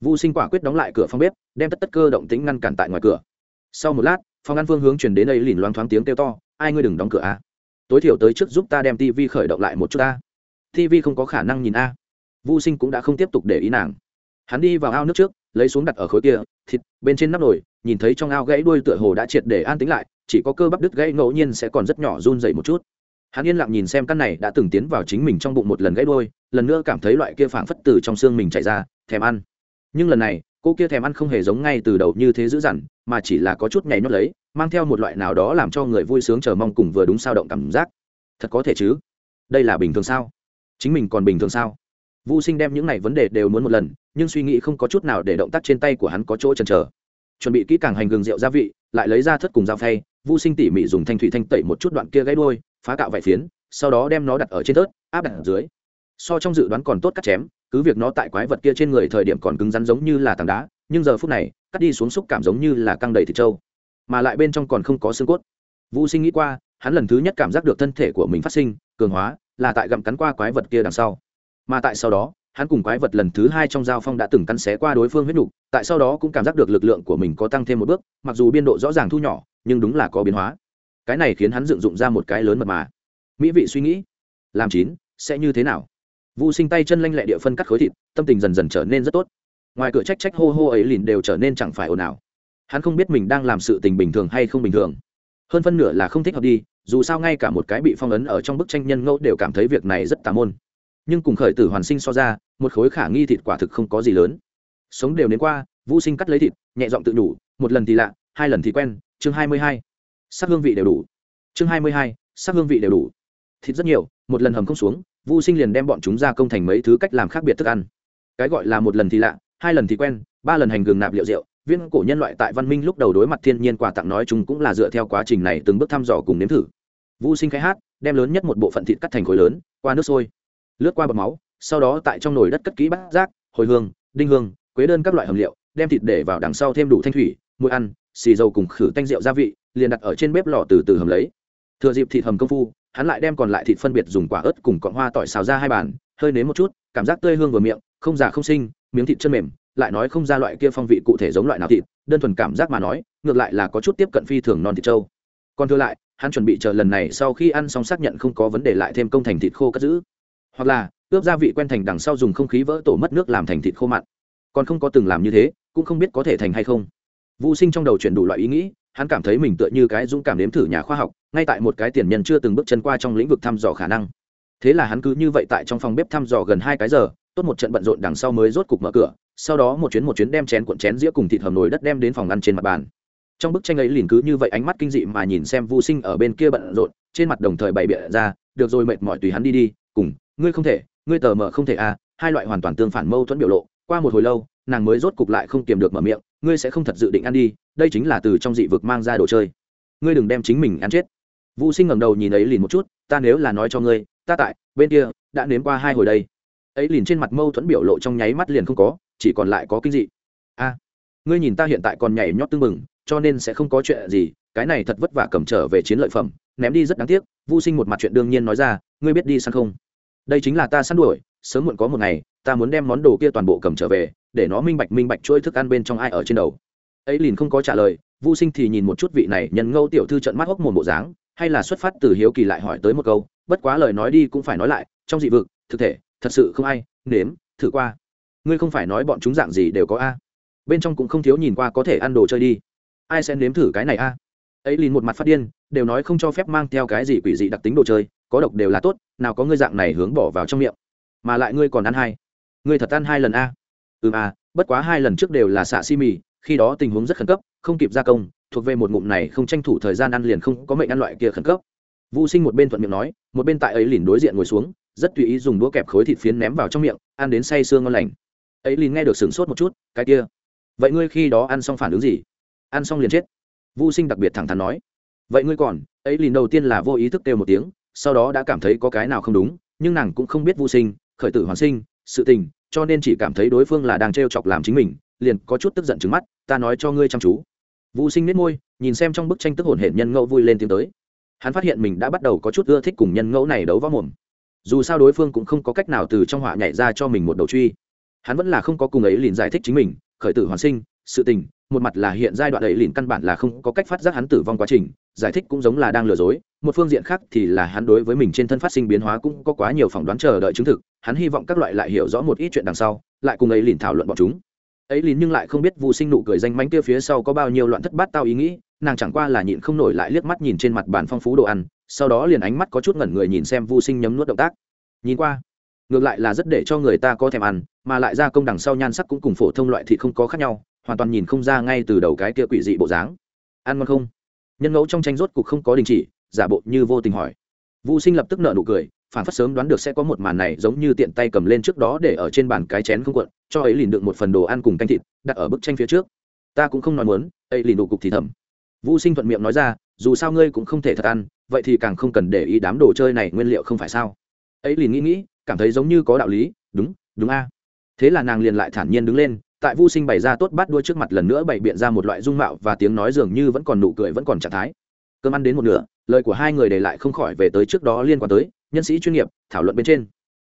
S1: Vu Sinh quả quyết đóng lại cửa phòng bếp, đem tất tất cơ động tĩnh ngăn cản tại ngoài cửa. Sau một lát, phòng ăn phương hướng truyền đến đây lìn loáng thoáng tiếng kêu to, "Ai ngươi đừng đóng cửa a. Tối thiểu tới trước giúp ta đem tivi khởi động lại một chút ta. Tivi không có khả năng nhìn a. Vu Sinh cũng đã không tiếp tục để ý nàng. Hắn đi vào ao nước trước, lấy xuống đặt ở khối kia, thịt bên trên nắp nồi, nhìn thấy trong ao gãy đuôi tựa hồ đã triệt để an tĩnh lại, chỉ có cơ bắp đứt gãy ngẫu nhiên sẽ còn rất nhỏ run dậy một chút. Hắn yên lặng nhìn xem căn này đã từng tiến vào chính mình trong bụng một lần gãy đuôi, lần nữa cảm thấy loại kia phảng phất từ trong xương mình chạy ra, thèm ăn nhưng lần này cô kia thèm ăn không hề giống ngay từ đầu như thế dữ dằn mà chỉ là có chút nhảy nhót lấy mang theo một loại nào đó làm cho người vui sướng chờ mong cùng vừa đúng sao động cảm giác. Thật có thể chứ? Đây là bình thường sao? Chính mình còn bình thường sao? Vô sinh đem những này vấn đề đều muốn một lần, nhưng suy nghĩ không có chút nào để động tác trên tay của hắn có chỗ chần chờ. Chuẩn bị kỹ càng hành gừng rượu gia vị, lại lấy ra thất cùng dao phay vô sinh tỉ mỉ dùng thanh thủy thanh tẩy một chút đoạn kia gãy đôi phá cạo vải phiến, sau đó đem nó đặt ở trên tớt áp đặt ở dưới. So trong dự đoán còn tốt cắt chém, cứ việc nó tại quái vật kia trên người thời điểm còn cứng rắn giống như là tảng đá, nhưng giờ phút này, cắt đi xuống xúc cảm giống như là căng đầy thịt trâu mà lại bên trong còn không có xương cốt. Vũ sinh nghĩ qua hắn lần thứ nhất cảm giác được thân thể của mình phát sinh cường hóa là tại gặm cắn qua quái vật kia đằng sau. Mà tại sau đó hắn cùng quái vật lần thứ hai trong giao phong đã từng cắn xé qua đối phương huyết nhục tại sau đó cũng cảm giác được lực lượng của mình có tăng thêm một bước mặc dù biên độ rõ ràng thu nhỏ nhưng đúng là có biến hóa. Cái này khiến hắn dựng dụng ra một cái lớn mật mà. Mỹ vị suy nghĩ làm chín sẽ như thế nào? Vu Sinh tay chân lanh lẹ địa phân cắt khối thịt, tâm tình dần dần trở nên rất tốt. Ngoài cửa trách trách hô hô ấy liền đều trở nên chẳng phải ồn ào. Hắn không biết mình đang làm sự tình bình thường hay không bình thường. Hơn phân nửa là không thích hợp đi, dù sao ngay cả một cái bị phong ấn ở trong bức tranh nhân ngẫu đều cảm thấy việc này rất tà môn. Nhưng cùng khởi tử hoàn sinh so ra, một khối khả nghi thịt quả thực không có gì lớn. Sống đều đến qua, Vu Sinh cắt lấy thịt, nhẹ giọng tự đủ. một lần thì lạ, hai lần thì quen, chương hai mươi hai, Sắc hương vị đều đủ. Chương hai mươi hai, sắc hương vị đều đủ. Thịt rất nhiều, một lần hầm không xuống, Vu Sinh liền đem bọn chúng ra công thành mấy thứ cách làm khác biệt thức ăn. Cái gọi là một lần thì lạ, hai lần thì quen, ba lần hành gừng nạp liệu rượu, viên cổ nhân loại tại văn minh lúc đầu đối mặt thiên nhiên quà tặng nói chúng cũng là dựa theo quá trình này từng bước thăm dò cùng nếm thử. Vu Sinh khai hát, đem lớn nhất một bộ phận thịt cắt thành khối lớn, qua nước sôi, lướt qua bọt máu, sau đó tại trong nồi đất cất kỹ bát rác, hồi hương, đinh hương, quế đơn các loại hầm liệu, đem thịt để vào đằng sau thêm đủ thanh thủy, muối ăn, xì dầu cùng khử tanh rượu gia vị, liền đặt ở trên bếp lò từ từ hầm lấy. Thừa dịp thịt hầm công phu, hắn lại đem còn lại thịt phân biệt dùng quả ớt cùng cọn hoa tỏi xào ra hai bàn hơi nếm một chút cảm giác tươi hương vừa miệng không già không sinh miếng thịt chân mềm lại nói không ra loại kia phong vị cụ thể giống loại nào thịt, đơn thuần cảm giác mà nói, ngược lại là có chút tiếp cận phi thường non thịt trâu. Còn thừa lại, hắn chuẩn bị chờ lần này sau khi ăn xong xác nhận không có vấn đề lại thêm công thành thịt khô cất giữ. Hoặc là, ướp gia vị quen thành đằng sau dùng không khí vỡ tổ mất nước làm thành thịt khô mặn. Còn không có từng làm như thế, cũng không biết có thể thành hay không. Vũ sinh trong đầu chuyển đủ loại ý nghĩ, hắn cảm thấy mình tựa như cái dũng cảm nếm thử nhà khoa học, ngay tại một cái tiền nhân chưa từng bước chân qua trong lĩnh vực thăm dò khả năng. Thế là hắn cứ như vậy tại trong phòng bếp thăm dò gần hai cái giờ, tốt một trận bận rộn đằng sau mới rốt cục mở cửa sau đó một chuyến một chuyến đem chén cuộn chén dĩa cùng thịt hầm nồi đất đem đến phòng ăn trên mặt bàn. Trong bức tranh ấy liền cứ như vậy ánh mắt kinh dị mà nhìn xem vô sinh ở bên kia bận rộn, trên mặt đồng thời bày bịa ra, được rồi mệt mỏi tùy hắn đi đi, cùng, ngươi không thể, ngươi tờ mờ không thể à hai loại hoàn toàn tương phản mâu thuẫn biểu lộ, qua một hồi lâu, nàng mới rốt cục lại không kiềm được mở miệng, ngươi sẽ không thật dự định ăn đi, đây chính là từ trong dị vực mang ra đồ chơi. Ngươi đừng đem chính mình ăn chết. Vũ sinh ngẩng đầu nhìn ấy liền một chút, ta nếu là nói cho ngươi, ta tại, bên kia, đã nếm qua hai hồi đây. Ấy liền trên mặt mâu thuẫn biểu lộ trong nháy mắt liền không có chỉ còn lại có kinh dị. A, ngươi nhìn ta hiện tại còn nhảy nhót tưng mừng cho nên sẽ không có chuyện gì, cái này thật vất vả cầm trở về chiến lợi phẩm, ném đi rất đáng tiếc, Vu sinh một mặt chuyện đương nhiên nói ra, ngươi biết đi săn không? Đây chính là ta săn đuổi, sớm muộn có một ngày, ta muốn đem món đồ kia toàn bộ cầm trở về, để nó minh bạch minh bạch chuỗi thức ăn bên trong ai ở trên đầu. Ấy liền không có trả lời, Vu sinh thì nhìn một chút vị này nhân ngâu tiểu thư trận mắt hốc mồm bộ dáng, hay là xuất phát từ hiếu kỳ lại hỏi tới một câu, bất quá lời nói đi cũng phải nói lại, trong dị vực, thực thể, thật sự không ai, nếm, thử qua ngươi không phải nói bọn chúng dạng gì đều có a. Bên trong cũng không thiếu nhìn qua có thể ăn đồ chơi đi. Ai sẽ nếm thử cái này a? Ấy liền một mặt phát điên, đều nói không cho phép mang theo cái gì quỷ dị đặc tính đồ chơi, có độc đều là tốt, nào có ngươi dạng này hướng bỏ vào trong miệng. Mà lại ngươi còn ăn hai. Ngươi thật ăn hai lần a? Ừm a bất quá hai lần trước đều là xạ xi mì, khi đó tình huống rất khẩn cấp, không kịp gia công, thuộc về một ngụm này không tranh thủ thời gian ăn liền không có mệnh ăn loại kia khẩn cấp. Vũ sinh một bên thuận miệng nói, một bên tại ấy liền đối diện ngồi xuống, rất tùy ý dùng đũa kẹp khối thịt phiến ném vào trong miệng, ăn đến say sương ngon lành ấy liền nghe được sửng sốt một chút, cái kia, vậy ngươi khi đó ăn xong phản ứng gì? Ăn xong liền chết. Vô sinh đặc biệt thẳng thắn nói. Vậy ngươi còn? Ấy liền đầu tiên là vô ý thức kêu một tiếng, sau đó đã cảm thấy có cái nào không đúng, nhưng nàng cũng không biết vô sinh, khởi tử hoàn sinh, sự tình, cho nên chỉ cảm thấy đối phương là đang t chọc làm chính mình, liền có chút tức giận trứng mắt, ta nói cho ngươi chăm chú. Vô sinh nết môi, nhìn xem trong bức tranh tức hồn hển nhân ngẫu vui lên tiếng tới. Hắn phát hiện mình đã bắt đầu có chút ưa thích cùng nhân ngẫu này đấu võ mồm. Dù sao đối phương cũng không có cách nào từ trong họa nhảy ra cho mình một đầu truy hắn vẫn là không có cùng ấy liền giải thích chính mình, khởi tử hoàn sinh, sự tình, một mặt là hiện giai đoạn ấy liền căn bản là không có cách phát giác hắn tử vong quá trình, giải thích cũng giống là đang lừa dối, một phương diện khác thì là hắn đối với mình trên thân phát sinh biến hóa cũng có quá nhiều phỏng đoán chờ đợi chứng thực, hắn hy vọng các loại lại hiểu rõ một ít chuyện đằng sau, lại cùng ấy liền thảo luận bọn chúng. Ấy liền nhưng lại không biết vu sinh nụ cười danh mánh kia phía sau có bao nhiêu loạn thất bát tao ý nghĩ, nàng chẳng qua là nhịn không nổi lại liếc mắt nhìn trên mặt bàn phong phú đồ ăn, sau đó liền ánh mắt có chút ngẩn người nhìn xem vu sinh nhấm nuốt động tác. Nhìn qua ngược lại là rất để cho người ta có thèm ăn, mà lại ra công đằng sau nhan sắc cũng cùng phổ thông loại thịt không có khác nhau, hoàn toàn nhìn không ra ngay từ đầu cái kia quỷ dị bộ dáng. Ăn ngon không? Nhân ngẫu trong tranh rốt cục không có đình chỉ, giả bộ như vô tình hỏi. Vũ sinh lập tức nợ nụ cười, phản phất sớm đoán được sẽ có một màn này giống như tiện tay cầm lên trước đó để ở trên bàn cái chén không cuộn, cho ấy liền đựng một phần đồ ăn cùng canh thịt, đặt ở bức tranh phía trước. Ta cũng không nói muốn, ấy liền đủ cục thì thầm. Vũ sinh thuận miệng nói ra, dù sao ngươi cũng không thể thật ăn, vậy thì càng không cần để ý đám đồ chơi này nguyên liệu không phải sao? Ấy liền nghĩ nghĩ, cảm thấy giống như có đạo lý, đúng đúng a. Thế là nàng liền lại thản nhiên đứng lên, tại vô sinh bày ra tốt bát đua trước mặt lần nữa bày biện ra một loại dung mạo và tiếng nói dường như vẫn còn nụ cười vẫn còn trạng thái. Cơm ăn đến một nửa, lời của hai người để lại không khỏi về tới trước đó liên quan tới, nhân sĩ chuyên nghiệp, thảo luận bên trên.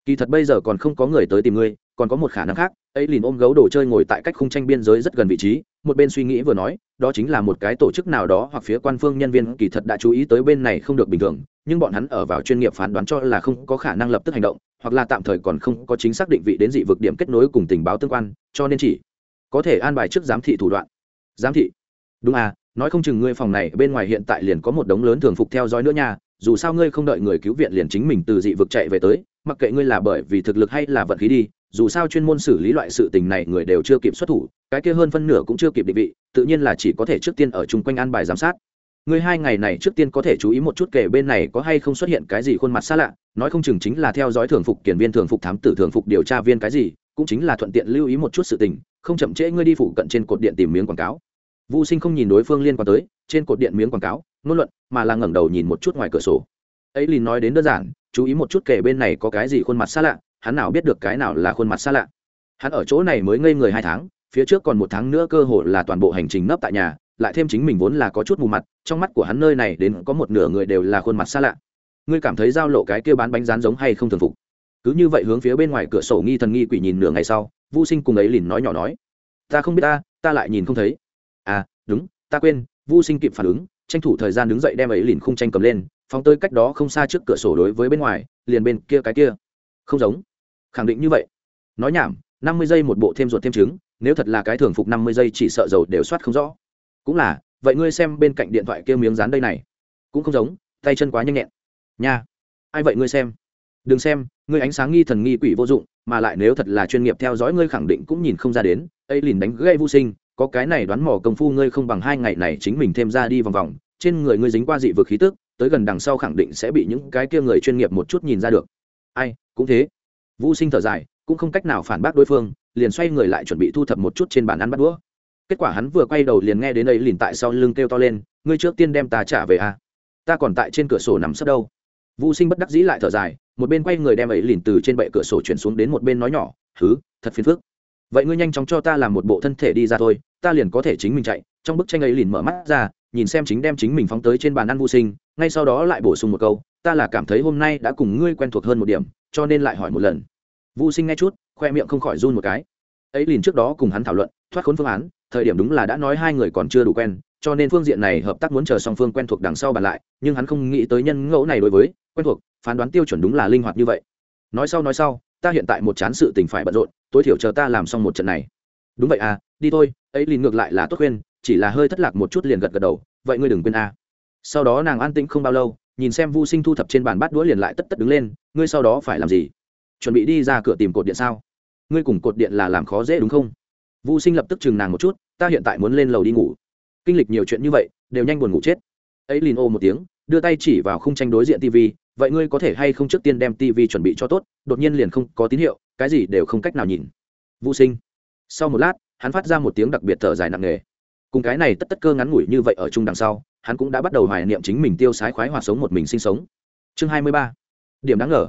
S1: Kỳ thật bây giờ còn không có người tới tìm ngươi còn có một khả năng khác, ấy liền ôm gấu đồ chơi ngồi tại cách khung tranh biên giới rất gần vị trí, một bên suy nghĩ vừa nói, đó chính là một cái tổ chức nào đó hoặc phía quan phương nhân viên kỳ thật đã chú ý tới bên này không được bình thường, nhưng bọn hắn ở vào chuyên nghiệp phán đoán cho là không có khả năng lập tức hành động, hoặc là tạm thời còn không có chính xác định vị đến dị vực điểm kết nối cùng tình báo tương quan, cho nên chỉ có thể an bài trước giám thị thủ đoạn. Giám thị? Đúng à nói không chừng ngươi phòng này bên ngoài hiện tại liền có một đống lớn thường phục theo dõi nữa nha, dù sao ngươi không đợi người cứu viện liền chính mình từ dị vực chạy về tới, mặc kệ ngươi là bởi vì thực lực hay là vận khí đi dù sao chuyên môn xử lý loại sự tình này người đều chưa kịp xuất thủ cái kia hơn phân nửa cũng chưa kịp định vị tự nhiên là chỉ có thể trước tiên ở chung quanh an bài giám sát ngươi hai ngày này trước tiên có thể chú ý một chút kể bên này có hay không xuất hiện cái gì khuôn mặt xa lạ nói không chừng chính là theo dõi thường phục kiển viên thường phục thám tử thường phục điều tra viên cái gì cũng chính là thuận tiện lưu ý một chút sự tình không chậm trễ ngươi đi phụ cận trên cột điện tìm miếng quảng cáo Vu Sinh không nhìn đối phương liên quan tới, trên cột điện miếng quảng cáo, ngôn luận, mà là ngẩng đầu nhìn một chút ngoài cửa sổ. Ấy liền nói đến đơn giản, chú ý một chút kể bên này có cái gì khuôn mặt xa lạ, hắn nào biết được cái nào là khuôn mặt xa lạ. Hắn ở chỗ này mới ngây người hai tháng, phía trước còn một tháng nữa cơ hội là toàn bộ hành trình nấp tại nhà, lại thêm chính mình vốn là có chút mù mặt, trong mắt của hắn nơi này đến có một nửa người đều là khuôn mặt xa lạ. Ngươi cảm thấy giao lộ cái kia bán bánh rán giống hay không thường phục? Cứ như vậy hướng phía bên ngoài cửa sổ nghi thần nghi quỷ nhìn nửa ngày sau, Vu Sinh cùng ấy liền nói nhỏ nói: "Ta không biết ta, ta lại nhìn không thấy." à đúng ta quên vu sinh kịp phản ứng tranh thủ thời gian đứng dậy đem ấy liền khung tranh cầm lên phóng tới cách đó không xa trước cửa sổ đối với bên ngoài liền bên kia cái kia không giống khẳng định như vậy. Nói nhảm, năm mươi giây một bộ thêm ruột thêm trứng, nếu thật là cái thường phục năm mươi giây chỉ sợ dầu đều soát không rõ. Cũng là, vậy ngươi xem bên cạnh điện thoại kia miếng dán đây này. Cũng không giống, tay chân quá nhanh nhẹn. Nha, ai vậy ngươi xem? Đừng xem, ngươi ánh sáng nghi thần nghi quỷ vô dụng, mà lại nếu thật là chuyên nghiệp theo dõi ngươi khẳng định cũng nhìn không ra đến. Ấy liền đánh gây vô sinh, có cái này đoán mò công phu ngươi không bằng hai ngày này chính mình thêm ra đi vòng vòng. Trên người ngươi dính qua dị vực khí tức, tới gần đằng sau khẳng định sẽ bị những cái kia người chuyên nghiệp một chút nhìn ra được. Ai, cũng thế vũ sinh thở dài, cũng không cách nào phản bác đối phương, liền xoay người lại chuẩn bị thu thập một chút trên bàn ăn bắt đũa. Kết quả hắn vừa quay đầu liền nghe đến ấy liền tại sau lưng kêu to lên, ngươi trước tiên đem ta trả về à ta còn tại trên cửa sổ nằm sấp đâu. Vũ sinh bất đắc dĩ lại thở dài, một bên quay người đem ấy liền từ trên bệ cửa sổ chuyển xuống đến một bên nói nhỏ thứ thật phiền phức. Vậy ngươi nhanh chóng cho ta làm một bộ thân thể đi ra thôi, ta liền có thể chính mình chạy. Trong bức tranh ấy liền mở mắt ra, nhìn xem chính đem chính mình phóng tới trên bàn ăn vô sinh, ngay sau đó lại bổ sung một câu, ta là cảm thấy hôm nay đã cùng ngươi quen thuộc hơn một điểm cho nên lại hỏi một lần. Vô sinh nghe chút, khoe miệng không khỏi run một cái. Ấy liền trước đó cùng hắn thảo luận, thoát khốn phương án, thời điểm đúng là đã nói hai người còn chưa đủ quen, cho nên phương diện này hợp tác muốn chờ song phương quen thuộc đằng sau bàn lại, nhưng hắn không nghĩ tới nhân ngẫu này đối với, quen thuộc, phán đoán tiêu chuẩn đúng là linh hoạt như vậy. Nói sau nói sau, ta hiện tại một chán sự tình phải bận rộn, tối thiểu chờ ta làm xong một trận này. Đúng vậy à đi thôi, ấy liền ngược lại là tốt khuyên, chỉ là hơi thất lạc một chút liền gật gật đầu, vậy ngươi đừng quên à. sau đó nàng an tĩnh không bao lâu nhìn xem vu sinh thu thập trên bàn bát đũa liền lại tất tất đứng lên, ngươi sau đó phải làm gì? Chuẩn bị đi ra cửa tìm cột điện sao? Ngươi cùng cột điện là làm khó dễ đúng không? Vu sinh lập tức chừng nàng một chút, ta hiện tại muốn lên lầu đi ngủ. Kinh lịch nhiều chuyện như vậy, đều nhanh buồn ngủ chết. Ấy liền ô một tiếng, đưa tay chỉ vào khung tranh đối diện tv vậy ngươi có thể hay không trước tiên đem tv chuẩn bị cho tốt, đột nhiên liền không có tín hiệu, cái gì đều không cách nào nhìn. Vu sinh, sau một lát, hắn phát ra một tiếng đặc biệt thở dài nặng nề. Cùng cái này tất tất cơ ngắn ngủi như vậy ở chung đằng sau hắn cũng đã bắt đầu hoài niệm chính mình tiêu sái khoái hoạt sống một mình sinh sống. Chương hai mươi ba. Điểm đáng ngờ.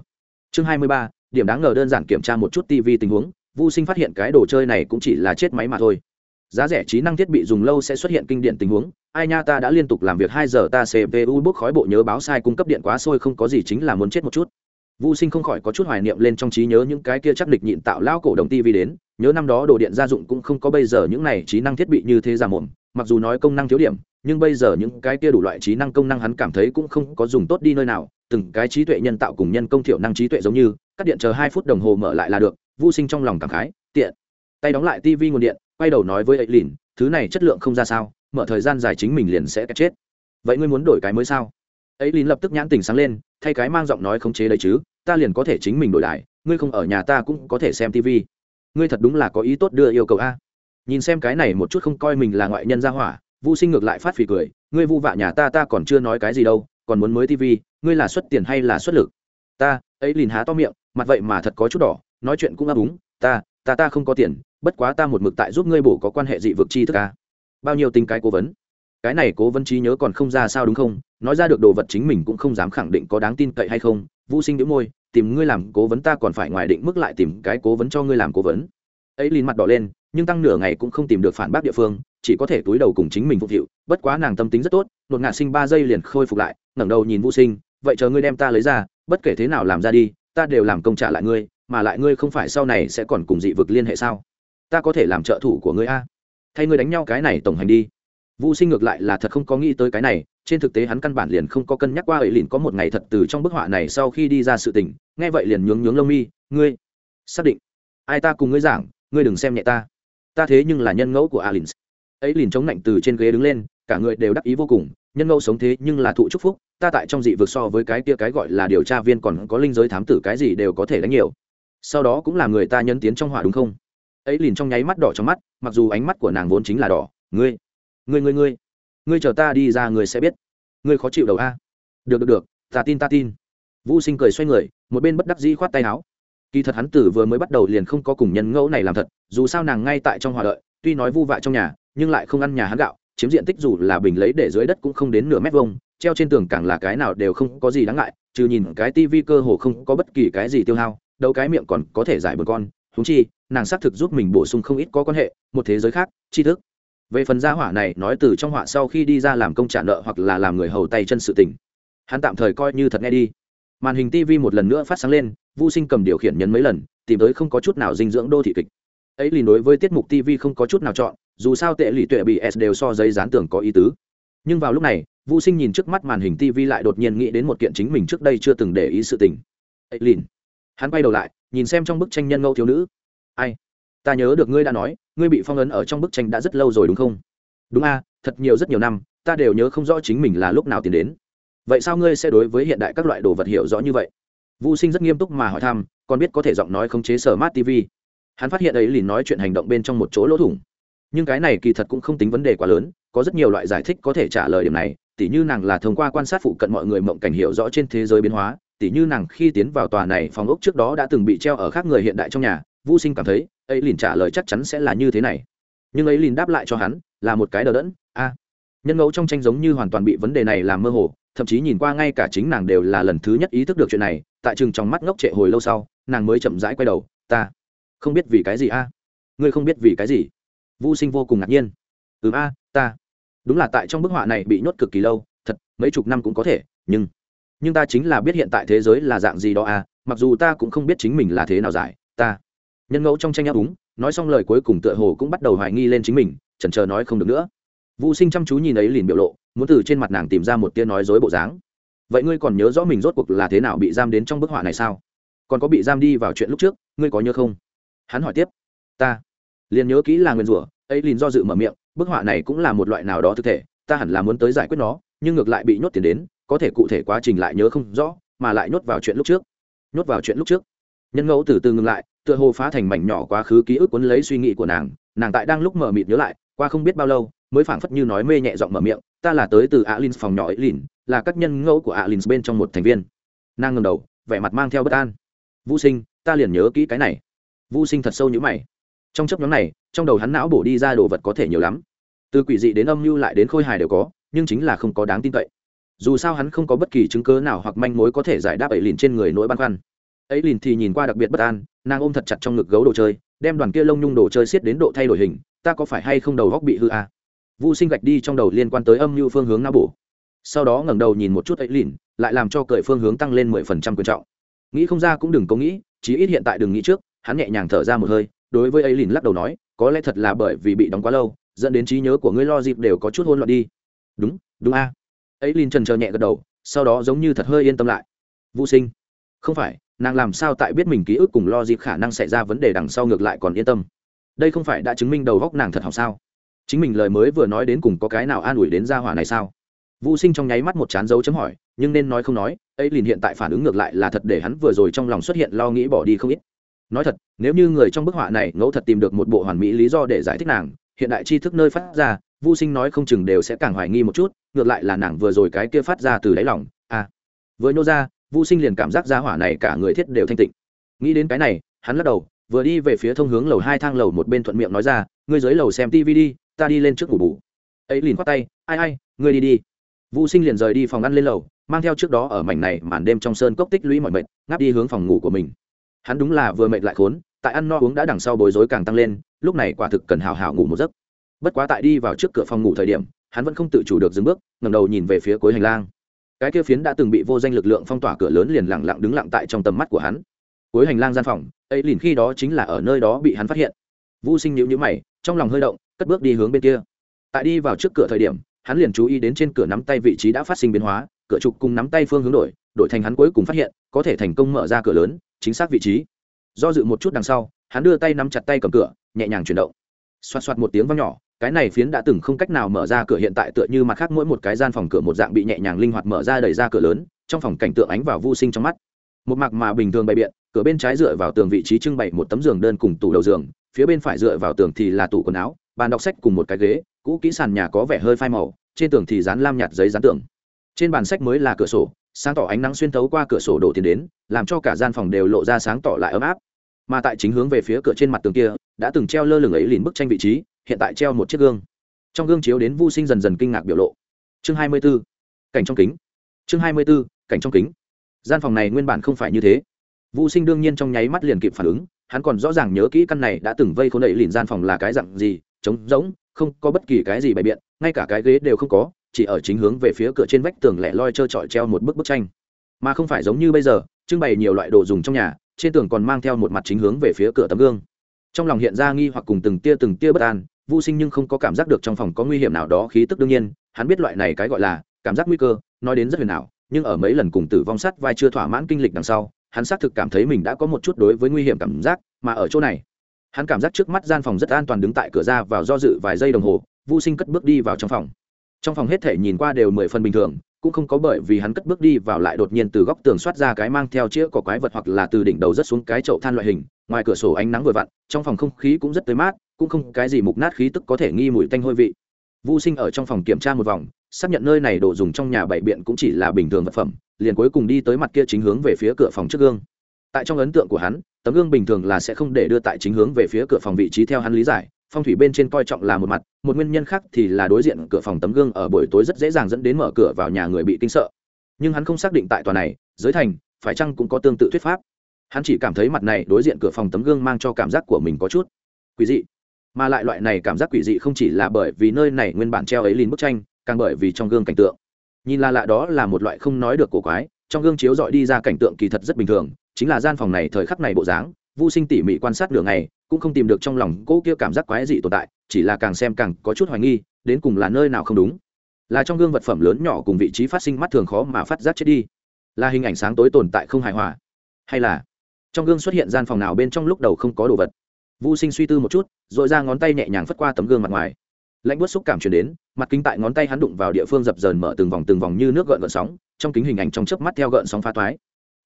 S1: Chương hai mươi ba điểm đáng ngờ đơn giản kiểm tra một chút tv tình huống vô sinh phát hiện cái đồ chơi này cũng chỉ là chết máy mà thôi. Giá rẻ trí năng thiết bị dùng lâu sẽ xuất hiện kinh điện tình huống ai nha ta đã liên tục làm việc hai giờ ta cpu bốc khói bộ nhớ báo sai cung cấp điện quá sôi không có gì chính là muốn chết một chút. Vu Sinh không khỏi có chút hoài niệm lên trong trí nhớ những cái kia chắc địch nhịn tạo lao cổ đồng TV đến, nhớ năm đó đồ điện gia dụng cũng không có bây giờ những này trí năng thiết bị như thế ra mồm, mặc dù nói công năng thiếu điểm, nhưng bây giờ những cái kia đủ loại trí năng công năng hắn cảm thấy cũng không có dùng tốt đi nơi nào, từng cái trí tuệ nhân tạo cùng nhân công thiểu năng trí tuệ giống như, cắt điện chờ hai phút đồng hồ mở lại là được, Vu Sinh trong lòng cảm khái, tiện. Tay đóng lại TV nguồn điện, quay đầu nói với ấy lìn, thứ này chất lượng không ra sao, mở thời gian dài chính mình liền sẽ chết. Vậy ngươi muốn đổi cái mới sao? Ấy lìn lập tức nhãn tỉnh sáng lên, thay cái mang giọng nói không chế đấy chứ, ta liền có thể chính mình đổi lại ngươi không ở nhà ta cũng có thể xem tv ngươi thật đúng là có ý tốt đưa yêu cầu a nhìn xem cái này một chút không coi mình là ngoại nhân ra hỏa, Vu sinh ngược lại phát phì cười, ngươi vu vạ nhà ta ta còn chưa nói cái gì đâu, còn muốn mới tv ngươi là xuất tiền hay là xuất lực? Ta, ấy liền há to miệng, mặt vậy mà thật có chút đỏ, nói chuyện cũng ấp úng, ta ta ta không có tiền, bất quá ta một mực tại giúp ngươi bổ có quan hệ dị vực chi thức a. Bao nhiêu tình cái cố vấn? Cái này cố vấn trí nhớ còn không ra sao đúng không? Nói ra được đồ vật chính mình cũng không dám khẳng định có đáng tin cậy hay không. Vu sinh đĩu môi, tìm ngươi làm cố vấn ta còn phải ngoài định mức lại tìm cái cố vấn cho ngươi làm cố vấn. Ấy liền mặt đỏ lên nhưng tăng nửa ngày cũng không tìm được phản bác địa phương chỉ có thể túi đầu cùng chính mình phục vụ. Bất quá nàng tâm tính rất tốt nột ngạt sinh ba giây liền khôi phục lại ngẩng đầu nhìn Vu sinh vậy chờ ngươi đem ta lấy ra bất kể thế nào làm ra đi ta đều làm công trả lại ngươi mà lại ngươi không phải sau này sẽ còn cùng dị vực liên hệ sao? Ta có thể làm trợ thủ của ngươi a. Thay ngươi đánh nhau cái này tổng hành đi. Vu Sinh ngược lại là thật không có nghĩ tới cái này, trên thực tế hắn căn bản liền không có cân nhắc qua ấy liền có một ngày thật từ trong bức họa này sau khi đi ra sự tình, nghe vậy liền nhướng nhướng lông mi, ngươi xác định, ai ta cùng ngươi giảng, ngươi đừng xem nhẹ ta. Ta thế nhưng là nhân ngẫu của Alins. Ấy liền chống lạnh từ trên ghế đứng lên, cả người đều đắc ý vô cùng, nhân ngẫu sống thế nhưng là thụ chúc phúc, ta tại trong dị vực so với cái kia cái gọi là điều tra viên còn có linh giới thám tử cái gì đều có thể đánh nhiều. Sau đó cũng là người ta nhân tiến trong hỏa đúng không? Ấy liền trong nháy mắt đỏ trong mắt, mặc dù ánh mắt của nàng vốn chính là đỏ, ngươi ngươi ngươi ngươi ngươi chờ ta đi ra người sẽ biết ngươi khó chịu đầu a được được được ta tin ta tin vũ sinh cười xoay người một bên bất đắc dĩ khoát tay áo kỳ thật hắn tử vừa mới bắt đầu liền không có cùng nhân ngẫu này làm thật, dù sao nàng ngay tại trong hòa đợi tuy nói vu vạ trong nhà, nhưng lại không ăn nhà hắn gạo, chiếm diện tích dù là bình lấy để dưới đất cũng không đến nửa mét vuông, treo trên tường càng là cái nào đều không có gì đáng ngại, trừ nhìn cái tivi cơ hồ không có bất kỳ cái gì tiêu hao, đâu cái miệng còn có thể giải bờ con. Thú chi, nàng xác thực giúp mình bổ sung không ít có quan hệ, một thế giới khác, tri thức. Về phần gia hỏa này, nói từ trong họa sau khi đi ra làm công trả nợ hoặc là làm người hầu tay chân sự tình, hắn tạm thời coi như thật nghe đi màn hình tv một lần nữa phát sáng lên vô sinh cầm điều khiển nhấn mấy lần tìm tới không có chút nào dinh dưỡng đô thị kịch. Ấy lì đối với tiết mục tv không có chút nào chọn dù sao tệ lì tuệ bị s đều so giấy dán tưởng có ý tứ. Nhưng vào lúc này vô sinh nhìn trước mắt màn hình tv lại đột nhiên nghĩ đến một kiện chính mình trước đây chưa từng để ý sự tình. Ấy lìn, hắn quay đầu lại nhìn xem trong bức tranh nhân ngẫu thiếu nữ. Ai? Ta nhớ được ngươi đã nói ngươi bị phong ấn ở trong bức tranh đã rất lâu rồi đúng không? Đúng a thật nhiều rất nhiều năm ta đều nhớ không rõ chính mình là lúc nào tiến đến vậy sao ngươi sẽ đối với hiện đại các loại đồ vật hiểu rõ như vậy? Vũ sinh rất nghiêm túc mà hỏi thăm, còn biết có thể giọng nói khống chế sở mát tv hắn phát hiện ấy liền nói chuyện hành động bên trong một chỗ lỗ thủng. Nhưng cái này kỳ thật cũng không tính vấn đề quá lớn, có rất nhiều loại giải thích có thể trả lời điểm này, tỉ như nàng là thông qua quan sát phụ cận mọi người mộng cảnh hiểu rõ trên thế giới biến hóa, tỉ như nàng khi tiến vào tòa này phòng ốc trước đó đã từng bị treo ở khác người hiện đại trong nhà vũ sinh cảm thấy, ấy liền trả lời chắc chắn sẽ là như thế này. Nhưng ấy liền đáp lại cho hắn, là một cái đờ đẫn, a. Nhân ngẫu trong tranh giống như hoàn toàn bị vấn đề này làm mơ hồ thậm chí nhìn qua ngay cả chính nàng đều là lần thứ nhất ý thức được chuyện này, tại chừng trong mắt ngốc trệ hồi lâu sau, nàng mới chậm rãi quay đầu, ta không biết vì cái gì a? Ngươi không biết vì cái gì? Vu sinh vô cùng ngạc nhiên. Ừ a, ta. Đúng là tại trong bức họa này bị nhốt cực kỳ lâu, thật, mấy chục năm cũng có thể, nhưng nhưng ta chính là biết hiện tại thế giới là dạng gì đó a, mặc dù ta cũng không biết chính mình là thế nào giải, ta. Nhân ngẫu trong tranh áp úng, nói xong lời cuối cùng tựa hồ cũng bắt đầu hoài nghi lên chính mình, chần chờ nói không được nữa vũ sinh chăm chú nhìn ấy liền biểu lộ, muốn từ trên mặt nàng tìm ra một tia nói dối bộ dáng. Vậy ngươi còn nhớ rõ mình rốt cuộc là thế nào bị giam đến trong bức họa này sao? Còn có bị giam đi vào chuyện lúc trước, ngươi có nhớ không? Hắn hỏi tiếp. Ta. Liền nhớ kỹ là nguyên rủa, ấy liền do dự mở miệng, bức họa này cũng là một loại nào đó thực thể, ta hẳn là muốn tới giải quyết nó, nhưng ngược lại bị nhốt tiền đến, có thể cụ thể quá trình lại nhớ không rõ, mà lại nhốt vào chuyện lúc trước. Nhốt vào chuyện lúc trước. Nhân ngẫu từ từ ngừng lại, tựa hồ phá thành mảnh nhỏ quá khứ ký ức cuốn lấy suy nghĩ của nàng nàng tại đang lúc mở mịt nhớ lại, qua không biết bao lâu mới phảng phất như nói mê nhẹ giọng mở miệng, ta là tới từ alin phòng nhỏ ấy lìn, là các nhân ngẫu của alin bên trong một thành viên. Nàng ngầm đầu, vẻ mặt mang theo bất an. Vũ sinh, ta liền nhớ kỹ cái này. Vũ sinh thật sâu như mày. Trong chấp nhóm này, trong đầu hắn não bổ đi ra đồ vật có thể nhiều lắm. Từ quỷ dị đến âm mưu lại đến khôi hài đều có, nhưng chính là không có đáng tin cậy. Dù sao hắn không có bất kỳ chứng cớ nào hoặc manh mối có thể giải đáp ấy lìn trên người nỗi băn khoăn. Ấy lìn thì nhìn qua đặc biệt bất an, nàng ôm thật chặt trong ngực gấu đồ chơi, đem đoàn kia lông nhung đồ chơi xiết đến độ thay đổi hình, ta có phải hay không đầu góc bị hư à? Vu sinh gạch đi trong đầu liên quan tới âm mưu phương hướng não bổ. Sau đó ngẩng đầu nhìn một chút ấy lìn lại làm cho cởi phương hướng tăng lên mười phần trăm quan trọng. Nghĩ không ra cũng đừng có nghĩ, chí ít hiện tại đừng nghĩ trước, hắn nhẹ nhàng thở ra một hơi, đối với ấy lìn lắc đầu nói, có lẽ thật là bởi vì bị đóng quá lâu, dẫn đến trí nhớ của ngươi lo dịp đều có chút hôn loạn đi. Đúng đúng a. Ấy lìn trần chờ nhẹ gật đầu, sau đó giống như thật hơi yên tâm lại. Vũ sinh, không phải, nàng làm sao tại biết mình ký ức cùng lo dịp khả năng xảy ra vấn đề đằng sau ngược lại còn yên tâm. Đây không phải đã chứng minh đầu góc nàng thật học sao? Chính mình lời mới vừa nói đến cùng có cái nào an ủi đến gia hỏa này sao vũ sinh trong nháy mắt một chán dấu chấm hỏi nhưng nên nói không nói ấy liền hiện tại phản ứng ngược lại là thật để hắn vừa rồi trong lòng xuất hiện lo nghĩ bỏ đi không ít nói thật nếu như người trong bức họa này ngẫu thật tìm được một bộ hoàn mỹ lý do để giải thích nàng hiện đại tri thức nơi phát ra Vu Sinh nói không chừng đều sẽ càng hoài nghi một chút, ngược lại là nàng vừa rồi cái kia phát ra từ đáy lòng, à. Vừa nhô ra, Vu Sinh liền cảm giác ra hỏa này cả người thiết đều thanh tịnh. Nghĩ đến cái này, hắn lắc đầu, vừa đi về phía thông hướng lầu hai thang lầu một bên thuận miệng nói ra, ngươi dưới lầu xem TV đi, ta đi lên trước ngủ bù. Ấy liền quát tay, ai ai, ngươi đi đi. vũ Sinh liền rời đi phòng ăn lên lầu, mang theo trước đó ở mảnh này màn đêm trong sơn cốc tích lũy mọi mệt, ngáp đi hướng phòng ngủ của mình. Hắn đúng là vừa mệt lại khốn, tại ăn no uống đã đằng sau bối rối càng tăng lên, lúc này quả thực cần hào hào ngủ một giấc bất quá tại đi vào trước cửa phòng ngủ thời điểm hắn vẫn không tự chủ được dừng bước ngầm đầu nhìn về phía cuối hành lang cái kia phiến đã từng bị vô danh lực lượng phong tỏa cửa lớn liền lặng lặng đứng lặng tại trong tầm mắt của hắn cuối hành lang gian phòng ấy liền khi đó chính là ở nơi đó bị hắn phát hiện vũ sinh nhíu nhíu mày trong lòng hơi động cất bước đi hướng bên kia. Tại đi vào trước cửa thời điểm, hắn liền chú ý đến trên cửa nắm tay vị trí đã phát sinh biến hóa, cửa trục cùng nắm tay phương hướng đổi đổi thành hắn cuối cùng phát hiện, có thể thành công mở ra cửa lớn, chính xác vị trí. Do dự một chút đằng sau, hắn đưa tay nắm chặt tay cầm cửa, nhẹ nhàng chuyển động. Xoạt xoạt một tiếng vang nhỏ, cái này phiến đã từng không cách nào mở ra cửa hiện tại tựa như mặt khác mỗi một cái gian phòng cửa một dạng bị nhẹ nhàng linh hoạt mở ra đẩy ra cửa lớn, trong phòng cảnh tượng ánh vào vô sinh trong mắt. Một mặc mà bình thường bày biện, cửa bên trái dựa vào tường vị trí trưng bày một tấm giường đơn cùng tủ đầu giường, phía bên phải dựa vào tường thì là tủ quần áo bàn đọc sách cùng một cái ghế, cũ kỹ sàn nhà có vẻ hơi phai màu, trên tường thì dán lam nhạt giấy dán tường trên bàn sách mới là cửa sổ, sáng tỏ ánh nắng xuyên thấu qua cửa sổ đổ tiền đến, làm cho cả gian phòng đều lộ ra sáng tỏ lại ấm áp. Mà tại chính hướng về phía cửa trên mặt tường kia, đã từng treo lơ lửng ấy lìn bức tranh vị trí, hiện tại treo một chiếc gương. Trong gương chiếu đến vu sinh dần dần kinh ngạc biểu lộ. Chương hai mươi b ố cảnh trong kính. Chương hai mươi b ố cảnh trong kính. Gian phòng này nguyên bản không phải như thế. Vu sinh đương nhiên trong nháy mắt liền kịp phản ứng, hắn còn rõ ràng nhớ kỹ căn này đã từng vây khốn đậy lìn gian phòng là cái dạng gì trống rỗng, không có bất kỳ cái gì bày biện, ngay cả cái ghế đều không có, chỉ ở chính hướng về phía cửa trên vách tường lẻ loi trơ trọi treo một bức bức tranh. Mà không phải giống như bây giờ, trưng bày nhiều loại đồ dùng trong nhà, trên tường còn mang theo một mặt chính hướng về phía cửa tấm gương. Trong lòng hiện ra nghi hoặc cùng từng tia từng tia bất an vô sinh nhưng không có cảm giác được trong phòng có nguy hiểm nào đó khí tức đương nhiên, hắn biết loại này cái gọi là cảm giác nguy cơ, nói đến rất huyền ảo, nhưng ở mấy lần cùng tử vong sắt vai chưa thỏa mãn kinh lịch đằng sau, hắn xác thực cảm thấy mình đã có một chút đối với nguy hiểm cảm giác, mà ở chỗ này hắn cảm giác trước mắt gian phòng rất an toàn đứng tại cửa ra vào do dự vài giây đồng hồ vô sinh cất bước đi vào trong phòng. Trong phòng hết thể nhìn qua đều mười phần bình thường, cũng không có bởi vì hắn cất bước đi vào lại đột nhiên từ góc tường soát ra cái mang theo chĩa có quái vật hoặc là từ đỉnh đầu rất xuống cái chậu than loại hình, ngoài cửa sổ ánh nắng vừa vặn, trong phòng không khí cũng rất tươi mát, cũng không cái gì mục nát khí tức có thể nghi mùi tanh hôi vị. Vu sinh ở trong phòng kiểm tra một vòng, xác nhận nơi này đồ dùng trong nhà bảy biện cũng chỉ là bình thường vật phẩm, liền cuối cùng đi tới mặt kia chính hướng về phía cửa phòng trước gương. Tại trong ấn tượng của hắn tấm gương bình thường là sẽ không để đưa tại chính hướng về phía cửa phòng vị trí theo hắn lý giải, phong thủy bên trên coi trọng là một mặt, một nguyên nhân khác thì là đối diện cửa phòng tấm gương ở buổi tối rất dễ dàng dẫn đến mở cửa vào nhà người bị kinh sợ. Nhưng hắn không xác định tại tòa này, giới thành, phải chăng cũng có tương tự thuyết pháp. Hắn chỉ cảm thấy mặt này đối diện cửa phòng tấm gương mang cho cảm giác của mình có chút quý dị. Mà lại loại này cảm giác quỷ dị không chỉ là bởi vì nơi này nguyên bản treo ấy lên bức tranh, càng bởi vì trong gương cảnh tượng. Nhìn là lạ đó là một loại không nói được cổ quái trong gương chiếu dọi đi ra cảnh tượng kỳ thật rất bình thường chính là gian phòng này thời khắc này bộ dáng vô sinh tỉ mỉ quan sát đường này cũng không tìm được trong lòng cô kia cảm giác quái dị tồn tại chỉ là càng xem càng có chút hoài nghi đến cùng là nơi nào không đúng. Là trong gương vật phẩm lớn nhỏ cùng vị trí phát sinh mắt thường khó mà phát giác chết đi. Là hình ảnh sáng tối tồn tại không hài hòa. Hay là trong gương xuất hiện gian phòng nào bên trong lúc đầu không có đồ vật? Vu Sinh suy tư một chút, rồi ra ngón tay nhẹ nhàng phất qua tấm gương mặt ngoài. Lạnh bút xúc cảm truyền đến, mặt kính tại ngón tay hắn đụng vào địa phương dập dờn mở từng vòng từng vòng như nước gợn gợn sóng, trong kính hình ảnh trong chớp mắt theo gợn sóng pha toái.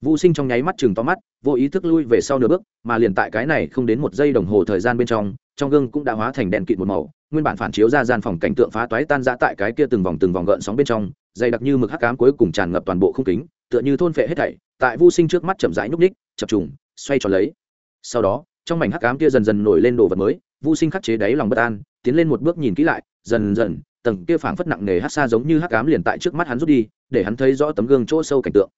S1: Vu Sinh trong nháy mắt chừng to mắt, vô ý thức lui về sau nửa bước, mà liền tại cái này không đến một giây đồng hồ thời gian bên trong, trong gương cũng đã hóa thành đèn kịt một màu, nguyên bản phản chiếu ra gian phòng cảnh tượng phá toái tan ra tại cái kia từng vòng từng vòng gợn sóng bên trong, dày đặc như mực hắc ám cuối cùng tràn ngập toàn bộ không kính, tựa như thôn phệ hết thảy, tại Vu Sinh trước mắt chậm rãi nhúc ních chập trùng, xoay tròn lấy. Sau đó, trong mảnh hắc ám kia dần dần nổi lên đồ vật mới vô sinh khắc chế đáy lòng bất an tiến lên một bước nhìn kỹ lại dần dần tầng kia phảng phất nặng nề hát xa giống như hắc ám liền tại trước mắt hắn rút đi để hắn thấy rõ tấm gương chỗ sâu cảnh tượng.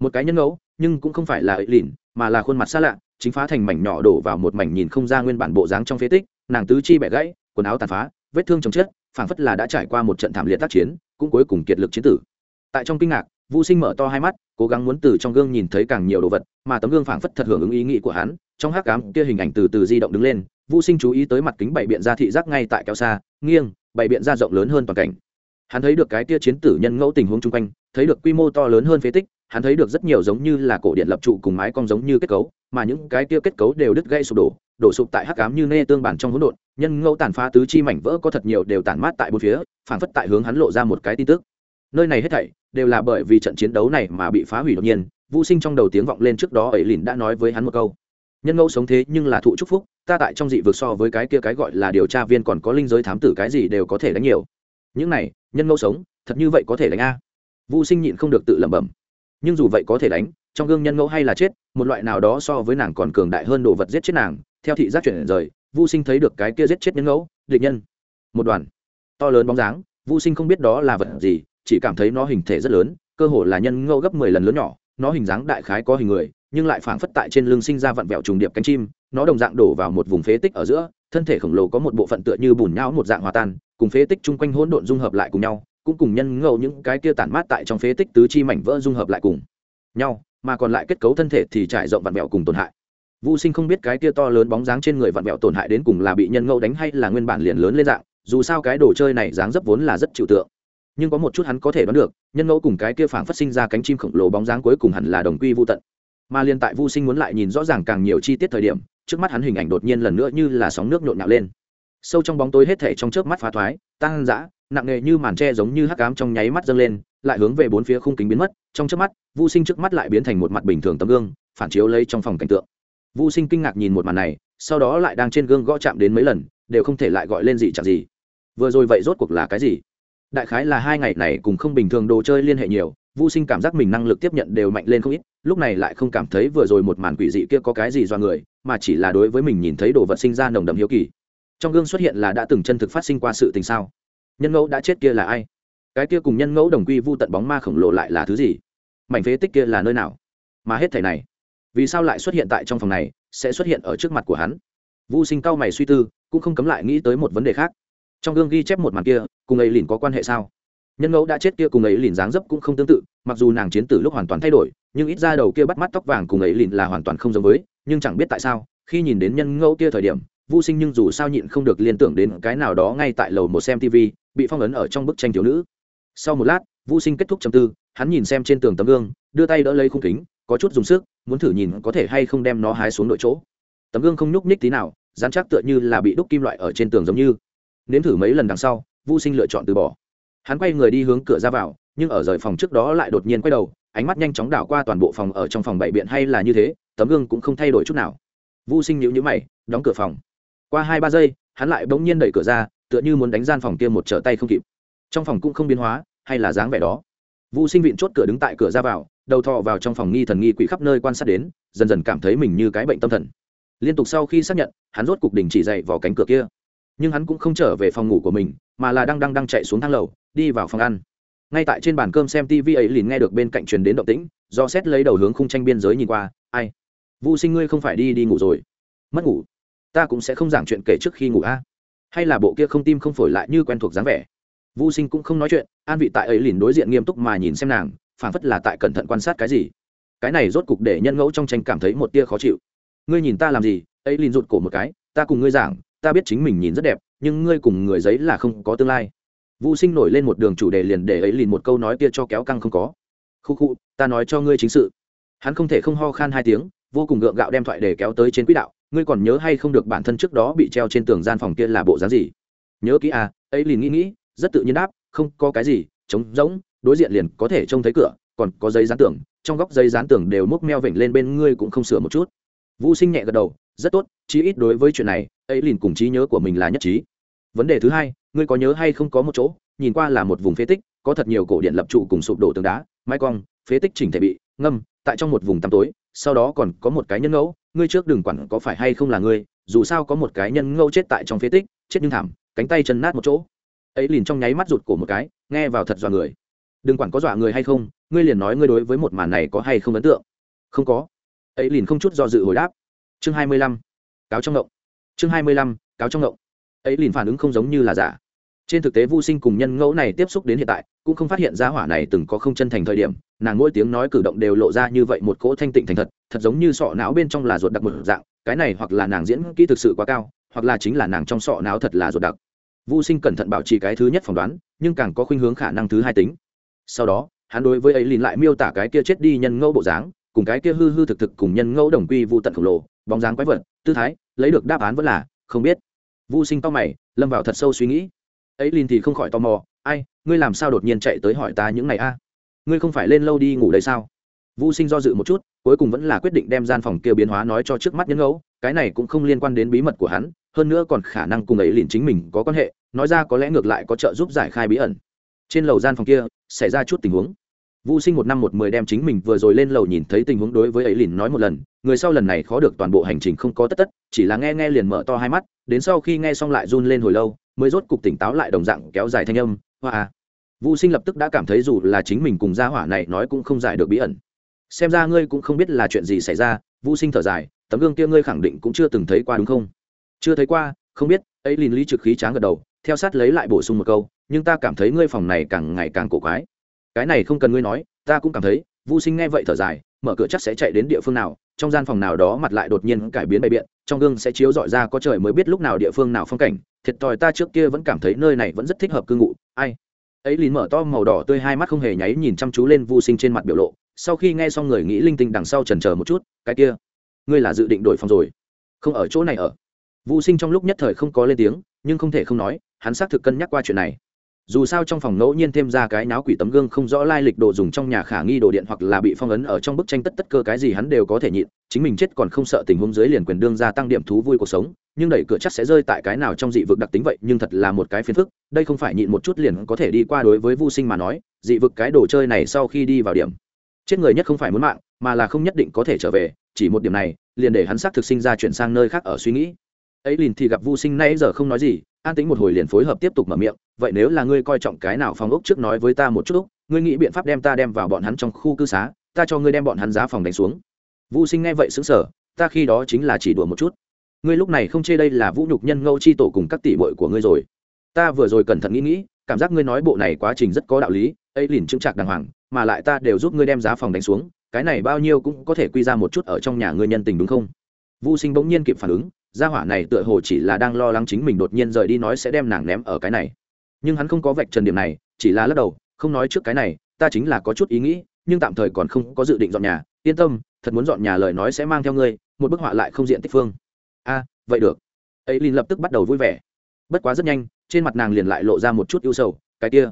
S1: Một cái nhân ngẫu nhưng cũng không phải là ấy lìn mà là khuôn mặt xa lạ chính phá thành mảnh nhỏ đổ vào một mảnh nhìn không ra nguyên bản bộ dáng trong phế tích nàng tứ chi bẻ gãy quần áo tàn phá vết thương chồng chết phảng phất là đã trải qua một trận thảm liệt tác chiến cũng cuối cùng kiệt lực chiến tử. Tại trong kinh ngạc vũ Sinh mở to hai mắt, cố gắng muốn từ trong gương nhìn thấy càng nhiều đồ vật, mà tấm gương phảng phất thật hưởng ứng ý nghĩ của hắn, trong hắc ám kia hình ảnh từ từ di động đứng lên, Vu Sinh chú ý tới mặt kính bảy biện ra thị giác ngay tại kéo xa, nghiêng, bảy biện ra rộng lớn hơn toàn cảnh. Hắn thấy được cái tia chiến tử nhân ngẫu tình huống chung quanh, thấy được quy mô to lớn hơn phế tích, hắn thấy được rất nhiều giống như là cổ điện lập trụ cùng mái cong giống như kết cấu, mà những cái tia kết cấu đều đứt gãy sụp đổ, đổ sụp tại hắc ám như nê tương bản trong hỗn độn, nhân ngẫu tàn phá tứ chi mảnh vỡ có thật nhiều đều tàn mát tại bốn phía, phản phất tại hướng hắn lộ ra một cái tin tức. Nơi này hết thảy đều là bởi vì trận chiến đấu này mà bị phá hủy đột nhiên vũ sinh trong đầu tiếng vọng lên trước đó ấy lìn đã nói với hắn một câu nhân ngẫu sống thế nhưng là thụ chúc phúc, ta tại trong dị vực so với cái kia cái gọi là điều tra viên còn có linh giới thám tử cái gì đều có thể đánh nhiều. Những này, nhân ngẫu sống, thật như vậy có thể đánh a. Vũ sinh nhịn không được tự lẩm bẩm. Nhưng dù vậy có thể đánh, trong gương nhân ngẫu hay là chết, một loại nào đó so với nàng còn cường đại hơn đồ vật giết chết nàng, theo thị giác chuyển rời vũ sinh thấy được cái kia giết chết nhân ngẫu, địch nhân. Một đoàn. To lớn bóng dáng vũ sinh không biết đó là vật gì, chỉ cảm thấy nó hình thể rất lớn, cơ hồ là nhân ngẫu gấp mười lần lớn nhỏ, nó hình dáng đại khái có hình người nhưng lại phảng phất tại trên lưng sinh ra vặn vẹo trùng điệp cánh chim nó đồng dạng đổ vào một vùng phế tích ở giữa thân thể khổng lồ có một bộ phận tựa như bùn nhão một dạng hòa tan cùng phế tích chung quanh hỗn độn dung hợp lại cùng nhau cũng cùng nhân ngẫu những cái kia tản mát tại trong phế tích tứ chi mảnh vỡ dung hợp lại cùng nhau mà còn lại kết cấu thân thể thì trải rộng vặn vẹo cùng tổn hại. Vu Sinh không biết cái kia to lớn bóng dáng trên người vặn vẹo tổn hại đến cùng là bị nhân ngẫu đánh hay là nguyên bản liền lớn lên dạng, dù sao cái đồ chơi này dáng dấp vốn là rất chịu tượng. Nhưng có một chút hắn có thể đoán được nhân ngẫu cùng cái kia phảng phát sinh ra cánh chim khổng lồ bóng dáng cuối cùng hẳn là đồng quy vô tận mà liên tại Vu sinh muốn lại nhìn rõ ràng càng nhiều chi tiết thời điểm, trước mắt hắn hình ảnh đột nhiên lần nữa như là sóng nước nhộn nhạo lên. Sâu trong bóng tối hết thể trong chớp mắt phá thoái tăng dã nặng nề như màn tre giống như hắc ám trong nháy mắt dâng lên, lại hướng về bốn phía khung kính biến mất, trong chớp mắt, Vu sinh trước mắt lại biến thành một mặt bình thường tấm gương, phản chiếu lấy trong phòng cảnh tượng. Vu sinh kinh ngạc nhìn một màn này, sau đó lại đang trên gương gõ chạm đến mấy lần, đều không thể lại gọi lên gì chẳng gì. Vừa rồi vậy rốt cuộc là cái gì? Đại khái là hai ngày này cùng không bình thường đồ chơi liên hệ nhiều vô sinh cảm giác mình năng lực tiếp nhận đều mạnh lên không ít, lúc này lại không cảm thấy vừa rồi một màn quỷ dị kia có cái gì do người, mà chỉ là đối với mình nhìn thấy đồ vật sinh ra nồng đậm hiếu kỳ. Trong gương xuất hiện là đã từng chân thực phát sinh qua sự tình sao? Nhân ngẫu đã chết kia là ai? Cái kia cùng nhân ngẫu đồng quy vu tận bóng ma khổng lồ lại là thứ gì? Mảnh phế tích kia là nơi nào? Mà hết thảy này, vì sao lại xuất hiện tại trong phòng này, sẽ xuất hiện ở trước mặt của hắn? Vô sinh cao mày suy tư, cũng không cấm lại nghĩ tới một vấn đề khác. Trong gương ghi chép một màn kia, cùng ấy liền có quan hệ sao? Nhân ngẫu đã chết kia cùng ấy liền dáng dấp cũng không tương tự, mặc dù nàng chiến tử lúc hoàn toàn thay đổi, nhưng ít ra đầu kia bắt mắt tóc vàng cùng ấy liền là hoàn toàn không giống với, nhưng chẳng biết tại sao, khi nhìn đến nhân ngẫu kia thời điểm vô sinh nhưng dù sao nhịn không được liên tưởng đến cái nào đó ngay tại lầu một xem tv bị phong ấn ở trong bức tranh thiếu nữ. Sau một lát vô sinh kết thúc chầm tư, hắn nhìn xem trên tường tấm gương, đưa tay đỡ lấy khung kính, có chút dùng sức, muốn thử nhìn có thể hay không đem nó hái xuống đội chỗ. Tấm gương không nhúc nhích tí nào, dán chắc tựa như là bị đúc kim loại ở trên tường giống như. Nếm thử mấy lần đằng sau, Vu sinh lựa chọn từ bỏ hắn quay người đi hướng cửa ra vào, nhưng ở rời phòng trước đó lại đột nhiên quay đầu, ánh mắt nhanh chóng đảo qua toàn bộ phòng ở trong phòng bảy biện hay là như thế, tấm gương cũng không thay đổi chút nào. Vu sinh nhíu nhíu mày, đóng cửa phòng. Qua hai ba giây, hắn lại bỗng nhiên đẩy cửa ra, tựa như muốn đánh gian phòng kia một trở tay không kịp. Trong phòng cũng không biến hóa, hay là dáng vẻ đó. Vu sinh vịn chốt cửa đứng tại cửa ra vào, đầu thọ vào trong phòng nghi thần nghi quỷ khắp nơi quan sát đến, dần dần cảm thấy mình như cái bệnh tâm thần. Liên tục sau khi xác nhận, hắn rốt cục đình chỉ dậy vào cánh cửa kia nhưng hắn cũng không trở về phòng ngủ của mình, mà là đang đang đang chạy xuống thang lầu, đi vào phòng ăn. Ngay tại trên bàn cơm xem tv ấy liền nghe được bên cạnh truyền đến động tĩnh, do xét lấy đầu hướng khung tranh biên giới nhìn qua, ai? Vu sinh ngươi không phải đi đi ngủ rồi? Mất ngủ? Ta cũng sẽ không giảng chuyện kể trước khi ngủ a. Hay là bộ kia không tim không phổi lại như quen thuộc dáng vẻ? Vu sinh cũng không nói chuyện, an vị tại ấy liền đối diện nghiêm túc mà nhìn xem nàng phản phất là tại cẩn thận quan sát cái gì. Cái này rốt cục để nhân ngẫu trong tranh cảm thấy một tia khó chịu. Ngươi nhìn ta làm gì? Ấy liền rụt cổ một cái, ta cùng ngươi giảng ta biết chính mình nhìn rất đẹp nhưng ngươi cùng người giấy là không có tương lai Vu Sinh nổi lên một đường chủ đề liền để ấy liền một câu nói kia cho kéo căng không có. Khu khu, ta nói cho ngươi chính sự. Hắn không thể không ho khan hai tiếng, vô cùng gượng gạo đem thoại để kéo tới trên quỹ đạo, ngươi còn nhớ hay không được bản thân trước đó bị treo trên tường gian phòng kia là bộ dáng gì? Nhớ kỹ à, ấy liền nghĩ nghĩ, rất tự nhiên đáp, không có cái gì, trống rỗng, đối diện liền có thể trông thấy cửa, còn có giấy dán tường, trong góc giấy dán tường đều múc meo vểnh lên bên ngươi cũng không sửa một chút. Vu Sinh nhẹ gật đầu, rất tốt, chí ít đối với chuyện này, ấy liền cùng trí nhớ của mình là nhất trí. Vấn đề thứ hai ngươi có nhớ hay không có một chỗ nhìn qua là một vùng phế tích có thật nhiều cổ điện lập trụ cùng sụp đổ tường đá mai cong phế tích chỉnh thể bị ngâm tại trong một vùng tăm tối sau đó còn có một cái nhân ngẫu ngươi trước đừng quản có phải hay không là ngươi dù sao có một cái nhân ngẫu chết tại trong phế tích chết nhưng thảm cánh tay chân nát một chỗ. Ấy liền trong nháy mắt rụt cổ một cái nghe vào thật dọa người. Đừng quản có dọa người hay không ngươi liền nói ngươi đối với một màn này có hay không ấn tượng? Không có. Ấy liền không chút do dự hồi đáp chương hai mươi lăm, cáo trong ngộng. Chương hai mươi lăm, cáo trong ngộng. Ấy liền phản ứng không giống như là giả. Trên thực tế vô sinh cùng nhân ngẫu này tiếp xúc đến hiện tại, cũng không phát hiện ra hỏa này từng có không chân thành thời điểm, nàng mỗi tiếng nói cử động đều lộ ra như vậy một cỗ thanh tịnh thành thật thật giống như sọ não bên trong là ruột đặc một dạng, cái này hoặc là nàng diễn kỹ thực sự quá cao, hoặc là chính là nàng trong sọ não thật là ruột đặc. Vô sinh cẩn thận bảo trì cái thứ nhất phỏng đoán, nhưng càng có khuynh hướng khả năng thứ hai tính. Sau đó, hắn đối với ấy liền lại miêu tả cái kia chết đi nhân ngẫu bộ dáng, cùng cái kia hư hư thực thực cùng nhân ngẫu đồng quy vô tận khổng lồ bóng dáng quái vật, tư thái, lấy được đáp án vẫn là không biết. Vô sinh to mày, lâm vào thật sâu suy nghĩ. Ấy liền thì không khỏi tò mò, ai, ngươi làm sao đột nhiên chạy tới hỏi ta những ngày a? Ngươi không phải lên lâu đi ngủ đây sao? Vô sinh do dự một chút, cuối cùng vẫn là quyết định đem gian phòng kia biến hóa nói cho trước mắt nhân ngẫu, cái này cũng không liên quan đến bí mật của hắn, hơn nữa còn khả năng cùng ấy liền chính mình có quan hệ, nói ra có lẽ ngược lại có trợ giúp giải khai bí ẩn. Trên lầu gian phòng kia, xảy ra chút tình huống. Vu Sinh một năm một mười đem chính mình vừa rồi lên lầu nhìn thấy tình huống đối với ấy Lìn nói một lần, người sau lần này khó được toàn bộ hành trình không có tất tất, chỉ là nghe nghe liền mở to hai mắt, đến sau khi nghe xong lại run lên hồi lâu, mới rốt cục tỉnh táo lại đồng dạng kéo dài thanh âm, hoa à. Vu Sinh lập tức đã cảm thấy dù là chính mình cùng gia hỏa này nói cũng không giải được bí ẩn. Xem ra ngươi cũng không biết là chuyện gì xảy ra, Vu Sinh thở dài, tấm gương kia ngươi khẳng định cũng chưa từng thấy qua đúng không? Chưa thấy qua, không biết, ấy Lìn lý trực khí tráng gật đầu, theo sát lấy lại bổ sung một câu, nhưng ta cảm thấy ngươi phòng này càng ngày càng cổ quái cái này không cần ngươi nói, ta cũng cảm thấy vô sinh nghe vậy thở dài, mở cửa chắc sẽ chạy đến địa phương nào, trong gian phòng nào đó mặt lại đột nhiên cải biến bày biện, trong gương sẽ chiếu dọi ra có trời mới biết lúc nào địa phương nào phong cảnh, thiệt thòi ta trước kia vẫn cảm thấy nơi này vẫn rất thích hợp cư ngụ, ai? Ấy lín mở to màu đỏ tươi hai mắt không hề nháy nhìn chăm chú lên vô sinh trên mặt biểu lộ, sau khi nghe xong người nghĩ linh tinh đằng sau trần chờ một chút, cái kia, ngươi là dự định đổi phòng rồi, không ở chỗ này ở. Vô sinh trong lúc nhất thời không có lên tiếng, nhưng không thể không nói, hắn xác thực cân nhắc qua chuyện này dù sao trong phòng ngẫu nhiên thêm ra cái náo quỷ tấm gương không rõ lai lịch đồ dùng trong nhà khả nghi đồ điện hoặc là bị phong ấn ở trong bức tranh tất tất cơ cái gì hắn đều có thể nhịn, chính mình chết còn không sợ tình huống dưới liền quyền đương ra tăng điểm thú vui cuộc sống, nhưng đẩy cửa chắc sẽ rơi tại cái nào trong dị vực đặc tính vậy, nhưng thật là một cái phiền phức, đây không phải nhịn một chút liền có thể đi qua đối với vô sinh mà nói, dị vực cái đồ chơi này sau khi đi vào điểm, chết người nhất không phải muốn mạng, mà là không nhất định có thể trở về, chỉ một điểm này, liền để hắn xác thực sinh ra chuyển sang nơi khác ở suy nghĩ. Ấy liền thì gặp vô sinh nay giờ không nói gì, an tính một hồi liền phối hợp tiếp tục mở miệng vậy nếu là ngươi coi trọng cái nào phòng ốc trước nói với ta một chút úc, ngươi nghĩ biện pháp đem ta đem vào bọn hắn trong khu cư xá, ta cho ngươi đem bọn hắn giá phòng đánh xuống. Vũ sinh nghe vậy xứng sở ta khi đó chính là chỉ đùa một chút. Ngươi lúc này không chê đây là vũ nhục nhân ngâu chi tổ cùng các tỷ bội của ngươi rồi. Ta vừa rồi cẩn thận nghĩ nghĩ, cảm giác ngươi nói bộ này quá trình rất có đạo lý, ấy liền chững chạc đàng hoàng, mà lại ta đều giúp ngươi đem giá phòng đánh xuống, cái này bao nhiêu cũng có thể quy ra một chút ở trong nhà ngươi nhân tình đúng không? Vũ sinh bỗng nhiên kịp phản ứng, gia hỏa này tựa hồ chỉ là đang lo lắng chính mình đột nhiên rời đi nói sẽ đem nàng ném ở cái này nhưng hắn không có vạch trần điểm này, chỉ là lắc đầu, không nói trước cái này, ta chính là có chút ý nghĩ, nhưng tạm thời còn không có dự định dọn nhà. Yên tâm, thật muốn dọn nhà lời nói sẽ mang theo ngươi, một bức họa lại không diện tích phương. A, vậy được. Ấy liền lập tức bắt đầu vui vẻ. Bất quá rất nhanh, trên mặt nàng liền lại lộ ra một chút ưu sầu, cái kia.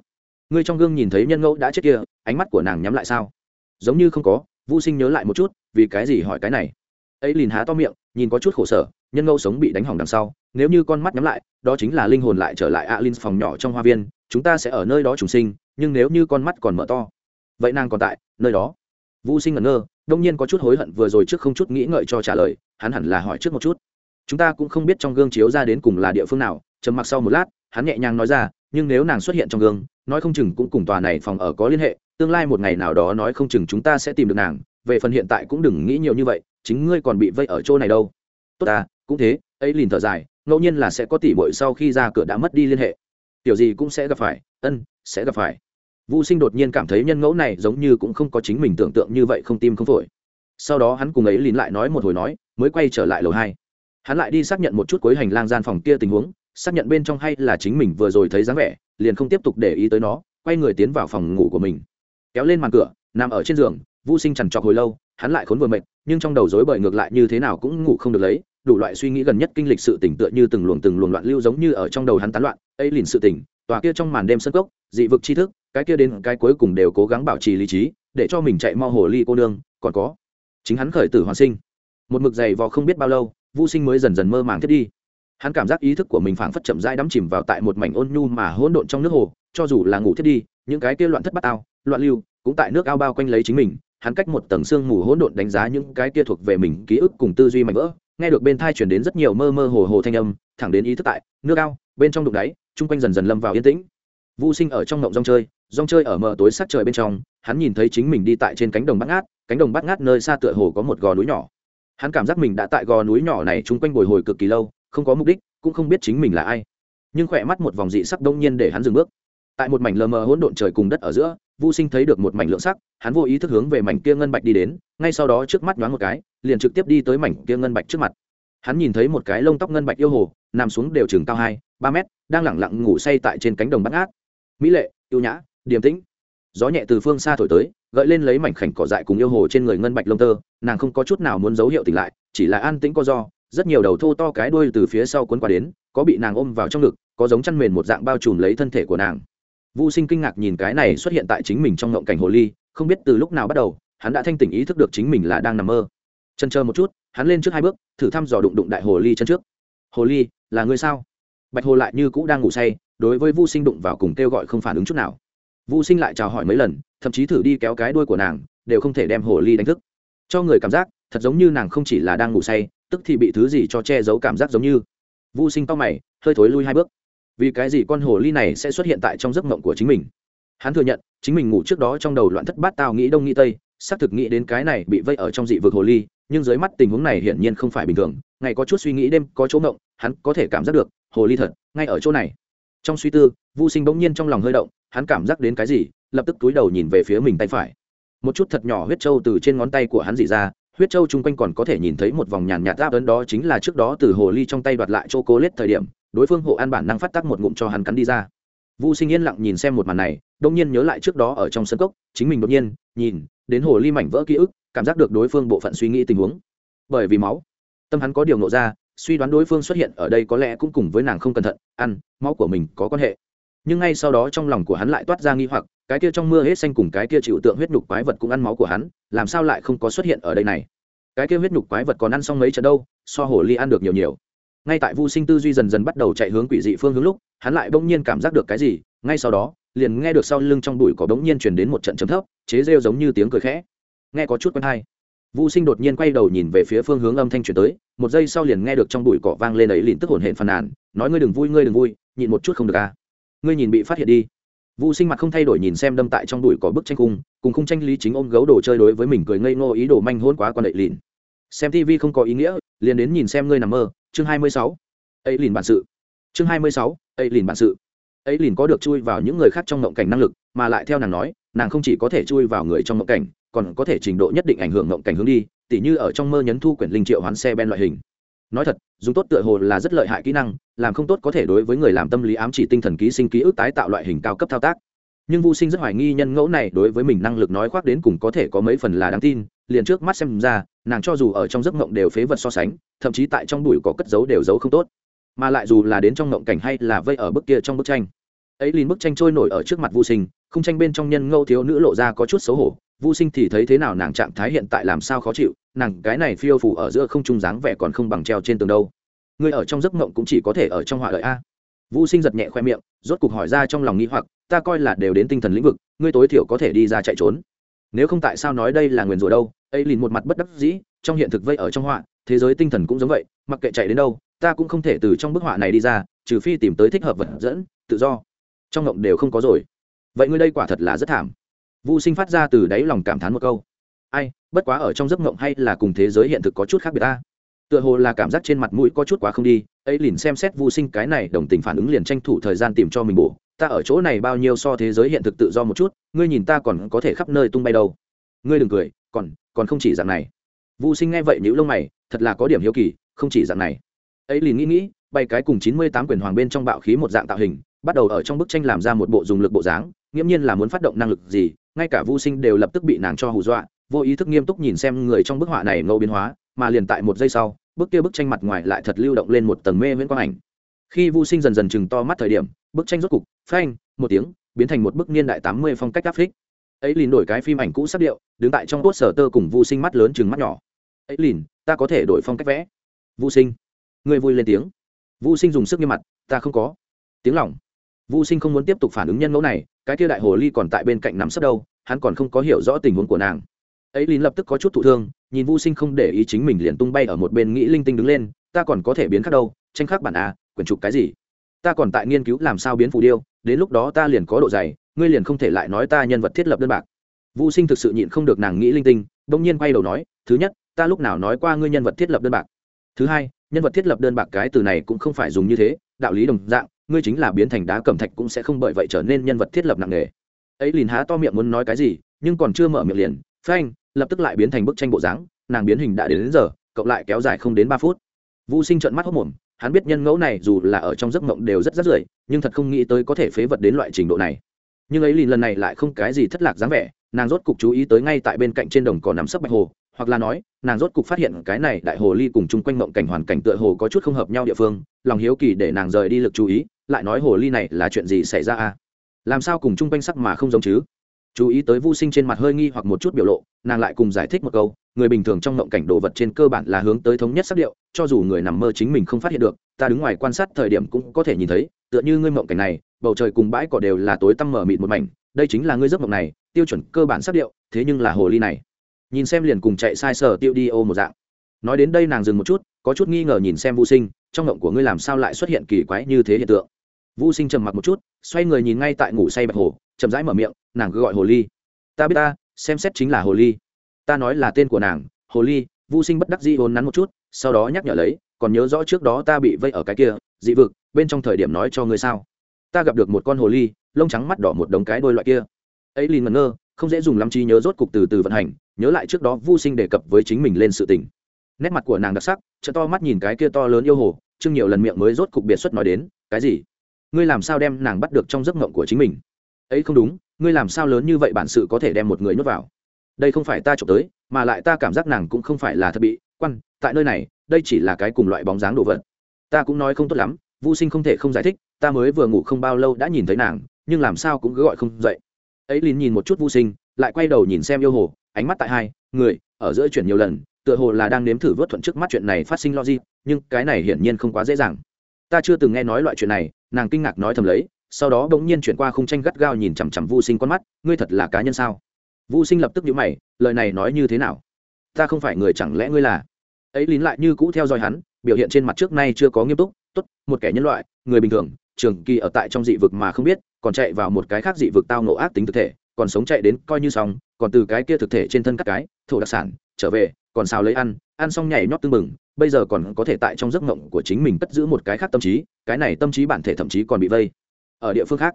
S1: Ngươi trong gương nhìn thấy nhân ngẫu đã chết kia, ánh mắt của nàng nhắm lại sao? Giống như không có vô sinh nhớ lại một chút, vì cái gì hỏi cái này. Ấy liền há to miệng, nhìn có chút khổ sở, nhân ngẫu sống bị đánh hỏng đằng sau nếu như con mắt nhắm lại, đó chính là linh hồn lại trở lại alin phòng nhỏ trong hoa viên, chúng ta sẽ ở nơi đó trùng sinh, nhưng nếu như con mắt còn mở to, vậy nàng còn tại, nơi đó. Vũ sinh ngẩn ngơ, đông nhiên có chút hối hận vừa rồi trước không chút nghĩ ngợi cho trả lời, hắn hẳn là hỏi trước một chút. Chúng ta cũng không biết trong gương chiếu ra đến cùng là địa phương nào, trầm mặc sau một lát, hắn nhẹ nhàng nói ra, nhưng nếu nàng xuất hiện trong gương, nói không chừng cũng cùng tòa này phòng ở có liên hệ, tương lai một ngày nào đó nói không chừng chúng ta sẽ tìm được nàng, về phần hiện tại cũng đừng nghĩ nhiều như vậy, chính ngươi còn bị vây ở chỗ này đâu. Tốt ta, cũng thế, ấy liền thở dài ngẫu nhiên là sẽ có tỷ bội sau khi ra cửa đã mất đi liên hệ. Tiểu gì cũng sẽ gặp phải, ân, sẽ gặp phải. Vũ sinh đột nhiên cảm thấy nhân ngẫu này giống như cũng không có chính mình tưởng tượng như vậy không tim không phổi. Sau đó hắn cùng ấy lìn lại nói một hồi nói, mới quay trở lại lầu hai. Hắn lại đi xác nhận một chút cuối hành lang gian phòng kia tình huống, xác nhận bên trong hay là chính mình vừa rồi thấy dáng vẻ, liền không tiếp tục để ý tới nó, quay người tiến vào phòng ngủ của mình. Kéo lên màn cửa, nằm ở trên giường vũ sinh chằn trọc hồi lâu, hắn lại khốn vừa mệt, nhưng trong đầu rối bời ngược lại như thế nào cũng ngủ không được lấy đủ loại suy nghĩ gần nhất kinh lịch sự tỉnh tựa như từng luồng từng luồng loạn lưu giống như ở trong đầu hắn tán loạn, ấy liền sự tỉnh tòa kia trong màn đêm sân cốc, dị vực tri thức, cái kia đến cái cuối cùng đều cố gắng bảo trì lý trí, để cho mình chạy mau hồ ly cô nương, còn có chính hắn khởi tử hoàn sinh. Một mực dày vò không biết bao lâu vũ sinh mới dần dần mơ màng thiết đi. Hắn cảm giác ý thức của mình phảng phất chậm rãi đắm chìm vào tại một mảnh ôn nhu mà hỗn độn trong nước hồ, cho dù là ngủ thiết đi, những cái kia loạn thất bát ao, loạn lưu, cũng tại nước ao bao quanh lấy chính mình, hắn cách một tầng xương mù hỗn độn đánh giá những cái kia thuộc về mình ký ức cùng tư duy mạnh vỡ nghe được bên thai chuyển đến rất nhiều mơ mơ hồ hồ thanh âm, thẳng đến ý thức tại, nước ao, bên trong đục đáy, chung quanh dần dần lâm vào yên tĩnh. Vô sinh ở trong ngộng rong chơi rong chơi ở mờ tối sát trời bên trong, hắn nhìn thấy chính mình đi tại trên cánh đồng bát ngát, cánh đồng bát ngát nơi xa tựa hồ có một gò núi nhỏ. Hắn cảm giác mình đã tại gò núi nhỏ này chung quanh bồi hồi cực kỳ lâu, không có mục đích, cũng không biết chính mình là ai. Nhưng khỏe mắt một vòng dị sắc đông nhiên để hắn dừng bước. Tại một mảnh lờ mờ hỗn độn trời cùng đất ở giữa vô sinh thấy được một mảnh lượng sắc, hắn vô ý thức hướng về mảnh kia ngân bạch đi đến ngay sau đó trước mắt nhoáng một cái liền trực tiếp đi tới mảnh kia ngân bạch trước mặt. Hắn nhìn thấy một cái lông tóc ngân bạch yêu hồ nằm xuống đều chừng cao hai ba mét đang lẳng lặng ngủ say tại trên cánh đồng bắt ngát. Mỹ lệ yêu nhã điềm tĩnh. Gió nhẹ từ phương xa thổi tới gợi lên lấy mảnh khảnh cỏ dại cùng yêu hồ trên người ngân bạch lông tơ nàng không có chút nào muốn dấu hiệu tỉnh lại chỉ là an tĩnh co do rất nhiều đầu thô to cái đuôi từ phía sau cuốn qua đến có bị nàng ôm vào trong ngực có giống chăn mền một dạng bao trùm lấy thân thể của nàng. Vu Sinh kinh ngạc nhìn cái này xuất hiện tại chính mình trong ngộng cảnh hồ ly, không biết từ lúc nào bắt đầu, hắn đã thanh tỉnh ý thức được chính mình là đang nằm mơ. Chân chờ một chút, hắn lên trước hai bước, thử thăm dò đụng đụng đại hồ ly chân trước. "Hồ ly, là ngươi sao?" Bạch hồ lại như cũ đang ngủ say, đối với Vu Sinh đụng vào cùng kêu gọi không phản ứng chút nào. Vu Sinh lại chào hỏi mấy lần, thậm chí thử đi kéo cái đuôi của nàng, đều không thể đem hồ ly đánh thức. Cho người cảm giác, thật giống như nàng không chỉ là đang ngủ say, tức thì bị thứ gì cho che giấu cảm giác giống như. Vu Sinh to mày, hơi thối lui hai bước vì cái gì con hồ ly này sẽ xuất hiện tại trong giấc mộng của chính mình hắn thừa nhận chính mình ngủ trước đó trong đầu loạn thất bát tao nghĩ đông nghĩ tây xác thực nghĩ đến cái này bị vây ở trong dị vực hồ ly, nhưng dưới mắt tình huống này hiển nhiên không phải bình thường, ngày có chút suy nghĩ đêm có chỗ ngộng, hắn có thể cảm giác được, hồ ly thật, ngay ở chỗ này. Trong suy tư vô sinh bỗng nhiên trong lòng hơi động, hắn cảm giác đến cái gì, lập tức túi đầu nhìn về phía mình tay phải. Một chút thật nhỏ huyết trâu từ trên ngón tay của hắn dị ra, huyết trâu chung quanh còn có thể nhìn thấy một vòng nhàn nhạt áp ấn đó chính là trước đó từ hồ ly trong tay đoạt lại chỗ cố lết thời điểm, đối phương hộ an bản năng phát tác một ngụm cho hắn cắn đi ra. Vu sinh yên lặng nhìn xem một màn này đông nhiên nhớ lại trước đó ở trong sân cốc, chính mình đột nhiên nhìn đến hồ ly mảnh vỡ ký ức, cảm giác được đối phương bộ phận suy nghĩ tình huống. Bởi vì máu, tâm hắn có điều nộ ra, suy đoán đối phương xuất hiện ở đây có lẽ cũng cùng với nàng không cẩn thận, ăn, máu của mình có quan hệ. Nhưng ngay sau đó trong lòng của hắn lại toát ra nghi hoặc, cái kia trong mưa hết xanh cùng cái kia chịu tượng huyết nhục quái vật cũng ăn máu của hắn, làm sao lại không có xuất hiện ở đây này? Cái kia huyết nhục quái vật còn ăn xong mấy trận đâu, so hồ ly ăn được nhiều nhiều. Ngay tại vu sinh tư duy dần dần bắt đầu chạy hướng quỷ dị phương hướng lúc, hắn lại bỗng nhiên cảm giác được cái gì, ngay sau đó liền nghe được sau lưng trong bụi có bỗng nhiên truyền đến một trận chấm thấp, chế rêu giống như tiếng cười khẽ. Nghe có chút quen hay. Vu sinh đột nhiên quay đầu nhìn về phía phương hướng âm thanh chuyển tới, một giây sau liền nghe được trong bụi cỏ vang lên ấy liền tức hồn hển phàn nàn, nói ngươi đừng vui, ngươi đừng vui, nhịn một chút không được à. Ngươi nhìn bị phát hiện đi. Vu sinh mặt không thay đổi nhìn xem đâm tại trong bụi cỏ bức tranh cung cùng khung tranh lý chính ôm gấu đồ chơi đối với mình cười ngây ngô ý đồ manh hôn quá quan đậy lìn xem tv không có ý nghĩa, liền đến nhìn xem ngươi nằm mơ. Chương hai mươi sáu. Ấy lìn bản sự. Chương hai mươi sáu. Ấy lìn bản sự ấy liền có được chui vào những người khác trong mộng cảnh năng lực, mà lại theo nàng nói, nàng không chỉ có thể chui vào người trong mộng cảnh, còn có thể trình độ nhất định ảnh hưởng mộng cảnh hướng đi, tỉ như ở trong mơ nhấn thu quyển linh triệu hoán xe ben loại hình. Nói thật, dùng tốt tựa hồ là rất lợi hại kỹ năng, làm không tốt có thể đối với người làm tâm lý ám chỉ tinh thần ký sinh ký ức tái tạo loại hình cao cấp thao tác. Nhưng vô sinh rất hoài nghi nhân ngẫu này đối với mình năng lực nói khoác đến cùng có thể có mấy phần là đáng tin, liền trước mắt xem ra, nàng cho dù ở trong giấc mộng đều phế vật so sánh, thậm chí tại trong bụi có cất giấu đều giấu không tốt. Mà lại dù là đến trong mộng cảnh hay là vây ở bức kia trong bức tranh ấy liền bức tranh trôi nổi ở trước mặt vô sinh không tranh bên trong nhân ngâu thiếu nữ lộ ra có chút xấu hổ. Vô sinh thì thấy thế nào, nàng trạng thái hiện tại làm sao khó chịu, nàng cái này phiêu phủ ở giữa không trung dáng vẻ còn không bằng treo trên tường đâu. Người ở trong giấc mộng cũng chỉ có thể ở trong họa lợi a. Vô sinh giật nhẹ khoe miệng, rốt cục hỏi ra trong lòng nghĩ hoặc, ta coi là đều đến tinh thần lĩnh vực, ngươi tối thiểu có thể đi ra chạy trốn. Nếu không tại sao nói đây là nguyền rủa đâu, ấy liền một mặt bất đắc dĩ, trong hiện thực vây ở trong họa, thế giới tinh thần cũng giống vậy, mặc kệ chạy đến đâu, ta cũng không thể từ trong bức họa này đi ra, trừ phi tìm tới thích hợp vật dẫn, tự do trong ngộng đều không có rồi. Vậy ngươi đây quả thật là rất thảm. Vô sinh phát ra từ đáy lòng cảm thán một câu. Ai, bất quá ở trong giấc ngộng hay là cùng thế giới hiện thực có chút khác biệt ta. Tựa hồ là cảm giác trên mặt mũi có chút quá không đi, ấy liền xem xét vô sinh cái này đồng tình phản ứng liền tranh thủ thời gian tìm cho mình bổ. Ta ở chỗ này bao nhiêu so thế giới hiện thực tự do một chút, ngươi nhìn ta còn có thể khắp nơi tung bay đâu. Ngươi đừng cười, còn còn không chỉ dạng này. Vô sinh nghe vậy nhữ lông mày, thật là có điểm hiếu kỳ, không chỉ dạng này. Ấy liền nghĩ nghĩ, bay cái cùng chín mươi tám quyền hoàng bên trong bạo khí một dạng tạo hình bắt đầu ở trong bức tranh làm ra một bộ dùng lực bộ dáng, nghiễm nhiên là muốn phát động năng lực gì, ngay cả vô sinh đều lập tức bị nàng cho hù dọa, vô ý thức nghiêm túc nhìn xem người trong bức họa này ngẫu biến hóa, mà liền tại một giây sau, bức kia bức tranh mặt ngoài lại thật lưu động lên một tầng mê viễn quang ảnh. Khi vô sinh dần dần chừng to mắt thời điểm, bức tranh rốt cục phanh, một tiếng, biến thành một bức niên đại tám mươi phong cách áp phích ấy liền đổi cái phim ảnh cũ sắc điệu, đứng tại trong cốt sở tơ cùng vô sinh mắt lớn chừng mắt nhỏ. Ấy liền ta có thể đổi phong cách vẽ. Vô sinh. Người vui lên tiếng. Vô sinh dùng sức như mặt, ta không có. Tiếng lỏng Vu sinh không muốn tiếp tục phản ứng nhân mẫu này, cái kia đại hồ ly còn tại bên cạnh nằm sấp đâu, hắn còn không có hiểu rõ tình huống của nàng. Ấy lín lập tức có chút thụ thương, nhìn Vu sinh không để ý chính mình liền tung bay ở một bên nghĩ linh tinh đứng lên, ta còn có thể biến khác đâu, tranh khác bản à quyển trục cái gì? Ta còn tại nghiên cứu làm sao biến phù điêu, đến lúc đó ta liền có độ dày, ngươi liền không thể lại nói ta nhân vật thiết lập đơn bạc. Vu sinh thực sự nhịn không được nàng nghĩ linh tinh, bỗng nhiên quay đầu nói, thứ nhất, ta lúc nào nói qua ngươi nhân vật thiết lập đơn bạc? Thứ hai, nhân vật thiết lập đơn bạc cái từ này cũng không phải dùng như thế, đạo lý đồng dạng ngươi chính là biến thành đá cẩm thạch cũng sẽ không bởi vậy trở nên nhân vật thiết lập nặng nề. Ấy liền há to miệng muốn nói cái gì nhưng còn chưa mở miệng liền phanh lập tức lại biến thành bức tranh bộ dáng nàng biến hình đã đến, đến giờ cộng lại kéo dài không đến ba phút. Vu sinh trợn mắt hốc mồm hắn biết nhân ngẫu này dù là ở trong giấc mộng đều rất rất rưởi nhưng thật không nghĩ tới có thể phế vật đến loại trình độ này. Nhưng ấy liền lần này lại không cái gì thất lạc dáng vẻ nàng rốt cục chú ý tới ngay tại bên cạnh trên đồng cỏ nắm sấp bạch hồ hoặc là nói nàng rốt cục phát hiện cái này đại hồ ly cùng chung quanh mộng cảnh hoàn cảnh tựa hồ có chút không hợp nhau địa phương lòng hiếu kỳ để nàng rời đi lực chú ý lại nói hồ ly này là chuyện gì xảy ra à? Làm sao cùng chung quanh sắc mà không giống chứ? Chú ý tới vô sinh trên mặt hơi nghi hoặc một chút biểu lộ, nàng lại cùng giải thích một câu, người bình thường trong mộng cảnh đồ vật trên cơ bản là hướng tới thống nhất sắc điệu, cho dù người nằm mơ chính mình không phát hiện được, ta đứng ngoài quan sát thời điểm cũng có thể nhìn thấy, tựa như ngươi mộng cảnh này, bầu trời cùng bãi cỏ đều là tối tăm mở mịt một mảnh, đây chính là ngươi giấc mộng này, tiêu chuẩn cơ bản sắc điệu, thế nhưng là hồ ly này. Nhìn xem liền cùng chạy sai sở tiêu đi ô một dạng. Nói đến đây nàng dừng một chút, có chút nghi ngờ nhìn xem vô sinh, trong mộng của ngươi làm sao lại xuất hiện kỳ quái như thế hiện tượng? Vũ sinh trầm mặc một chút, xoay người nhìn ngay tại ngủ say bạch hồ, chậm rãi mở miệng, nàng cứ gọi hồ ly. Ta biết ta, xem xét chính là hồ ly. Ta nói là tên của nàng, hồ ly. Vũ sinh bất đắc dĩ hôn nắn một chút, sau đó nhắc nhở lấy, còn nhớ rõ trước đó ta bị vây ở cái kia, dị vực, bên trong thời điểm nói cho ngươi sao? Ta gặp được một con hồ ly, lông trắng mắt đỏ một đống cái đôi loại kia. Ấy liền ngẩn ngơ, không dễ dùng lắm trí nhớ rốt cục từ từ vận hành, nhớ lại trước đó vô sinh đề cập với chính mình lên sự tình. Nét mặt của nàng đặc sắc chợ to mắt nhìn cái kia to lớn yêu hồ chưng nhiều lần miệng mới rốt cục biệt xuất nói đến, cái gì? Ngươi làm sao đem nàng bắt được trong giấc mộng của chính mình? Ấy không đúng ngươi làm sao lớn như vậy bản sự có thể đem một người nhốt vào? Đây không phải ta trộm tới mà lại ta cảm giác nàng cũng không phải là thật bị quan tại nơi này đây chỉ là cái cùng loại bóng dáng đồ vật. Ta cũng nói không tốt lắm vô sinh không thể không giải thích ta mới vừa ngủ không bao lâu đã nhìn thấy nàng nhưng làm sao cũng cứ gọi không dậy. Ấy liền nhìn một chút vô sinh lại quay đầu nhìn xem yêu hồ ánh mắt tại hai người ở giữa chuyển nhiều lần tựa hồ là đang nếm thử vớt thuận trước mắt chuyện này phát sinh lo gì, nhưng cái này hiển nhiên không quá dễ dàng. Ta chưa từng nghe nói loại chuyện này nàng kinh ngạc nói thầm lấy, sau đó bỗng nhiên chuyển qua khung tranh gắt gao nhìn chằm chằm vô sinh con mắt, ngươi thật là cá nhân sao? Vô sinh lập tức nhíu mày, lời này nói như thế nào? Ta không phải người chẳng lẽ ngươi là? Ấy lín lại như cũ theo dõi hắn, biểu hiện trên mặt trước nay chưa có nghiêm túc, tốt, một kẻ nhân loại, người bình thường, trường kỳ ở tại trong dị vực mà không biết, còn chạy vào một cái khác dị vực tao nổ ác tính thực thể, còn sống chạy đến coi như xong, còn từ cái kia thực thể trên thân các cái, thổ đặc sản, trở về, còn sao lấy ăn ăn xong nhảy nhót tưng bừng bây giờ còn có thể tại trong giấc mộng của chính mình cất giữ một cái khác tâm trí, cái này tâm trí bản thể thậm chí còn bị vây. Ở địa phương khác,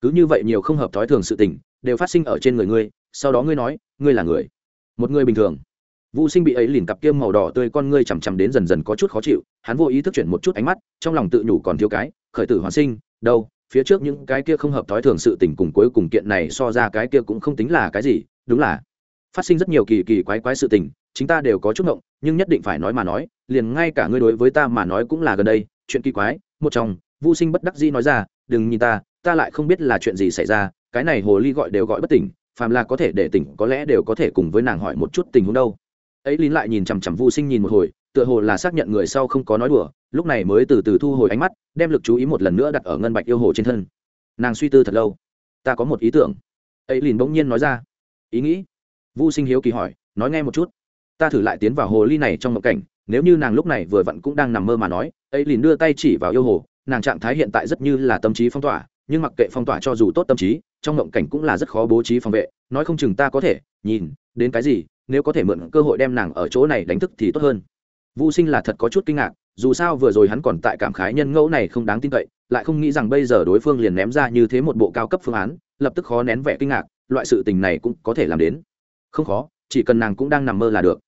S1: cứ như vậy nhiều không hợp thói thường sự tình đều phát sinh ở trên người ngươi, sau đó ngươi nói, ngươi là người, một người bình thường. Vũ sinh bị ấy liền cặp kiêm màu đỏ tươi con ngươi chằm chằm đến dần dần có chút khó chịu, hắn vô ý thức chuyển một chút ánh mắt, trong lòng tự nhủ còn thiếu cái, khởi tử hoàn sinh, đâu, phía trước những cái kia không hợp thói thường sự tình cùng cuối cùng kiện này so ra cái kia cũng không tính là cái gì, đúng là, phát sinh rất nhiều kỳ kỳ quái quái sự tình chúng ta đều có chút ngộng, nhưng nhất định phải nói mà nói liền ngay cả ngươi đối với ta mà nói cũng là gần đây, chuyện kỳ quái, một chồng, vô sinh bất đắc dĩ nói ra, đừng nhìn ta ta lại không biết là chuyện gì xảy ra, cái này hồ ly gọi đều gọi bất tỉnh, phàm là có thể để tỉnh, có lẽ đều có thể cùng với nàng hỏi một chút tình huống đâu. Ấy lín lại nhìn chằm chằm vô sinh nhìn một hồi, tựa hồ là xác nhận người sau không có nói đùa, lúc này mới từ từ thu hồi ánh mắt, đem lực chú ý một lần nữa đặt ở ngân bạch yêu hồ trên thân. Nàng suy tư thật lâu. Ta có một ý tưởng. Ấy lín bỗng nhiên nói ra. Ý nghĩ? Vô sinh hiếu kỳ hỏi, nói nghe một chút. Ta thử lại tiến vào hồ ly này trong mộng cảnh nếu như nàng lúc này vừa vặn cũng đang nằm mơ mà nói, ấy liền đưa tay chỉ vào yêu hồ, nàng trạng thái hiện tại rất như là tâm trí phong tỏa, nhưng mặc kệ phong tỏa cho dù tốt tâm trí, trong ngộng cảnh cũng là rất khó bố trí phòng vệ, nói không chừng ta có thể, nhìn, đến cái gì, nếu có thể mượn cơ hội đem nàng ở chỗ này đánh thức thì tốt hơn. Vô sinh là thật có chút kinh ngạc, dù sao vừa rồi hắn còn tại cảm khái nhân ngẫu này không đáng tin cậy, lại không nghĩ rằng bây giờ đối phương liền ném ra như thế một bộ cao cấp phương án, lập tức khó nén vẻ kinh ngạc, loại sự tình này cũng có thể làm đến. Không khó, chỉ cần nàng cũng đang nằm mơ là được.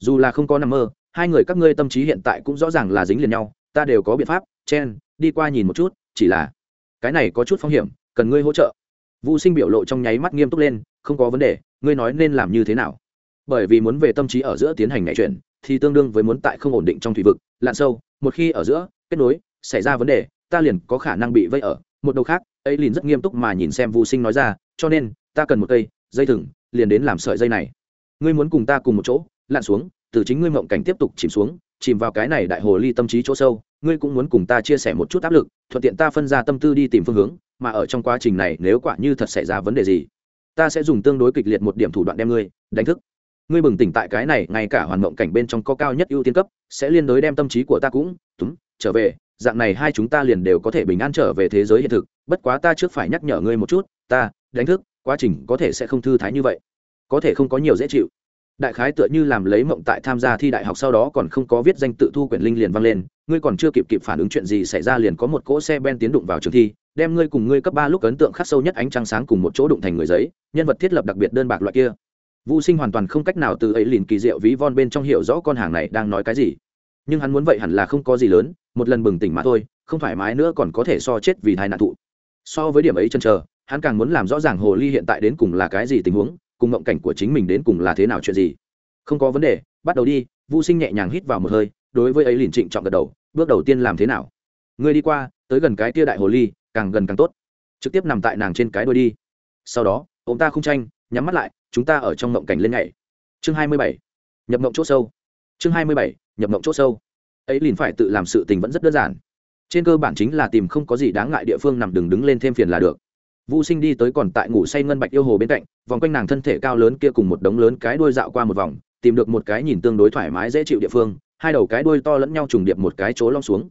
S1: Dù là không có nằm mơ hai người các ngươi tâm trí hiện tại cũng rõ ràng là dính liền nhau, ta đều có biện pháp, chen, đi qua nhìn một chút, chỉ là cái này có chút phong hiểm, cần ngươi hỗ trợ. Vũ sinh biểu lộ trong nháy mắt nghiêm túc lên, không có vấn đề, ngươi nói nên làm như thế nào? Bởi vì muốn về tâm trí ở giữa tiến hành nhạy chuyển, thì tương đương với muốn tại không ổn định trong thủy vực, lặn sâu, một khi ở giữa, kết nối, xảy ra vấn đề, ta liền có khả năng bị vây ở. Một đầu khác, ấy liền rất nghiêm túc mà nhìn xem vũ sinh nói ra, cho nên, ta cần một cây dây thừng, liền đến làm sợi dây này. Ngươi muốn cùng ta cùng một chỗ, lặn xuống từ chính ngươi mộng cảnh tiếp tục chìm xuống, chìm vào cái này đại hồ ly tâm trí chỗ sâu, ngươi cũng muốn cùng ta chia sẻ một chút áp lực, thuận tiện ta phân ra tâm tư đi tìm phương hướng, mà ở trong quá trình này, nếu quả như thật xảy ra vấn đề gì, ta sẽ dùng tương đối kịch liệt một điểm thủ đoạn đem ngươi đánh thức. Ngươi bừng tỉnh tại cái này, ngay cả hoàn mộng cảnh bên trong có cao nhất ưu tiên cấp, sẽ liên đối đem tâm trí của ta cũng, túm, trở về. Dạng này hai chúng ta liền đều có thể bình an trở về thế giới hiện thực. Bất quá ta trước phải nhắc nhở ngươi một chút, ta, đánh thức, quá trình có thể sẽ không thư thái như vậy. Có thể không có nhiều dễ chịu đại khái tựa như làm lấy mộng tại tham gia thi đại học sau đó còn không có viết danh tự thu quyển linh liền vang lên, ngươi còn chưa kịp kịp phản ứng chuyện gì xảy ra liền có một cỗ xe ben tiến đụng vào trường thi, đem ngươi cùng ngươi cấp ba lúc ấn tượng khắc sâu nhất ánh trăng sáng cùng một chỗ đụng thành người giấy, nhân vật thiết lập đặc biệt đơn bạc loại kia. Vũ sinh hoàn toàn không cách nào từ ấy liền kỳ diệu ví von bên trong hiểu rõ con hàng này đang nói cái gì. Nhưng hắn muốn vậy hẳn là không có gì lớn, một lần bừng tỉnh mà thôi, không thoải mái nữa còn có thể so chết vì thai nạn thụ. So với điểm ấy chân chờ, hắn càng muốn làm rõ ràng hồ ly hiện tại đến cùng là cái gì tình huống cùng mộng cảnh của chính mình đến cùng là thế nào chuyện gì? Không có vấn đề, bắt đầu đi. Vu sinh nhẹ nhàng hít vào một hơi, đối với ấy liền trịnh trọng gật đầu, bước đầu tiên làm thế nào? Ngươi đi qua, tới gần cái tia đại hồ ly, càng gần càng tốt. Trực tiếp nằm tại nàng trên cái đuôi đi. Sau đó ông ta không tranh, nhắm mắt lại, chúng ta ở trong mộng cảnh lên ngày chương hai mươi bảy, nhập mộng c h ỗ sâu. Chương hai mươi bảy, nhập mộng c h ỗ sâu. Ấy liền phải tự làm sự tình vẫn rất đơn giản. Trên cơ bản chính là tìm không có gì đáng ngại địa phương nằm đừng đứng lên thêm phiền là được. Vu Sinh đi tới còn tại ngủ say ngân bạch yêu hồ bên cạnh, vòng quanh nàng thân thể cao lớn kia cùng một đống lớn cái đuôi dạo qua một vòng, tìm được một cái nhìn tương đối thoải mái dễ chịu địa phương, hai đầu cái đuôi to lẫn nhau trùng điệp một cái chỗ long xuống.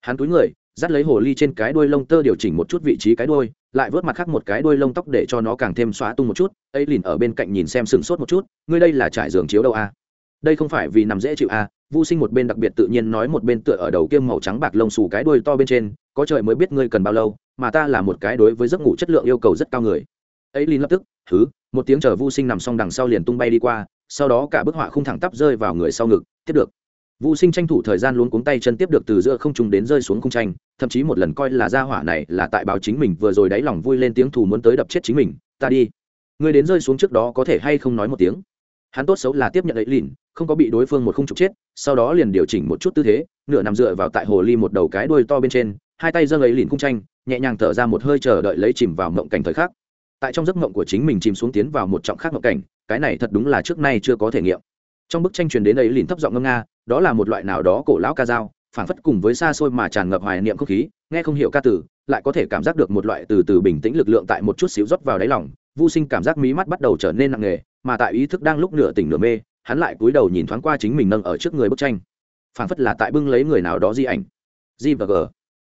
S1: Hắn túi người, dắt lấy hồ ly trên cái đuôi lông tơ điều chỉnh một chút vị trí cái đuôi, lại vớt mặt khác một cái đuôi lông tóc để cho nó càng thêm xóa tung một chút. Ấy lìn ở bên cạnh nhìn xem sừng sốt một chút, ngươi đây là trải giường chiếu đâu a? À? Đây không phải vì nằm dễ chịu? À? Vu Sinh một bên đặc biệt tự nhiên nói một bên tựa ở đầu kiêm màu trắng bạc lông xù cái đuôi to bên trên, có trời mới biết ngươi cần bao lâu, mà ta là một cái đối với giấc ngủ chất lượng yêu cầu rất cao người ấy linh lập tức thứ một tiếng chờ vu sinh nằm xong đằng sau liền tung bay đi qua sau đó cả bức họa không thẳng tắp rơi vào người sau ngực tiếp được Vu Sinh tranh thủ thời gian luôn cuống tay chân tiếp được từ giữa không trung đến rơi xuống khung tranh, thậm chí một lần coi là gia hỏa này là tại báo chính mình vừa rồi đáy lòng vui lên tiếng thù muốn tới đập chết chính mình, ta đi. Người đến rơi xuống trước đó có thể hay không nói một tiếng. Hắn tốt xấu là tiếp nhận ấy lìn, không có bị đối phương một khung trục chết, sau đó liền điều chỉnh một chút tư thế, nửa nằm dựa vào tại hồ ly một đầu cái đuôi to bên trên, hai tay dâng ấy lìn khung tranh, nhẹ nhàng thở ra một hơi chờ đợi lấy chìm vào mộng cảnh thời khắc. Tại trong giấc mộng của chính mình chìm xuống tiến vào một trọng khác mộng cảnh cái này thật đúng là trước nay chưa có thể nghiệm. Trong bức tranh truyền đến ấy liền thấp giọng ngâm nga đó là một loại nào đó cổ lão ca dao phảng phất cùng với xa xôi mà tràn ngập hoài niệm không khí nghe không hiểu ca từ lại có thể cảm giác được một loại từ từ bình tĩnh lực lượng tại một chút xíu rót vào đáy lòng vô sinh cảm giác mí mắt bắt đầu trở nên nặng nề mà tại ý thức đang lúc nửa tỉnh nửa mê hắn lại cúi đầu nhìn thoáng qua chính mình nâng ở trước người bức tranh. Phảng phất là tại bưng lấy người nào đó di ảnh. Di và g.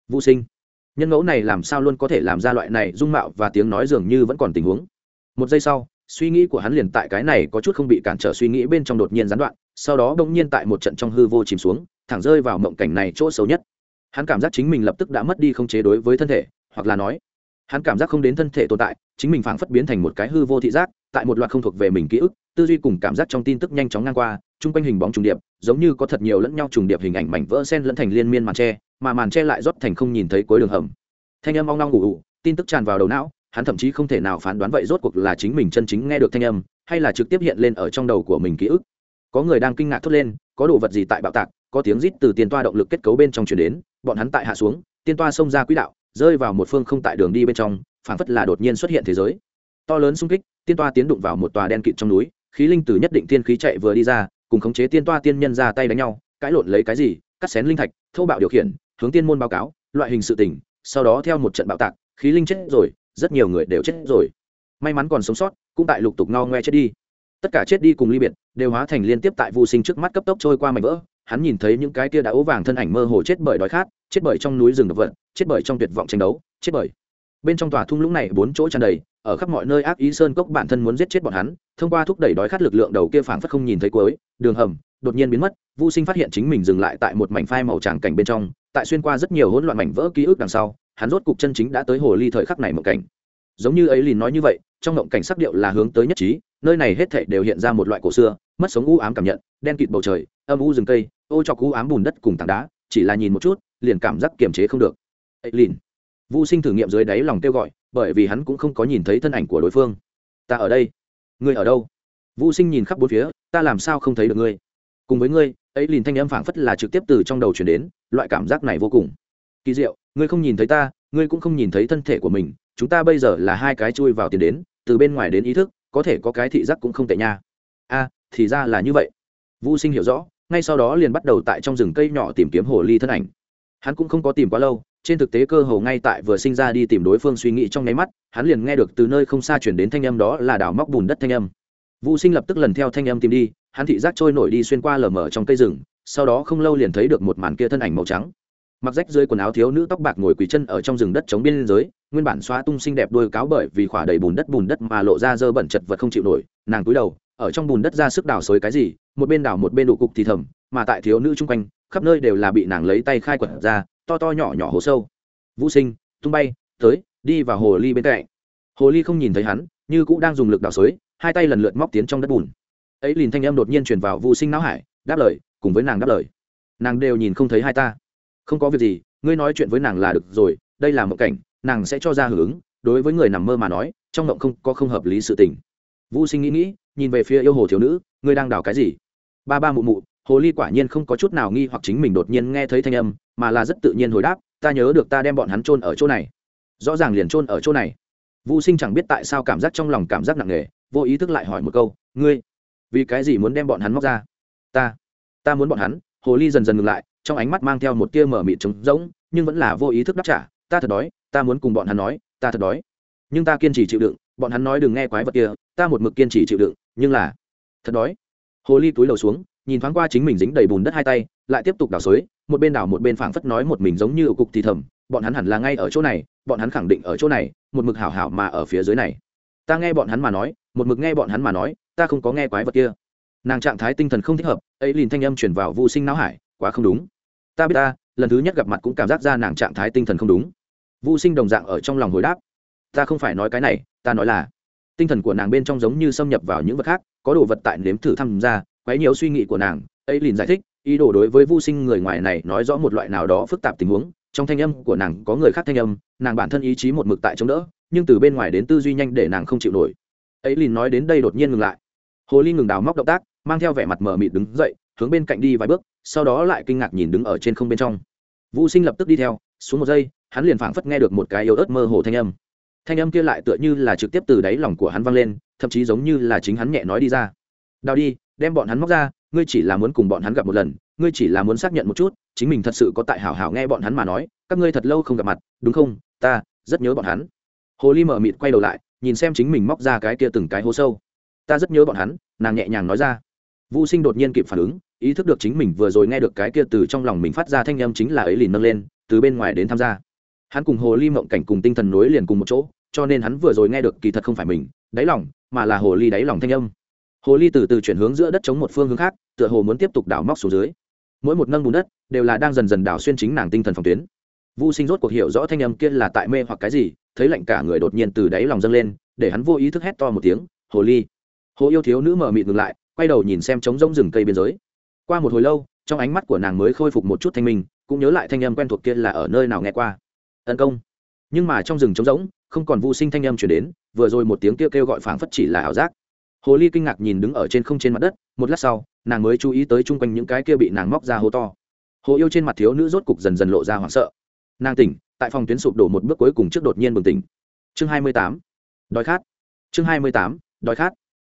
S1: Vô sinh. Nhân ngẫu này làm sao luôn có thể làm ra loại này dung mạo và tiếng nói dường như vẫn còn tình huống. Một giây sau, suy nghĩ của hắn liền tại cái này có chút không bị cản trở suy nghĩ bên trong đột nhiên gián đoạn, sau đó bỗng nhiên tại một trận trong hư vô chìm xuống, thẳng rơi vào mộng cảnh này chỗ xấu nhất. Hắn cảm giác chính mình lập tức đã mất đi không chế đối với thân thể, hoặc là nói, hắn cảm giác không đến thân thể tồn tại, chính mình phảng phất biến thành một cái hư vô thị giác, tại một loạt không thuộc về mình ký ức tư duy cùng cảm giác trong tin tức nhanh chóng ngang qua, chung quanh hình bóng trùng điệp, giống như có thật nhiều lẫn nhau trùng điệp hình ảnh mảnh vỡ sen lẫn thành liên miên màn tre, mà màn tre lại rót thành không nhìn thấy cuối đường hầm. Thanh âm ong long ngủ ủ, tin tức tràn vào đầu não, hắn thậm chí không thể nào phán đoán vậy rốt cuộc là chính mình chân chính nghe được thanh âm, hay là trực tiếp hiện lên ở trong đầu của mình ký ức. Có người đang kinh ngạc thốt lên, có đồ vật gì tại bạo tạc, có tiếng rít từ tiền toa động lực kết cấu bên trong chuyển đến, bọn hắn tại hạ xuống tiên toa xông ra quỹ đạo, rơi vào một phương không tại đường đi bên trong, phảng phất là đột nhiên xuất hiện thế giới. To lớn xung kích tiên toa tiến đụng vào một tòa đen kịt trong núi khí linh tử nhất định tiên khí chạy vừa đi ra, cùng khống chế tiên toa tiên nhân ra tay đánh nhau, cãi lộn lấy cái gì, cắt xén linh thạch thâu bạo điều khiển, hướng tiên môn báo cáo, loại hình sự tình, sau đó theo một trận bạo tạc, khí linh chết rồi, rất nhiều người đều chết rồi. May mắn còn sống sót, cũng tại lục tục no ngoe chết đi. Tất cả chết đi cùng ly biệt, đều hóa thành liên tiếp tại vô sinh trước mắt cấp tốc trôi qua mảnh vỡ. Hắn nhìn thấy những cái tia đã ố vàng thân ảnh mơ hồ chết bởi đói khát, chết bởi trong núi rừng độc vật, chết bởi trong tuyệt vọng tranh đấu, chết bởi bên trong tòa thung lũng này bốn chỗ tràn đầy, ở khắp mọi nơi ác ý sơn cốc bản thân muốn giết chết bọn hắn, thông qua thúc đẩy đói khát lực lượng đầu kia phảng phất không nhìn thấy cuối, đường hầm, đột nhiên biến mất vô sinh phát hiện chính mình dừng lại tại một mảnh phai màu tràng cảnh bên trong, tại xuyên qua rất nhiều hỗn loạn mảnh vỡ ký ức đằng sau, hắn rốt cục chân chính đã tới hồ ly thời khắc này mộng cảnh. Giống như ấy lìn nói như vậy, trong mộng cảnh sắc điệu là hướng tới nhất trí, nơi này hết thảy đều hiện ra một loại cổ xưa, mất sống u ám cảm nhận, đen kịt bầu trời, âm u rừng cây, ô cho u ám bùn đất cùng tảng đá, chỉ là nhìn một chút, liền cảm giác kiềm chế không được. Ấy lìn vũ sinh thử nghiệm dưới đáy lòng kêu gọi, bởi vì hắn cũng không có nhìn thấy thân ảnh của đối phương. Ta ở đây. Ngươi ở đâu? Vũ sinh nhìn khắp bốn phía, ta làm sao không thấy được ngươi? Cùng với ngươi, ấy liền thanh âm phảng phất là trực tiếp từ trong đầu chuyển đến, loại cảm giác này vô cùng. Kỳ diệu, ngươi không nhìn thấy ta, ngươi cũng không nhìn thấy thân thể của mình, chúng ta bây giờ là hai cái chui vào tiền đến, từ bên ngoài đến ý thức, có thể có cái thị giác cũng không tệ nha. A, thì ra là như vậy. Vũ sinh hiểu rõ, ngay sau đó liền bắt đầu tại trong rừng cây nhỏ tìm kiếm hồ ly thân ảnh. Hắn cũng không có tìm quá lâu trên thực tế cơ hồ ngay tại vừa sinh ra đi tìm đối phương suy nghĩ trong nháy mắt, hắn liền nghe được từ nơi không xa chuyển đến thanh âm đó là đào móc bùn đất thanh âm. Vũ sinh lập tức lần theo thanh âm tìm đi, hắn thị giác trôi nổi đi xuyên qua lờ mờ trong cây rừng, sau đó không lâu liền thấy được một màn kia thân ảnh màu trắng. Mặc rách dưới quần áo thiếu nữ tóc bạc ngồi quỳ chân ở trong rừng đất chống biên giới, nguyên bản xóa tung xinh đẹp đôi cáo bởi vì khỏa đầy bùn đất bùn đất mà lộ ra dơ bẩn chật vật không chịu nổi, nàng cúi đầu, ở trong bùn đất ra sức đào xới cái gì, một bên đào một bên đủ cục thì thầm, mà tại thiếu nữ chung quanh, khắp nơi đều là bị nàng lấy tay khai quật ra to to nhỏ nhỏ hồ sâu. Vũ sinh, tung bay, tới, đi vào hồ ly bên cạnh. Hồ ly không nhìn thấy hắn, như cũng đang dùng lực đào xới hai tay lần lượt móc tiến trong đất bùn. Ấy liền thanh âm đột nhiên truyền vào vũ sinh não hải, đáp lời, cùng với nàng đáp lời. Nàng đều nhìn không thấy hai ta. Không có việc gì, ngươi nói chuyện với nàng là được rồi, đây là một cảnh, nàng sẽ cho ra hưởng ứng, đối với người nằm mơ mà nói, trong mộng không có không hợp lý sự tình. Vũ sinh nghĩ nghĩ, nhìn về phía yêu hồ thiếu nữ, ngươi đang đào cái gì? Ba ba mụ mụ hồ ly quả nhiên không có chút nào nghi hoặc chính mình đột nhiên nghe thấy thanh âm, mà là rất tự nhiên hồi đáp, ta nhớ được ta đem bọn hắn chôn ở chỗ này. Rõ ràng liền chôn ở chỗ này. Vũ sinh chẳng biết tại sao cảm giác trong lòng cảm giác nặng nề, vô ý thức lại hỏi một câu, ngươi, vì cái gì muốn đem bọn hắn móc ra? Ta ta muốn bọn hắn. Hồ ly dần dần ngừng lại, trong ánh mắt mang theo một tia mở mịt trống rỗng, nhưng vẫn là vô ý thức đáp trả, ta thật đói, ta muốn cùng bọn hắn nói, ta thật đói. Nhưng ta kiên trì chịu đựng, bọn hắn nói đừng nghe quái vật kia, ta một mực kiên trì chịu đựng, nhưng là, thật đói. Hồ ly túi đầu xuống nhìn thoáng qua chính mình dính đầy bùn đất hai tay, lại tiếp tục đào xới, một bên đào một bên phảng phất nói một mình giống như ở cục thì thầm, bọn hắn hẳn là ngay ở chỗ này, bọn hắn khẳng định ở chỗ này, một mực hảo hảo mà ở phía dưới này. Ta nghe bọn hắn mà nói, một mực nghe bọn hắn mà nói, ta không có nghe quái vật kia. Nàng trạng thái tinh thần không thích hợp, ấy liền thanh âm chuyển vào vô sinh não hải, quá không đúng. Ta biết ta, lần thứ nhất gặp mặt cũng cảm giác ra nàng trạng thái tinh thần không đúng. Vô sinh đồng dạng ở trong lòng hồi đáp. Ta không phải nói cái này, ta nói là, tinh thần của nàng bên trong giống như xâm nhập vào những vật khác, có đồ vật tại nếm thử tham gia quấy nhiều suy nghĩ của nàng ấy liền giải thích, ý đồ đối với vô sinh người ngoài này nói rõ một loại nào đó phức tạp tình huống. Trong thanh âm của nàng có người khác thanh âm, nàng bản thân ý chí một mực tại chống đỡ, nhưng từ bên ngoài đến tư duy nhanh để nàng không chịu nổi. Ấy liền nói đến đây đột nhiên ngừng lại. Hồ ly ngừng đào móc động tác, mang theo vẻ mặt mờ mịt đứng dậy, hướng bên cạnh đi vài bước, sau đó lại kinh ngạc nhìn đứng ở trên không bên trong. Vô sinh lập tức đi theo, xuống một giây, hắn liền phảng phất nghe được một cái yếu ớt mơ hồ thanh âm. Thanh âm kia lại tựa như là trực tiếp từ đáy lòng của hắn vang lên, thậm chí giống như là chính hắn nhẹ nói đi ra đào đi, đem bọn hắn móc ra, ngươi chỉ là muốn cùng bọn hắn gặp một lần, ngươi chỉ là muốn xác nhận một chút, chính mình thật sự có tại hảo hảo nghe bọn hắn mà nói, các ngươi thật lâu không gặp mặt, đúng không? Ta rất nhớ bọn hắn. Hồ ly mở mịt quay đầu lại, nhìn xem chính mình móc ra cái kia từng cái hố sâu. Ta rất nhớ bọn hắn, nàng nhẹ nhàng nói ra. Vũ sinh đột nhiên kịp phản ứng, ý thức được chính mình vừa rồi nghe được cái kia từ trong lòng mình phát ra thanh âm chính là ấy liền nâng lên, từ bên ngoài đến tham gia. Hắn cùng hồ ly mộng cảnh cùng tinh thần nối liền cùng một chỗ, cho nên hắn vừa rồi nghe được kỳ thật không phải mình, đáy lòng, mà là hồ ly đáy lòng thanh âm hồ ly từ từ chuyển hướng giữa đất chống một phương hướng khác tựa hồ muốn tiếp tục đào móc xuống dưới mỗi một nâng bùn đất đều là đang dần dần đào xuyên chính nàng tinh thần phòng tuyến Vu Sinh rốt cuộc hiểu rõ thanh âm kia là tại mê hoặc cái gì, thấy lạnh cả người đột nhiên từ đáy lòng dâng lên, để hắn vô ý thức hét to một tiếng, "Hồ ly!" Hồ yêu thiếu nữ mở mịt ngừng lại, quay đầu nhìn xem trống rỗng rừng cây biên giới. Qua một hồi lâu, trong ánh mắt của nàng mới khôi phục một chút thanh minh, cũng nhớ lại thanh âm quen thuộc kia là ở nơi nào nghe qua. Tấn công. Nhưng mà trong rừng trống rỗng, không còn Vu Sinh thanh âm truyền đến, vừa rồi một tiếng kia kêu, kêu gọi phảng phất chỉ là ảo giác. Hồ ly kinh ngạc nhìn đứng ở trên không trên mặt đất, một lát sau, nàng mới chú ý tới chung quanh những cái kia bị nàng móc ra hố to. Hồ yêu trên mặt thiếu nữ rốt cục dần dần lộ ra hoảng sợ. Nàng tỉnh tại phòng tuyến sụp đổ một bước cuối cùng trước đột nhiên bừng tỉnh. Chương hai mươi tám. Đói khát. Chương hai mươi tám. Đói khát.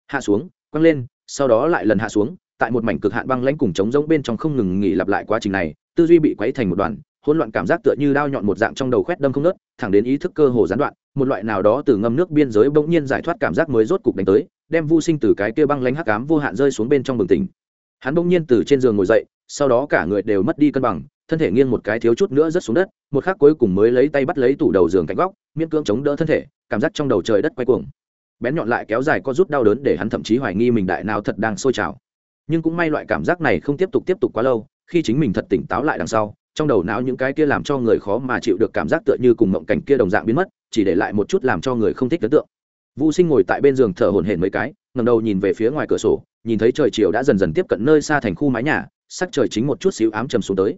S1: Hạ xuống quăng lên sau đó lại lần hạ xuống tại một mảnh cực hạn băng lãnh cùng trống rỗng bên trong không ngừng nghỉ lặp lại quá trình này tư duy bị quấy thành một đoàn hỗn loạn cảm giác tựa như đao nhọn một dạng trong đầu khoét đâm không nớt thẳng đến ý thức cơ hồ gián đoạn một loại nào đó từ ngâm nước biên giới bỗng nhiên giải thoát cảm giác mới rốt cục đánh tới đem vu sinh từ cái kia băng lãnh hắc ám vô hạn rơi xuống bên trong bừng tỉnh. Hắn bỗng nhiên từ trên giường ngồi dậy, sau đó cả người đều mất đi cân bằng, thân thể nghiêng một cái thiếu chút nữa rớt xuống đất, một khắc cuối cùng mới lấy tay bắt lấy tủ đầu giường cạnh góc, miễn cưỡng chống đỡ thân thể, cảm giác trong đầu trời đất quay cuồng. Bén nhọn lại kéo dài có rút đau đớn để hắn thậm chí hoài nghi mình đại nào thật đang sôi trào. Nhưng cũng may loại cảm giác này không tiếp tục tiếp tục quá lâu, khi chính mình thật tỉnh táo lại đằng sau, trong đầu não những cái kia làm cho người khó mà chịu được cảm giác tựa như cùng mộng cảnh kia đồng dạng biến mất, chỉ để lại một chút làm cho người không thích ấn tượng vũ sinh ngồi tại bên giường thở hổn hển mấy cái ngầm đầu nhìn về phía ngoài cửa sổ, nhìn thấy trời chiều đã dần dần tiếp cận nơi xa thành khu mái nhà, sắc trời chính một chút xíu ám trầm xuống tới.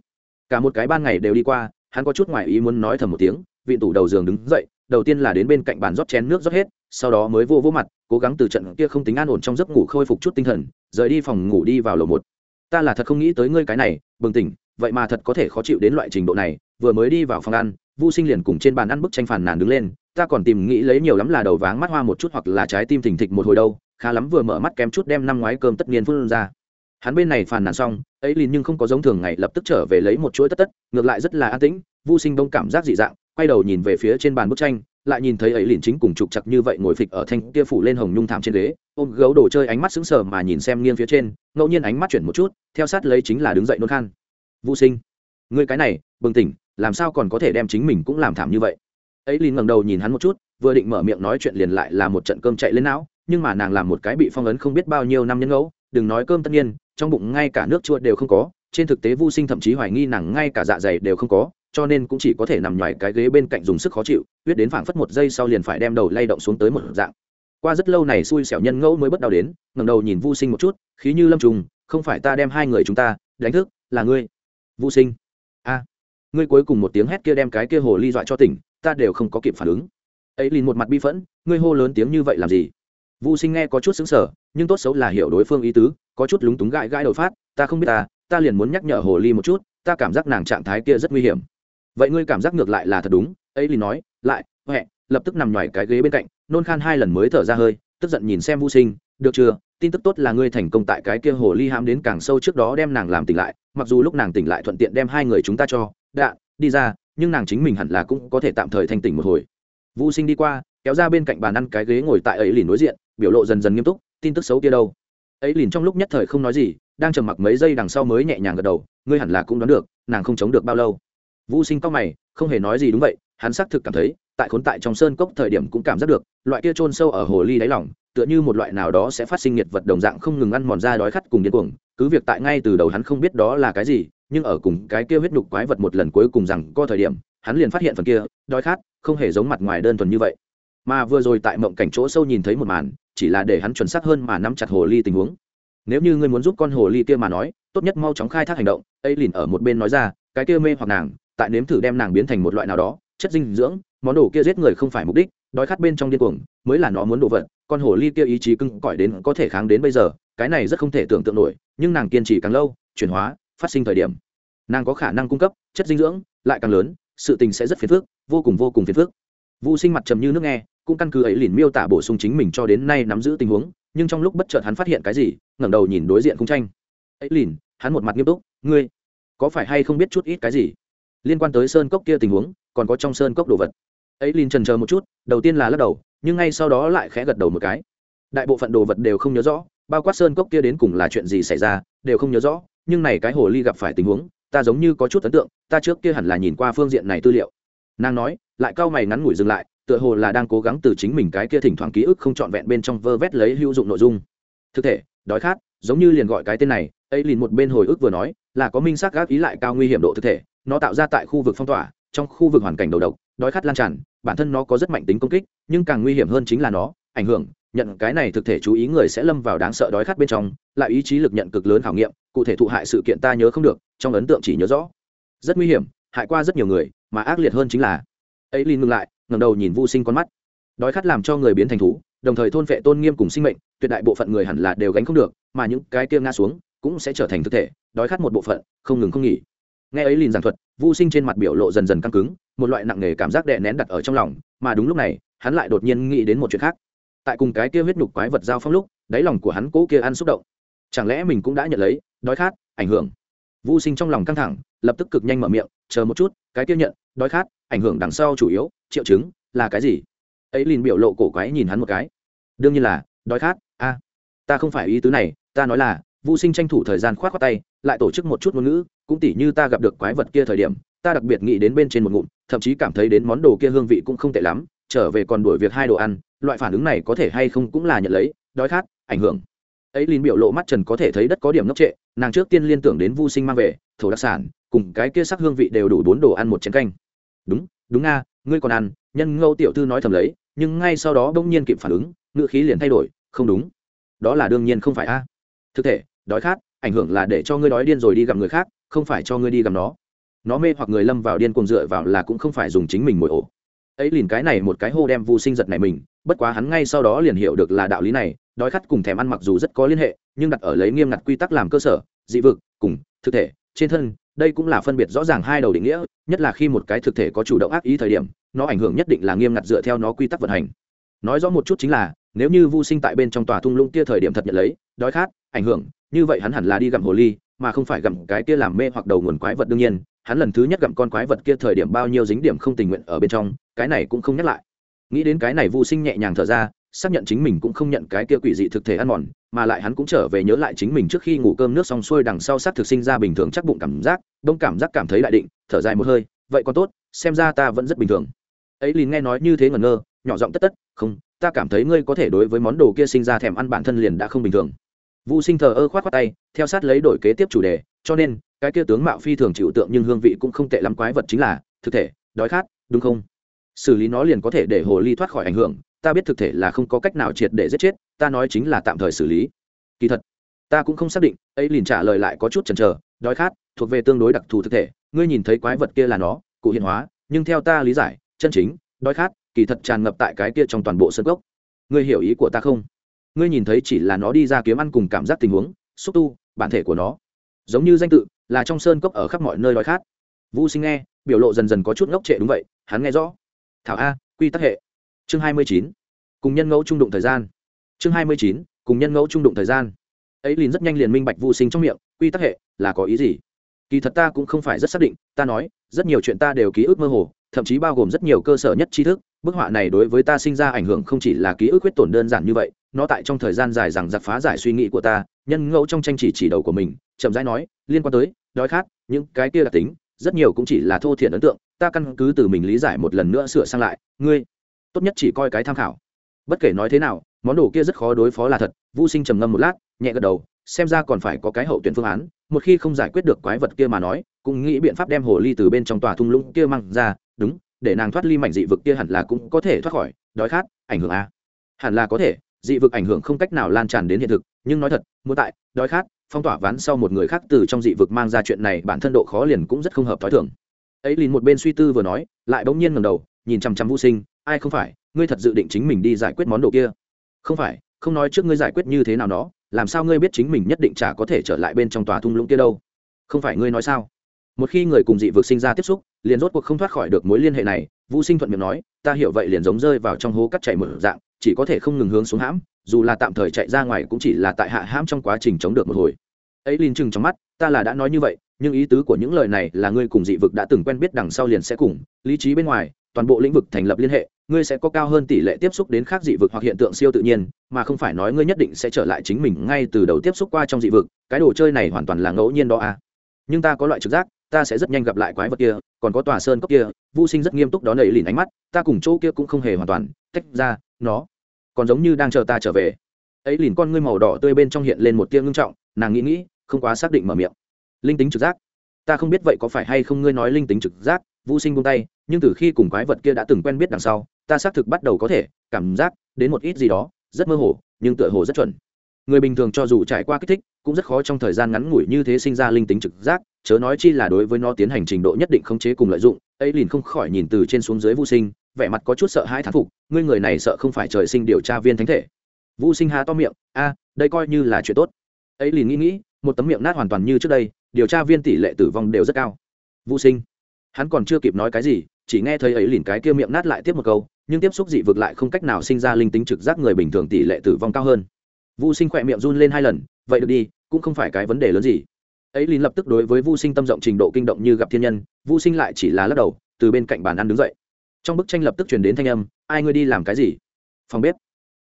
S1: Cả một cái ban ngày đều đi qua, hắn có chút ngoài ý muốn nói thầm một tiếng, vị tủ đầu giường đứng dậy, đầu tiên là đến bên cạnh bàn rót chén nước rót hết, sau đó mới vô vô mặt, cố gắng từ trận kia không tính an ổn trong giấc ngủ khôi phục chút tinh thần, rời đi phòng ngủ đi vào lầu một. Ta là thật không nghĩ tới ngươi cái này, bừng tỉnh, vậy mà thật có thể khó chịu đến loại trình độ này, vừa mới đi vào phòng ăn, vu sinh liền cùng trên bàn ăn bức tranh phản nàn đứng lên ta còn tìm nghĩ lấy nhiều lắm là đầu váng mắt hoa một chút hoặc là trái tim thình thịch một hồi đâu, khá lắm vừa mở mắt kém chút đem năm ngoái cơm tất nhiên phun ra. Hắn bên này phàn nàn xong, ấy liền nhưng không có giống thường ngày lập tức trở về lấy một chuỗi tất tất, ngược lại rất là an tĩnh, vô sinh đông cảm giác dị dạng, quay đầu nhìn về phía trên bàn bức tranh, lại nhìn thấy ấy liền chính cùng trục chặt như vậy ngồi phịch ở thanh kia phủ lên hồng nhung thảm trên ghế, ôm gấu đồ chơi ánh mắt sững sờ mà nhìn xem nghiêng phía trên, ngẫu nhiên ánh mắt chuyển một chút, theo sát lấy chính là đứng dậy nôn khan. Vô sinh người cái này, bừng tỉnh, làm sao còn có thể đem chính mình cũng làm thảm như vậy? Ấy lìn ngẩng đầu nhìn hắn một chút, vừa định mở miệng nói chuyện liền lại là một trận cơm chạy lên não, nhưng mà nàng làm một cái bị phong ấn không biết bao nhiêu năm nhân ngẫu, đừng nói cơm tất nhiên, trong bụng ngay cả nước chua đều không có, trên thực tế vô sinh thậm chí hoài nghi nàng ngay cả dạ dày đều không có, cho nên cũng chỉ có thể nằm ngoài cái ghế bên cạnh dùng sức khó chịu huyết đến phảng phất một giây sau liền phải đem đầu lay động xuống tới một dạng. Qua rất lâu này xui xẻo nhân ngẫu mới bất đau đến, ngẩng đầu nhìn vô sinh một chút, khí như lâm trùng, không phải ta đem hai người chúng ta đánh thức, là ngươi. Vô sinh. A. Ngươi cuối cùng một tiếng hét kia đem cái kia hồ ly dọa cho tỉnh ta đều không có kịp phản ứng. Ấy liền một mặt bi phẫn, ngươi hô lớn tiếng như vậy làm gì? Vô sinh nghe có chút xứng sở nhưng tốt xấu là hiểu đối phương ý tứ, có chút lúng túng gãi gãi đầu phát, ta không biết ta ta liền muốn nhắc nhở hồ ly một chút, ta cảm giác nàng trạng thái kia rất nguy hiểm. Vậy ngươi cảm giác ngược lại là thật đúng, ấy liền nói, lại huệ lập tức nằm ngoài cái ghế bên cạnh, nôn khan hai lần mới thở ra hơi, tức giận nhìn xem vô sinh, được chưa, tin tức tốt là ngươi thành công tại cái kia hồ ly hãm đến càng sâu trước đó đem nàng làm tỉnh lại, mặc dù lúc nàng tỉnh lại thuận tiện đem hai người chúng ta cho, đạ, đi ra nhưng nàng chính mình hẳn là cũng có thể tạm thời thanh tỉnh một hồi. Vô sinh đi qua, kéo ra bên cạnh bàn ăn cái ghế ngồi tại ấy liền đối diện, biểu lộ dần dần nghiêm túc, tin tức xấu kia đâu. Ấy liền trong lúc nhất thời không nói gì, đang trầm mặc mấy giây đằng sau mới nhẹ nhàng gật đầu, ngươi hẳn là cũng đoán được, nàng không chống được bao lâu. Vô sinh cao mày, không hề nói gì đúng vậy, hắn xác thực cảm thấy, tại khốn tại trong sơn cốc thời điểm cũng cảm giác được, loại kia chôn sâu ở hồ ly đáy lỏng tựa như một loại nào đó sẽ phát sinh nhiệt vật đồng dạng không ngừng ăn mòn ra đói khát cùng điên cuồng, cứ việc tại ngay từ đầu hắn không biết đó là cái gì nhưng ở cùng cái kia huyết nhục quái vật một lần cuối cùng rằng có thời điểm, hắn liền phát hiện phần kia, đói khát, không hề giống mặt ngoài đơn thuần như vậy. Mà vừa rồi tại mộng cảnh chỗ sâu nhìn thấy một màn, chỉ là để hắn chuẩn xác hơn mà nắm chặt hồ ly tình huống. Nếu như ngươi muốn giúp con hồ ly kia mà nói, tốt nhất mau chóng khai thác hành động, ấy liền ở một bên nói ra, cái kia mê hoặc nàng, tại nếm thử đem nàng biến thành một loại nào đó, chất dinh dưỡng, món đồ kia giết người không phải mục đích, đói khát bên trong điên cuồng, mới là nó muốn đồ vật, con hồ ly kia ý chí cưng cõi đến có thể kháng đến bây giờ, cái này rất không thể tưởng tượng nổi, nhưng nàng kiên trì càng lâu, chuyển hóa phát sinh thời điểm. Nàng có khả năng cung cấp chất dinh dưỡng, lại càng lớn, sự tình sẽ rất phiền phức, vô cùng vô cùng phiền phức. Vũ sinh mặt trầm như nước nghe, cũng căn cứ ấy liền miêu tả bổ sung chính mình cho đến nay nắm giữ tình huống, nhưng trong lúc bất chợt hắn phát hiện cái gì, ngẩng đầu nhìn đối diện khung tranh. Ấy liền, hắn một mặt nghiêm túc, ngươi, có phải hay không biết chút ít cái gì? Liên quan tới sơn cốc kia tình huống, còn có trong sơn cốc đồ vật. Ấy liền trần chờ một chút, đầu tiên là lắc đầu, nhưng ngay sau đó lại khẽ gật đầu một cái. Đại bộ phận đồ vật đều không nhớ rõ, bao quát sơn cốc kia đến cùng là chuyện gì xảy ra, đều không nhớ rõ nhưng này cái hồ ly gặp phải tình huống, ta giống như có chút ấn tượng, ta trước kia hẳn là nhìn qua phương diện này tư liệu. Nàng nói, lại cau mày ngắn ngủi dừng lại, tựa hồ là đang cố gắng từ chính mình cái kia thỉnh thoảng ký ức không trọn vẹn bên trong vơ vét lấy hữu dụng nội dung. Thực thể, đói khát, giống như liền gọi cái tên này ấy liền một bên hồi ức vừa nói, là có minh xác gác ý lại cao nguy hiểm độ thực thể, nó tạo ra tại khu vực phong tỏa, trong khu vực hoàn cảnh đầu độc, đói khát lan tràn, bản thân nó có rất mạnh tính công kích, nhưng càng nguy hiểm hơn chính là nó, ảnh hưởng nhận cái này thực thể chú ý người sẽ lâm vào đáng sợ đói khát bên trong, lại ý chí lực nhận cực lớn khảo nghiệm, cụ thể thụ hại sự kiện ta nhớ không được, trong ấn tượng chỉ nhớ rõ. Rất nguy hiểm, hại qua rất nhiều người, mà ác liệt hơn chính là. Ấy linh ngừng lại, ngẩng đầu nhìn vô sinh con mắt. Đói khát làm cho người biến thành thú, đồng thời thôn vệ tôn nghiêm cùng sinh mệnh, tuyệt đại bộ phận người hẳn là đều gánh không được, mà những cái kia ngã xuống cũng sẽ trở thành thực thể, đói khát một bộ phận, không ngừng không nghỉ. Nghe ấy liền giảng thuật vô sinh trên mặt biểu lộ dần dần căng cứng, một loại nặng nề cảm giác đè nén đặt ở trong lòng, mà đúng lúc này, hắn lại đột nhiên nghĩ đến một chuyện khác tại cùng cái kia huyết nhục quái vật giao phong lúc, đáy lòng của hắn cố kia ăn xúc động. Chẳng lẽ mình cũng đã nhận lấy, đói khát, ảnh hưởng? Vô sinh trong lòng căng thẳng, lập tức cực nhanh mở miệng, chờ một chút, cái kia nhận, đói khát, ảnh hưởng đằng sau chủ yếu, triệu chứng, là cái gì? Ấy liền biểu lộ cổ quái nhìn hắn một cái. Đương nhiên là, đói khát, a. Ta không phải ý tứ này, ta nói là vô sinh tranh thủ thời gian khoát khoát tay, lại tổ chức một chút ngôn ngữ, cũng tỉ như ta gặp được quái vật kia thời điểm, ta đặc biệt nghĩ đến bên trên một ngụm, thậm chí cảm thấy đến món đồ kia hương vị cũng không tệ lắm, trở về còn đuổi việc hai đồ ăn loại phản ứng này có thể hay không cũng là nhận lấy, đói khát, ảnh hưởng. Ấy liền biểu lộ mắt trần có thể thấy đất có điểm ngốc trệ, nàng trước tiên liên tưởng đến vu sinh mang về, thổ đặc sản, cùng cái kia sắc hương vị đều đủ bốn đồ ăn một chén canh. Đúng đúng nga, ngươi còn ăn. Nhân ngâu tiểu thư nói thầm lấy, nhưng ngay sau đó bỗng nhiên kịp phản ứng ngựa khí liền thay đổi, không đúng. Đó là đương nhiên không phải a. Thực thể, đói khát, ảnh hưởng là để cho ngươi đói điên rồi đi gặp người khác, không phải cho ngươi đi gặp nó. Nó mê hoặc người lâm vào điên cuồng dựa vào là cũng không phải dùng chính mình mồi ổ ấy liền cái này một cái hô đem vu sinh giật này mình, bất quá hắn ngay sau đó liền hiểu được là đạo lý này, đói khát cùng thèm ăn mặc dù rất có liên hệ, nhưng đặt ở lấy nghiêm ngặt quy tắc làm cơ sở, dị vực, cùng, thực thể, trên thân, đây cũng là phân biệt rõ ràng hai đầu định nghĩa, nhất là khi một cái thực thể có chủ động ác ý thời điểm, nó ảnh hưởng nhất định là nghiêm ngặt dựa theo nó quy tắc vận hành. Nói rõ một chút chính là, nếu như vu sinh tại bên trong tòa thung lũng kia thời điểm thật nhận lấy, đói khát, ảnh hưởng, như vậy hắn hẳn là đi gặm hồ ly, mà không phải gặm cái kia làm mê hoặc đầu nguồn quái vật đương nhiên, hắn lần thứ nhất gặm con quái vật kia thời điểm bao nhiêu dính điểm không tình nguyện ở bên trong cái này cũng không nhắc lại. Nghĩ đến cái này vu sinh nhẹ nhàng thở ra, xác nhận chính mình cũng không nhận cái kia quỷ dị thực thể ăn mòn, mà lại hắn cũng trở về nhớ lại chính mình trước khi ngủ cơm nước xong xuôi đằng sau sát thực sinh ra bình thường chắc bụng cảm giác, đông cảm giác cảm thấy đại định, thở dài một hơi, vậy còn tốt, xem ra ta vẫn rất bình thường. Ấy liền nghe nói như thế ngẩn ngơ, nhỏ giọng tất tất, không, ta cảm thấy ngươi có thể đối với món đồ kia sinh ra thèm ăn bản thân liền đã không bình thường. Vũ sinh thờ ơ khoát khoát tay, theo sát lấy đổi kế tiếp chủ đề, cho nên, cái kia tướng mạo phi thường chịu tượng nhưng hương vị cũng không tệ lắm quái vật chính là thực thể, đói khát, đúng không? Xử lý nó liền có thể để hồ ly thoát khỏi ảnh hưởng, ta biết thực thể là không có cách nào triệt để giết chết, ta nói chính là tạm thời xử lý. Kỳ thật, ta cũng không xác định, ấy liền trả lời lại có chút chần chờ, đói khát, thuộc về tương đối đặc thù thực thể, ngươi nhìn thấy quái vật kia là nó, cụ hiện hóa, nhưng theo ta lý giải, chân chính, đói khát, kỳ thật tràn ngập tại cái kia trong toàn bộ sân gốc ngươi hiểu ý của ta không? Ngươi nhìn thấy chỉ là nó đi ra kiếm ăn cùng cảm giác tình huống, xúc tu, bản thể của nó, giống như danh tự, là trong sơn cốc ở khắp mọi nơi đói khát. Vũ sinh nghe, biểu lộ dần dần có chút ngốc trệ đúng vậy, hắn nghe rõ thảo a, quy tắc hệ. Chương hai mươi chín, cùng nhân ngẫu trung đụng thời gian. Chương hai mươi chín, cùng nhân ngẫu trung đụng thời gian. Ấy liền rất nhanh liền minh bạch vô sinh trong miệng, quy tắc hệ là có ý gì? Kỳ thật ta cũng không phải rất xác định, ta nói, rất nhiều chuyện ta đều ký ức mơ hồ, thậm chí bao gồm rất nhiều cơ sở nhất tri thức. Bức họa này đối với ta sinh ra ảnh hưởng không chỉ là ký ức huyết tổn đơn giản như vậy, nó tại trong thời gian dài rằng giặc phá giải suy nghĩ của ta, nhân ngẫu trong tranh chỉ chỉ đầu của mình, chậm rãi nói, liên quan tới, đói khát, những cái kia đặc tính, rất nhiều cũng chỉ là thô thiển ấn tượng ta căn cứ từ mình lý giải một lần nữa sửa sang lại, ngươi, tốt nhất chỉ coi cái tham khảo. Bất kể nói thế nào, món đồ kia rất khó đối phó là thật. Vũ sinh trầm ngâm một lát, nhẹ gật đầu, xem ra còn phải có cái hậu tuyển phương án. Một khi không giải quyết được quái vật kia mà nói, cũng nghĩ biện pháp đem hồ ly từ bên trong tòa thung lũng kia mang ra. Đúng, để nàng thoát ly mảnh dị vực kia hẳn là cũng có thể thoát khỏi. Đói khát, ảnh hưởng à? hẳn là có thể, dị vực ảnh hưởng không cách nào lan tràn đến hiện thực, nhưng nói thật, muốn tại, đói khát, phong tỏa ván sau một người khác từ trong dị vực mang ra chuyện này, bản thân độ khó liền cũng rất không hợp t h ó i thường ấy liền một bên suy tư vừa nói, lại bỗng nhiên ngầm đầu, nhìn chằm chằm vũ sinh, ai không phải, ngươi thật dự định chính mình đi giải quyết món đồ kia? Không phải, không nói trước ngươi giải quyết như thế nào đó làm sao ngươi biết chính mình nhất định chả có thể trở lại bên trong tòa thung lũng kia đâu? Không phải ngươi nói sao? Một khi người cùng dị vực sinh ra tiếp xúc, liền rốt cuộc không thoát khỏi được mối liên hệ này, vũ sinh thuận miệng nói, ta hiểu vậy liền giống rơi vào trong hố cắt chạy một dạng, chỉ có thể không ngừng hướng xuống hãm, dù là tạm thời chạy ra ngoài cũng chỉ là tại hạ hãm trong quá trình chống được một hồi. Ấy liền chừng trong mắt, ta là đã nói như vậy nhưng ý tứ của những lời này là ngươi cùng dị vực đã từng quen biết đằng sau liền sẽ cùng, lý trí bên ngoài, toàn bộ lĩnh vực thành lập liên hệ, ngươi sẽ có cao hơn tỷ lệ tiếp xúc đến khác dị vực hoặc hiện tượng siêu tự nhiên, mà không phải nói ngươi nhất định sẽ trở lại chính mình ngay từ đầu tiếp xúc qua trong dị vực, cái đồ chơi này hoàn toàn là ngẫu nhiên đó à. Nhưng ta có loại trực giác, ta sẽ rất nhanh gặp lại quái vật kia, còn có tòa sơn cốc kia, vô sinh rất nghiêm túc đó nầy lìn ánh mắt, ta cùng chỗ kia cũng không hề hoàn toàn tách ra, nó còn giống như đang chờ ta trở về. Ấy lìn con ngươi màu đỏ tươi bên trong hiện lên một tia ngưng trọng, nàng nghĩ nghĩ, không quá xác định mở miệng linh tính trực giác. Ta không biết vậy có phải hay không ngươi nói linh tính trực giác vô sinh buông tay, nhưng từ khi cùng quái vật kia đã từng quen biết đằng sau, ta xác thực bắt đầu có thể cảm giác đến một ít gì đó, rất mơ hồ, nhưng tựa hồ rất chuẩn. Người bình thường cho dù trải qua kích thích, cũng rất khó trong thời gian ngắn ngủi như thế sinh ra linh tính trực giác, chớ nói chi là đối với nó tiến hành trình độ nhất định khống chế cùng lợi dụng, ấy liền không khỏi nhìn từ trên xuống dưới vô sinh, vẻ mặt có chút sợ hãi thán phục, ngươi người này sợ không phải trời sinh điều tra viên thánh thể. Vô sinh há to miệng, a, đây coi như là chuyện tốt. Ấy liền nghĩ nghĩ, một tấm miệng nát hoàn toàn như trước đây điều tra viên tỷ lệ tử vong đều rất cao. Vũ sinh, hắn còn chưa kịp nói cái gì, chỉ nghe thấy ấy liền cái kia miệng nát lại tiếp một câu, nhưng tiếp xúc dị vực lại không cách nào sinh ra linh tính trực giác người bình thường tỷ lệ tử vong cao hơn. Vũ sinh khỏe miệng run lên hai lần, vậy được đi, cũng không phải cái vấn đề lớn gì. Ấy lìn lập tức đối với vũ sinh tâm rộng trình độ kinh động như gặp thiên nhân, vũ sinh lại chỉ là lắc đầu, từ bên cạnh bàn ăn đứng dậy. Trong bức tranh lập tức truyền đến thanh âm, ai ngươi đi làm cái gì? Phòng bếp.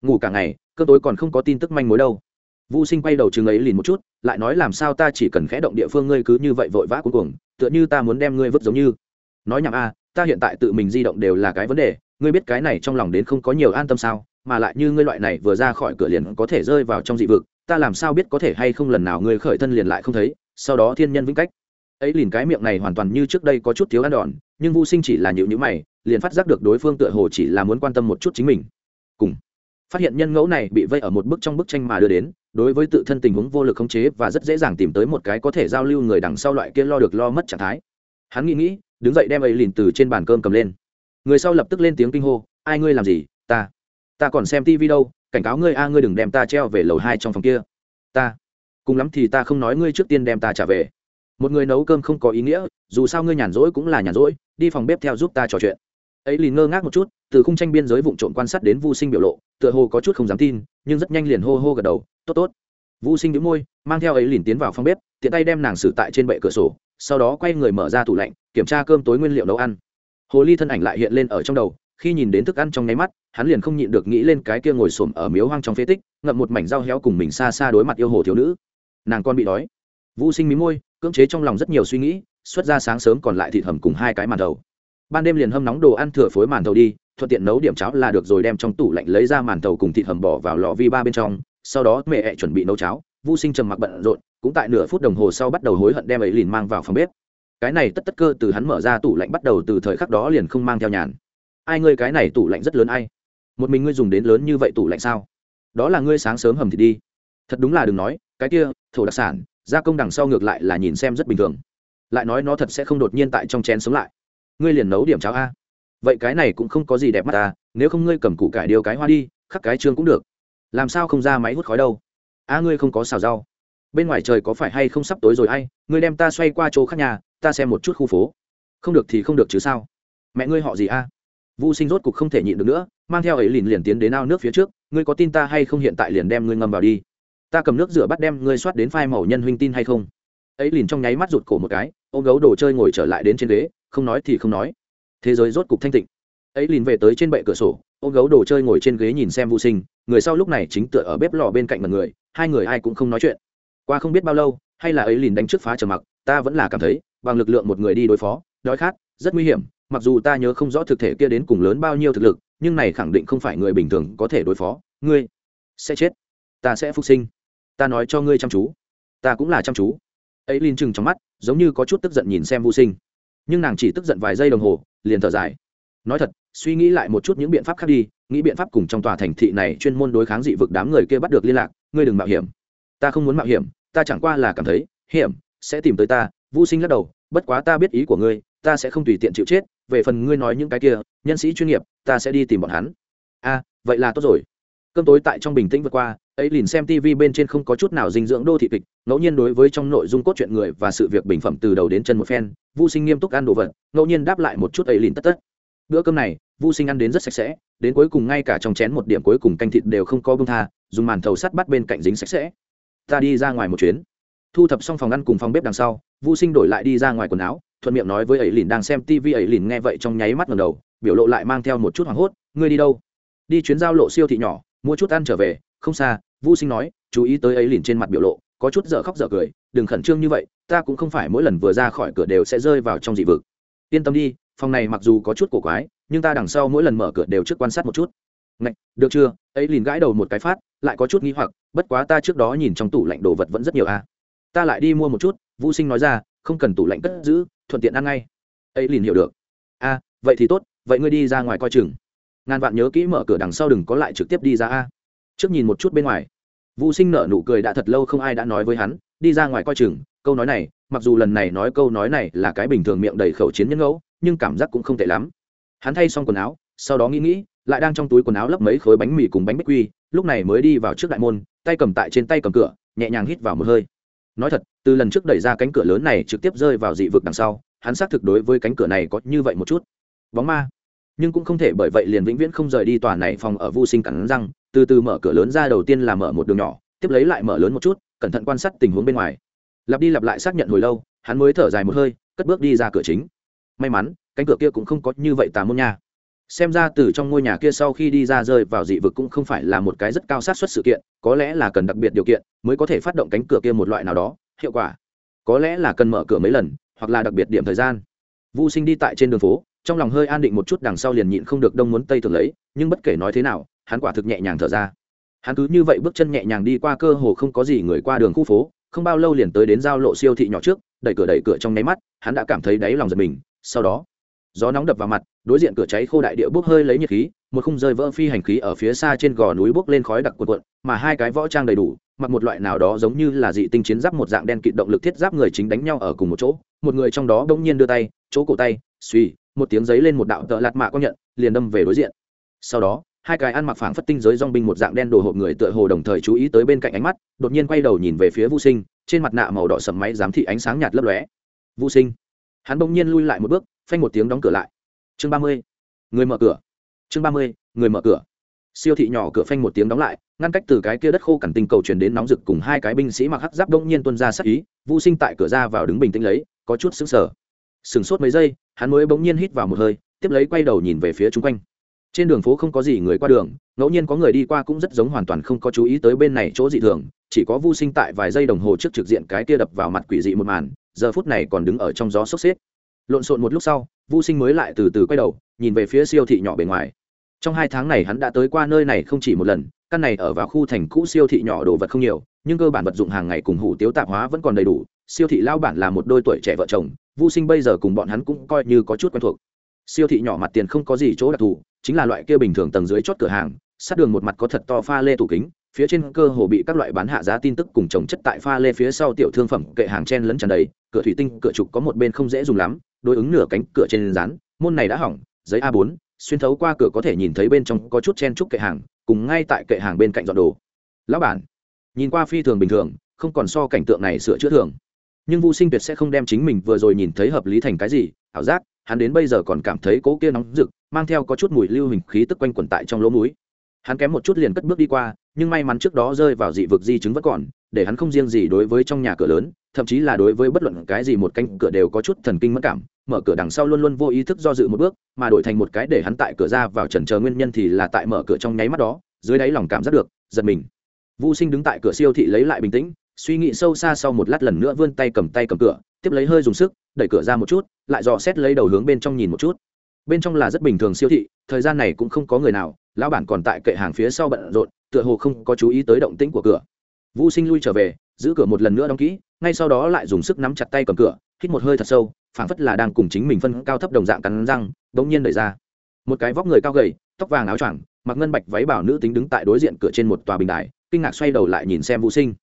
S1: Ngủ cả ngày cơ tối còn không có tin tức manh mối đâu vô sinh quay đầu chừng ấy lìn một chút, lại nói làm sao ta chỉ cần khẽ động địa phương ngươi cứ như vậy vội vã cuối cùng tựa như ta muốn đem ngươi vứt giống như. Nói nhảm a, ta hiện tại tự mình di động đều là cái vấn đề, ngươi biết cái này trong lòng đến không có nhiều an tâm sao, mà lại như ngươi loại này vừa ra khỏi cửa liền có thể rơi vào trong dị vực, ta làm sao biết có thể hay không lần nào ngươi khởi thân liền lại không thấy, sau đó thiên nhân vĩnh cách. Ấy liền cái miệng này hoàn toàn như trước đây có chút thiếu ăn đòn, nhưng vô sinh chỉ là nhịu nhữ mày, liền phát giác được đối phương tựa hồ chỉ là muốn quan tâm một chút chính mình. Cùng, phát hiện nhân ngẫu này bị vây ở một bức trong bức tranh mà đưa đến đối với tự thân tình huống vô lực khống chế và rất dễ dàng tìm tới một cái có thể giao lưu người đằng sau loại kia lo được lo mất trạng thái. Hắn nghĩ nghĩ, đứng dậy đem ấy liền từ trên bàn cơm cầm lên. Người sau lập tức lên tiếng kinh hô, ai ngươi làm gì? Ta ta còn xem tivi đâu, cảnh cáo ngươi a, ngươi đừng đem ta treo về lầu hai trong phòng kia. Ta, cùng lắm thì ta không nói ngươi trước tiên đem ta trả về. Một người nấu cơm không có ý nghĩa, dù sao ngươi nhàn rỗi cũng là nhàn rỗi, đi phòng bếp theo giúp ta trò chuyện. Ấy liền ngơ ngác một chút, từ khung tranh biên giới vụ trộm quan sát đến vu sinh biểu lộ, tựa hồ có chút không dám tin, nhưng rất nhanh liền hô hô gật đầu tốt tốt. Vu sinh đĩu môi, mang theo ấy liền tiến vào phòng bếp, tiện tay đem nàng xử tại trên bệ cửa sổ, sau đó quay người mở ra tủ lạnh, kiểm tra cơm tối nguyên liệu nấu ăn. Hồ ly thân ảnh lại hiện lên ở trong đầu, khi nhìn đến thức ăn trong nháy mắt, hắn liền không nhịn được nghĩ lên cái kia ngồi xổm ở miếu hoang trong phế tích, ngậm một mảnh dao héo cùng mình xa xa đối mặt yêu hồ thiếu nữ. Nàng con bị đói. Vũ sinh mí môi, cưỡng chế trong lòng rất nhiều suy nghĩ, xuất ra sáng sớm còn lại thịt hầm cùng hai cái màn đầu ban đêm liền hâm nóng đồ ăn thừa phối màn thầu đi, thuận tiện nấu điểm cháo là được rồi đem trong tủ lạnh lấy ra màn thầu cùng thịt hầm bỏ vào lò vi ba bên trong sau đó mẹ ẹ chuẩn bị nấu cháo vô sinh trầm mặc bận rộn, cũng tại nửa phút đồng hồ sau bắt đầu hối hận đem ấy liền mang vào phòng bếp. Cái này tất tất cơ từ hắn mở ra tủ lạnh bắt đầu từ thời khắc đó liền không mang theo nhàn. Ai ngươi cái này tủ lạnh rất lớn ai? Một mình ngươi dùng đến lớn như vậy tủ lạnh sao? Đó là ngươi sáng sớm hầm thì đi. Thật đúng là đừng nói, cái kia, thổ đặc sản, gia công đằng sau ngược lại là nhìn xem rất bình thường. Lại nói nó thật sẽ không đột nhiên tại trong chén sống lại. Ngươi liền nấu điểm cháo a. Vậy cái này cũng không có gì đẹp mắt ta, nếu không ngươi cầm củ cải điều cái hoa đi, khắc cái trương cũng được làm sao không ra máy hút khói đâu a ngươi không có xào rau bên ngoài trời có phải hay không sắp tối rồi hay? ngươi đem ta xoay qua chỗ khác nhà ta xem một chút khu phố không được thì không được chứ sao mẹ ngươi họ gì a Vu Sinh rốt cục không thể nhịn được nữa, mang theo ấy liền liền tiến đến ao nước phía trước, ngươi có tin ta hay không hiện tại liền đem ngươi ngâm vào đi. Ta cầm nước rửa bắt đem ngươi soát đến phai màu nhân huynh tin hay không? Ấy liền trong nháy mắt rụt cổ một cái, ôm gấu đồ chơi ngồi trở lại đến trên ghế, không nói thì không nói. Thế giới rốt cục thanh tịnh. Ấy liền về tới trên bệ cửa sổ, ôm gấu đồ chơi ngồi trên ghế nhìn xem Vu Sinh, người sau lúc này chính tựa ở bếp lò bên cạnh một người, hai người ai cũng không nói chuyện. Qua không biết bao lâu, hay là ấy liền đánh trước phá trầm mặc, ta vẫn là cảm thấy, bằng lực lượng một người đi đối phó, đói khát, rất nguy hiểm, mặc dù ta nhớ không rõ thực thể kia đến cùng lớn bao nhiêu thực lực nhưng này khẳng định không phải người bình thường có thể đối phó. Ngươi sẽ chết ta sẽ phục sinh. Ta nói cho ngươi chăm chú ta cũng là chăm chú. Ấy liền chừng trong mắt giống như có chút tức giận nhìn xem vô sinh. Nhưng nàng chỉ tức giận vài giây đồng hồ liền thở dài nói thật, suy nghĩ lại một chút những biện pháp khác đi, nghĩ biện pháp cùng trong tòa thành thị này chuyên môn đối kháng dị vực đám người kia bắt được liên lạc, ngươi đừng mạo hiểm. Ta không muốn mạo hiểm, ta chẳng qua là cảm thấy, hiểm, sẽ tìm tới ta vô sinh lắc đầu, bất quá ta biết ý của ngươi, ta sẽ không tùy tiện chịu chết, về phần ngươi nói những cái kia, nhân sĩ chuyên nghiệp, ta sẽ đi tìm bọn hắn. A, vậy là tốt rồi. Cơm tối tại trong bình tĩnh vượt qua, ấy liền xem tv bên trên không có chút nào dinh dưỡng đô thị kịch, ngẫu nhiên đối với trong nội dung cốt truyện người và sự việc bình phẩm từ đầu đến chân một phen vô sinh nghiêm túc ăn đồ vật, ngẫu nhiên đáp lại một chút ấy liền tất tất bữa cơm này vô sinh ăn đến rất sạch sẽ, đến cuối cùng ngay cả trong chén một điểm cuối cùng canh thịt đều không có bông tha, dùng màn thầu sắt bắt bên cạnh dính sạch sẽ. Ta đi ra ngoài một chuyến. Thu thập xong phòng ăn cùng phòng bếp đằng sau vô sinh đổi lại đi ra ngoài quần áo, thuận miệng nói với ấy lìn đang xem tv ấy lìn nghe vậy trong nháy mắt ngầm đầu, biểu lộ lại mang theo một chút hoảng hốt, ngươi đi đâu? Đi chuyến giao lộ siêu thị nhỏ, mua chút ăn trở về. Không xa vô sinh nói, chú ý tới ấy lìn trên mặt biểu lộ, có chút dở khóc dở cười, đừng khẩn trương như vậy, ta cũng không phải mỗi lần vừa ra khỏi cửa đều sẽ rơi vào trong dị vực. Yên tâm đi phòng này mặc dù có chút cổ quái nhưng ta đằng sau mỗi lần mở cửa đều trước quan sát một chút. Ngạch, được chưa? Ấy liền gãi đầu một cái phát lại có chút nghi hoặc bất quá ta trước đó nhìn trong tủ lạnh đồ vật vẫn rất nhiều a à. ta lại đi mua một chút vũ sinh nói ra không cần tủ lạnh cất giữ thuận tiện ăn ngay. Ấy liền hiểu được. A vậy thì tốt vậy ngươi đi ra ngoài coi chừng. Ngàn vạn nhớ kỹ mở cửa đằng sau đừng có lại trực tiếp đi ra a. Trước nhìn một chút bên ngoài. Vũ sinh nở nụ cười đã thật lâu không ai đã nói với hắn đi ra ngoài coi chừng. Câu nói này mặc dù lần này nói câu nói này là cái bình thường miệng đầy khẩu chiến nhân ngẫu nhưng cảm giác cũng không tệ lắm. Hắn thay xong quần áo, sau đó nghĩ nghĩ, lại đang trong túi quần áo lấp mấy khối bánh mì cùng bánh bích quy, lúc này mới đi vào trước đại môn, tay cầm tại trên tay cầm cửa, nhẹ nhàng hít vào một hơi. Nói thật, từ lần trước đẩy ra cánh cửa lớn này trực tiếp rơi vào dị vực đằng sau, hắn xác thực đối với cánh cửa này có như vậy một chút. Bóng ma. Nhưng cũng không thể bởi vậy liền vĩnh viễn không rời đi tòa này phòng ở vô sinh cắn răng, từ từ mở cửa lớn ra đầu tiên là mở một đường nhỏ, tiếp lấy lại mở lớn một chút, cẩn thận quan sát tình huống bên ngoài. Lặp đi lặp lại xác nhận hồi lâu, hắn mới thở dài một hơi, cất bước đi ra cửa chính may mắn, cánh cửa kia cũng không có như vậy tà môn nha. Xem ra từ trong ngôi nhà kia sau khi đi ra rơi vào dị vực cũng không phải là một cái rất cao sát xuất sự kiện, có lẽ là cần đặc biệt điều kiện mới có thể phát động cánh cửa kia một loại nào đó, hiệu quả. Có lẽ là cần mở cửa mấy lần, hoặc là đặc biệt điểm thời gian. Vu sinh đi tại trên đường phố, trong lòng hơi an định một chút, đằng sau liền nhịn không được đông muốn tây thường lấy, nhưng bất kể nói thế nào, hắn quả thực nhẹ nhàng thở ra. Hắn cứ như vậy bước chân nhẹ nhàng đi qua cơ hồ không có gì người qua đường khu phố, không bao lâu liền tới đến giao lộ siêu thị nhỏ trước, đẩy cửa đẩy cửa trong nháy mắt, hắn đã cảm thấy đáy lòng giật mình sau đó, gió nóng đập vào mặt, đối diện cửa cháy khô đại địa bốc hơi lấy nhiệt khí, một khung rơi vỡ phi hành khí ở phía xa trên gò núi bốc lên khói đặc cuộn cuộn, mà hai cái võ trang đầy đủ, mặc một loại nào đó giống như là dị tinh chiến giáp một dạng đen kịt động lực thiết giáp người chính đánh nhau ở cùng một chỗ. Một người trong đó bỗng nhiên đưa tay, chỗ cổ tay, suy, một tiếng giấy lên một đạo tợ lạt mạ có nhận, liền đâm về đối diện. Sau đó, hai cái ăn mặc phảng phất tinh giới dong binh một dạng đen đồ hộp người tựa hồ đồng thời chú ý tới bên cạnh ánh mắt, đột nhiên quay đầu nhìn về phía vũ sinh, trên mặt nạ màu đỏ sầm máy giám thị ánh sáng nhạt lấp lóe. Vũ sinh hắn bỗng nhiên lui lại một bước, phanh một tiếng đóng cửa lại. Chương ba mươi, người mở cửa. Chương ba mươi, người mở cửa. Siêu thị nhỏ cửa phanh một tiếng đóng lại, ngăn cách từ cái kia đất khô cằn tinh cầu truyền đến nóng rực cùng hai cái binh sĩ mặc hắc giáp đông nhiên tuân ra sắc ý vô sinh tại cửa ra vào đứng bình tĩnh lấy, có chút sững sờ. Sừng sốt mấy giây, hắn mới bỗng nhiên hít vào một hơi, tiếp lấy quay đầu nhìn về phía chung quanh trên đường phố không có gì người qua đường, ngẫu nhiên có người đi qua cũng rất giống hoàn toàn không có chú ý tới bên này chỗ dị thường, chỉ có vô sinh tại vài giây đồng hồ trước trực diện cái kia đập vào mặt quỷ dị một màn, giờ phút này còn đứng ở trong gió sốc xếp. Lộn xộn một lúc sau vô sinh mới lại từ từ quay đầu, nhìn về phía siêu thị nhỏ bề ngoài. Trong hai tháng này hắn đã tới qua nơi này không chỉ một lần, căn này ở vào khu thành cũ siêu thị nhỏ đồ vật không nhiều, nhưng cơ bản vật dụng hàng ngày cùng hủ tiếu tạp hóa vẫn còn đầy đủ, siêu thị lao bản là một đôi tuổi trẻ vợ chồng vô sinh bây giờ cùng bọn hắn cũng coi như có chút quen thuộc. Siêu thị nhỏ mặt tiền không có gì chỗ đặc thù chính là loại kia bình thường tầng dưới chót cửa hàng sát đường một mặt có thật to pha lê tủ kính phía trên cơ hồ bị các loại bán hạ giá tin tức cùng trồng chất tại pha lê phía sau tiểu thương phẩm kệ hàng chen lấn tràn đầy cửa thủy tinh cửa trục có một bên không dễ dùng lắm đối ứng nửa cánh cửa trên rán môn này đã hỏng giấy a 4 xuyên thấu qua cửa có thể nhìn thấy bên trong có chút chen chúc kệ hàng cùng ngay tại kệ hàng bên cạnh dọn đồ. Lão bản nhìn qua phi thường bình thường không còn so cảnh tượng này sửa chữa thường. Nhưng Vu Sinh Tuyệt sẽ không đem chính mình vừa rồi nhìn thấy hợp lý thành cái gì, ảo giác, hắn đến bây giờ còn cảm thấy cố kia nóng rực, mang theo có chút mùi lưu hình khí tức quanh quẩn tại trong lỗ mũi. Hắn kém một chút liền cất bước đi qua, nhưng may mắn trước đó rơi vào dị vực di chứng vẫn còn, để hắn không riêng gì đối với trong nhà cửa lớn, thậm chí là đối với bất luận cái gì một canh cửa đều có chút thần kinh mất cảm, mở cửa đằng sau luôn luôn vô ý thức do dự một bước, mà đổi thành một cái để hắn tại cửa ra vào trần chờ nguyên nhân thì là tại mở cửa trong nháy mắt đó, dưới đáy lòng cảm giác được, giật mình. Vu Sinh đứng tại cửa siêu thị lấy lại bình tĩnh, suy nghĩ sâu xa sau một lát lần nữa vươn tay cầm tay cầm cửa, tiếp lấy hơi dùng sức, đẩy cửa ra một chút, lại dò xét lấy đầu hướng bên trong nhìn một chút. Bên trong là rất bình thường siêu thị, thời gian này cũng không có người nào, lão bản còn tại kệ hàng phía sau bận rộn, tựa hồ không có chú ý tới động tĩnh của cửa. Vũ sinh lui trở về, giữ cửa một lần nữa đóng kỹ, ngay sau đó lại dùng sức nắm chặt tay cầm cửa, hít một hơi thật sâu, phảng phất là đang cùng chính mình phân cao thấp đồng dạng cắn răng, bỗng nhiên đẩy ra. Một cái vóc người cao gầy, tóc vàng áo choàng, mặc ngân bạch váy bảo nữ tính đứng tại đối diện cửa trên một tòa bình đài, kinh ngạc xoay đầu lại nhìn xem vũ sinh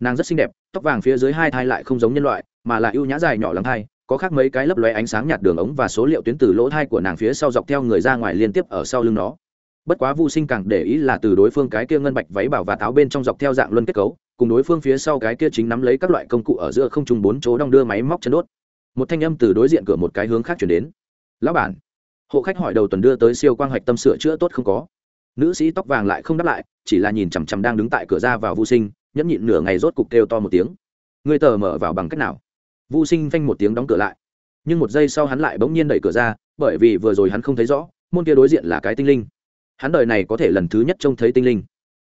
S1: nàng rất xinh đẹp, tóc vàng phía dưới hai thai lại không giống nhân loại, mà là ưu nhã dài nhỏ lắng thai, có khác mấy cái lấp lóe ánh sáng nhạt đường ống và số liệu tuyến từ lỗ thai của nàng phía sau dọc theo người ra ngoài liên tiếp ở sau lưng nó. Bất quá vô sinh càng để ý là từ đối phương cái kia ngân bạch váy bảo và táo bên trong dọc theo dạng luân kết cấu, cùng đối phương phía sau cái kia chính nắm lấy các loại công cụ ở giữa không trung bốn chỗ đong đưa máy móc chân đốt. Một thanh âm từ đối diện cửa một cái hướng khác chuyển đến. Lão bản. Hộ khách hỏi đầu tuần đưa tới siêu quang hoạch tâm sửa chữa tốt không có. Nữ sĩ tóc vàng lại không đáp lại, chỉ là nhìn chằm chằm đang đứng tại cửa ra vào vô sinh nhẫn nhịn nửa ngày rốt cục kêu to một tiếng. Người tờ mở vào bằng cách nào? Vô sinh phanh một tiếng đóng cửa lại. Nhưng một giây sau hắn lại bỗng nhiên đẩy cửa ra, bởi vì vừa rồi hắn không thấy rõ, môn kia đối diện là cái tinh linh. Hắn đời này có thể lần thứ nhất trông thấy tinh linh.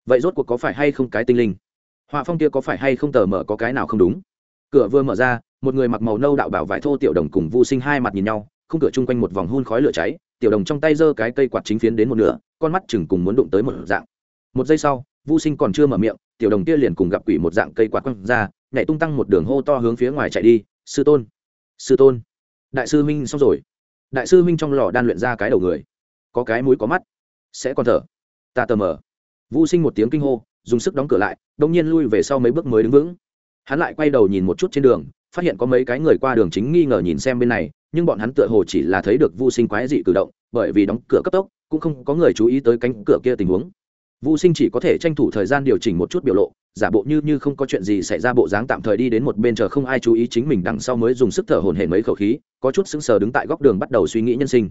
S1: Vậy rốt cuộc có phải hay không cái tinh linh? Họa phong kia có phải hay không tờ mở có cái nào không đúng? Cửa vừa mở ra, một người mặc màu nâu đạo bảo vải thô tiểu đồng cùng vô sinh hai mặt nhìn nhau không cửa chung quanh một vòng hun khói lửa cháy, tiểu đồng trong tay giơ cái cây quạt chính phiến đến một nửa, con mắt chừng cùng muốn đụng tới một dạng. Một giây sau vô sinh còn chưa mở miệng tiểu đồng kia liền cùng gặp quỷ một dạng cây quạt quăng ra, nhảy tung tăng một đường hô to hướng phía ngoài chạy đi, sư tôn sư tôn. Đại sư minh xong rồi. Đại sư minh trong lò đan luyện ra cái đầu người. Có cái mũi có mắt. Sẽ còn thở. Ta tờ mờ. Vũ sinh một tiếng kinh hô, dùng sức đóng cửa lại đông nhiên lui về sau mấy bước mới đứng vững. Hắn lại quay đầu nhìn một chút trên đường, phát hiện có mấy cái người qua đường chính nghi ngờ nhìn xem bên này, nhưng bọn hắn tựa hồ chỉ là thấy được vô sinh quái dị cử động, bởi vì đóng cửa cấp tốc, cũng không có người chú ý tới cánh cửa kia tình huống vũ sinh chỉ có thể tranh thủ thời gian điều chỉnh một chút biểu lộ, giả bộ như như không có chuyện gì xảy ra bộ dáng tạm thời đi đến một bên chờ không ai chú ý chính mình đằng sau mới dùng sức thở hổn hển mấy khẩu khí, có chút sững sờ đứng tại góc đường bắt đầu suy nghĩ nhân sinh.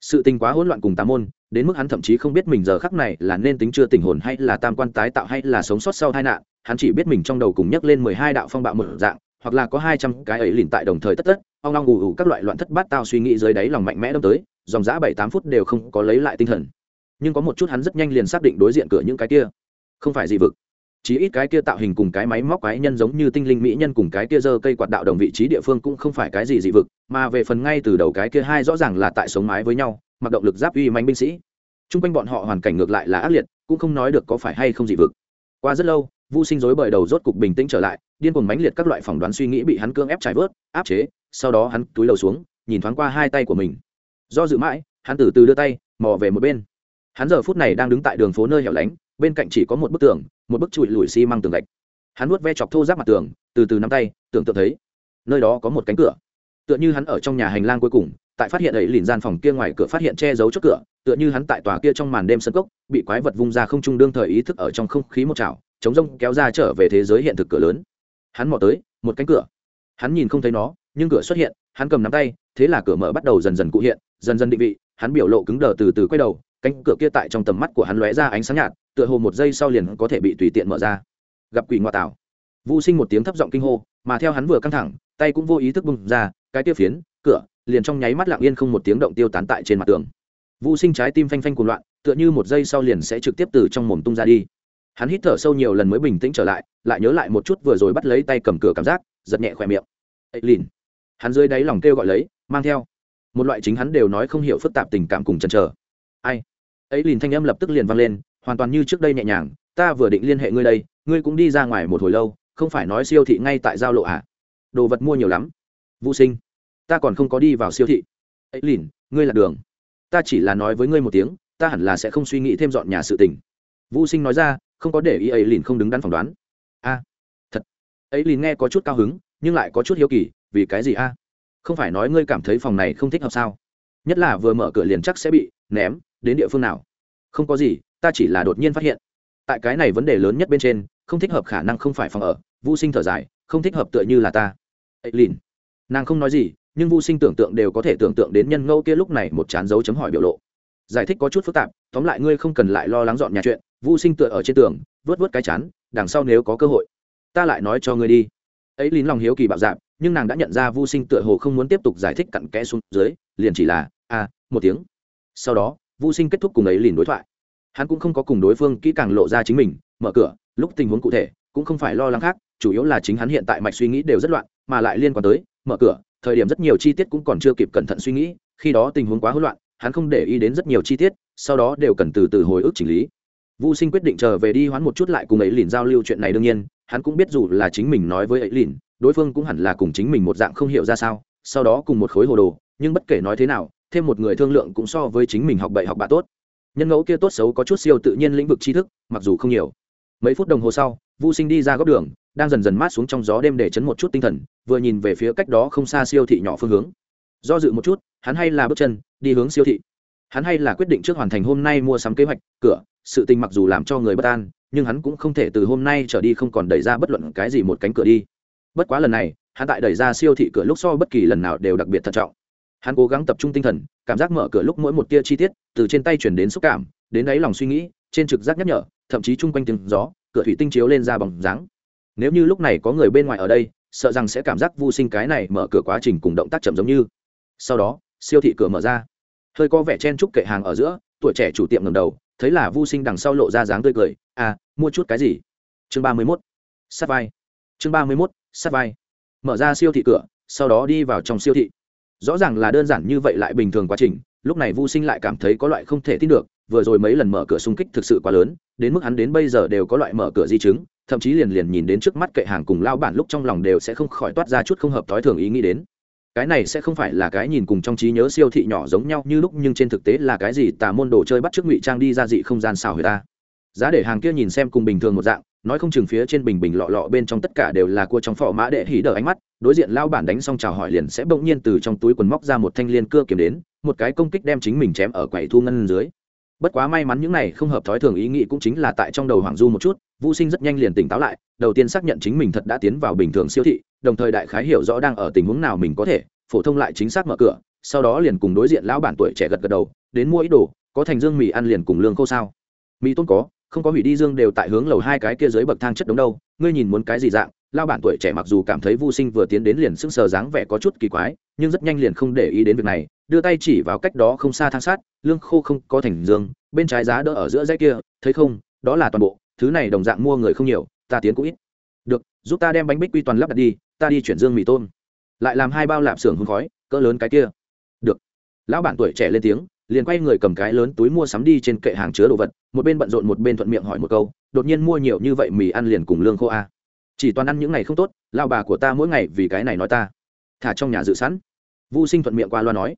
S1: Sự tình quá hỗn loạn cùng tám môn, đến mức hắn thậm chí không biết mình giờ khắc này là nên tính chưa tình hồn hay là tam quan tái tạo hay là sống sót sau tai nạn, hắn chỉ biết mình trong đầu cùng nhắc lên mười hai đạo phong bạo mở dạng, hoặc là có hai trăm cái ấy lìn tại đồng thời tất tất, ong long ù ù các loại loạn thất bát tao suy nghĩ dưới đáy lòng mạnh mẽ đâm tới, dòng dã bảy tám phút đều không có lấy lại tinh thần nhưng có một chút hắn rất nhanh liền xác định đối diện cửa những cái kia. Không phải dị vực. Chỉ ít cái kia tạo hình cùng cái máy móc quái nhân giống như tinh linh mỹ nhân cùng cái kia dơ cây quạt đạo đồng vị trí địa phương cũng không phải cái gì dị vực, mà về phần ngay từ đầu cái kia hai rõ ràng là tại sống mái với nhau, mặc động lực giáp uy manh binh sĩ. T r u n g quanh bọn họ hoàn cảnh ngược lại là ác liệt, cũng không nói được có phải hay không dị vực. Qua rất lâu, vu sinh dối bởi đầu rốt cục bình tĩnh trở lại, điên cuồng mãnh liệt các loại phỏng đoán suy nghĩ bị hắn cương ép trải vớt, áp chế, sau đó hắn túi đầu xuống, nhìn thoáng qua hai tay của mình. Do dự mãi, hắn từ từ đưa tay, mò về một bên hắn giờ phút này đang đứng tại đường phố nơi hẻo lánh, bên cạnh chỉ có một bức tường, một bức trụi lùi xi、si、măng tường gạch. Hắn nuốt ve chọc thô giáp mặt tường, từ từ nắm tay, tưởng tượng thấy, nơi đó có một cánh cửa. Tựa như hắn ở trong nhà hành lang cuối cùng, tại phát hiện ấy lìn gian phòng kia ngoài cửa phát hiện che giấu trước cửa, tựa như hắn tại tòa kia trong màn đêm sân cốc, bị quái vật vung ra không trung đương thời ý thức ở trong không khí một chảo chống rông kéo ra trở về thế giới hiện thực cửa lớn. Hắn mò tới, một cánh cửa. Hắn nhìn không thấy nó, nhưng cửa xuất hiện, hắn cầm nắm tay, thế là cửa mở bắt đầu dần dần cụ hiện, dần dần định vị, hắn biểu lộ cứng đờ từ từ quay đầu cánh cửa kia tại trong tầm mắt của hắn lóe ra ánh sáng nhạt, tựa hồ một giây sau liền có thể bị tùy tiện mở ra. Gặp quỷ ngoại tảo. Vô sinh một tiếng thấp giọng kinh hô, mà theo hắn vừa căng thẳng, tay cũng vô ý thức bung ra, cái kia phiến, cửa, liền trong nháy mắt lặng yên không một tiếng động tiêu tán tại trên mặt tường. Vô sinh trái tim phanh phanh cuồng loạn, tựa như một giây sau liền sẽ trực tiếp từ trong mồm tung ra đi. Hắn hít thở sâu nhiều lần mới bình tĩnh trở lại lại nhớ lại một chút vừa rồi bắt lấy tay cầm cửa cảm giác, giật nhẹ khỏe miệng. Ấy lìn. Hắn dưới đáy lòng kêu gọi lấy, mang theo. Một loại chính hắn đều nói không hiểu phức tạp tình cảm cùng chần chờ. Ai? Ấy liền thanh âm lập tức liền vang lên, hoàn toàn như trước đây nhẹ nhàng, ta vừa định liên hệ ngươi đây, ngươi cũng đi ra ngoài một hồi lâu, không phải nói siêu thị ngay tại giao lộ à? Đồ vật mua nhiều lắm. Vũ sinh, ta còn không có đi vào siêu thị. Ấy liền, ngươi là đường. Ta chỉ là nói với ngươi một tiếng, ta hẳn là sẽ không suy nghĩ thêm dọn nhà sự tình. Vũ sinh nói ra, không có để ý ấy liền không đứng đắn phỏng đoán. A, thật. Ấy liền nghe có chút cao hứng, nhưng lại có chút hiếu kỳ, vì cái gì a? Không phải nói ngươi cảm thấy phòng này không thích hợp sao? Nhất là vừa mở cửa liền chắc sẽ bị ném đến địa phương nào? Không có gì, ta chỉ là đột nhiên phát hiện. Tại cái này vấn đề lớn nhất bên trên, không thích hợp khả năng không phải phòng ở. Vô sinh thở dài, không thích hợp tựa như là ta. Ấy lìn. Nàng không nói gì, nhưng vô sinh tưởng tượng đều có thể tưởng tượng đến nhân ngẫu kia lúc này một chán dấu chấm hỏi biểu lộ. Giải thích có chút phức tạp, tóm lại ngươi không cần lại lo lắng dọn nhà chuyện. Vô sinh tựa ở trên tường, vớt vớt cái chán, đằng sau nếu có cơ hội, ta lại nói cho ngươi đi. Ấy lín lòng hiếu kỳ bạo dạp nhưng nàng đã nhận ra vô sinh tựa hồ không muốn tiếp tục giải thích cặn kẽ xuống dưới, liền chỉ là a một tiếng. Sau đó vô sinh kết thúc cùng ấy liền đối thoại. Hắn cũng không có cùng đối phương kỹ càng lộ ra chính mình mở cửa lúc tình huống cụ thể cũng không phải lo lắng khác chủ yếu là chính hắn hiện tại mạch suy nghĩ đều rất loạn mà lại liên quan tới mở cửa thời điểm rất nhiều chi tiết cũng còn chưa kịp cẩn thận suy nghĩ khi đó tình huống quá hỗn loạn hắn không để ý đến rất nhiều chi tiết sau đó đều cần từ từ hồi ức chỉnh lý. Vu Sinh quyết định trở về đi hoán một chút lại cùng ấy lìn giao lưu chuyện này đương nhiên, hắn cũng biết dù là chính mình nói với ấy lìn, đối phương cũng hẳn là cùng chính mình một dạng không hiểu ra sao, sau đó cùng một khối hồ đồ, nhưng bất kể nói thế nào, thêm một người thương lượng cũng so với chính mình học bậy học bạ tốt. Nhân ngẫu kia tốt xấu có chút siêu tự nhiên lĩnh vực tri thức, mặc dù không nhiều. Mấy phút đồng hồ sau, Vu Sinh đi ra góc đường, đang dần dần mát xuống trong gió đêm để chấn một chút tinh thần, vừa nhìn về phía cách đó không xa siêu thị nhỏ phương hướng. Do dự một chút, hắn hay là bước chân đi hướng siêu thị. Hắn hay là quyết định trước hoàn thành hôm nay mua sắm kế hoạch, cửa, sự tình mặc dù làm cho người bất an nhưng hắn cũng không thể từ hôm nay trở đi không còn đẩy ra bất luận cái gì một cánh cửa đi bất quá lần này hắn tại đẩy ra siêu thị cửa lúc so bất kỳ lần nào đều đặc biệt thận trọng hắn cố gắng tập trung tinh thần cảm giác mở cửa lúc mỗi một tia chi tiết từ trên tay chuyển đến xúc cảm đến đáy lòng suy nghĩ trên trực giác nhắc nhở thậm chí chung quanh tiếng gió cửa thủy tinh chiếu lên ra bằng dáng nếu như lúc này có người bên ngoài ở đây sợ rằng sẽ cảm giác vô sinh cái này mở cửa quá trình cùng động tác chậm giống như sau đó siêu thị cửa mở ra hơi có vẻ chen chúc kệ hàng ở giữa tuổi trẻ chủ tiệm ngầm đầu thấy là Vu Sinh đằng sau lộ ra dáng tươi cười, "À, mua chút cái gì?" Chương ba mươi 31. Sát vai. Chương ba mươi 31. Sát vai. Mở ra siêu thị cửa, sau đó đi vào trong siêu thị. Rõ ràng là đơn giản như vậy lại bình thường quá trình, lúc này Vu Sinh lại cảm thấy có loại không thể tin được, vừa rồi mấy lần mở cửa xung kích thực sự quá lớn, đến mức hắn đến bây giờ đều có loại mở cửa di chứng, thậm chí liền liền nhìn đến trước mắt kệ hàng cùng lao bản lúc trong lòng đều sẽ không khỏi toát ra chút không hợp tối thường ý nghĩ đến. Cái này sẽ không phải là cái nhìn cùng trong trí nhớ siêu thị nhỏ giống nhau như lúc nhưng trên thực tế là cái gì tà môn đồ chơi bắt trước ngụy trang đi ra dị không gian xào người ta. Giá để hàng kia nhìn xem cùng bình thường một dạng nói không chừng phía trên bình bình lọ lọ bên trong tất cả đều là cua trong phò mã đệ hỉ đờ ánh mắt, đối diện lao bản đánh xong chào hỏi liền sẽ bỗng nhiên từ trong túi quần móc ra một thanh liên cưa kiếm đến, một cái công kích đem chính mình chém ở quầy thu ngân dưới. Bất quá may mắn những này không hợp thói thường ý nghĩ cũng chính là tại trong đầu hoàng du một chút, vũ sinh rất nhanh liền tỉnh táo lại, đầu tiên xác nhận chính mình thật đã tiến vào bình thường siêu thị, đồng thời đại khái hiểu rõ đang ở tình huống nào mình có thể, phổ thông lại chính xác mở cửa, sau đó liền cùng đối diện lão bản tuổi trẻ gật gật đầu, đến mua ít đồ, có thành dương mì ăn liền cùng lương khô sao. Mì tốt có không có hủy đi dương đều tại hướng lầu hai cái kia dưới bậc thang chất đống đâu, ngươi nhìn muốn cái gì dạng, lao bản tuổi trẻ mặc dù cảm thấy vô sinh vừa tiến đến liền sững sờ dáng vẻ có chút kỳ quái, nhưng rất nhanh liền không để ý đến việc này, đưa tay chỉ vào cách đó không xa thang sát lương khô không có thành dương, bên trái giá đỡ ở giữa dãy kia, thấy không, đó là toàn bộ, thứ này đồng dạng mua người không nhiều, ta tiến cũng ít. Được, giúp ta đem bánh bích quy toàn lắp đặt đi, ta đi chuyển dương mì tôm. Lại làm hai bao lạp xưởng hương khói, cỡ lớn cái kia. Được. Lão bản tuổi trẻ lên tiếng liền quay người cầm cái lớn túi mua sắm đi trên kệ hàng chứa đồ vật, một bên bận rộn một bên thuận miệng hỏi một câu, đột nhiên mua nhiều như vậy mì ăn liền cùng lương khô a chỉ toàn ăn những ngày không tốt lao bà của ta mỗi ngày vì cái này nói ta. Thả trong nhà dự sẵn. Vu sinh thuận miệng qua loa nói.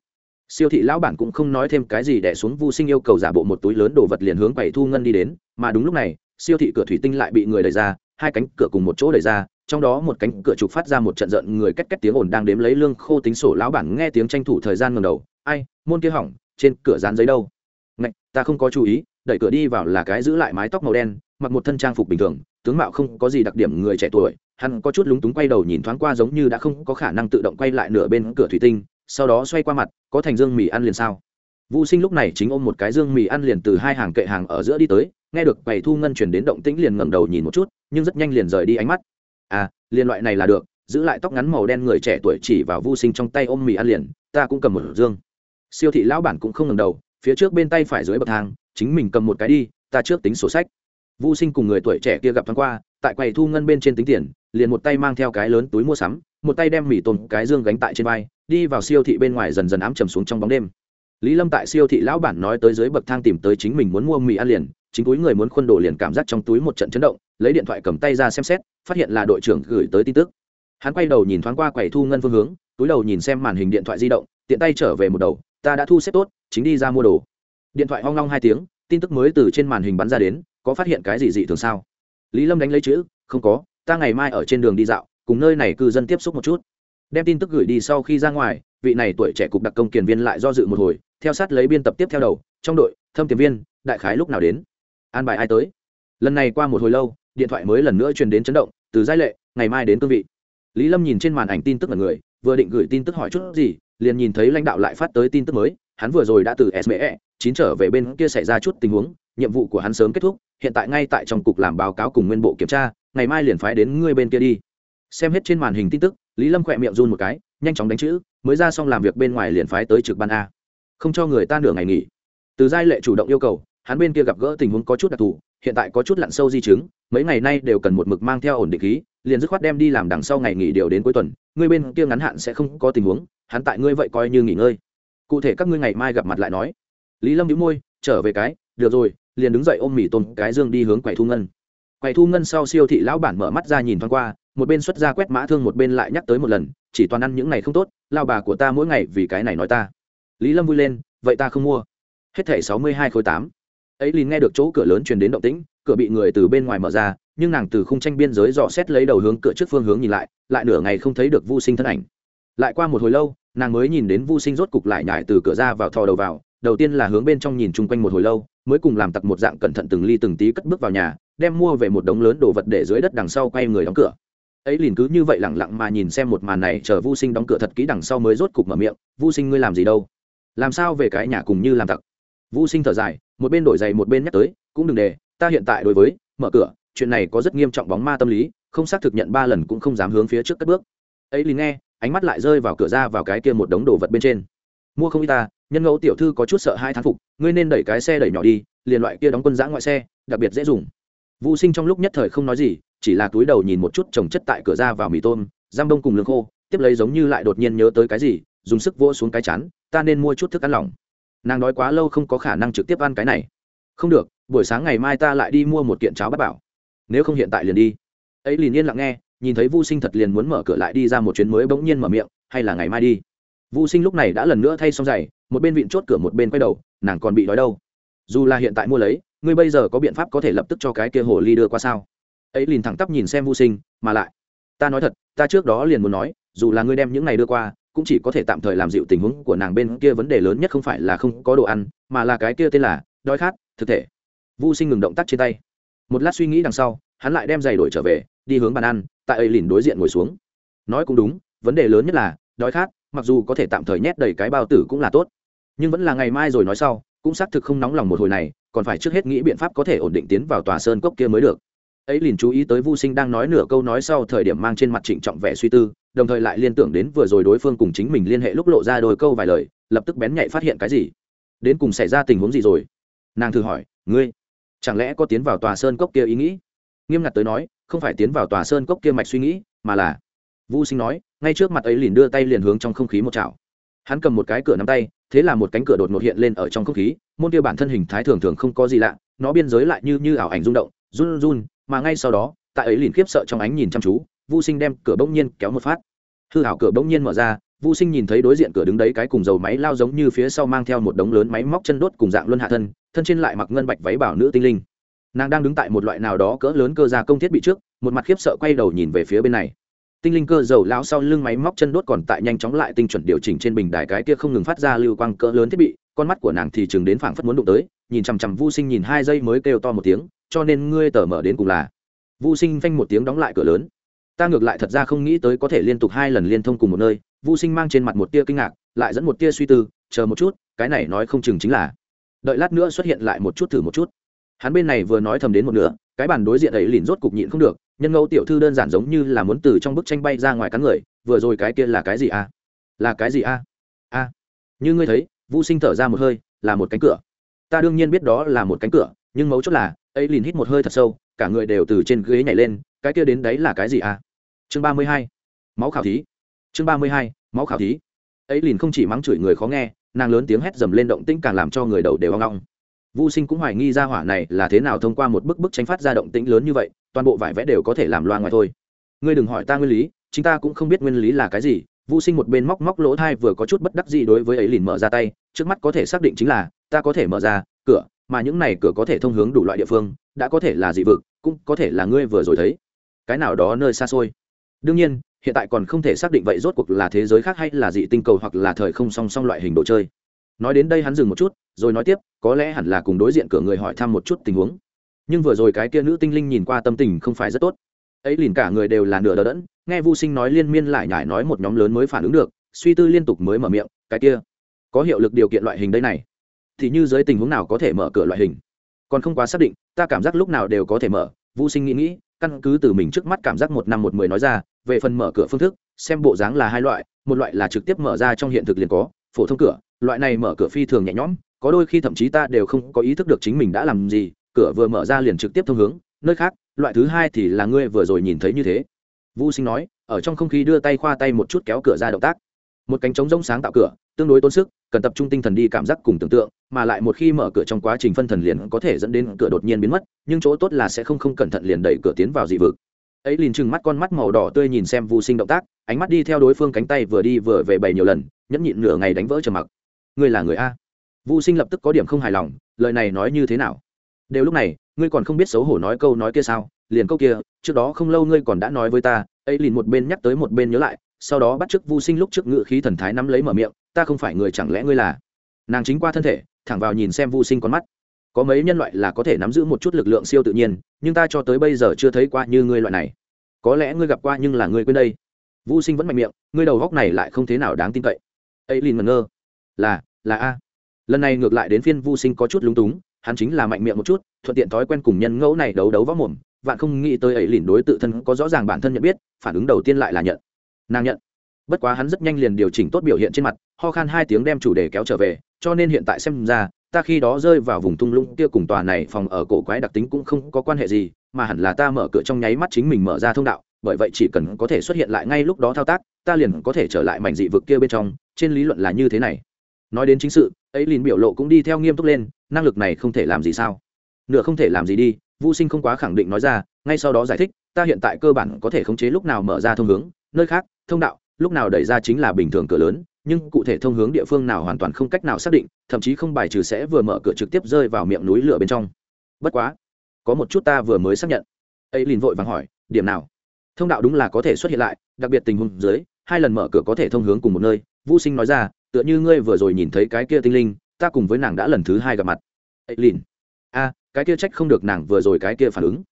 S1: Siêu thị lão bản cũng không nói thêm cái gì để xuống vu sinh yêu cầu giả bộ một túi lớn đồ vật liền hướng quầy thu ngân đi đến, mà đúng lúc này, siêu thị cửa thủy tinh lại bị người đẩy ra, hai cánh cửa cùng một chỗ đẩy ra, trong đó một cánh cửa trục phát ra một trận giận người cách cách tiếng ồn đang đếm lấy lương khô tính sổ, lão bản nghe tiếng tranh thủ thời gian ngầm đầu. Ai, môn kia hỏng trên cửa dán giấy đâu. Ngạch, ta không có chú ý, đẩy cửa đi vào là cái giữ lại mái tóc màu đen, mặc một thân trang phục bình thường, tướng mạo không có gì đặc điểm người trẻ tuổi, hắn có chút lúng túng quay đầu nhìn thoáng qua giống như đã không có khả năng tự động quay lại nửa bên cửa thủy tinh, sau đó xoay qua mặt, có thành dương mì ăn liền sao. Vũ sinh lúc này chính ôm một cái dương mì ăn liền từ hai hàng kệ hàng ở giữa đi tới, nghe được quầy thu ngân chuyển đến động tĩnh liền ngẩng đầu nhìn một chút, nhưng rất nhanh liền rời đi ánh mắt. À liên loại này là được, giữ lại tóc ngắn màu đen người trẻ tuổi chỉ vào vũ sinh trong tay ôm mì ăn liền, ta cũng cầm một dương siêu thị lão bản cũng không ngẩng đầu, phía trước bên tay phải dưới bậc thang, chính mình cầm một cái đi, ta trước tính sổ sách. Vô sinh cùng người tuổi trẻ kia gặp thoáng qua, tại quầy thu ngân bên trên tính tiền, liền một tay mang theo cái lớn túi mua sắm, một tay đem mì tôm cái dương gánh tại trên vai, đi vào siêu thị bên ngoài dần dần ám trầm xuống trong bóng đêm. Lý lâm tại siêu thị lão bản nói tới dưới bậc thang tìm tới chính mình muốn mua mì ăn liền, chính túi người muốn khuôn đồ liền cảm giác trong túi một trận chấn động, lấy điện thoại cầm tay ra xem xét, phát hiện là đội trưởng gửi tới tin tức. Hắn quay đầu nhìn thoáng qua quầy thu ngân phương hướng, túi đầu nhìn xem màn hình điện thoại di động, tiện tay trở về một đầu ta đã thu xếp tốt, chính đi ra mua đồ. Điện thoại hoang long hai tiếng, tin tức mới từ trên màn hình bắn ra đến, có phát hiện cái gì dị thường sao? Lý lâm đánh lấy chữ, không có, ta ngày mai ở trên đường đi dạo, cùng nơi này cư dân tiếp xúc một chút. Đem tin tức gửi đi sau khi ra ngoài, vị này tuổi trẻ cục đặc công kiền viên lại do dự một hồi, theo sát lấy biên tập tiếp theo đầu, trong đội, thâm tiền viên, đại khái lúc nào đến? An bài ai tới? Lần này qua một hồi lâu, điện thoại mới lần nữa truyền đến chấn động, từ giai lệ, ngày mai đến cương vị. Lý lâm nhìn trên màn ảnh tin tức là người, vừa định gửi tin tức hỏi chút gì liền nhìn thấy lãnh đạo lại phát tới tin tức mới, hắn vừa rồi đã từ sme chín trở về bên kia xảy ra chút tình huống, nhiệm vụ của hắn sớm kết thúc, hiện tại ngay tại trong cục làm báo cáo cùng nguyên bộ kiểm tra, ngày mai liền phái đến ngươi bên kia đi. Xem hết trên màn hình tin tức, lý lâm khỏe miệng run một cái, nhanh chóng đánh chữ, mới ra xong làm việc bên ngoài liền phái tới trực ban a. Không cho người ta nửa ngày nghỉ. Từ giai lệ chủ động yêu cầu, hắn bên kia gặp gỡ tình huống có chút đặc thù, hiện tại có chút lặn sâu di chứng, mấy ngày nay đều cần một mực mang theo ổn định khí, liền dứt khoát đem đi làm đằng sau ngày nghỉ điều đến cuối tuần ngươi bên kia ngắn hạn sẽ không có tình huống hắn tại ngươi vậy coi như nghỉ ngơi. Cụ thể các ngươi ngày mai gặp mặt lại nói. Lý lâm đĩu môi, trở về cái, được rồi, liền đứng dậy ôm mì tôm cái dương đi hướng quầy thu ngân. Quầy thu ngân sau siêu thị lão bản mở mắt ra nhìn thoáng qua, một bên xuất ra quét mã thương một bên lại nhắc tới một lần, chỉ toàn ăn những ngày không tốt, lao bà của ta mỗi ngày vì cái này nói ta. Lý lâm vui lên, vậy ta không mua. Hết thẻ sáu mươi hai khối tám. Ấy liền nghe được chỗ cửa lớn truyền đến động tĩnh, cửa bị người từ bên ngoài mở ra, nhưng nàng từ khung tranh biên giới dò xét lấy đầu hướng cửa trước phương hướng nhìn lại lại nửa ngày không thấy được vô sinh thân ảnh. Lại qua một hồi lâu nàng mới nhìn đến vô sinh rốt cục lại nhải từ cửa ra vào thò đầu vào, đầu tiên là hướng bên trong nhìn chung quanh một hồi lâu, mới cùng làm tặc một dạng cẩn thận từng ly từng tí cất bước vào nhà, đem mua về một đống lớn đồ vật để dưới đất đằng sau quay người đóng cửa. Ấy liền cứ như vậy lẳng lặng mà nhìn xem một màn này, chờ vô sinh đóng cửa thật kỹ đằng sau mới rốt cục mở miệng vô sinh ngươi làm gì đâu? Làm sao về cái nhà cùng như làm tặc? Vô sinh thở dài, một bên đổi giày một bên nhắc tới, cũng đừng để, ta hiện tại đối với, mở cửa, chuyện này có rất nghiêm trọng bóng ma tâm lý, không xác thực nhận ba lần cũng không dám hướng phía trước cất bước. Ấy liền nghe ánh mắt lại rơi vào cửa ra vào cái kia một đống đồ vật bên trên. Mua không y ta, nhân ngẫu tiểu thư có chút sợ hai thán phục, ngươi nên đẩy cái xe đẩy nhỏ đi, liền loại kia đóng quân giã ngoại xe, đặc biệt dễ dùng. Vũ sinh trong lúc nhất thời không nói gì, chỉ là túi đầu nhìn một chút trồng chất tại cửa ra vào mì tôm, giam đông cùng lương khô, tiếp lấy giống như lại đột nhiên nhớ tới cái gì, dùng sức vỗ xuống cái chán, ta nên mua chút thức ăn lỏng. Nàng đói quá lâu không có khả năng trực tiếp ăn cái này. Không được, buổi sáng ngày mai ta lại đi mua một kiện cháo bát bảo. Nếu không hiện tại liền đi. Ấy liền yên lặng nghe nhìn thấy vu sinh thật liền muốn mở cửa lại đi ra một chuyến mới bỗng nhiên mở miệng, hay là ngày mai đi. Vu sinh lúc này đã lần nữa thay xong giày, một bên vịn chốt cửa một bên quay đầu, nàng còn bị đói đâu. Dù là hiện tại mua lấy, ngươi bây giờ có biện pháp có thể lập tức cho cái kia hồ ly đưa qua sao? Ấy liền thẳng tắp nhìn xem vu sinh, mà lại, ta nói thật, ta trước đó liền muốn nói, dù là ngươi đem những này đưa qua, cũng chỉ có thể tạm thời làm dịu tình huống của nàng bên kia vấn đề lớn nhất không phải là không có đồ ăn, mà là cái kia tên là đói khát, thực thể. Vu sinh ngừng động tác trên tay. Một lát suy nghĩ đằng sau, hắn lại đem giày đổi trở về, đi hướng bàn ăn tại ấy liền đối diện ngồi xuống. Nói cũng đúng, vấn đề lớn nhất là, đói khát, mặc dù có thể tạm thời nhét đầy cái bao tử cũng là tốt. Nhưng vẫn là ngày mai rồi nói sau, cũng xác thực không nóng lòng một hồi này, còn phải trước hết nghĩ biện pháp có thể ổn định tiến vào tòa sơn cốc kia mới được. Ấy liền chú ý tới vu sinh đang nói nửa câu nói sau thời điểm mang trên mặt trịnh trọng vẻ suy tư, đồng thời lại liên tưởng đến vừa rồi đối phương cùng chính mình liên hệ lúc lộ ra đôi câu vài lời, lập tức bén nhạy phát hiện cái gì. Đến cùng xảy ra tình huống gì rồi? Nàng thử hỏi, ngươi, chẳng lẽ có tiến vào tòa sơn cốc kia ý nghĩ? Nghiêm ngặt tới nói không phải tiến vào tòa sơn cốc kia mạch suy nghĩ, mà là, vu sinh nói, ngay trước mặt ấy liền đưa tay liền hướng trong không khí một chảo. Hắn cầm một cái cửa nắm tay, thế là một cánh cửa đột ngột hiện lên ở trong không khí, môn kia bản thân hình thái thường thường không có gì lạ, nó biên giới lại như như ảo ảnh rung động, run run mà ngay sau đó, tại ấy liền khiếp sợ trong ánh nhìn chăm chú, vu sinh đem cửa bỗng nhiên kéo một phát. Hư hảo cửa bỗng nhiên mở ra, vu sinh nhìn thấy đối diện cửa đứng đấy cái cùng dầu máy lao giống như phía sau mang theo một đống lớn máy móc chân đốt cùng dạng luân hạ thân thân trên lại mặc ngân bạch váy bảo nữ tinh linh nàng đang đứng tại một loại nào đó cỡ lớn cơ gia công thiết bị trước, một mặt khiếp sợ quay đầu nhìn về phía bên này. Tinh linh cơ dầu lão sau lưng máy móc chân đốt còn tại nhanh chóng lại tinh chuẩn điều chỉnh trên bình đài cái kia không ngừng phát ra lưu quang cỡ lớn thiết bị, con mắt của nàng thì chừng đến phảng phất muốn đụng tới, nhìn chằm chằm vu sinh nhìn hai giây mới kêu to một tiếng, cho nên ngươi tờ mở đến cùng là. Vu sinh phanh một tiếng đóng lại cửa lớn. Ta ngược lại thật ra không nghĩ tới có thể liên tục hai lần liên thông cùng một nơi, vu sinh mang trên mặt một tia kinh ngạc, lại dẫn một tia suy tư, chờ một chút, cái này nói không chừng chính là. Đợi lát nữa xuất hiện lại một chút thử một chút hắn bên này vừa nói thầm đến một nửa, cái bàn đối diện ấy liền rốt cục nhịn không được, nhân ngẫu tiểu thư đơn giản giống như là muốn từ trong bức tranh bay ra ngoài cắn người, vừa rồi cái kia là cái gì a à? là cái gì a à? a à. như ngươi thấy vũ sinh thở ra một hơi, là một cánh cửa ta đương nhiên biết đó là một cánh cửa, nhưng mấu chốt là, ấy liền hít một hơi thật sâu, cả người đều từ trên ghế nhảy lên, cái kia đến đấy là cái gì a chương ba mươi hai, máu khảo thí chương ba mươi hai, máu khảo thí ấy liền không chỉ mắng chửi người khó nghe, nàng lớn tiếng hét dầm lên động tĩnh càng làm cho người đầu đều hoang long Vu Sinh cũng hoài nghi ra hỏa này là thế nào thông qua một bức bức tranh phát ra động tĩnh lớn như vậy, toàn bộ vải vẽ đều có thể làm loa ngoài thôi. Ngươi đừng hỏi ta nguyên lý, chính ta cũng không biết nguyên lý là cái gì. Vu Sinh một bên móc móc lỗ thai vừa có chút bất đắc dĩ đối với ấy liền mở ra tay, trước mắt có thể xác định chính là ta có thể mở ra cửa, mà những này cửa có thể thông hướng đủ loại địa phương, đã có thể là dị vực, cũng có thể là ngươi vừa rồi thấy. Cái nào đó nơi xa xôi. Đương nhiên, hiện tại còn không thể xác định vậy rốt cuộc là thế giới khác hay là dị tinh cầu hoặc là thời không song song loại hình đồ chơi nói đến đây hắn dừng một chút rồi nói tiếp, có lẽ hẳn là cùng đối diện cửa người hỏi thăm một chút tình huống. Nhưng vừa rồi cái kia nữ tinh linh nhìn qua tâm tình không phải rất tốt. Ấy liền cả người đều là nửa đờ đẫn, nghe vô sinh nói liên miên lại nhải nói một nhóm lớn mới phản ứng được, suy tư liên tục mới mở miệng, cái kia, có hiệu lực điều kiện loại hình đây này. Thì như dưới tình huống nào có thể mở cửa loại hình? Còn không quá xác định, ta cảm giác lúc nào đều có thể mở. Vô sinh nghĩ nghĩ, căn cứ từ mình trước mắt cảm giác một năm một mười nói ra, về phần mở cửa phương thức, xem bộ dáng là hai loại, một loại là trực tiếp mở ra trong hiện thực liền có, phổ thông cửa, loại này mở cửa phi thường nhẹ nhõm có đôi khi thậm chí ta đều không có ý thức được chính mình đã làm gì, cửa vừa mở ra liền trực tiếp thông hướng, nơi khác, loại thứ hai thì là ngươi vừa rồi nhìn thấy như thế. Vũ sinh nói, ở trong không khí đưa tay khoa tay một chút kéo cửa ra động tác. Một cánh trống rỗng sáng tạo cửa, tương đối tốn sức, cần tập trung tinh thần đi cảm giác cùng tưởng tượng, mà lại một khi mở cửa trong quá trình phân thần liền có thể dẫn đến cửa đột nhiên biến mất, nhưng chỗ tốt là sẽ không không cẩn thận liền đẩy cửa tiến vào dị vực. Ấy liền chừng mắt con mắt màu đỏ tươi nhìn xem vô sinh động tác, ánh mắt đi theo đối phương cánh tay vừa đi vừa về bảy nhiều lần, nhẫn nhịn nửa ngày đánh vỡ trầm mặc. Ngươi là người a? Vũ sinh lập tức có điểm không hài lòng, lời này nói như thế nào? Đều lúc này, ngươi còn không biết xấu hổ nói câu nói kia sao? Liền câu kia, trước đó không lâu ngươi còn đã nói với ta, ấy liền một bên nhắc tới một bên nhớ lại, sau đó bắt chước vô sinh lúc trước ngự khí thần thái nắm lấy mở miệng, ta không phải người chẳng lẽ ngươi là? Nàng chính qua thân thể, thẳng vào nhìn xem vô sinh con mắt. Có mấy nhân loại là có thể nắm giữ một chút lực lượng siêu tự nhiên, nhưng ta cho tới bây giờ chưa thấy qua như ngươi loại này. Có lẽ ngươi gặp qua nhưng là ngươi quên đây. Vô sinh vẫn mạnh miệng, ngươi đầu góc này lại không thế nào đáng tin cậy. Ấy liền ngẩn ngơ. Là là a lần này ngược lại đến phiên vô sinh có chút lúng túng, hắn chính là mạnh miệng một chút, thuận tiện thói quen cùng nhân ngẫu này đấu đấu võ mồm, vạn không nghĩ tới ấy liền đối tự thân có rõ ràng bản thân nhận biết, phản ứng đầu tiên lại là nhận. Nàng nhận. Bất quá hắn rất nhanh liền điều chỉnh tốt biểu hiện trên mặt, ho khan hai tiếng đem chủ đề kéo trở về, cho nên hiện tại xem ra, ta khi đó rơi vào vùng thung lũng kia cùng tòa này phòng ở cổ quái đặc tính cũng không có quan hệ gì, mà hẳn là ta mở cửa trong nháy mắt chính mình mở ra thông đạo, bởi vậy chỉ cần có thể xuất hiện lại ngay lúc đó thao tác, ta liền có thể trở lại mảnh dị vực kia bên trong, trên lý luận là như thế này nói đến chính sự, ấy liền biểu lộ cũng đi theo nghiêm túc lên, năng lực này không thể làm gì sao? Nửa không thể làm gì đi vô sinh không quá khẳng định nói ra, ngay sau đó giải thích, ta hiện tại cơ bản có thể khống chế lúc nào mở ra thông hướng, nơi khác, thông đạo, lúc nào đẩy ra chính là bình thường cửa lớn, nhưng cụ thể thông hướng địa phương nào hoàn toàn không cách nào xác định, thậm chí không bài trừ sẽ vừa mở cửa trực tiếp rơi vào miệng núi lửa bên trong. Bất quá, có một chút ta vừa mới xác nhận. Ấy liền vội vàng hỏi, điểm nào? Thông đạo đúng là có thể xuất hiện lại, đặc biệt tình huống dưới, hai lần mở cửa có thể thông hướng cùng một nơi vũ sinh nói ra tựa như ngươi vừa rồi nhìn thấy cái kia tinh linh, ta cùng với nàng đã lần thứ hai gặp mặt. Ấy lìn. A, cái kia trách không được nàng vừa rồi cái kia phản ứng.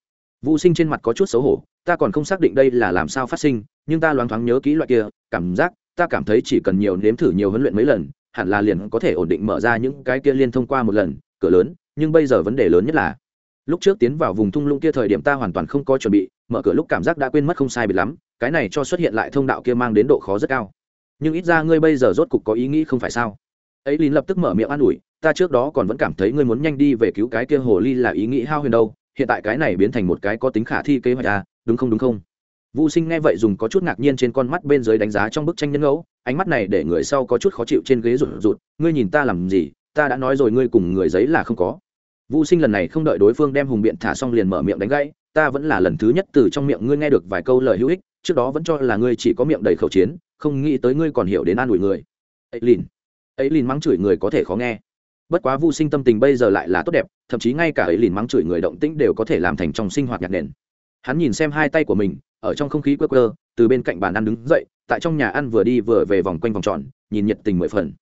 S1: Vũ sinh trên mặt có chút xấu hổ, ta còn không xác định đây là làm sao phát sinh, nhưng ta loáng thoáng nhớ kỹ loại kia, cảm giác, ta cảm thấy chỉ cần nhiều nếm thử nhiều huấn luyện mấy lần, hẳn là liền có thể ổn định mở ra những cái kia liên thông qua một lần, cửa lớn, nhưng bây giờ vấn đề lớn nhất là, lúc trước tiến vào vùng thung lũng kia thời điểm ta hoàn toàn không có chuẩn bị, mở cửa lúc cảm giác đã quên mất không sai bị lắm, cái này cho xuất hiện lại thông đạo kia mang đến độ khó rất cao nhưng ít ra ngươi bây giờ rốt cục có ý nghĩ không phải sao ấy lín lập tức mở miệng an ủi ta trước đó còn vẫn cảm thấy ngươi muốn nhanh đi về cứu cái kia hồ ly là ý nghĩ hao huyền đâu hiện tại cái này biến thành một cái có tính khả thi kế hoạch à đúng không đúng không Vu Sinh nghe vậy dùng có chút ngạc nhiên trên con mắt bên dưới đánh giá trong bức tranh nhân ngẫu, ánh mắt này để người sau có chút khó chịu trên ghế rụt rụt, ngươi nhìn ta làm gì, ta đã nói rồi ngươi cùng người giấy là không có. Vu Sinh lần này không đợi đối phương đem hùng biện thả xong liền mở miệng đánh gãy, ta vẫn là lần thứ nhất từ trong miệng ngươi nghe được vài câu lời hữu ích, trước đó vẫn cho là ngươi chỉ có miệng đầy khẩu chiến, không nghĩ tới ngươi còn hiểu đến an ủi người. Ấy lìn, ấy lìn mắng chửi người có thể khó nghe. Bất quá Vu Sinh tâm tình bây giờ lại là tốt đẹp, thậm chí ngay cả ấy lìn mắng chửi người động tĩnh đều có thể làm thành trong sinh hoạt nhạc nền. Hắn nhìn xem hai tay của mình, ở trong không khí quơ quơ từ bên cạnh bàn ăn đứng dậy tại trong nhà ăn vừa đi vừa về vòng quanh vòng tròn nhìn nhiệt tình mười phần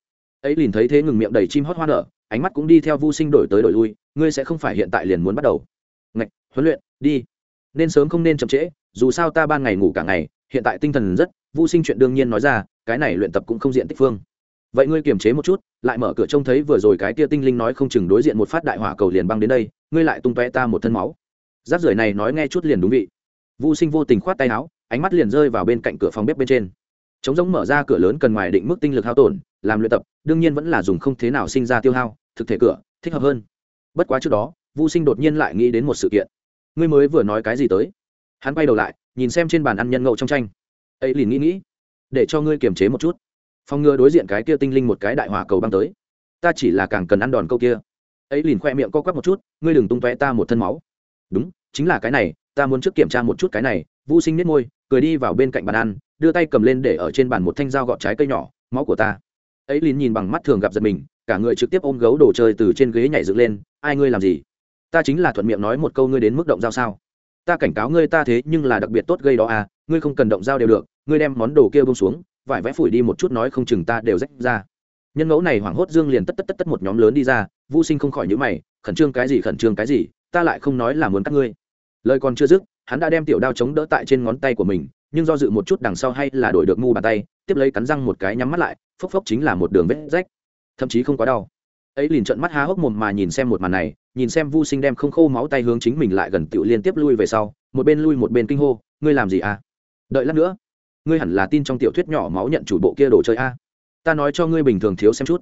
S1: ấy lìn thấy thế ngừng miệng đầy chim hót hoa nở ánh mắt cũng đi theo vô sinh đổi tới đổi lui ngươi sẽ không phải hiện tại liền muốn bắt đầu ngạch huấn luyện đi nên sớm không nên chậm trễ dù sao ta ban ngày ngủ cả ngày hiện tại tinh thần rất vô sinh chuyện đương nhiên nói ra cái này luyện tập cũng không diện tích phương vậy ngươi kiềm chế một chút lại mở cửa trông thấy vừa rồi cái tia tinh linh nói không chừng đối diện một phát đại hỏa cầu liền băng đến đây ngươi lại tung tóe ta một thân máu giáp rưởi này nói nghe chút liền đúng vị Vu Sinh vô tình khoát tay áo, ánh mắt liền rơi vào bên cạnh cửa phòng bếp bên trên. Trống giống mở ra cửa lớn cần ngoài định mức tinh lực hao tổn, làm luyện tập, đương nhiên vẫn là dùng không thế nào sinh ra tiêu hao, thực thể cửa, thích hợp hơn. Bất quá trước đó, Vu Sinh đột nhiên lại nghĩ đến một sự kiện. Ngươi mới vừa nói cái gì tới? Hắn quay đầu lại, nhìn xem trên bàn ăn nhân ngậu trong tranh. Ấy liền nghĩ nghĩ, để cho ngươi kiềm chế một chút. phòng ngừa đối diện cái kia tinh linh một cái đại hỏa cầu băng tới. Ta chỉ là càng cần ăn đòn câu kia. Ấy liền khoe miệng co quắp một chút ngươi đừng tung tóe ta một thân máu. Đúng chính là cái này ta muốn trước kiểm tra một chút cái này. Vu sinh nết môi cười đi vào bên cạnh bàn ăn đưa tay cầm lên để ở trên bàn một thanh dao gọt trái cây nhỏ máu của ta. Ấy liền nhìn bằng mắt thường gặp giật mình cả người trực tiếp ôm gấu đồ chơi từ trên ghế nhảy dựng lên ai ngươi làm gì? Ta chính là thuận miệng nói một câu ngươi đến mức động dao sao? Ta cảnh cáo ngươi ta thế nhưng là đặc biệt tốt gây đó à ngươi không cần động dao đều được, ngươi đem món đồ kia bông xuống, vải vẽ phủi đi một chút nói không chừng ta đều rách ra. Nhân mẫu này hoảng hốt dương liền tất tất tất tất một nhóm lớn đi ra vô sinh không khỏi nhữ mày, khẩn trương cái gì khẩn trương cái gì, ta lại không nói là muốn cắt ngươi. Lời còn chưa dứt, hắn đã đem tiểu đao chống đỡ tại trên ngón tay của mình, nhưng do dự một chút đằng sau hay là đổi được ngu bàn tay, tiếp lấy cắn răng một cái nhắm mắt lại, phốc phốc chính là một đường vết rách. Thậm chí không quá đau ấy liền trợn mắt há hốc mồm mà nhìn xem một màn này, nhìn xem vu sinh đem không khô máu tay hướng chính mình lại gần tựu liên tiếp lui về sau, một bên lui một bên kinh hô, ngươi làm gì à? Đợi lát nữa, ngươi hẳn là tin trong tiểu thuyết nhỏ máu nhận chủ bộ kia đồ chơi a. Ta nói cho ngươi bình thường thiếu xem chút.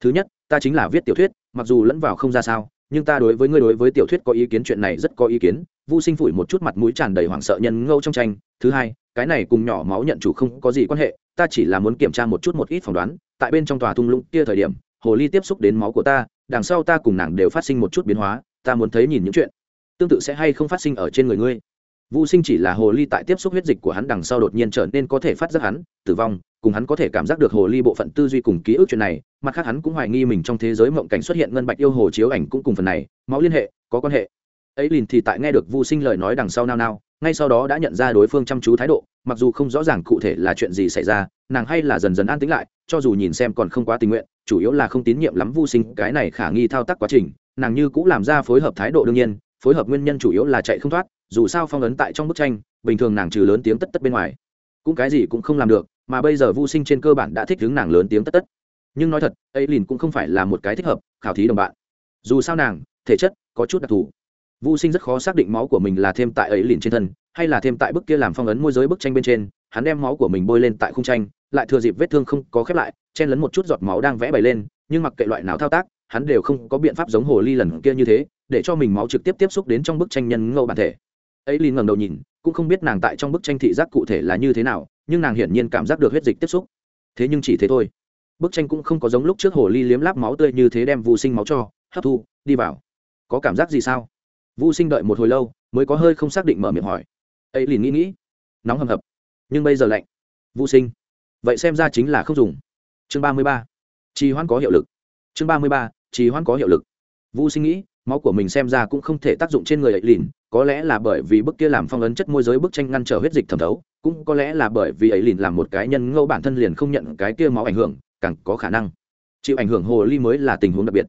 S1: Thứ nhất, ta chính là viết tiểu thuyết, mặc dù lẫn vào không ra sao, nhưng ta đối với ngươi đối với tiểu thuyết có ý kiến, chuyện này rất có ý kiến. Vu sinh phủi một chút mặt mũi tràn đầy hoảng sợ nhân ngâu trong tranh. Thứ hai, cái này cùng nhỏ máu nhận chủ không có gì quan hệ, ta chỉ là muốn kiểm tra một chút một ít phỏng đoán, tại bên trong tòa thung lũng kia thời điểm hồ ly tiếp xúc đến máu của ta đằng sau ta cùng nàng đều phát sinh một chút biến hóa ta muốn thấy nhìn những chuyện tương tự sẽ hay không phát sinh ở trên người ngươi Vu Sinh chỉ là hồ ly tại tiếp xúc huyết dịch của hắn đằng sau đột nhiên trở nên có thể phát giác hắn tử vong, cùng hắn có thể cảm giác được hồ ly bộ phận tư duy cùng ký ức chuyện này, mặt khác hắn cũng hoài nghi mình trong thế giới mộng cảnh xuất hiện ngân bạch yêu hồ chiếu ảnh cũng cùng phần này, máu liên hệ, có quan hệ. Ấy liền thì tại nghe được Vu Sinh lời nói đằng sau nao nao, ngay sau đó đã nhận ra đối phương chăm chú thái độ, mặc dù không rõ ràng cụ thể là chuyện gì xảy ra, nàng hay là dần dần an tĩnh lại, cho dù nhìn xem còn không quá tình nguyện, chủ yếu là không tín nhiệm lắm Vu Sinh, cái này khả nghi thao tác quá trình, nàng như cũng làm ra phối hợp thái độ đương nhiên, phối hợp nguyên nhân chủ yếu là chạy không thoát, dù sao phong ấn tại trong bức tranh bình thường nàng trừ lớn tiếng tất tất bên ngoài cũng cái gì cũng không làm được mà bây giờ vô sinh trên cơ bản đã thích hướng nàng lớn tiếng tất tất. Nhưng nói thật ấy lìn cũng không phải là một cái thích hợp khảo thí đồng bạn. Dù sao nàng thể chất có chút đặc thù vô sinh rất khó xác định máu của mình là thêm tại ấy liền trên thân, hay là thêm tại bức kia làm phong ấn môi giới bức tranh bên trên, hắn đem máu của mình bôi lên tại khung tranh, lại thừa dịp vết thương không có khép lại, chen lấn một chút giọt máu đang vẽ bày lên, nhưng mặc kệ loại nào thao tác, hắn đều không có biện pháp giống hồ ly lần kia như thế, để cho mình máu trực tiếp tiếp xúc đến trong bức tranh nhân ngẫu bản thể. Ấy liền ngẩng đầu nhìn, cũng không biết nàng tại trong bức tranh thị giác cụ thể là như thế nào, nhưng nàng hiển nhiên cảm giác được huyết dịch tiếp xúc. Thế nhưng chỉ thế thôi. Bức tranh cũng không có giống lúc trước hồ ly liếm láp máu tươi như thế đem vô sinh máu cho, hấp thu, đi vào. Có cảm giác gì sao? Vũ sinh đợi một hồi lâu, mới có hơi không xác định mở miệng hỏi. Ấy liền nghĩ nghĩ, nóng hầm hập. Nhưng bây giờ lạnh. Vũ sinh, vậy xem ra chính là không dùng. Chương ba mươi ba. Trì hoãn có hiệu lực. Chương ba mươi ba. Trì hoãn có hiệu lực. Vũ sinh nghĩ, máu của mình xem ra cũng không thể tác dụng trên người ấy lìn có lẽ là bởi vì bức kia làm phong ấn chất môi giới bức tranh ngăn trở huyết dịch thẩm thấu, cũng có lẽ là bởi vì ấy lìn làm một cái nhân ngẫu bản thân liền không nhận cái kia máu ảnh hưởng, càng có khả năng. Chịu ảnh hưởng hồ ly mới là tình huống đặc biệt.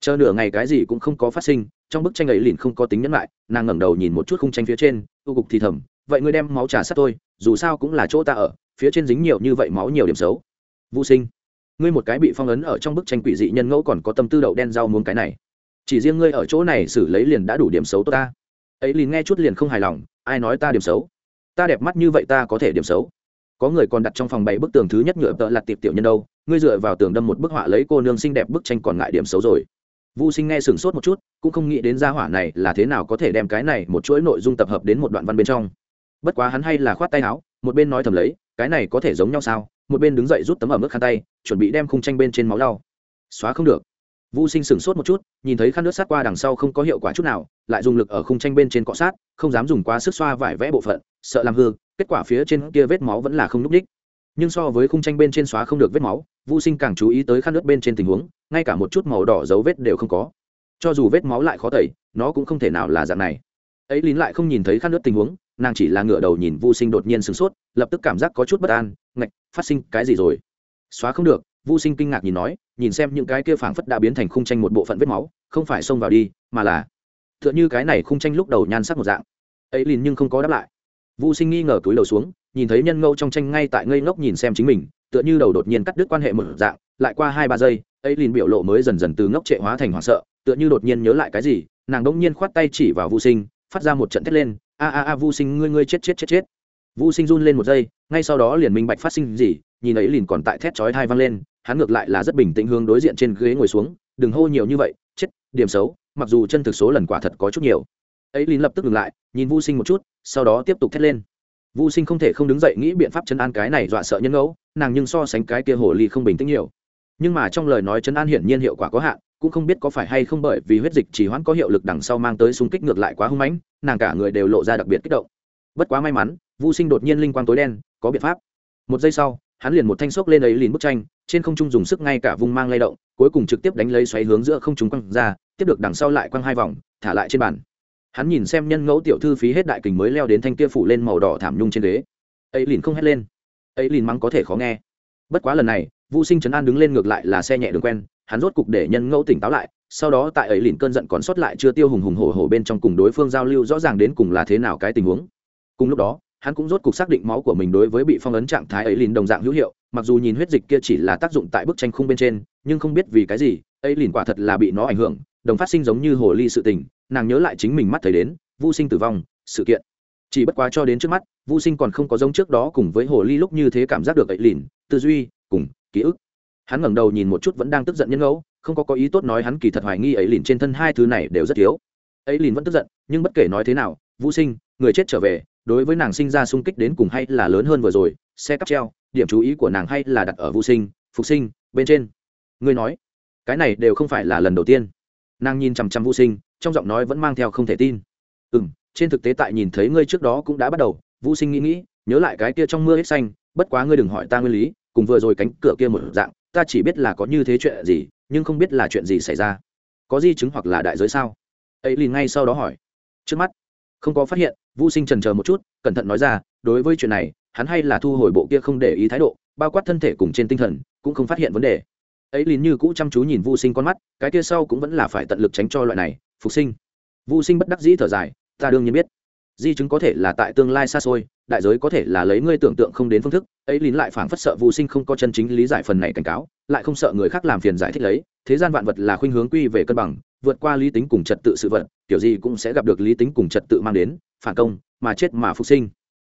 S1: Chờ nửa ngày cái gì cũng không có phát sinh trong bức tranh ấy liền không có tính nhẫn lại, nàng ngẩng đầu nhìn một chút khung tranh phía trên tu cục thì thầm, vậy ngươi đem máu trà sát tôi, dù sao cũng là chỗ ta ở, phía trên dính nhiều như vậy máu nhiều điểm xấu. Vũ sinh, ngươi một cái bị phong ấn ở trong bức tranh quỷ dị nhân ngẫu còn có tâm tư đậu đen rau muốn cái này. Chỉ riêng ngươi ở chỗ này xử lấy liền đã đủ điểm xấu tốt ta. Ấy liền nghe chút liền không hài lòng, ai nói ta điểm xấu? Ta đẹp mắt như vậy ta có thể điểm xấu. Có người còn đặt trong phòng bảy bức tường thứ nhất nhựa tợ lặt tiệp tiểu nhân đâu, ngươi dựa vào tường đâm một bức họa lấy cô nương xinh đẹp bức tranh còn ngại điểm xấu rồi. Vu Sinh nghe sửng sốt một chút, cũng không nghĩ đến gia hỏa này là thế nào có thể đem cái này một chuỗi nội dung tập hợp đến một đoạn văn bên trong. Bất quá hắn hay là khoát tay áo, một bên nói thầm lấy, cái này có thể giống nhau sao? Một bên đứng dậy rút tấm ở mức khăn tay, chuẩn bị đem khung tranh bên trên máu lau. Xóa không được Vu Sinh sửng sốt một chút, nhìn thấy khăn nước sát qua đằng sau không có hiệu quả chút nào, lại dùng lực ở khung tranh bên trên cọ sát, không dám dùng quá sức xoa vải vẽ bộ phận, sợ làm hư, kết quả phía trên kia vết máu vẫn là không lúc đích. Nhưng so với khung tranh bên trên xóa không được vết máu, Vu Sinh càng chú ý tới khăn nước bên trên tình huống, ngay cả một chút màu đỏ dấu vết đều không có. Cho dù vết máu lại khó tẩy, nó cũng không thể nào là dạng này. Ấy lín lại không nhìn thấy khăn nước tình huống, nàng chỉ là ngửa đầu nhìn Vu Sinh đột nhiên sửng sốt, lập tức cảm giác có chút bất an, ngạch, phát sinh cái gì rồi? Xóa không được, Vu Sinh kinh ngạc nhìn nói, nhìn xem những cái kia phảng phất đã biến thành khung tranh một bộ phận vết máu không phải xông vào đi mà là tựa như cái này khung tranh lúc đầu nhan sắc một dạng ấy lìn nhưng không có đáp lại Vu Sinh nghi ngờ cúi đầu xuống, nhìn thấy nhân ngâu trong tranh ngay tại ngây ngốc nhìn xem chính mình, tựa như đầu đột nhiên cắt đứt quan hệ một dạng, lại qua hai ba giây, ấy liền biểu lộ mới dần dần từ ngốc trệ hóa thành hoảng sợ, tựa như đột nhiên nhớ lại cái gì, nàng đống nhiên khoát tay chỉ vào Vu Sinh, phát ra một trận thét lên, a a a Vu Sinh ngươi ngươi chết chết chết chết. Vu Sinh run lên một giây, ngay sau đó liền minh bạch phát sinh gì, nhìn ấy liền còn tại thét chói thai vang lên, hắn ngược lại là rất bình tĩnh hướng đối diện trên ghế ngồi xuống đừng hô nhiều như vậy chết điểm xấu mặc dù chân thực số lần quả thật có chút nhiều ấy lín lập tức ngừng lại nhìn vô sinh một chút sau đó tiếp tục thét lên vũ sinh không thể không đứng dậy nghĩ biện pháp chấn an cái này dọa sợ nhân ngẫu, nàng nhưng so sánh cái kia hồ ly không bình tĩnh nhiều. Nhưng mà trong lời nói chấn an hiển nhiên hiệu quả có hạn, cũng không biết có phải hay không bởi vì huyết dịch chỉ hoãn có hiệu lực đằng sau mang tới xung kích ngược lại quá hung mãnh, nàng cả người đều lộ ra đặc biệt kích động. Bất quá may mắn vũ sinh đột nhiên linh quang tối đen, có biện pháp. Một giây sau, hắn liền một thanh xốc lên ấy liền bức tranh, trên không trung dùng sức ngay cả vùng mang lay động, cuối cùng trực tiếp đánh lấy xoáy hướng giữa không trung quăng ra, tiếp được đằng sau lại quăng hai vòng, thả lại trên bàn hắn nhìn xem nhân ngẫu tiểu thư phí hết đại kình mới leo đến thanh kia phủ lên màu đỏ thảm nhung trên ghế. Ấy liền không hét lên. Ấy liền mắng có thể khó nghe. Bất quá lần này vũ sinh trấn an đứng lên ngược lại là xe nhẹ đường quen, hắn rốt cục để nhân ngẫu tỉnh táo lại, sau đó tại ấy liền cơn giận còn sót lại chưa tiêu hùng hùng hổ hổ bên trong cùng đối phương giao lưu rõ ràng đến cùng là thế nào cái tình huống. Cùng lúc đó, hắn cũng rốt cục xác định máu của mình đối với bị phong ấn trạng thái ấy liền đồng dạng hữu hiệu, mặc dù nhìn huyết dịch kia chỉ là tác dụng tại bức tranh khung bên trên, nhưng không biết vì cái gì, ấy liền quả thật là bị nó ảnh hưởng, đồng phát sinh giống như hồ ly sự tình nàng nhớ lại chính mình mắt thấy đến vô sinh tử vong, sự kiện. Chỉ bất quá cho đến trước mắt vô sinh còn không có giống trước đó cùng với hồ ly lúc như thế cảm giác được ấy Lìn, tư duy, cùng ký ức. Hắn ngẩng đầu nhìn một chút vẫn đang tức giận nhân ngẫu, không có có ý tốt nói hắn kỳ thật hoài nghi ấy Lìn trên thân hai thứ này đều rất thiếu. Ấy Lìn vẫn tức giận, nhưng bất kể nói thế nào vô sinh, người chết trở về, đối với nàng sinh ra sung kích đến cùng hay là lớn hơn vừa rồi, xe cắp treo, điểm chú ý của nàng hay là đặt ở vô sinh, phục sinh, bên trên. Ngươi nói, cái này đều không phải là lần đầu tiên nàng nhìn chằm chằm vũ sinh, trong giọng nói vẫn mang theo không thể tin. Ừ m trên thực tế tại nhìn thấy ngươi trước đó cũng đã bắt đầu. Vũ sinh nghĩ nghĩ, nhớ lại cái kia trong mưa hết xanh, bất quá ngươi đừng hỏi ta nguyên lý, cùng vừa rồi cánh cửa kia một dạng, ta chỉ biết là có như thế chuyện gì, nhưng không biết là chuyện gì xảy ra. Có di chứng hoặc là đại giới sao? Ấy liền ngay sau đó hỏi. Trước mắt, không có phát hiện vũ sinh trần chờ một chút, cẩn thận nói ra, đối với chuyện này, hắn hay là thu hồi bộ kia không để ý thái độ, bao quát thân thể cùng trên tinh thần, cũng không phát hiện vấn đề ấy liền như cũ chăm chú nhìn vô sinh con mắt, cái kia sau cũng vẫn là phải tận lực tránh cho loại này, phục sinh. Vô sinh bất đắc dĩ thở dài, ta đương nhiên biết. Di chứng có thể là tại tương lai xa xôi, đại giới có thể là lấy ngươi tưởng tượng không đến phương thức, ấy lín lại phảng phất sợ vô sinh không có chân chính lý giải phần này cảnh cáo, lại không sợ người khác làm phiền giải thích lấy, thế gian vạn vật là khuynh hướng quy về cân bằng, vượt qua lý tính cùng trật tự sự vật, kiểu gì cũng sẽ gặp được lý tính cùng trật tự mang đến, phản công, mà chết mà phục sinh.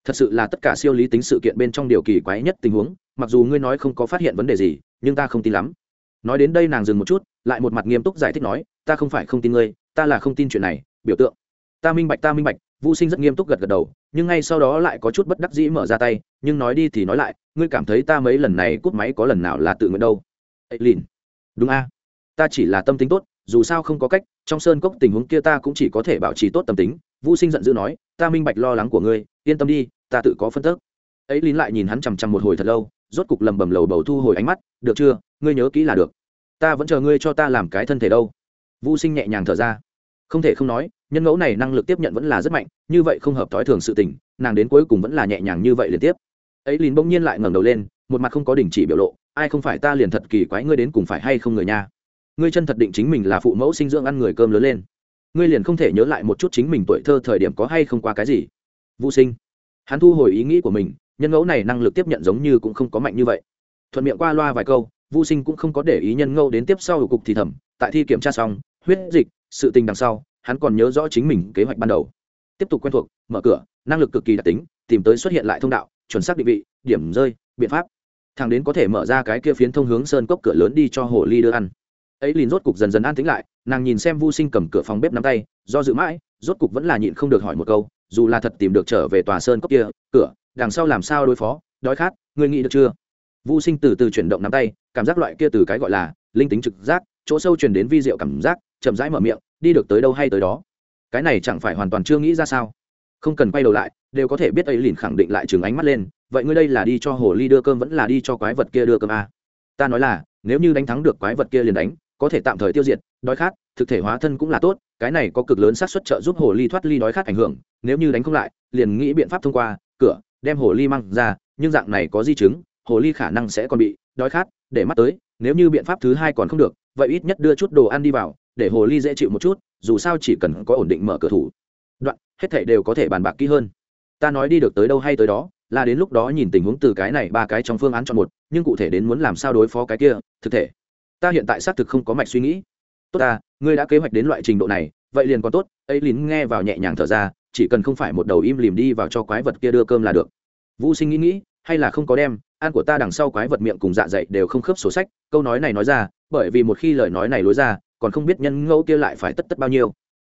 S1: Thật sự là tất cả siêu lý tính sự kiện bên trong điều kỳ quái nhất tình huống, mặc dù ngươi nói không có phát hiện vấn đề gì, nhưng ta không tin lắm nói đến đây nàng dừng một chút, lại một mặt nghiêm túc giải thích nói, ta không phải không tin ngươi, ta là không tin chuyện này, biểu tượng. Ta minh bạch, ta minh bạch. Vũ sinh rất nghiêm túc gật gật đầu, nhưng ngay sau đó lại có chút bất đắc dĩ mở ra tay, nhưng nói đi thì nói lại, ngươi cảm thấy ta mấy lần này cút máy có lần nào là tự nguyện đâu? Ấy lìn. Đúng a, ta chỉ là tâm tính tốt, dù sao không có cách, trong sơn cốc tình huống kia ta cũng chỉ có thể bảo trì tốt tâm tính. Vũ sinh giận dữ nói, ta minh bạch lo lắng của ngươi, yên tâm đi, ta tự có phân tức. Ấy lín lại nhìn hắn chằm chằm một hồi thật lâu rốt cục lầm bầm lầu bầu thu hồi ánh mắt, được chưa? Ngươi nhớ kỹ là được. Ta vẫn chờ ngươi cho ta làm cái thân thể đâu. Vô sinh nhẹ nhàng thở ra. Không thể không nói, nhân ngẫu này năng lực tiếp nhận vẫn là rất mạnh, như vậy không hợp thói thường sự tình, nàng đến cuối cùng vẫn là nhẹ nhàng như vậy liên tiếp. Ấy lìn bỗng nhiên lại ngẩng đầu lên, một mặt không có đình chỉ biểu lộ, ai không phải ta liền thật kỳ quái ngươi đến cùng phải hay không người nha ngươi chân thật định chính mình là phụ mẫu sinh dưỡng ăn người cơm lớn lên. Ngươi liền không thể nhớ lại một chút chính mình tuổi thơ thời điểm có hay không qua cái gì. Vô sinh, hắn thu hồi ý nghĩ của mình nhân ngẫu này năng lực tiếp nhận giống như cũng không có mạnh như vậy. Thuận miệng qua loa vài câu vô sinh cũng không có để ý nhân ngẫu đến tiếp sau cục thì thẩm. tại thi kiểm tra xong, huyết dịch, sự tình đằng sau, hắn còn nhớ rõ chính mình kế hoạch ban đầu. Tiếp tục quen thuộc, mở cửa, năng lực cực kỳ đặc tính, tìm tới xuất hiện lại thông đạo, chuẩn xác định vị, điểm rơi, biện pháp. Thằng đến có thể mở ra cái kia phiến thông hướng sơn cốc cửa lớn đi cho hồ ly đưa ăn. Ấy liền rốt cục dần dần an tĩnh lại, nàng nhìn xem vu sinh cầm cửa phòng bếp nắm tay, do dự mãi, rốt cục vẫn là nhịn không được hỏi một câu dù là thật tìm được trở về tòa sơn cốc kia, cửa, đằng sau làm sao đối phó, đói khát, ngươi nghĩ được chưa? Vu sinh từ từ chuyển động nắm tay, cảm giác loại kia từ cái gọi là linh tính trực giác, chỗ sâu truyền đến vi diệu cảm giác, chậm rãi mở miệng, đi được tới đâu hay tới đó. Cái này chẳng phải hoàn toàn chưa nghĩ ra sao? Không cần quay đầu lại, đều có thể biết ấy liền khẳng định lại chừng ánh mắt lên, vậy ngươi đây là đi cho hồ ly đưa cơm vẫn là đi cho quái vật kia đưa cơm à? ta nói là, nếu như đánh thắng được quái vật kia liền đánh, có thể tạm thời tiêu diệt, đói khát, thực thể hóa thân cũng là tốt, cái này có cực lớn xác suất trợ giúp hồ ly thoát ly đói khát ảnh hưởng nếu như đánh không lại, liền nghĩ biện pháp thông qua, cửa, đem hồ ly mang ra, nhưng dạng này có di chứng, hồ ly khả năng sẽ còn bị đói khát, để mắt tới, nếu như biện pháp thứ hai còn không được, vậy ít nhất đưa chút đồ ăn đi vào, để hồ ly dễ chịu một chút, dù sao chỉ cần có ổn định mở cửa thủ. Đoạn, hết thảy đều có thể bàn bạc kỹ hơn. Ta nói đi được tới đâu hay tới đó, là đến lúc đó nhìn tình huống từ cái này ba cái trong phương án chọn một, nhưng cụ thể đến muốn làm sao đối phó cái kia, thực thể. Ta hiện tại xác thực không có mạch suy nghĩ. Tốt ta, ngươi đã kế hoạch đến loại trình độ này, vậy liền còn tốt ấy lín nghe vào nhẹ nhàng thở ra chỉ cần không phải một đầu im lìm đi vào cho quái vật kia đưa cơm là được. Vũ sinh nghĩ nghĩ, hay là không có đem, ăn của ta đằng sau quái vật miệng cùng dạ dày đều không khớp sổ sách, câu nói này nói ra, bởi vì một khi lời nói này lối ra, còn không biết nhân ngẫu kia lại phải tất tất bao nhiêu.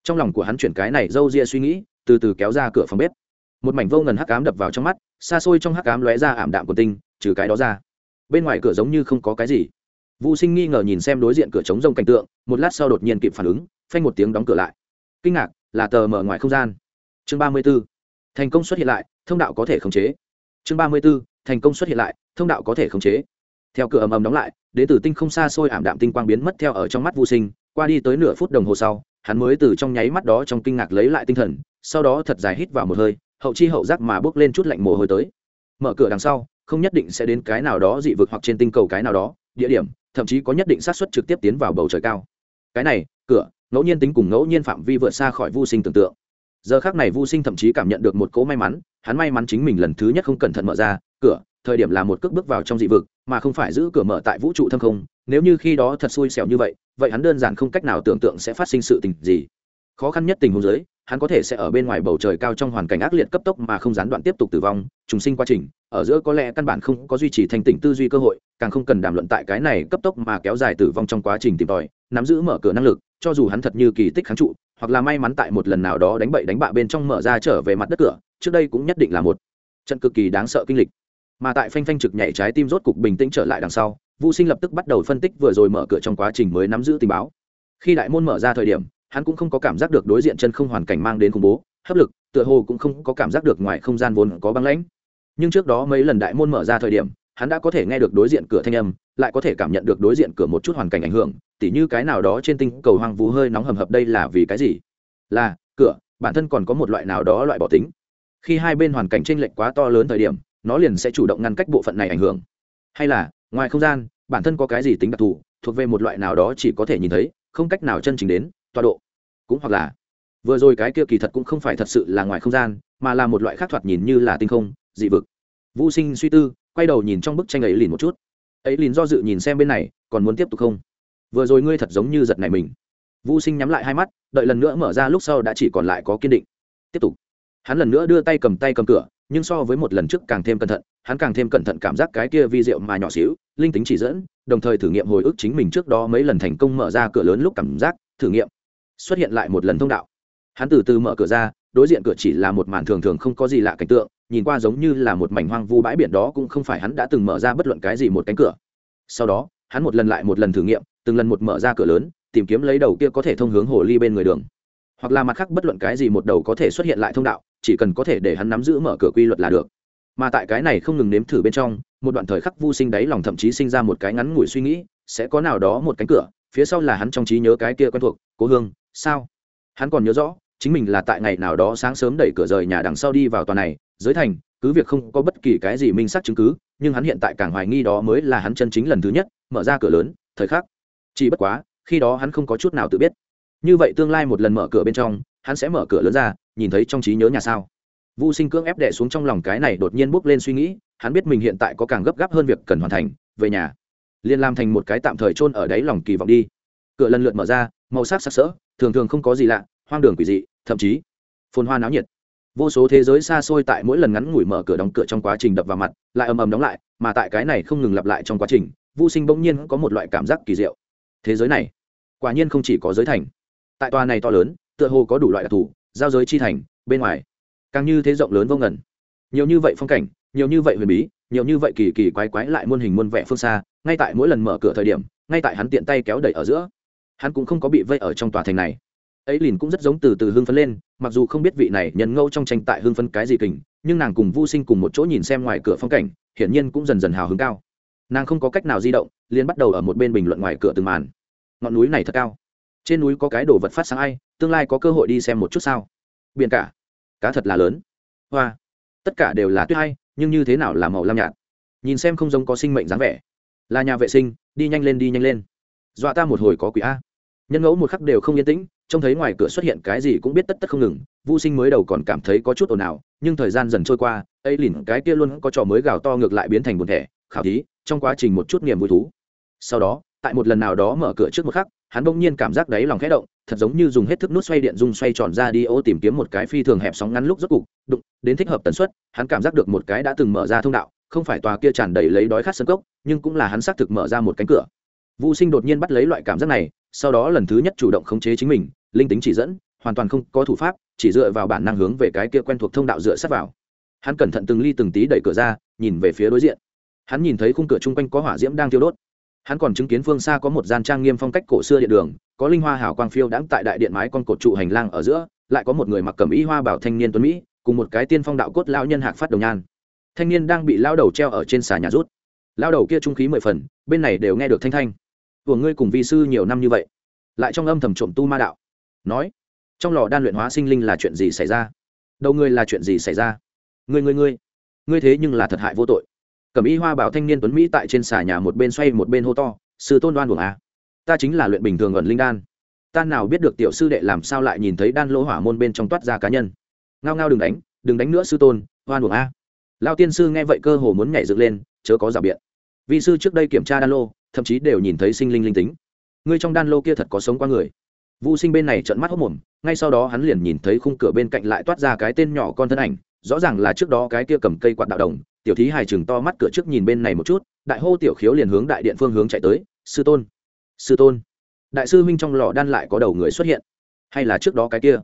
S1: Trong lòng của hắn chuyển cái này d â u ria suy nghĩ, từ từ kéo ra cửa phòng bếp. Một mảnh vô ngần hắc ám đập vào trong mắt, xa xôi trong hắc ám lóe ra ảm đạm của tinh, trừ cái đó ra. Bên ngoài cửa giống như không có cái gì. Vũ sinh nghi ngờ nhìn xem đối diện cửa trống rông cảnh tượng, một lát sau đột nhiên kịp phản ứng, phanh một tiếng đóng cửa lại. Kinh ngạc, là tờ mở ngoài không gian chương ba mươi b ố thành công xuất hiện lại, thông đạo có thể khống chế. Chương ba mươi b ố thành công xuất hiện lại, thông đạo có thể khống chế. Theo cửa ầm ầm đóng lại đến từ tinh không xa xôi ảm đạm tinh quang biến mất theo ở trong mắt vô sinh, qua đi tới nửa phút đồng hồ sau, hắn mới từ trong nháy mắt đó trong kinh ngạc lấy lại tinh thần, sau đó thật dài hít vào một hơi, hậu chi hậu giác mà bước lên chút lạnh mồ hôi tới. Mở cửa đằng sau, không nhất định sẽ đến cái nào đó dị vực hoặc trên tinh cầu cái nào đó, địa điểm, thậm chí có nhất định xác suất trực tiếp tiến vào bầu trời cao. Cái này, cửa, ngẫu nhiên tính cùng ngẫu nhiên phạm vi vượt xa khỏi vô sinh tưởng tượng giờ khác này vô sinh thậm chí cảm nhận được một cỗ may mắn, hắn may mắn chính mình lần thứ nhất không cẩn thận mở ra, cửa, thời điểm là một cước bước vào trong dị vực, mà không phải giữ cửa mở tại vũ trụ thâm không, nếu như khi đó thật xui xẻo như vậy vậy hắn đơn giản không cách nào tưởng tượng sẽ phát sinh sự tình gì. Khó khăn nhất tình huống giới hắn có thể sẽ ở bên ngoài bầu trời cao trong hoàn cảnh ác liệt cấp tốc mà không gián đoạn tiếp tục tử vong, trùng sinh quá trình, ở giữa có lẽ căn bản không có duy trì thành tỉnh tư duy cơ hội, càng không cần đàm luận tại cái này cấp tốc mà kéo dài tử vong trong quá trình tìm tòi, nắm giữ mở cửa năng lực, cho dù hắn thật như kỳ tích kháng trụ hoặc là may mắn tại một lần nào đó đánh bậy đánh bạ bên trong mở ra trở về mặt đất cửa, trước đây cũng nhất định là một trận cực kỳ đáng sợ kinh lịch. Mà tại phanh phanh trực nhảy trái tim rốt cục bình tĩnh trở lại đằng sau vũ sinh lập tức bắt đầu phân tích vừa rồi mở cửa trong quá trình mới nắm giữ tình báo. Khi đại môn mở ra thời điểm, hắn cũng không có cảm giác được đối diện chân không hoàn cảnh mang đến khủng bố, hấp lực, tựa hồ cũng không có cảm giác được ngoài không gian vốn có băng lãnh. Nhưng trước đó mấy lần đại môn mở ra thời điểm, hắn đã có thể nghe được đối diện cửa thanh âm lại có thể cảm nhận được đối diện cửa một chút hoàn cảnh ảnh hưởng, tỉ như cái nào đó trên tinh cầu hoang vu hơi nóng hầm hập đây là vì cái gì? Là, cửa, bản thân còn có một loại nào đó loại bỏ tính. Khi hai bên hoàn cảnh t r ê n lệch quá to lớn thời điểm, nó liền sẽ chủ động ngăn cách bộ phận này ảnh hưởng. Hay là, ngoài không gian, bản thân có cái gì tính đặc thù, thuộc về một loại nào đó chỉ có thể nhìn thấy, không cách nào chân chính đến, tọa độ. Cũng hoặc là, vừa rồi cái kia kỳ thật cũng không phải thật sự là ngoài không gian, mà là một loại khác thoạt nhìn như là tinh không, dị vực. Vũ sinh suy tư, quay đầu nhìn trong bức tranh ấy liền một chút ấy liền do dự nhìn xem bên này, còn muốn tiếp tục không? Vừa rồi ngươi thật giống như giật này mình. Vũ sinh nhắm lại hai mắt, đợi lần nữa mở ra lúc sau đã chỉ còn lại có kiên định. Tiếp tục. Hắn lần nữa đưa tay cầm tay cầm cửa, nhưng so với một lần trước càng thêm cẩn thận, hắn càng thêm cẩn thận cảm giác cái kia vi diệu mà nhỏ xíu, linh tính chỉ dẫn, đồng thời thử nghiệm hồi ức chính mình trước đó mấy lần thành công mở ra cửa lớn lúc cảm giác thử nghiệm. Xuất hiện lại một lần thông đạo. Hắn từ từ mở cửa ra đối diện cửa chỉ là một màn thường thường không có gì lạ cảnh tượng, nhìn qua giống như là một mảnh hoang vu bãi biển đó cũng không phải hắn đã từng mở ra bất luận cái gì một cánh cửa. Sau đó, hắn một lần lại một lần thử nghiệm, từng lần một mở ra cửa lớn, tìm kiếm lấy đầu kia có thể thông hướng hồ ly bên người đường. Hoặc là mặt khác bất luận cái gì một đầu có thể xuất hiện lại thông đạo, chỉ cần có thể để hắn nắm giữ mở cửa quy luật là được. Mà tại cái này không ngừng nếm thử bên trong, một đoạn thời khắc vô sinh đáy lòng thậm chí sinh ra một cái ngắn ngủi suy nghĩ, sẽ có nào đó một cánh cửa, phía sau là hắn trong trí nhớ cái kia quen thuộc, cố hương, sao? Hắn còn nhớ rõ chính mình là tại ngày nào đó sáng sớm đẩy cửa rời nhà đằng sau đi vào tòa này giới thành cứ việc không có bất kỳ cái gì minh xác chứng cứ nhưng hắn hiện tại càng hoài nghi đó mới là hắn chân chính lần thứ nhất mở ra cửa lớn thời khắc chỉ bất quá khi đó hắn không có chút nào tự biết như vậy tương lai một lần mở cửa bên trong hắn sẽ mở cửa lớn ra nhìn thấy trong trí nhớ nhà sao Vu Sinh cưỡng ép đè xuống trong lòng cái này đột nhiên bốc lên suy nghĩ, hắn biết mình hiện tại có càng gấp gáp hơn việc cần hoàn thành, về nhà. Liên làm thành một cái tạm thời chôn ở đáy lòng kỳ vọng đi. Cửa lần lượt mở ra, màu sắc sắc sỡ, thường thường không có gì lạ, hoang đường quỷ dị, thậm chí phồn hoa náo nhiệt. Vô số thế giới xa xôi tại mỗi lần ngắn ngủi mở cửa đóng cửa trong quá trình đập vào mặt, lại ầm ầm đóng lại, mà tại cái này không ngừng lặp lại trong quá trình, vô Sinh bỗng nhiên có một loại cảm giác kỳ diệu. Thế giới này, quả nhiên không chỉ có giới thành. Tại tòa này to lớn, tựa hồ có đủ loại đặc thù, giao giới chi thành, bên ngoài càng như thế rộng lớn vô ngần nhiều như vậy phong cảnh nhiều như vậy huyền bí nhiều như vậy kỳ kỳ quái quái lại muôn hình muôn vẻ phương xa ngay tại mỗi lần mở cửa thời điểm ngay tại hắn tiện tay kéo đẩy ở giữa hắn cũng không có bị vây ở trong tòa thành này ấy lìn cũng rất giống từ từ hưng phấn lên, mặc dù không biết vị này nhân ngâu trong tranh tại hưng phấn cái gì kình, nhưng nàng cùng vô sinh cùng một chỗ nhìn xem ngoài cửa phong cảnh, hiển nhiên cũng dần dần hào hứng cao. Nàng không có cách nào di động, liền bắt đầu ở một bên bình luận ngoài cửa từng màn. Ngọn núi này thật cao. Trên núi có cái đồ vật phát sáng ai, tương lai có cơ hội đi xem một chút sao? Biển cả. Cá thật là lớn. Hoa. Tất cả đều là tuyết hay, nhưng như thế nào là màu lam nhạt? Nhìn xem không giống có sinh mệnh dáng vẻ. Là nhà vệ sinh, đi nhanh lên, đi nhanh lên. Dọa ta một hồi có quỷ a nhân ngẫu một khắc đều không yên tĩnh, trông thấy ngoài cửa xuất hiện cái gì cũng biết tất tất không ngừng vô sinh mới đầu còn cảm thấy có chút ồn ào, nhưng thời gian dần trôi qua, ấy lìn cái kia luôn có trò mới gào to ngược lại biến thành buồn thẻ, khảo thí, trong quá trình một chút niềm vui thú. Sau đó, tại một lần nào đó mở cửa trước một khắc, hắn bỗng nhiên cảm giác đáy lòng khẽ động, thật giống như dùng hết thức nút xoay điện dung xoay tròn ra đi ô tìm kiếm một cái phi thường hẹp sóng ngắn lúc rốt cục, đụng, đến thích hợp tần suất, hắn cảm giác được một cái đã từng mở ra thông đạo, không phải tòa kia tràn đầy lấy đói khát sân cốc, nhưng cũng là hắn xác thực mở ra một cánh cửa. Vũ sinh đột nhiên bắt lấy loại cảm giác này sau đó lần thứ nhất chủ động khống chế chính mình, linh tính chỉ dẫn, hoàn toàn không có thủ pháp, chỉ dựa vào bản năng hướng về cái kia quen thuộc thông đạo dựa sát vào. Hắn cẩn thận từng ly từng tí đẩy cửa ra, nhìn về phía đối diện. Hắn nhìn thấy khung cửa chung quanh có hỏa diễm đang tiêu đốt. Hắn còn chứng kiến phương xa có một gian trang nghiêm phong cách cổ xưa điện đường, có linh hoa hảo quang phiêu đãng tại đại điện mái con cột trụ hành lang ở giữa, lại có một người mặc cẩm y hoa bảo thanh niên tuấn mỹ, cùng một cái tiên phong đạo cốt lão nhân hạc phát đồng nhan. Thanh niên đang bị lao đầu treo ở trên xà nhà rút. Lao đầu kia trung khí mười phần, bên này đều nghe được thanh thanh của ngươi cùng vi sư nhiều năm như vậy, lại trong âm thầm trộm tu ma đạo. Nói, trong lò đan luyện hóa sinh linh là chuyện gì xảy ra? Đầu ngươi là chuyện gì xảy ra? Ngươi ngươi ngươi ngươi thế nhưng là thật hại vô tội. Cẩm y hoa bảo thanh niên tuấn mỹ tại trên xà nhà một bên xoay một bên hô to, sư tôn đoan buồng à. ta chính là luyện bình thường ẩn linh đan. Ta nào biết được tiểu sư đệ làm sao lại nhìn thấy đan lỗ hỏa môn bên trong toát ra cá nhân. Ngao ngao đừng đánh đừng đánh nữa sư tôn hoan buồng a à? lao tiên sư nghe vậy cơ hồ muốn nhảy dựng lên, chớ có rào biện. Vì sư trước đây kiểm tra đan lô thậm chí đều nhìn thấy sinh linh linh tính ngươi trong đan lô kia thật có sống qua người Vu Sinh bên này trợn mắt hốt mồm, ngay sau đó hắn liền nhìn thấy khung cửa bên cạnh lại toát ra cái tên nhỏ con thân ảnh, rõ ràng là trước đó cái kia cầm cây quạt đạo đồng, tiểu thí hài chừng to mắt cửa trước nhìn bên này một chút, đại hô tiểu khiếu liền hướng đại điện phương hướng chạy tới, sư tôn, sư tôn. Đại sư huynh trong lò đan lại có đầu người xuất hiện, hay là trước đó cái kia?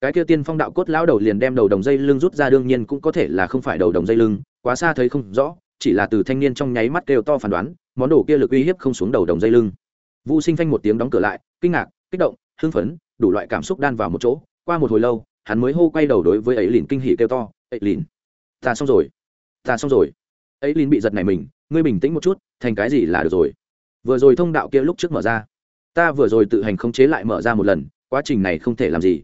S1: Cái kia tiên phong đạo cốt lão đầu liền đem đầu đồng dây lưng rút ra đương nhiên cũng có thể là không phải đầu đồng dây lưng, quá xa thấy không rõ, chỉ là từ thanh niên trong nháy mắt kêu to phán đoán, món đồ kia lực uy hiếp không xuống đầu đồng dây lưng. Vu Sinh phanh một tiếng đóng cửa lại, kinh ngạc, kích động, hưng phấn đủ loại cảm xúc đan vào một chỗ. Qua một hồi lâu hắn mới hô quay đầu đối với ấy lìn kinh hỉ kêu to ấy lìn ta xong rồi ta xong rồi. Ấy lìn bị giật này mình ngươi bình tĩnh một chút thành cái gì là được rồi. Vừa rồi thông đạo kia lúc trước mở ra ta vừa rồi tự hành khống chế lại mở ra một lần quá trình này không thể làm gì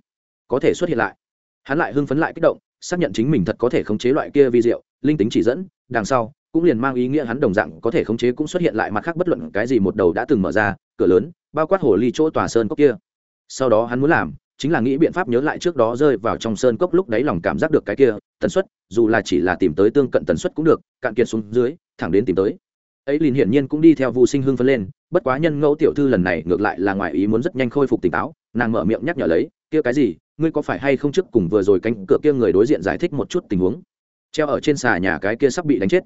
S1: có thể xuất hiện lại. Hắn lại hưng phấn lại kích động xác nhận chính mình thật có thể khống chế loại kia vi diệu linh tính chỉ dẫn đằng sau cũng liền mang ý nghĩa hắn đồng dạng có thể khống chế cũng xuất hiện lại mặt khác bất luận cái gì một đầu đã từng mở ra, cửa lớn, bao quát hồ ly chỗ tòa sơn cốc kia. Sau đó hắn muốn làm chính là nghĩ biện pháp nhớ lại trước đó rơi vào trong sơn cốc lúc đấy lòng cảm giác được cái kia, tần suất, dù là chỉ là tìm tới tương cận tần suất cũng được, cạn kiệt xuống dưới, thẳng đến tìm tới. Ấy liền hiển nhiên cũng đi theo vu sinh hưng phấn lên, bất quá nhân ngẫu tiểu thư lần này ngược lại là ngoài ý muốn rất nhanh khôi phục tỉnh táo, nàng mở miệng nhắc nhở lấy, kia cái gì, ngươi có phải hay không trước cùng vừa rồi cánh cửa kia người đối diện giải thích một chút tình huống? Treo ở trên xà nhà cái kia sắp bị đánh chết.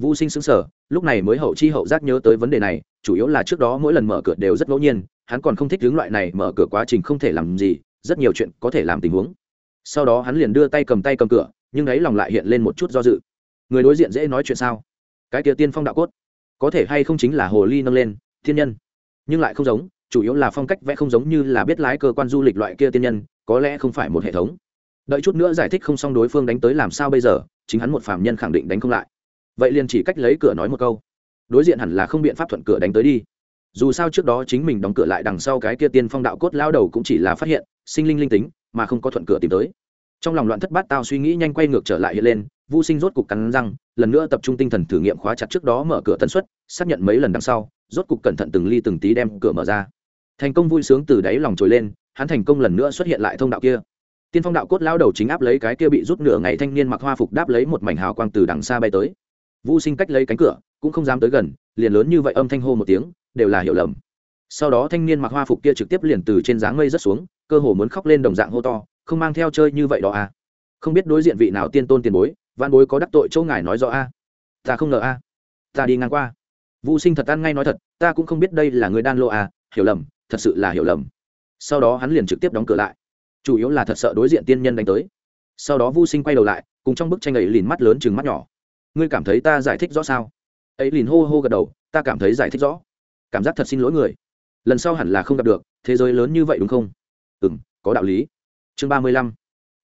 S1: Vu Sinh sững sờ, lúc này mới hậu chi hậu giác nhớ tới vấn đề này, chủ yếu là trước đó mỗi lần mở cửa đều rất ngẫu nhiên, hắn còn không thích hướng loại này mở cửa quá trình không thể làm gì, rất nhiều chuyện có thể làm tình huống. Sau đó hắn liền đưa tay cầm tay cầm cửa, nhưng ấy lòng lại hiện lên một chút do dự. Người đối diện dễ nói chuyện sao? Cái kia tiên phong đạo cốt, có thể hay không chính là hồ ly nâng lên, thiên nhân, nhưng lại không giống, chủ yếu là phong cách vẽ không giống như là biết lái cơ quan du lịch loại kia tiên nhân, có lẽ không phải một hệ thống. Đợi chút nữa giải thích không xong đối phương đánh tới làm sao bây giờ, chính hắn một phàm nhân khẳng định đánh không lại vậy liền chỉ cách lấy cửa nói một câu. Đối diện hẳn là không biện pháp thuận cửa đánh tới đi. Dù sao trước đó chính mình đóng cửa lại đằng sau cái kia tiên phong đạo cốt lao đầu cũng chỉ là phát hiện, sinh linh linh tính, mà không có thuận cửa tìm tới. Trong lòng loạn thất bát tao suy nghĩ nhanh quay ngược trở lại hiện lên vô sinh rốt cục cắn răng, lần nữa tập trung tinh thần thử nghiệm khóa chặt trước đó mở cửa tần suất, xác nhận mấy lần đằng sau, rốt cục cẩn thận từng ly từng tí đem cửa mở ra. Thành công vui sướng từ đáy lòng trồi lên, hắn thành công lần nữa xuất hiện lại thông đạo kia. Tiên phong đạo cốt lao đầu chính áp lấy cái kia bị rút nửa ngày thanh niên mặc hoa phục đáp lấy một mảnh hào quang từ đằng xa bay tới. Vu sinh cách lấy cánh cửa, cũng không dám tới gần, liền lớn như vậy âm thanh hô một tiếng, đều là hiểu lầm. Sau đó thanh niên mặc hoa phục kia trực tiếp liền từ trên dáng mây rất xuống, cơ hồ muốn khóc lên đồng dạng hô to, không mang theo chơi như vậy đó à? Không biết đối diện vị nào tiên tôn tiền bối văn bối có đắc tội chỗ ngài nói rõ a à? ta không ngờ a à? ta đi ngang qua. Vu sinh thật ăn ngay nói thật, ta cũng không biết đây là người đan lô à hiểu lầm, thật sự là hiểu lầm. Sau đó hắn liền trực tiếp đóng cửa lại. Chủ yếu là thật sợ đối diện tiên nhân đánh tới. Sau đó Vu sinh quay đầu lại, cùng trong bức tranh ấy lìn mắt lớn chừng mắt nhỏ ngươi cảm thấy ta giải thích rõ sao? Ấy liền hô hô gật đầu, ta cảm thấy giải thích rõ. Cảm giác thật xin lỗi người. Lần sau hẳn là không gặp được, thế giới lớn như vậy đúng không? Ừ m có đạo lý. Chương ba mươi lăm.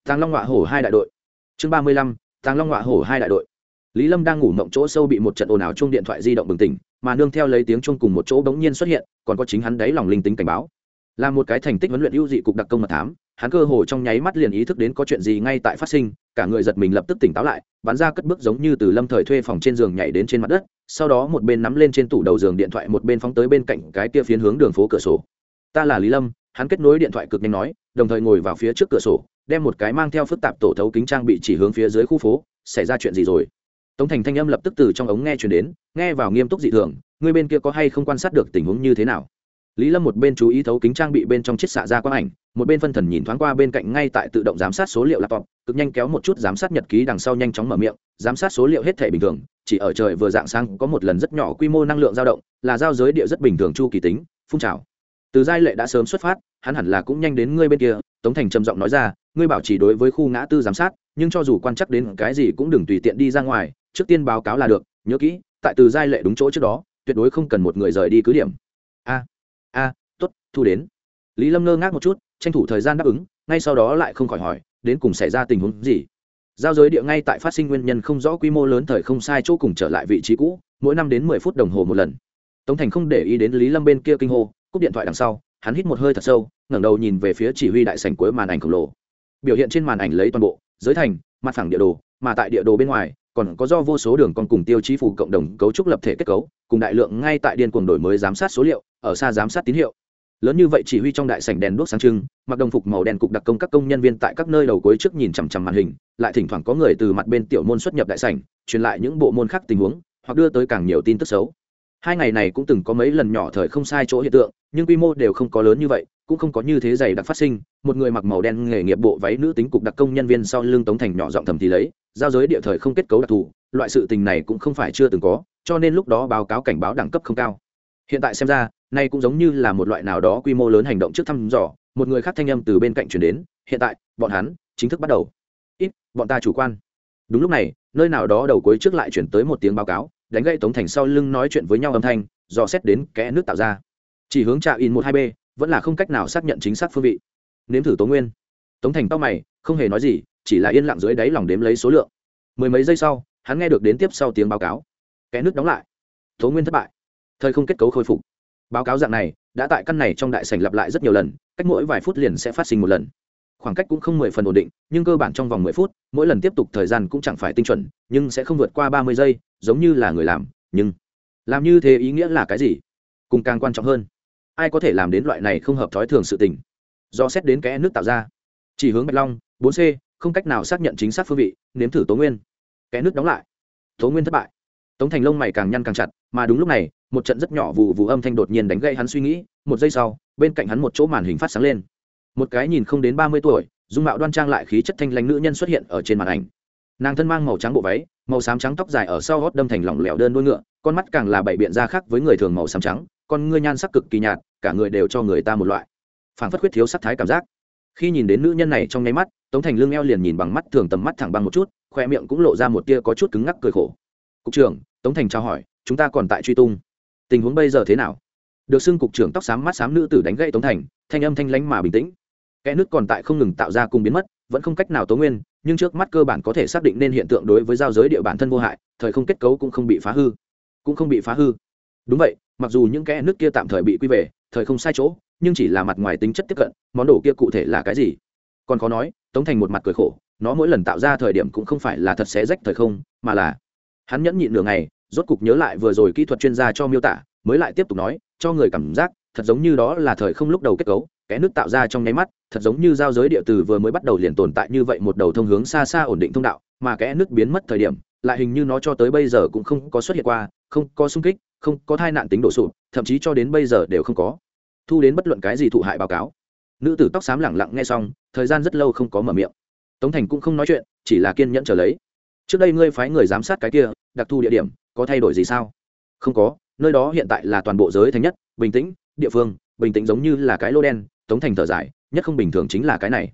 S1: Tàng long họa hổ hai đại đội. Chương ba mươi lăm. Tàng long họa hổ hai đại đội. Lý lâm đang ngủ mộng chỗ sâu bị một trận ồn ào chung điện thoại di động bừng tỉnh, mà nương theo lấy tiếng chung cùng một chỗ bỗng nhiên xuất hiện, còn có chính hắn đáy lòng linh tính cảnh báo. Là một cái thành tích huấn luyện ưu dị cục đặc công mật thám hắn cơ hồ trong nháy mắt liền ý thức đến có chuyện gì ngay tại phát sinh, cả người giật mình lập tức tỉnh táo lại, bắn ra cất bước giống như từ lâm thời thuê phòng trên giường nhảy đến trên mặt đất, sau đó một bên nắm lên trên tủ đầu giường điện thoại một bên phóng tới bên cạnh cái kia phiến hướng đường phố cửa sổ. Ta là lý lâm, hắn kết nối điện thoại cực nhanh nói, đồng thời ngồi vào phía trước cửa sổ, đem một cái mang theo phức tạp tổ thấu kính trang bị chỉ hướng phía dưới khu phố, xảy ra chuyện gì rồi? Tống thành thanh âm lập tức từ trong ống nghe chuyển đến, nghe vào nghiêm túc dị thường người bên kia có hay không quan sát được tình huống như thế nào? Lý lâm một bên chú ý thấu kính trang bị bên trong chiếc xạ ra quang ảnh, một bên phân thần nhìn thoáng qua bên cạnh ngay tại tự động giám sát số liệu laptop, cực nhanh kéo một chút giám sát nhật ký đằng sau nhanh chóng mở miệng, giám sát số liệu hết thể bình thường, chỉ ở trời vừa dạng sáng có một lần rất nhỏ quy mô năng lượng dao động, là giao giới địa rất bình thường chu kỳ tính, phun trào. Từ giai lệ đã sớm xuất phát, hắn hẳn là cũng nhanh đến ngươi bên kia, tống thành trầm giọng nói ra, ngươi bảo chỉ đối với khu ngã tư giám sát, nhưng cho dù quan chắc đến cái gì cũng đừng tùy tiện đi ra ngoài, trước tiên báo cáo là được, nhớ kỹ, tại từ giai lệ đúng chỗ trước đó, tuyệt đối không cần một người rời đi cứ điểm. A. À, a t ố t thu đến. Lý lâm ngơ ngác một chút, tranh thủ thời gian đáp ứng, ngay sau đó lại không khỏi hỏi, đến cùng xảy ra tình huống gì? Giao giới địa ngay tại phát sinh nguyên nhân không rõ quy mô lớn thời không sai chỗ cùng trở lại vị trí cũ, mỗi năm đến mười phút đồng hồ một lần. Tống thành không để ý đến lý lâm bên kia kinh hô, cúp điện thoại đằng sau, hắn hít một hơi thật sâu, ngẩng đầu nhìn về phía chỉ huy đại sảnh cuối màn ảnh khổng lồ. Biểu hiện trên màn ảnh lấy toàn bộ, giới thành, mặt phẳng địa đồ, mà tại địa đồ bên ngoài còn có do vô số đường con cùng tiêu chí phủ cộng đồng cấu trúc lập thể kết cấu, cùng đại lượng ngay tại điên cuồng đổi mới giám sát số liệu, ở xa giám sát tín hiệu. Lớn như vậy chỉ huy trong đại sảnh đèn đuốc sáng trưng, mặc đồng phục màu đen cục đặc công các công nhân viên tại các nơi đầu cuối trước nhìn chằm chằm màn hình, lại thỉnh thoảng có người từ mặt bên tiểu môn xuất nhập đại sảnh, truyền lại những bộ môn khác tình huống, hoặc đưa tới càng nhiều tin tức xấu. Hai ngày này cũng từng có mấy lần nhỏ thời không sai chỗ hiện tượng, nhưng quy mô đều không có lớn như vậy, cũng không có như thế dày đặc phát sinh, một người mặc màu đen nghề nghiệp bộ váy nữ tính cục đặc công nhân viên sau lưng tống thành nhỏ giọng thầm thì lấy giao giới địa thời không kết cấu đặc thù, loại sự tình này cũng không phải chưa từng có, cho nên lúc đó báo cáo cảnh báo đẳng cấp không cao. Hiện tại xem ra, nay cũng giống như là một loại nào đó quy mô lớn hành động trước thăm dò, một người khác thanh âm từ bên cạnh chuyển đến, hiện tại, bọn hắn chính thức bắt đầu. Ít, bọn ta chủ quan. Đúng lúc này, nơi nào đó đầu cuối trước lại chuyển tới một tiếng báo cáo, đánh gậy tống thành sau lưng nói chuyện với nhau âm thanh, dò xét đến kẽ nước tạo ra. Chỉ hướng trạm in một hai b vẫn là không cách nào xác nhận chính xác phương vị. Nếm thử tố nguyên. Tống thành tóc mày, không hề nói gì chỉ là yên lặng dưới đáy lòng đếm lấy số lượng. Mười mấy giây sau, hắn nghe được đến tiếp sau tiếng báo cáo. Kẽ nước đóng lại. Tố nguyên thất bại. Thời không kết cấu khôi phục. Báo cáo dạng này, đã tại căn này trong đại sảnh lặp lại rất nhiều lần, cách mỗi vài phút liền sẽ phát sinh một lần. Khoảng cách cũng không mười phần ổn định, nhưng cơ bản trong vòng mười phút, mỗi lần tiếp tục thời gian cũng chẳng phải tinh chuẩn, nhưng sẽ không vượt qua ba mươi giây, giống như là người làm, nhưng làm như thế ý nghĩa là cái gì? Cùng càng quan trọng hơn, ai có thể làm đến loại này không hợp thói thường sự tình? Do xét đến kẽ nước tạo ra. Chỉ hướng bạch long, bốn c không cách nào xác nhận chính xác phương vị, nếm thử tố nguyên. Kẽ nước đóng lại. Tố nguyên thất bại. Tống thành lông mày càng nhăn càng chặt, mà đúng lúc này, một trận rất nhỏ vụ vụ âm thanh đột nhiên đánh gây hắn suy nghĩ, một giây sau, bên cạnh hắn một chỗ màn hình phát sáng lên. Một cái nhìn không đến ba mươi tuổi, dung mạo đoan trang lại khí chất thanh lãnh nữ nhân xuất hiện ở trên màn ảnh. Nàng thân mang màu trắng bộ váy, màu xám trắng tóc dài ở sau gót đâm thành lỏng lẻo đơn đuôi ngựa, con mắt càng là bảy biện ra khác với người thường màu xám trắng, con ngươi nhan sắc cực kỳ nhạt, cả người đều cho người ta một loại phảng phất khuyết thiếu sắc thái cảm giác khi nhìn đến nữ nhân này trong nháy mắt, tống thành Lương eo liền nhìn bằng mắt thường tầm mắt thẳng bằng một chút khoe miệng cũng lộ ra một tia có chút cứng ngắc cười khổ. Cục trưởng, tống thành trao hỏi, chúng ta còn tại truy tung. Tình huống bây giờ thế nào? Được xưng cục trưởng tóc xám mắt xám nữ tử đánh gậy tống thành, thanh âm thanh lánh mà bình tĩnh. Kẽ nước còn tại không ngừng tạo ra cùng biến mất, vẫn không cách nào tố nguyên, nhưng trước mắt cơ bản có thể xác định nên hiện tượng đối với giao giới địa bản thân vô hại, thời không kết cấu cũng không bị phá hư. Cũng không bị phá hư. Đúng vậy, mặc dù những kẽ nước kia tạm thời bị quy về, thời không sai chỗ nhưng chỉ là mặt ngoài tính chất tiếp cận, món đồ kia cụ thể là cái gì? Còn khó nói, tống thành một mặt cười khổ, nó mỗi lần tạo ra thời điểm cũng không phải là thật xé rách thời không, mà là hắn nhẫn nhịn nửa ngày, rốt cục nhớ lại vừa rồi kỹ thuật chuyên gia cho miêu tả, mới lại tiếp tục nói, cho người cảm giác, thật giống như đó là thời không lúc đầu kết cấu, kẽ nước tạo ra trong nháy mắt, thật giống như giao giới địa từ vừa mới bắt đầu liền tồn tại như vậy một đầu thông hướng xa xa ổn định thông đạo, mà kẽ nước biến mất thời điểm, lại hình như nó cho tới bây giờ cũng không có xuất hiện qua, không có sung kích, không có thai nạn tính đổ sụp, thậm chí cho đến bây giờ đều không có thu đến bất luận cái gì thụ hại báo cáo. Nữ tử tóc xám lẳng lặng nghe xong, thời gian rất lâu không có mở miệng. Tống thành cũng không nói chuyện, chỉ là kiên nhẫn trở lấy. Trước đây ngươi phái người giám sát cái kia, đặc thù địa điểm, có thay đổi gì sao? Không có, nơi đó hiện tại là toàn bộ giới thành nhất, bình tĩnh, địa phương, bình tĩnh giống như là cái lô đen, tống thành thở dài, nhất không bình thường chính là cái này.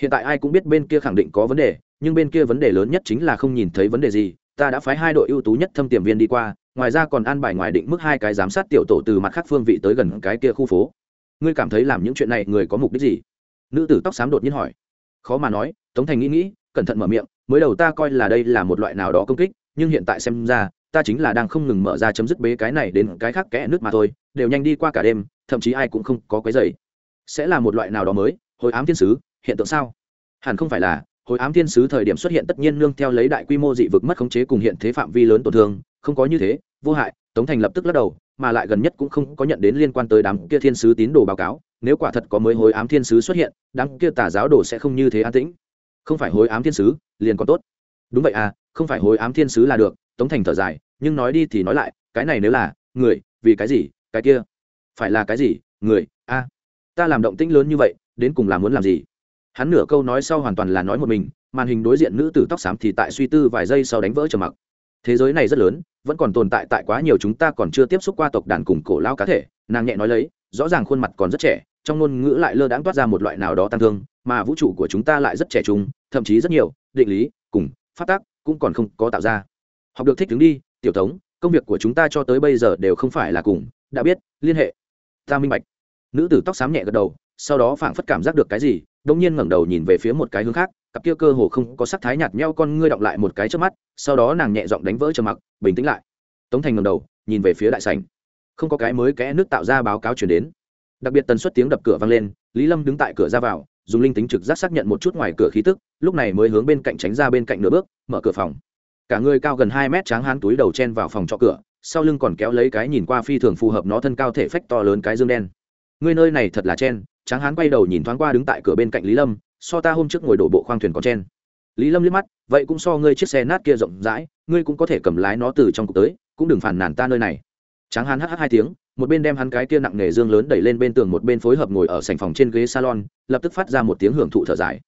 S1: Hiện tại ai cũng biết bên kia khẳng định có vấn đề, nhưng bên kia vấn đề lớn nhất chính là không nhìn thấy vấn đề gì, ta đã phái hai đội ưu tú nhất thâm tiềm viên đi qua ngoài ra còn an bài ngoài định mức hai cái giám sát tiểu tổ từ mặt khác phương vị tới gần cái kia khu phố. Ngươi cảm thấy làm những chuyện này người có mục đích gì? Nữ tử tóc xám đột nhiên hỏi. Khó mà nói, tống thành nghĩ nghĩ, cẩn thận mở miệng, mới đầu ta coi là đây là một loại nào đó công kích, nhưng hiện tại xem ra, ta chính là đang không ngừng mở ra chấm dứt bế cái này đến cái khác kẽ nước mà thôi, đều nhanh đi qua cả đêm, thậm chí ai cũng không có cái dày sẽ là một loại nào đó mới, hồi ám thiên sứ, hiện tượng sao? Hẳn không phải là, hồi ám thiên sứ thời điểm xuất hiện tất nhiên nương theo lấy đại quy mô dị vực mất khống chế cùng hiện thế phạm vi lớn tổn thương không có như thế, vô hại, tống thành lập tức lắc đầu, mà lại gần nhất cũng không có nhận đến liên quan tới đám kia thiên sứ tín đồ báo cáo, nếu quả thật có mới hối ám thiên sứ xuất hiện, đám kia tà giáo đồ sẽ không như thế an tĩnh. Không phải hối ám thiên sứ, liền còn tốt. Đúng vậy à không phải hối ám thiên sứ là được, tống thành thở dài, nhưng nói đi thì nói lại, cái này nếu là, người, vì cái gì, cái kia? Phải là cái gì, người, a? Ta làm động tĩnh lớn như vậy, đến cùng là muốn làm gì? Hắn nửa câu nói sau hoàn toàn là nói một mình, màn hình đối diện nữ tử tóc xám thì tại suy tư vài giây sau đánh vỡ trầm mặc. Thế giới này rất lớn vẫn còn tồn tại tại quá nhiều chúng ta còn chưa tiếp xúc qua tộc đàn cùng cổ lao cá thể, nàng nhẹ nói lấy, rõ ràng khuôn mặt còn rất trẻ, trong ngôn ngữ lại lơ đãng toát ra một loại nào đó tăng thương, mà vũ trụ của chúng ta lại rất trẻ trung, thậm chí rất nhiều, định lý, cùng phát tác cũng còn không có tạo ra. Học được thích ứng đi, tiểu tống công việc của chúng ta cho tới bây giờ đều không phải là cùng, đã biết, liên hệ. Ta minh bạch. Nữ tử tóc xám nhẹ gật đầu, sau đó phảng phất cảm giác được cái gì đông nhiên ngẩng đầu nhìn về phía một cái hướng khác cặp kia cơ hồ không có sắc thái nhạt nheo con ngươi động lại một cái trước mắt, sau đó nàng nhẹ giọng đánh vỡ trầm mặc, bình tĩnh lại. Tống thành ngẩng đầu, nhìn về phía đại sảnh. Không có cái mới kẽ nước tạo ra báo cáo chuyển đến. Đặc biệt tần suất tiếng đập cửa vang lên, lý lâm đứng tại cửa ra vào, dùng linh tính trực giác xác nhận một chút ngoài cửa khí tức, lúc này mới hướng bên cạnh tránh ra bên cạnh nửa bước, mở cửa phòng. Cả người cao gần hai mét tráng hán túi đầu chen vào phòng trọ cửa, sau lưng còn kéo lấy cái nhìn qua phi thường phù hợp nó thân cao thể phách to lớn cái dương đen. Người nơi này thật là chen, tráng hán quay đầu nhìn thoáng qua đứng tại cửa bên cạnh lý lâm so ta hôm trước ngồi đổ bộ khoang thuyền còn chen. Lý lâm liếc mắt, vậy cũng so ngươi chiếc xe nát kia rộng rãi, ngươi cũng có thể cầm lái nó từ trong cục tới, cũng đừng phản nản ta nơi này. Tráng hán hh hai tiếng, một bên đem hắn cái kia nặng nề dương lớn đẩy lên bên tường một bên phối hợp ngồi ở sành phòng trên ghế salon, lập tức phát ra một tiếng hưởng thụ thở dài.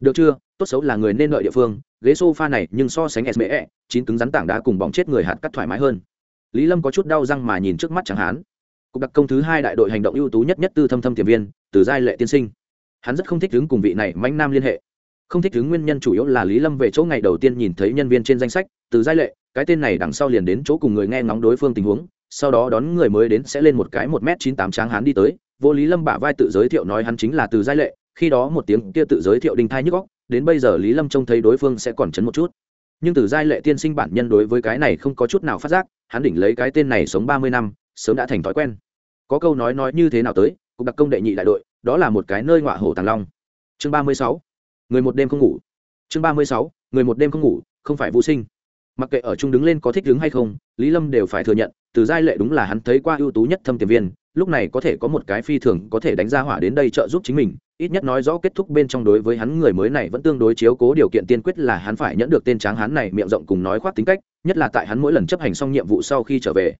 S1: Được chưa, tốt xấu là người nên lợi địa phương, ghế sofa này nhưng so sánh sme chín cứng rắn tảng đá cùng bóng chết người hạt cắt thoải mái hơn. Lý lâm có chút đau răng mà nhìn trước mắt chẳng hán. Cục đặc công thứ hai đại đội hành động ưu tú nhất nhất tư thâm thâm tiềm viên, từ giai lệ tiên sinh hắn rất không thích đứng cùng vị này mãnh nam liên hệ. Không thích đứng nguyên nhân chủ yếu là lý lâm về chỗ ngày đầu tiên nhìn thấy nhân viên trên danh sách, từ giai lệ, cái tên này đằng sau liền đến chỗ cùng người nghe ngóng đối phương tình huống, sau đó đón người mới đến sẽ lên một cái một m chín tám tráng hắn đi tới, vô lý lâm bả vai tự giới thiệu nói hắn chính là từ giai lệ, khi đó một tiếng kia tự giới thiệu đinh thai nhức góc đến bây giờ lý lâm trông thấy đối phương sẽ còn chấn một chút. Nhưng từ giai lệ tiên sinh bản nhân đối với cái này không có chút nào phát giác, hắn đỉnh lấy cái tên này sống ba mươi năm, sớm đã thành thói quen. Có câu nói nói như thế nào tới cục đặc công đệ nhị đại đội, đó là một cái nơi ngọa hổ tàng long. Chương ba mươi sáu. Người một đêm không ngủ. Chương ba mươi sáu. Người một đêm không ngủ, không phải vô sinh. Mặc kệ ở chung đứng lên có thích đứng hay không, lý lâm đều phải thừa nhận, từ giai lệ đúng là hắn thấy qua ưu tú nhất thâm tiềm viên, lúc này có thể có một cái phi thường có thể đánh ra hỏa đến đây trợ giúp chính mình, ít nhất nói rõ kết thúc bên trong đối với hắn người mới này vẫn tương đối chiếu cố điều kiện tiên quyết là hắn phải nhận được tên tráng hắn này miệng rộng cùng nói khoác tính cách, nhất là tại hắn mỗi lần chấp hành xong nhiệm vụ sau khi trở về.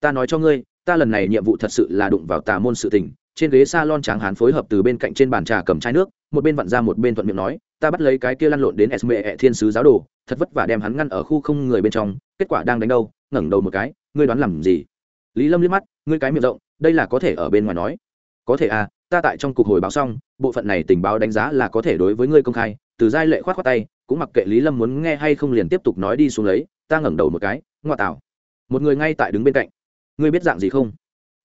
S1: Ta nói cho ngươi, ta lần này nhiệm vụ thật sự là đụng vào tà môn sự tình trên ghế salon tráng hán phối hợp từ bên cạnh trên bàn trà cầm chai nước, một bên vặn ra một bên thuận miệng nói, ta bắt lấy cái kia lăn lộn đến sme thiên sứ giáo đồ, thật vất vả đem hắn ngăn ở khu không người bên trong, kết quả đang đánh đâu, ngẩng đầu một cái, ngươi đoán làm gì? Lý lâm liếc mắt, ngươi cái miệng rộng, đây là có thể ở bên ngoài nói. Có thể à ta tại trong cục hồi báo xong, bộ phận này tình báo đánh giá là có thể đối với ngươi công khai, từ giai lệ khoát khoát tay, cũng mặc kệ lý lâm muốn nghe hay không liền tiếp tục nói đi xuống lấy, ta ngẩng đầu một cái, ngoa tạo. Một người ngay tại đứng bên cạnh. Ngươi biết dạng gì không?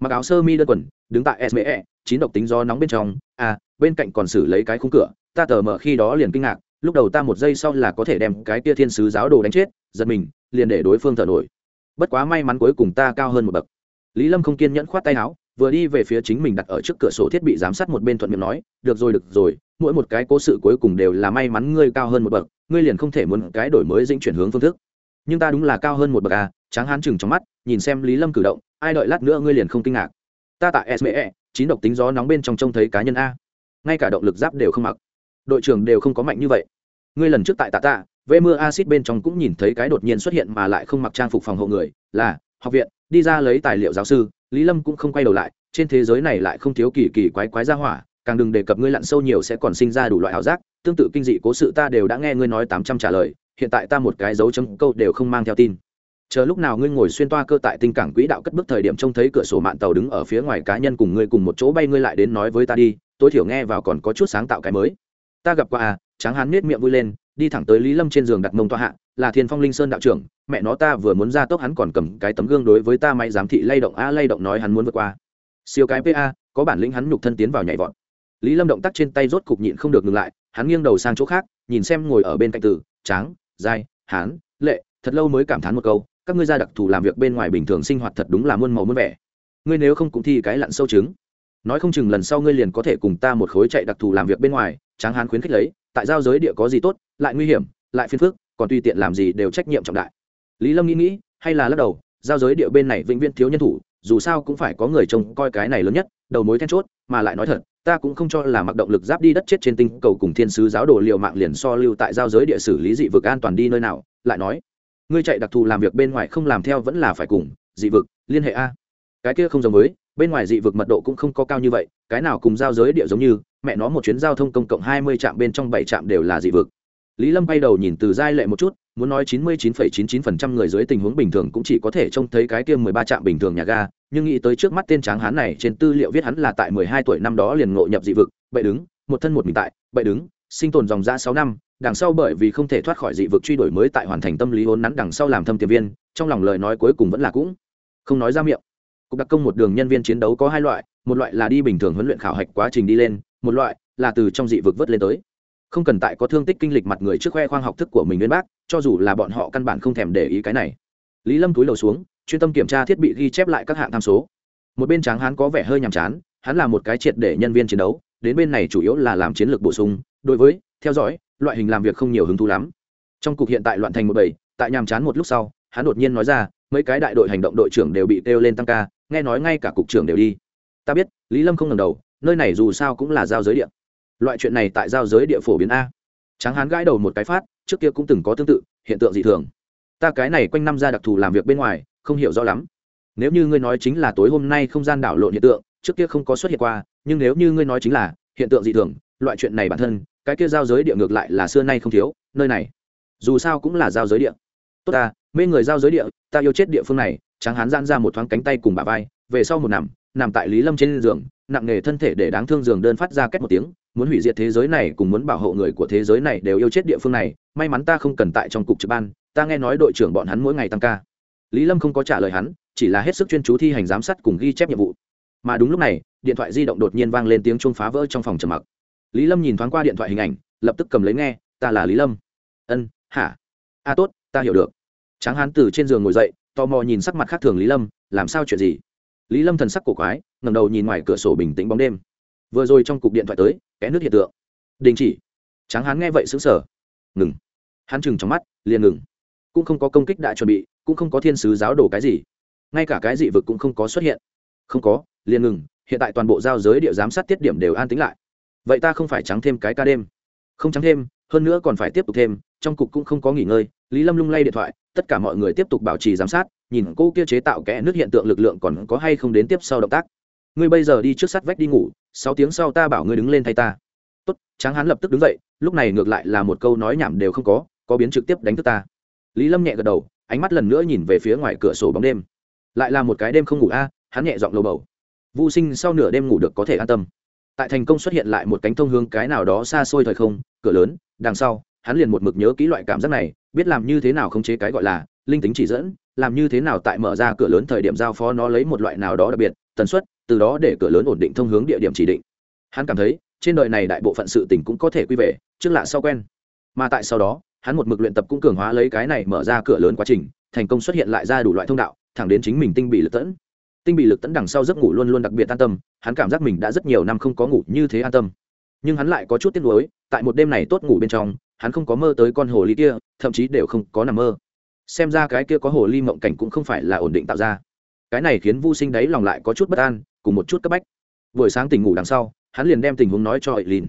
S1: Mặc áo sơ mi đơn quần, đứng tại sme chín độc tính do nóng bên trong. À bên cạnh còn xử lấy cái khung cửa. Ta tờ mở khi đó liền kinh ngạc, lúc đầu ta một giây sau là có thể đem cái kia thiên sứ giáo đồ đánh chết, giật mình, liền để đối phương thở nổi. Bất quá may mắn cuối cùng ta cao hơn một bậc. Lý lâm không kiên nhẫn khoát tay áo, vừa đi về phía chính mình đặt ở trước cửa sổ thiết bị giám sát một bên thuận miệng nói, được rồi được rồi, mỗi một cái cố sự cuối cùng đều là may mắn ngươi cao hơn một bậc, ngươi liền không thể muốn cái đổi mới dĩnh chuyển hướng phương thức. Nhưng ta đúng là cao hơn một bậc à tráng hán chừng trong mắt, nhìn xem lý lâm cử động, ai đợi lát nữa ngươi liền không kinh ngạc. Ta tại sme chín độc tính gió nóng bên trong trông thấy cá nhân a. Ngay cả động lực giáp đều không mặc. Đội trưởng đều không có mạnh như vậy. Ngươi lần trước tại tạ tạ vệ mưa acid bên trong cũng nhìn thấy cái đột nhiên xuất hiện mà lại không mặc trang phục phòng hộ người, là, học viện, đi ra lấy tài liệu giáo sư, lý lâm cũng không quay đầu lại, trên thế giới này lại không thiếu kỳ kỳ quái quái ra hỏa, càng đừng đề cập ngươi lặn sâu nhiều sẽ còn sinh ra đủ loại ảo giác, tương tự kinh dị cố sự ta đều đã nghe ngươi nói tám trăm trả lời, hiện tại ta một cái dấu chấm câu đều không mang theo tin chờ lúc nào ngươi ngồi xuyên toa cơ tại tinh cảng quỹ đạo cất bước thời điểm trông thấy cửa sổ mạng tàu đứng ở phía ngoài cá nhân cùng ngươi cùng một chỗ bay ngươi lại đến nói với ta đi, tối thiểu nghe vào còn có chút sáng tạo cái mới. Ta gặp qua à tráng hán nết miệng vui lên, đi thẳng tới lý lâm trên giường đặt mông toa hạ, là thiên phong linh sơn đạo trưởng, mẹ nó ta vừa muốn ra tốc hắn còn cầm cái tấm gương đối với ta may giám thị lay động a lay động nói hắn muốn vượt qua. Siêu cái pa có bản lĩnh hắn nhục thân tiến vào nhảy vọt. Lý lâm động tác trên tay rốt cục nhịn không được ngừng lại, hắn nghiêng đầu sang chỗ khác, nhìn xem ngồi ở bên cạnh từ tráng dai hán, lệ, thật lâu mới cảm thán một câu các ngươi ra đặc thù làm việc bên ngoài bình thường sinh hoạt thật đúng là muôn màu muôn vẻ. Ngươi nếu không cũng thi cái lặn sâu trứng. Nói không chừng lần sau ngươi liền có thể cùng ta một khối chạy đặc thù làm việc bên ngoài, tráng hán khuyến khích lấy, tại giao giới địa có gì tốt, lại nguy hiểm, lại phiền phức, còn tùy tiện làm gì đều trách nhiệm trọng đại. Lý lâm nghĩ nghĩ, hay là lắc đầu, giao giới địa bên này vĩnh viễn thiếu nhân thủ, dù sao cũng phải có người trông coi cái này lớn nhất, đầu mối then chốt, mà lại nói thật, ta cũng không cho là mặc động lực giáp đi đất chết trên tinh cầu cùng thiên sứ giáo đồ liệu mạng liền so lưu tại giao giới địa xử lý dị vực an toàn đi nơi nào, lại nói ngươi chạy đặc thù làm việc bên ngoài không làm theo vẫn là phải cùng, dị vực, liên hệ a. Cái kia không giống với, bên ngoài dị vực mật độ cũng không có cao như vậy, cái nào cùng giao giới địa giống như, mẹ nó một chuyến giao thông công cộng hai mươi trạm bên trong bảy trạm đều là dị vực. Lý lâm bay đầu nhìn từ giai lệ một chút, muốn nói chín mươi chín phẩy chín chín phần trăm người dưới tình huống bình thường cũng chỉ có thể trông thấy cái kia mười ba trạm bình thường nhà ga, nhưng nghĩ tới trước mắt tên tráng hán này trên tư liệu viết hắn là tại mười hai tuổi năm đó liền ngộ nhập dị vực, bậy đứng, một thân một mình tại, bậy đứng sinh tồn dòng ra sáu năm, đằng sau bởi vì không thể thoát khỏi dị vực truy đuổi mới tại hoàn thành tâm lý hôn nắn đằng sau làm thâm tiềm viên, trong lòng lời nói cuối cùng vẫn là cũng không nói ra miệng. Cục đặc công một đường nhân viên chiến đấu có hai loại, một loại là đi bình thường huấn luyện khảo hạch quá trình đi lên, một loại là từ trong dị vực vớt lên tới. Không cần tại có thương tích kinh lịch mặt người trước khoe khoang học thức của mình nguyên bác, cho dù là bọn họ căn bản không thèm để ý cái này. Lý lâm túi lầu xuống, chuyên tâm kiểm tra thiết bị ghi chép lại các hạng tham số. Một bên tráng hán có vẻ hơi nhàm chán, hắn là một cái triệt để nhân viên chiến đấu, đến bên này chủ yếu là làm chiến lược bổ sung đối với, theo dõi, loại hình làm việc không nhiều hứng thú lắm. Trong cục hiện tại loạn thành một bảy tại nhàm chán một lúc sau, hắn đột nhiên nói ra, mấy cái đại đội hành động đội trưởng đều bị kêu lên tăng ca, nghe nói ngay cả cục trưởng đều đi. Ta biết, lý lâm không ngầm đầu, nơi này dù sao cũng là giao giới địa. Loại chuyện này tại giao giới địa phổ biến a. Tráng hán gãi đầu một cái phát, trước kia cũng từng có tương tự, hiện tượng dị thường. Ta cái này quanh năm ra đặc thù làm việc bên ngoài, không hiểu rõ lắm. Nếu như ngươi nói chính là tối hôm nay không gian đảo lộn hiện tượng, trước kia không có xuất hiện qua, nhưng nếu như ngươi nói chính là hiện tượng dị thường, loại chuyện này bản thân cái kia giao giới địa ngược lại là xưa nay không thiếu, nơi này, dù sao cũng là giao giới địa. Tốt ta, mê người giao giới địa, ta yêu chết địa phương này, tráng hán gian ra một thoáng cánh tay cùng bà vai, về sau một nằm nằm tại lý lâm trên giường, nặng nề thân thể để đáng thương giường đơn phát ra két một tiếng, muốn hủy diệt thế giới này cùng muốn bảo hộ người của thế giới này đều yêu chết địa phương này, may mắn ta không cần tại trong cục trực ban, ta nghe nói đội trưởng bọn hắn mỗi ngày tăng ca. Lý lâm không có trả lời hắn, chỉ là hết sức chuyên chú thi hành giám sát cùng ghi chép nhiệm vụ. Mà đúng lúc này, điện thoại di động đột nhiên vang lên tiếng chuông phá vỡ trong phòng trầm mặc lý lâm nhìn thoáng qua điện thoại hình ảnh, lập tức cầm lấy nghe, ta là lý lâm. Ân, hả? A tốt, ta hiểu được. Tráng hán từ trên giường ngồi dậy, tò mò nhìn sắc mặt khác thường lý lâm, làm sao chuyện gì? Lý lâm thần sắc cổ quái ngầm đầu nhìn ngoài cửa sổ bình tĩnh bóng đêm. Vừa rồi trong cục điện thoại tới, kẽ nước hiện tượng. Đình chỉ. Tráng hán nghe vậy xứng sở ngừng. Hắn chừng trong mắt, liền ngừng. Cũng không có công kích đã chuẩn bị, cũng không có thiên sứ giáo đồ cái gì. Ngay cả cái dị vực cũng không có xuất hiện. Không có, liền ngừng, hiện tại toàn bộ giao giới địa giám sát tiết điểm đều an tính lại vậy ta không phải trắng thêm cái ca đêm. Không trắng thêm, hơn nữa còn phải tiếp tục thêm, trong cục cũng không có nghỉ ngơi. Lý lâm lung lay điện thoại, tất cả mọi người tiếp tục bảo trì giám sát, nhìn cô kia chế tạo kẽ nước hiện tượng lực lượng còn có hay không đến tiếp sau động tác. Ngươi bây giờ đi trước sát vách đi ngủ, sáu tiếng sau ta bảo ngươi đứng lên thay ta. Tốt, tráng hán lập tức đứng dậy, lúc này ngược lại là một câu nói nhảm đều không có có biến trực tiếp đánh thức ta. Lý lâm nhẹ gật đầu, ánh mắt lần nữa nhìn về phía ngoài cửa sổ bóng đêm. Lại là một cái đêm không ngủ a, hắn nhẹ giọng lầu bầu. Vô sinh sau nửa đêm ngủ được có thể an tâm tại thành công xuất hiện lại một cánh thông hướng cái nào đó xa xôi thời không, cửa lớn, đằng sau, hắn liền một mực nhớ kỹ loại cảm giác này, biết làm như thế nào khống chế cái gọi là linh tính chỉ dẫn, làm như thế nào tại mở ra cửa lớn thời điểm giao phó nó lấy một loại nào đó đặc biệt, tần suất, từ đó để cửa lớn ổn định thông hướng địa điểm chỉ định. Hắn cảm thấy, trên đời này đại bộ phận sự tình cũng có thể quy về, trước lạ sau quen. Mà tại sau đó, hắn một mực luyện tập cũng cường hóa lấy cái này mở ra cửa lớn quá trình, thành công xuất hiện lại ra đủ loại thông đạo, thẳng đến chính mình tinh bị lật tẫn tinh bị lực tẫn đằng sau giấc ngủ luôn luôn đặc biệt an tâm, hắn cảm giác mình đã rất nhiều năm không có ngủ như thế an tâm. Nhưng hắn lại có chút tiếc nuối, tại một đêm này tốt ngủ bên trong, hắn không có mơ tới con hồ ly kia, thậm chí đều không có nằm mơ. Xem ra cái kia có hồ ly mộng cảnh cũng không phải là ổn định tạo ra. Cái này khiến vô sinh đấy lòng lại có chút bất an, cùng một chút cấp bách. Buổi sáng tỉnh ngủ đằng sau, hắn liền đem tình huống nói cho ấy lìn.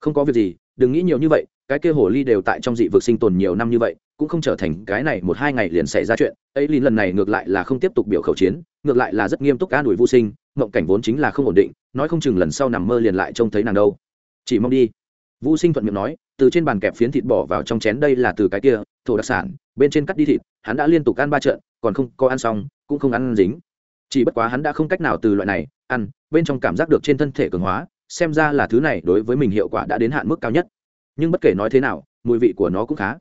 S1: Không có việc gì, đừng nghĩ nhiều như vậy, cái kia hồ ly đều tại trong dị vực sinh tồn nhiều năm như vậy, cũng không trở thành cái này một hai ngày liền xảy ra chuyện. Ấy lìn lần này ngược lại là không tiếp tục biểu khẩu chiến ngược lại là rất nghiêm túc an đuổi vô sinh, mộng cảnh vốn chính là không ổn định, nói không chừng lần sau nằm mơ liền lại trông thấy nàng đâu. Chỉ mong đi. Vô sinh thuận miệng nói, từ trên bàn kẹp phiến thịt bỏ vào trong chén đây là từ cái kia, thổ đặc sản, bên trên cắt đi thịt, hắn đã liên tục ăn ba trận, còn không có ăn xong, cũng không ăn dính. Chỉ bất quá hắn đã không cách nào từ loại này ăn, bên trong cảm giác được trên thân thể cường hóa, xem ra là thứ này đối với mình hiệu quả đã đến hạn mức cao nhất. Nhưng bất kể nói thế nào, mùi vị của nó cũng khá.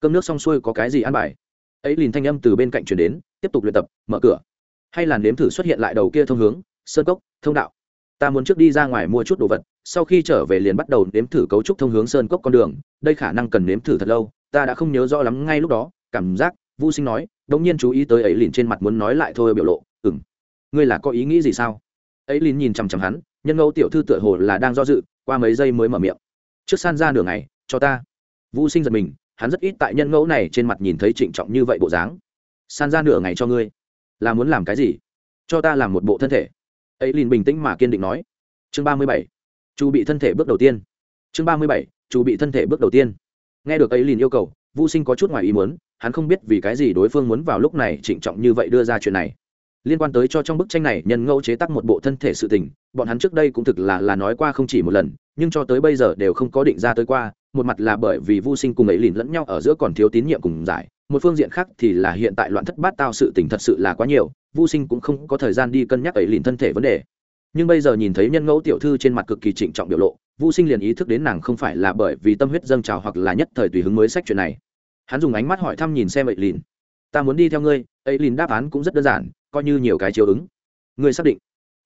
S1: Cơm nước xong xuôi có cái gì ăn bài? Ấy liền thanh âm từ bên cạnh chuyển đến, tiếp tục luyện tập, mở cửa hay là nếm thử xuất hiện lại đầu kia thông hướng, sơn cốc, thông đạo. Ta muốn trước đi ra ngoài mua chút đồ vật, sau khi trở về liền bắt đầu nếm thử cấu trúc thông hướng sơn cốc con đường, đây khả năng cần nếm thử thật lâu, ta đã không nhớ rõ lắm ngay lúc đó, cảm giác vô sinh nói đ ỗ n g nhiên chú ý tới ấy liền trên mặt muốn nói lại thôi biểu lộ ừng ngươi là có ý nghĩ gì sao? Ấy liền nhìn chằm chằm hắn, nhân ngẫu tiểu thư tựa hồ là đang do dự, qua mấy giây mới mở miệng, trước san ra nửa ngày, cho ta. Vô sinh giật mình, hắn rất ít tại nhân ngẫu này trên mặt nhìn thấy trịnh trọng như vậy bộ dáng. San ra nửa ngày cho ngươi là muốn làm cái gì? Cho ta làm một bộ thân thể. Ấy liền bình tĩnh mà kiên định nói. Chương ba mươi bảy. Chu bị thân thể bước đầu tiên. Chương ba mươi bảy. Chu bị thân thể bước đầu tiên. Nghe được ấy liền yêu cầu vô sinh có chút ngoài ý muốn, hắn không biết vì cái gì đối phương muốn vào lúc này trịnh trọng như vậy đưa ra chuyện này. Liên quan tới cho trong bức tranh này nhân ngẫu chế tác một bộ thân thể sự tình, bọn hắn trước đây cũng thực là là nói qua không chỉ một lần, nhưng cho tới bây giờ đều không có định ra tới qua, một mặt là bởi vì vô sinh cùng ấy lìn lẫn nhau ở giữa còn thiếu tín nhiệm cùng giải một phương diện khác thì là hiện tại loạn thất bát tao sự tình thật sự là quá nhiều vô sinh cũng không có thời gian đi cân nhắc ấy lìn thân thể vấn đề. Nhưng bây giờ nhìn thấy nhân ngẫu tiểu thư trên mặt cực kỳ trịnh trọng biểu lộ vô sinh liền ý thức đến nàng không phải là bởi vì tâm huyết dâng trào hoặc là nhất thời tùy hứng mới sách chuyện này. Hắn dùng ánh mắt hỏi thăm nhìn xem ấy lìn ta muốn đi theo ngươi. Ấy lìn đáp án cũng rất đơn giản, coi như nhiều cái chiều ứng. Ngươi xác định.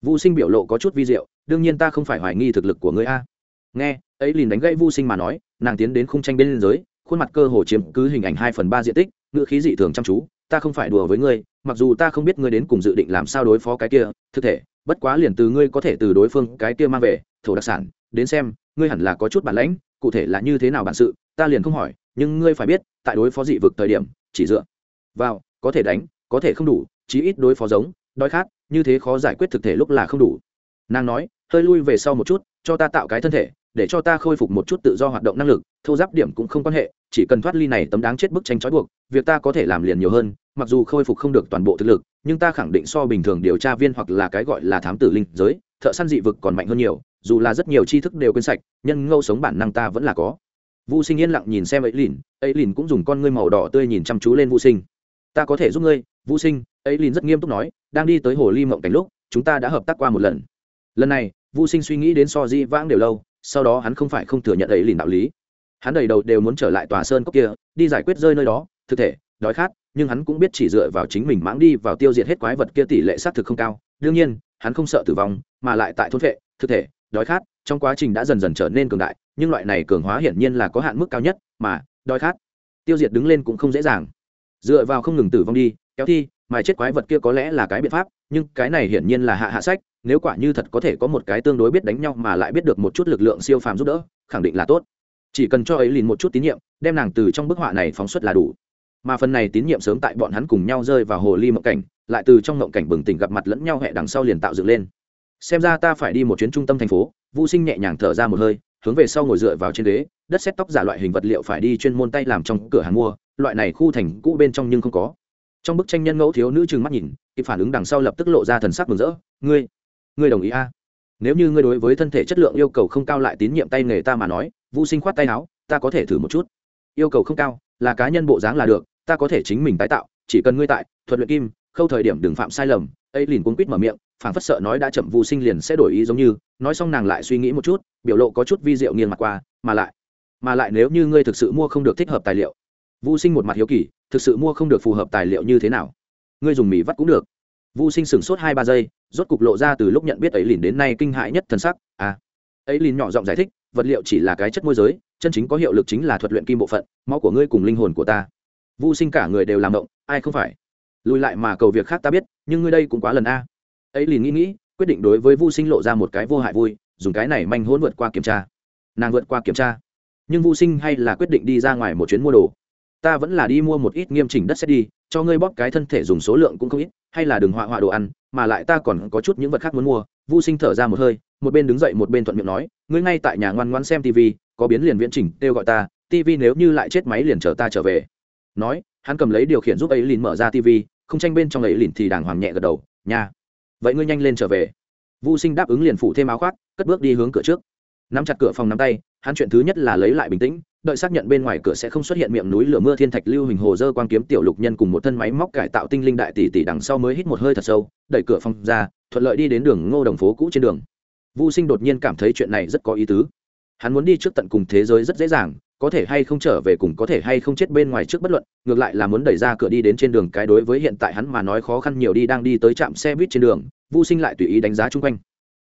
S1: Vô sinh biểu lộ có chút vi diệu, đương nhiên ta không phải hoài nghi thực lực của ngươi a. Nghe, ấy lìn đánh gãy vô sinh mà nói, nàng tiến đến khung tranh bên liên giới khuôn mặt cơ hồ chiếm cứ hình ảnh hai phần ba diện tích, ngữ khí dị thường chăm chú, ta không phải đùa với ngươi, mặc dù ta không biết ngươi đến cùng dự định làm sao đối phó cái kia, thực thể, bất quá liền từ ngươi có thể từ đối phương cái kia mang về, thổ đặc sản, đến xem, ngươi hẳn là có chút bản lãnh, cụ thể là như thế nào bản sự, ta liền không hỏi, nhưng ngươi phải biết, tại đối phó dị vực thời điểm, chỉ dựa vào, có thể đánh, có thể không đủ, chí ít đối phó giống, đói khát, như thế khó giải quyết thực thể lúc là không đủ. Nàng nói, hơi lui về sau một chút, cho ta tạo cái thân thể, để cho ta khôi phục một chút tự do hoạt động năng lực, thô giáp điểm cũng không quan hệ chỉ cần thoát ly này tấm đáng chết bức tranh trói buộc việc ta có thể làm liền nhiều hơn mặc dù khôi phục không được toàn bộ thực lực nhưng ta khẳng định so bình thường điều tra viên hoặc là cái gọi là thám tử linh giới thợ săn dị vực còn mạnh hơn nhiều dù là rất nhiều tri thức đều quên sạch nhân ngâu sống bản năng ta vẫn là có Vu Sinh yên lặng nhìn xem ấy lìn, ấy lìn cũng dùng con ngươi màu đỏ tươi nhìn chăm chú lên Vu Sinh. Ta có thể giúp ngươi, Vu Sinh, ấy lìn rất nghiêm túc nói, đang đi tới hồ ly mộng cảnh lúc, chúng ta đã hợp tác qua một lần. Lần này, Vu Sinh suy nghĩ đến so di vãng đều lâu, sau đó hắn không phải không thừa nhận ấy lìn đạo lý. Hắn đầy đầu đều muốn trở lại tòa sơn cốc kia, đi giải quyết rơi nơi đó, thực thể, đói khát, nhưng hắn cũng biết chỉ dựa vào chính mình mãng đi vào tiêu diệt hết quái vật kia tỷ lệ sát thực không cao. Đương nhiên, hắn không sợ tử vong, mà lại tại thôn vệ, thực thể, đói khát, trong quá trình đã dần dần trở nên cường đại nhưng loại này cường hóa hiển nhiên là có hạn mức cao nhất mà đói khát tiêu diệt đứng lên cũng không dễ dàng dựa vào không ngừng tử vong đi kéo thi mà chết quái vật kia có lẽ là cái biện pháp nhưng cái này hiển nhiên là hạ hạ sách nếu quả như thật có thể có một cái tương đối biết đánh nhau mà lại biết được một chút lực lượng siêu phàm giúp đỡ khẳng định là tốt chỉ cần cho ấy lìn một chút tín nhiệm đem nàng từ trong bức họa này phóng xuất là đủ mà phần này tín nhiệm sớm tại bọn hắn cùng nhau rơi vào hồ ly mộng cảnh lại từ trong mộng cảnh bừng tỉnh gặp mặt lẫn nhau hẹ đằng sau liền tạo dựng lên xem ra ta phải đi một chuyến trung tâm thành phố Vu Sinh nhẹ nhàng thở ra một hơi, hướng về sau ngồi dựa vào trên ghế, đất sét tóc giả loại hình vật liệu phải đi chuyên môn tay làm trong cửa hàng mua, loại này khu thành cũ bên trong nhưng không có. Trong bức tranh nhân ngẫu thiếu nữ trừng mắt nhìn, kịp phản ứng đằng sau lập tức lộ ra thần sắc mừng rỡ, "Ngươi, ngươi đồng ý a? À? Nếu như ngươi đối với thân thể chất lượng yêu cầu không cao lại tín nhiệm tay nghề ta mà nói." Vu Sinh khoát tay áo, "Ta có thể thử một chút." Yêu cầu không cao, là cá nhân bộ dáng là được, ta có thể chính mình tái tạo, chỉ cần ngươi tại, thuật luyện kim, khâu thời điểm đừng phạm sai lầm, ấy liền cuốn quýt mở miệng phảng phất sợ nói đã chậm Vu Sinh liền sẽ đổi ý giống như, nói xong nàng lại suy nghĩ một chút, biểu lộ có chút vi diệu nghiêng mặt qua, mà lại, mà lại nếu như ngươi thực sự mua không được thích hợp tài liệu. Vu Sinh một mặt hiếu kỳ, thực sự mua không được phù hợp tài liệu như thế nào? Ngươi dùng mì vắt cũng được. Vu Sinh sửng sốt hai ba giây, rốt cục lộ ra từ lúc nhận biết ấy liền đến nay kinh hãi nhất thần sắc, à. Ấy liền nhỏ giọng giải thích, vật liệu chỉ là cái chất môi giới, chân chính có hiệu lực chính là thuật luyện kim bộ phận, máu của ngươi cùng linh hồn của ta. Vu Sinh cả người đều làm động, ai không phải? Lùi lại mà cầu việc khác ta biết, nhưng ngươi đây cũng quá lần a. Ấy liền nghĩ nghĩ quyết định đối với vu sinh lộ ra một cái vô hại vui dùng cái này manh hỗn vượt qua kiểm tra. Nàng vượt qua kiểm tra. Nhưng vu sinh hay là quyết định đi ra ngoài một chuyến mua đồ? Ta vẫn là đi mua một ít nghiêm chỉnh đất xét đi cho ngươi bóp cái thân thể dùng số lượng cũng không ít hay là đừng họa họa đồ ăn mà lại ta còn có chút những vật khác muốn mua. Vu sinh thở ra một hơi một bên đứng dậy một bên thuận miệng nói, ngươi ngay tại nhà ngoan ngoan xem tv có biến liền viễn chỉnh, kêu gọi ta tv nếu như lại chết máy liền chờ ta trở về. Nói, hắn cầm lấy điều khiển giúp ấy lìn mở ra tv không tranh bên trong ấy lìn thì đàng hoàng nhẹ gật đầu, nha, vậy ngươi nhanh lên trở về. Vu sinh đáp ứng liền phủ thêm áo khoác, cất bước đi hướng cửa trước. Nắm chặt cửa phòng nắm tay, hắn chuyện thứ nhất là lấy lại bình tĩnh, đợi xác nhận bên ngoài cửa sẽ không xuất hiện miệng núi lửa mưa thiên thạch lưu hình hồ dơ quang kiếm tiểu lục nhân cùng một thân máy móc cải tạo tinh linh đại tỷ tỷ đằng sau mới hít một hơi thật sâu, đẩy cửa phòng ra, thuận lợi đi đến đường ngô đồng phố cũ trên đường. Vu sinh đột nhiên cảm thấy chuyện này rất có ý tứ. Hắn muốn đi trước tận cùng thế giới rất dễ dàng, có thể hay không trở về cùng có thể hay không chết bên ngoài trước bất luận, ngược lại là muốn đẩy ra cửa đi đến trên đường, cái đối với hiện tại hắn mà nói khó khăn nhiều đi đang đi tới trạm xe buýt trên đường vô sinh lại tùy ý đánh giá chung quanh.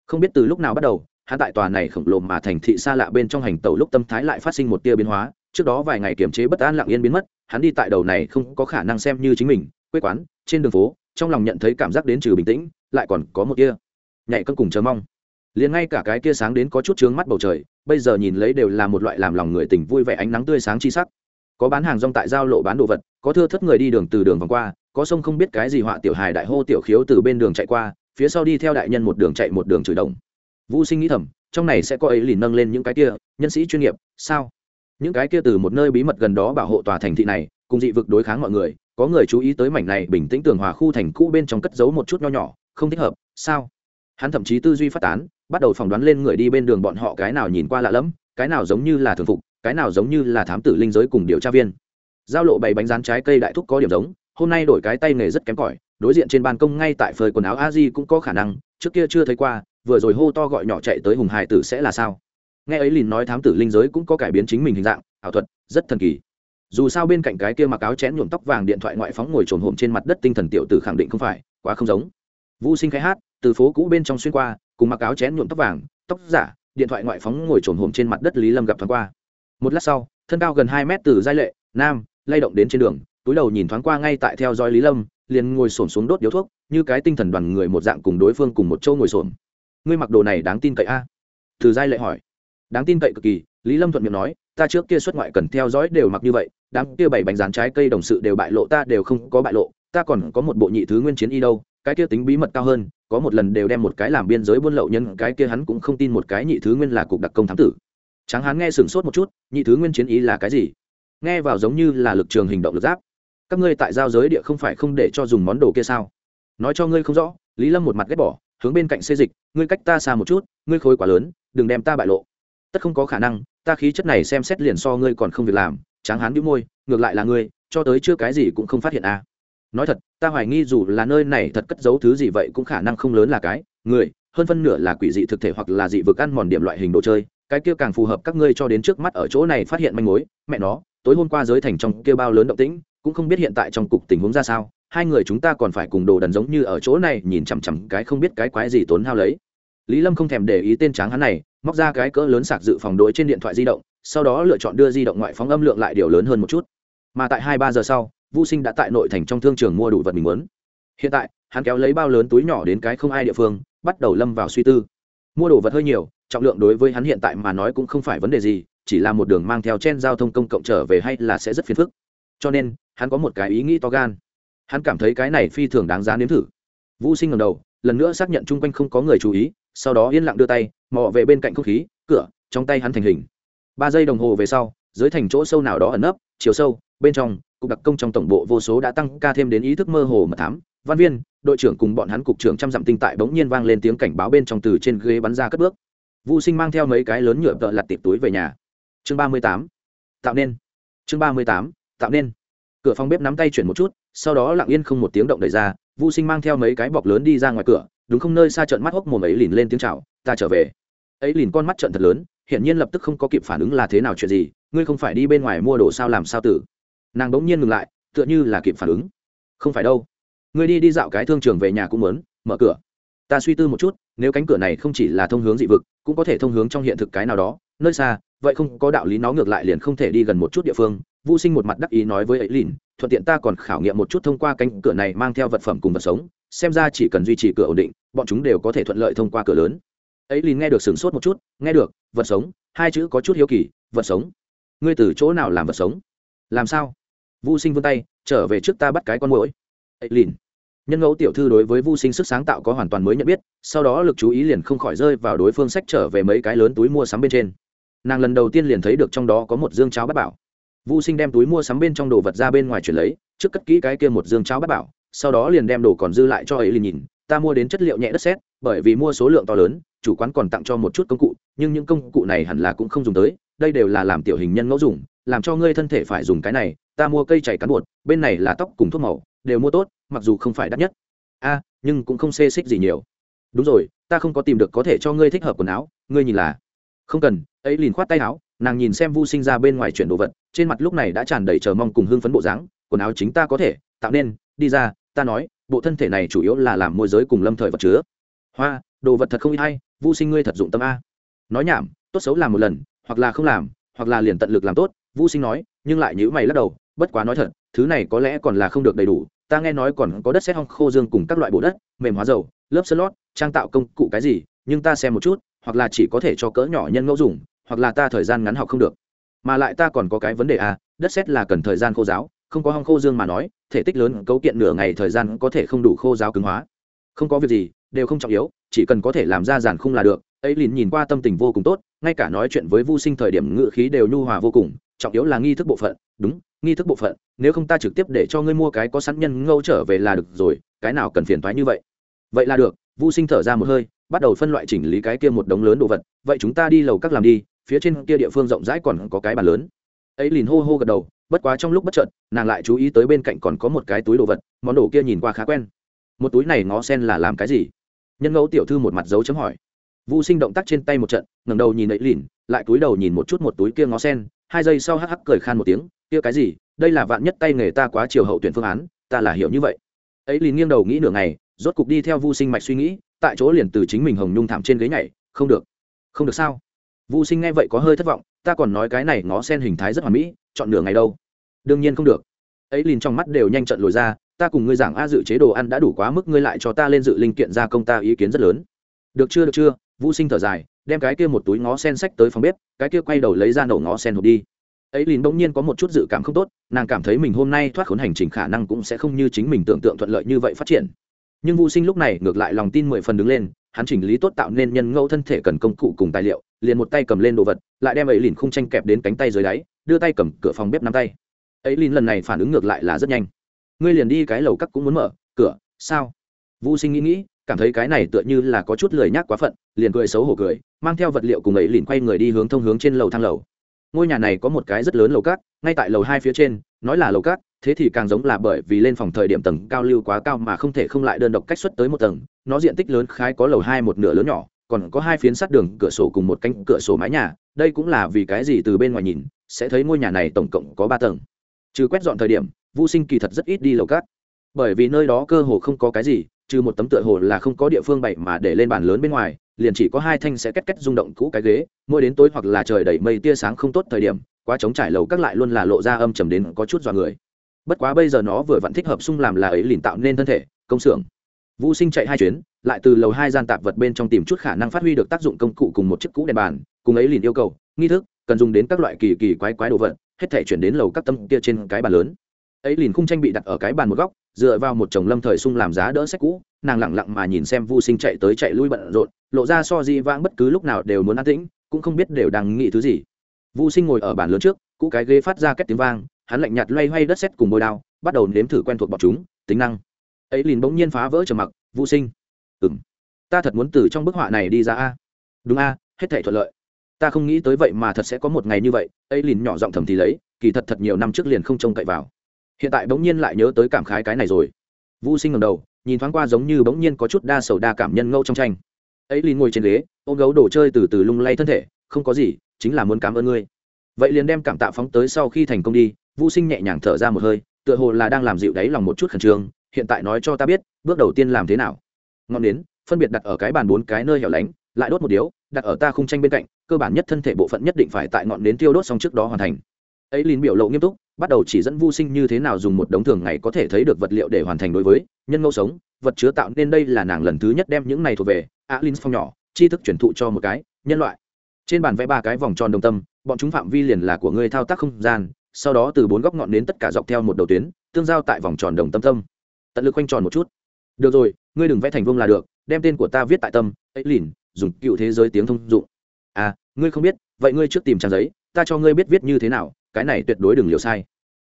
S1: Không biết từ lúc nào bắt đầu, hắn tại tòa này khổng lồ mà thành thị xa lạ bên trong hành tàu lúc tâm thái lại phát sinh một tia biến hóa, trước đó vài ngày kiềm chế bất an lặng yên biến mất, hắn đi tại đầu này không có khả năng xem như chính mình, quê quán, trên đường phố, trong lòng nhận thấy cảm giác đến trừ bình tĩnh, lại còn có một tia nhạy cân cùng chờ mong liền ngay cả cái kia sáng đến có chút trướng mắt bầu trời, bây giờ nhìn lấy đều là một loại làm lòng người tình vui vẻ ánh nắng tươi sáng chi sắc. Có bán hàng rong tại giao lộ bán đồ vật, có thưa thất người đi đường từ đường vòng qua, có sông không biết cái gì họa tiểu hài đại hô tiểu khiếu từ bên đường chạy qua, phía sau đi theo đại nhân một đường chạy một đường chửi đồng. Vũ sinh nghĩ thầm, trong này sẽ có ấy lìn nâng lên những cái kia, nhân sĩ chuyên nghiệp, sao? Những cái kia từ một nơi bí mật gần đó bảo hộ tòa thành thị này, cùng dị vực đối kháng mọi người, có người chú ý tới mảnh này bình tĩnh tường hòa khu thành cũ bên trong cất giấu một chút nho nhỏ, không thích hợp, sao? Hắn thậm chí tư duy phát tán bắt đầu phỏng đoán lên người đi bên đường bọn họ cái nào nhìn qua lạ lẫm, cái nào giống như là thường phục, cái nào giống như là thám tử linh giới cùng điều tra viên. Giao lộ bày bánh rán trái cây đại thúc có điểm giống, hôm nay đổi cái tay nghề rất kém cỏi, đối diện trên ban công ngay tại phơi quần áo a di cũng có khả năng, trước kia chưa thấy qua, vừa rồi hô to gọi nhỏ chạy tới hùng hải tử sẽ là sao? Nghe ấy lìn nói thám tử linh giới cũng có cải biến chính mình hình dạng, ảo thuật, rất thần kỳ. Dù sao bên cạnh cái kia mặc áo chén nhuộm tóc vàng điện thoại ngoại phóng ngồi trồn hổm trên mặt đất tinh thần tiểu tử khẳng định không phải, quá không giống. Vũ sinh khai hát từ phố cũ bên trong xuyên qua, cùng mặc áo chén nhuộm tóc vàng, tóc giả, điện thoại ngoại phóng ngồi trồn hồm trên mặt đất lý lâm gặp thoáng qua. Một lát sau, thân cao gần hai mét từ giai lệ, nam, lay động đến trên đường, túi đầu nhìn thoáng qua ngay tại theo dõi lý lâm, liền ngồi xổm xuống đốt điếu thuốc, như cái tinh thần đoàn người một dạng cùng đối phương cùng một chỗ ngồi xổm. Ngươi mặc đồ này đáng tin cậy a? Từ giai lệ hỏi. Đáng tin cậy cực kỳ, lý lâm thuận miệng nói, ta trước kia xuất ngoại cần theo dõi đều mặc như vậy, đám kia bảy bánh rán trái cây đồng sự đều bại lộ, ta đều không có bại lộ, ta còn có một bộ nhị thứ nguyên chiến y đâu cái kia tính bí mật cao hơn, có một lần đều đem một cái làm biên giới buôn lậu nhân, cái kia hắn cũng không tin một cái nhị thứ nguyên là cục đặc công thám tử. Tráng Hán nghe sửng sốt một chút, nhị thứ nguyên chiến ý là cái gì? Nghe vào giống như là lực trường hình động lực giáp. Các ngươi tại giao giới địa không phải không để cho dùng món đồ kia sao? Nói cho ngươi không rõ, lý lâm một mặt ghét bỏ, hướng bên cạnh xê dịch, ngươi cách ta xa một chút, ngươi khối quá lớn, đừng đem ta bại lộ. Tất không có khả năng, ta khí chất này xem xét liền so ngươi còn không việc làm, tráng hán đĩu môi, ngược lại là ngươi, cho tới chưa cái gì cũng không phát hiện à nói thật, ta hoài nghi dù là nơi này thật cất giấu thứ gì vậy cũng khả năng không lớn là cái. Người, hơn phân nửa là quỷ dị thực thể hoặc là dị vực ăn mòn điểm loại hình đồ chơi. Cái kia càng phù hợp các ngươi cho đến trước mắt ở chỗ này phát hiện manh mối. Mẹ nó, tối hôm qua giới thành trong kia bao lớn động tĩnh, cũng không biết hiện tại trong cục tình huống ra sao. Hai người chúng ta còn phải cùng đồ đần giống như ở chỗ này nhìn chằm chằm cái không biết cái quái gì tốn hao lấy. Lý lâm không thèm để ý tên tráng hắn này, móc ra cái cỡ lớn sạc dự phòng đối trên điện thoại di động, sau đó lựa chọn đưa di động ngoại phóng âm lượng lại điều lớn hơn một chút. Mà tại hai ba giờ sau vũ sinh đã tại nội thành trong thương trường mua đủ vật mình muốn. Hiện tại, hắn kéo lấy bao lớn túi nhỏ đến cái không ai địa phương, bắt đầu lâm vào suy tư. Mua đồ vật hơi nhiều, trọng lượng đối với hắn hiện tại mà nói cũng không phải vấn đề gì, chỉ là một đường mang theo chen giao thông công cộng trở về hay là sẽ rất phiền phức. Cho nên, hắn có một cái ý nghĩ to gan. Hắn cảm thấy cái này phi thường đáng giá nếm thử. Vũ sinh ngầm đầu, lần nữa xác nhận chung quanh không có người chú ý, sau đó yên lặng đưa tay, mò về bên cạnh không khí, cửa, trong tay hắn thành hình. Ba giây đồng hồ về sau, dưới thành chỗ sâu nào đó ẩn nấp, chiều sâu, bên trong cục đặc công trong tổng bộ vô số đã tăng ca thêm đến ý thức mơ hồ mà thám văn viên đội trưởng cùng bọn hắn cục trưởng trăm dặm tinh tại bỗng nhiên vang lên tiếng cảnh báo bên trong từ trên ghế bắn ra cất bước Vu Sinh mang theo mấy cái lớn nhựa vợ lặt tiệp túi về nhà. Chương ba mươi tám Tạo nên. Chương ba mươi tám Tạo nên. Cửa phòng bếp nắm tay chuyển một chút, sau đó lặng yên không một tiếng động đẩy ra, Vu Sinh mang theo mấy cái bọc lớn đi ra ngoài cửa, đúng không nơi xa trợn mắt hốc mồm ấy lìn lên tiếng chào, "Ta trở về." Ấy lìn con mắt trợn thật lớn, hiển nhiên lập tức không có kịp phản ứng là thế nào chuyện gì, ngươi không phải đi bên ngoài mua đồ sao làm sao tử? Nàng bỗng nhiên ngừng lại, tựa như là kịp phản ứng. "Không phải đâu. người đi đi dạo cái thương trường về nhà cũng muốn, mở cửa." Ta suy tư một chút, nếu cánh cửa này không chỉ là thông hướng dị vực, cũng có thể thông hướng trong hiện thực cái nào đó nơi xa vậy không có đạo lý nó ngược lại liền không thể đi gần một chút địa phương vô sinh một mặt đắc ý nói với ấy lìn thuận tiện ta còn khảo nghiệm một chút thông qua cánh cửa này mang theo vật phẩm cùng vật sống xem ra chỉ cần duy trì cửa ổn định bọn chúng đều có thể thuận lợi thông qua cửa lớn ấy lìn nghe được sửng sốt một chút nghe được vật sống hai chữ có chút hiếu kỳ vật sống ngươi từ chỗ nào làm vật sống làm sao vô sinh vươn tay, trở về trước ta bắt cái con mũi ấy lìn. Nhân ngẫu tiểu thư đối với vô sinh sức sáng tạo có hoàn toàn mới nhận biết, sau đó lực chú ý liền không khỏi rơi vào đối phương sách trở về mấy cái lớn túi mua sắm bên trên. Nàng lần đầu tiên liền thấy được trong đó có một dương cháo bát bảo. Vô sinh đem túi mua sắm bên trong đồ vật ra bên ngoài chuyển lấy, trước cất kỹ cái kia một dương cháo bát bảo, sau đó liền đem đồ còn dư lại cho ấy liền nhìn, ta mua đến chất liệu nhẹ đất sét, bởi vì mua số lượng to lớn, chủ quán còn tặng cho một chút công cụ, nhưng những công cụ này hẳn là cũng không dùng tới, đây đều là làm tiểu hình nhân ngẫu dùng, làm cho ngươi thân thể phải dùng cái này ta mua cây chảy cán bột, bên này là tóc cùng thuốc màu, đều mua tốt, mặc dù không phải đắt nhất. A, nhưng cũng không xê xích gì nhiều. Đúng rồi, ta không có tìm được có thể cho ngươi thích hợp quần áo, ngươi nhìn là. Không cần, ấy liền khoát tay áo, nàng nhìn xem vu sinh ra bên ngoài chuyển đồ vật, trên mặt lúc này đã tràn đầy chờ mong cùng hương phấn bộ dáng, quần áo chính ta có thể, tạo nên, đi ra, ta nói, bộ thân thể này chủ yếu là làm môi giới cùng lâm thời vật chứa. Hoa, đồ vật thật không ít hay, vu sinh ngươi thật dụng tâm a. Nói nhảm, tốt xấu làm một lần, hoặc là không làm, hoặc là liền tận lực làm tốt, vu sinh nói, nhưng lại nhữ mày lắc đầu bất quá nói thật, thứ này có lẽ còn là không được đầy đủ, ta nghe nói còn có đất xét hong khô dương cùng các loại bộ đất, mềm hóa dầu, lớp sơn lót, trang tạo công cụ cái gì, nhưng ta xem một chút, hoặc là chỉ có thể cho cỡ nhỏ nhân ngẫu dùng, hoặc là ta thời gian ngắn học không được. Mà lại ta còn có cái vấn đề à đất xét là cần thời gian khô giáo, không có hong khô dương mà nói, thể tích lớn cấu kiện nửa ngày thời gian có thể không đủ khô giáo cứng hóa. Không có việc gì, đều không trọng yếu, chỉ cần có thể làm ra giàn khung là được. Ấy lìn nhìn qua tâm tình vô cùng tốt, ngay cả nói chuyện với vô sinh thời điểm ngự khí đều nhu hòa vô cùng, trọng yếu là nghi thức bộ phận, đúng nghi thức bộ phận, nếu không ta trực tiếp để cho ngươi mua cái có sẵn nhân ngâu trở về là được rồi, cái nào cần phiền thoái như vậy? Vậy là được vô sinh thở ra một hơi, bắt đầu phân loại chỉnh lý cái kia một đống lớn đồ vật, vậy chúng ta đi lầu các làm đi, phía trên kia địa phương rộng rãi còn có cái bàn lớn. Ấy liền hô hô gật đầu, bất quá trong lúc bất chợt, nàng lại chú ý tới bên cạnh còn có một cái túi đồ vật, món đồ kia nhìn qua khá quen. Một túi này ngó sen là làm cái gì? Nhân ngẫu tiểu thư một mặt dấu chấm hỏi. Vũ sinh động tác trên tay một trận, ngẩng đầu nhìn ấy lìn lại túi đầu nhìn một chút một túi kia ngó sen, hai giây sau hắc hắc cười khan một tiếng kia cái gì? Đây là vạn nhất tay nghề ta quá chiều hậu tuyển phương án, ta là hiểu như vậy. Ấy liền nghiêng đầu nghĩ nửa ngày, rốt cục đi theo vu sinh mạch suy nghĩ, tại chỗ liền từ chính mình hồng nhung thảm trên ghế nhảy, không được không được sao? Vu sinh nghe vậy có hơi thất vọng, ta còn nói cái này ngó sen hình thái rất hoàn mỹ, chọn nửa ngày đâu? Đương nhiên không được. Ấy liền trong mắt đều nhanh trận lồi ra, ta cùng ngươi giảng a dự chế đồ ăn đã đủ quá mức, ngươi lại cho ta lên dự linh kiện gia công ta ý kiến rất lớn. Được chưa được chưa? Vũ sinh thở dài, đem cái kia một túi ngó sen sách tới phòng bếp, cái kia quay đầu lấy ra nổ ngó sen hộp đi ấy liền bỗng nhiên có một chút dự cảm không tốt, nàng cảm thấy mình hôm nay thoát khốn hành trình khả năng cũng sẽ không như chính mình tưởng tượng thuận lợi như vậy phát triển. Nhưng vũ sinh lúc này ngược lại lòng tin mười phần đứng lên, hắn chỉnh lý tốt tạo nên nhân ngẫu thân thể cần công cụ cùng tài liệu, liền một tay cầm lên đồ vật, lại đem ấy liền khung tranh kẹp đến cánh tay dưới đáy, đưa tay cầm cửa phòng bếp nắm tay. Ấy liền lần này phản ứng ngược lại là rất nhanh. Ngươi liền đi cái lầu cắt cũng muốn mở, cửa, sao? Vũ sinh nghĩ nghĩ, cảm thấy cái này tựa như là có chút lười nhác quá phận, liền cười xấu hổ cười, mang theo vật liệu cùng ấy liền quay người đi hướng thông hướng trên lầu thang lầu ngôi nhà này có một cái rất lớn lầu cát, ngay tại lầu hai phía trên, nói là lầu cát, thế thì càng giống là bởi vì lên phòng thời điểm tầng cao lưu quá cao mà không thể không lại đơn độc cách xuất tới một tầng, nó diện tích lớn khái có lầu hai một nửa lớn nhỏ, còn có hai phiến sát đường, cửa sổ cùng một cánh cửa sổ mái nhà, đây cũng là vì cái gì từ bên ngoài nhìn, sẽ thấy ngôi nhà này tổng cộng có ba tầng. Trừ quét dọn thời điểm vô sinh kỳ thật rất ít đi lầu cát, bởi vì nơi đó cơ hồ không có cái gì trừ một tấm tựa hồ là không có địa phương bày mà để lên bàn lớn bên ngoài, liền chỉ có hai thanh sẽ két két rung động cũ cái ghế, mỗi đến tối hoặc là trời đầy mây tia sáng không tốt thời điểm, quá trống trải lầu các lại luôn là lộ ra âm trầm đến có chút dọa người. Bất quá bây giờ nó vừa vặn thích hợp sung làm là ấy liền tạo nên thân thể, công xưởng. Vũ sinh chạy hai chuyến, lại từ lầu hai gian tạp vật bên trong tìm chút khả năng phát huy được tác dụng công cụ cùng một chiếc cũ đèn bàn, cùng ấy liền yêu cầu, nghi thức, cần dùng đến các loại kỳ kỳ quái quái đồ vật, hết thể chuyển đến lầu các tâm kia trên cái bàn lớn ấy liền khung tranh bị đặt ở cái bàn một góc, dựa vào một chồng lâm thời sung làm giá đỡ sách cũ, nàng lẳng lặng mà nhìn xem vu sinh chạy tới chạy lui bận rộn, lộ ra so di vãng bất cứ lúc nào đều muốn an tĩnh, cũng không biết đều đang nghĩ thứ gì. Vu sinh ngồi ở bàn lớn trước, cũ cái ghế phát ra két tiếng vang, hắn lạnh nhạt loay hoay đất xét cùng bôi đao, bắt đầu nếm thử quen thuộc bọc chúng, tính năng. Ấy liền bỗng nhiên phá vỡ trầm mặc, vu sinh ừng ta thật muốn từ trong bức họa này đi ra a. Đúng a, hết thể thuận lợi. Ta không nghĩ tới vậy mà thật sẽ có một ngày như vậy. Ấy liền nhỏ giọng thầm thì lấy, kỳ thật thật nhiều năm trước liền không trông cậy vào hiện tại bỗng nhiên lại nhớ tới cảm khái cái này rồi. Vô sinh ngầm đầu, nhìn thoáng qua giống như bỗng nhiên có chút đa sầu đa cảm nhân ngâu trong tranh. Ấy liền ngồi trên ghế, ôm gấu đồ chơi từ từ lung lay thân thể, không có gì, chính là muốn cảm ơn ngươi. Vậy liền đem cảm tạ phóng tới sau khi thành công đi vô sinh nhẹ nhàng thở ra một hơi, tựa hồ là đang làm dịu đáy lòng một chút khẩn trương, hiện tại nói cho ta biết, bước đầu tiên làm thế nào? Ngọn nến, phân biệt đặt ở cái bàn bốn cái nơi hẻo lánh, lại đốt một điếu, đặt ở ta khung tranh bên cạnh, cơ bản nhất thân thể bộ phận nhất định phải tại ngọn nến tiêu đốt xong trước đó hoàn thành ấy liền biểu lộ nghiêm túc, bắt đầu chỉ dẫn vô sinh như thế nào dùng một đống thường ngày có thể thấy được vật liệu để hoàn thành đối với nhân ngẫu sống, vật chứa tạo nên đây là nàng lần thứ nhất đem những này thuộc về alin phong nhỏ, tri thức truyền thụ cho một cái, nhân loại. Trên bàn vẽ ba cái vòng tròn đồng tâm, bọn chúng phạm vi liền là của ngươi thao tác không gian, sau đó từ bốn góc ngọn đến tất cả dọc theo một đầu tuyến, tương giao tại vòng tròn đồng tâm tâm. Tận lực quanh tròn một chút. Được rồi, ngươi đừng vẽ thành vương là được, đem tên của ta viết tại tâm, ấy lìn, dùng cựu thế giới tiếng thông dụng. À ngươi không biết, vậy ngươi trước tìm trang giấy, ta cho ngươi biết viết như thế nào cái này tuyệt đối đừng liều sai.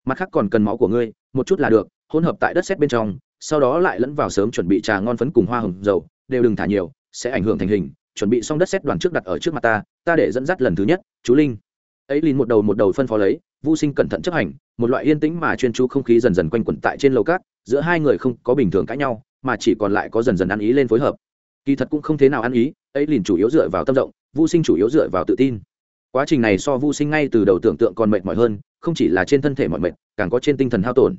S1: Mặt khác còn cần máu của ngươi, một chút là được, hỗn hợp tại đất xét bên trong, sau đó lại lẫn vào sớm chuẩn bị trà ngon phấn cùng hoa hồng dầu, đều đừng thả nhiều, sẽ ảnh hưởng thành hình, chuẩn bị xong đất xét đoàn trước đặt ở trước mặt ta ta để dẫn dắt lần thứ nhất, chú linh. Ấy liền một đầu một đầu phân phó lấy vô sinh cẩn thận chấp hành, một loại yên tĩnh mà chuyên chú không khí dần dần quanh quẩn tại trên lầu cát, giữa hai người không có bình thường cãi nhau, mà chỉ còn lại có dần dần ăn ý lên phối hợp. Kỳ thật cũng không thế nào ăn ý, ấy liền chủ yếu dựa vào tâm rộng vô sinh chủ yếu dựa vào tự tin quá trình này so vô sinh ngay từ đầu tưởng tượng còn mệt mỏi hơn, không chỉ là trên thân thể mọi mệt, càng có trên tinh thần hao tổn.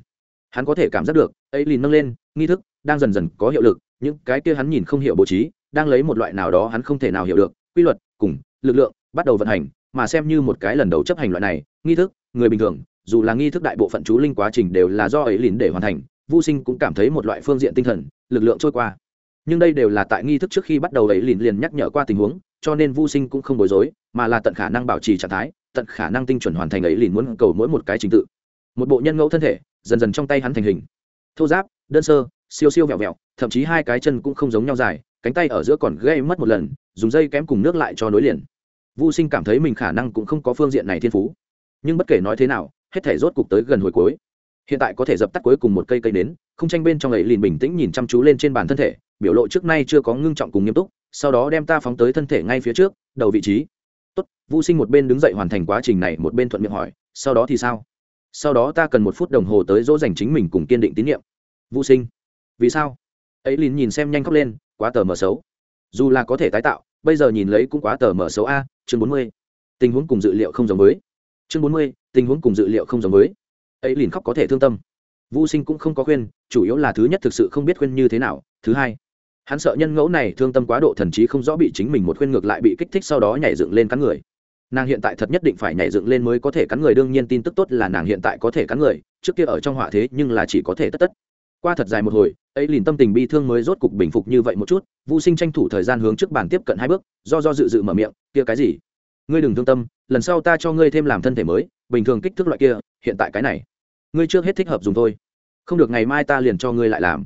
S1: Hắn có thể cảm giác được, ấy liền nâng lên, nghi thức, đang dần dần có hiệu lực, những cái kia hắn nhìn không hiểu bố trí, đang lấy một loại nào đó hắn không thể nào hiểu được, quy luật, cùng lực lượng, bắt đầu vận hành, mà xem như một cái lần đầu chấp hành loại này, nghi thức, người bình thường, dù là nghi thức đại bộ phận chú linh quá trình đều là do ấy liền để hoàn thành vô sinh cũng cảm thấy một loại phương diện tinh thần, lực lượng trôi qua nhưng đây đều là tại nghi thức trước khi bắt đầu ấy liền liền nhắc nhở qua tình huống, cho nên vô sinh cũng không bối rối, mà là tận khả năng bảo trì trạng thái, tận khả năng tinh chuẩn hoàn thành ấy liền muốn cầu mỗi một cái trình tự. Một bộ nhân ngẫu thân thể, dần dần trong tay hắn thành hình. Thô giáp, đơn sơ, siêu siêu vẹo vẹo, thậm chí hai cái chân cũng không giống nhau dài, cánh tay ở giữa còn gây mất một lần, dùng dây kém cùng nước lại cho nối liền. Vô sinh cảm thấy mình khả năng cũng không có phương diện này thiên phú. Nhưng bất kể nói thế nào, hết thể rốt cục tới gần hồi cuối. Hiện tại có thể dập tắt cuối cùng một cây cây nến, không tranh bên trong ấy liền bình tĩnh nhìn chăm chú lên trên bàn thân thể biểu lộ trước nay chưa có ngưng trọng cùng nghiêm túc, sau đó đem ta phóng tới thân thể ngay phía trước, đầu vị trí. Tốt vũ sinh một bên đứng dậy hoàn thành quá trình này, một bên thuận miệng hỏi, sau đó thì sao? Sau đó ta cần một phút đồng hồ tới dỗ dành chính mình cùng kiên định tín nhiệm. Vũ sinh, vì sao? Ấy lìn nhìn xem nhanh khóc lên, quá tờ mờ xấu. Dù là có thể tái tạo, bây giờ nhìn lấy cũng quá tờ mờ xấu a, chương bốn mươi. Tình huống cùng dự liệu không giống với. Chương bốn mươi, tình huống cùng dự liệu không giống với. Ấy lìn khóc có thể thương tâm. Vũ sinh cũng không có khuyên, chủ yếu là thứ nhất thực sự không biết khuyên như thế nào, thứ hai hắn sợ nhân ngẫu này thương tâm quá độ thần trí không rõ bị chính mình một khuyên ngược lại bị kích thích sau đó nhảy dựng lên cắn người. Nàng hiện tại thật nhất định phải nhảy dựng lên mới có thể cắn người, đương nhiên tin tức tốt là nàng hiện tại có thể cắn người, trước kia ở trong họa thế nhưng là chỉ có thể tất tất. Qua thật dài một hồi, ấy liền tâm tình bi thương mới rốt cục bình phục như vậy một chút vũ sinh tranh thủ thời gian hướng trước bàn tiếp cận hai bước, do do dự dự mở miệng, kia cái gì? Ngươi đừng thương tâm, lần sau ta cho ngươi thêm làm thân thể mới, bình thường kích thước loại kia, hiện tại cái này, ngươi chưa hết thích hợp dùng thôi. Không được ngày mai ta liền cho ngươi lại làm.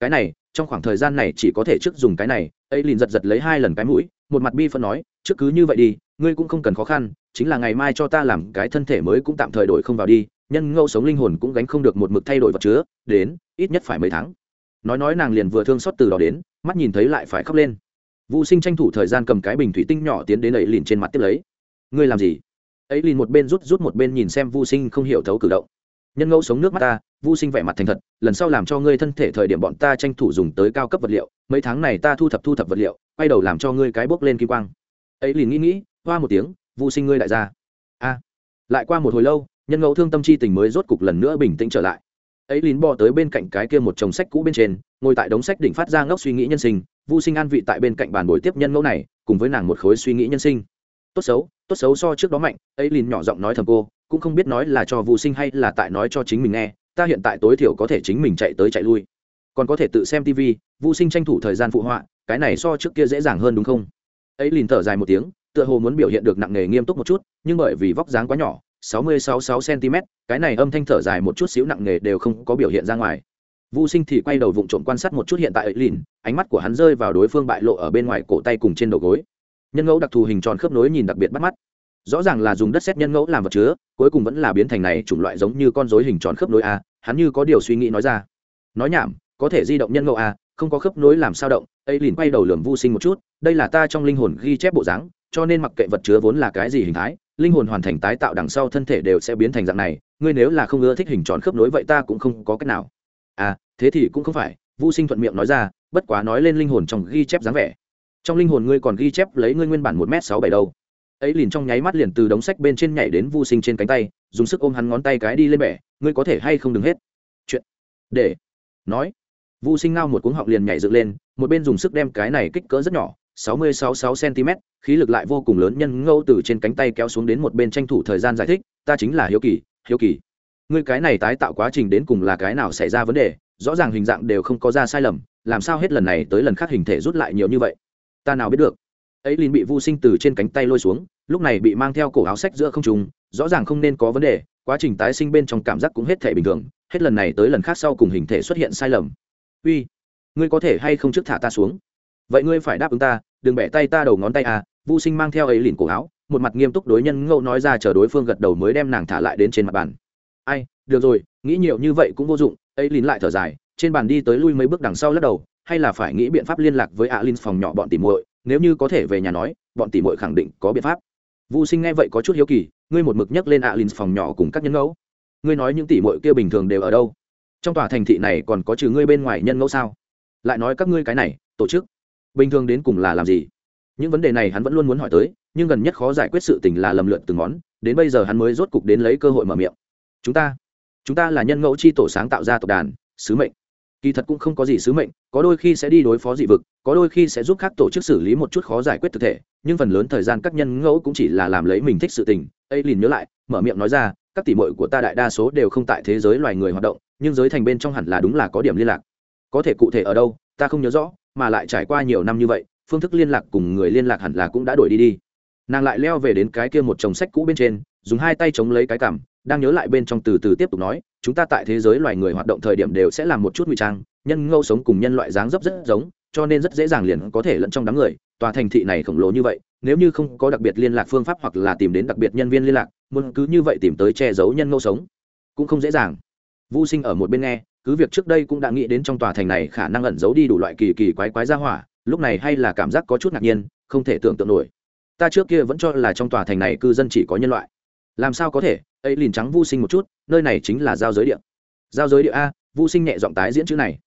S1: Cái này trong khoảng thời gian này chỉ có thể trước dùng cái này, ấy liền giật giật lấy hai lần cái mũi, một mặt bi phân nói, trước cứ như vậy đi, ngươi cũng không cần khó khăn, chính là ngày mai cho ta làm cái thân thể mới cũng tạm thời đổi không vào đi, nhân ngẫu sống linh hồn cũng gánh không được một mực thay đổi vật chứa, đến, ít nhất phải mấy tháng. Nói nói nàng liền vừa thương xót từ đó đến, mắt nhìn thấy lại phải khóc lên. Vũ sinh tranh thủ thời gian cầm cái bình thủy tinh nhỏ tiến đến ấy liền trên mặt tiếp lấy. Ngươi làm gì? Ấy liền một bên rút rút một bên nhìn xem vu sinh không hiểu thấu cử động nhân ngẫu sống nước mắt ta vu sinh vẻ mặt thành thật, lần sau làm cho ngươi thân thể thời điểm bọn ta tranh thủ dùng tới cao cấp vật liệu, mấy tháng này ta thu thập thu thập vật liệu, quay đầu làm cho ngươi cái bốc lên kim quang. Ấy liền nghĩ nghĩ, hoa một tiếng vu sinh ngươi đại gia a. Lại qua một hồi lâu, nhân ngẫu thương tâm chi tình mới rốt cục lần nữa bình tĩnh trở lại. Ấy lín bò tới bên cạnh cái kia một chồng sách cũ bên trên, ngồi tại đống sách đỉnh phát ra ngốc suy nghĩ nhân sinh. Vu sinh an vị tại bên cạnh bàn bồi tiếp nhân ngẫu này, cùng với nàng một khối suy nghĩ nhân sinh. Tốt xấu tốt xấu so trước đó mạnh. Ấy lín nhỏ giọng nói thầm cô cũng không biết nói là cho vu sinh hay là tại nói cho chính mình nghe ta hiện tại tối thiểu có thể chính mình chạy tới chạy lui còn có thể tự xem tv vu sinh tranh thủ thời gian phụ họa cái này so trước kia dễ dàng hơn đúng không ấy lìn thở dài một tiếng tựa hồ muốn biểu hiện được nặng nề nghiêm túc một chút nhưng bởi vì vóc dáng quá nhỏ 66 cm cái này âm thanh thở dài một chút xíu nặng nề đều không có biểu hiện ra ngoài Vu Sinh thì quay đầu vụng trộm quan sát một chút hiện tại ấy lìn, ánh mắt của hắn rơi vào đối phương bại lộ ở bên ngoài cổ tay cùng trên đầu gối. Nhân ngẫu đặc thù hình tròn khớp nối nhìn đặc biệt bắt mắt. Rõ ràng là dùng đất xét nhân ngẫu làm vật chứa, cuối cùng vẫn là biến thành này chủng loại giống như con rối hình tròn khớp nối a, hắn như có điều suy nghĩ nói ra. Nói nhảm, có thể di động nhân ngẫu a, không có khớp nối làm sao động? Ấy liền quay đầu lườm Vu Sinh một chút, đây là ta trong linh hồn ghi chép bộ dáng, cho nên mặc kệ vật chứa vốn là cái gì hình thái, linh hồn hoàn thành tái tạo đằng sau thân thể đều sẽ biến thành dạng này ngươi nếu là không ưa thích hình tròn khớp nối vậy ta cũng không có cách nào à thế thì cũng không phải vô sinh thuận miệng nói ra bất quá nói lên linh hồn trong ghi chép dáng vẻ trong linh hồn ngươi còn ghi chép lấy ngươi nguyên bản một m sáu bảy đâu ấy liền trong nháy mắt liền từ đống sách bên trên nhảy đến vô sinh trên cánh tay, dùng sức ôm hắn ngón tay cái đi lên bẻ, ngươi có thể hay không đừng hết? Chuyện để nói. Vô sinh ngao một cuống họng liền nhảy dựng lên, một bên dùng sức đem cái này kích cỡ rất nhỏ, sáu mươi sáu sáu cm khí lực lại vô cùng lớn, nhân ngâu từ trên cánh tay kéo xuống đến một bên tranh thủ thời gian giải thích, ta chính là hiếu kỳ hiếu kỳ. Ngươi cái này tái tạo quá trình đến cùng là cái nào xảy ra vấn đề, rõ ràng hình dạng đều không có ra sai lầm, làm sao hết lần này tới lần khác hình thể rút lại nhiều như vậy? Ta nào biết được? Ấy liền bị vô sinh từ trên cánh tay lôi xuống lúc này bị mang theo cổ áo sách giữa không trùng rõ ràng không nên có vấn đề quá trình tái sinh bên trong cảm giác cũng hết thể bình thường hết lần này tới lần khác sau cùng hình thể xuất hiện sai lầm uy ngươi có thể hay không trước thả ta xuống vậy ngươi phải đáp ứng ta đừng bẻ tay ta đầu ngón tay à Vu Sinh mang theo ấy lìn cổ áo, một mặt nghiêm túc đối nhân ngẫu nói ra chờ đối phương gật đầu mới đem nàng thả lại đến trên mặt bàn. Ai, được rồi, nghĩ nhiều như vậy cũng vô dụng, ấy lìn lại thở dài, trên bàn đi tới lui mấy bước đằng sau lắc đầu, hay là phải nghĩ biện pháp liên lạc với Alin phòng nhỏ bọn tỷ muội, nếu như có thể về nhà nói, bọn tỷ muội khẳng định có biện pháp. Vu Sinh nghe vậy có chút hiếu kỳ, ngươi một mực nhắc lên ạ lìn phòng nhỏ cùng các nhân ngẫu. Ngươi nói những tỷ muội kia bình thường đều ở đâu? Trong tòa thành thị này còn có trừ ngươi bên ngoài nhân ngẫu sao? Lại nói các ngươi cái này, tổ chức bình thường đến cùng là làm gì? những vấn đề này hắn vẫn luôn muốn hỏi tới nhưng gần nhất khó giải quyết sự tình là lầm lượn từng món đến bây giờ hắn mới rốt cục đến lấy cơ hội mở miệng chúng ta chúng ta là nhân ngẫu chi tổ sáng tạo ra tộc đàn sứ mệnh kỳ thật cũng không có gì sứ mệnh, có đôi khi sẽ đi đối phó dị vực, có đôi khi sẽ giúp các tổ chức xử lý một chút khó giải quyết thực thể, nhưng phần lớn thời gian các nhân ngẫu cũng chỉ là làm lấy mình thích sự tình. Ấy liền nhớ lại, mở miệng nói ra, các tỷ mội của ta đại đa số đều không tại thế giới loài người hoạt động, nhưng giới thành bên trong hẳn là đúng là có điểm liên lạc. Có thể cụ thể ở đâu, ta không nhớ rõ, mà lại trải qua nhiều năm như vậy, phương thức liên lạc cùng người liên lạc hẳn là cũng đã đổi đi đi. Nàng lại leo về đến cái kia một chồng sách cũ bên trên dùng hai tay chống lấy cái cằm đang nhớ lại bên trong từ từ tiếp tục nói, chúng ta tại thế giới loài người hoạt động thời điểm đều sẽ làm một chút ngụy trang, nhân ngâu sống cùng nhân loại dáng dấp rất giống, cho nên rất dễ dàng liền có thể lẫn trong đám người, tòa thành thị này khổng lồ như vậy, nếu như không có đặc biệt liên lạc phương pháp hoặc là tìm đến đặc biệt nhân viên liên lạc, muốn cứ như vậy tìm tới che giấu nhân ngâu sống, cũng không dễ dàng. Vu sinh ở một bên nghe, cứ việc trước đây cũng đã nghĩ đến trong tòa thành này khả năng ẩn giấu đi đủ loại kỳ kỳ quái quái ra hỏa, lúc này hay là cảm giác có chút ngạc nhiên, không thể tưởng tượng nổi. Ta trước kia vẫn cho là trong tòa thành này cư dân chỉ có nhân loại làm sao có thể? Ấy liền trắng vô sinh một chút, nơi này chính là giao giới địa. Giao giới địa a vô sinh nhẹ giọng tái diễn chữ này.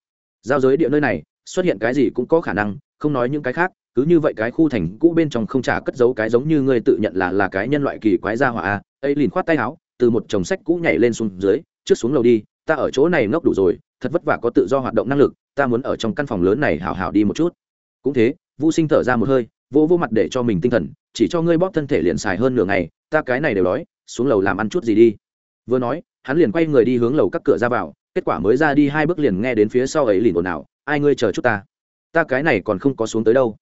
S1: Giao giới địa nơi này, xuất hiện cái gì cũng có khả năng, không nói những cái khác, cứ như vậy cái khu thành cũ bên trong không trả cất giấu cái giống như ngươi tự nhận là là cái nhân loại kỳ quái gia hỏa a, ấy liền khoát tay áo, từ một chồng sách cũ nhảy lên xuống dưới, trước xuống lầu đi, ta ở chỗ này ngốc đủ rồi, thật vất vả có tự do hoạt động năng lực, ta muốn ở trong căn phòng lớn này hào hào đi một chút. Cũng thế vũ sinh thở ra một hơi vô vô mặt để cho mình tinh thần, chỉ cho ngươi bóp thân thể liền xài hơn nửa ngày, ta cái này đều đói xuống lầu làm ăn chút gì đi. Vừa nói, hắn liền quay người đi hướng lầu các cửa ra vào, kết quả mới ra đi hai bước liền nghe đến phía sau ấy lìn ồn ào, ai ngươi chờ chút ta? Ta cái này còn không có xuống tới đâu.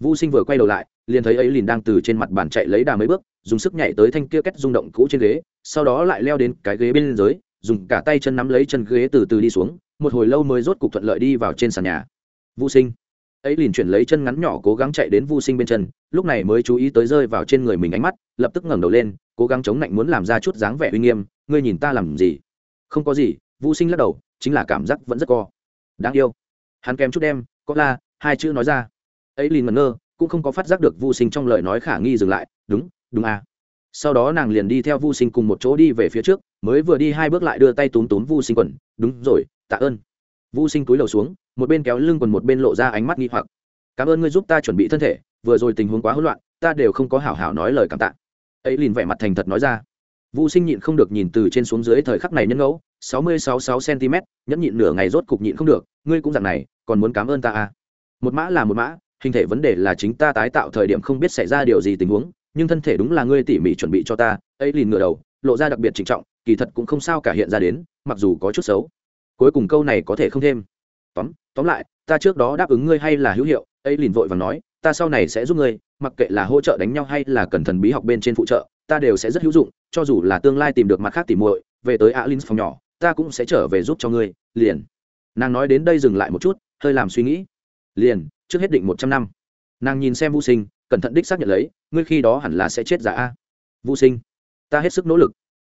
S1: Vũ sinh vừa quay đầu lại, liền thấy ấy lìn đang từ trên mặt bàn chạy lấy đà mấy bước, dùng sức nhảy tới thanh kia kết rung động cũ trên ghế, sau đó lại leo đến cái ghế bên dưới, dùng cả tay chân nắm lấy chân ghế từ từ đi xuống, một hồi lâu mới rốt cục thuận lợi đi vào trên sàn nhà. Vũ sinh, ấy liền chuyển lấy chân ngắn nhỏ cố gắng chạy đến Vu sinh bên chân, lúc này mới chú ý tới rơi vào trên người mình ánh mắt, lập tức ngẩng đầu lên cố gắng chống lạnh muốn làm ra chút dáng vẻ uy nghiêm, ngươi nhìn ta làm gì? Không có gì Vu sinh lắc đầu, chính là cảm giác vẫn rất co. Đáng yêu. Hắn kèm chút đem, có la, hai chữ nói ra. Ấy liền ngẩn ngơ, cũng không có phát giác được Vu sinh trong lời nói khả nghi dừng lại, đúng đúng à. Sau đó nàng liền đi theo Vu sinh cùng một chỗ đi về phía trước, mới vừa đi hai bước lại đưa tay túm túm Vu sinh quần, đúng rồi, tạ ơn. Vu sinh túi lầu xuống, một bên kéo lưng quần một bên lộ ra ánh mắt nghi hoặc. Cảm ơn ngươi giúp ta chuẩn bị thân thể, vừa rồi tình huống quá hỗn loạn, ta đều không có hảo hảo nói lời cảm tạ ấy liền vẻ mặt thành thật nói ra. Vu sinh nhịn không được nhìn từ trên xuống dưới thời khắc này nhân ngẫu, sáu mươi sáu sáu cm nhẫn nhịn nửa ngày rốt cục nhịn không được, ngươi cũng dạng này, còn muốn cảm ơn ta à? Một mã là một mã, hình thể vấn đề là chính ta tái tạo thời điểm không biết xảy ra điều gì tình huống, nhưng thân thể đúng là ngươi tỉ mỉ chuẩn bị cho ta, ấy liền ngửa đầu, lộ ra đặc biệt trịnh trọng, kỳ thật cũng không sao cả hiện ra đến, mặc dù có chút xấu. Cuối cùng câu này có thể không thêm. Tóm tóm lại, ta trước đó đáp ứng ngươi hay là hữu hiệu, ấy liền vội và nói ta sau này sẽ giúp ngươi, mặc kệ là hỗ trợ đánh nhau hay là cần thần bí học bên trên phụ trợ, ta đều sẽ rất hữu dụng, cho dù là tương lai tìm được mặt khác tỉ muội, về tới alin phòng nhỏ, ta cũng sẽ trở về giúp cho ngươi, liền. Nàng nói đến đây dừng lại một chút, hơi làm suy nghĩ. Liền, trước hết định một trăm năm. Nàng nhìn xem vũ sinh, cẩn thận đích xác nhận lấy, ngươi khi đó hẳn là sẽ chết giả a. Vũ sinh, ta hết sức nỗ lực.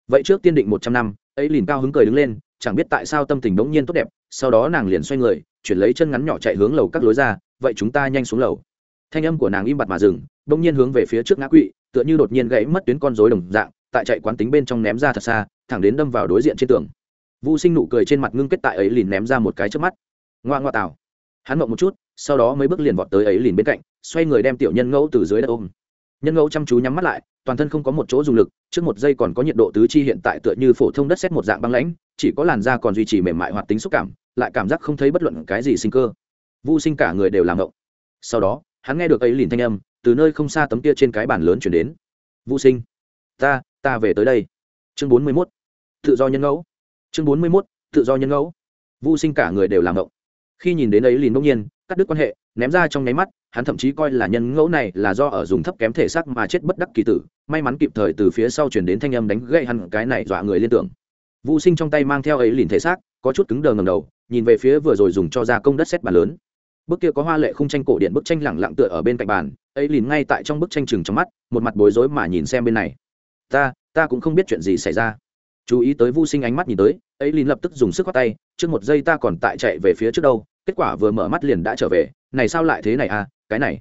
S1: Vậy trước tiên định một trăm năm, ấy liền cao hứng cười đứng lên, chẳng biết tại sao tâm tình bỗng nhiên tốt đẹp, sau đó nàng liền xoay người, chuyển lấy chân ngắn nhỏ chạy hướng lầu các lối ra, vậy chúng ta nhanh xuống lầu thanh âm của nàng im bặt mà dừng bỗng nhiên hướng về phía trước ngã quỵ tựa như đột nhiên gãy mất tuyến con rối đồng dạng tại chạy quán tính bên trong ném ra thật xa thẳng đến đâm vào đối diện trên tường Vu Sinh nụ cười trên mặt ngưng kết tại ấy liền ném ra một cái trước mắt. Ngoa ngoa tào. Hắn mộng một chút, sau đó mấy bước liền vọt tới ấy liền bên cạnh, xoay người đem tiểu nhân ngẫu từ dưới đất ôm. Nhân ngẫu chăm chú nhắm mắt lại, toàn thân không có một chỗ dùng lực, trước một giây còn có nhiệt độ tứ chi hiện tại tựa như phổ thông đất xét một dạng băng lãnh, chỉ có làn da còn duy trì mềm mại hoạt tính xúc cảm, lại cảm giác không thấy bất luận cái gì sinh cơ. Vu Sinh cả người đều làm ngộng. Sau đó, hắn nghe được ấy lìn thanh âm, từ nơi không xa tấm kia trên cái bàn lớn truyền đến. Vu Sinh, ta, ta về tới đây. Chương bốn mươi mốt Tự do nhân ngẫu. Chương bốn mươi mốt tự do nhân ngẫu. Vũ sinh cả người đều làm ngộng. Khi nhìn đến ấy lìn bỗng nhiên cắt đứt quan hệ ném ra trong nháy mắt hắn thậm chí coi là nhân ngẫu này là do ở dùng thấp kém thể xác mà chết bất đắc kỳ tử may mắn kịp thời từ phía sau chuyển đến thanh âm đánh gậy hẳn cái này dọa người liên tưởng. Vũ sinh trong tay mang theo ấy lìn thể xác có chút cứng đờ ngầm đầu nhìn về phía vừa rồi dùng cho ra công đất xét bàn lớn bức kia có hoa lệ khung tranh cổ điện bức tranh lẳng lặng tựa ở bên cạnh bàn, ấy liền ngay tại trong bức tranh chừng trong mắt, một mặt bối rối mà nhìn xem bên này. Ta ta cũng không biết chuyện gì xảy ra. Chú ý tới vô sinh ánh mắt nhìn tới, ấy liền lập tức dùng sức khoát tay, trước một giây ta còn tại chạy về phía trước đâu, kết quả vừa mở mắt liền đã trở về, này sao lại thế này à cái này.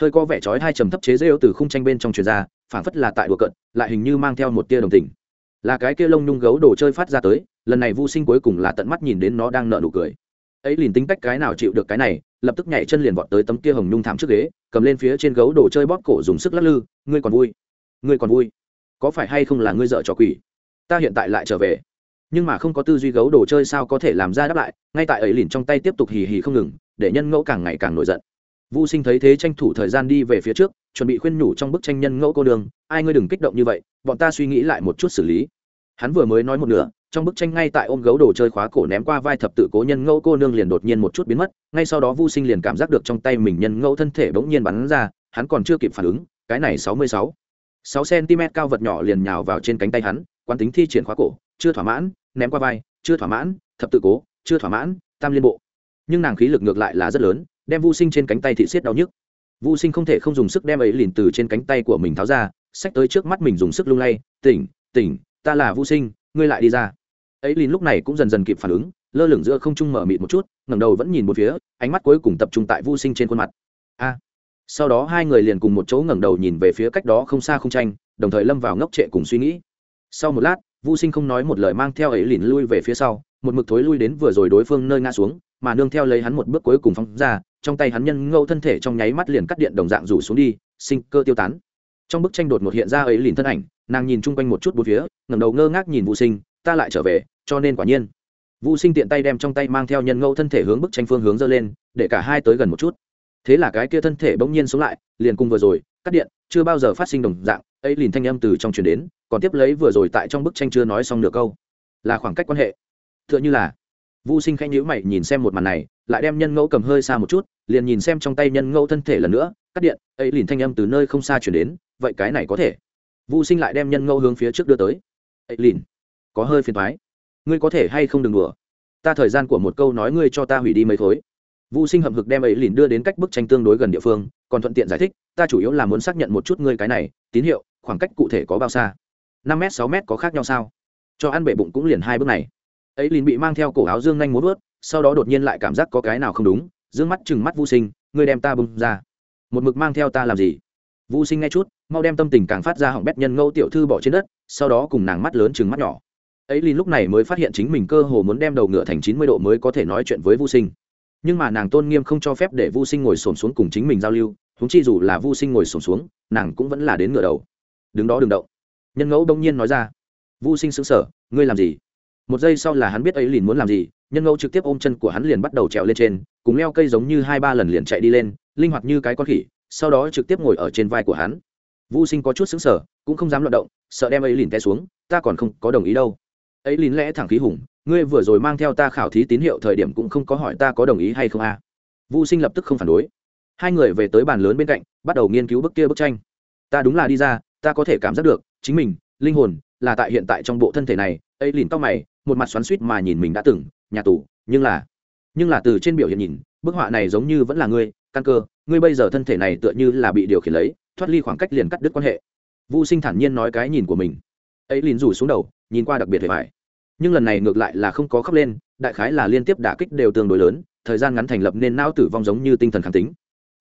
S1: Hơi có vẻ trói hai trầm thấp chế rêu từ khung tranh bên trong truyền ra, phảng phất là tại đùa cận lại hình như mang theo một tia đồng tình. Là cái kia lông nhung gấu đồ chơi phát ra tới, lần này vô sinh cuối cùng là tận mắt nhìn đến nó đang nợ nụ cười. Ấy liền tính cách cái nào chịu được cái này lập tức nhảy chân liền vọt tới tấm kia hồng nhung thảm trước ghế, cầm lên phía trên gấu đồ chơi bóp cổ dùng sức lắc lư, ngươi còn vui? Ngươi còn vui? Có phải hay không là ngươi dợ trò quỷ? Ta hiện tại lại trở về. Nhưng mà không có tư duy gấu đồ chơi sao có thể làm ra đáp lại, ngay tại ấy lìn trong tay tiếp tục hì hì không ngừng, để nhân ngẫu càng ngày càng nổi giận. Vô sinh thấy thế tranh thủ thời gian đi về phía trước, chuẩn bị khuyên nhủ trong bức tranh nhân ngẫu cô đường ai ngươi đừng kích động như vậy, bọn ta suy nghĩ lại một chút xử lý. Hắn vừa mới nói một nửa trong bức tranh ngay tại ôm gấu đồ chơi khóa cổ ném qua vai thập tự cố nhân ngẫu cô nương liền đột nhiên một chút biến mất, ngay sau đó vô sinh liền cảm giác được trong tay mình nhân ngẫu thân thể bỗng nhiên bắn ra, hắn còn chưa kịp phản ứng, cái này sáu mươi sáu. Sáu cm cao vật nhỏ liền nhào vào trên cánh tay hắn, quán tính thi triển khóa cổ, chưa thỏa mãn, ném qua vai, chưa thỏa mãn, thập tự cố, chưa thỏa mãn, tam liên bộ. Nhưng nàng khí lực ngược lại là rất lớn, đem vô sinh trên cánh tay thị xiết đau nhức. Vô sinh không thể không dùng sức đem ấy liền từ trên cánh tay của mình tháo ra, xách tới trước mắt mình dùng sức lung lay, tỉnh tỉnh, ta là vô sinh, ngươi lại đi ra ấy lìn lúc này cũng dần dần kịp phản ứng, lơ lửng giữa không trung mở mịt một chút, ngẩng đầu vẫn nhìn một phía, ánh mắt cuối cùng tập trung tại vô sinh trên khuôn mặt. A! Sau đó hai người liền cùng một chỗ ngẩng đầu nhìn về phía cách đó không xa không tranh, đồng thời lâm vào ngốc trệ cùng suy nghĩ. Sau một lát vô sinh không nói một lời mang theo ấy lìn lui về phía sau, một mực thối lui đến vừa rồi đối phương nơi ngã xuống, mà nương theo lấy hắn một bước cuối cùng phóng ra, trong tay hắn nhân ngâu thân thể trong nháy mắt liền cắt điện đồng dạng rủ xuống đi, sinh cơ tiêu tán. Trong bức tranh đột ngột hiện ra ấy lìn thân ảnh, nàng nhìn chung quanh một chút bốn phía, ngẩng đầu ngơ ngác nhìn vô sinh ta lại trở về, cho nên quả nhiên. Vũ sinh tiện tay đem trong tay mang theo nhân Ngẫu thân thể hướng bức tranh phương hướng dơ lên, để cả hai tới gần một chút. Thế là cái kia thân thể bỗng nhiên sống lại, liền cùng vừa rồi, cắt điện, chưa bao giờ phát sinh đồng dạng, ấy liền thanh âm từ trong truyền đến, còn tiếp lấy vừa rồi tại trong bức tranh chưa nói xong nửa câu. Là khoảng cách quan hệ. T h ư ợ n h ư là vô sinh khẽ nhữ mày nhìn xem một màn này, lại đem nhân ngẫu cầm hơi xa một chút, liền nhìn xem trong tay nhân ngẫu thân thể lần nữa, cắt điện, ấy liền thanh âm từ nơi không xa chuyển đến, vậy cái này có thể. Vô sinh lại đem nhân ngẫu hướng phía trước đưa tới. Ấy liền có hơi phiền thoái ngươi có thể hay không đừng đùa ta thời gian của một câu nói ngươi cho ta hủy đi mấy thối Vu Sinh hậm hực đem ấy lìn đưa đến cách bức tranh tương đối gần địa phương, còn thuận tiện giải thích, ta chủ yếu là muốn xác nhận một chút ngươi cái này, tín hiệu, khoảng cách cụ thể có bao xa? năm m sáu m có khác nhau sao? Cho ăn bể bụng cũng liền hai bước này. Ấy lìn bị mang theo cổ áo dương nhanh muốn vớt, sau đó đột nhiên lại cảm giác có cái nào không đúng, dương mắt chừng mắt Vu Sinh, ngươi đem ta bưng ra. Một mực mang theo ta làm gì? Vu Sinh ngay chút, mau đem tâm tình càng phát ra hỏng bét nhân ngâu tiểu thư bỏ trên đất, sau đó cùng nàng mắt lớn chừng mắt nhỏ. Ấy lin lúc này mới phát hiện chính mình cơ hồ muốn đem đầu ngựa thành chín mươi độ mới có thể nói chuyện với Vu Sinh. Nhưng mà nàng tôn nghiêm không cho phép để vô sinh ngồi xổm xuống cùng chính mình giao lưu húng chi dù là vô sinh ngồi xổm xuống, nàng cũng vẫn là đến ngựa đầu. Đứng đó đừng động. Nhân ngẫu đông nhiên nói ra. Vô sinh xứng sở ngươi làm gì? Một giây sau là hắn biết ấy liền muốn làm gì, nhân ngẫu trực tiếp ôm chân của hắn liền bắt đầu trèo lên trên, cùng leo cây giống như hai ba lần liền chạy đi lên, linh hoạt như cái con khỉ, sau đó trực tiếp ngồi ở trên vai của hắn. Vô sinh có chút xứng sở cũng không dám loạt động, sợ đem ấy liền té xuống, ta còn không có đồng ý đâu ấy lín lẽ thẳng khí hùng, ngươi vừa rồi mang theo ta khảo thí tín hiệu thời điểm cũng không có hỏi ta có đồng ý hay không à. Vu sinh lập tức không phản đối. Hai người về tới bàn lớn bên cạnh, bắt đầu nghiên cứu bức kia bức tranh. Ta đúng là đi ra, ta có thể cảm giác được, chính mình, linh hồn, là tại hiện tại trong bộ thân thể này, ấy lìn tóc mày, một mặt xoắn suýt mà nhìn mình đã từng, nhà tù, nhưng là nhưng là từ trên biểu hiện nhìn, bức họa này giống như vẫn là ngươi, căn cơ, ngươi bây giờ thân thể này tựa như là bị điều khiển lấy, thoát ly khoảng cách liền cắt đứt quan hệ. Vu sinh thản nhiên nói cái nhìn của mình. Ấy lìn rủ xuống đầu, nhìn qua đặc biệt hề phải nhưng lần này ngược lại là không có khóc lên, đại khái là liên tiếp đả kích đều tương đối lớn, thời gian ngắn thành lập nên não tử vong giống như tinh thần kháng tính.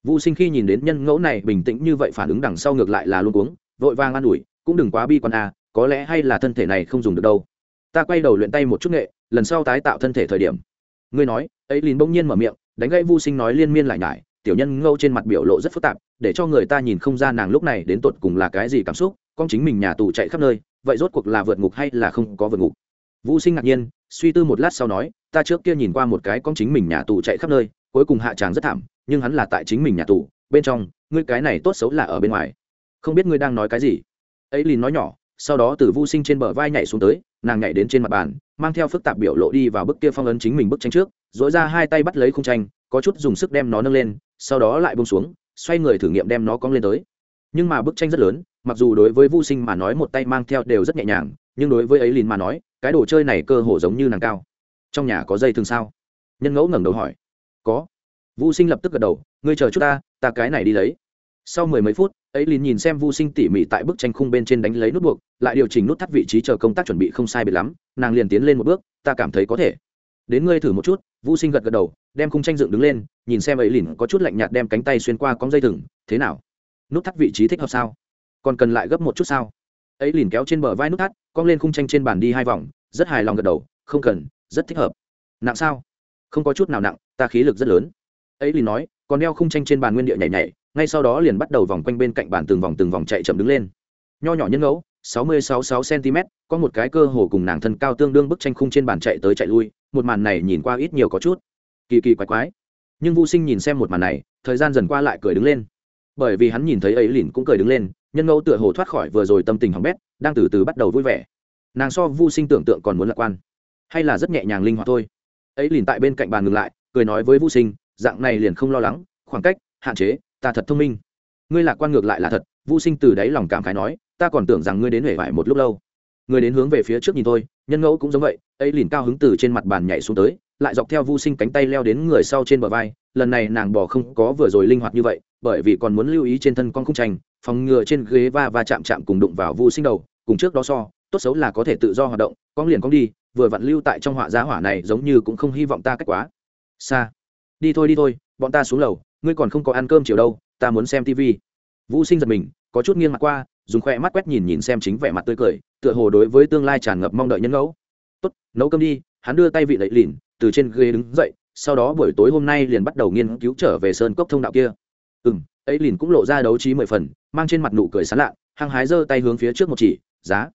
S1: Vũ sinh khi nhìn đến nhân ngẫu này bình tĩnh như vậy phản ứng đằng sau ngược lại là luôn uống vội vàng an ủi, cũng đừng quá bi quan a có lẽ hay là thân thể này không dùng được đâu. Ta quay đầu luyện tay một chút nghệ, lần sau tái tạo thân thể thời điểm. Ngươi nói, ấy liền bỗng nhiên mở miệng, đánh gãy vô sinh nói liên miên lại nhải, tiểu nhân ngâu trên mặt biểu lộ rất phức tạp, để cho người ta nhìn không ra nàng lúc này đến tột cùng là cái gì cảm xúc, con chính mình nhà tù chạy khắp nơi, vậy rốt cuộc là vượt ngục hay là không có vượt ngục? Vũ sinh ngạc nhiên, suy tư một lát sau nói, ta trước kia nhìn qua một cái con chính mình nhà tù chạy khắp nơi, cuối cùng hạ tràng rất thảm, nhưng hắn là tại chính mình nhà tù, bên trong, ngươi cái này tốt xấu là ở bên ngoài. Không biết ngươi đang nói cái gì. Ấy lìn nói nhỏ, sau đó từ Vu sinh trên bờ vai nhảy xuống tới, nàng nhảy đến trên mặt bàn, mang theo phức tạp biểu lộ đi vào bức kia phong ấn chính mình bức tranh trước dỗi ra hai tay bắt lấy khung tranh, có chút dùng sức đem nó nâng lên, sau đó lại bông xuống, xoay người thử nghiệm đem nó cong lên tới. Nhưng mà bức tranh rất lớn, mặc dù đối với Vu sinh mà nói một tay mang theo đều rất nhẹ nhàng, nhưng đối với ấy lìn mà nói cái đồ chơi này cơ hồ giống như nàng cao. Trong nhà có dây thường sao? Nhân ngẫu ngẩng đầu hỏi. Có. Vu sinh lập tức gật đầu, ngươi chờ chút ta ta cái này đi lấy. Sau mười mấy phút ấy liền nhìn xem Vu sinh tỉ mỉ tại bức tranh khung bên trên đánh lấy nút buộc, lại điều chỉnh nút thắt vị trí chờ công tác chuẩn bị không sai biệt lắm, nàng liền tiến lên một bước, ta cảm thấy có thể. Đến ngươi thử một chút, Vu sinh gật gật đầu, đem khung tranh dựng đứng lên, nhìn xem ấy liền có chút lạnh nhạt đem cánh tay xuyên qua con dây thừng, thế nào? Nút thắt vị trí thích hợp sao? Còn cần lại gấp một chút sao? Ấy liền kéo trên bờ vai nút thắt, cong lên khung tranh trên bàn đi hai vòng rất hài lòng gật đầu, không cần, rất thích hợp. Nặng sao? Không có chút nào nặng, ta khí lực rất lớn. Ấy lì nói, còn đeo khung tranh trên bàn nguyên địa nhảy nhảy, ngay sau đó liền bắt đầu vòng quanh bên cạnh bàn từng vòng từng vòng chạy chậm đứng lên. Nho nhỏ nhân ngẫu, sáu mươi sáu sáu cm có một cái cơ hồ cùng nàng thân cao tương đương bức tranh khung trên bàn chạy tới chạy lui, một màn này nhìn qua ít nhiều có chút kỳ kỳ quái quái. Nhưng vô sinh nhìn xem một màn này, thời gian dần qua lại cười đứng lên. Bởi vì hắn nhìn thấy ấy lìn cũng cười đứng lên, nhân ngẫu tựa hồ thoát khỏi vừa rồi tâm tình hỏng bét, đang từ từ bắt đầu vui vẻ nàng so vô sinh tưởng tượng còn muốn lạc quan, hay là rất nhẹ nhàng linh hoạt thôi. Ấy liền tại bên cạnh bàn ngừng lại, cười nói với vô sinh, dạng này liền không lo lắng, khoảng cách, hạn chế, ta thật thông minh. Ngươi lạc quan ngược lại là thật vô sinh từ đáy lòng cảm khái nói, ta còn tưởng rằng ngươi đến hể vải một lúc lâu. Người đến hướng về phía trước nhìn tôi nhân ngẫu cũng giống vậy. Ấy liền cao hứng từ trên mặt bàn nhảy xuống tới, lại dọc theo vô sinh cánh tay leo đến người sau trên bờ vai. Lần này nàng bỏ không có vừa rồi linh hoạt như vậy, bởi vì còn muốn lưu ý trên thân con khung tranh phòng ngừa trên ghế va va chạm chạm cùng đụng vào vô sinh đầu, cùng trước đó so tốt xấu là có thể tự do hoạt động, con liền con đi, vừa vặn lưu tại trong họa giá hỏa này giống như cũng không hy vọng ta cách quá. Xa đi thôi đi thôi, bọn ta xuống lầu, ngươi còn không có ăn cơm chiều đâu, ta muốn xem tv vũ sinh giật mình, có chút nghiêng mặt qua, dùng khoe mắt quét nhìn nhìn xem chính vẻ mặt tươi cười, tựa hồ đối với tương lai tràn ngập mong đợi nhân ngẫu. Tốt, nấu cơm đi, hắn đưa tay vị lệ lìn từ trên ghế đứng dậy, sau đó buổi tối hôm nay liền bắt đầu nghiên cứu trở về sơn cốc thông đạo kia. Ừ m ấy lìn cũng lộ ra đấu trí mười phần, mang trên mặt nụ cười sán lạ, hăng hái giơ tay hướng phía trước một chỉ, giá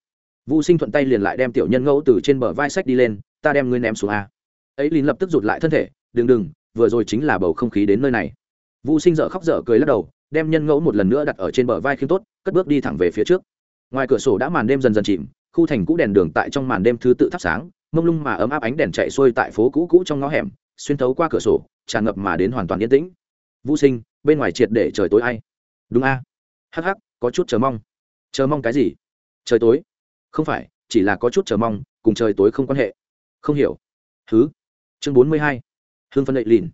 S1: vũ sinh thuận tay liền lại đem tiểu nhân ngẫu từ trên bờ vai sách đi lên, ta đem ngươi ném xuống a. Ấy lìn lập tức rụt lại thân thể, đừng đừng, vừa rồi chính là bầu không khí đến nơi này. Vũ sinh dở khóc dở cười lắc đầu, đem nhân ngẫu một lần nữa đặt ở trên bờ vai khiêm tốt, cất bước đi thẳng về phía trước. Ngoài cửa sổ đã màn đêm dần dần chìm, khu thành cũ đèn đường tại trong màn đêm thứ tự thắp sáng, mông lung mà ấm áp ánh đèn chạy xuôi tại phố cũ cũ trong ngõ hẻm, xuyên thấu qua cửa sổ, tràn ngập mà đến hoàn toàn yên tĩnh. Vũ sinh, bên ngoài triệt để trời tối ai? Đúng a. À? hắc hắc, có chút chờ mong. Chờ mong cái gì? Trời tối không phải, chỉ là có chút chờ mong, cùng trời tối không quan hệ. Không hiểu. Thứ chương bốn mươi hai. Hương phân đậy lìn.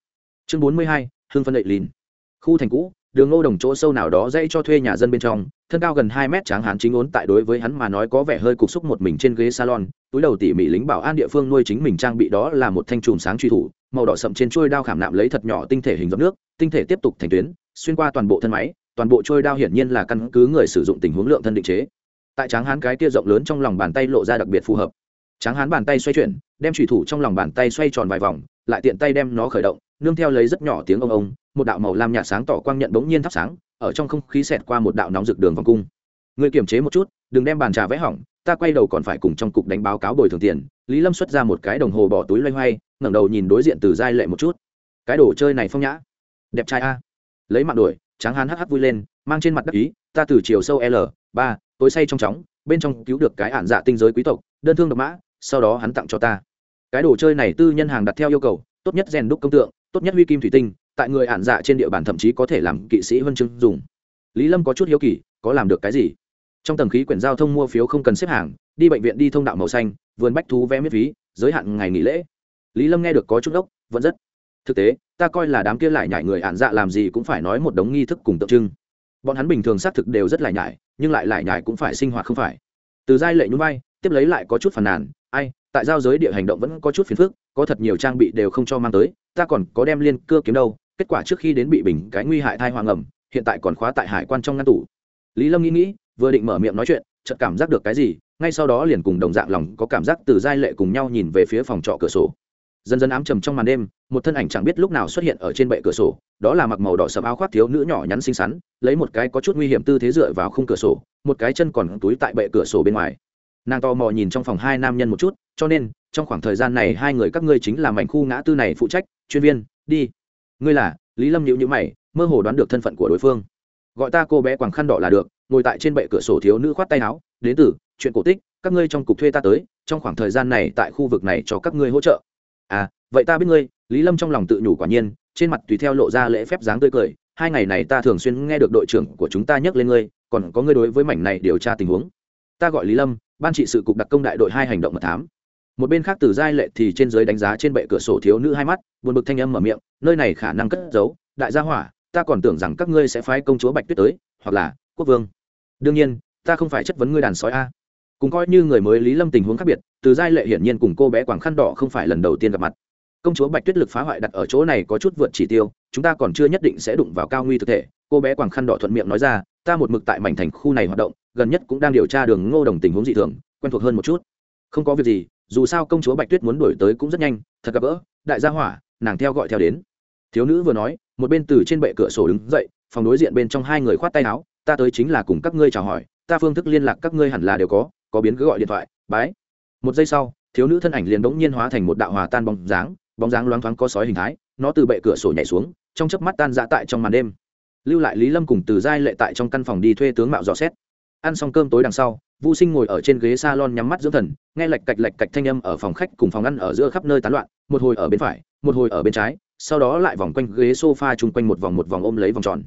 S1: Chương bốn mươi hai, hương phân đậy lìn. Khu thành cũ, đường ngô đồng chỗ sâu nào đó dãy cho thuê nhà dân bên trong, thân cao gần hai mét tráng hán chính ốn tại đối với hắn mà nói có vẻ hơi cục xúc một mình trên ghế salon, túi đầu tỉ mỉ lính bảo an địa phương nuôi chính mình trang bị đó là một thanh chùm sáng truy thủ, màu đỏ sậm trên chuôi đao khảm nạm lấy thật nhỏ tinh thể hình giọt nước, tinh thể tiếp tục thành tuyến, xuyên qua toàn bộ thân máy, toàn bộ trôi đao hiển nhiên là căn cứ người sử dụng tình huống lượng thân định chế tại tráng hán cái kia rộng lớn trong lòng bàn tay lộ ra đặc biệt phù hợp. Tráng hán bàn tay xoay chuyển, đem thủy thủ trong lòng bàn tay xoay tròn vài vòng, lại tiện tay đem nó khởi động, nương theo lấy rất nhỏ tiếng ông ông, một đạo màu lam nhạt sáng tỏ quang nhận bỗng nhiên thắp sáng, ở trong không khí xẹt qua một đạo nóng rực đường vòng cung. Người kiềm chế một chút, đừng đem bàn trà vẽ hỏng, ta quay đầu còn phải cùng trong cục đánh báo cáo bồi thường tiền. Lý lâm xuất ra một cái đồng hồ bỏ túi loay hoay, ngẩng đầu nhìn đối diện từ giai lệ một chút. Cái đồ chơi này phong nhã. Đẹp trai a. Lấy mạng đuổi, tráng hán hắc hắc vui lên, mang trên mặt đắc ý, ta từ chiều sâu l, ba tối say trong chóng, bên trong cứu được cái ản dạ tinh giới quý tộc, đơn thương độc mã, sau đó hắn tặng cho ta. Cái đồ chơi này tư nhân hàng đặt theo yêu cầu, tốt nhất rèn đúc công tượng, tốt nhất huy kim thủy tinh, tại người ản dạ trên địa bàn thậm chí có thể làm kỵ sĩ huân chương dùng. Lý lâm có chút hiếu kỳ, có làm được cái gì? Trong tầng khí quyển giao thông mua phiếu không cần xếp hàng, đi bệnh viện đi thông đạo màu xanh, vườn bách thú vé miễn phí, giới hạn ngày nghỉ lễ. Lý lâm nghe được có chút ốc, vẫn rất. Thực tế, ta coi là đám kia lại nhảy người ản dạ làm gì cũng phải nói một đống nghi thức cùng tượng trưng bọn hắn bình thường xác thực đều rất lại nhải, nhưng lại lại nhải cũng phải sinh hoạt không phải. Từ giai lệ nhún vai, tiếp lấy lại có chút phàn nàn, ai, tại giao giới địa hành động vẫn có chút phiền phức, có thật nhiều trang bị đều không cho mang tới, ta còn có đem liên cưa kiếm đâu, kết quả trước khi đến bị bình cái nguy hại thai hoàng ẩm, hiện tại còn khóa tại hải quan trong ngăn tủ. Lý lâm nghĩ nghĩ, vừa định mở miệng nói chuyện, chợt cảm giác được cái gì, ngay sau đó liền cùng đồng dạng lòng có cảm giác từ giai lệ cùng nhau nhìn về phía phòng trọ cửa sổ. Dần dần ám trầm trong màn đêm một thân ảnh chẳng biết lúc nào xuất hiện ở trên bệ cửa sổ, đó là mặc màu đỏ sầm áo khoác thiếu nữ nhỏ nhắn xinh xắn, lấy một cái có chút nguy hiểm tư thế dựa vào khung cửa sổ, một cái chân còn túi tại bệ cửa sổ bên ngoài. Nàng to mò nhìn trong phòng hai nam nhân một chút, cho nên, trong khoảng thời gian này hai người các ngươi chính là mảnh khu ngã tư này phụ trách, chuyên viên, đi. Ngươi là, lý lâm nhịu nhữ mày, mơ hồ đoán được thân phận của đối phương. Gọi ta cô bé quàng khăn đỏ là được, ngồi tại trên bệ cửa sổ thiếu nữ khoát tay áo, đến từ, chuyện cổ tích, các ngươi trong cục thuê ta tới, trong khoảng thời gian này tại khu vực này cho các ngươi hỗ trợ. À vậy ta biết ngươi lý lâm trong lòng tự nhủ quả nhiên, trên mặt tùy theo lộ ra lễ phép dáng tươi cười, hai ngày này ta thường xuyên nghe được đội trưởng của chúng ta nhắc lên ngươi, còn có ngươi đối với mảnh này điều tra tình huống. Ta gọi lý lâm, ban trị sự cục đặc công đại đội hai hành động mật thám. Một bên khác từ giai lệ thì trên giới đánh giá trên bệ cửa sổ thiếu nữ hai mắt, buồn bực thanh âm mở miệng, nơi này khả năng cất giấu, đại gia hỏa, ta còn tưởng rằng các ngươi sẽ phái công chúa bạch tuyết tới, hoặc là quốc vương. Đương nhiên, ta không phải chất vấn ngươi đàn sói a. Cùng coi như người mới lý lâm tình huống khác biệt, từ giai lệ hiển nhiên cùng cô bé quảng khăn đỏ không phải lần đầu tiên gặp mặt công chúa bạch tuyết lực phá hoại đặt ở chỗ này có chút vượt chỉ tiêu, chúng ta còn chưa nhất định sẽ đụng vào cao nguy thực thể, cô bé quảng khăn đỏ thuận miệng nói ra, ta một mực tại mảnh thành khu này hoạt động, gần nhất cũng đang điều tra đường ngô đồng tình huống dị thường, quen thuộc hơn một chút. Không có việc gì, dù sao công chúa bạch tuyết muốn đổi tới cũng rất nhanh, thật gặp gỡ, đại gia hỏa, nàng theo gọi theo đến. Thiếu nữ vừa nói, một bên từ trên bệ cửa sổ đứng dậy, phòng đối diện bên trong hai người khoát tay áo, ta tới chính là cùng các ngươi chào hỏi, ta phương thức liên lạc các ngươi hẳn là đều có có biến cứ gọi điện thoại, bái. Một giây sau, thiếu nữ thân ảnh liền đống nhiên hóa thành một đạo hòa tan bóng dáng bóng dáng loáng thoáng có sói hình thái nó từ bệ cửa sổ nhảy xuống trong chớp mắt tan dã tại trong màn đêm lưu lại lý lâm cùng từ giai lệ tại trong căn phòng đi thuê tướng mạo dò xét ăn xong cơm tối đằng sau Vu Sinh ngồi ở trên ghế salon nhắm mắt dưỡng thần, nghe lạch cạch lạch cạch thanh âm ở phòng khách cùng phòng ăn ở giữa khắp nơi tán loạn, một hồi ở bên phải, một hồi ở bên trái, sau đó lại vòng quanh ghế sofa chung quanh một vòng một vòng ôm lấy vòng tròn.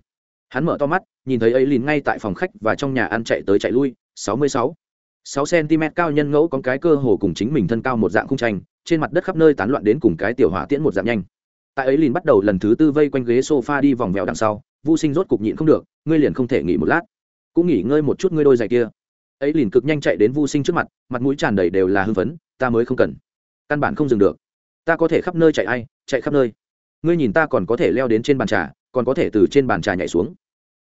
S1: Hắn mở to mắt, nhìn thấy ấy lìn ngay tại phòng khách và trong nhà ăn chạy tới chạy lui, 66. 6 cm cao nhân ngẫu có cái cơ hồ cùng chính mình thân cao một dạng khung tranh, trên mặt đất khắp nơi tán loạn đến cùng cái tiểu hỏa tiễn một dạng nhanh. Tại ấy liền bắt đầu lần thứ tư vây quanh ghế sofa đi vòng vèo đằng sau, Vu Sinh rốt cục nhịn không được, ngươi liền không thể nghỉ một lát. Cũng nghỉ ngơi một chút ngươi đôi giày kia ấy liền cực nhanh chạy đến vu sinh trước mặt mặt mũi tràn đầy đều là hưng phấn ta mới không cần căn bản không dừng được ta có thể khắp nơi chạy ai chạy khắp nơi ngươi nhìn ta còn có thể leo đến trên bàn trà còn có thể từ trên bàn trà nhảy xuống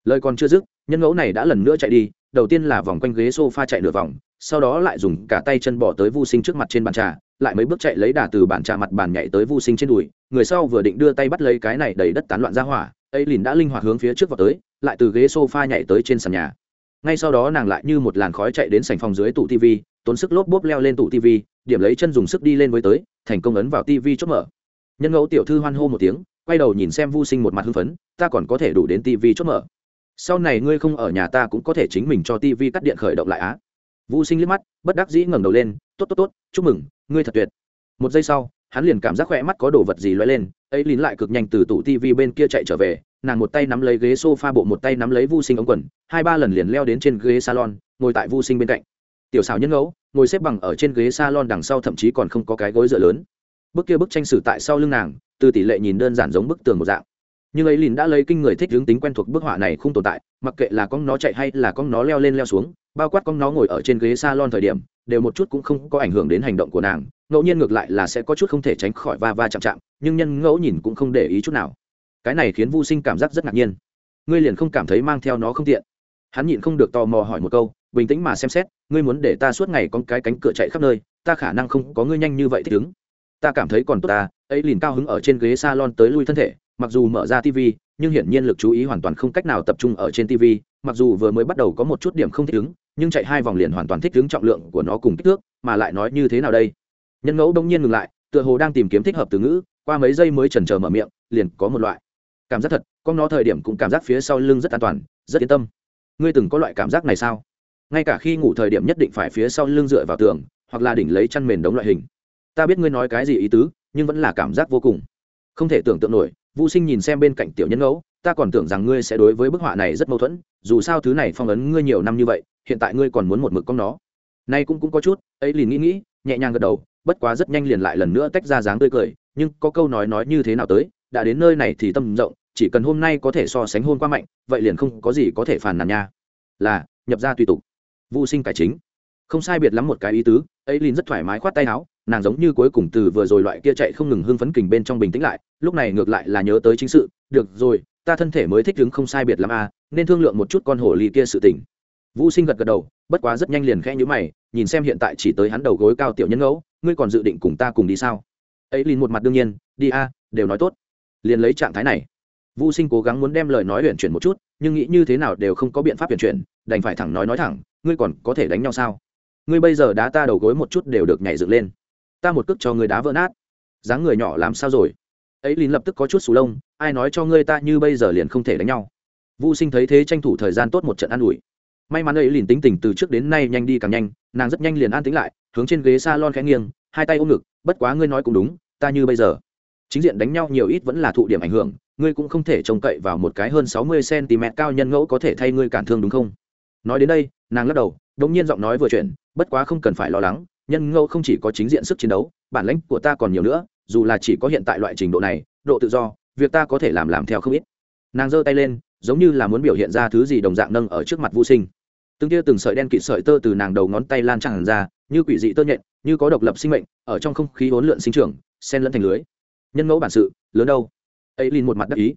S1: lời còn chưa dứt nhân ngẫu này đã lần nữa chạy đi đầu tiên là vòng quanh ghế sofa chạy nửa vòng sau đó lại dùng cả tay chân bỏ tới vô sinh trước mặt trên bàn trà lại mấy bước chạy lấy đà từ bàn trà mặt bàn nhảy tới vô sinh trên đùi, người sau vừa định đưa tay bắt lấy cái này đầy đất tán loạn ra hỏa, ấy lìn đã linh hoạt hướng phía trước vào tới, lại từ ghế sofa nhảy tới trên sàn nhà. Ngay sau đó nàng lại như một làn khói chạy đến sành phòng dưới tủ tv tốn sức lốp bốp leo lên tủ tv điểm lấy chân dùng sức đi lên với tới, thành công ấn vào tv chốt mở. Nhân ngẫu tiểu thư hoan hô một tiếng, quay đầu nhìn xem vô sinh một mặt hưng phấn, ta còn có thể đủ đến tv chốt mở. Sau này ngươi không ở nhà ta cũng có thể chính mình cho tv cắt điện khởi động lại á. Vô sinh liếc mắt, bất đắc dĩ ngẩng đầu lên, tốt tốt tốt, chúc mừng ngươi thật tuyệt. Một giây sau, hắn liền cảm giác khỏe mắt có đồ vật gì loay lên, ấy lín lại cực nhanh từ tủ tv bên kia chạy trở về, nàng một tay nắm lấy ghế s o f a bộ, một tay nắm lấy vu sinh ống quần, hai ba lần liền leo đến trên ghế salon, ngồi tại vu sinh bên cạnh. Tiểu xào nhân ngẫu, ngồi xếp bằng ở trên ghế salon đằng sau thậm chí còn không có cái gối dựa lớn. Bức kia bức tranh sử tại sau lưng nàng, từ tỷ lệ nhìn đơn giản giống bức tường một dạng. Nhưng ấy lìn đã lấy kinh người thích hướng tính quen thuộc bức họa này không tồn tại, mặc kệ là con nó chạy hay là con nó leo lên leo xuống, bao quát con nó ngồi ở trên ghế salon thời điểm đều một chút cũng không có ảnh hưởng đến hành động của nàng, ngẫu nhiên ngược lại là sẽ có chút không thể tránh khỏi va va chạm chạm, nhưng nhân ngẫu nhìn cũng không để ý chút nào. Cái này khiến vô sinh cảm giác rất ngạc nhiên. Ngươi liền không cảm thấy mang theo nó không tiện. Hắn nhịn không được tò mò hỏi một câu, bình tĩnh mà xem xét, ngươi muốn để ta suốt ngày con cái cánh cửa chạy khắp nơi, ta khả năng không có ngươi nhanh như vậy thích ứng. Ta cảm thấy còn tốt ta, ấy liền cao hứng ở trên ghế salon tới lui thân thể mặc dù mở ra tv nhưng hiển nhiên lực chú ý hoàn toàn không cách nào tập trung ở trên tv mặc dù vừa mới bắt đầu có một chút điểm không thích ứng, nhưng chạy hai vòng liền hoàn toàn thích ứng trọng lượng của nó cùng kích thước, mà lại nói như thế nào đây? Nhân ngẫu đông nhiên ngừng lại, tựa hồ đang tìm kiếm thích hợp từ ngữ, qua mấy giây mới chần chờ mở miệng, liền có một loại cảm giác thật, con nó thời điểm cũng cảm giác phía sau lưng rất an toàn, rất yên tâm. Ngươi từng có loại cảm giác này sao? Ngay cả khi ngủ thời điểm nhất định phải phía sau lưng dựa vào tường, hoặc là đỉnh lấy chăn mền đống loại hình. Ta biết ngươi nói cái gì ý tứ, nhưng vẫn là cảm giác vô cùng. Không thể tưởng tượng nổi vũ sinh nhìn xem bên cạnh tiểu nhân ngẫu, ta còn tưởng rằng ngươi sẽ đối với bức họa này rất mâu thuẫn, dù sao thứ này phong ấn ngươi nhiều năm như vậy, hiện tại ngươi còn muốn một mực con nó. Nay cũng cũng có chút, ấy liền nghĩ nghĩ, nhẹ nhàng gật đầu, bất quá rất nhanh liền lại lần nữa tách ra dáng tươi cười, nhưng có câu nói nói như thế nào tới, đã đến nơi này thì tâm rộng, chỉ cần hôm nay có thể so sánh hôn qua mạnh, vậy liền không có gì có thể phàn nàn nha. Là, nhập ra tùy tục. Vô sinh cải chính. Không sai biệt lắm một cái ý tứ ấy Linh rất thoải mái khoát tay áo, nàng giống như cuối cùng từ vừa rồi loại kia chạy không ngừng hưng phấn kình bên trong bình tĩnh lại, lúc này ngược lại là nhớ tới chính sự, được rồi, ta thân thể mới thích đứng không sai biệt lắm a, nên thương lượng một chút con hổ ly kia sự tình. Vũ sinh gật gật đầu, bất quá rất nhanh liền khẽ nhữ mày, nhìn xem hiện tại chỉ tới hắn đầu gối cao tiểu nhân ngẫu, ngươi còn dự định cùng ta cùng đi sao? Ấy liền một mặt đương nhiên, đi a, đều nói tốt. Liền lấy trạng thái này. Vũ sinh cố gắng muốn đem lời nói huyền chuyển một chút, nhưng nghĩ như thế nào đều không có biện pháp huyền chuyển, đành phải thẳng nói nói thẳng, ngươi còn có thể đánh nhau sao? Ngươi bây giờ đá ta đầu gối một chút đều được nhảy dựng lên. Ta một cước cho người đá vỡ nát. Dáng người nhỏ làm sao rồi? Ấy lín lập tức có chút sù lông, ai nói cho ngươi ta như bây giờ liền không thể đánh nhau. Vô sinh thấy thế tranh thủ thời gian tốt một trận an ủi. May mắn ấy lìn tính tình từ trước đến nay nhanh đi càng nhanh, nàng rất nhanh liền an tính lại, hướng trên ghế s a lon khẽ nghiêng, hai tay ôm ngực, bất quá ngươi nói cũng đúng, ta như bây giờ. Chính diện đánh nhau nhiều ít vẫn là thụ điểm ảnh hưởng, ngươi cũng không thể trông cậy vào một cái hơn sáu mươi cm cao nhân ngẫu có thể thay ngươi cản thương đúng không? Nói đến đây, nàng lắc đầu đ ỗ n g nhiên giọng nói vừa chuyển bất quá không cần phải lo lắng, nhân ngẫu không chỉ có chính diện sức chiến đấu, bản lãnh của ta còn nhiều nữa, dù là chỉ có hiện tại loại trình độ này, độ tự do, việc ta có thể làm làm theo không ít. Nàng giơ tay lên, giống như là muốn biểu hiện ra thứ gì đồng dạng nâng ở trước mặt vô sinh. Từng tia từng sợi đen kịt sợi tơ từ nàng đầu ngón tay lan tràn ra, như quỷ dị tơ nhện, như có độc lập sinh mệnh, ở trong không khí hỗn lượn sinh trưởng sen lẫn thành lưới. Nhân ngẫu bản sự, lớn đâu? Ấy linh một mặt đắc ý.